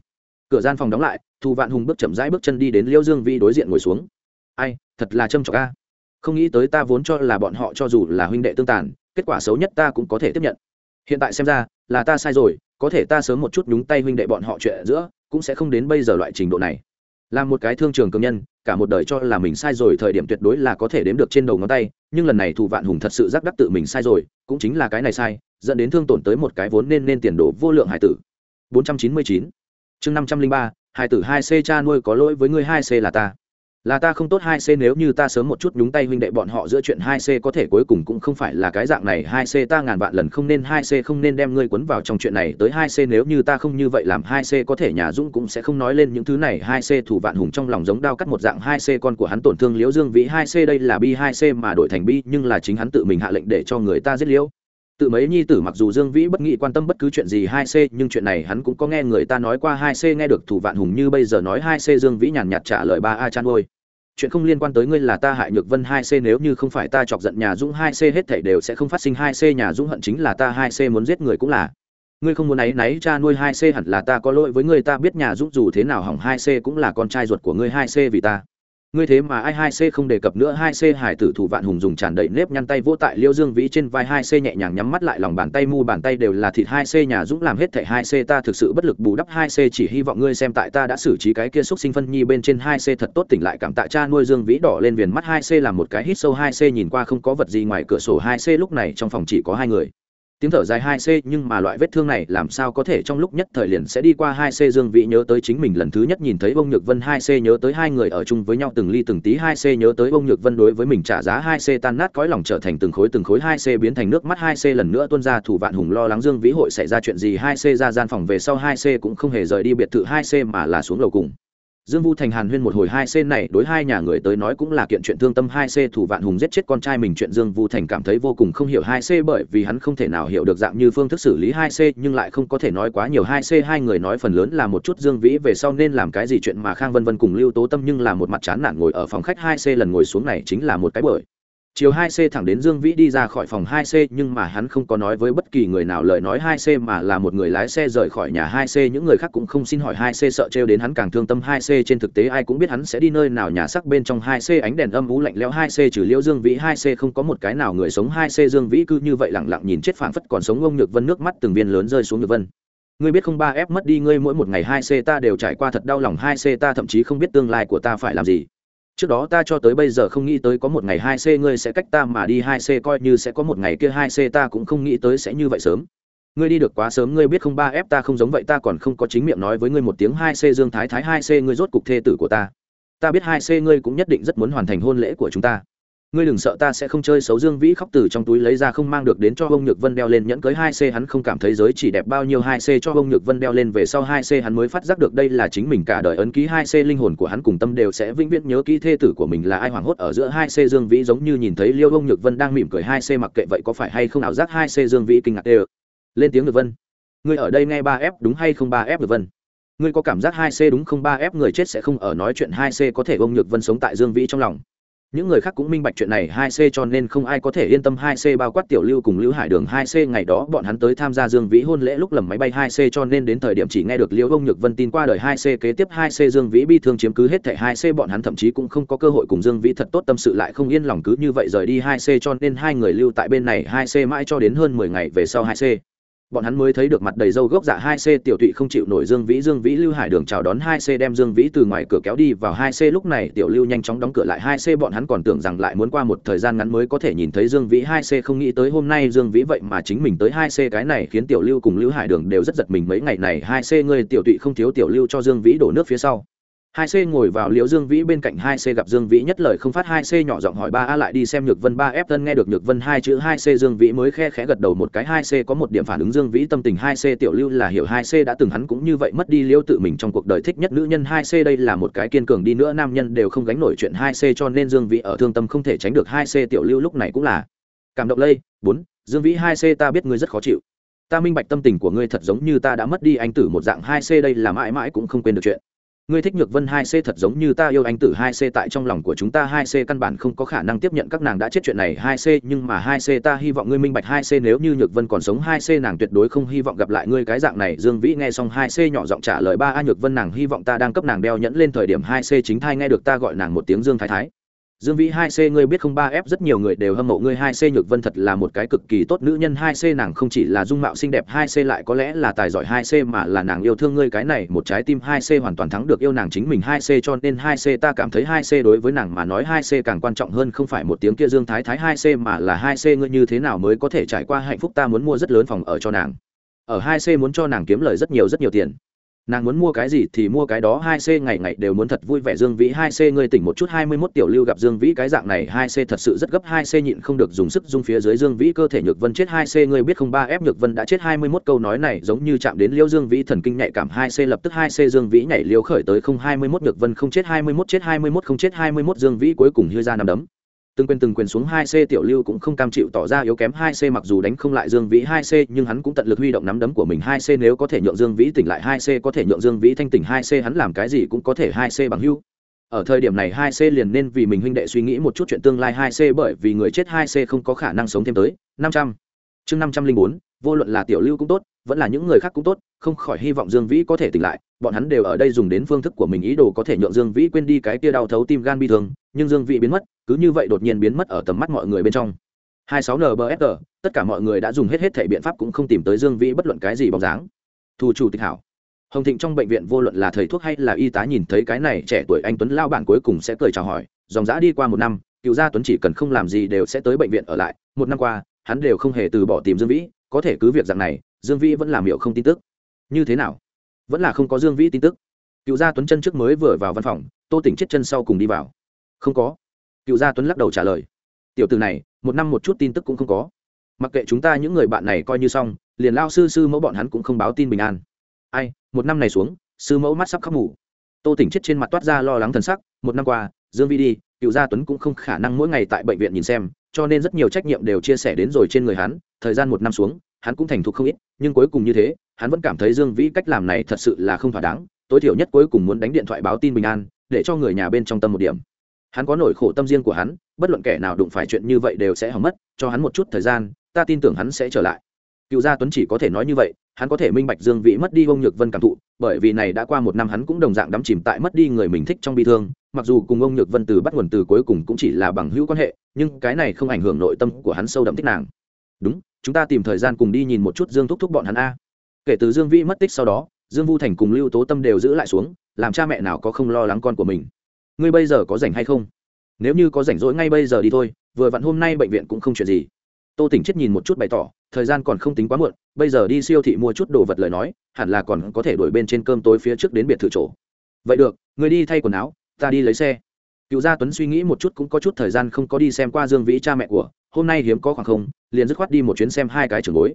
Cửa gian phòng đóng lại, thủ vạn hùng bước chậm rãi bước chân đi đến liêu dương vi đối diện ngồi xuống. Ai, thật là trâm trọc a. Không nghĩ tới ta vốn cho là bọn họ cho dù là huynh đệ tương tàn, kết quả xấu nhất ta cũng có thể tiếp nhận. Hiện tại xem ra, là ta sai rồi, có thể ta sớm một chút nhúng tay huynh đệ bọn họ chuyện giữa, cũng sẽ không đến bây giờ loại trình độ này là một cái thương trường công nhân, cả một đời cho là mình sai rồi, thời điểm tuyệt đối là có thể đếm được trên đầu ngón tay, nhưng lần này thủ vạn hùng thật sự giác đắc tự mình sai rồi, cũng chính là cái này sai, dẫn đến thương tổn tới một cái vốn nên nên tiền đồ vô lượng hải tử. 499 chương 503 hải tử 2C cha nuôi có lỗi với người 2C là ta là ta không tốt hai c nếu như ta sớm một chút nhúng tay huynh đệ bọn họ giữa chuyện hai c có thể cuối cùng cũng không phải là cái dạng này. Hai c ta ngàn vạn lần không nên, hai c không nên đem ngươi quấn vào trong chuyện này. Tới hai c nếu như ta không như vậy làm, hai c có thể nhà dũng cũng sẽ không nói lên những thứ này. Hai c thủ vạn hùng trong lòng giống đao cắt một dạng. Hai c con của hắn tổn thương liễu dương vĩ. Hai c đây là bi, hai c mà đổi thành bi, nhưng là chính hắn tự mình hạ lệnh để cho người ta giết liễu. Tự mấy nhi tử mặc dù dương vĩ bất nghị quan tâm bất cứ chuyện gì, hai c, nhưng chuyện này hắn cũng có nghe người ta nói qua. Hai c nghe được thủ vạn hùng như bây giờ nói, hai c dương vĩ nhàn nhạt trả lời ba a chan ôi chuyện không liên quan tới ngươi là ta hại nhược vân hai c, nếu như không phải ta chọc giận nhà dũng hai c hết thảy đều sẽ không phát sinh hai c, nhà dũng hận chính là ta hai c muốn giết người cũng là. Ngươi không muốn ấy náy cha nuôi hai c hẳn là ta có lỗi với ngươi, ta biết nhà dũng dù thế nào hỏng hai c cũng là con trai ruột của ngươi hai c vì ta ngươi thế mà ai hai c không đề cập nữa hai c hải tử thủ vạn hùng dùng tràn đầy nếp nhăn tay vỗ tại liêu dương vĩ trên vai hai c nhẹ nhàng nhắm mắt lại lòng bàn tay mu bàn tay đều là thịt hai c nhà dũng làm hết thảy hai c ta thực sự bất lực bù đắp hai c chỉ hy vọng ngươi xem tại ta đã xử trí cái kia xúc sinh phân nhi bên trên hai c thật tốt tỉnh lại cảm tạ cha nuôi dương vĩ đỏ lên viền mắt hai c làm một cái hít sâu hai c nhìn qua không có vật gì ngoài cửa sổ hai c lúc này trong phòng chỉ có hai người tiếng thở dài hai c, nhưng mà loại vết thương này làm sao có thể trong lúc nhất thời liền sẽ đi qua hai c? Dương vị nhớ tới chính mình lần thứ nhất nhìn thấy bông nhược vân hai c, nhớ tới hai người ở chung với nhau từng ly từng tí hai c, nhớ tới bông nhược vân đối với mình trả giá hai c, tan nát cõi lòng trở thành từng khối từng khối hai c, biến thành nước mắt hai c, lần nữa tuôn ra thủ vạn hùng lo lắng dương vĩ hội xảy ra chuyện gì? Hai c ra gian phòng về sau hai c cũng không hề rời đi biệt thự hai c mà là xuống lầu cùng dương vu thành hàn huyên một hồi hai c này, đối hai nhà người tới nói cũng là kiện chuyện thương tâm. Hai c thủ vạn hùng giết chết con trai mình, chuyện dương vu thành cảm thấy vô cùng không hiểu. Hai c bởi vì hắn không thể nào hiểu được dạng như phương thức xử lý hai c nhưng lại không có thể nói quá nhiều. Hai c hai người nói phần lớn là một chút dương vĩ, về sau nên làm cái gì chuyện mà khang vân vân cùng lưu tố tâm nhưng là một mặt chán nản ngồi ở phòng khách. Hai c lần ngồi xuống này chính là một cái bởi chiều 2C thẳng đến Dương Vĩ đi ra khỏi phòng 2C nhưng mà hắn không có nói với bất kỳ người nào lời nói 2C mà là một người lái xe rời khỏi nhà 2C những người khác cũng không xin hỏi 2C sợ trêu đến hắn càng thương tâm 2C trên thực tế, ai cũng biết hắn sẽ đi nơi nào, nhà sắc bên trong 2C ánh đèn âm u lạnh lẽo 2C trừ Liễu Dương Vĩ 2C không có một cái nào người sống 2C Dương Vĩ cứ như vậy lặng lặng nhìn chết phảng phất còn sống ông Nhược Vân nước mắt từng viên lớn rơi xuống Nhược Vân. Ngươi biết không, ba f mất đi ngươi mỗi một ngày 2C ta đều trải qua thật đau lòng 2C ta thậm chí không biết tương lai của ta phải làm gì trước đó ta cho tới bây giờ không nghĩ tới có một ngày hai c ngươi sẽ cách ta mà đi, hai c coi như sẽ có một ngày kia, hai c ta cũng không nghĩ tới sẽ như vậy sớm. Ngươi đi được quá sớm, ngươi biết không, ba f ta không giống vậy, ta còn không có chính miệng nói với ngươi một tiếng, hai c dương thái thái, hai c ngươi rốt cục thê tử của ta. Ta biết hai c ngươi cũng nhất định rất muốn hoàn thành hôn lễ của chúng ta ngươi đừng sợ ta sẽ không chơi xấu dương vĩ khóc từ trong túi lấy ra không mang được đến cho ông nhược vân đeo lên nhẫn cưới hai c, hắn không cảm thấy giới chỉ đẹp bao nhiêu hai c cho ông nhược vân đeo lên về sau hai c, hắn mới phát giác được đây là chính mình cả đời ấn ký hai c, linh hồn của hắn cùng tâm đều sẽ vĩnh viễn nhớ kỹ thê tử của mình là ai, hoảng hốt ở giữa hai c, dương vĩ giống như nhìn thấy liêu ông nhược vân đang mỉm cười hai c, mặc kệ vậy có phải hay không ảo giác hai c, dương vĩ kinh ngạc đều. Lên tiếng nhược vân. Ngươi ở đây nghe ba f đúng hay không ba f nhược vân? Ngươi có cảm giác hai c đúng không ba f người chết sẽ không ở nói chuyện hai c có thể ông nhược vân sống tại dương vĩ trong lòng những người khác cũng minh bạch chuyện này, hai c cho nên không ai có thể yên tâm hai c bao quát tiểu lưu cùng lưu hải đường. Hai c ngày đó bọn hắn tới tham gia dương vĩ hôn lễ lúc lầm máy bay. Hai c cho nên đến thời điểm chỉ nghe được liễu ông nhược vân tin qua đời. Hai c kế tiếp, hai c dương vĩ bi thương chiếm cứ hết thảy. Hai c bọn hắn thậm chí cũng không có cơ hội cùng dương vĩ thật tốt tâm sự lại, không yên lòng cứ như vậy rời đi. Hai c cho nên hai người lưu tại bên này. Hai c mãi cho đến hơn mười ngày về sau. Hai c bọn hắn mới thấy được mặt đầy râu gốc dạ hai c tiểu tụy không chịu nổi dương vĩ dương vĩ lưu hải đường chào đón hai c đem dương vĩ từ ngoài cửa kéo đi vào hai c. Lúc này tiểu lưu nhanh chóng đóng cửa lại hai c, bọn hắn còn tưởng rằng lại muốn qua một thời gian ngắn mới có thể nhìn thấy dương vĩ hai c, không nghĩ tới hôm nay dương vĩ vậy mà chính mình tới hai c, cái này khiến tiểu lưu cùng lưu hải đường đều rất giật mình mấy ngày này hai c, ngươi tiểu tụy không thiếu tiểu lưu cho dương vĩ đổ nước phía sau hai c ngồi vào liễu dương vĩ bên cạnh hai c gặp dương vĩ nhất lời không phát hai c nhỏ giọng hỏi ba a lại đi xem nhược vân ba f tân nghe được nhược vân hai chữ hai c dương vĩ mới khe khẽ gật đầu một cái hai c có một điểm phản ứng dương vĩ tâm tình hai c tiểu lưu là hiểu hai c đã từng hắn cũng như vậy mất đi liễu tự mình trong cuộc đời thích nhất nữ nhân hai c đây là một cái kiên cường đi nữa nam nhân đều không gánh nổi chuyện hai c cho nên dương vĩ ở thương tâm không thể tránh được hai c tiểu lưu lúc này cũng là cảm động lây bốn dương vĩ hai c ta biết ngươi rất khó chịu ta minh bạch tâm tình của ngươi thật giống như ta đã mất đi anh tử một dạng hai c đây là mãi mãi cũng không quên được chuyện ngươi thích nhược vân hai c thật giống như ta yêu anh tử hai c, tại trong lòng của chúng ta hai c căn bản không có khả năng tiếp nhận các nàng đã chết chuyện này hai c, nhưng mà hai c ta hy vọng ngươi minh bạch hai c nếu như nhược vân còn sống hai c nàng tuyệt đối không hy vọng gặp lại ngươi cái dạng này. Dương vĩ nghe xong hai c nhỏ giọng trả lời ba, a nhược vân nàng hy vọng ta đang cấp nàng đeo nhẫn lên thời điểm hai c chính thai nghe được ta gọi nàng một tiếng dương thái thái. Dương Vĩ 2C ngươi biết không? 3F rất nhiều người đều hâm mộ ngươi. 2C Nhược Vân thật là một cái cực kỳ tốt nữ nhân. 2C nàng không chỉ là dung mạo xinh đẹp 2C lại có lẽ là tài giỏi. 2C mà là nàng yêu thương ngươi. Cái này một trái tim 2C hoàn toàn thắng được yêu nàng chính mình. 2C cho nên 2C ta cảm thấy 2C đối với nàng mà nói 2C càng quan trọng hơn. Không phải một tiếng kia Dương Thái Thái 2C mà là 2C ngươi như thế nào mới có thể trải qua hạnh phúc? Ta muốn mua rất lớn phòng ở cho nàng. Ở 2C muốn cho nàng kiếm lời rất nhiều rất nhiều tiền nàng muốn mua cái gì thì mua cái đó, hai c ngày ngày đều muốn thật vui vẻ. Dương vĩ, hai c ngươi tỉnh một chút, hai mươi mốt tiểu lưu gặp dương vĩ, cái dạng này, hai c thật sự rất gấp, hai c nhịn không được dùng sức dung phía dưới dương vĩ, cơ thể nhược vân chết, hai c ngươi biết không, ba f nhược vân đã chết, hai mươi mốt câu nói này giống như chạm đến liêu dương vĩ thần kinh nhạy cảm, hai c lập tức hai c dương vĩ nhảy liêu khởi tới không, hai mươi mốt nhược vân không chết, hai mươi mốt chết, hai mươi mốt không chết, hai mươi mốt dương vĩ cuối cùng hư ra nằm đấm từng quyền từng quyền xuống hai c tiểu lưu cũng không cam chịu tỏ ra yếu kém hai c, mặc dù đánh không lại dương vĩ hai c, nhưng hắn cũng tận lực huy động nắm đấm của mình hai c, nếu có thể nhượng dương vĩ tỉnh lại hai c, có thể nhượng dương vĩ thanh tỉnh hai c, hắn làm cái gì cũng có thể hai c bằng hưu ở thời điểm này hai c liền nên vì mình huynh đệ suy nghĩ một chút chuyện tương lai hai c, bởi vì người chết hai c không có khả năng sống thêm tới năm trăm. Chương năm trăm linh bốn, vô luận là tiểu lưu cũng tốt, vẫn là những người khác cũng tốt không khỏi hy vọng dương vĩ có thể tỉnh lại bọn hắn đều ở đây dùng đến phương thức của mình ý đồ có thể nhượng dương vĩ quên đi cái kia đau thấu tim gan bi thương nhưng dương vĩ biến mất cứ như vậy đột nhiên biến mất ở tầm mắt mọi người bên trong. 26 NBFR, tất cả mọi người đã dùng hết hết thể biện pháp cũng không tìm tới dương vĩ bất luận cái gì bóng dáng. Thủ chủ tịch hảo. Hồng thịnh trong bệnh viện vô luận là thầy thuốc hay là y tá nhìn thấy cái này trẻ tuổi anh tuấn lao bản cuối cùng sẽ cười chào hỏi dòng dã đi qua một năm cựu gia tuấn chỉ cần không làm gì đều sẽ tới bệnh viện ở lại một năm qua hắn đều không hề từ bỏ tìm dương vĩ có thể cứ việc rằng này dương vĩ vẫn làm miểu không tin tức như thế nào? Vẫn là không có dương vĩ tin tức. Cựu gia tuấn chân trước mới vừa vào văn phòng, tô tỉnh chết chân sau cùng đi vào. Không có. Cựu gia tuấn lắc đầu trả lời. Tiểu từ này, một năm một chút tin tức cũng không có. Mặc kệ chúng ta những người bạn này coi như xong, liền lao sư sư mẫu bọn hắn cũng không báo tin bình an. Ai, một năm này xuống, sư mẫu mắt sắp khóc ngủ tô tỉnh chết trên mặt toát ra lo lắng thần sắc, một năm qua, dương vi đi, cựu gia tuấn cũng không khả năng mỗi ngày tại bệnh viện nhìn xem, cho nên rất nhiều trách nhiệm đều chia sẻ đến rồi trên người hắn, thời gian một năm xuống hắn cũng thành thục không ít, nhưng cuối cùng như thế, hắn vẫn cảm thấy dương vĩ cách làm này thật sự là không thỏa đáng, tối thiểu nhất cuối cùng muốn đánh điện thoại báo tin bình an, để cho người nhà bên trong tâm một điểm. Hắn có nỗi khổ tâm riêng của hắn, bất luận kẻ nào đụng phải chuyện như vậy đều sẽ hỏng mất, cho hắn một chút thời gian, ta tin tưởng hắn sẽ trở lại. Cựu gia tuấn chỉ có thể nói như vậy, hắn có thể minh bạch dương vĩ mất đi ông nhược vân cảm thụ, bởi vì này đã qua một năm hắn cũng đồng dạng đắm chìm tại mất đi người mình thích trong bi thương, mặc dù cùng ông nhược vân từ bắt nguồn từ cuối cùng cũng chỉ là bằng hữu quan hệ, nhưng cái này không ảnh hưởng nội tâm của hắn sâu đậm thích nàng. Đúng chúng ta tìm thời gian cùng đi nhìn một chút dương thúc thúc bọn hắn a. Kể từ dương vĩ mất tích sau đó, dương vu thành cùng lưu tố tâm đều giữ lại xuống, làm cha mẹ nào có không lo lắng con của mình. Ngươi bây giờ có rảnh hay không? Nếu như có rảnh rỗi ngay bây giờ đi thôi, vừa vặn hôm nay bệnh viện cũng không chuyện gì. Tô tỉnh chết nhìn một chút bày tỏ, thời gian còn không tính quá muộn, bây giờ đi siêu thị mua chút đồ vật lời nói, hẳn là còn có thể đổi bên trên cơm tối phía trước đến biệt thự chỗ. Vậy được người đi thay quần áo, ta đi lấy xe. Cựu gia tuấn suy nghĩ một chút cũng có chút thời gian không có đi xem qua dương vĩ cha mẹ của hôm nay hiếm có khoảng không, liền dứt khoát đi một chuyến xem hai cái trường bối.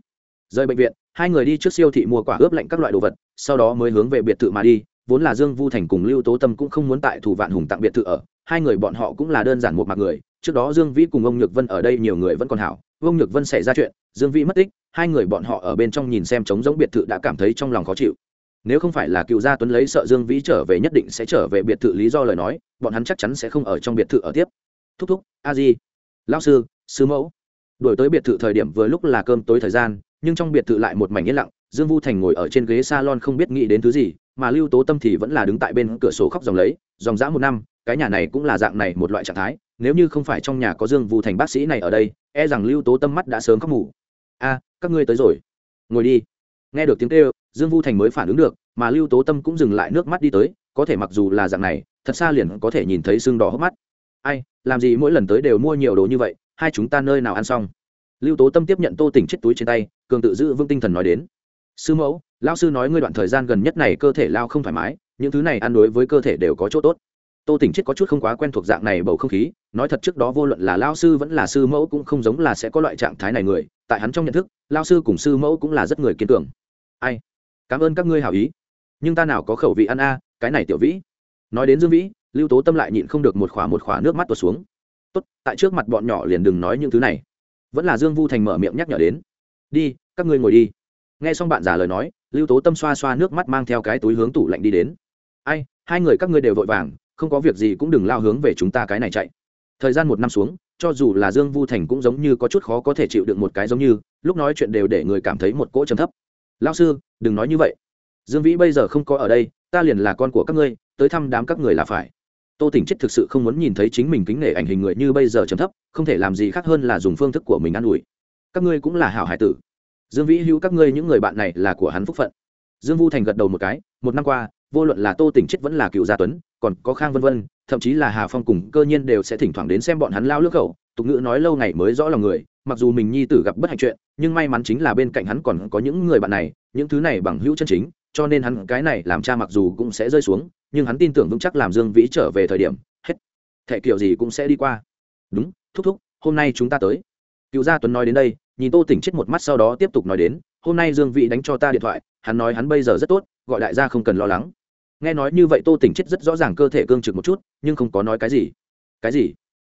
Rời bệnh viện, hai người đi trước siêu thị mua quả ướp lạnh các loại đồ vật, sau đó mới hướng về biệt thự mà đi, vốn là dương vu thành cùng lưu tố tâm cũng không muốn tại thủ vạn hùng tặng biệt thự ở, hai người bọn họ cũng là đơn giản một mặt người, trước đó dương vĩ cùng ông nhược vân ở đây nhiều người vẫn còn hảo, ông nhược vân xảy ra chuyện, dương vĩ mất tích, hai người bọn họ ở bên trong nhìn xem trống giống biệt thự đã cảm thấy trong lòng khó chịu. Nếu không phải là cựu gia tuấn lấy sợ dương vĩ trở về nhất định sẽ trở về biệt thự lý do lời nói, bọn hắn chắc chắn sẽ không ở trong biệt thự ở tiếp. Thúc thúc, a di lao sư sư mẫu. Đổi tới biệt thự thời điểm vừa lúc là cơm tối thời gian, nhưng trong biệt thự lại một mảnh yên lặng, dương vu thành ngồi ở trên ghế salon không biết nghĩ đến thứ gì, mà lưu tố tâm thì vẫn là đứng tại bên cửa sổ khóc dòng lấy, dòng dã một năm, cái nhà này cũng là dạng này một loại trạng thái, nếu như không phải trong nhà có dương vu thành bác sĩ này ở đây e rằng lưu tố tâm mắt đã sớm khóc ngủ a, các ngươi tới rồi. Ngồi đi. Nghe được tiếng kêu, dương vu thành mới phản ứng được, mà lưu tố tâm cũng dừng lại nước mắt đi tới, có thể mặc dù là dạng này, thật xa liền có thể nhìn thấy sưng đỏ hốc mắt ai, làm gì mỗi lần tới đều mua nhiều đồ như vậy, hai chúng ta nơi nào ăn xong? Lưu tố tâm tiếp nhận tô tỉnh chết túi trên tay, cường tự giữ vững tinh thần nói đến. Sư mẫu lao sư nói ngươi đoạn thời gian gần nhất này cơ thể lao không thoải mái, những thứ này ăn đối với cơ thể đều có chỗ tốt. Tô tỉnh chết có chút không quá quen thuộc dạng này bầu không khí, nói thật trước đó vô luận là lao sư vẫn là sư mẫu cũng không giống là sẽ có loại trạng thái này người, tại hắn trong nhận thức lao sư cùng sư mẫu cũng là rất người kiên tưởng ai, cảm ơn các ngươi hảo ý. Nhưng ta nào có khẩu vị ăn a, cái này tiểu vĩ. Nói đến dương vĩ lưu tố tâm lại nhịn không được một khỏa một khỏa nước mắt tuột xuống. Tốt, tại trước mặt bọn nhỏ liền đừng nói những thứ này. Vẫn là dương vu thành mở miệng nhắc nhở đến. Đi, các ngươi ngồi đi. Nghe xong bạn già lời nói, lưu tố tâm xoa xoa nước mắt mang theo cái túi hướng tủ lạnh đi đến. Ai, hai người các ngươi đều vội vàng, không có việc gì cũng đừng lao hướng về chúng ta cái này chạy. Thời gian một năm xuống, cho dù là dương vu thành cũng giống như có chút khó có thể chịu đựng một cái giống như, lúc nói chuyện đều để người cảm thấy một cỗ trầm thấp. Lao sư, đừng nói như vậy. Dương vĩ bây giờ không có ở đây, ta liền là con của các ngươi, tới thăm đám các người là phải tô tỉnh chết thực sự không muốn nhìn thấy chính mình kính nể ảnh hình người như bây giờ trầm thấp, không thể làm gì khác hơn là dùng phương thức của mình ă n ủi. Các ngươi cũng là hảo hải tử. Dương vĩ hữu, các ngươi những người bạn này là của hắn phúc phận. Dương vu thành gật đầu một cái, một năm qua, vô luận là tô tỉnh chết vẫn là cựu gia tuấn, còn có khang vân vân, thậm chí là hà phong cùng cơ nhiên đều sẽ thỉnh thoảng đến xem bọn hắn lao lướt khẩu, tục ngữ nói lâu ngày mới rõ lòng người, mặc dù mình nhi tử gặp bất hạnh chuyện, nhưng may mắn chính là bên cạnh hắn còn có những người bạn này, những thứ này bằng hữu chân chính cho nên hắn cái này làm cha mặc dù cũng sẽ rơi xuống, nhưng hắn tin tưởng vững chắc làm dương vĩ trở về thời điểm, hết. Thệ kiểu gì cũng sẽ đi qua. Đúng, thúc thúc, hôm nay chúng ta tới. Cựu gia tuấn nói đến đây, nhìn tô tỉnh chết một mắt sau đó tiếp tục nói đến, hôm nay dương vĩ đánh cho ta điện thoại, hắn nói hắn bây giờ rất tốt, gọi đại gia không cần lo lắng. Nghe nói như vậy tô tỉnh chết rất rõ ràng cơ thể cương trực một chút, nhưng không có nói cái gì. Cái gì?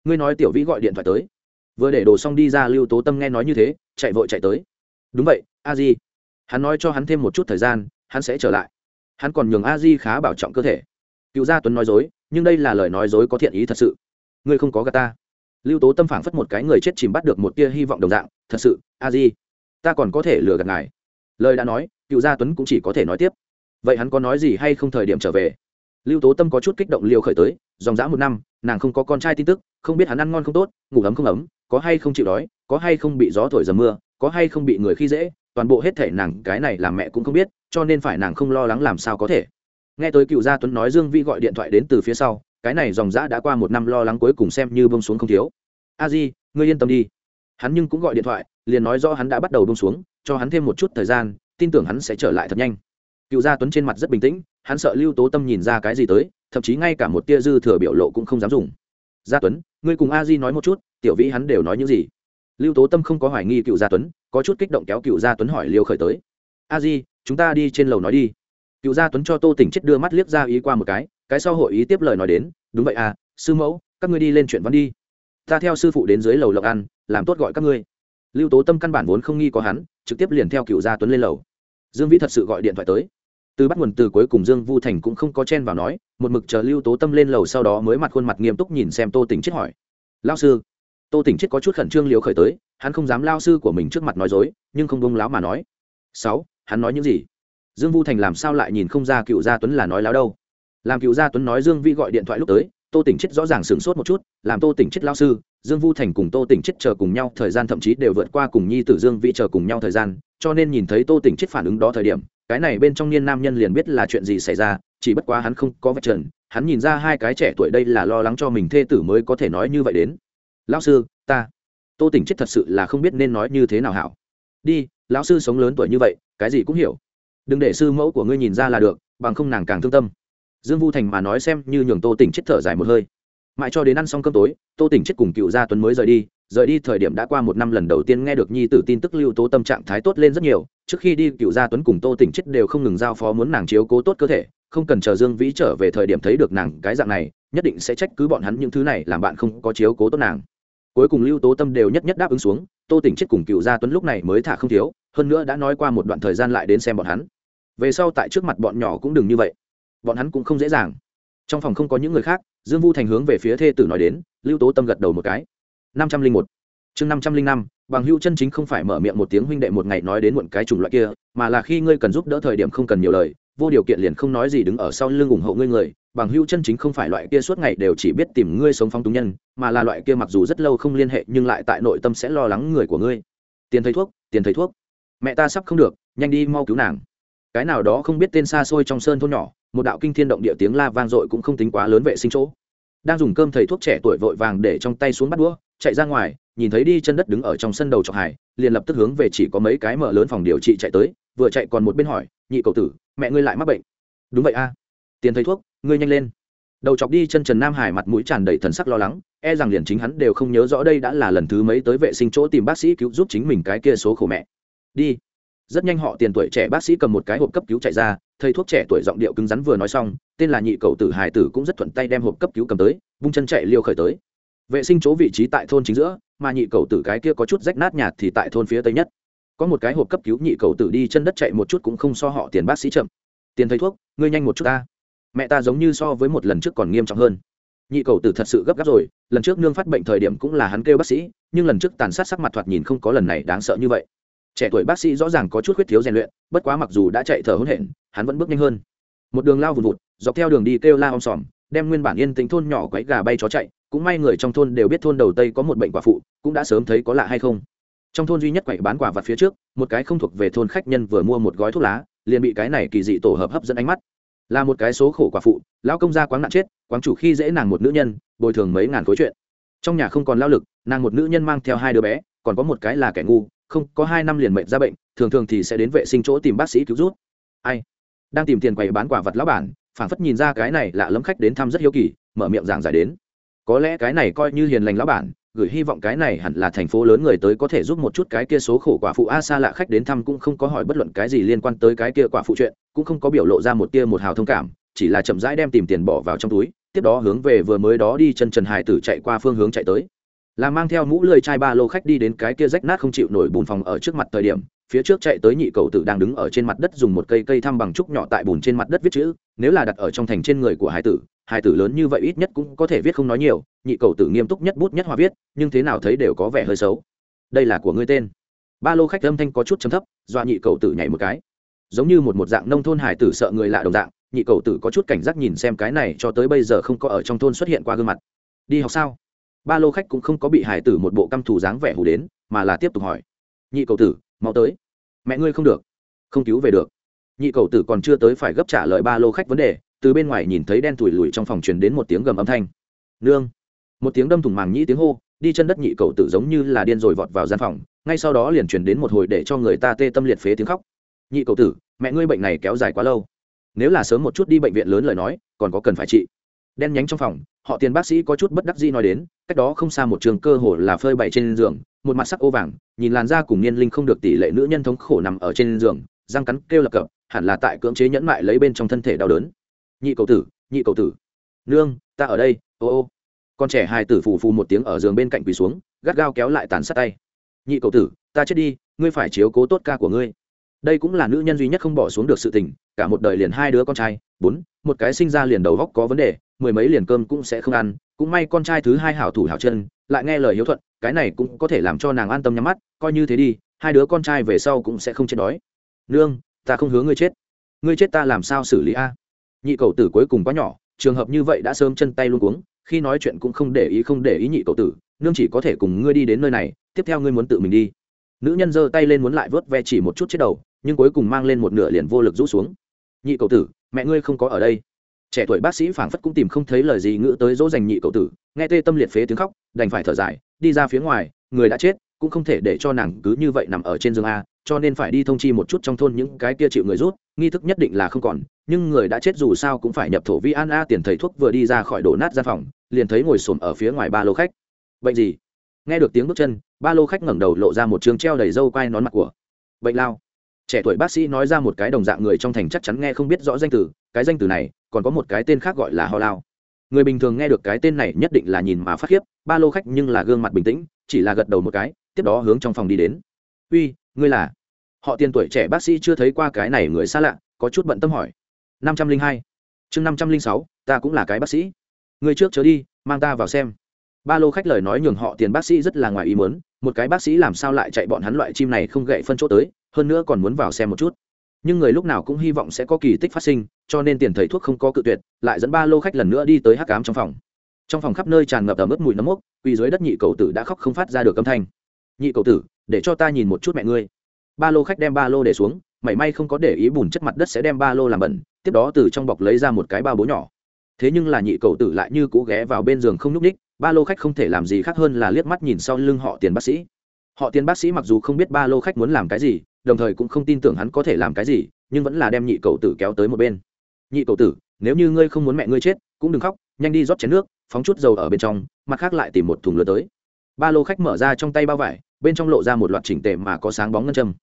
Ngươi nói tiểu vĩ gọi điện thoại tới. Vừa để đồ xong đi ra lưu tố tâm nghe nói như thế, chạy vội chạy tới. Đúng vậy, a di. Hắn nói cho hắn thêm một chút thời gian hắn sẽ trở lại. Hắn còn nhường a di khá bảo trọng cơ thể. Cựu gia tuấn nói dối, nhưng đây là lời nói dối có thiện ý thật sự. Ngươi không có gà ta. Lưu tố tâm phảng phất một cái người chết chìm bắt được một tia hy vọng đồng dạng, thật sự, a di, ta còn có thể lừa gạt ngài. Lời đã nói, cựu gia tuấn cũng chỉ có thể nói tiếp. Vậy hắn có nói gì hay không thời điểm trở về? Lưu tố tâm có chút kích động liều khởi tới, dòng dã một năm, nàng không có con trai tin tức, không biết hắn ăn ngon không tốt, ngủ ấm không ấm, có hay không chịu đói, có hay không bị gió thổi dầm mưa, có hay không bị người khi dễ toàn bộ hết thể nàng, cái này làm mẹ cũng không biết, cho nên phải nàng không lo lắng làm sao có thể. Nghe tới cựu gia tuấn nói dương vi gọi điện thoại đến từ phía sau, cái này dòng dã đã qua một năm lo lắng cuối cùng xem như bông xuống không thiếu. A di, ngươi yên tâm đi. Hắn nhưng cũng gọi điện thoại, liền nói do hắn đã bắt đầu bông xuống, cho hắn thêm một chút thời gian, tin tưởng hắn sẽ trở lại thật nhanh. Cựu gia tuấn trên mặt rất bình tĩnh, hắn sợ lưu tố tâm nhìn ra cái gì tới, thậm chí ngay cả một tia dư thừa biểu lộ cũng không dám dùng. Gia tuấn, ngươi cùng a di nói một chút, tiểu vĩ hắn đều nói những gì? Lưu tố tâm không có hoài nghi cựu gia tuấn, có chút kích động kéo cựu gia tuấn hỏi liêu khởi tới. A di, chúng ta đi trên lầu nói đi. Cựu gia tuấn cho tô tỉnh chết đưa mắt liếc ra ý qua một cái cái sau hội ý tiếp lời nói đến, đúng vậy à sư mẫu, các ngươi đi lên chuyện văn đi. Ta theo sư phụ đến dưới lầu lộc ăn, làm tốt gọi các ngươi. Lưu tố tâm căn bản vốn không nghi có hắn, trực tiếp liền theo cựu gia tuấn lên lầu. Dương vĩ thật sự gọi điện thoại tới. Từ bắt nguồn từ cuối cùng dương vu thành cũng không có chen vào nói, một mực chờ lưu tố tâm lên lầu sau đó mới mặt khuôn mặt nghiêm túc nhìn xem tô tỉnh chết hỏi. Lao sư tô tỉnh chết có chút khẩn trương liều khởi tới, hắn không dám lao sư của mình trước mặt nói dối, nhưng không bông láo mà nói. Sáu, hắn nói những gì? Dương vu thành làm sao lại nhìn không ra cựu gia tuấn là nói láo đâu? Làm cựu gia tuấn nói dương vi gọi điện thoại lúc tới, tô tỉnh chết rõ ràng sửng sốt một chút, làm tô tỉnh chết lao sư, dương vu thành cùng tô tỉnh chết chờ cùng nhau, thời gian thậm chí đều vượt qua cùng nhi tử dương vi chờ cùng nhau thời gian, cho nên nhìn thấy tô tỉnh chết phản ứng đó thời điểm, cái này bên trong niên nam nhân liền biết là chuyện gì xảy ra, chỉ bất quá hắn không có vạch trần, hắn nhìn ra hai cái trẻ tuổi đây là lo lắng cho mình thê tử mới có thể nói như vậy đến lão sư, ta. Tô tỉnh chết thật sự là không biết nên nói như thế nào hảo. Đi, lão sư sống lớn tuổi như vậy, cái gì cũng hiểu. Đừng để sư mẫu của ngươi nhìn ra là được, bằng không nàng càng thương tâm. Dương vu thành mà nói xem như nhường tô tỉnh chết thở dài một hơi. Mãi cho đến ăn xong cơm tối, tô tỉnh chết cùng cựu gia tuấn mới rời đi. Rời đi thời điểm đã qua một năm lần đầu tiên nghe được nhi tử tin tức lưu tố tâm trạng thái tốt lên rất nhiều. Trước khi đi, cựu gia tuấn cùng tô tỉnh chết đều không ngừng giao phó muốn nàng chiếu cố tốt cơ thể. Không cần chờ dương vĩ trở về thời điểm thấy được nàng cái dạng này, nhất định sẽ trách cứ bọn hắn những thứ này, làm bạn không có chiếu cố tốt nàng cuối cùng lưu tố tâm đều nhất nhất đáp ứng xuống, tô tỉnh chết cùng cựu gia tuấn lúc này mới thả không thiếu, hơn nữa đã nói qua một đoạn thời gian lại đến xem bọn hắn. Về sau tại trước mặt bọn nhỏ cũng đừng như vậy. Bọn hắn cũng không dễ dàng. Trong phòng không có những người khác, dương vu thành hướng về phía thê tử nói đến, lưu tố tâm gật đầu một cái. năm trăm linh một. Chương năm trăm linh năm, bằng hữu chân chính không phải mở miệng một tiếng huynh đệ một ngày nói đến muộn cái chủng loại kia, mà là khi ngươi cần giúp đỡ thời điểm không cần nhiều lời vô điều kiện liền không nói gì đứng ở sau lưng ủng hộ ngươi người, bằng hữu chân chính không phải loại kia suốt ngày đều chỉ biết tìm ngươi sống phong túng nhân, mà là loại kia mặc dù rất lâu không liên hệ nhưng lại tại nội tâm sẽ lo lắng người của ngươi. Tiền thầy thuốc, tiền thầy thuốc. Mẹ ta sắp không được, nhanh đi mau cứu nàng. Cái nào đó không biết tên xa xôi trong sơn thôn nhỏ, một đạo kinh thiên động địa tiếng la vang dội cũng không tính quá lớn vệ sinh chỗ. Đang dùng cơm thầy thuốc trẻ tuổi vội vàng để trong tay xuống bắt đũa, chạy ra ngoài, nhìn thấy đi chân đất đứng ở trong sân đầu trọc hải, liền lập tức hướng về chỉ có mấy cái mở lớn phòng điều trị chạy tới, vừa chạy còn một bên hỏi, nhị cậu tử mẹ ngươi lại mắc bệnh. Đúng vậy a. Tiền thầy thuốc, ngươi nhanh lên. Đầu chọc đi chân trần nam hải mặt mũi tràn đầy thần sắc lo lắng e rằng liền chính hắn đều không nhớ rõ đây đã là lần thứ mấy tới vệ sinh chỗ tìm bác sĩ cứu giúp chính mình cái kia số khổ mẹ. Đi. Rất nhanh họ tiền tuổi trẻ bác sĩ cầm một cái hộp cấp cứu chạy ra, thầy thuốc trẻ tuổi giọng điệu cứng rắn vừa nói xong, tên là nhị cầu tử hải tử cũng rất thuận tay đem hộp cấp cứu cầm tới, vung chân chạy liêu khởi tới. Vệ sinh chỗ vị trí tại thôn chính giữa, mà nhị cầu tử cái kia có chút rách nát nhạt thì tại thôn phía tây nhất có một cái hộp cấp cứu nhị cầu tử đi chân đất chạy một chút cũng không so họ tiền bác sĩ chậm. Tiền thầy thuốc, ngươi nhanh một chút ta. Mẹ ta giống như so với một lần trước còn nghiêm trọng hơn. Nhị cầu tử thật sự gấp gáp rồi, lần trước nương phát bệnh thời điểm cũng là hắn kêu bác sĩ, nhưng lần trước tàn sát sắc mặt thoạt nhìn không có lần này đáng sợ như vậy. Trẻ tuổi bác sĩ rõ ràng có chút khuyết thiếu rèn luyện, bất quá mặc dù đã chạy thở hổn hển, hắn vẫn bước nhanh hơn. Một đường lao vùn vụt, dọc theo đường đi kêu la om sòm, đem nguyên bản yên tĩnh thôn nhỏ quấy gà bay chó chạy, cũng may người trong thôn đều biết thôn đầu tây có một bệnh quả phụ, cũng đã sớm thấy có lạ hay không trong thôn duy nhất quậy bán quả vặt phía trước, một cái không thuộc về thôn khách nhân vừa mua một gói thuốc lá, liền bị cái này kỳ dị tổ hợp hấp dẫn ánh mắt. Là một cái số khổ quả phụ, lão công gia quán nạn chết quán chủ khi dễ nàng một nữ nhân, bồi thường mấy ngàn khối chuyện. Trong nhà không còn lao lực, nàng một nữ nhân mang theo hai đứa bé, còn có một cái là kẻ ngu, không, có hai năm liền mệnh ra bệnh, thường thường thì sẽ đến vệ sinh chỗ tìm bác sĩ cứu rút ai? Đang tìm tiền quầy bán quả vật lão bản phản phất nhìn ra cái này lạ lẫm khách đến thăm rất hiếu kỳ, mở miệng giảng giải đến. Có lẽ cái này coi như hiền lành lão bản gửi hy vọng cái này hẳn là thành phố lớn người tới có thể giúp một chút cái kia số khổ quả phụ a xa lạ khách đến thăm cũng không có hỏi bất luận cái gì liên quan tới cái kia quả phụ chuyện, cũng không có biểu lộ ra một tia một hào thông cảm, chỉ là chậm rãi đem tìm tiền bỏ vào trong túi, tiếp đó hướng về vừa mới đó đi chân trần hải tử chạy qua phương hướng chạy tới. Là mang theo mũ lười chai ba lô khách đi đến cái kia rách nát không chịu nổi bùn phòng ở trước mặt thời điểm phía trước chạy tới nhị cầu tử đang đứng ở trên mặt đất dùng một cây cây thăm bằng trúc nhỏ tại bùn trên mặt đất viết chữ, nếu là đặt ở trong thành trên người của hải tử hải tử lớn như vậy ít nhất cũng có thể viết không nói nhiều, nhị cầu tử nghiêm túc nhất bút nhất hòa viết, nhưng thế nào thấy đều có vẻ hơi xấu. Đây là của ngươi tên. Ba lô khách âm thanh có chút chấm thấp, dọa nhị cầu tử nhảy một cái. Giống như một một dạng nông thôn hải tử sợ người lạ đồng dạng, nhị cầu tử có chút cảnh giác nhìn xem cái này cho tới bây giờ không có ở trong thôn xuất hiện qua gương mặt. Đi học sao? Ba lô khách cũng không có bị hải tử một bộ căm thù dáng vẻ hù đến, mà là tiếp tục hỏi. Nhị cầu tử mau tới. Mẹ ngươi không được. Không cứu về được. Nhị cầu tử còn chưa tới phải gấp trả lời ba lô khách vấn đề, từ bên ngoài nhìn thấy đen tủi lùi trong phòng truyền đến một tiếng gầm âm thanh. Nương. Một tiếng đâm thủng màng nhĩ tiếng hô, đi chân đất nhị cầu tử giống như là điên rồi vọt vào gian phòng, ngay sau đó liền truyền đến một hồi để cho người ta tê tâm liệt phế tiếng khóc. Nhị cầu tử, mẹ ngươi bệnh này kéo dài quá lâu. Nếu là sớm một chút đi bệnh viện lớn lời nói, còn có cần phải trị. Đen nhánh trong phòng họ tiền bác sĩ có chút bất đắc dĩ nói đến, cách đó không xa một trường cơ hồ là phơi bày trên giường, một mặt sắc ô vàng, nhìn làn da cùng niên linh không được tỷ lệ nữ nhân thống khổ nằm ở trên giường, răng cắn kêu lập cập, hẳn là tại cưỡng chế nhẫn mại lấy bên trong thân thể đau đớn. Nhị cầu tử, nhị cầu tử. Nương, ta ở đây, ô ô. Con trẻ hài tử phù phù một tiếng ở giường bên cạnh quỳ xuống, gắt gao kéo lại tàn sát tay. Nhị cầu tử, ta chết đi, ngươi phải chiếu cố tốt ca của ngươi. Đây cũng là nữ nhân duy nhất không bỏ xuống được sự tình, cả một đời liền hai đứa con trai, bốn, một cái sinh ra liền đầu góc có vấn đề mười mấy liền cơm cũng sẽ không ăn, cũng may con trai thứ hai hảo thủ hảo chân, lại nghe lời hiếu thuận, cái này cũng có thể làm cho nàng an tâm nhắm mắt, coi như thế đi, hai đứa con trai về sau cũng sẽ không chết đói. Nương, ta không hứa ngươi chết. Ngươi chết ta làm sao xử lý a? Nhị cầu tử cuối cùng quá nhỏ, trường hợp như vậy đã sớm chân tay luôn cuống, khi nói chuyện cũng không để ý, không để ý nhị cầu tử, nương chỉ có thể cùng ngươi đi đến nơi này, tiếp theo ngươi muốn tự mình đi. Nữ nhân giơ tay lên muốn lại vớt ve chỉ một chút chết đầu, nhưng cuối cùng mang lên một nửa liền vô lực rũ xuống. Nhị cầu tử, mẹ ngươi không có ở đây trẻ tuổi bác sĩ phảng phất cũng tìm không thấy lời gì ngữ tới dỗ dành nhị cậu tử, nghe tê tâm liệt phế tiếng khóc, đành phải thở dài, đi ra phía ngoài, người đã chết, cũng không thể để cho nàng cứ như vậy nằm ở trên giường a, cho nên phải đi thông chi một chút trong thôn những cái kia chịu người rút, nghi thức nhất định là không còn, nhưng người đã chết dù sao cũng phải nhập thổ vi an a tiền thầy thuốc vừa đi ra khỏi đổ nát gian phòng, liền thấy ngồi xổm ở phía ngoài ba lô khách. Bệnh gì? Nghe được tiếng bước chân, ba lô khách ngẩng đầu lộ ra một trường treo đầy râu quai nón mặt của bệnh lao. Trẻ tuổi bác sĩ nói ra một cái đồng dạng người trong thành chắc chắn nghe không biết rõ danh từ, cái danh từ này còn có một cái tên khác gọi là ho lao. Người bình thường nghe được cái tên này nhất định là nhìn mà phát khiếp, ba lô khách nhưng là gương mặt bình tĩnh, chỉ là gật đầu một cái, tiếp đó hướng trong phòng đi đến. Uy, ngươi là? Họ tiền tuổi trẻ bác sĩ chưa thấy qua cái này người xa lạ, có chút bận tâm hỏi. Năm trăm linh hai. Chương năm trăm linh sáu, ta cũng là cái bác sĩ. Người trước chớ đi, mang ta vào xem. Ba lô khách lời nói nhường họ tiền bác sĩ rất là ngoài ý muốn, một cái bác sĩ làm sao lại chạy bọn hắn loại chim này không gậy phân chỗ tới, hơn nữa còn muốn vào xem một chút nhưng người lúc nào cũng hy vọng sẽ có kỳ tích phát sinh, cho nên tiền thầy thuốc không có cự tuyệt, lại dẫn ba lô khách lần nữa đi tới hắc cám trong phòng. Trong phòng khắp nơi tràn ngập ẩm ướt mùi nấm mốc, quỳ dưới đất nhị cầu tử đã khóc không phát ra được âm thanh. Nhị cầu tử, để cho ta nhìn một chút mẹ ngươi. Ba lô khách đem ba lô để xuống, mảy may không có để ý bùn chất mặt đất sẽ đem ba lô làm bẩn, tiếp đó từ trong bọc lấy ra một cái bao bố nhỏ. Thế nhưng là nhị cầu tử lại như cũ ghé vào bên giường không nhúc ních ba lô khách không thể làm gì khác hơn là liếc mắt nhìn sau lưng họ tiền bác sĩ. Họ tiền bác sĩ mặc dù không biết ba lô khách muốn làm cái gì đồng thời cũng không tin tưởng hắn có thể làm cái gì, nhưng vẫn là đem nhị cậu tử kéo tới một bên. Nhị cậu tử, nếu như ngươi không muốn mẹ ngươi chết, cũng đừng khóc, nhanh đi rót chén nước, phóng chút dầu ở bên trong, mặt khác lại tìm một thùng lửa tới. Ba lô khách mở ra trong tay bao vải, bên trong lộ ra một loạt chỉnh tề mà có sáng bóng ngân châm.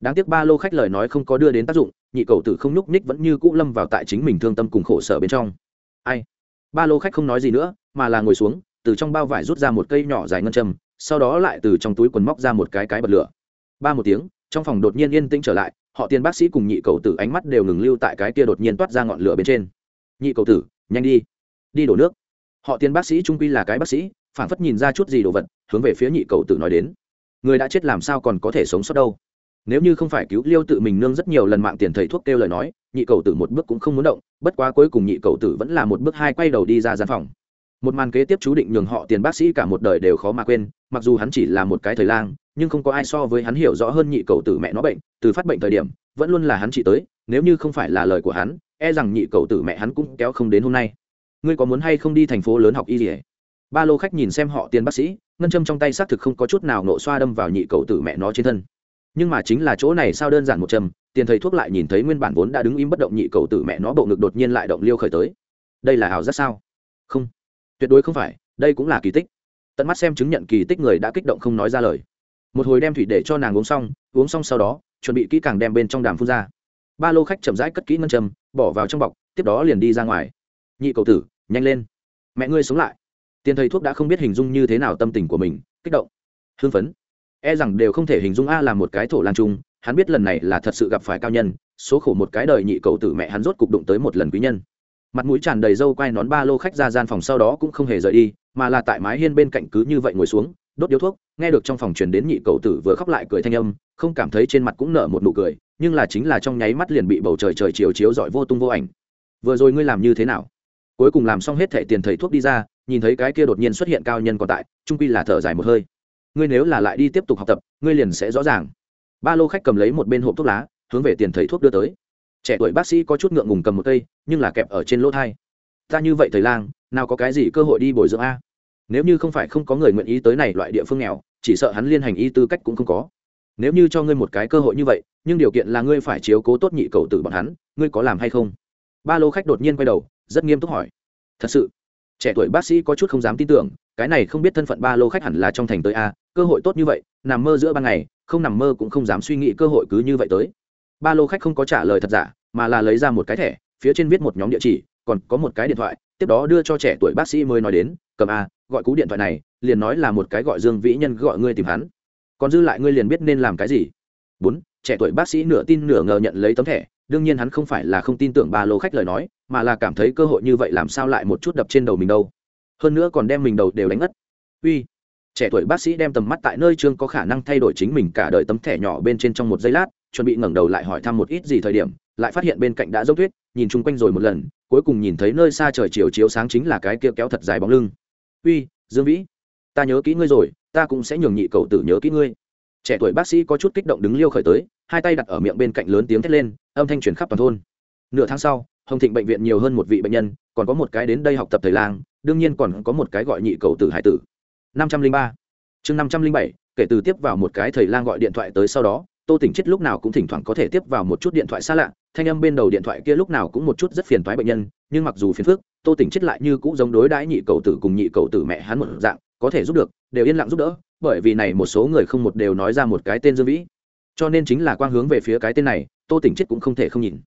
Đáng tiếc ba lô khách lời nói không có đưa đến tác dụng, nhị cầu tử không nhúc ních vẫn như cũ lâm vào tại chính mình thương tâm cùng khổ sở bên trong. Ai? Ba lô khách không nói gì nữa, mà là ngồi xuống, từ trong bao vải rút ra một cây nhỏ dài ngân châm, sau đó lại từ trong túi quần móc ra một cái cái bật lửa. Ba một tiếng trong phòng đột nhiên yên tĩnh trở lại, họ tiền bác sĩ cùng nhị cầu tử ánh mắt đều ngừng lưu tại cái kia đột nhiên toát ra ngọn lửa bên trên. Nhị cầu tử, nhanh đi. Đi đổ nước. Họ tiền bác sĩ trung quy là cái bác sĩ, phản phất nhìn ra chút gì đồ vật, hướng về phía nhị cầu tử nói đến. Người đã chết làm sao còn có thể sống sót đâu? Nếu như không phải cứu liêu tự mình nương rất nhiều lần mạng tiền thầy thuốc kêu lời nói, nhị cầu tử một bước cũng không muốn động, bất quá cuối cùng nhị cầu tử vẫn là một bước hai quay đầu đi ra gian phòng. Một màn kế tiếp chú định nhường họ tiền bác sĩ cả một đời đều khó mà quên mặc dù hắn chỉ là một cái thời lang, nhưng không có ai so với hắn hiểu rõ hơn nhị cầu tử mẹ nó bệnh, từ phát bệnh thời điểm, vẫn luôn là hắn chỉ tới, nếu như không phải là lời của hắn e rằng nhị cầu tử mẹ hắn cũng kéo không đến hôm nay. Ngươi có muốn hay không đi thành phố lớn học y gì ba lô khách nhìn xem họ tiền bác sĩ, ngân châm trong tay xác thực không có chút nào nộ xoa đâm vào nhị cầu tử mẹ nó trên thân. Nhưng mà chính là chỗ này sao đơn giản một châm, tiền thầy thuốc lại nhìn thấy nguyên bản vốn đã đứng im bất động nhị cầu tử mẹ nó bộ ngực đột nhiên lại động liêu khởi tới. Đây là ảo giác sao? Không. Tuyệt đối không phải, đây cũng là kỳ tích tận mắt xem chứng nhận kỳ tích người đã kích động không nói ra lời. Một hồi đem thủy để cho nàng uống xong uống xong sau đó, chuẩn bị kỹ càng đem bên trong đàm phun ra. Ba lô khách chậm rãi cất kỹ ngân châm, bỏ vào trong bọc, tiếp đó liền đi ra ngoài. Nhị cầu tử, nhanh lên. Mẹ ngươi sống lại. Tiền thầy thuốc đã không biết hình dung như thế nào tâm tình của mình, kích động, hưng phấn. E rằng đều không thể hình dung a là một cái thổ lan trung, hắn biết lần này là thật sự gặp phải cao nhân, số khổ một cái đời nhị cầu tử mẹ hắn rốt cục đụng tới một lần quý nhân. Mặt mũi tràn đầy râu quai nón ba lô khách ra gian phòng sau đó cũng không hề rời đi mà là tại mái hiên bên cạnh cứ như vậy ngồi xuống, đốt điếu thuốc, nghe được trong phòng truyền đến nhị cầu tử vừa khóc lại cười thanh âm, không cảm thấy trên mặt cũng nở một nụ cười, nhưng là chính là trong nháy mắt liền bị bầu trời trời chiều chiếu dọi vô tung vô ảnh. Vừa rồi ngươi làm như thế nào? Cuối cùng làm xong hết thẻ tiền thầy thuốc đi ra, nhìn thấy cái kia đột nhiên xuất hiện cao nhân còn tại, trung quy là thở dài một hơi. Ngươi nếu là lại đi tiếp tục học tập, ngươi liền sẽ rõ ràng. Ba lô khách cầm lấy một bên hộp thuốc lá, hướng về tiền thầy thuốc đưa tới. Trẻ tuổi bác sĩ có chút ngượng ngùng cầm một cây, nhưng là kẹp ở trên lỗ thai. Ta như vậy thầy lang, nào có cái gì cơ hội đi bồi dưỡng a? Nếu như không phải không có người nguyện ý tới này loại địa phương nghèo, chỉ sợ hắn liên hành y tư cách cũng không có. Nếu như cho ngươi một cái cơ hội như vậy, nhưng điều kiện là ngươi phải chiếu cố tốt nhị cầu tử bọn hắn, ngươi có làm hay không? Ba lô khách đột nhiên quay đầu, rất nghiêm túc hỏi. Thật sự, trẻ tuổi bác sĩ có chút không dám tin tưởng, cái này không biết thân phận ba lô khách hẳn là trong thành tới a, cơ hội tốt như vậy, nằm mơ giữa ban ngày, không nằm mơ cũng không dám suy nghĩ cơ hội cứ như vậy tới. Ba lô khách không có trả lời thật giả, mà là lấy ra một cái thẻ, phía trên viết một nhóm địa chỉ, còn có một cái điện thoại tiếp đó đưa cho trẻ tuổi bác sĩ mới nói đến, cầm a, gọi cú điện thoại này, liền nói là một cái gọi dương vĩ nhân gọi ngươi tìm hắn. Còn dư lại ngươi liền biết nên làm cái gì. Bốn, trẻ tuổi bác sĩ nửa tin nửa ngờ nhận lấy tấm thẻ, đương nhiên hắn không phải là không tin tưởng ba lô khách lời nói, mà là cảm thấy cơ hội như vậy làm sao lại một chút đập trên đầu mình đâu. Hơn nữa còn đem mình đầu đều đánh ngất. Uy, trẻ tuổi bác sĩ đem tầm mắt tại nơi trương có khả năng thay đổi chính mình cả đời tấm thẻ nhỏ bên trên trong một giây lát, chuẩn bị ngẩng đầu lại hỏi thăm một ít gì thời điểm lại phát hiện bên cạnh đã dốc tuyết, nhìn chung quanh rồi một lần, cuối cùng nhìn thấy nơi xa trời chiều chiếu sáng chính là cái kia kéo thật dài bóng lưng. Uy, dương vĩ, ta nhớ kỹ ngươi rồi, ta cũng sẽ nhường nhị cậu tử nhớ kỹ ngươi. Trẻ tuổi bác sĩ có chút kích động đứng liêu khởi tới, hai tay đặt ở miệng bên cạnh lớn tiếng thét lên, âm thanh truyền khắp toàn thôn. Nửa tháng sau, hồng thịnh bệnh viện nhiều hơn một vị bệnh nhân, còn có một cái đến đây học tập thầy lang, đương nhiên còn có một cái gọi nhị cầu tử hải tử. Năm trăm linh ba, chương năm trăm linh bảy, kể từ tiếp vào một cái thầy lang gọi điện thoại tới sau đó, tô tỉnh chết lúc nào cũng thỉnh thoảng có thể tiếp vào một chút điện thoại xa lạ thanh âm bên đầu điện thoại kia lúc nào cũng một chút rất phiền toái bệnh nhân, nhưng mặc dù phiền phức, tô tỉnh chết lại như cũng giống đối đãi nhị cầu tử cùng nhị cầu tử mẹ hắn một dạng, có thể giúp được, đều yên lặng giúp đỡ, bởi vì này một số người không một đều nói ra một cái tên dương vĩ. Cho nên chính là quang hướng về phía cái tên này, tô tỉnh chết cũng không thể không nhìn.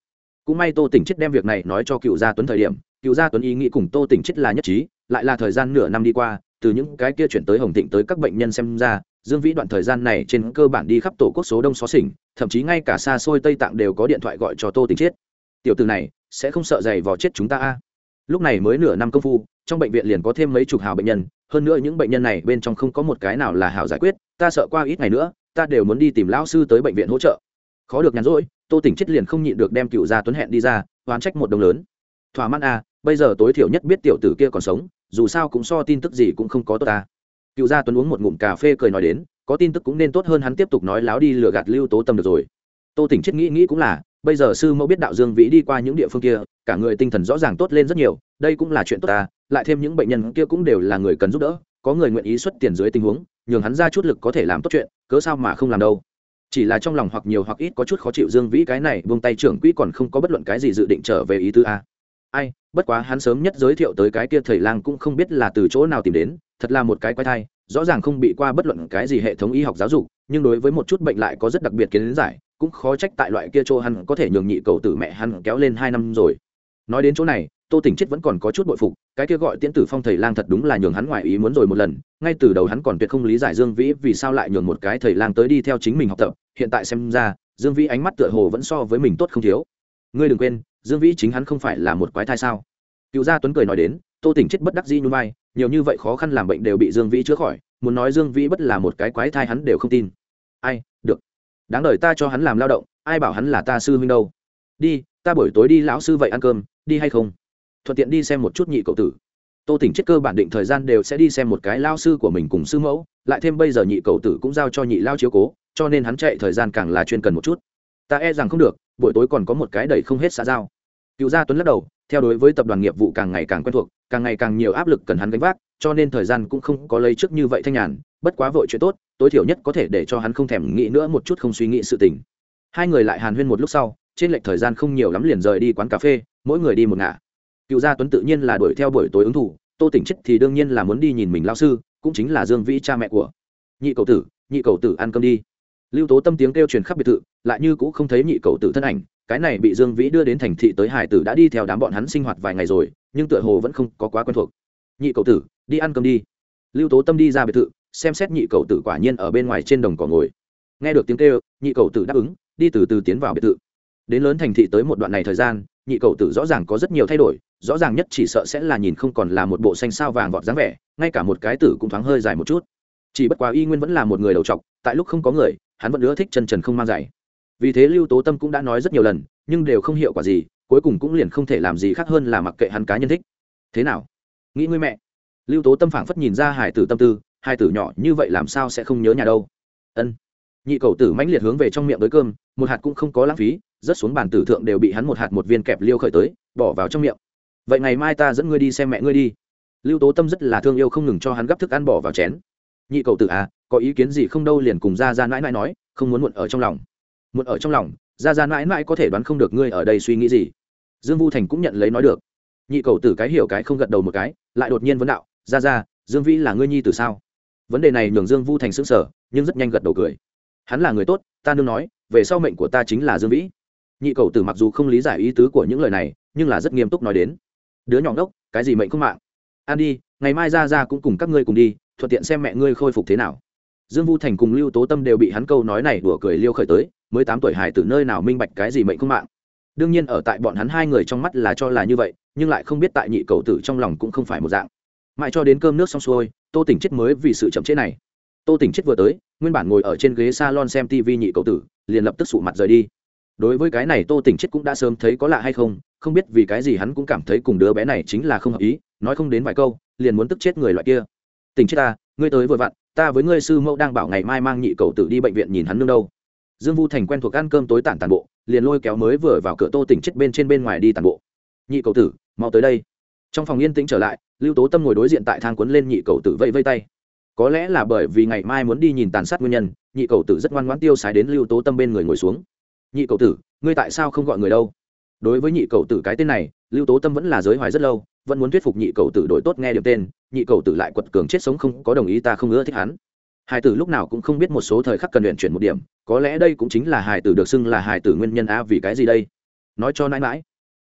Cũng may tô tỉnh chết đem việc này nói cho cựu gia tuấn thời điểm, cựu gia tuấn ý nghĩ cùng tô tỉnh chết là nhất trí, lại là thời gian nửa năm đi qua, từ những cái kia chuyển tới hồng thịnh tới các bệnh nhân xem ra dương vĩ đoạn thời gian này trên cơ bản đi khắp tổ quốc số đông xó xỉnh, thậm chí ngay cả xa xôi tây tạng đều có điện thoại gọi cho tô tình chết tiểu từ này, sẽ không sợ dày vò chết chúng ta a? Lúc này mới nửa năm công phu, trong bệnh viện liền có thêm mấy chục hào bệnh nhân, hơn nữa những bệnh nhân này bên trong không có một cái nào là hảo giải quyết, ta sợ qua ít ngày nữa, ta đều muốn đi tìm lão sư tới bệnh viện hỗ trợ. Khó được nhàn rỗi, tô tỉnh chết liền không nhịn được đem cựu gia tuấn hẹn đi ra, oán trách một đồng lớn. Thỏa mãn a, bây giờ tối thiểu nhất biết tiểu tử kia còn sống, dù sao cũng so tin tức gì cũng không có tốt ta cựu gia tuấn uống một ngụm cà phê cười nói đến, có tin tức cũng nên tốt hơn hắn tiếp tục nói láo đi lừa gạt lưu tố tâm được rồi. Tô tỉnh chết nghĩ nghĩ cũng là, bây giờ sư mẫu biết đạo dương vĩ đi qua những địa phương kia, cả người tinh thần rõ ràng tốt lên rất nhiều, đây cũng là chuyện tốt ta, lại thêm những bệnh nhân kia cũng đều là người cần giúp đỡ, có người nguyện ý xuất tiền dưới tình huống, nhường hắn ra chút lực có thể làm tốt chuyện, cớ sao mà không làm đâu. Chỉ là trong lòng hoặc nhiều hoặc ít có chút khó chịu dương vĩ cái này buông tay trưởng quỹ còn không có bất luận cái gì dự định trở về ý tứ a. Ai bất quá hắn sớm nhất giới thiệu tới cái kia thầy lang cũng không biết là từ chỗ nào tìm đến, thật là một cái quái thai, rõ ràng không bị qua bất luận cái gì hệ thống y học giáo dục, nhưng đối với một chút bệnh lại có rất đặc biệt kiến giải, cũng khó trách tại loại kia chỗ hắn có thể nhường nhị cầu tử mẹ hắn kéo lên hai năm rồi. Nói đến chỗ này, tô tỉnh chết vẫn còn có chút bội phục, cái kia gọi tiễn tử phong thầy lang thật đúng là nhường hắn ngoài ý muốn rồi một lần, ngay từ đầu hắn còn tuyệt không lý giải dương vĩ vì sao lại nhường một cái thầy lang tới đi theo chính mình học tập, hiện tại xem ra, dương vĩ ánh mắt tựa hồ vẫn so với mình tốt không thiếu. Ngươi đừng quên dương vĩ chính hắn không phải là một quái thai sao? Cựu gia tuấn cười nói đến, tô tỉnh chết bất đắc dĩ nhún vai, nhiều như vậy khó khăn làm bệnh đều bị dương vĩ chữa khỏi, muốn nói dương vĩ bất là một cái quái thai hắn đều không tin. Ai, được. Đáng đời ta cho hắn làm lao động, ai bảo hắn là ta sư huynh đâu? Đi, ta buổi tối đi lão sư vậy ăn cơm, đi hay không? Thuận tiện đi xem một chút nhị cậu tử. Tô tỉnh chết cơ bản định thời gian đều sẽ đi xem một cái lao sư của mình cùng sư mẫu, lại thêm bây giờ nhị cậu tử cũng giao cho nhị lao chiếu cố, cho nên hắn chạy thời gian càng là chuyên cần một chút. Ta e rằng không được, buổi tối còn có một cái đầy không hết xã giao cựu gia tuấn lắc đầu, theo đối với tập đoàn nghiệp vụ càng ngày càng quen thuộc, càng ngày càng nhiều áp lực cần hắn gánh vác, cho nên thời gian cũng không có lấy trước như vậy thanh nhàn, bất quá vội chuyện tốt, tối thiểu nhất có thể để cho hắn không thèm nghĩ nữa một chút không suy nghĩ sự tình. Hai người lại hàn huyên một lúc sau, trên lệch thời gian không nhiều lắm liền rời đi quán cà phê, mỗi người đi một ngả. Cựu gia tuấn tự nhiên là đuổi theo buổi tối ứng thủ, tô tỉnh chết thì đương nhiên là muốn đi nhìn mình lao sư, cũng chính là dương vĩ cha mẹ của. Nhị cầu tử, nhị cầu tử ăn cơm đi. Lưu tố tâm tiếng kêu truyền khắp biệt thự lại như cũng không thấy nhị cậu tử thân ảnh, cái này bị dương vĩ đưa đến thành thị tới hải tử đã đi theo đám bọn hắn sinh hoạt vài ngày rồi, nhưng tựa hồ vẫn không có quá quen thuộc. Nhị cậu tử, đi ăn cơm đi. Lưu tố tâm đi ra biệt thự, xem xét nhị cậu tử quả nhiên ở bên ngoài trên đồng cỏ ngồi. Nghe được tiếng kêu, nhị cậu tử đáp ứng, đi từ từ tiến vào biệt thự. Đến lớn thành thị tới một đoạn này thời gian, nhị cậu tử rõ ràng có rất nhiều thay đổi, rõ ràng nhất chỉ sợ sẽ là nhìn không còn là một bộ xanh sao vàng vọt dáng vẻ, ngay cả một cái tử cũng thoáng hơi dài một chút. Chỉ bất quá y nguyên vẫn là một người đầu trọc, tại lúc không có người, hắn vẫn ưa thích chân trần không mang giày vì thế lưu tố tâm cũng đã nói rất nhiều lần, nhưng đều không hiệu quả gì, cuối cùng cũng liền không thể làm gì khác hơn là mặc kệ hắn cá nhân thích. Thế nào? Nghĩ ngươi mẹ. Lưu tố tâm phảng phất nhìn ra hải tử tâm tư, hai tử nhỏ như vậy làm sao sẽ không nhớ nhà đâu? Ân. Nhị cầu tử mãnh liệt hướng về trong miệng tới cơm, một hạt cũng không có lãng phí, rớt xuống bàn tử thượng đều bị hắn một hạt một viên kẹp liêu khởi tới, bỏ vào trong miệng. Vậy ngày mai ta dẫn ngươi đi xem mẹ ngươi đi. Lưu tố tâm rất là thương yêu không ngừng cho hắn gấp thức ăn bỏ vào chén. Nhị cầu tử à có ý kiến gì không đâu liền cùng ra ra mãi mãi nói, không muốn muộn ở trong lòng muộn ở trong lòng, ra ra mãi mãi có thể đoán không được ngươi ở đây suy nghĩ gì. Dương vu thành cũng nhận lấy nói được. Nhị cầu tử cái hiểu cái không gật đầu một cái, lại đột nhiên vấn đạo, ra ra, dương vĩ là ngươi nhi từ sao? Vấn đề này nhường dương vu thành xứng sở nhưng rất nhanh gật đầu cười. Hắn là người tốt, ta nương nói, về sau mệnh của ta chính là dương vĩ. Nhị cầu tử mặc dù không lý giải ý tứ của những lời này, nhưng là rất nghiêm túc nói đến. Đứa nhỏ ngốc, cái gì mệnh không mạng? An đi, ngày mai ra ra cũng cùng các ngươi cùng đi, thuận tiện xem mẹ ngươi khôi phục thế nào. Dương vu thành cùng lưu tố tâm đều bị hắn câu nói này đùa cười liêu khởi tới mới tám tuổi hải từ nơi nào minh bạch cái gì mệnh không mạng. Đương nhiên ở tại bọn hắn hai người trong mắt là cho là như vậy, nhưng lại không biết tại nhị cầu tử trong lòng cũng không phải một dạng. Mãi cho đến cơm nước xong xuôi, tô tỉnh chết mới vì sự chậm chế này. Tô tỉnh chết vừa tới, nguyên bản ngồi ở trên ghế s a lon xem tv nhị cầu tử, liền lập tức sụ mặt rời đi. Đối với cái này tô tỉnh chết cũng đã sớm thấy có lạ hay không không biết vì cái gì hắn cũng cảm thấy cùng đứa bé này chính là không hợp ý, nói không đến vài câu, liền muốn tức chết người loại kia. Tỉnh chết ta à, ngươi tới vừa vặn, ta với ngươi sư mẫu đang bảo ngày mai mang nhị cầu tử đi bệnh viện nhìn hắn nương đâu dương vu thành quen thuộc ăn cơm tối tản tàn bộ, liền lôi kéo mới vừa vào cửa tô tỉnh chết bên trên bên ngoài đi tàn bộ. Nhị cầu tử, mau tới đây. Trong phòng yên tĩnh trở lại, lưu tố tâm ngồi đối diện tại thang quấn lên nhị cầu tử vây vây tay. Có lẽ là bởi vì ngày mai muốn đi nhìn tàn sát nguyên nhân, nhị cầu tử rất ngoan ngoãn tiêu sái đến lưu tố tâm bên người ngồi xuống. Nhị cầu tử, ngươi tại sao không gọi người đâu? Đối với nhị cầu tử cái tên này, lưu tố tâm vẫn là giới hoài rất lâu, vẫn muốn thuyết phục nhị cầu tử đổi tốt nghe điểm tên, nhị cầu tử lại quật cường chết sống không có đồng ý ta không ưa thích hắn hải tử lúc nào cũng không biết một số thời khắc cần luyện chuyển một điểm, có lẽ đây cũng chính là hải tử được xưng là hải tử nguyên nhân a vì cái gì đây? Nói cho nãi mãi.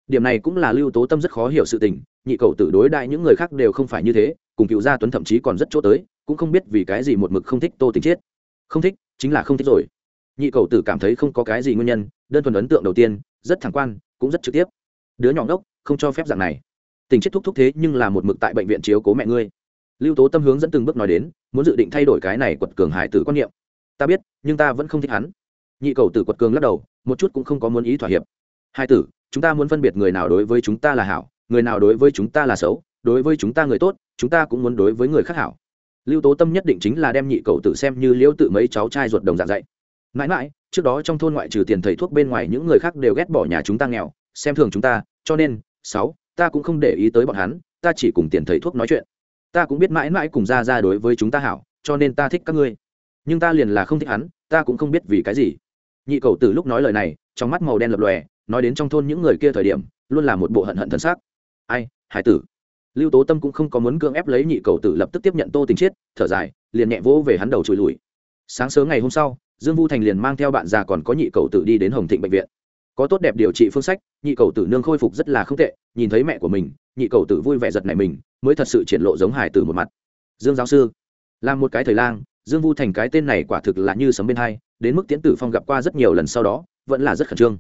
Điểm này cũng là lưu tố tâm rất khó hiểu sự tình, nhị cầu tử đối đại những người khác đều không phải như thế, cùng cựu gia tuấn thậm chí còn rất chỗ tới, cũng không biết vì cái gì một mực không thích tô tình chết không thích, chính là không thích rồi. Nhị cầu tử cảm thấy không có cái gì nguyên nhân, đơn thuần ấn tượng đầu tiên, rất thẳng quan, cũng rất trực tiếp. Đứa nhỏ ngốc, không cho phép dạng này. Tình chết thúc thúc thế nhưng là một mực tại bệnh viện chiếu cố mẹ ngươi lưu tố tâm hướng dẫn từng bước nói đến, muốn dự định thay đổi cái này quật cường hải tử quan niệm. Ta biết, nhưng ta vẫn không thích hắn. Nhị cầu tử quật cường lắc đầu, một chút cũng không có muốn ý thỏa hiệp. Hai tử, chúng ta muốn phân biệt người nào đối với chúng ta là hảo, người nào đối với chúng ta là xấu, đối với chúng ta người tốt, chúng ta cũng muốn đối với người khác hảo. Lưu tố tâm nhất định chính là đem nhị cầu tử xem như liễu tự mấy cháu trai ruột đồng dạng dạy. Mãi mãi, trước đó trong thôn ngoại trừ tiền thầy thuốc bên ngoài những người khác đều ghét bỏ nhà chúng ta nghèo, xem thường chúng ta, cho nên, sáu, ta cũng không để ý tới bọn hắn, ta chỉ cùng tiền thầy thuốc nói chuyện ta cũng biết mãi mãi cùng ra ra đối với chúng ta hảo, cho nên ta thích các ngươi. Nhưng ta liền là không thích hắn, ta cũng không biết vì cái gì. Nhị cầu từ lúc nói lời này, trong mắt màu đen lập lòe, nói đến trong thôn những người kia thời điểm, luôn là một bộ hận hận thân xác ai, hải tử? Lưu tố tâm cũng không có muốn cưỡng ép lấy nhị cầu tử lập tức tiếp nhận tô tình chiết, thở dài, liền nhẹ vỗ về hắn đầu trùi lùi. Sáng sớm ngày hôm sau, dương vu thành liền mang theo bạn già còn có nhị cầu tử đi đến hồng thịnh bệnh viện. Có tốt đẹp điều trị phương sách, nhị cầu tử nương khôi phục rất là không tệ, nhìn thấy mẹ của mình nhị cầu tử vui vẻ giật này mình, mới thật sự triển lộ giống hải tử một mặt. Dương giáo sư là một cái thời lang, dương vu thành cái tên này quả thực là như sấm bên hai, đến mức tiễn tử phong gặp qua rất nhiều lần sau đó, vẫn là rất khẩn trương.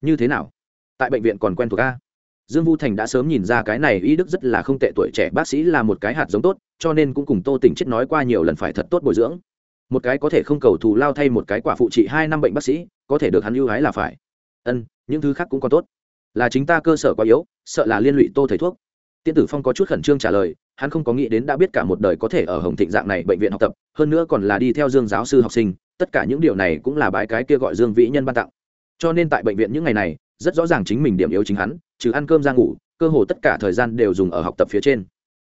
Như thế nào? Tại bệnh viện còn quen thuộc a? Dương vu thành đã sớm nhìn ra cái này y đức rất là không tệ, tuổi trẻ bác sĩ là một cái hạt giống tốt, cho nên cũng cùng tô tỉnh chết nói qua nhiều lần phải thật tốt bồi dưỡng. Một cái có thể không cầu thù lao thay một cái quả phụ trị hai năm bệnh bác sĩ, có thể được hắn ưu ái là phải. Ân, những thứ khác cũng còn tốt là chính ta cơ sở quá yếu, sợ là liên lụy tô thầy thuốc. Tiên tử phong có chút khẩn trương trả lời, hắn không có nghĩ đến đã biết cả một đời có thể ở hồng thịnh dạng này bệnh viện học tập, hơn nữa còn là đi theo dương giáo sư học sinh, tất cả những điều này cũng là bãi cái kia gọi dương vĩ nhân ban tặng. Cho nên tại bệnh viện những ngày này, rất rõ ràng chính mình điểm yếu chính hắn, trừ ăn cơm ra ngủ, cơ hồ tất cả thời gian đều dùng ở học tập phía trên.